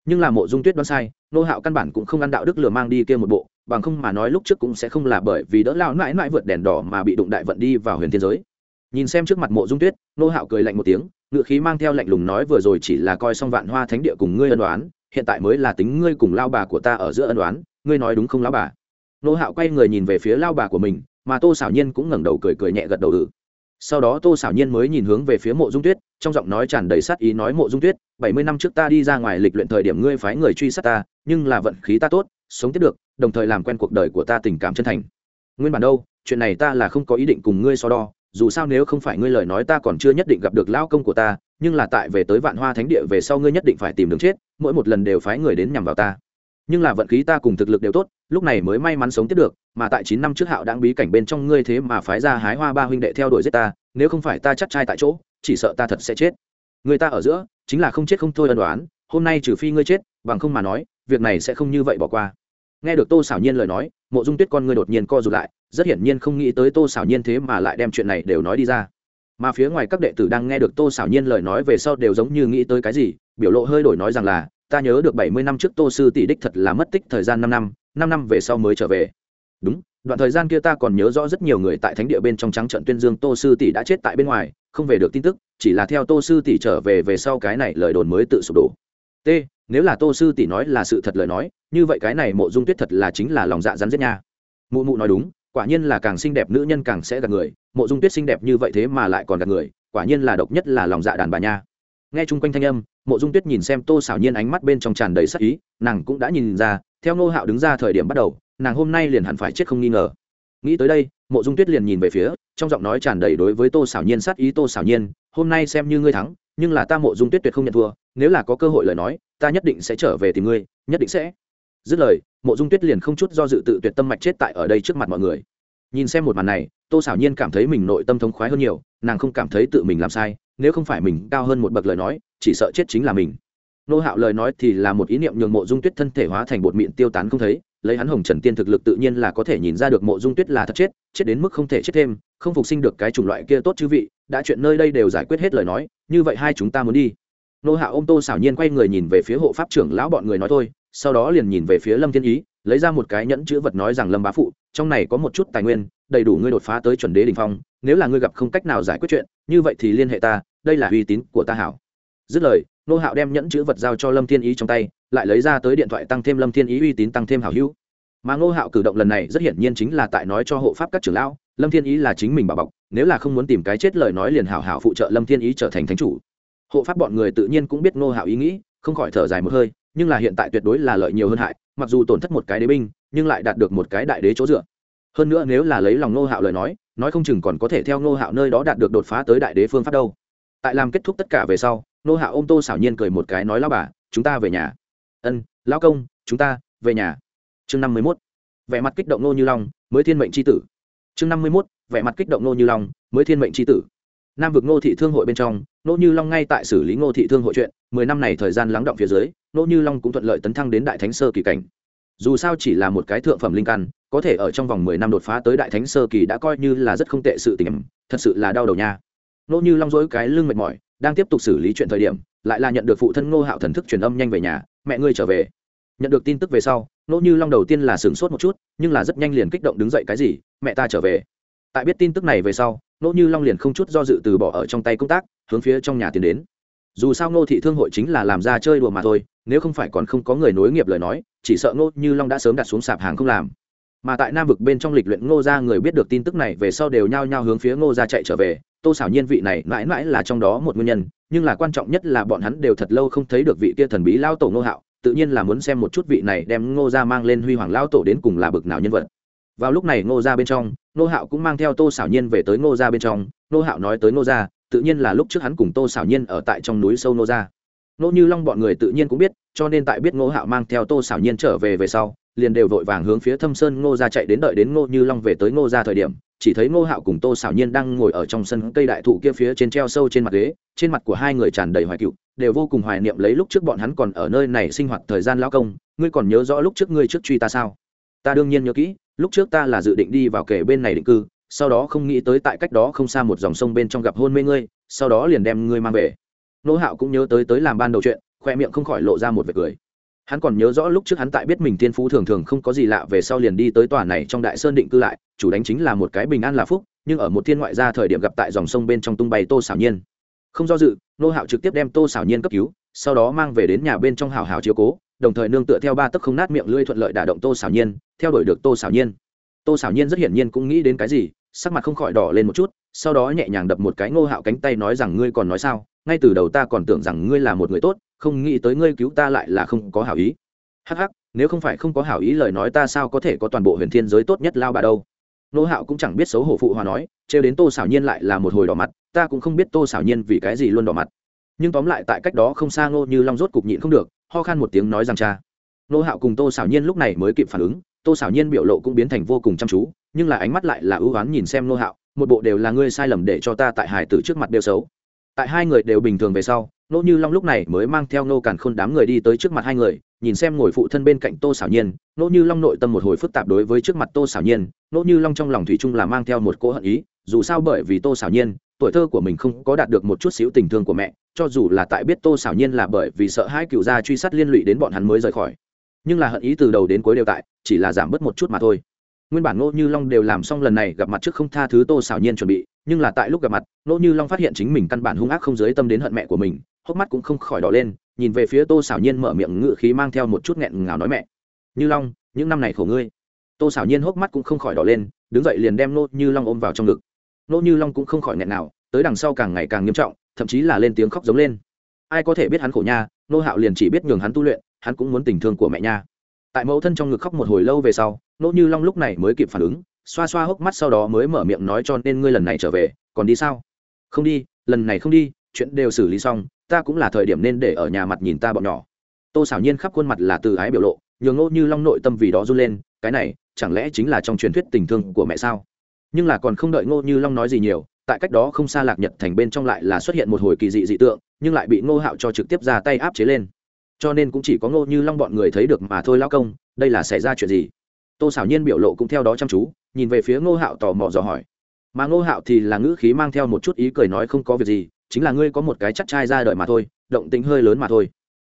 S1: Nhưng là mộ dung tuyết đoán sai, ngô hạo căn bản cũng không ăn đạo đức lừa mang đi kia một bộ bằng không mà nói lúc trước cũng sẽ không là bởi vì đỡ lao mãi mãi vượt đèn đỏ mà bị đụng đại vận đi vào huyền thiên giới. Nhìn xem trước mặt mộ dung tuyết, nô hạo cười lạnh một tiếng ngự khí mang theo lạnh lùng nói vừa rồi chỉ là coi xong vạn hoa thánh địa cùng ngươi ân đoán hiện tại mới là tính ngươi cùng lao bà của ta ở giữa ân đoán ngươi nói đúng không lao bà? Nô hạo quay người nhìn về phía lao bà của mình, mà tô xảo nhiên cũng ngẩng đầu cười cười nhẹ gật đầu ừ. Sau đó tô xảo nhiên mới nhìn hướng về phía mộ dung tuyết, trong giọng nói tràn đầy sát ý nói mộ dung tuyết, bảy mươi năm trước ta đi ra ngoài lịch luyện thời điểm ngươi phái người truy sát ta, nhưng là vận khí ta tốt sống tiếp được, đồng thời làm quen cuộc đời của ta tình cảm chân thành. Nguyên bản đâu, chuyện này ta là không có ý định cùng ngươi so đo, dù sao nếu không phải ngươi lời nói ta còn chưa nhất định gặp được lao công của ta, nhưng là tại về tới vạn hoa thánh địa về sau ngươi nhất định phải tìm đường chết, mỗi một lần đều phái người đến nhằm vào ta. Nhưng là vận khí ta cùng thực lực đều tốt, lúc này mới may mắn sống tiếp được, mà tại chín năm trước hạo đang bí cảnh bên trong ngươi thế mà phái ra hái hoa ba huynh đệ theo đuổi giết ta, nếu không phải ta chắc trai tại chỗ, chỉ sợ ta thật sẽ chết. Người ta ở giữa, chính là không chết không thôi ân đoán hôm nay trừ phi ngươi chết, bằng không mà nói việc này sẽ không như vậy bỏ qua. Nghe được tô xảo nhiên lời nói, mộ dung tuyết con ngươi đột nhiên co rụt lại, rất hiển nhiên không nghĩ tới tô xảo nhiên thế mà lại đem chuyện này đều nói đi ra. Mà phía ngoài các đệ tử đang nghe được tô xảo nhiên lời nói về sau đều giống như nghĩ tới cái gì, biểu lộ hơi đổi nói rằng là, ta nhớ được bảy mươi năm trước tô sư tỷ đích thật là mất tích thời gian năm năm năm năm về sau mới trở về. Đúng, đoạn thời gian kia ta còn nhớ rõ rất nhiều người tại thánh địa bên trong trắng trận tuyên dương tô sư tỷ đã chết tại bên ngoài, không về được tin tức, chỉ là theo tô sư tỷ trở về về sau cái này lời đồn mới tự sụp đổ. T nếu là tô sư tỷ nói là sự thật lời nói, như vậy cái này mộ dung tuyết thật là chính là lòng dạ rắn rết nha. Mụ mụ nói đúng, quả nhiên là càng xinh đẹp nữ nhân càng sẽ gạt người, mộ dung tuyết xinh đẹp như vậy thế mà lại còn gạt người, quả nhiên là độc nhất là lòng dạ đàn bà nha. Nghe chung quanh thanh âm, mộ dung tuyết nhìn xem tô xảo nhiên ánh mắt bên trong tràn đầy sắc ý, nàng cũng đã nhìn ra, theo ngô hạo đứng ra thời điểm bắt đầu, nàng hôm nay liền hẳn phải chết không nghi ngờ. Nghĩ tới đây, mộ dung tuyết liền nhìn về phía, trong giọng nói tràn đầy đối với tô xảo nhiên sát ý tô xảo nhiên, hôm nay xem như ngươi thắng nhưng là ta mộ dung tuyết tuyệt không nhận thua, nếu là có cơ hội lời nói, ta nhất định sẽ trở về tìm ngươi, nhất định sẽ. Dứt lời, mộ dung tuyết liền không chút do dự tự tuyệt tâm mạch chết tại ở đây trước mặt mọi người. Nhìn xem một màn này, tô xảo nhiên cảm thấy mình nội tâm thống khoái hơn nhiều, nàng không cảm thấy tự mình làm sai, nếu không phải mình cao hơn một bậc lời nói, chỉ sợ chết chính là mình. Nô hạo lời nói thì là một ý niệm nhường mộ dung tuyết thân thể hóa thành bột mịn tiêu tán không thấy lấy hắn hồng trần tiên thực lực tự nhiên là có thể nhìn ra được mộ dung tuyết là thật chết chết đến mức không thể chết thêm, không phục sinh được cái chủng loại kia tốt chư vị, đã chuyện nơi đây đều giải quyết hết lời nói, như vậy hai chúng ta muốn đi. Nô hạ ô m tô xảo nhiên quay người nhìn về phía hộ pháp trưởng lão bọn người nói thôi, sau đó liền nhìn về phía lâm thiên ý, lấy ra một cái nhẫn chữ vật nói rằng lâm bá phụ, trong này có một chút tài nguyên, đầy đủ ngươi đột phá tới chuẩn đế đình phong, nếu là ngươi gặp không cách nào giải quyết chuyện, như vậy thì liên hệ ta, đây là uy tín của ta hảo. Dứt lời, nô hạo đem nhẫn chữ vật giao cho lâm thiên ý trong tay lại lấy ra tới điện thoại tăng thêm lâm thiên ý uy tín tăng thêm hảo hữu. Mà ngô hạo cử động lần này rất hiển nhiên chính là tại nói cho hộ pháp các trưởng lão, lâm thiên ý là chính mình bảo bọc, nếu là không muốn tìm cái chết lời nói liền hảo hảo phụ trợ lâm thiên ý trở thành thánh chủ. Hộ pháp bọn người tự nhiên cũng biết ngô hạo ý nghĩ, không khỏi thở dài một hơi, nhưng là hiện tại tuyệt đối là lợi nhiều hơn hại, mặc dù tổn thất một cái đế binh, nhưng lại đạt được một cái đại đế chỗ dựa. Hơn nữa nếu là lấy lòng ngô hạo lời nói nói không chừng còn có thể theo ngô hạo nơi đó đạt được đột phá tới đại đế phương pháp đâu. Tại làm kết thúc tất cả về sau nô ô ôm tô xảo nhiên cười một cái nói lao bà, chúng ta về nhà ân, lão công, chúng ta về nhà. Chương năm mươi mốt, vẻ mặt kích động nô như long mới thiên mệnh c h i tử. Chương năm mươi mốt, vẻ mặt kích động nô như long mới thiên mệnh c h i tử. Nam vực ngô thị thương hội bên trong nô như long ngay tại xử lý ngô thị thương hội chuyện, mười năm này thời gian lắng động phía dưới nô như long cũng thuận lợi tấn thăng đến đại thánh sơ kỳ cảnh. Dù sao chỉ là một cái thượng phẩm linh căn, có thể ở trong vòng mười năm đột phá tới đại thánh sơ kỳ đã coi như là rất không tệ sự tình, thật sự là đau đầu nha. Nô như long dỗi cái lưng mệt mỏi, đang tiếp tục xử lý chuyện thời điểm, lại là nhận được phụ thân ngô hạo thần thức truyền âm nhanh về nhà mẹ ngươi trở về. Nhận được tin tức về sau, nỗ như long đầu tiên là sửng sốt một chút, nhưng là rất nhanh liền kích động đứng dậy, cái gì? Mẹ ta trở về? Tại biết tin tức này về sau, nỗ như long liền không chút do dự từ bỏ ở trong tay công tác, hướng phía trong nhà tiến đến. Dù sao ngô thị thương hội chính là làm ra chơi đùa mà thôi, nếu không phải còn không có người nối nghiệp lời nói, chỉ sợ ngô như long đã sớm đặt xuống sạp hàng không làm. Mà tại nam vực bên trong lịch luyện ngô gia người biết được tin tức này về sau đều nhao nhao hướng phía ngô gia chạy trở về tô xảo nhiên vị này mãi mãi là trong đó một nguyên nhân, nhưng là quan trọng nhất là bọn hắn đều thật lâu không thấy được vị kia thần bí lao tổ ngô hạo, tự nhiên là muốn xem một chút vị này đem ngô gia mang lên huy hoàng lao tổ đến cùng là bực nào nhân vật. Vào lúc này ngô gia bên trong, ngô hạo cũng mang theo tô xảo nhiên về tới ngô gia bên trong, ngô hạo nói tới ngô gia, tự nhiên là lúc trước hắn cùng tô xảo nhiên ở tại trong núi sâu ngô gia. Ngô như long bọn người tự nhiên cũng biết, cho nên tại biết ngô hạo mang theo tô xảo nhiên trở về về sau, liền đều vội vàng hướng phía thâm sơn ngô gia chạy đến đợi đến ngô như long về tới ngô gia thời điểm chỉ thấy ngô hạo cùng tô xảo nhiên đang ngồi ở trong sân cây đại thụ kia phía trên treo sâu trên mặt ghế, trên mặt của hai người tràn đầy hoài cựu, đều vô cùng hoài niệm lấy lúc trước bọn hắn còn ở nơi này sinh hoạt thời gian lao công, ngươi còn nhớ rõ lúc trước ngươi trước truy ta sao? Ta đương nhiên nhớ kỹ, lúc trước ta là dự định đi vào kể bên này định cư, sau đó không nghĩ tới tại cách đó không xa một dòng sông bên trong gặp hôn mê ngươi, sau đó liền đem ngươi mang về. Nô hạo cũng nhớ tới tới làm ban đầu chuyện, khoe miệng không khỏi lộ ra một vệt cười hắn còn nhớ rõ lúc trước hắn tại biết mình tiên phú thường thường không có gì lạ về sau liền đi tới tòa này trong đại sơn định cư lại, chủ đánh chính là một cái bình an là phúc, nhưng ở một thiên ngoại gia thời điểm gặp tại dòng sông bên trong tung bay tô xảo nhiên. Không do dự, nô hạo trực tiếp đem tô xảo nhiên cấp cứu, sau đó mang về đến nhà bên trong hào hào chiếu cố, đồng thời nương tựa theo ba tấc không nát miệng lưỡi thuận lợi đả động tô xảo nhiên, theo đuổi được tô xảo nhiên. Tô xảo nhiên rất hiển nhiên cũng nghĩ đến cái gì, sắc mặt không khỏi đỏ lên một chút, sau đó nhẹ nhàng đập một cái ngô hạo cánh tay nói rằng, ngươi còn nói sao? Ngay từ đầu ta còn tưởng rằng ngươi là một người tốt, không nghĩ tới ngươi cứu ta lại là không có hảo ý. Hắc hắc, nếu không phải không có hảo ý lời nói ta sao có thể có toàn bộ huyền thiên giới tốt nhất lao bà đâu? Nô hạo cũng chẳng biết xấu hổ phụ hòa nói, trêu đến tô xảo nhiên lại là một hồi đỏ mặt, ta cũng không biết tô xảo nhiên vì cái gì luôn đỏ mặt. Nhưng tóm lại tại cách đó không xa ngô như long rốt cục nhịn không được, ho khan một tiếng nói rằng cha. Nô hạo cùng tô xảo nhiên lúc này mới kịp phản ứng, tô xảo nhiên biểu lộ cũng biến thành vô cùng chăm chú, nhưng là ánh mắt lại là ưu oán nhìn xem nô hạo, một bộ đều là ngươi sai lầm để cho ta tại hải tử trước mặt đều xấu tại hai người đều bình thường về sau, Nỗ như long lúc này mới mang theo nô càn khôn đám người đi tới trước mặt hai người, nhìn xem ngồi phụ thân bên cạnh tô xảo nhiên. Nỗ như long nội tâm một hồi phức tạp đối với trước mặt tô xảo nhiên. Nỗ như long trong lòng thủy chung là mang theo một cỗ hận ý, dù sao bởi vì tô xảo nhiên, tuổi thơ của mình không có đạt được một chút xíu tình thương của mẹ, cho dù là tại biết tô xảo nhiên là bởi vì sợ hai cựu gia truy sát liên lụy đến bọn hắn mới rời khỏi. Nhưng là hận ý từ đầu đến cuối đều tại, chỉ là giảm bớt một chút mà thôi nguyên bản ngô như long đều làm xong lần này gặp mặt trước không tha thứ tô xảo nhiên chuẩn bị, nhưng là tại lúc gặp mặt, ngô như long phát hiện chính mình căn bản hung ác không dưới tâm đến hận mẹ của mình, hốc mắt cũng không khỏi đỏ lên, nhìn về phía tô xảo nhiên mở miệng ngự khí mang theo một chút nghẹn ngào nói mẹ. Như long, những năm này khổ ngươi. Tô xảo nhiên hốc mắt cũng không khỏi đỏ lên, đứng dậy liền đem ngô như long ôm vào trong ngực. Ngô như long cũng không khỏi nghẹn nào, tới đằng sau càng ngày càng nghiêm trọng, thậm chí là lên tiếng khóc giống lên. Ai có thể biết hắn khổ nha nô hạo liền chỉ biết nhường hắn tu luyện, hắn cũng muốn tình thương của mẹ nha tại mẫu thân trong ngực khóc một hồi lâu về sau, nỗ như long lúc này mới kịp phản ứng, xoa xoa hốc mắt sau đó mới mở miệng nói cho nên ngươi lần này trở về, còn đi sao? Không đi, lần này không đi, chuyện đều xử lý xong, ta cũng là thời điểm nên để ở nhà mặt nhìn ta bọn nhỏ. Tô xảo nhiên khắp khuôn mặt là từ ái biểu lộ, nhường ngô như long nội tâm vì đó run lên, cái này, chẳng lẽ chính là trong truyền thuyết tình thương của mẹ sao? Nhưng là còn không đợi ngô như long nói gì nhiều, tại cách đó không xa lạc nhật thành bên trong lại là xuất hiện một hồi kỳ dị dị tượng, nhưng lại bị ngô hạo cho trực tiếp ra tay áp chế lên cho nên cũng chỉ có ngô như long bọn người thấy được mà thôi lao công, đây là xảy ra chuyện gì? Tô xảo nhiên biểu lộ cũng theo đó chăm chú, nhìn về phía ngô hạo tò mò dò hỏi. Mà ngô hạo thì là ngữ khí mang theo một chút ý cười nói không có việc gì, chính là ngươi có một cái chắc trai ra đời mà thôi, động tính hơi lớn mà thôi.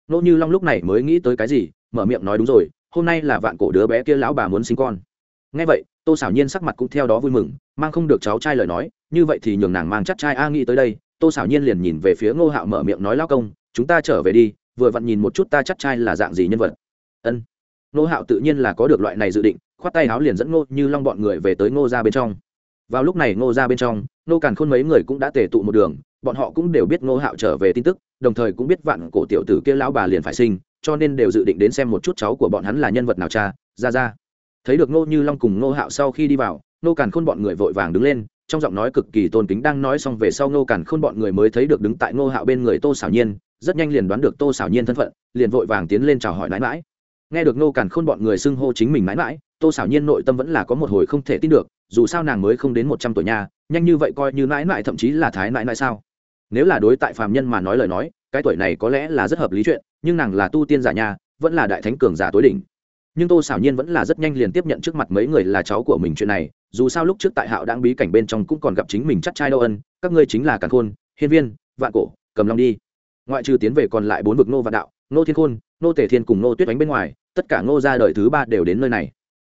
S1: Ngô như long lúc này mới nghĩ tới cái gì, mở miệng nói đúng rồi, hôm nay là vạn cổ đứa bé kia lão bà muốn sinh con. Ngay vậy, tô xảo nhiên sắc mặt cũng theo đó vui mừng, mang không được cháu trai lời nói, như vậy thì nhường nàng mang chắc trai a nghĩ tới đây. Tô xảo nhiên liền nhìn về phía ngô hạo mở miệng nói lao công, chúng ta trở về đi vừa vặn nhìn một chút ta chắc trai là dạng gì nhân vật. Ân. Nô hạo tự nhiên là có được loại này dự định, khoát tay áo liền dẫn ngô như long bọn người về tới ngô ra bên trong. Vào lúc này ngô ra bên trong nô càn khôn mấy người cũng đã tề tụ một đường, bọn họ cũng đều biết ngô hạo trở về tin tức, đồng thời cũng biết vạn cổ tiểu tử kia lão bà liền phải sinh, cho nên đều dự định đến xem một chút cháu của bọn hắn là nhân vật nào cha, ra ra. Thấy được ngô như long cùng ngô hạo sau khi đi vào, ngô càn khôn bọn người vội vàng đứng lên, trong giọng nói cực kỳ tôn kính đang nói xong về sau ngô càn khôn bọn người mới thấy được đứng tại ngô hạo bên người tô xảo nhiên rất nhanh liền đoán được tô xảo nhiên thân phận, liền vội vàng tiến lên chào hỏi mãi mãi. Nghe được nô càn khôn bọn người xưng hô chính mình mãi mãi, tô xảo nhiên nội tâm vẫn là có một hồi không thể tin được, dù sao nàng mới không đến một trăm tuổi nha, nhanh như vậy coi như mãi mãi thậm chí là thái mãi mãi sao? Nếu là đối tại phàm nhân mà nói lời nói, cái tuổi này có lẽ là rất hợp lý chuyện, nhưng nàng là tu tiên giả nha, vẫn là đại thánh cường giả tối đỉnh. Nhưng tô xảo nhiên vẫn là rất nhanh liền tiếp nhận trước mặt mấy người là cháu của mình chuyện này, dù sao lúc trước tại hạo đang bí cảnh bên trong cũng còn gặp chính mình chắc trai đâu ân, các ngươi chính là càn khôn, hiên viên, vạn cổ, cầm long đi ngoại trừ tiến về còn lại bốn vực nô vạn đạo nô thiên khôn nô tể thiên cùng nô tuyết đánh bên ngoài, tất cả ngô gia đời thứ ba đều đến nơi này.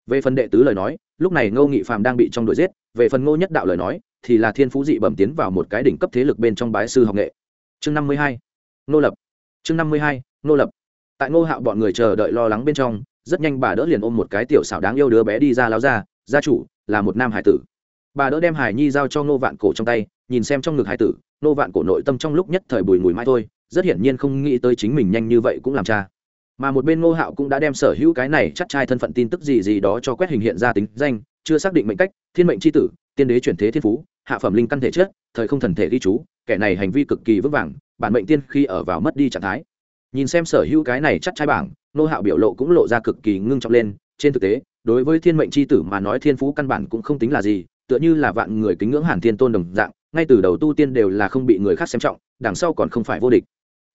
S1: Về phần đệ tứ lời nói, lúc này ngô nghị phạm đang bị trong đội giết, về phần ngô nhất đạo lời nói, thì là thiên phú dị bẩm tiến vào một cái đỉnh cấp thế lực bên trong bái sư học nghệ. Chương năm mươi hai nô lập. Chương năm mươi hai nô lập. Tại ngô hạo bọn người chờ đợi lo lắng bên trong, rất nhanh bà đỡ liền ôm một cái tiểu xảo đáng yêu đứa bé đi ra láo ra, gia chủ, là một nam hải tử. Bà đỡ đem hải nhi giao cho ngô vạn cổ trong tay, nhìn xem trong ngực hải tử, ngô vạn cổ nội tâm trong lúc nhất thời bùi mùi mai thôi rất hiển nhiên không nghĩ tới chính mình nhanh như vậy cũng làm cha. Mà một bên ngô hạo cũng đã đem sở hữu cái này chắc trai thân phận tin tức gì gì đó cho quét hình hiện ra tính danh chưa xác định mệnh cách thiên mệnh c h i tử tiên đế chuyển thế thiên phú hạ phẩm linh căn thể chết, thời không thần thể ghi chú kẻ này hành vi cực kỳ vững vàng bản mệnh tiên khi ở vào mất đi trạng thái. Nhìn xem sở hữu cái này chắc trai bảng nô hạo biểu lộ cũng lộ ra cực kỳ ngưng trọng lên trên thực tế đối với thiên mệnh c h i tử mà nói thiên phú căn bản cũng không tính là gì tựa như là vạn người kính ngưỡng hàn thiên tôn đồng dạng ngay từ đầu tu tiên đều là không bị người khác xem trọng đằng sau còn không phải vô địch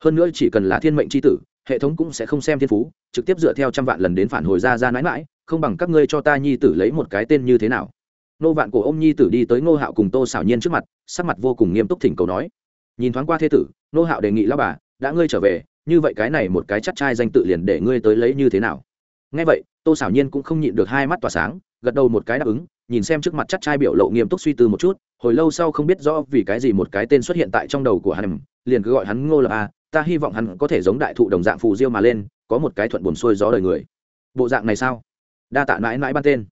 S1: hơn nữa chỉ cần là thiên mệnh c h i tử, hệ thống cũng sẽ không xem thiên phú, trực tiếp dựa theo trăm vạn lần đến phản hồi ra ra mãi mãi, không bằng các ngươi cho ta nhi tử lấy một cái tên như thế nào. Nô vạn cổ ô m nhi tử đi tới ngô hạo cùng tô xảo nhiên trước mặt, sắc mặt vô cùng nghiêm túc thỉnh cầu nói. Nhìn thoáng qua thế tử nô hạo đề nghị lao bà, đã ngươi trở về, như vậy cái này một cái chắc trai danh tự liền để ngươi tới lấy như thế nào? Ngay vậy, tô xảo nhiên cũng không nhịn được hai mắt tỏa sáng, gật đầu một cái đáp ứng, nhìn xem trước mặt chắc trai biểu lộ nghiêm túc suy tư một chút, hồi lâu sau không biết rõ vì cái gì một cái tên xuất hiện tại trong đầu của hắn, liền cứ gọi hắn ngô lập a ta hy vọng hắn có thể giống đại thụ đồng dạng phù diêu mà lên, có một cái thuận buồn xuôi gió đời người. Bộ dạng này sao? Đa tạ mãi mãi ban tên.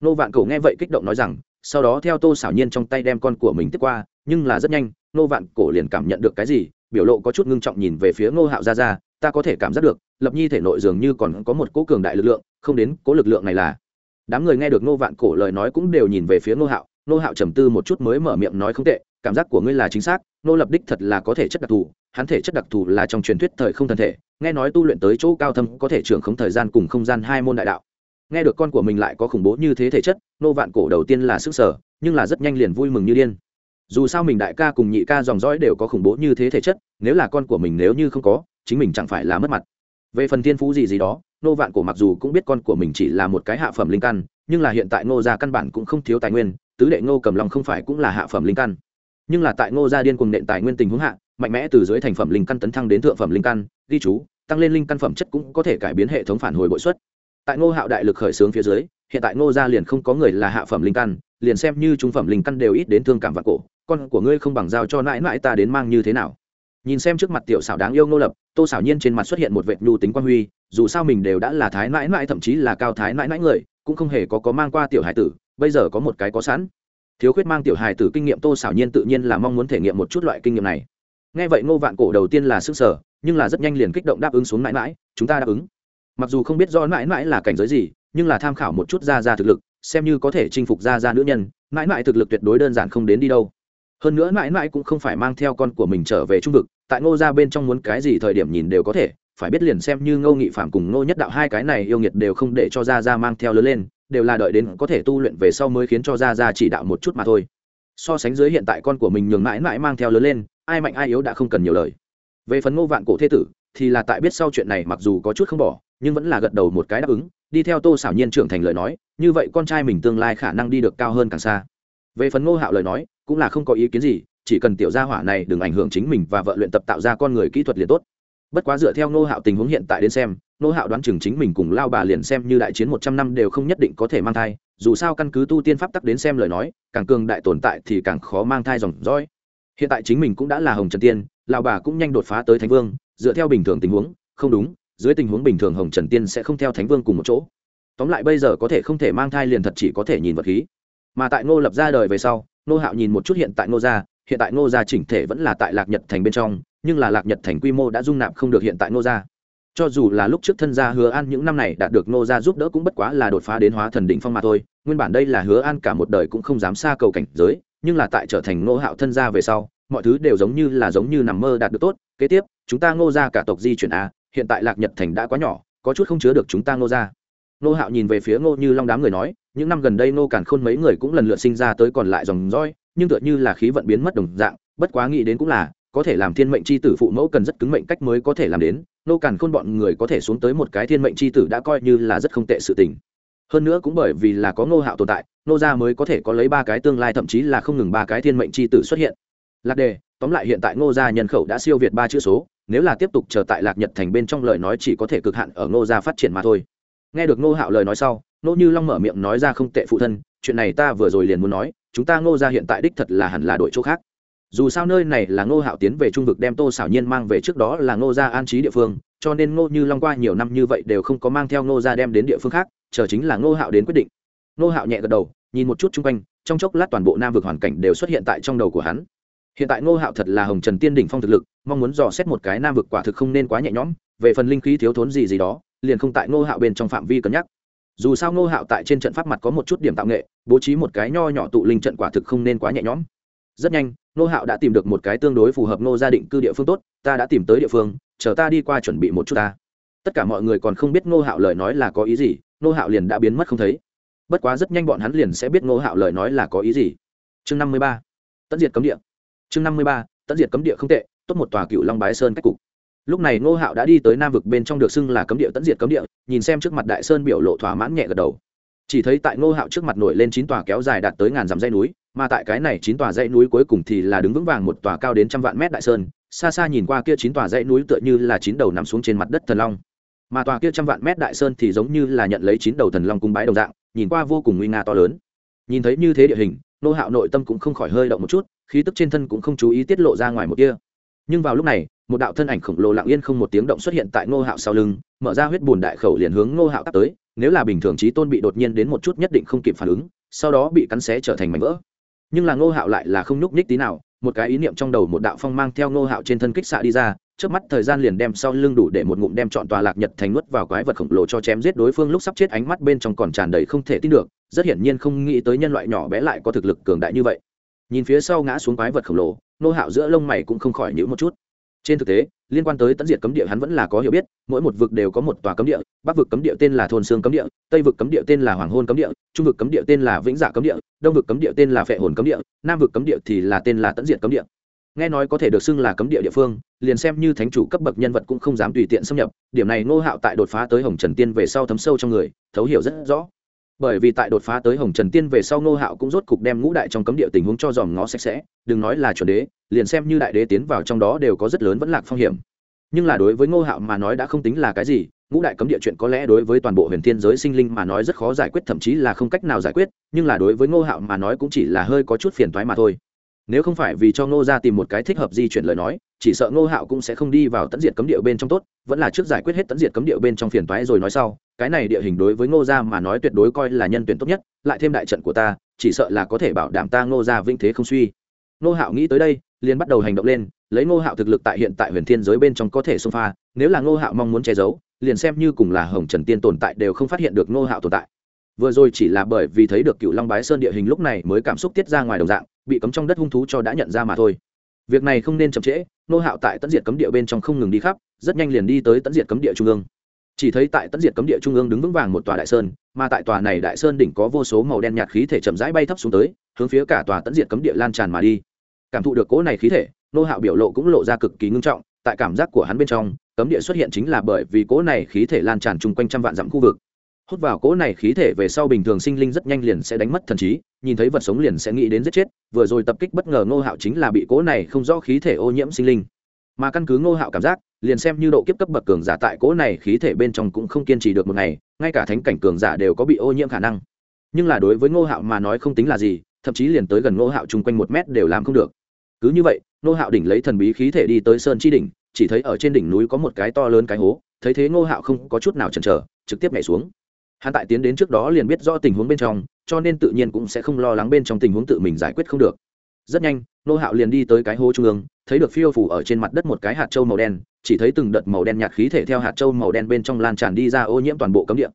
S1: Nô vạn cổ nghe vậy kích động nói rằng, sau đó theo tô xảo nhiên trong tay đem con của mình tiếp qua, nhưng là rất nhanh, nô vạn cổ liền cảm nhận được cái gì, biểu lộ có chút ngưng trọng nhìn về phía ngô hạo ra ra ta có thể cảm giác được, lập nhi thể nội dường như còn có một cố cường đại lực lượng, không đến cố lực lượng này là. Đám người nghe được ngô vạn cổ lời nói cũng đều nhìn về phía ngô hạo ngô hạo trầm tư một chút mới mở miệng nói không tệ, cảm giác của ngươi là chính xác, ngô lập đích thật là có thể chất đặc thù hắn thể chất đặc thù là trong truyền thuyết thời không thân thể, nghe nói tu luyện tới chỗ cao thâm có thể trưởng không thời gian cùng không gian hai môn đại đạo. Nghe được con của mình lại có khủng bố như thế thể chất ngô vạn cổ đầu tiên là sức sở, nhưng là rất nhanh liền vui mừng như điên. Dù sao mình đại ca cùng nhị ca dòng dõi đều có khủng bố như thế thể chất, nếu là con của mình nếu như không có, chính mình chẳng phải là mất mặt. Về phần thiên phú gì gì đó, nô vạn cổ mặc dù cũng biết con của mình chỉ là một cái hạ phẩm linh căn, nhưng là hiện tại ngô gia căn bản cũng không thiếu tài nguyên, tứ đệ ngô cầm lòng không phải cũng là hạ phẩm linh căn. Nhưng là tại ngô gia điên cùng nện tài nguyên tình huống hạ mạnh mẽ từ dưới thành phẩm linh căn tấn thăng đến thượng phẩm linh căn, ghi chú, tăng lên linh căn phẩm chất cũng có thể cải biến hệ thống phản hồi bội suất tại ngô hạo đại lực khởi xướng phía dưới, hiện tại ngô gia liền không có người là hạ phẩm linh căn, liền xem như trung phẩm linh căn đều ít đến thương cảm vạn cổ, con của ngươi không bằng giao cho nãi nãi ta đến mang như thế nào. Nhìn xem trước mặt tiểu xảo đáng yêu Ngô lập, tô xảo nhiên trên mặt xuất hiện một vệ nhu tính quan huy, dù sao mình đều đã là thái nãi nãi thậm chí là cao thái nãi nãi người, cũng không hề có có mang qua tiểu hải tử, bây giờ có một cái có sẵn. Thiếu khuyết mang tiểu hải tử kinh nghiệm tô xảo nhiên tự nhiên là mong muốn thể nghiệm một chút loại kinh nghiệm này nghe vậy ngô vạn cổ đầu tiên là sức sở, nhưng là rất nhanh liền kích động đáp ứng xuống mãi mãi, chúng ta đáp ứng. Mặc dù không biết do mãi mãi là cảnh giới gì, nhưng là tham khảo một chút ra ra thực lực, xem như có thể chinh phục ra ra nữ nhân, mãi mãi thực lực tuyệt đối đơn giản không đến đi đâu. Hơn nữa mãi mãi cũng không phải mang theo con của mình trở về trung vực, tại ngô ra bên trong muốn cái gì thời điểm nhìn đều có thể, phải biết liền xem như ngô nghị phạm cùng ngô nhất đạo hai cái này yêu nghiệt đều không để cho ra ra mang theo lớn lên, đều là đợi đến có thể tu luyện về sau mới khiến cho ra ra chỉ đạo một chút mà thôi. So sánh dưới hiện tại con của mình nhường mãi mãi mang theo lớn lên ai mạnh ai yếu đã không cần nhiều lời. Về phần ngô vạn cổ thế tử, thì là tại biết sau chuyện này mặc dù có chút không bỏ, nhưng vẫn là gật đầu một cái đáp ứng, đi theo tô xảo nhiên trưởng thành lời nói, như vậy con trai mình tương lai khả năng đi được cao hơn càng xa. Về phần ngô hạo lời nói, cũng là không có ý kiến gì, chỉ cần tiểu gia hỏa này đừng ảnh hưởng chính mình và vợ luyện tập tạo ra con người kỹ thuật liền tốt. Bất quá dựa theo ngô hạo tình huống hiện tại đến xem, ngô hạo đoán chừng chính mình cùng lao bà liền xem như đại chiến một trăm năm đều không nhất định có thể mang thai, dù sao căn cứ tu tiên pháp tắc đến xem lời nói, càng cường đại tồn tại thì càng khó mang thai dòng dõi hiện tại chính mình cũng đã là hồng trần tiên lào bà cũng nhanh đột phá tới thánh vương, dựa theo bình thường tình huống, không đúng, dưới tình huống bình thường hồng trần tiên sẽ không theo thánh vương cùng một chỗ. Tóm lại bây giờ có thể không thể mang thai liền thật chỉ có thể nhìn vật khí. Mà tại ngô lập ra đời về sau, ngô hạo nhìn một chút hiện tại ngô gia, hiện tại ngô gia chỉnh thể vẫn là tại lạc nhật thành bên trong, nhưng là lạc nhật thành quy mô đã dung nạp không được hiện tại ngô gia. Cho dù là lúc trước thân gia hứa an những năm này đạt được ngô gia giúp đỡ cũng bất quá là đột phá đến hóa thần đỉnh phong mà thôi, nguyên bản đây là hứa an cả một đời cũng không dám xa cầu cảnh giới nhưng là tại trở thành ngô hạo thân gia về sau, mọi thứ đều giống như là giống như nằm mơ đạt được tốt, kế tiếp, chúng ta ngô gia cả tộc di chuyển a hiện tại lạc nhật thành đã quá nhỏ, có chút không chứa được chúng ta ngô gia. Ngô hạo nhìn về phía ngô như long đám người nói, những năm gần đây ngô càn khôn mấy người cũng lần lượt sinh ra tới còn lại dòng roi nhưng tựa như là khí vận biến mất đồng dạng, bất quá nghĩ đến cũng là, có thể làm thiên mệnh c h i tử phụ mẫu cần rất cứng mệnh cách mới có thể làm đến nô càn khôn bọn người có thể xuống tới một cái thiên mệnh c h i tử đã coi như là rất không tệ sự tình hơn nữa cũng bởi vì là có ngô hạo tồn tại nô gia mới có thể có lấy ba cái tương lai, thậm chí là không ngừng ba cái thiên mệnh c h i tử xuất hiện. Lạc đề, tóm lại hiện tại ngô gia nhân khẩu đã siêu việt ba chữ số, nếu là tiếp tục chờ tại lạc nhật thành bên trong lời nói chỉ có thể cực hạn ở ngô gia phát triển mà thôi. Nghe được ngô hạo lời nói sau, nô như long mở miệng nói ra không tệ phụ thân, chuyện này ta vừa rồi liền muốn nói, chúng ta ngô gia hiện tại đích thật là hẳn là đội chỗ khác dù sao nơi này là ngô hạo tiến về trung vực đem tô xảo nhiên mang về trước đó là ngô gia an trí địa phương, cho nên ngô như long qua nhiều năm như vậy đều không có mang theo ngô gia đem đến địa phương khác, chờ chính là ngô hạo đến quyết định. Ngô hạo nhẹ gật đầu, nhìn một chút chung quanh, trong chốc lát toàn bộ nam vực hoàn cảnh đều xuất hiện tại trong đầu của hắn. Hiện tại ngô hạo thật là hồng trần tiên đỉnh phong thực lực, mong muốn dò xét một cái nam vực quả thực không nên quá nhẹ nhõm, về phần linh khí thiếu thốn gì gì đó, liền không tại ngô hạo bên trong phạm vi cân nhắc. Dù sao ngô hạo tại trên trận pháp mặt có một chút điểm tạo nghệ, bố trí một cái nho nhỏ tụ linh trận quả thực không nên quá nhẹ nhõm. Rất nhanh Nô hạo đã tìm được một cái tương đối phù hợp nô gia định cư địa phương tốt, ta đã tìm tới địa phương, chờ ta đi qua chuẩn bị một chút ta. Tất cả mọi người còn không biết Nô hạo lời nói là có ý gì, Nô hạo liền đã biến mất không thấy. Bất quá rất nhanh bọn hắn liền sẽ biết Nô hạo lời nói là có ý gì. Chương năm mươi ba tận diệt cấm địa. Chương năm mươi ba tận diệt cấm địa không tệ, tốt một tòa cựu long bái sơn cách cục. Lúc này Nô hạo đã đi tới nam vực bên trong được xưng là cấm địa tận diệt cấm địa, nhìn xem trước mặt đại sơn biểu lộ thỏa mãn nhẹ gật đầu. Chỉ thấy tại Nô hạo trước mặt nổi lên chín tòa kéo dài đạt tới ngàn dặm dãy núi mà tại cái này chín tòa dãy núi cuối cùng thì là đứng vững vàng một tòa cao đến trăm vạn mét đại sơn, xa xa nhìn qua kia chín tòa dãy núi tựa như là chín đầu nằm xuống trên mặt đất thần long. Mà tòa kia trăm vạn mét đại sơn thì giống như là nhận lấy chín đầu thần long cung bái đồng dạng, nhìn qua vô cùng nguy nga to lớn. Nhìn thấy như thế địa hình, nô hạo nội tâm cũng không khỏi hơi động một chút, khí tức trên thân cũng không chú ý tiết lộ ra ngoài một kia. Nhưng vào lúc này, một đạo thân ảnh khổng lồ lặng yên không một tiếng động xuất hiện tại nô hạo sau lưng, mở ra huyết bùn đại khẩu liền hướng nô hạo tắt tới, nếu là bình thường trí tôn bị đột nhiên đến một chút nhất định không kịp phản ứng, sau đó bị cắn xé trở thành mảnh vỡ nhưng là ngô hạo lại là không nhúc nhích tí nào, một cái ý niệm trong đầu một đạo phong mang theo ngô hạo trên thân kích xạ đi ra, trước mắt thời gian liền đem sau lưng đủ để một ngụm đem chọn tòa lạc nhật thành nuốt vào quái vật khổng lồ cho chém giết đối phương lúc sắp chết ánh mắt bên trong còn tràn đầy không thể tin được, rất hiển nhiên không nghĩ tới nhân loại nhỏ bé lại có thực lực cường đại như vậy. Nhìn phía sau ngã xuống quái vật khổng lồ nô hạo giữa lông mày cũng không khỏi nhữ một chút. Trên thực tế liên quan tới tận diệt cấm địa hắn vẫn là có hiểu biết, mỗi một vực đều có một tòa cấm địa, bắc vực cấm địa tên là thôn xương cấm địa, tây vực cấm địa tên là hoàng hôn cấm địa, trung vực cấm địa tên là vĩnh dạ cấm địa, đông vực cấm địa tên là phệ hồn cấm địa, nam vực cấm địa thì là tên là tận diệt cấm địa. Nghe nói có thể được xưng là cấm địa địa phương, liền xem như thánh chủ cấp bậc nhân vật cũng không dám tùy tiện xâm nhập, điểm này ngô hạo tại đột phá tới hồng trần tiên về sau thấm sâu trong người, thấu hiểu rất rõ bởi vì tại đột phá tới hồng trần tiên về sau ngô hạo cũng rốt cục đem ngũ đại trong cấm địa tình huống cho dòm ngó sạch sẽ, đừng nói là chuẩn đế, liền xem như đại đế tiến vào trong đó đều có rất lớn vẫn lạc phong hiểm. Nhưng là đối với ngô hạo mà nói đã không tính là cái gì, ngũ đại cấm địa chuyện có lẽ đối với toàn bộ huyền thiên giới sinh linh mà nói rất khó giải quyết, thậm chí là không cách nào giải quyết, nhưng là đối với ngô hạo mà nói cũng chỉ là hơi có chút phiền toái mà thôi. Nếu không phải vì cho ngô ra tìm một cái thích hợp di chuyển lời nói, chỉ sợ ngô hạo cũng sẽ không đi vào tận diệt cấm địa bên trong tốt, vẫn là trước giải quyết hết tận diệt cấm địa bên trong phiền toái rồi nói sau cái này địa hình đối với ngô gia mà nói tuyệt đối coi là nhân tuyển tốt nhất, lại thêm đại trận của ta, chỉ sợ là có thể bảo đảm ta ngô gia vinh thế không suy. Ngô hạo nghĩ tới đây, liền bắt đầu hành động lên, lấy ngô hạo thực lực tại hiện tại huyền thiên giới bên trong có thể xông pha, nếu là ngô hạo mong muốn che giấu, liền xem như cùng là hồng trần tiên tồn tại đều không phát hiện được ngô hạo tồn tại. Vừa rồi chỉ là bởi vì thấy được cựu long bái sơn địa hình lúc này mới cảm xúc tiết ra ngoài đồng dạng, bị cấm trong đất hung thú cho đã nhận ra mà thôi. Việc này không nên chậm trễ, Ngô hạo tại tận diệt cấm địa bên trong không ngừng đi khắp, rất nhanh liền đi tới tận diệt cấm địa trung ương chỉ thấy tại tận diệt cấm địa trung ương đứng vững vàng một tòa đại sơn, mà tại tòa này đại sơn đỉnh có vô số màu đen nhạt khí thể chậm rãi bay thấp xuống tới, hướng phía cả tòa tận diệt cấm địa lan tràn mà đi. Cảm thụ được cỗ này khí thể, nô hạo biểu lộ cũng lộ ra cực kỳ ngưng trọng, tại cảm giác của hắn bên trong, cấm địa xuất hiện chính là bởi vì cỗ này khí thể lan tràn chung quanh trăm vạn dặm khu vực. Hút vào cỗ này khí thể về sau bình thường sinh linh rất nhanh liền sẽ đánh mất thần trí, nhìn thấy vật sống liền sẽ nghĩ đến giết chết, vừa rồi tập kích bất ngờ ngô hạo chính là bị cỗ này không rõ khí thể ô nhiễm sinh linh mà căn cứ ngô hạo cảm giác, liền xem như độ kiếp cấp bậc cường giả tại cỗ này khí thể bên trong cũng không kiên trì được một ngày, ngay cả thánh cảnh cường giả đều có bị ô nhiễm khả năng. Nhưng là đối với ngô hạo mà nói không tính là gì, thậm chí liền tới gần ngô hạo chung quanh một mét đều làm không được. Cứ như vậy, ngô hạo đỉnh lấy thần bí khí thể đi tới sơn chi đỉnh, chỉ thấy ở trên đỉnh núi có một cái to lớn cái hố, thấy thế ngô hạo không có chút nào chần chờ, trực tiếp nhảy xuống. Hắn tại tiến đến trước đó liền biết rõ tình huống bên trong, cho nên tự nhiên cũng sẽ không lo lắng bên trong tình huống tự mình giải quyết không được. Rất nhanh nô hạo liền đi tới cái hố trung ương, thấy được phiêu phủ ở trên mặt đất một cái hạt trâu màu đen, chỉ thấy từng đợt màu đen nhạt khí thể theo hạt trâu màu đen bên trong lan tràn đi ra ô nhiễm toàn bộ cấm địa.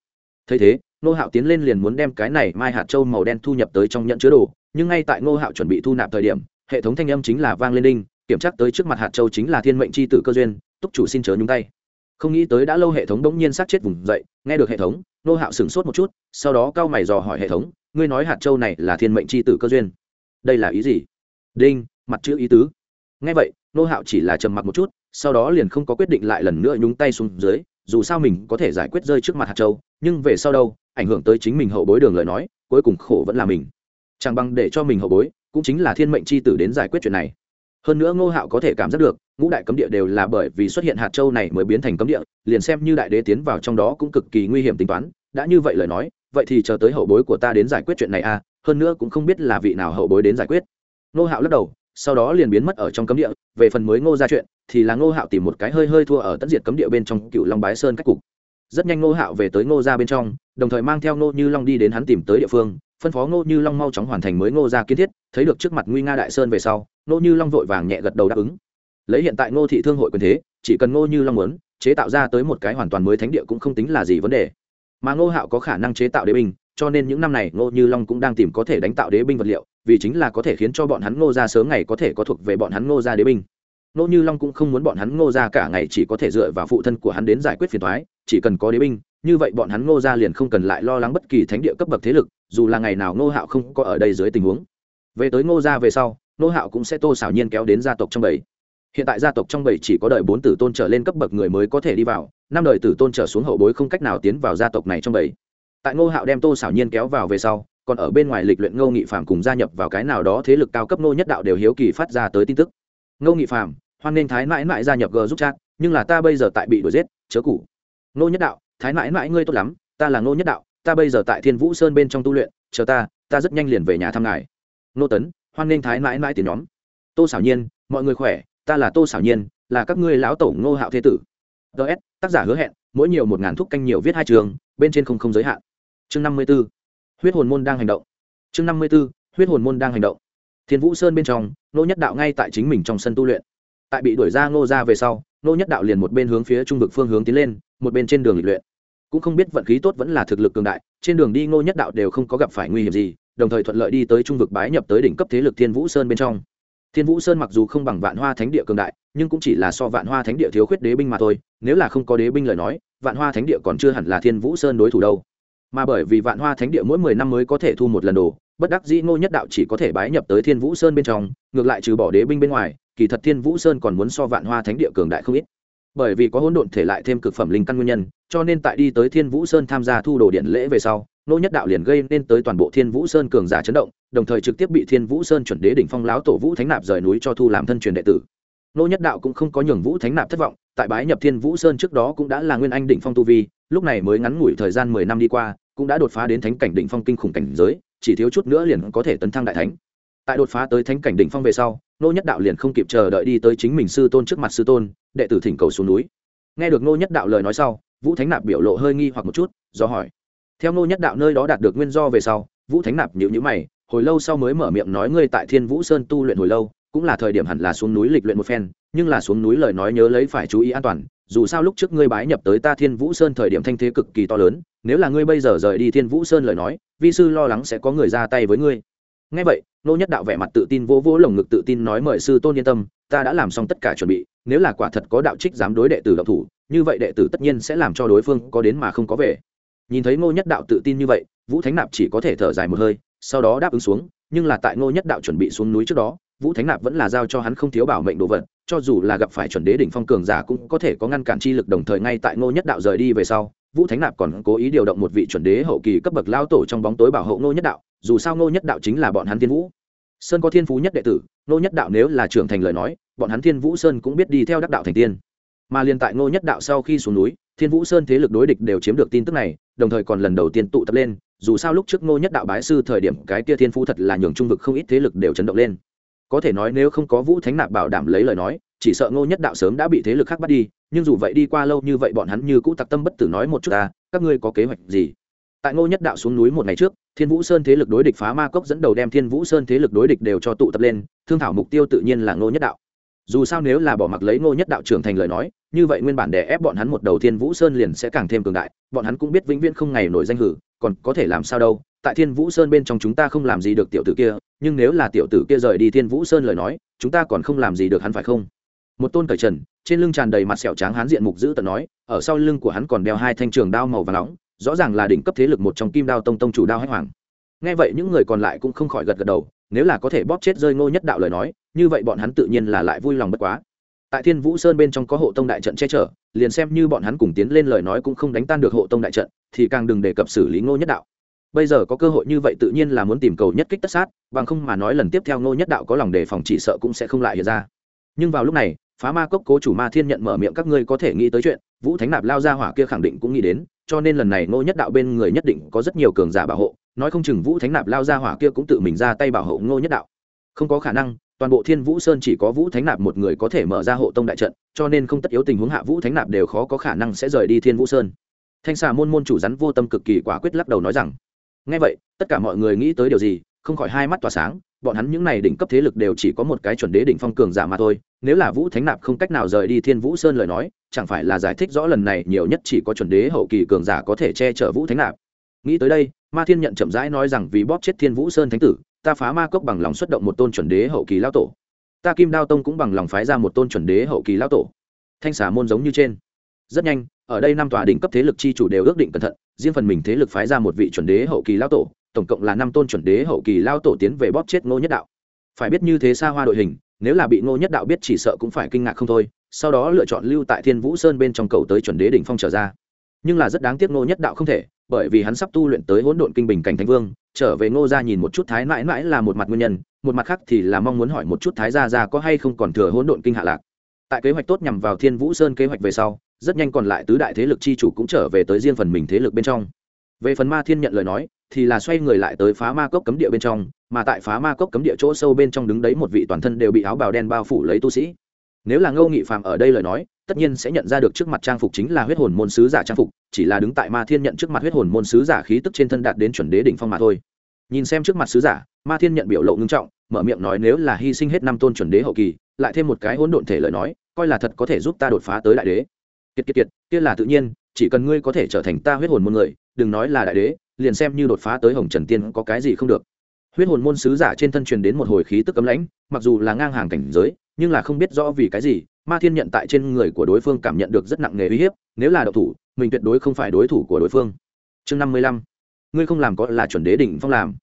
S1: Thấy thế, nô hạo tiến lên liền muốn đem cái này mai hạt trâu màu đen thu nhập tới trong nhận chứa đồ, nhưng ngay tại nô hạo chuẩn bị thu nạp thời điểm, hệ thống thanh âm chính là vang lên đinh, kiểm tra tới trước mặt hạt châu chính là thiên mệnh c h i tử cơ duyên, túc chủ xin chớ nhúng tay. Không nghĩ tới đã lâu hệ thống đống nhiên sát chết vùng dậy, nghe được hệ thống, nô hạo sửng sốt một chút, sau đó cao mày dò hỏi hệ thống, ngươi nói hạt châu này là thiên mệnh c h i tử cơ duyên? Đây là ý gì? Đinh, mặt chữ ý tứ. Nghe vậy, nô hạo chỉ là trầm mặc một chút, sau đó liền không có quyết định lại lần nữa nhúng tay xuống dưới, dù sao mình có thể giải quyết rơi trước mặt hạt châu, nhưng về sau đâu, ảnh hưởng tới chính mình hậu bối đường lời nói, cuối cùng khổ vẫn là mình. Chẳng bằng để cho mình hậu bối, cũng chính là thiên mệnh c h i tử đến giải quyết chuyện này. Hơn nữa ngô hạo có thể cảm giác được, ngũ đại cấm địa đều là bởi vì xuất hiện hạt châu này mới biến thành cấm địa, liền xem như đại đế tiến vào trong đó cũng cực kỳ nguy hiểm tính toán, đã như vậy lời nói, vậy thì chờ tới hậu bối của ta đến giải quyết chuyện này à hơn nữa cũng không biết là vị nào hậu bối đến giải quyết ngô hạo lắc đầu, sau đó liền biến mất ở trong cấm địa. Về phần mới ngô ra chuyện, thì là ngô hạo tìm một cái hơi hơi thua ở tất diệt cấm địa bên trong cựu long bái sơn cách cục. Rất nhanh ngô hạo về tới ngô ra bên trong, đồng thời mang theo ngô như long đi đến hắn tìm tới địa phương, phân phó ngô như long mau chóng hoàn thành mới ngô ra kiến thiết. Thấy được trước mặt nguy nga đại sơn về sau, ngô như long vội vàng nhẹ gật đầu đáp ứng. Lấy hiện tại ngô thị thương hội quyền thế, chỉ cần ngô như long muốn chế tạo ra tới một cái hoàn toàn mới thánh địa cũng không tính là gì vấn đề. Mà ngô hạo có khả năng chế tạo đế binh, cho nên những năm này ngô như long cũng đang tìm có thể đánh tạo đế binh vật liệu vì chính là có thể khiến cho bọn hắn ngô ra sớm ngày có thể có thuộc về bọn hắn ngô ra đế binh. Ngô như long cũng không muốn bọn hắn ngô ra cả ngày chỉ có thể dựa vào phụ thân của hắn đến giải quyết phiền thoái chỉ cần có đế binh, như vậy bọn hắn ngô ra liền không cần lại lo lắng bất kỳ thánh địa cấp bậc thế lực, dù là ngày nào ngô hạo không có ở đây dưới tình huống. Về tới ngô ra về sau, ngô hạo cũng sẽ tô xảo nhiên kéo đến gia tộc trong bảy hiện tại gia tộc trong bảy chỉ có đợi bốn tử tôn trở lên cấp bậc người mới có thể đi vào, năm đời tử tôn trở xuống hậu bối không cách nào tiến vào gia tộc này trong bảy tại ngô hạo đem tô xảo nhiên kéo vào về sau, còn ở bên ngoài lịch luyện ngô nghị phạm cùng gia nhập vào cái nào đó thế lực cao cấp ngô nhất đạo đều hiếu kỳ phát ra tới tin tức. Ngô nghị phạm hoan nên thái mãi mãi gia nhập g giúp chat, nhưng là ta bây giờ tại bị đuổi giết, chớ cũ ngô nhất đạo, thái mãi mãi ngươi tốt lắm, ta là ngô nhất đạo, ta bây giờ tại thiên vũ sơn bên trong tu luyện, chờ ta ta rất nhanh liền về nhà thăm ngài. Ngô tấn, hoan nên thái mãi mãi tiền nhóm. Tô xảo nhiên, mọi người khỏe, ta là tô xảo nhiên, là các ngươi lão tổ ngô hạo thế tử. Ts tác giả hứa hẹn, mỗi nhiều một ngàn thúc canh nhiều viết hai trường, bên trên không không giới hạn chương năm mươi b ố huyết hồn môn đang hành động. Chương năm mươi b ố huyết hồn môn đang hành động. Thiên vũ sơn bên trong nô nhất đạo ngay tại chính mình trong sân tu luyện. Tại bị đuổi ra ngô ra về sau nô nhất đạo liền một bên hướng phía trung vực phương hướng tiến lên, một bên trên đường lịch luyện. Cũng không biết vận khí tốt vẫn là thực lực cường đại, trên đường đi ngô nhất đạo đều không có gặp phải nguy hiểm gì, đồng thời thuận lợi đi tới trung vực bái nhập tới đỉnh cấp thế lực thiên vũ sơn bên trong. Thiên vũ sơn mặc dù không bằng vạn hoa thánh địa cường đại, nhưng cũng chỉ là so vạn hoa thánh địa thiếu khuyết đế binh mà thôi, nếu là không có đế binh lời nói, vạn hoa thánh địa còn chưa hẳn là thiên vũ sơn đối thủ đâu mà bởi vì vạn hoa thánh địa mỗi mười năm mới có thể thu một lần đồ, bất đắc dĩ ngô nhất đạo chỉ có thể bái nhập tới thiên vũ sơn bên trong, ngược lại trừ bỏ đế binh bên ngoài, kỳ thật thiên vũ sơn còn muốn so vạn hoa thánh địa cường đại không ít. Bởi vì có hỗn độn thể lại thêm cực phẩm linh căn nguyên nhân, cho nên tại đi tới thiên vũ sơn tham gia thu đồ điện lễ về sau nô nhất đạo liền gây nên tới toàn bộ thiên vũ sơn cường giả chấn động, đồng thời trực tiếp bị thiên vũ sơn chuẩn đế đỉnh phong láo tổ vũ thánh nạp rời núi cho thu làm thân truyền đệ tử. Nô nhất đạo cũng không có nhường vũ thánh nạp thất vọng, tại bái nhập thiên vũ sơn trước đó cũng đã là nguyên anh đỉnh phong tu vi, lúc này mới ngắn ngủi thời gian mười năm đi qua cũng đã đột phá đến thánh cảnh đỉnh phong kinh khủng cảnh giới, chỉ thiếu chút nữa liền có thể tấn thăng đại thánh. Tại đột phá tới thánh cảnh đỉnh phong về sau nô nhất đạo liền không kịp chờ đợi đi tới chính mình sư tôn trước mặt sư tôn, đệ tử thỉnh cầu xuống núi. Nghe được nô nhất đạo lời nói sau, vũ thánh nạp biểu lộ hơi nghi hoặc một chút, do hỏi. Theo nô nhất đạo nơi đó đạt được nguyên do về sau, vũ thánh nạp nhíu nhíu mày, hồi lâu sau mới mở miệng nói ngươi tại thiên vũ sơn tu luyện hồi lâu, cũng là thời điểm hẳn là xuống núi lịch luyện một phen, nhưng là xuống núi lời nói nhớ lấy phải chú ý an toàn, dù sao lúc trước ngươi bái nhập tới ta thiên vũ sơn thời điểm thanh thế cực kỳ to lớn nếu là ngươi bây giờ rời đi thiên vũ sơn lời nói vi sư lo lắng sẽ có người ra tay với ngươi ngay vậy nô nhất đạo vẻ mặt tự tin vỗ vỗ lồng ngực tự tin nói mời sư tôn yên tâm ta đã làm xong tất cả chuẩn bị nếu là quả thật có đạo trích dám đối đệ tử độc thủ như vậy đệ tử tất nhiên sẽ làm cho đối phương có đến mà không có về nhìn thấy ngô nhất đạo tự tin như vậy vũ thánh nạp chỉ có thể thở dài một hơi sau đó đáp ứng xuống nhưng là tại ngô nhất đạo chuẩn bị xuống núi trước đó vũ thánh nạp vẫn là giao cho hắn không thiếu bảo mệnh đồ vật cho dù là gặp phải chuẩn đế đỉnh phong cường giả cũng có thể có ngăn cản chi lực đồng thời ngay tại ngô nhất đạo rời đi về sau vũ thánh nạp còn cố ý điều động một vị chuẩn đế hậu kỳ cấp bậc lao tổ trong bóng tối bảo hộ ngô nhất đạo, dù sao ngô nhất đạo chính là bọn hắn thiên vũ. Sơn có thiên phú nhất đệ tử, ngô nhất đạo nếu là trưởng thành lời nói, bọn hắn thiên vũ sơn cũng biết đi theo đắc đạo thành tiên. Mà liền tại ngô nhất đạo sau khi xuống núi, thiên vũ sơn thế lực đối địch đều chiếm được tin tức này, đồng thời còn lần đầu tiên tụ tập lên, dù sao lúc trước ngô nhất đạo bái sư thời điểm cái tia thiên phú thật là nhường trung vực không ít thế lực đều chấn động lên. Có thể nói nếu không có vũ thánh nạp bảo đảm lấy lời nói, chỉ sợ ngô nhất đạo sớm đã bị thế lực khác bắt đi nhưng dù vậy đi qua lâu như vậy bọn hắn như cũ tặc tâm bất tử nói một chút ta, các ngươi có kế hoạch gì? Tại ngô nhất đạo xuống núi một ngày trước, thiên vũ sơn thế lực đối địch phá ma cốc dẫn đầu đem thiên vũ sơn thế lực đối địch đều cho tụ tập lên, thương thảo mục tiêu tự nhiên là ngô nhất đạo. Dù sao nếu là bỏ mặc lấy ngô nhất đạo trưởng thành lời nói, như vậy nguyên bản để ép bọn hắn một đầu thiên vũ sơn liền sẽ càng thêm cường đại, bọn hắn cũng biết vĩnh viễn không ngày nổi danh hử, còn có thể làm sao đâu, tại thiên vũ sơn bên trong chúng ta không làm gì được tiểu tử kia, nhưng nếu là tiểu tử kia rời đi thiên vũ sơn lời nói, chúng ta còn không làm gì được hắn phải không? Một tôn cởi trần trên lưng tràn đầy mặt sẹo trắng hán diện mục dữ tận nói, ở sau lưng của hắn còn đeo hai thanh trường đao màu và nóng, rõ ràng là đỉnh cấp thế lực một trong kim đao tông tông chủ đao hách hoàng. Nghe vậy những người còn lại cũng không khỏi gật gật đầu, nếu là có thể bóp chết rơi ngô nhất đạo lời nói, như vậy bọn hắn tự nhiên là lại vui lòng bất quá. Tại thiên vũ sơn bên trong có hộ tông đại trận che chở, liền xem như bọn hắn cùng tiến lên lời nói cũng không đánh tan được hộ tông đại trận, thì càng đừng đề cập xử lý ngô nhất đạo. Bây giờ có cơ hội như vậy tự nhiên là muốn tìm cầu nhất kích tất sát, bằng không mà nói lần tiếp theo ngô nhất đạo có lòng đề phòng chỉ sợ cũng sẽ không lại hiện ra. Nhưng vào lúc này phá ma cốc cố chủ ma thiên nhận mở miệng các ngươi có thể nghĩ tới chuyện, vũ thánh nạp lao ra hỏa kia khẳng định cũng nghĩ đến, cho nên lần này ngô nhất đạo bên người nhất định có rất nhiều cường giả bảo hộ, nói không chừng vũ thánh nạp lao ra hỏa kia cũng tự mình ra tay bảo hộ ngô nhất đạo. Không có khả năng, toàn bộ thiên vũ sơn chỉ có vũ thánh nạp một người có thể mở ra hộ tông đại trận, cho nên không tất yếu tình huống hạ vũ thánh nạp đều khó có khả năng sẽ rời đi thiên vũ sơn. Thanh xà môn môn chủ rắn vô tâm cực kỳ quả quyết lắc đầu nói rằng ngay vậy, tất cả mọi người nghĩ tới điều gì? Không khỏi hai mắt tỏa sáng bọn hắn những này đỉnh cấp thế lực đều chỉ có một cái chuẩn đế đỉnh phong cường giả mà thôi, nếu là vũ thánh nạp không cách nào rời đi thiên vũ sơn lời nói, chẳng phải là giải thích rõ lần này nhiều nhất chỉ có chuẩn đế hậu kỳ cường giả có thể che chở vũ thánh nạp. Nghĩ tới đây, ma thiên nhận chậm rãi nói rằng vì bóp chết thiên vũ sơn thánh tử, ta phá ma cốc bằng lòng xuất động một tôn chuẩn đế hậu kỳ lao tổ. Ta kim đao tông cũng bằng lòng phái ra một tôn chuẩn đế hậu kỳ lao tổ. Thanh xả môn giống như trên. Rất nhanh, ở đây năm tòa đỉnh cấp thế lực chi chủ đều ước định cẩn thận, riêng phần mình thế lực phái ra một vị chuẩn đế hậu kỳ lao tổ tổng cộng là năm tôn chuẩn đế hậu kỳ lao tổ tiến về bóp chết ngô nhất đạo. Phải biết như thế xa hoa đội hình, nếu là bị ngô nhất đạo biết chỉ sợ cũng phải kinh ngạc không thôi, sau đó lựa chọn lưu tại thiên vũ sơn bên trong cầu tới chuẩn đế đỉnh phong trở ra. Nhưng là rất đáng tiếc ngô nhất đạo không thể, bởi vì hắn sắp tu luyện tới hỗn độn kinh bình cảnh thánh vương, trở về ngô ra nhìn một chút thái mãi mãi là một mặt nguyên nhân, một mặt khác thì là mong muốn hỏi một chút thái gia ra có hay không còn thừa hỗn độn kinh hạ lạc. Tại kế hoạch tốt nhằm vào thiên vũ sơn kế hoạch về sau, rất nhanh còn lại tứ đại thế lực chi chủ cũng trở về tới riêng phần mình thế lực bên trong. Về phần ma thiên nhận lời nói thì là xoay người lại tới phá ma cốc cấm địa bên trong, mà tại phá ma cốc cấm địa chỗ sâu bên trong đứng đấy một vị toàn thân đều bị áo bào đen bao phủ lấy tu sĩ. Nếu là ngô nghị phàm ở đây lời nói, tất nhiên sẽ nhận ra được trước mặt trang phục chính là huyết hồn môn sứ giả trang phục, chỉ là đứng tại ma thiên nhận trước mặt huyết hồn môn sứ giả khí tức trên thân đạt đến chuẩn đế đỉnh phong mà thôi. Nhìn xem trước mặt sứ giả, ma thiên nhận biểu lộ ngưng trọng, mở miệng nói nếu là hy sinh hết năm tôn chuẩn đế hậu kỳ, lại thêm một cái hỗn độn thể lời nói, coi là thật có thể giúp ta đột phá tới đại đế. Kiệt kiệt kiệt, kia là tự nhiên, chỉ cần ngươi có thể trở thành ta huyết hồn môn người, đừng nói là đại đế liền xem như đột phá tới hồng trần tiên có cái gì không được. Huyết hồn môn sứ giả trên thân truyền đến một hồi khí tức cấm lãnh, mặc dù là ngang hàng cảnh giới, nhưng là không biết rõ vì cái gì, ma thiên nhận tại trên người của đối phương cảm nhận được rất nặng nề uy hiếp, nếu là độc thủ, mình tuyệt đối không phải đối thủ của đối phương. Chương năm mươi lăm. Ngươi không làm có là chuẩn đế đỉnh phong làm.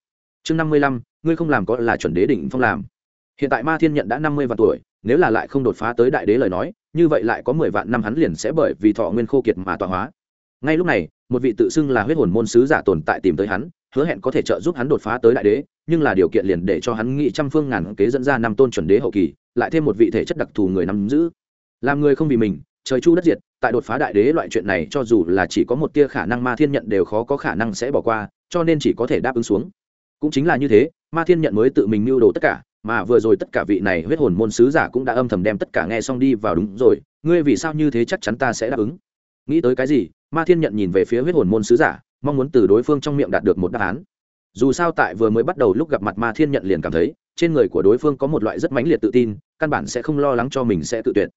S1: Chương năm mươi lăm. Ngươi không làm có là chuẩn đế đỉnh phong làm. Hiện tại ma thiên nhận đã năm mươi vạn tuổi, nếu là lại không đột phá tới đại đế lời nói, như vậy lại có mười vạn năm hắn liền sẽ bởi vì thọ nguyên khô kiệt mà tọa hóa ngay lúc này, một vị tự xưng là huyết hồn môn sứ giả tồn tại tìm tới hắn, hứa hẹn có thể trợ giúp hắn đột phá tới đại đế, nhưng là điều kiện liền để cho hắn nghị trăm phương ngàn kế dẫn ra năm tôn chuẩn đế hậu kỳ, lại thêm một vị thể chất đặc thù người nắm giữ. Làm người không vì mình, trời chu đất diệt, tại đột phá đại đế loại chuyện này cho dù là chỉ có một tia khả năng ma thiên nhận đều khó có khả năng sẽ bỏ qua, cho nên chỉ có thể đáp ứng xuống. Cũng chính là như thế, ma thiên nhận mới tự mình mưu đồ tất cả, mà vừa rồi tất cả vị này huyết hồn môn sứ giả cũng đã âm thầm đem tất cả nghe xong đi vào đúng rồi, ngươi vì sao như thế chắc chắn ta sẽ đáp ứng? Nghĩ tới cái gì ma thiên nhận nhìn về phía huyết hồn môn sứ giả, mong muốn từ đối phương trong miệng đạt được một đáp án. Dù sao tại vừa mới bắt đầu lúc gặp mặt ma thiên nhận liền cảm thấy, trên người của đối phương có một loại rất mãnh liệt tự tin, căn bản sẽ không lo lắng cho mình sẽ tự tuyệt.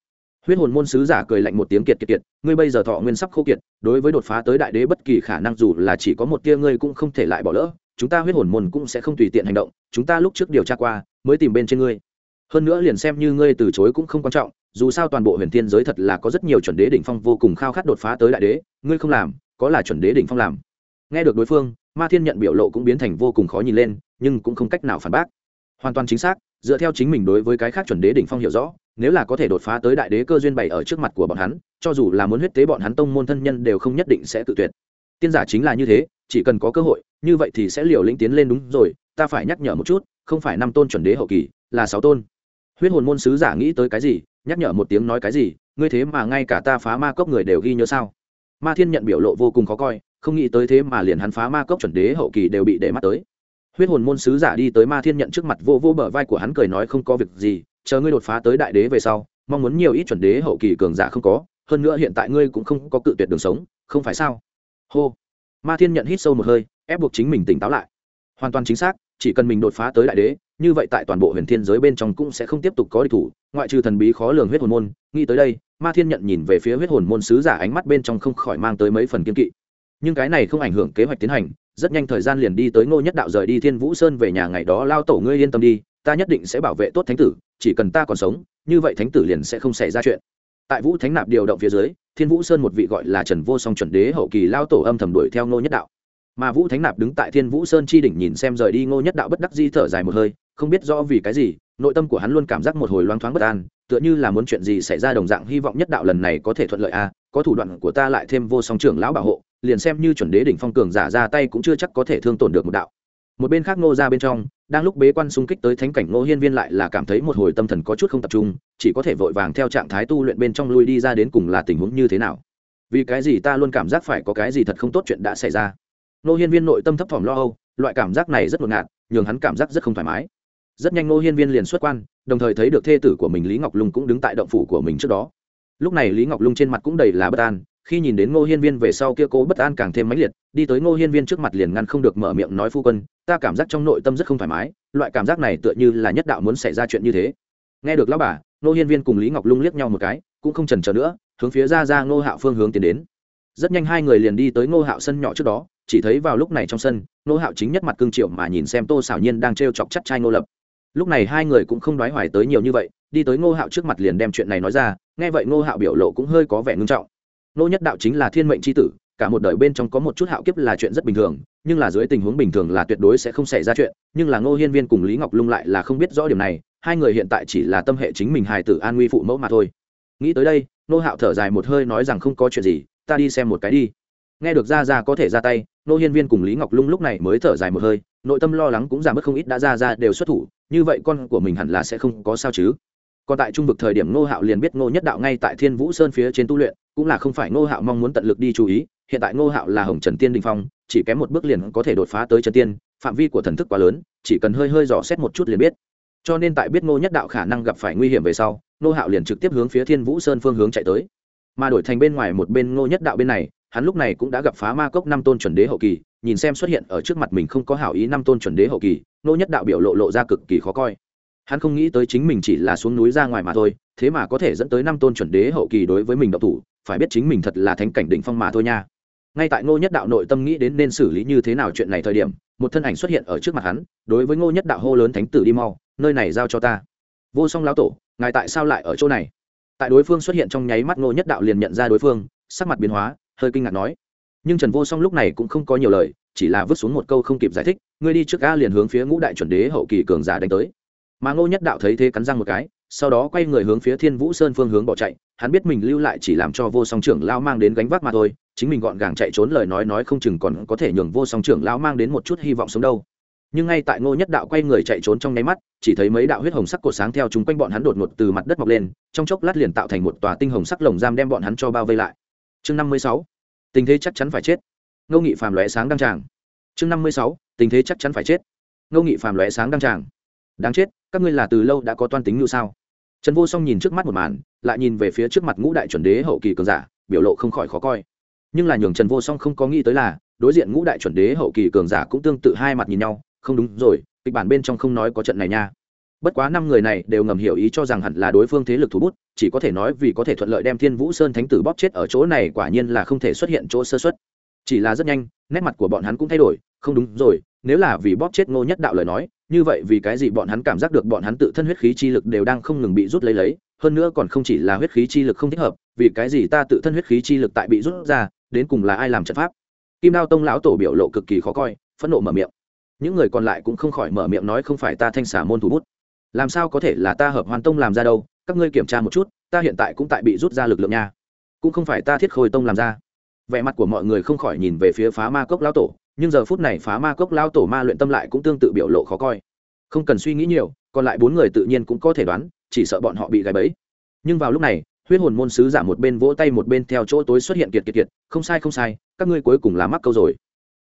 S1: Huyết hồn môn sứ giả cười lạnh một tiếng kiệt kiệt kiệt, ngươi bây giờ thọ nguyên sắp khô kiệt, đối với đột phá tới đại đế bất kỳ khả năng dù là chỉ có một tia ngươi cũng không thể lại bỏ lỡ, chúng ta huyết hồn môn cũng sẽ không tùy tiện hành động, chúng ta lúc trước điều tra qua, mới tìm bên trên ngươi. Hơn nữa liền xem như ngươi từ chối cũng không quan trọng dù sao toàn bộ huyền thiên giới thật là có rất nhiều chuẩn đế đỉnh phong vô cùng khao khát đột phá tới đại đế, ngươi không làm, có là chuẩn đế đỉnh phong làm. Nghe được đối phương, ma thiên nhận biểu lộ cũng biến thành vô cùng khó nhìn lên, nhưng cũng không cách nào phản bác. Hoàn toàn chính xác, dựa theo chính mình đối với cái khác chuẩn đế đỉnh phong hiểu rõ, nếu là có thể đột phá tới đại đế cơ duyên bày ở trước mặt của bọn hắn, cho dù là muốn huyết tế bọn hắn tông môn thân nhân đều không nhất định sẽ tự tuyệt. Tiên giả chính là như thế, chỉ cần có cơ hội, như vậy thì sẽ liều lĩnh tiến lên đúng rồi, ta phải nhắc nhở một chút, không phải năm tôn chuẩn đế hậu kỳ, là sáu tôn huyết hồn môn sứ giả nghĩ tới cái gì, nhắc nhở một tiếng nói cái gì, ngươi thế mà ngay cả ta phá ma cốc người đều ghi nhớ sao? Ma thiên nhận biểu lộ vô cùng khó coi, không nghĩ tới thế mà liền hắn phá ma cốc chuẩn đế hậu kỳ đều bị để mắt tới. Huyết hồn môn sứ giả đi tới ma thiên nhận trước mặt vô vô bờ vai của hắn cười nói không có việc gì, chờ ngươi đột phá tới đại đế về sau, mong muốn nhiều ít chuẩn đế hậu kỳ cường giả không có, hơn nữa hiện tại ngươi cũng không có cự tuyệt đường sống, không phải sao? Hô. Ma thiên nhận hít sâu một hơi, ép buộc chính mình tỉnh táo lại. Hoàn toàn chính xác chỉ cần mình đột phá tới đại đế, như vậy tại toàn bộ huyền thiên giới bên trong cũng sẽ không tiếp tục có địch thủ, ngoại trừ thần bí khó lường huyết hồn môn, nghĩ tới đây, ma thiên nhận nhìn về phía huyết hồn môn sứ giả ánh mắt bên trong không khỏi mang tới mấy phần kiên kỵ. Nhưng cái này không ảnh hưởng kế hoạch tiến hành, rất nhanh thời gian liền đi tới ngô nhất đạo rời đi thiên vũ sơn về nhà ngày đó lao tổ ngươi yên tâm đi, ta nhất định sẽ bảo vệ tốt thánh tử, chỉ cần ta còn sống, như vậy thánh tử liền sẽ không xảy ra chuyện. Tại vũ thánh nạp điều động phía dưới, thiên vũ sơn một vị gọi là trần vô song chuẩn đế hậu kỳ lao tổ âm thầm đuổi theo ngô nhất đạo mà vũ thánh nạp đứng tại thiên vũ sơn chi đỉnh nhìn xem rời đi ngô nhất đạo bất đắc di thở dài một hơi, không biết rõ vì cái gì, nội tâm của hắn luôn cảm giác một hồi loáng thoáng bất an, tựa như là muốn chuyện gì xảy ra đồng dạng hy vọng nhất đạo lần này có thể thuận lợi a, có thủ đoạn của ta lại thêm vô song trưởng lão bảo hộ, liền xem như chuẩn đế đỉnh phong cường giả ra tay cũng chưa chắc có thể thương tổn được một đạo. Một bên khác ngô ra bên trong, đang lúc bế quan xung kích tới thánh cảnh ngô hiên viên lại là cảm thấy một hồi tâm thần có chút không tập trung, chỉ có thể vội vàng theo trạng thái tu luyện bên trong lui đi ra đến cùng là tình huống như thế nào. Vì cái gì ta luôn cảm giác phải có cái gì thật không tốt chuyện đã xảy ra? Nô hiên viên nội tâm thấp thỏm lo âu, loại cảm giác này rất ngột ngạt, nhường hắn cảm giác rất không thoải mái. Rất nhanh Nô hiên viên liền xuất quan, đồng thời thấy được thê tử của mình lý ngọc lung cũng đứng tại động phủ của mình trước đó. Lúc này lý ngọc lung trên mặt cũng đầy là bất an, khi nhìn đến ngô hiên viên về sau kia cố bất an càng thêm mãnh liệt, đi tới ngô hiên viên trước mặt liền ngăn không được mở miệng nói phu quân, ta cảm giác trong nội tâm rất không thoải mái, loại cảm giác này tựa như là nhất đạo muốn xảy ra chuyện như thế. Nghe được lão bà, ngô hiên viên cùng lý ngọc lung liếc nhau một cái, cũng không chần chờ nữa, hướng phía ra ra ngô hạo phương hướng tiến đến rất nhanh hai người liền đi tới ngô hạo sân nhỏ trước đó, chỉ thấy vào lúc này trong sân, ngô hạo chính nhất mặt cương triệu mà nhìn xem tô xảo nhiên đang t r e o chọc chắc trai ngô lập. Lúc này hai người cũng không đoái hoài tới nhiều như vậy, đi tới ngô hạo trước mặt liền đem chuyện này nói ra, nghe vậy ngô hạo biểu lộ cũng hơi có vẻ ngưng trọng. Ngô nhất đạo chính là thiên mệnh c h i tử, cả một đời bên trong có một chút hạo kiếp là chuyện rất bình thường, nhưng là dưới tình huống bình thường là tuyệt đối sẽ không xảy ra chuyện, nhưng là ngô hiên viên cùng lý ngọc lung lại là không biết rõ điểm này, hai người hiện tại chỉ là tâm hệ chính mình hài tử an nguy phụ mẫu mà thôi. Nghĩ tới đây, ngô hạo thở dài một hơi nói rằng không có chuyện gì ta đi xem một cái đi. Nghe được ra ra có thể ra tay, nô hiên viên cùng lý ngọc lung lúc này mới thở dài một hơi, nội tâm lo lắng cũng giảm bớt không ít đã ra ra đều xuất thủ, như vậy con của mình hẳn là sẽ không có sao chứ. Còn tại trung vực thời điểm ngô hạo liền biết ngô nhất đạo ngay tại thiên vũ sơn phía trên tu luyện, cũng là không phải ngô hạo mong muốn tận lực đi chú ý, hiện tại ngô hạo là hồng trần tiên đình phong, chỉ kém một bước liền có thể đột phá tới trần tiên, phạm vi của thần thức quá lớn, chỉ cần hơi hơi dò xét một chút liền biết. Cho nên tại biết ngô nhất đạo khả năng gặp phải nguy hiểm về sau, ngô hạo liền trực tiếp hướng phía thiên vũ sơn phương hướng chạy tới mà đổi thành bên ngoài một bên ngô nhất đạo bên này, hắn lúc này cũng đã gặp phá ma cốc năm tôn chuẩn đế hậu kỳ, nhìn xem xuất hiện ở trước mặt mình không có hảo ý năm tôn chuẩn đế hậu kỳ, ngô nhất đạo biểu lộ lộ ra cực kỳ khó coi. Hắn không nghĩ tới chính mình chỉ là xuống núi ra ngoài mà thôi, thế mà có thể dẫn tới năm tôn chuẩn đế hậu kỳ đối với mình đậu thủ, phải biết chính mình thật là thánh cảnh đỉnh phong mà thôi nha. Ngay tại ngô nhất đạo nội tâm nghĩ đến nên xử lý như thế nào chuyện này thời điểm, một thân ảnh xuất hiện ở trước mặt hắn, đối với ngô nhất đạo hô lớn thánh tử đi mau, nơi này giao cho ta. Vô song lão tổ, ngài tại sao lại ở chỗ này? Tại đối phương xuất hiện trong nháy mắt ngô nhất đạo liền nhận ra đối phương, sắc mặt biến hóa, hơi kinh ngạc nói, nhưng trần vô song lúc này cũng không có nhiều lời, chỉ là vứt xuống một câu không kịp giải thích, ngươi đi trước ga liền hướng phía ngũ đại chuẩn đế hậu kỳ cường giả đánh tới. Mà ngô nhất đạo thấy thế cắn răng một cái, sau đó quay người hướng phía thiên vũ sơn phương hướng bỏ chạy, hắn biết mình lưu lại chỉ làm cho vô song trưởng lao mang đến gánh vác mà thôi, chính mình gọn gàng chạy trốn lời nói nói không chừng còn có thể nhường vô song trưởng lao mang đến một chút hy vọng sống đâu nhưng ngay tại ngô nhất đạo quay người chạy trốn trong nháy mắt, chỉ thấy mấy đạo huyết hồng sắc cột sáng theo chúng quanh bọn hắn đột ngột từ mặt đất mọc lên, trong chốc lát liền tạo thành một tòa tinh hồng sắc lồng giam đem bọn hắn cho bao vây lại. Chương năm mươi sáu, tình thế chắc chắn phải chết. Ngô nghị phàm lóe sáng đăng tràng. Chương năm mươi sáu, tình thế chắc chắn phải chết. Ngô nghị phàm lóe sáng đăng tràng. Đáng chết, các ngươi là từ lâu đã có toan tính như sao? Trần vô song nhìn trước mắt một màn, lại nhìn về phía trước mặt ngũ đại chuẩn đế hậu kỳ cường giả, biểu lộ không khỏi khó coi. Nhưng là nhường trần vô song không có nghĩ tới là, đối diện ngũ đại chuẩn đế hậu kỳ cường giả cũng tương tự hai mặt nhìn nhau không đúng rồi, kịch bản bên trong không nói có trận này nha. Bất quá năm người này đều ngầm hiểu ý cho rằng hẳn là đối phương thế lực thủ bút, chỉ có thể nói vì có thể thuận lợi đem thiên vũ sơn thánh tử bóp chết ở chỗ này quả nhiên là không thể xuất hiện chỗ sơ xuất chỉ là rất nhanh, nét mặt của bọn hắn cũng thay đổi, không đúng rồi, nếu là vì bóp chết ngô nhất đạo lời nói, như vậy vì cái gì bọn hắn cảm giác được bọn hắn tự thân huyết khí chi lực đều đang không ngừng bị rút lấy lấy, hơn nữa còn không chỉ là huyết khí chi lực không thích hợp, vì cái gì ta tự thân huyết khí chi lực tại bị rút ra, đến cùng là ai làm trận pháp? Kim đao tông lão tổ biểu lộ cực kỳ khó coi, phẫn nộ mở miệng những người còn lại cũng không khỏi mở miệng nói không phải ta thanh xả môn thủ bút. Làm sao có thể là ta hợp hoàn tông làm ra đâu? Các ngươi kiểm tra một chút, ta hiện tại cũng tại bị rút ra lực lượng nha. Cũng không phải ta thiết khôi tông làm ra. Vẻ mặt của mọi người không khỏi nhìn về phía phá ma cốc lão tổ, nhưng giờ phút này phá ma cốc lão tổ ma luyện tâm lại cũng tương tự biểu lộ khó coi. Không cần suy nghĩ nhiều, còn lại bốn người tự nhiên cũng có thể đoán, chỉ sợ bọn họ bị gáy bẫy. Nhưng vào lúc này, huyết hồn môn sứ giả một bên vỗ tay một bên theo chỗ tối xuất hiện kiệt kiệt kiệt, không sai không sai, các ngươi cuối cùng là mắc câu rồi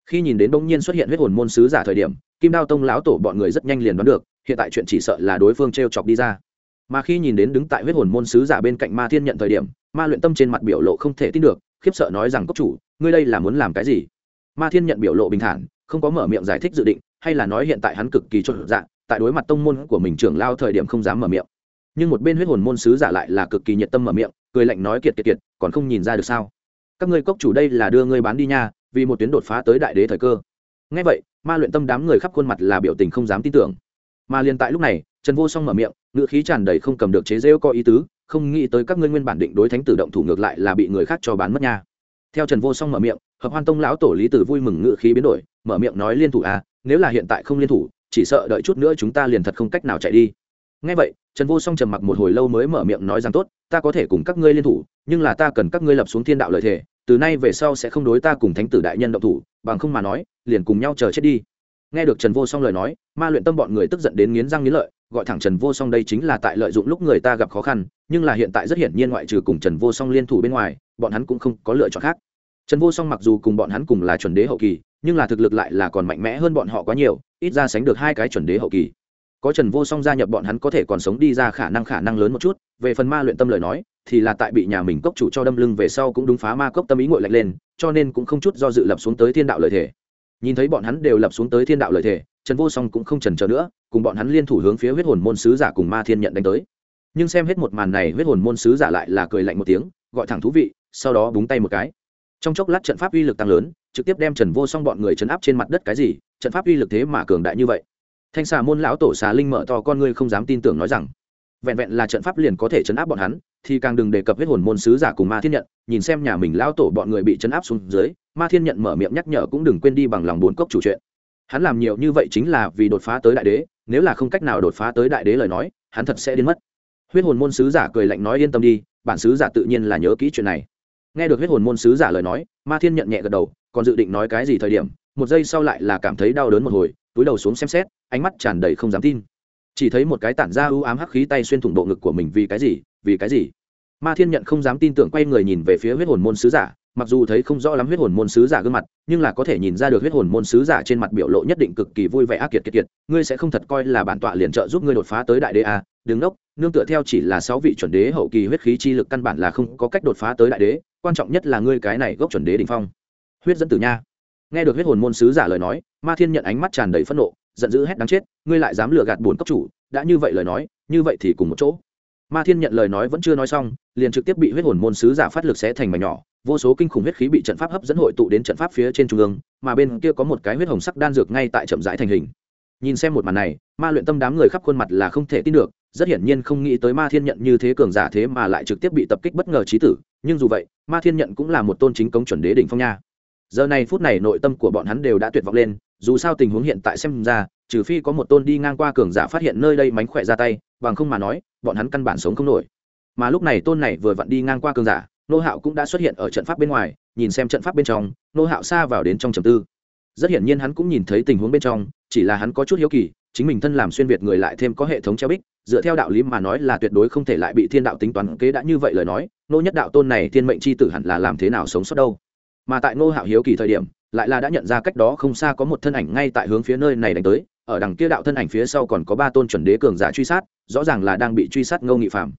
S1: khi nhìn đến bỗng nhiên xuất hiện huyết hồn môn sứ giả thời điểm, kim đao tông lão tổ bọn người rất nhanh liền đoán được, hiện tại chuyện chỉ sợ là đối phương t r e o chọc đi ra. Mà khi nhìn đến đứng tại huyết hồn môn sứ giả bên cạnh ma thiên nhận thời điểm, ma luyện tâm trên mặt biểu lộ không thể tin được, khiếp sợ nói rằng, cốc chủ, ngươi đây là muốn làm cái gì? Ma thiên nhận biểu lộ bình thản, không có mở miệng giải thích dự định, hay là nói hiện tại hắn cực kỳ trộn dạng tại đối mặt tông môn của mình trưởng lao thời điểm không dám mở miệng. Nhưng một bên huyết hồn môn sứ giả lại là cực kỳ nhiệt tâm mở miệng, cười lạnh nói kiệt kiệt kiệt, còn không nhìn ra được sao? Các ngươi cốc chủ đây là đưa ngươi bán đi nha vì một tuyến đột phá tới đại đế thời cơ. Ngay vậy, ma luyện tâm đám người khắp khuôn mặt là biểu tình không dám tin tưởng. Mà liền tại lúc này, trần vô song mở miệng ngựa khí tràn đầy không cầm được chế rêu có ý tứ, không nghĩ tới các ngươi nguyên bản định đối thánh tử động thủ ngược lại là bị người khác cho bán mất nha. Theo trần vô song mở miệng, hợp hoan tông lão tổ lý tử vui mừng ngựa khí biến đổi, mở miệng nói liên thủ à nếu là hiện tại không liên thủ, chỉ sợ đợi chút nữa chúng ta liền thật không cách nào chạy đi. Ngay vậy, trần vô song trầm mặc một hồi lâu mới mở miệng nói rằng tốt, ta có thể cùng các ngươi liên thủ, nhưng là ta cần các ngươi lập xuống thiên đạo lợi thể từ nay về sau sẽ không đối ta cùng thánh tử đại nhân động thủ, bằng không mà nói, liền cùng nhau chờ chết đi. Nghe được trần vô song lời nói, ma luyện tâm bọn người tức giận đến nghiến răng nghiến lợi, gọi thẳng trần vô song đây chính là tại lợi dụng lúc người ta gặp khó khăn, nhưng là hiện tại rất hiển nhiên ngoại trừ cùng trần vô song liên thủ bên ngoài, bọn hắn cũng không có lựa chọn khác. Trần vô song mặc dù cùng bọn hắn cùng là chuẩn đế hậu kỳ, nhưng là thực lực lại là còn mạnh mẽ hơn bọn họ quá nhiều, ít ra sánh được hai cái chuẩn đế hậu kỳ. Có trần vô song gia nhập bọn hắn có thể còn sống đi ra khả năng khả năng lớn một chút, về phần ma luyện tâm lời nói thì là tại bị nhà mình cốc chủ cho đâm lưng về sau cũng đúng phá ma cốc tâm ý ngội lạnh lên, cho nên cũng không chút do dự lập xuống tới thiên đạo lợi thể nhìn thấy bọn hắn đều lập xuống tới thiên đạo lợi thể trần vô song cũng không trần chờ nữa, cùng bọn hắn liên thủ hướng phía huyết hồn môn sứ giả cùng ma thiên nhận đánh tới. Nhưng xem hết một màn này, huyết hồn môn sứ giả lại là cười lạnh một tiếng, gọi thẳng thú vị, sau đó búng tay một cái. Trong chốc lát trận pháp uy lực tăng lớn, trực tiếp đem trần vô song bọn người chấn áp trên mặt đất cái gì, trận pháp uy lực thế mà cường đại như vậy. Thanh xà môn lão tổ xà linh mở to con ngươi không dám tin tưởng nói rằng, vẹn vẹn là trận pháp liền có thể chấn áp bọn hắn thì càng đừng đề cập huyết hồn môn sứ giả cùng ma thiên nhận, nhìn xem nhà mình lão tổ bọn người bị chấn áp xuống dưới, ma thiên nhận mở miệng nhắc nhở cũng đừng quên đi bằng lòng bốn cốc chủ chuyện. Hắn làm nhiều như vậy chính là vì đột phá tới đại đế, nếu là không cách nào đột phá tới đại đế lời nói, hắn thật sẽ đến mất. Huyết hồn môn sứ giả cười lạnh nói yên tâm đi, bản sứ giả tự nhiên là nhớ kỹ chuyện này. Nghe được huyết hồn môn sứ giả lời nói, ma thiên nhận nhẹ gật đầu, còn dự định nói cái gì thời điểm, một giây sau lại là cảm thấy đau đớn một hồi, túi đầu xuống xem xét, ánh mắt tràn đầy không dám tin. Chỉ thấy một cái tản ra ưu ám hắc khí tay xuyên thủng bộ ngực của mình vì cái gì vì cái gì? Ma thiên nhận không dám tin tưởng quay người nhìn về phía huyết hồn môn sứ giả, mặc dù thấy không rõ lắm huyết hồn môn sứ giả gương mặt, nhưng là có thể nhìn ra được huyết hồn môn sứ giả trên mặt biểu lộ nhất định cực kỳ vui vẻ ác kiệt kiệt kiệt, ngươi sẽ không thật coi là bản tọa liền trợ giúp ngươi đột phá tới đại đế a à. đứng đốc nương tựa theo chỉ là sáu vị chuẩn đế hậu kỳ huyết khí chi lực căn bản là không có cách đột phá tới đại đế, quan trọng nhất là ngươi cái này gốc chuẩn đế đỉnh phong. Huyết dẫn tử nha. Nghe được huyết hồn môn sứ giả lời nói, ma thiên nhận ánh mắt tràn đầy phẫn nộ, giận dữ hét đáng chết, ngươi lại dám lừa gạt bổn cấp chủ, đã như vậy lời nói, như vậy thì cùng một chỗ ma thiên nhận lời nói vẫn chưa nói xong, liền trực tiếp bị huyết hồn môn sứ giả phát lực xé thành mảnh nhỏ, vô số kinh khủng huyết khí bị trận pháp hấp dẫn hội tụ đến trận pháp phía trên trung ương, mà bên kia có một cái huyết hồng sắc đan dược ngay tại chậm rãi thành hình. Nhìn xem một màn này, ma luyện tâm đám người khắp khuôn mặt là không thể tin được, rất hiển nhiên không nghĩ tới ma thiên nhận như thế cường giả thế mà lại trực tiếp bị tập kích bất ngờ trí tử, nhưng dù vậy, ma thiên nhận cũng là một tôn chính công chuẩn đế đỉnh phong nha. Giờ này phút này nội tâm của bọn hắn đều đã tuyệt vọng lên, dù sao tình huống hiện tại xem ra trừ phi có một tôn đi ngang qua cường giả phát hiện nơi đây mánh khỏe ra tay, bằng không mà nói, bọn hắn căn bản sống không nổi. Mà lúc này tôn này vừa vặn đi ngang qua cường giả, nô hạo cũng đã xuất hiện ở trận pháp bên ngoài, nhìn xem trận pháp bên trong, nô hạo xa vào đến trong trầm tư. Rất hiển nhiên hắn cũng nhìn thấy tình huống bên trong, chỉ là hắn có chút hiếu kỳ, chính mình thân làm xuyên việt người lại thêm có hệ thống treo bích, dựa theo đạo lý mà nói là tuyệt đối không thể lại bị thiên đạo tính toán kế đã như vậy lời nói, nô nhất đạo tôn này thiên mệnh c h i tử hẳn là làm thế nào sống sót đâu. Mà tại nô hạo hiếu kỳ thời điểm, lại là đã nhận ra cách đó không xa có một thân ảnh ngay tại hướng phía nơi này đánh tới ở đằng kia đạo thân ảnh phía sau còn có ba tôn chuẩn đế cường giả truy sát, rõ ràng là đang bị truy sát ngô nghị phạm